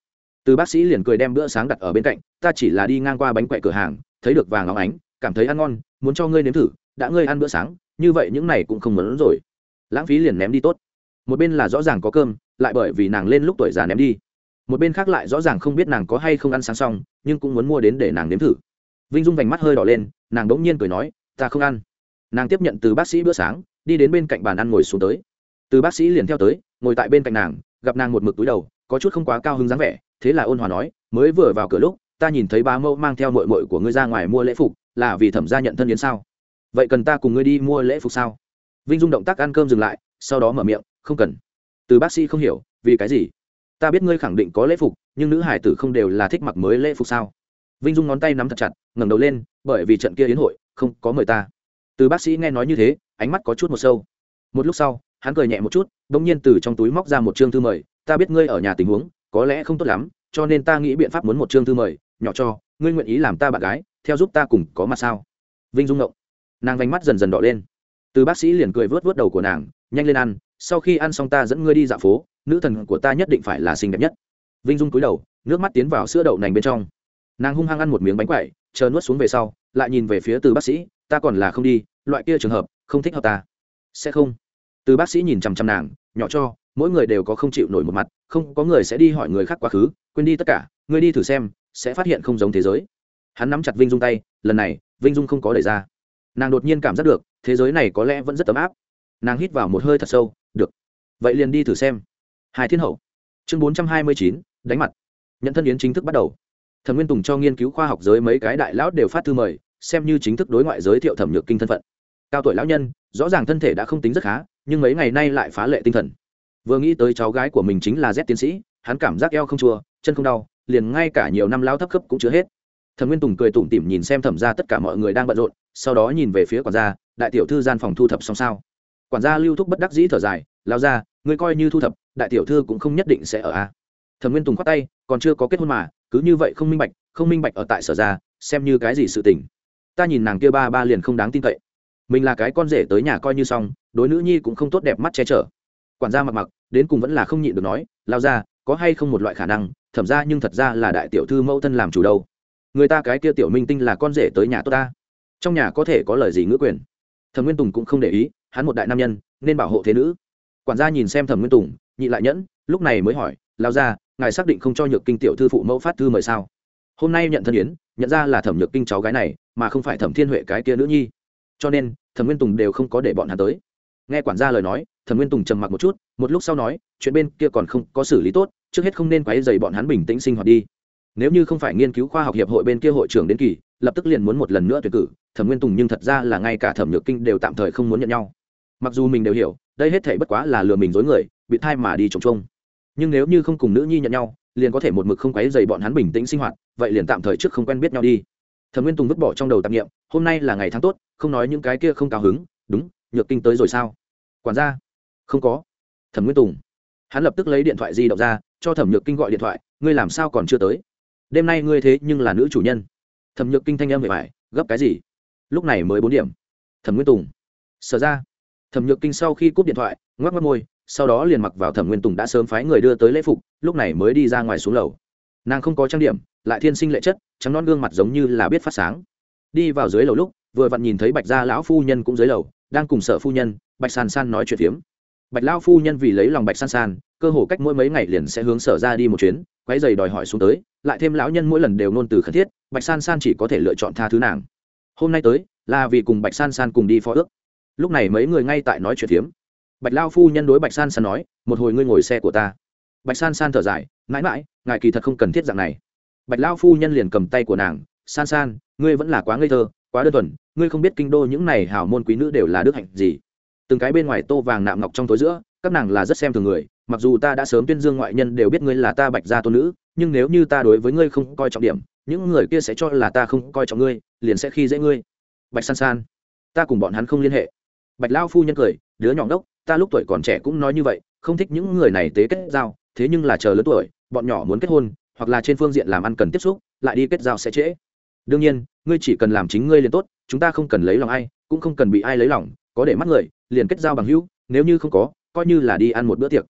Từ bác sĩ liền cười đem bữa sáng đặt ở bên cạnh, ta chỉ là đi ngang qua bánh quẹ cửa hàng, thấy được vàng óng ánh cảm thấy ăn ngon, muốn cho ngươi nếm thử, đã ngươi ăn bữa sáng, như vậy những này cũng không muốn rồi. Lãng phí liền ném đi tốt. Một bên là rõ ràng có cơm, lại bởi vì nàng lên lúc tuổi già ném đi. Một bên khác lại rõ ràng không biết nàng có hay không ăn sáng xong, nhưng cũng muốn mua đến để nàng nếm thử. Vinh dung vành mắt hơi đỏ lên, nàng đ ỗ n g nhiên cười nói, ta không ăn. Nàng tiếp nhận từ bác sĩ bữa sáng, đi đến bên cạnh bàn ăn ngồi xuống tới. Từ bác sĩ liền theo tới, ngồi tại bên cạnh nàng, gặp nàng một mực túi đầu, có chút không quá cao hứng dáng vẻ, thế là ôn hòa nói, mới vừa vào cửa lúc, ta nhìn thấy ba mẫu mang theo mội mội của ngươi ra ngoài mua lễ phục là vì thẩm gia nhận thân yến sao? Vậy cần ta cùng ngươi đi mua lễ phục sao? Vinh dung động tác ăn cơm dừng lại, sau đó mở miệng, không cần. Từ bác sĩ không hiểu, vì cái gì? Ta biết ngươi khẳng định có lễ phục, nhưng nữ hải tử không đều là thích mặc mới lễ phục sao? Vinh dung ngón tay nắm thật chặt, ngẩng đầu lên, bởi vì trận kia yến hội, không có mời ta. Từ bác sĩ nghe nói như thế, ánh mắt có chút một sâu. Một lúc sau, hắn cười nhẹ một chút đ ỗ n g nhiên từ trong túi móc ra một chương thư mời, ta biết ngươi ở nhà tình huống, có lẽ không tốt lắm, cho nên ta nghĩ biện pháp muốn một chương thư mời, nhỏ cho, ngươi nguyện ý làm ta bạn gái theo giúp ta cùng có mặt sao? Vinh dung ngộng. Nàng vánh mắt dần dần đỏ lên. Từ bác sĩ liền cười vớt vớt đầu của nàng, nhanh lên ăn, sau khi ăn xong ta dẫn ngươi đi dạo phố, nữ thần của ta nhất định phải là xinh đẹp nhất. Vinh dung cúi đầu, nước mắt tiến vào sữa đậu nành bên trong. Nàng hung hăng ăn một miếng bánh quậy chờ nuốt xuống về sau, lại nhìn về phía từ bác sĩ, ta còn là không đi, loại kia trường hợp, không thích hợp ta. Sẽ không. Từ bác sĩ nhìn chằm chằm nàng, nhỏ cho, mỗi người đều có không chịu nổi một mặt, không có người sẽ đi hỏi người khác quá khứ, quên đi tất cả, ngươi đi thử xem, sẽ phát hiện không giống thế giới hắn nắm chặt vinh dung tay, lần này, vinh dung không có đẩy ra. Nàng đột nhiên cảm giác được, thế giới này có lẽ vẫn rất ấm áp. Nàng hít vào một hơi thật sâu, được. Vậy liền đi thử xem. Hai thiên hậu. Chương bốn trăm hai mươi chín, đánh mặt. Nhận thân yến chính thức bắt đầu. Thẩm nguyên tùng cho nghiên cứu khoa học giới mấy cái đại lão đều phát thư mời, xem như chính thức đối ngoại giới thiệu thẩm nhược kinh thân phận. Cao tuổi lão nhân, rõ ràng thân thể đã không tính rất khá, nhưng mấy ngày nay lại phá lệ tinh thần. Vừa nghĩ tới cháu gái của mình chính là z tiến sĩ, hắn cảm giác eo không chua, chân không đau, liền ngay cả nhiều năm lao thấp cấp cũng chưa hết thẩm nguyên tùng cười tủm tỉm nhìn xem thẩm ra tất cả mọi người đang bận rộn, sau đó nhìn về phía quản gia, đại tiểu thư gian phòng thu thập xong sao? Quản gia lưu thúc bất đắc dĩ thở dài lao ra ngươi coi như thu thập, đại tiểu thư cũng không nhất định sẽ ở à? a thẩm nguyên tùng khoát tay, còn chưa có kết hôn mà, cứ như vậy không minh bạch, không minh bạch ở tại sở ra xem như cái gì sự tình. Ta nhìn nàng kia ba ba liền không đáng tin cậy. Mình là cái con rể tới nhà coi như xong, đối nữ nhi cũng không tốt đẹp mắt che chở. Quản gia mặc mặc, đến cùng vẫn là không nhịn được nói lao ra có hay không một loại khả năng, thẩm ra nhưng thật ra là đại tiểu thư mẫu thân làm chủ đâu? Người ta cái kia tiểu minh tinh là con rể tới nhà tôi ta. Trong nhà có thể có lời gì ngữ quyền? Thẩm nguyên tùng cũng không để ý, hắn một đại nam nhân, nên bảo hộ thế nữ. Quản gia nhìn xem thẩm nguyên tùng, nhị lại nhẫn, lúc này mới hỏi lao ra ngài xác định không cho nhược kinh tiểu thư phụ mẫu phát thư mời sao? Hôm nay nhận thân yến, nhận ra là thẩm nhược kinh cháu gái này, mà không phải thẩm thiên huệ cái kia nữ nhi. Cho nên, thẩm nguyên tùng đều không có để bọn hắn tới. Nghe quản gia lời nói, thẩm nguyên tùng trầm mặc một chút, một lúc sau nói, chuyện bên kia còn không có xử lý tốt, trước hết không nên quấy dày bọn hắn bình tĩnh sinh hoạt đi nếu như không phải nghiên cứu khoa học hiệp hội bên kia hội trưởng đến kỳ, lập tức liền muốn một lần nữa tuyển cử, thẩm nguyên tùng nhưng thật ra là ngay cả thẩm nhược kinh đều tạm thời không muốn nhận nhau. Mặc dù mình đều hiểu, đây hết thể bất quá là lừa mình dối người, bị thai mà đi trồng trông nhưng nếu như không cùng nữ nhi nhận nhau, liền có thể một mực không quấy dày bọn hắn bình tĩnh sinh hoạt, vậy liền tạm thời trước không quen biết nhau đi. Thẩm nguyên tùng vứt bỏ trong đầu tạp nghiệm hôm nay là ngày tháng tốt, không nói những cái kia không cao hứng, đúng, nhược kinh tới rồi sao? Quản gia. Không có. Thẩm nguyên tùng, hắn lập tức lấy điện thoại di động ra, cho thẩm nhược kinh gọi điện thoại, ngươi làm sao còn chưa tới? Đêm nay ngươi thế nhưng là nữ chủ nhân. Thẩm nhược kinh thanh em về phải gấp cái gì? Lúc này mới bốn điểm. Thẩm nguyên tùng. Sở ra. Thẩm nhược kinh sau khi cúp điện thoại, ngoắc mắt môi, sau đó liền mặc vào thẩm nguyên tùng đã sớm phái người đưa tới lễ phục, lúc này mới đi ra ngoài xuống lầu. Nàng không có trang điểm, lại thiên sinh lệ chất, trắng non gương mặt giống như là biết phát sáng. Đi vào dưới lầu lúc, vừa vặn nhìn thấy bạch gia lão phu nhân cũng dưới lầu, đang cùng sở phu nhân, bạch san san nói chuyện phiếm. Bạch lão phu nhân vì lấy lòng bạch san san cơ hồ cách mỗi mấy ngày liền sẽ hướng sở ra đi một chuyến quái giày đòi hỏi xuống tới, lại thêm lão nhân mỗi lần đều nôn từ khẩn thiết, bạch san san chỉ có thể lựa chọn tha thứ nàng. Hôm nay tới, là vì cùng bạch san san cùng đi phó ước. Lúc này mấy người ngay tại nói chuyện phiếm. Bạch lao phu nhân đối bạch san san nói, một hồi ngươi ngồi xe của ta. Bạch san san thở dài, mãi mãi, ngài kỳ thật không cần thiết dạng này. Bạch lao phu nhân liền cầm tay của nàng, san san, ngươi vẫn là quá ngây thơ, quá đơn thuần, ngươi không biết kinh đô những này hào môn quý nữ đều là đức hạnh gì. Từng cái bên ngoài tô vàng nạm ngọc trong tối giữa các nàng là rất xem thường người, mặc dù ta đã sớm tuyên dương ngoại nhân đều biết ngươi là ta bạch gia tôn nữ, nhưng nếu như ta đối với ngươi không coi trọng điểm, những người kia sẽ cho là ta không coi trọng ngươi, liền sẽ khi dễ ngươi. Bạch san san, ta cùng bọn hắn không liên hệ. Bạch lao phu nhân cười, đứa nhỏ ngốc, ta lúc tuổi còn trẻ cũng nói như vậy, không thích những người này tế kết giao, thế nhưng là chờ lớn tuổi, bọn nhỏ muốn kết hôn, hoặc là trên phương diện làm ăn cần tiếp xúc, lại đi kết giao sẽ trễ. Đương nhiên, ngươi chỉ cần làm chính ngươi liền tốt, chúng ta không cần lấy lòng ai, cũng không cần bị ai lấy lòng, có để mắt người, liền kết giao bằng hữu, nếu như không có coi như là đi ăn một bữa tiệc.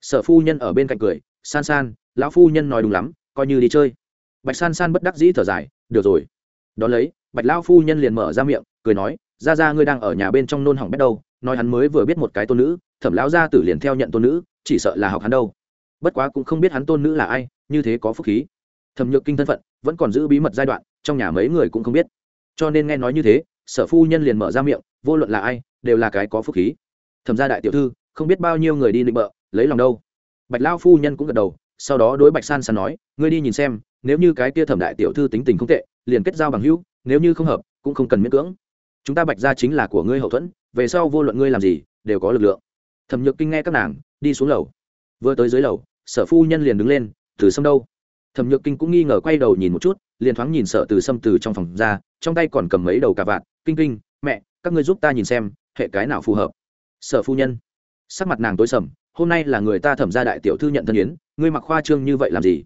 Sở phu nhân ở bên cạnh cười, san san, lão phu nhân nói đúng lắm, coi như đi chơi. Bạch san san bất đắc dĩ thở dài, được rồi. Đón lấy, bạch lão phu nhân liền mở ra miệng, cười nói, ra ra ngươi đang ở nhà bên trong nôn hỏng bét đâu, nói hắn mới vừa biết một cái tôn nữ, thẩm lão gia tử liền theo nhận tôn nữ, chỉ sợ là học hắn đâu. Bất quá cũng không biết hắn tôn nữ là ai, như thế có phúc khí. Thẩm nhược kinh thân phận, vẫn còn giữ bí mật giai đoạn, trong nhà mấy người cũng không biết. Cho nên nghe nói như thế, sở phu nhân liền mở ra miệng, vô luận là ai, đều là cái có phúc khí. Thẩm gia đại tiểu thư không biết bao nhiêu người đi định bợ, lấy lòng đâu. Bạch lao phu nhân cũng gật đầu, sau đó đối bạch san san nói, ngươi đi nhìn xem, nếu như cái kia thẩm đại tiểu thư tính tình không tệ, liền kết giao bằng hữu, nếu như không hợp, cũng không cần miễn cưỡng. Chúng ta bạch ra chính là của ngươi hậu thuẫn, về sau vô luận ngươi làm gì, đều có lực lượng. Thẩm nhược kinh nghe các nàng, đi xuống lầu. Vừa tới dưới lầu, sở phu nhân liền đứng lên, từ sâm đâu? Thẩm nhược kinh cũng nghi ngờ quay đầu nhìn một chút, liền thoáng nhìn sở từ sâm từ trong phòng ra, trong tay còn cầm mấy đầu cà vạt. Kinh kinh, mẹ, các ngươi giúp ta nhìn xem, hệ cái nào phù hợp? Sở phu nhân sắc mặt nàng tối sầm, hôm nay là người ta thẩm ra đại tiểu thư nhận thân yến, ngươi mặc khoa trương như vậy làm gì?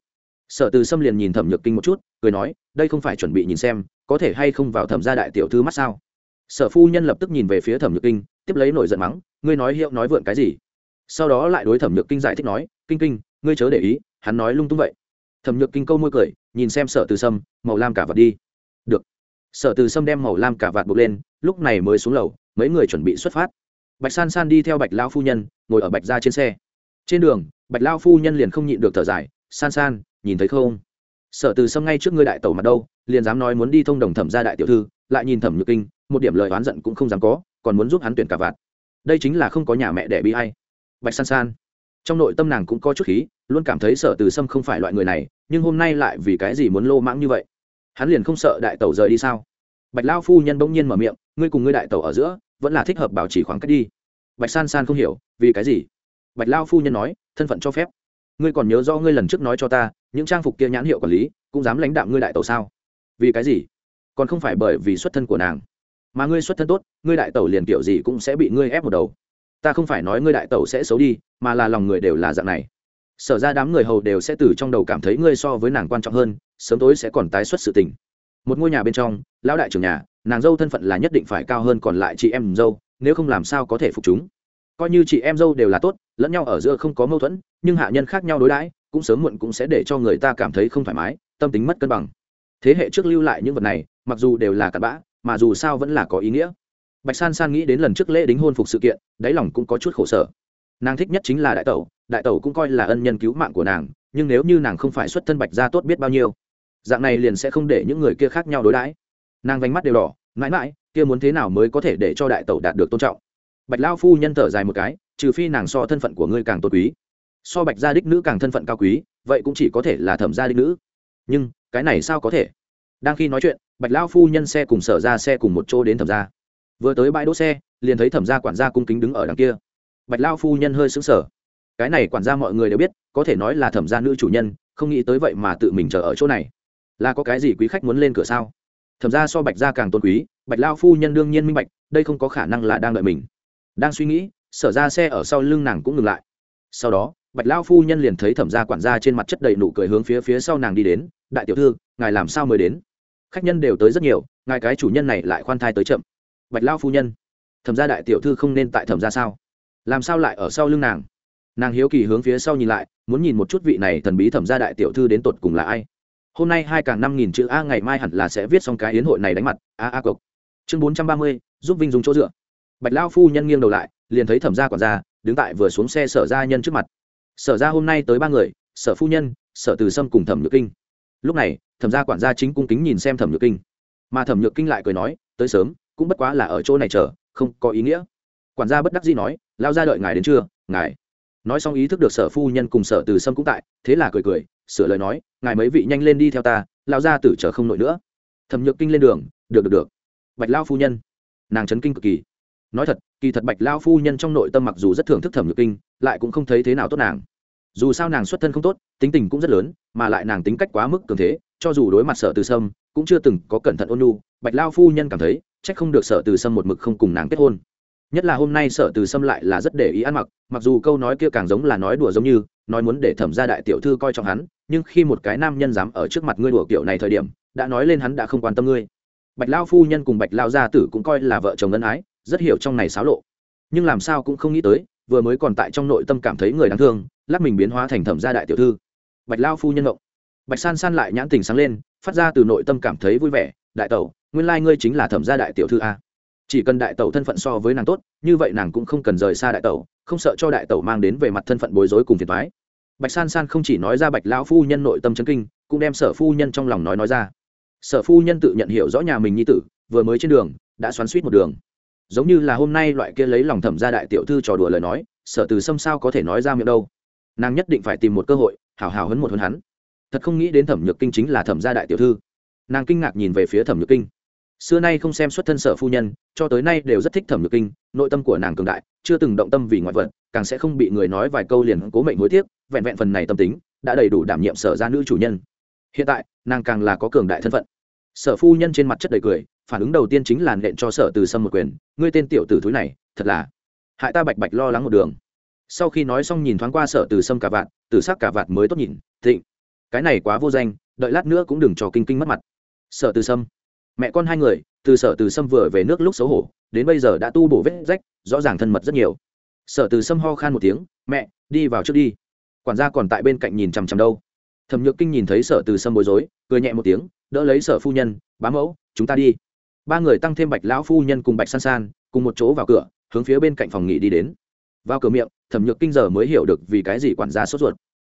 Sở từ sâm liền nhìn thẩm nhược kinh một chút, cười nói, đây không phải chuẩn bị nhìn xem, có thể hay không vào thẩm gia đại tiểu thư mắt sao? Sở phu nhân lập tức nhìn về phía thẩm nhược kinh, tiếp lấy nổi giận mắng, ngươi nói hiệu nói vượn cái gì? Sau đó lại đối thẩm nhược kinh giải thích nói, kinh kinh, ngươi chớ để ý, hắn nói lung tung vậy. Thẩm nhược kinh câu môi cười, nhìn xem sở từ sâm, màu lam cả vạt đi. Được. Sở từ sâm đem màu lam cả vạt buộc lên, lúc này mới xuống lầu, mấy người chuẩn bị xuất phát bạch san san đi theo bạch lao phu nhân, ngồi ở bạch ra trên xe. Trên đường, bạch lao phu nhân liền không nhịn được thở dài, san san, nhìn thấy không? Sở từ sâm ngay trước ngươi đại tẩu mặt đâu, liền dám nói muốn đi thông đồng thẩm gia đại tiểu thư, lại nhìn thẩm nhược kinh, một điểm lời oán giận cũng không dám có, còn muốn giúp hắn tuyển cả vạt đây chính là không có nhà mẹ đẻ bị hay bạch san san. Trong nội tâm nàng cũng có chút khí, luôn cảm thấy sở từ sâm không phải loại người này, nhưng hôm nay lại vì cái gì muốn lô mãng như vậy? Hắn liền không sợ đại tẩu rời đi sao? Bạch lao phu nhân bỗng nhiên mở miệng, ngươi cùng ngươi đại tẩu ở giữa vẫn là thích hợp bảo trì khoảng cách đi. Bạch san san không hiểu, vì cái gì? Bạch lao phu nhân nói, thân phận cho phép. Ngươi còn nhớ do ngươi lần trước nói cho ta, những trang phục kia nhãn hiệu quản lý, cũng dám lãnh đạm ngươi đại tẩu sao? Vì cái gì? Còn không phải bởi vì xuất thân của nàng. Mà ngươi xuất thân tốt, ngươi đại tẩu liền kiểu gì cũng sẽ bị ngươi ép một đầu. Ta không phải nói ngươi đại tẩu sẽ xấu đi, mà là lòng người đều là dạng này. Sở ra đám người hầu đều sẽ từ trong đầu cảm thấy ngươi so với nàng quan trọng hơn, sớm tối sẽ còn tái xuất sự tình. Một ngôi nhà bên trong, lão đại trưởng nhà nàng dâu thân phận là nhất định phải cao hơn còn lại chị em dâu, nếu không làm sao có thể phục chúng. Coi như chị em dâu đều là tốt, lẫn nhau ở giữa không có mâu thuẫn, nhưng hạ nhân khác nhau đối đãi, cũng sớm muộn cũng sẽ để cho người ta cảm thấy không thoải mái, tâm tính mất cân bằng. Thế hệ trước lưu lại những vật này, mặc dù đều là cặn bã, mà dù sao vẫn là có ý nghĩa. Bạch san san nghĩ đến lần trước lễ đính hôn phục sự kiện, đáy lòng cũng có chút khổ sở. Nàng thích nhất chính là đại tẩu đại tẩu cũng coi là ân nhân cứu mạng của nàng, nhưng nếu như nàng không phải xuất thân bạch ra tốt biết bao nhiêu, dạng này liền sẽ không để những người kia khác nhau đối đãi. Nàng vánh mắt đều đỏ mãi mãi, kia muốn thế nào mới có thể để cho đại tẩu đạt được tôn trọng? Bạch lao phu nhân thở dài một cái, trừ phi nàng so thân phận của ngươi càng tốt quý. So bạch gia đích nữ càng thân phận cao quý, vậy cũng chỉ có thể là thẩm gia đích nữ. Nhưng, cái này sao có thể? Đang khi nói chuyện, bạch lao phu nhân xe cùng sở ra xe cùng một chỗ đến thẩm gia. Vừa tới bãi đỗ xe, liền thấy thẩm gia quản gia cung kính đứng ở đằng kia. Bạch lao phu nhân hơi xứng sở cái này quản gia mọi người đều biết, có thể nói là thẩm gia nữ chủ nhân, không nghĩ tới vậy mà tự mình chờ ở chỗ này. Là có cái gì quý khách muốn lên cửa sao? Thẩm gia so bạch gia càng tôn quý, bạch lao phu nhân đương nhiên minh bạch, đây không có khả năng là đang đợi mình. Đang suy nghĩ, sở ra xe ở sau lưng nàng cũng ngừng lại. Sau đó, bạch lao phu nhân liền thấy thẩm gia quản gia trên mặt chất đầy nụ cười hướng phía phía sau nàng đi đến, đại tiểu thư, ngài làm sao mới đến? Khách nhân đều tới rất nhiều, ngài cái chủ nhân này lại khoan thai tới chậm. Bạch lao phu nhân, thẩm gia đại tiểu thư không nên tại thẩm gia sao? Làm sao lại ở sau lưng nàng? Nàng hiếu kỳ hướng phía sau nhìn lại, muốn nhìn một chút vị này thần bí thẩm gia đại tiểu thư đến tột cùng là ai hôm nay hai càng năm nghìn chữ a ngày mai hẳn là sẽ viết xong cái yến hội này đánh mặt, a a cộc. Chương bốn trăm ba mươi, giúp vinh dùng chỗ dựa. Bạch lao phu nhân nghiêng đầu lại, liền thấy thẩm gia quản gia đứng tại vừa xuống xe sở gia nhân trước mặt. Sở gia hôm nay tới ba người, sở phu nhân, sở từ sâm cùng thẩm nhược kinh. Lúc này, thẩm gia quản gia chính cung kính nhìn xem thẩm nhược kinh. Mà thẩm nhược kinh lại cười nói, tới sớm, cũng bất quá là ở chỗ này chờ, không có ý nghĩa. Quản gia bất đắc dĩ nói, lao ra đợi ngài đến trưa, ngài. Nói xong ý thức được sở phu nhân cùng sở từ sâm cũng tại, thế là cười cười sửa lời nói, ngài mấy vị nhanh lên đi theo ta lao ra tử chờ không nổi nữa. Thẩm nhược kinh lên đường, được được được. Bạch lao phu nhân. Nàng chấn kinh cực kỳ. Nói thật, kỳ thật bạch lao phu nhân trong nội tâm mặc dù rất thưởng thức thẩm nhược kinh, lại cũng không thấy thế nào tốt nàng. Dù sao nàng xuất thân không tốt, tính tình cũng rất lớn, mà lại nàng tính cách quá mức cường thế, cho dù đối mặt sở từ sâm, cũng chưa từng có cẩn thận ôn nhu. bạch lao phu nhân cảm thấy trách không được sở từ sâm một mực không cùng nàng kết hôn. Nhất là hôm nay sở từ sâm lại là rất để ý ăn mặc mặc dù câu nói kia càng giống là nói đùa giống như, nói muốn để thẩm ra đại tiểu thư coi trọng hắn nhưng khi một cái nam nhân dám ở trước mặt ngươi đùa kiểu này thời điểm, đã nói lên hắn đã không quan tâm ngươi. Bạch lao phu nhân cùng bạch lao gia tử cũng coi là vợ chồng ân ái, rất hiểu trong này xáo lộ. Nhưng làm sao cũng không nghĩ tới, vừa mới còn tại trong nội tâm cảm thấy người đáng thương lắc mình biến hóa thành thẩm gia đại tiểu thư. Bạch lao phu nhân động bạch san san lại nhãn tình sáng lên, phát ra từ nội tâm cảm thấy vui vẻ, đại tẩu, nguyên lai ngươi chính là thẩm gia đại tiểu thư a. Chỉ cần đại tẩu thân phận so với nàng tốt, như vậy nàng cũng không cần rời xa đại tẩu, không sợ cho đại tẩu mang đến về mặt thân phận bối rối cùng phiền thoái bạch san san không chỉ nói ra bạch lão phu nhân nội tâm chấn kinh, cũng đem sở phu nhân trong lòng nói nói ra. Sở phu nhân tự nhận hiểu rõ nhà mình nhi tử, vừa mới trên đường, đã xoắn suýt một đường. Giống như là hôm nay loại kia lấy lòng thẩm gia đại tiểu thư trò đùa lời nói, sở từ xâm sao có thể nói ra miệng đâu? Nàng nhất định phải tìm một cơ hội, hào hào hấn một hơn hắn. Thật không nghĩ đến thẩm nhược kinh chính là thẩm gia đại tiểu thư. Nàng kinh ngạc nhìn về phía thẩm nhược kinh xưa nay không xem xuất thân sở phu nhân, cho tới nay đều rất thích thẩm nhược kinh, nội tâm của nàng cường đại, chưa từng động tâm vì ngoại vật, càng sẽ không bị người nói vài câu liền cố mệnh hối tiếc, vẹn vẹn phần này tâm tính, đã đầy đủ đảm nhiệm sở ra nữ chủ nhân. Hiện tại, nàng càng là có cường đại thân phận. Sở phu nhân trên mặt chất đầy cười, phản ứng đầu tiên chính là nện cho sở từ sâm một quyền, ngươi tên tiểu tử thúi này, thật là hại ta bạch bạch lo lắng một đường. Sau khi nói xong nhìn thoáng qua sở từ sâm cả vạt từ sắc cả vạt mới tốt nhìn, thịnh, cái này quá vô danh, đợi lát nữa cũng đừng cho kinh kinh mất mặt. Sở từ sâm mẹ con hai người, từ sở từ sâm vừa về nước lúc xấu hổ, đến bây giờ đã tu bổ vết rách, rõ ràng thân mật rất nhiều. Sở từ sâm ho khan một tiếng, mẹ, đi vào trước đi. Quản gia còn tại bên cạnh nhìn chằm chằm đâu. Thẩm nhược kinh nhìn thấy sở từ sâm bối rối, cười nhẹ một tiếng, đỡ lấy sở phu nhân, bá mẫu, chúng ta đi. Ba người tăng thêm bạch lão phu nhân cùng bạch san san, cùng một chỗ vào cửa, hướng phía bên cạnh phòng nghỉ đi đến. Vào cửa miệng, thẩm nhược kinh giờ mới hiểu được vì cái gì quản gia sốt ruột.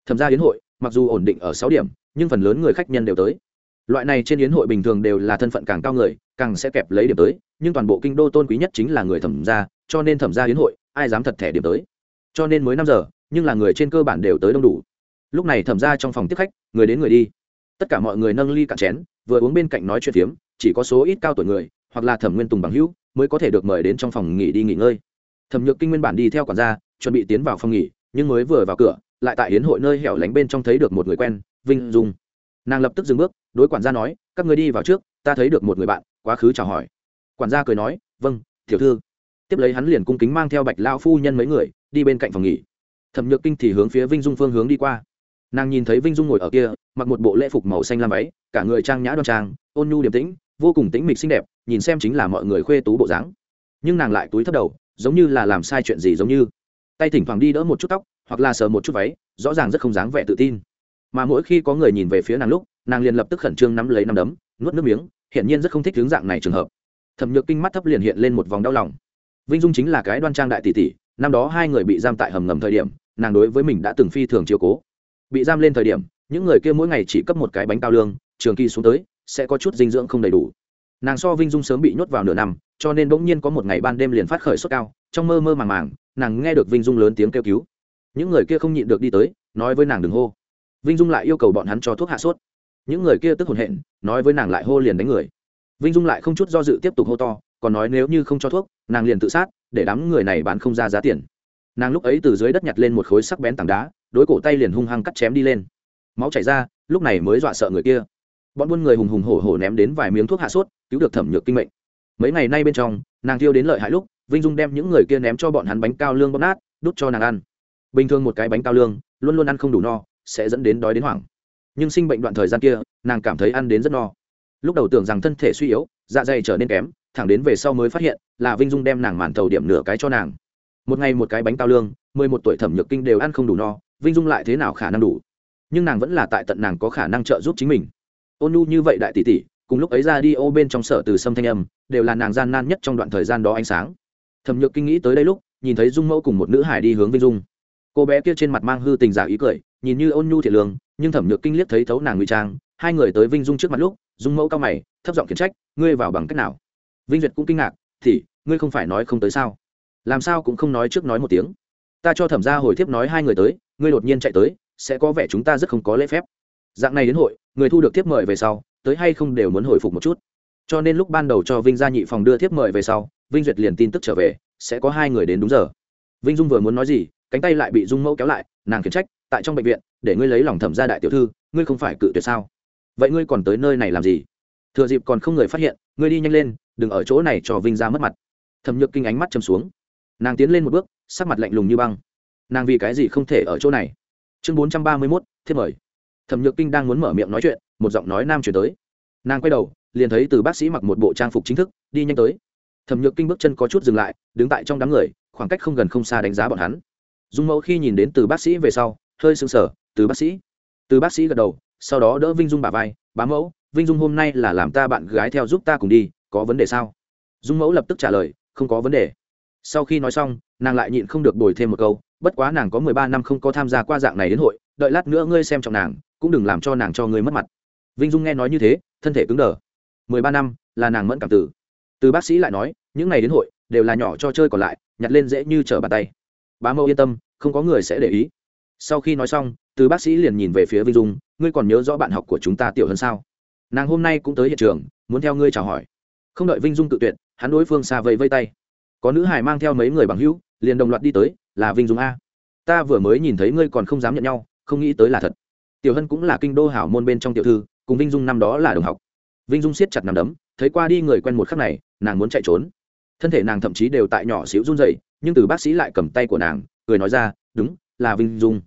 Thẩm gia hiến hội, mặc dù ổn định ở sáu điểm, nhưng phần lớn người khách nhân đều tới loại này trên yến hội bình thường đều là thân phận càng cao người, càng sẽ kẹp lấy điểm tới, nhưng toàn bộ kinh đô tôn quý nhất chính là người thẩm gia, cho nên thẩm gia yến hội, ai dám thật thẻ điểm tới. Cho nên mới năm giờ, nhưng là người trên cơ bản đều tới đông đủ. Lúc này thẩm gia trong phòng tiếp khách, người đến người đi. Tất cả mọi người nâng ly cạn chén, vừa uống bên cạnh nói chuyện phiếm, chỉ có số ít cao tuổi người, hoặc là thẩm nguyên tùng bằng hữu, mới có thể được mời đến trong phòng nghỉ đi nghỉ ngơi. Thẩm nhược kinh nguyên bản đi theo quản gia, chuẩn bị tiến vào phòng nghỉ, nhưng mới vừa vào cửa, lại tại hiến hội nơi hẻo lánh bên trong thấy được một người quen, vinh dung nàng lập tức dừng bước, đối quản gia nói, các người đi vào trước, ta thấy được một người bạn, quá khứ chào hỏi. Quản gia cười nói vâng tiểu thư. Tiếp lấy hắn liền cung kính mang theo bạch lao phu nhân mấy người, đi bên cạnh phòng nghỉ. Thẩm nhược kinh thì hướng phía vinh dung phương hướng đi qua. Nàng nhìn thấy vinh dung ngồi ở kia, mặc một bộ lễ phục màu xanh lam váy, cả người trang nhã đoan trang, ôn nhu điềm tĩnh, vô cùng tĩnh mịch xinh đẹp, nhìn xem chính là mọi người khuê tú bộ dáng. Nhưng nàng lại túi thấp đầu, giống như là làm sai chuyện gì giống như. Tay thỉnh thoảng đi đỡ một chút tóc, hoặc là sờ một chút váy, rõ ràng rất không dáng vẻ tự tin mà mỗi khi có người nhìn về phía nàng lúc, nàng liền lập tức khẩn trương nắm lấy nắm đấm, nuốt nước miếng, hiển nhiên rất không thích hướng dạng này trường hợp. Thẩm nhược kinh mắt thấp liền hiện lên một vòng đau lòng. Vinh dung chính là cái đoan trang đại tỷ tỷ, năm đó hai người bị giam tại hầm ngầm thời điểm, nàng đối với mình đã từng phi thường chiều cố. Bị giam lên thời điểm, những người kia mỗi ngày chỉ cấp một cái bánh cao lương, trường kỳ xuống tới, sẽ có chút dinh dưỡng không đầy đủ. Nàng so vinh dung sớm bị nhốt vào nửa năm, cho nên bỗng nhiên có một ngày ban đêm liền phát khởi sốt cao, trong mơ mơ màng màng, nàng nghe được vinh dung lớn tiếng kêu cứu. Những người kia không nhịn được đi tới, nói với nàng đừng hô vinh dung lại yêu cầu bọn hắn cho thuốc hạ sốt. Những người kia tức hồn hện, nói với nàng lại hô liền đánh người. Vinh dung lại không chút do dự tiếp tục hô to, còn nói nếu như không cho thuốc, nàng liền tự sát, để đám người này bán không ra giá tiền. Nàng lúc ấy từ dưới đất nhặt lên một khối sắc bén tảng đá, đối cổ tay liền hung hăng cắt chém đi lên. Máu chảy ra, lúc này mới dọa sợ người kia. Bọn buôn người hùng hùng hổ hổ ném đến vài miếng thuốc hạ sốt, cứu được thẩm nhược kinh mệnh. Mấy ngày nay bên trong, nàng thiêu đến lợi hại lúc, vinh dung đem những người kia ném cho bọn hắn bánh cao lương bóp nát, đút cho nàng ăn. Bình thường một cái bánh cao lương, luôn luôn ăn không đủ no sẽ dẫn đến đói đến hoảng. Nhưng sinh bệnh đoạn thời gian kia, nàng cảm thấy ăn đến rất no. Lúc đầu tưởng rằng thân thể suy yếu dạ dày trở nên kém, thẳng đến về sau mới phát hiện, là vinh dung đem nàng màn thầu điểm nửa cái cho nàng. Một ngày một cái bánh cao lương, mười một tuổi thẩm nhược kinh đều ăn không đủ no, vinh dung lại thế nào khả năng đủ? Nhưng nàng vẫn là tại tận nàng có khả năng trợ giúp chính mình. Ôn nhu như vậy đại tỷ tỷ, cùng lúc ấy ra đi ô bên trong sở từ sâm thanh âm, đều là nàng gian nan nhất trong đoạn thời gian đó ánh sáng. Thẩm nhược kinh nghĩ tới đây lúc, nhìn thấy dung mẫu cùng một nữ hải đi hướng vinh dung. Cô bé kia trên mặt mang hư tình giả ý cười nhìn như ôn nhu thiệt lương, nhưng thẩm nhược kinh liếc thấy thấu nàng ngụy trang, hai người tới vinh dung trước mặt lúc, dung mẫu cao mày, thấp giọng khiển trách, ngươi vào bằng cách nào? Vinh duyệt cũng kinh ngạc, thì, ngươi không phải nói không tới sao? Làm sao cũng không nói trước nói một tiếng. Ta cho thẩm ra hồi thiếp nói hai người tới, ngươi đột nhiên chạy tới, sẽ có vẻ chúng ta rất không có lễ phép. Dạng này đến hội, người thu được thiếp mời về sau, tới hay không đều muốn hồi phục một chút. Cho nên lúc ban đầu cho vinh gia nhị phòng đưa thiếp mời về sau, vinh duyệt liền tin tức trở về, sẽ có hai người đến đúng giờ. Vinh dung vừa muốn nói gì, cánh tay lại bị dung mẫu kéo lại, nàng khiển trách tại trong bệnh viện, để ngươi lấy lòng thẩm gia đại tiểu thư, ngươi không phải cự tuyệt sao? Vậy ngươi còn tới nơi này làm gì? Thừa dịp còn không người phát hiện, ngươi đi nhanh lên, đừng ở chỗ này cho vinh ra mất mặt. Thẩm nhược kinh ánh mắt châm xuống. Nàng tiến lên một bước, sắc mặt lạnh lùng như băng. Nàng vì cái gì không thể ở chỗ này? Chương bốn trăm ba mươi mốt thiết mời. Thẩm nhược kinh đang muốn mở miệng nói chuyện, một giọng nói nam chuyển tới. Nàng quay đầu, liền thấy từ bác sĩ mặc một bộ trang phục chính thức, đi nhanh tới. Thẩm nhược kinh bước chân có chút dừng lại, đứng tại trong đám người, khoảng cách không gần không xa đánh giá bọn hắn. Dung mẫu khi nhìn đến từ bác sĩ về sau hơi sững sở từ bác sĩ. Từ bác sĩ gật đầu, sau đó đỡ vinh dung bà vai, bá mẫu, vinh dung hôm nay là làm ta bạn gái theo giúp ta cùng đi, có vấn đề sao? Dung mẫu lập tức trả lời, không có vấn đề. Sau khi nói xong, nàng lại nhịn không được bồi thêm một câu, bất quá nàng có mười ba năm không có tham gia qua dạng này đến hội, đợi lát nữa ngươi xem trọng nàng, cũng đừng làm cho nàng cho ngươi mất mặt. Vinh dung nghe nói như thế, thân thể cứng đờ. Mười ba năm, là nàng mẫn cảm tử. Từ bác sĩ lại nói, những ngày đến hội, đều là nhỏ cho chơi còn lại, nhặt lên dễ như trở bàn tay. Bá mẫu yên tâm, không có người sẽ để ý sau khi nói xong, từ bác sĩ liền nhìn về phía vinh dung, ngươi còn nhớ rõ bạn học của chúng ta tiểu hơn sao? Nàng hôm nay cũng tới hiện trường, muốn theo ngươi chào hỏi. Không đợi vinh dung tự tuyệt, hắn đối phương xa vẫy vây tay. Có nữ hải mang theo mấy người bằng hữu, liền đồng loạt đi tới, là vinh dung a. Ta vừa mới nhìn thấy ngươi còn không dám nhận nhau, không nghĩ tới là thật. Tiểu hân cũng là kinh đô hảo môn bên trong tiểu thư, cùng vinh dung năm đó là đồng học. Vinh dung siết chặt nằm đấm, thấy qua đi người quen một khắc này, nàng muốn chạy trốn. Thân thể nàng thậm chí đều tại nhỏ xíu run dậy nhưng từ bác sĩ lại cầm tay của nàng, cười nói ra, đúng là vinh dung.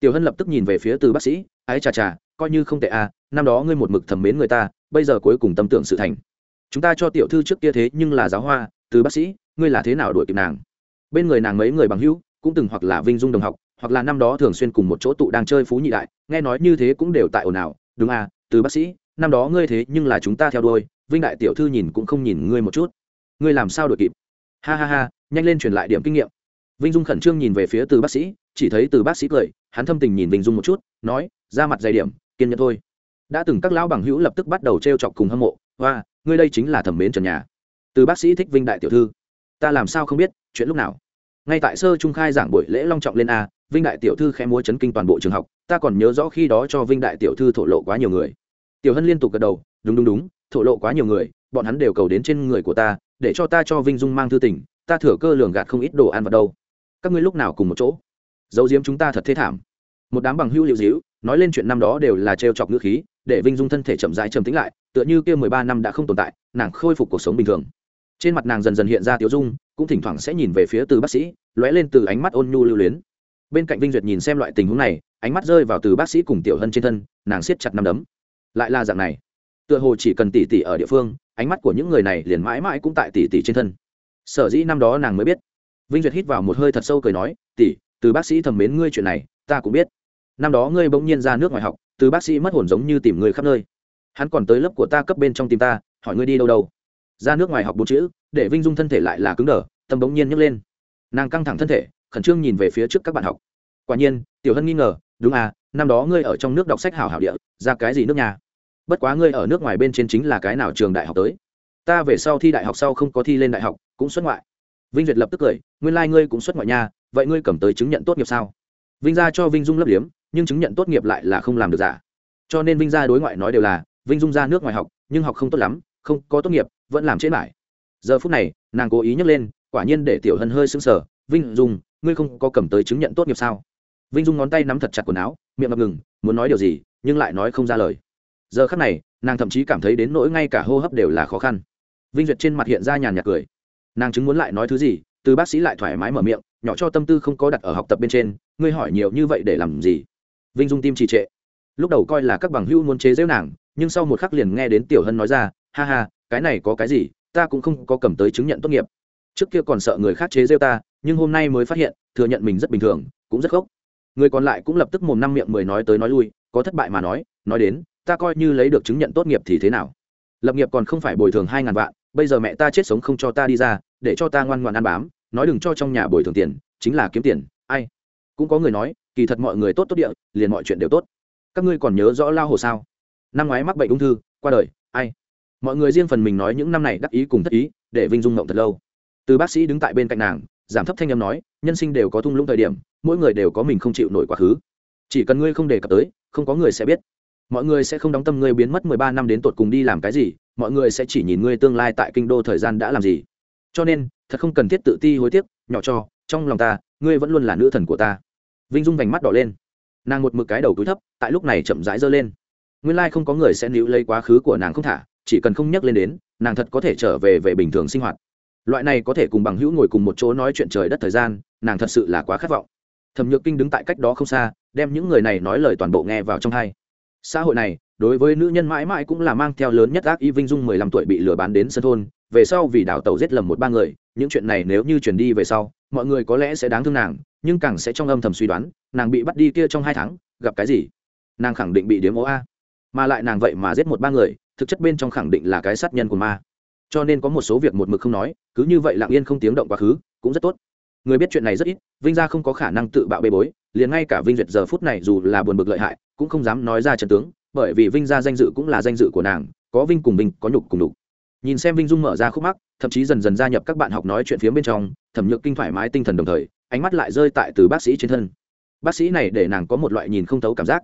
Tiểu hân lập tức nhìn về phía từ bác sĩ, ái chà chà, coi như không tệ à năm đó ngươi một mực thầm mến người ta, bây giờ cuối cùng tâm tưởng sự thành. Chúng ta cho tiểu thư trước kia thế nhưng là giáo hoa, từ bác sĩ, ngươi là thế nào đuổi kịp nàng? Bên người nàng mấy người bằng hữu cũng từng hoặc là vinh dung đồng học, hoặc là năm đó thường xuyên cùng một chỗ tụ đang chơi phú nhị đại, nghe nói như thế cũng đều tại ồn ào, đúng à từ bác sĩ, năm đó ngươi thế nhưng là chúng ta theo đuôi, vinh đại tiểu thư nhìn cũng không nhìn ngươi một chút. Ngươi làm sao đuổi kịp? Ha ha ha, nhanh lên truyền lại điểm kinh nghiệm. Vinh dung khẩn trương nhìn về phía từ bác sĩ chỉ thấy từ bác sĩ cười, hắn thâm tình nhìn vinh dung một chút, nói, ra mặt dày điểm, kiên nhẫn thôi. Đã từng các lão bằng hữu lập tức bắt đầu t r e o chọc cùng hâm mộ và ngươi đây chính là thẩm mến trần nhà. Từ bác sĩ thích vinh đại tiểu thư. Ta làm sao không biết, chuyện lúc nào? Ngay tại sơ trung khai giảng buổi lễ long trọng lên a, vinh đại tiểu thư khẽ múa chấn kinh toàn bộ trường học, ta còn nhớ rõ khi đó cho vinh đại tiểu thư thổ lộ quá nhiều người. Tiểu hân liên tục gật đầu, đúng đúng đúng, thổ lộ quá nhiều người, bọn hắn đều cầu đến trên người của ta, để cho ta cho vinh dung mang thư tình, ta thừa cơ lường gạt không ít đồ ăn vào đâu. Các ngươi lúc nào cùng một chỗ? Dấu diếm chúng ta thật thế thảm. Một đám bằng hữu liệu dĩu, nói lên chuyện năm đó đều là trêu chọc ngữ khí, để vinh dung thân thể chậm rãi trầm tĩnh lại, tựa như kia mười ba năm đã không tồn tại, nàng khôi phục cuộc sống bình thường. Trên mặt nàng dần dần hiện ra tiếu dung, cũng thỉnh thoảng sẽ nhìn về phía từ bác sĩ, lóe lên từ ánh mắt ôn nhu lưu luyến. Bên cạnh vinh duyệt nhìn xem loại tình huống này, ánh mắt rơi vào từ bác sĩ cùng tiểu hân trên thân, nàng siết chặt năm đấm. Lại là dạng này. Tựa hồ chỉ cần tỷ tỷ ở địa phương, ánh mắt của những người này liền mãi mãi cũng tại tỷ tỷ trên thân. Sở dĩ năm đó nàng mới biết. Vinh duyệt hít vào một hơi thật sâu cười nói, tỷ từ bác sĩ thầm mến ngươi chuyện này, ta cũng biết. Năm đó ngươi bỗng nhiên ra nước ngoài học, từ bác sĩ mất hồn giống như tìm người khắp nơi. Hắn còn tới lớp của ta cấp bên trong tìm ta, hỏi ngươi đi đâu đâu. Ra nước ngoài học bốn chữ, để vinh dung thân thể lại là cứng đờ, tâm bỗng nhiên nhấc lên. Nàng căng thẳng thân thể, khẩn trương nhìn về phía trước các bạn học. Quả nhiên, tiểu hân nghi ngờ, đúng à năm đó ngươi ở trong nước đọc sách hảo hảo địa, ra cái gì nước nhà? Bất quá ngươi ở nước ngoài bên trên chính là cái nào trường đại học tới? Ta về sau thi đại học sau không có thi lên đại học, cũng xuất ngoại vinh duyệt lập tức cười, nguyên lai、like、ngươi cũng xuất ngoại nhà vậy ngươi cầm tới chứng nhận tốt nghiệp sao? Vinh gia cho vinh dung lấp liếm, nhưng chứng nhận tốt nghiệp lại là không làm được giả cho nên vinh gia đối ngoại nói đều là, vinh dung ra nước ngoài học, nhưng học không tốt lắm, không có tốt nghiệp, vẫn làm chết lại giờ phút này, nàng cố ý nhắc lên, quả nhiên để tiểu hân hơi sững sờ, vinh dung, ngươi không có cầm tới chứng nhận tốt nghiệp sao? Vinh dung ngón tay nắm thật chặt quần áo, miệng ngập ngừng, muốn nói điều gì, nhưng lại nói không ra lời. Giờ khắc này, nàng thậm chí cảm thấy đến nỗi ngay cả hô hấp đều là khó khăn. Vinh duyệt trên mặt hiện ra nhàn nhạt cười nàng chứng muốn lại nói thứ gì, từ bác sĩ lại thoải mái mở miệng, nhỏ cho tâm tư không có đặt ở học tập bên trên, ngươi hỏi nhiều như vậy để làm gì? Vinh dung tim trì trệ. Lúc đầu coi là các bằng hữu muốn chế giễu nàng, nhưng sau một khắc liền nghe đến tiểu hân nói ra, ha ha, cái này có cái gì, ta cũng không có cầm tới chứng nhận tốt nghiệp. Trước kia còn sợ người khác chế giễu ta, nhưng hôm nay mới phát hiện, thừa nhận mình rất bình thường, cũng rất gốc người còn lại cũng lập tức mồm năm miệng mười nói tới nói lui, có thất bại mà nói nói đến, ta coi như lấy được chứng nhận tốt nghiệp thì thế nào? Lập nghiệp còn không phải bồi thường hai ngàn vạn bây giờ mẹ ta chết sống không cho ta đi ra, để cho ta ngoan ngoan ăn bám, nói đừng cho trong nhà bồi thường tiền, chính là kiếm tiền, ai? Cũng có người nói, kỳ thật mọi người tốt tốt địa, liền mọi chuyện đều tốt. Các ngươi còn nhớ rõ lao hồ sao? Năm ngoái mắc bệnh ung thư, qua đời, ai? Mọi người riêng phần mình nói những năm này đắc ý cùng thất ý, để vinh dung ngộng thật lâu. Từ bác sĩ đứng tại bên cạnh nàng, giảm thấp thanh âm nói, nhân sinh đều có thung lũng thời điểm, mỗi người đều có mình không chịu nổi quá khứ. Chỉ cần ngươi không đề cập tới, không có người sẽ biết. Mọi người sẽ không đóng tâm ngươi biến mất mười ba năm đến tột cùng đi làm cái gì mọi người sẽ chỉ nhìn ngươi tương lai tại kinh đô thời gian đã làm gì. Cho nên, thật không cần thiết tự ti hối tiếc, nhỏ cho, trong lòng ta, ngươi vẫn luôn là nữ thần của ta. Vinh dung vành mắt đỏ lên. Nàng một mực cái đầu túi thấp, tại lúc này chậm rãi giơ lên. Nguyên lai không có người sẽ níu lấy quá khứ của nàng không thả, chỉ cần không nhắc lên đến, nàng thật có thể trở về về bình thường sinh hoạt. Loại này có thể cùng bằng hữu ngồi cùng một chỗ nói chuyện trời đất thời gian, nàng thật sự là quá khát vọng. Thẩm nhược kinh đứng tại cách đó không xa, đem những người này nói lời toàn bộ nghe vào trong hai xã hội này đối với nữ nhân mãi mãi cũng là mang theo lớn nhất ác y vinh dung mười lăm tuổi bị lừa bán đến sân thôn, về sau vì đào tàu giết lầm một ba người, những chuyện này nếu như chuyển đi về sau, mọi người có lẽ sẽ đáng thương nàng, nhưng càng sẽ trong âm thầm suy đoán, nàng bị bắt đi kia trong hai tháng, gặp cái gì? Nàng khẳng định bị điếm ố a. Mà lại nàng vậy mà giết một ba người, thực chất bên trong khẳng định là cái sát nhân của ma. Cho nên có một số việc một mực không nói, cứ như vậy lặng yên không tiếng động quá khứ, cũng rất tốt. Người biết chuyện này rất ít, vinh gia không có khả năng tự bạo bê bối, liền ngay cả vinh duyệt giờ phút này dù là buồn bực lợi hại, cũng không dám nói ra trận tướng bởi vì vinh gia danh dự cũng là danh dự của nàng, có vinh cùng vinh, có nhục cùng đục nhìn xem vinh dung mở ra khúc mắc, thậm chí dần dần gia nhập các bạn học nói chuyện phía bên trong, thẩm nhược kinh thoải mái tinh thần đồng thời, ánh mắt lại rơi tại từ bác sĩ trên thân. Bác sĩ này để nàng có một loại nhìn không thấu cảm giác.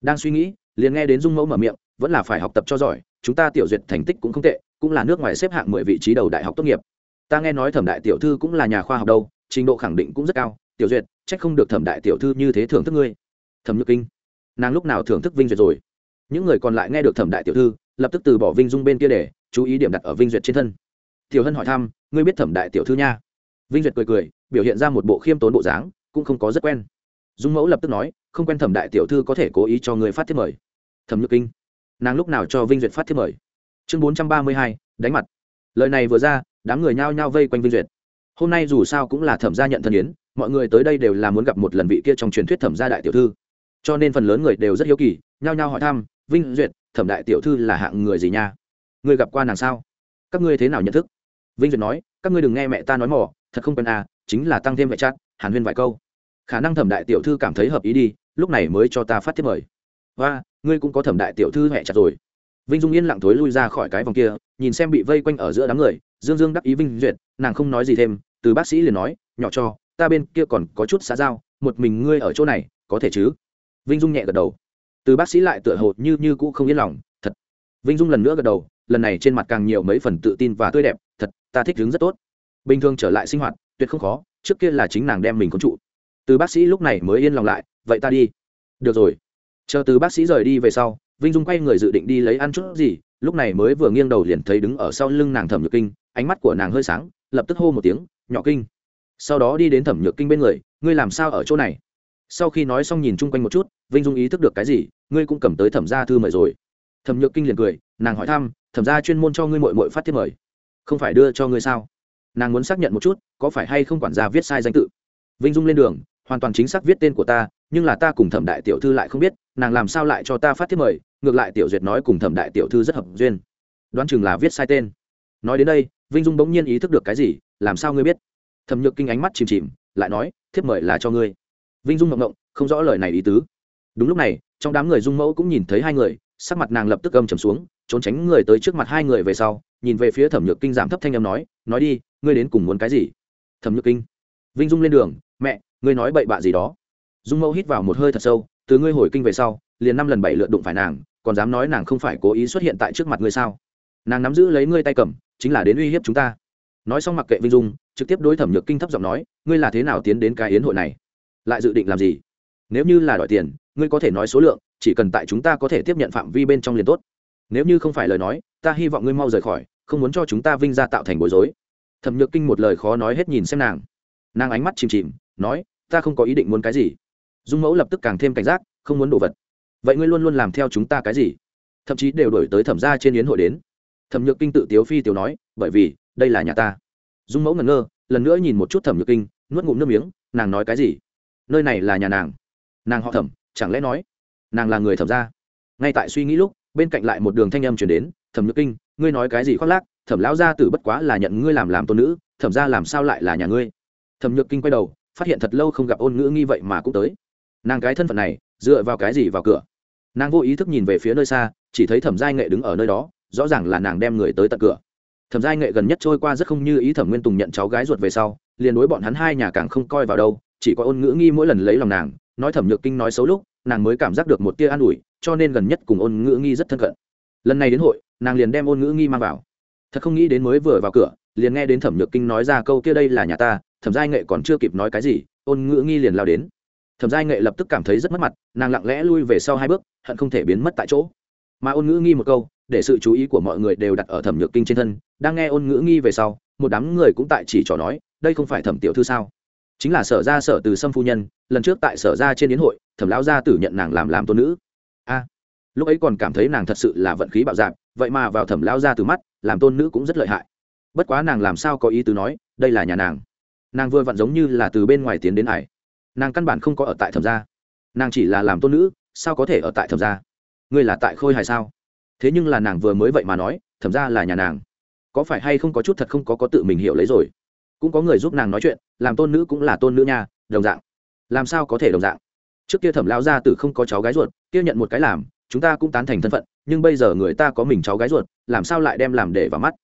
Đang suy nghĩ, liền nghe đến dung mẫu mở miệng, vẫn là phải học tập cho giỏi, chúng ta tiểu duyệt thành tích cũng không tệ, cũng là nước ngoài xếp hạng mười vị trí đầu đại học tốt nghiệp. Ta nghe nói thẩm đại tiểu thư cũng là nhà khoa học đâu, trình độ khẳng định cũng rất cao. Tiểu duyệt, trách không được thẩm đại tiểu thư như thế thưởng thức ngươi. Thẩm nhược kinh, nàng lúc nào thưởng thức vinh duyệt rồi? Những người còn lại nghe được thẩm đại tiểu thư, lập tức từ bỏ vinh dung bên kia để, chú ý điểm đặt ở vinh duyệt trên thân. Tiểu hân hỏi thăm, ngươi biết thẩm đại tiểu thư nha? Vinh duyệt cười cười, biểu hiện ra một bộ khiêm tốn bộ dáng, cũng không có rất quen. Dung mẫu lập tức nói, không quen thẩm đại tiểu thư có thể cố ý cho người phát thiết mời. Thẩm nhược kinh, nàng lúc nào cho vinh duyệt phát thiết mời? Chương bốn trăm ba mươi hai, đánh mặt. Lời này vừa ra, đám người nhao nhao vây quanh vinh duyệt. Hôm nay dù sao cũng là thẩm gia nhận thân yến, mọi người tới đây đều là muốn gặp một lần vị kia trong truyền thuyết thẩm gia đại tiểu thư cho nên phần lớn người đều rất hiếu kỳ, nhao nhao hỏi thăm, vinh, duyệt, thẩm đại tiểu thư là hạng người gì nha? Người gặp qua nàng sao? Các ngươi thế nào nhận thức? Vinh duyệt nói, các ngươi đừng nghe mẹ ta nói mỏ thật không cần à chính là tăng thêm vệ chát, hàn huyên vài câu. Khả năng thẩm đại tiểu thư cảm thấy hợp ý đi, lúc này mới cho ta phát tiếp mời. Và ngươi cũng có thẩm đại tiểu thư hẹ chặt rồi. Vinh dung yên lặng thối lui ra khỏi cái vòng kia, nhìn xem bị vây quanh ở giữa đám người, dương dương đắc ý vinh duyệt, nàng không nói gì thêm, từ bác sĩ liền nói, nhỏ cho, ta bên kia còn có chút xã giao, một mình ngươi ở chỗ này, có thể chứ? Vinh dung nhẹ gật đầu. Từ bác sĩ lại tựa hồ như như cũ không yên lòng, thật. Vinh dung lần nữa gật đầu, lần này trên mặt càng nhiều mấy phần tự tin và tươi đẹp, thật, ta thích đứng rất tốt. Bình thường trở lại sinh hoạt, tuyệt không khó, trước kia là chính nàng đem mình có trụ. Từ bác sĩ lúc này mới yên lòng lại, vậy ta đi. Được rồi. Chờ từ bác sĩ rời đi về sau, vinh dung quay người dự định đi lấy ăn chút gì, lúc này mới vừa nghiêng đầu liền thấy đứng ở sau lưng nàng thẩm nhược kinh, ánh mắt của nàng hơi sáng, lập tức hô một tiếng, nhỏ kinh. Sau đó đi đến thẩm nhược kinh bên người, ngươi làm sao ở chỗ này? Sau khi nói xong nhìn chung quanh một chút, vinh dung ý thức được cái gì, ngươi cũng cầm tới thẩm gia thư mời rồi. Thẩm nhược kinh liền cười, nàng hỏi thăm, thẩm gia chuyên môn cho ngươi mội mội phát thiết mời, không phải đưa cho ngươi sao? Nàng muốn xác nhận một chút, có phải hay không quản gia viết sai danh tự. Vinh dung lên đường, hoàn toàn chính xác viết tên của ta, nhưng là ta cùng thẩm đại tiểu thư lại không biết, nàng làm sao lại cho ta phát thiết mời, ngược lại tiểu duyệt nói cùng thẩm đại tiểu thư rất hợp duyên. Đoán chừng là viết sai tên. Nói đến đây, vinh dung bỗng nhiên ý thức được cái gì, làm sao ngươi biết? Thẩm nhược kinh ánh mắt chìm chìm, lại nói, thiếp mời là cho ngươi vinh dung ngộng ngộng không rõ lời này ý tứ. Đúng lúc này, trong đám người dung mẫu cũng nhìn thấy hai người, sắc mặt nàng lập tức gầm trầm xuống, trốn tránh người tới trước mặt hai người về sau, nhìn về phía thẩm nhược kinh giảm thấp thanh âm nói nói đi, ngươi đến cùng muốn cái gì? Thẩm nhược kinh, vinh dung lên đường, mẹ, ngươi nói bậy bạ gì đó. Dung mẫu hít vào một hơi thật sâu, từ ngươi hồi kinh về sau, liền năm lần bảy lượt đụng phải nàng, còn dám nói nàng không phải cố ý xuất hiện tại trước mặt ngươi sao? Nàng nắm giữ lấy ngươi tay cầm, chính là đến uy hiếp chúng ta. Nói xong mặc kệ vinh dung, trực tiếp đối thẩm nhược kinh thấp giọng nói, ngươi là thế nào tiến đến cái yến hội này? Lại dự định làm gì? Nếu như là đòi tiền, ngươi có thể nói số lượng, chỉ cần tại chúng ta có thể tiếp nhận phạm vi bên trong liền tốt. Nếu như không phải lời nói, ta hy vọng ngươi mau rời khỏi, không muốn cho chúng ta vinh ra tạo thành bối rối. Thẩm nhược kinh một lời khó nói hết nhìn xem nàng. Nàng ánh mắt chìm chìm, nói, ta không có ý định muốn cái gì. Dung mẫu lập tức càng thêm cảnh giác, không muốn đồ vật. Vậy ngươi luôn luôn làm theo chúng ta cái gì? Thậm chí đều đổi tới thẩm ra trên yến hội đến. Thẩm nhược kinh tự tiếu phi tiếu nói, bởi vì, đây là nhà ta. Dung mẫu ngẩn ngơ, lần nữa nhìn một chút thẩm nhược kinh, nuốt ngụm nước miếng, nàng nói cái gì? Nơi này là nhà nàng. Nàng họ thẩm, chẳng lẽ nói, nàng là người thẩm ra ngay tại suy nghĩ lúc, bên cạnh lại một đường thanh âm chuyển đến, thẩm nhược kinh, ngươi nói cái gì khoác lác? Thẩm lão gia tử bất quá là nhận ngươi làm làm tôn nữ, thẩm ra làm sao lại là nhà ngươi? Thẩm nhược kinh quay đầu, phát hiện thật lâu không gặp ôn ngữ nghi vậy mà cũng tới. Nàng cái thân phận này, dựa vào cái gì vào cửa? Nàng vô ý thức nhìn về phía nơi xa, chỉ thấy thẩm giai nghệ đứng ở nơi đó, rõ ràng là nàng đem người tới tận cửa. Thẩm giai nghệ gần nhất trôi qua rất không như ý thẩm nguyên tùng nhận cháu gái ruột về sau, liền đối bọn hắn hai nhà càng không coi vào đâu chỉ có ôn ngữ nghi mỗi lần lấy lòng nàng, nói thẩm nhược kinh nói xấu lúc, nàng mới cảm giác được một tia an ủi, cho nên gần nhất cùng ôn ngữ nghi rất thân cận. Lần này đến hội, nàng liền đem ôn ngữ nghi mang vào. Thật không nghĩ đến mới vừa vào cửa, liền nghe đến thẩm nhược kinh nói ra câu kia đây là nhà ta, thẩm giai nghệ còn chưa kịp nói cái gì, ôn ngữ nghi liền lao đến. Thẩm giai nghệ lập tức cảm thấy rất mất mặt, nàng lặng lẽ lui về sau hai bước, hận không thể biến mất tại chỗ. Mà ôn ngữ nghi một câu, để sự chú ý của mọi người đều đặt ở thẩm nhược kinh trên thân, đang nghe ôn ngữ nghi về sau, một đám người cũng tại chỉ trò nói, đây không phải thẩm tiểu thư sao? Chính là sở ra sở từ sâm phu nhân, lần trước tại sở ra trên đến hội, thẩm lão gia tử nhận nàng làm làm tôn nữ. A, lúc ấy còn cảm thấy nàng thật sự là vận khí bạo dạp vậy mà vào thẩm lão gia từ mắt, làm tôn nữ cũng rất lợi hại. Bất quá nàng làm sao có ý tứ nói, đây là nhà nàng. Nàng vừa vặn giống như là từ bên ngoài tiến đến hải nàng căn bản không có ở tại thẩm gia. Nàng chỉ là làm tôn nữ, sao có thể ở tại thẩm gia? Ngươi là tại khôi hài sao? Thế nhưng là nàng vừa mới vậy mà nói, thẩm gia là nhà nàng. Có phải hay không có chút thật không có có tự mình hiểu lấy rồi? Cũng có người giúp nàng nói chuyện, làm tôn nữ cũng là tôn nữ nha, đồng dạng. Làm sao có thể đồng dạng? Trước kia thẩm lao gia tử không có cháu gái ruột, kia nhận một cái làm, chúng ta cũng tán thành thân phận, nhưng bây giờ người ta có mình cháu gái ruột, làm sao lại đem làm để vào mắt?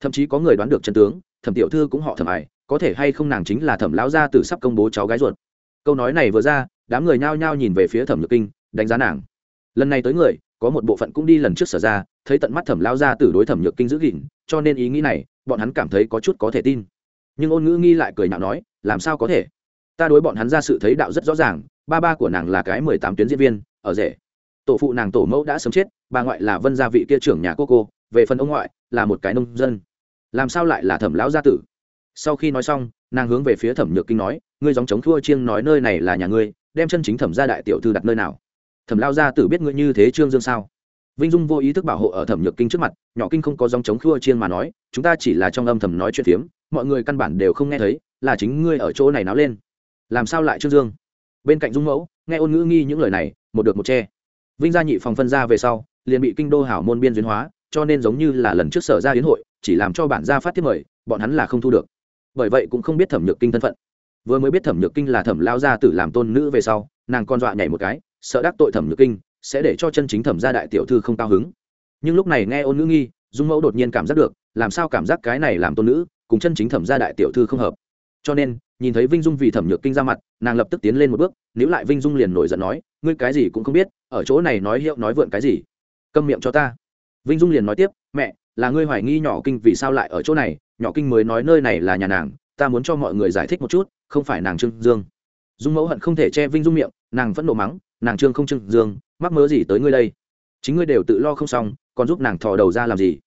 Thậm chí có người đoán được chân tướng, thẩm tiểu thư cũng họ thẩm ải, có thể hay không nàng chính là thẩm lão gia tử sắp công bố cháu gái ruột. Câu nói này vừa ra, đám người nhao nhao nhìn về phía thẩm nhược kinh, đánh giá nàng. Lần này tới người, có một bộ phận cũng đi lần trước sở ra, thấy tận mắt thẩm lao ra tử đối thẩm nhược kinh giữ gìn, cho nên ý nghĩ này, bọn hắn cảm thấy có chút có thể tin nhưng ôn ngữ nghi lại cười nhạo nói, làm sao có thể? Ta đối bọn hắn ra sự thấy đạo rất rõ ràng, ba ba của nàng là cái mười tám tuyến diễn viên, ở rể. Tổ phụ nàng tổ mẫu đã sớm chết, bà ngoại là vân gia vị kia trưởng nhà cô cô, về phần ông ngoại là một cái nông dân. Làm sao lại là thẩm lão gia tử? Sau khi nói xong, nàng hướng về phía thẩm nhược kinh nói, ngươi dòng chống thua chiêng nói nơi này là nhà ngươi, đem chân chính thẩm gia đại tiểu thư đặt nơi nào? Thẩm lao gia tử biết ngươi như thế trương dương sao? Vinh dung vô ý thức bảo hộ ở thẩm nhược kinh trước mặt, nhỏ kinh không có dòng chống thua chiêng mà nói, chúng ta chỉ là trong âm thầm nói chuyện phiếm mọi người căn bản đều không nghe thấy, là chính ngươi ở chỗ này náo lên. Làm sao lại trương dương? Bên cạnh dung mẫu, nghe ôn ngữ nghi những lời này, một được một che. Vinh gia nhị phòng phân ra về sau, liền bị kinh đô hảo môn biên duyên hóa, cho nên giống như là lần trước sở ra hiến hội, chỉ làm cho bản gia phát thiết mời, bọn hắn là không thu được. Bởi vậy cũng không biết thẩm nhược kinh thân phận. Vừa mới biết thẩm nhược kinh là thẩm lao gia tử làm tôn nữ về sau, nàng con dọa nhảy một cái, sợ đắc tội thẩm nhược kinh, sẽ để cho chân chính thẩm gia đại tiểu thư không cao hứng. Nhưng lúc này nghe ôn ngữ nghi, dung mẫu đột nhiên cảm giác được, làm sao cảm giác cái này làm tôn nữ cùng chân chính thẩm gia đại tiểu thư không hợp. Cho nên, nhìn thấy vinh dung vì thẩm nhược kinh ra mặt, nàng lập tức tiến lên một bước nếu lại vinh dung liền nổi giận nói, ngươi cái gì cũng không biết, ở chỗ này nói hiệu nói vượn cái gì? Câm miệng cho ta. Vinh dung liền nói tiếp, mẹ, là ngươi hoài nghi nhỏ kinh vì sao lại ở chỗ này? Nhỏ kinh mới nói nơi này là nhà nàng, ta muốn cho mọi người giải thích một chút, không phải nàng trương dương. Dung mẫu hận không thể che vinh dung miệng, nàng vẫn nộ mắng, nàng trương không trương dương, mắc mớ gì tới ngươi đây? Chính ngươi đều tự lo không xong, còn giúp nàng thò đầu ra làm gì?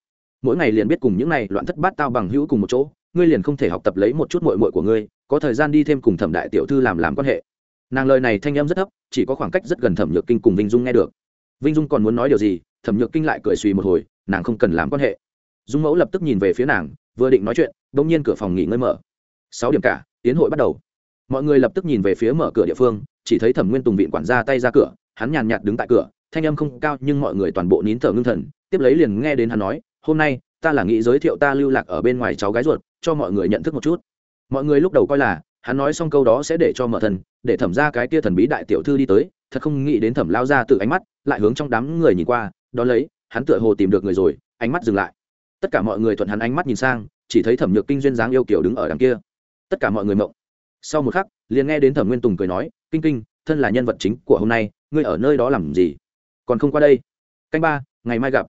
Mỗi ngày liền biết cùng những này loạn thất bát tao bằng hữu cùng một chỗ, ngươi liền không thể học tập lấy một chút mội mội của ngươi, có thời gian đi thêm cùng thẩm đại tiểu thư làm làm quan hệ. Nàng lời này thanh âm rất thấp, chỉ có khoảng cách rất gần thẩm nhược kinh cùng vinh dung nghe được. Vinh dung còn muốn nói điều gì, thẩm nhược kinh lại cười suy một hồi, nàng không cần làm quan hệ. Dung mẫu lập tức nhìn về phía nàng, vừa định nói chuyện đ ỗ n g nhiên cửa phòng nghỉ ngơi mở. Sáu điểm cả, tiến hội bắt đầu. Mọi người lập tức nhìn về phía mở cửa địa phương, chỉ thấy thẩm nguyên tùng viện quản ra tay ra cửa, hắn nhàn nhạt đứng tại cửa, thanh âm không cao nhưng mọi người toàn bộ nín thở ngưng thần, tiếp lấy liền nghe đến hắn nói hôm nay, ta là nghĩ giới thiệu ta lưu lạc ở bên ngoài cháu gái ruột, cho mọi người nhận thức một chút. Mọi người lúc đầu coi là, hắn nói xong câu đó sẽ để cho mở thần, để thẩm ra cái kia thần bí đại tiểu thư đi tới, thật không nghĩ đến thẩm lao ra từ ánh mắt, lại hướng trong đám người nhìn qua đón lấy, hắn tựa hồ tìm được người rồi, ánh mắt dừng lại. Tất cả mọi người thuận hắn ánh mắt nhìn sang, chỉ thấy thẩm nhược kinh duyên dáng yêu kiểu đứng ở đằng kia. Tất cả mọi người mộng. Sau một khắc, liền nghe đến thẩm nguyên tùng cười nói, kinh kinh, thân là nhân vật chính của hôm nay, ngươi ở nơi đó làm gì? Còn không qua đây. Canh ba, ngày mai gặp.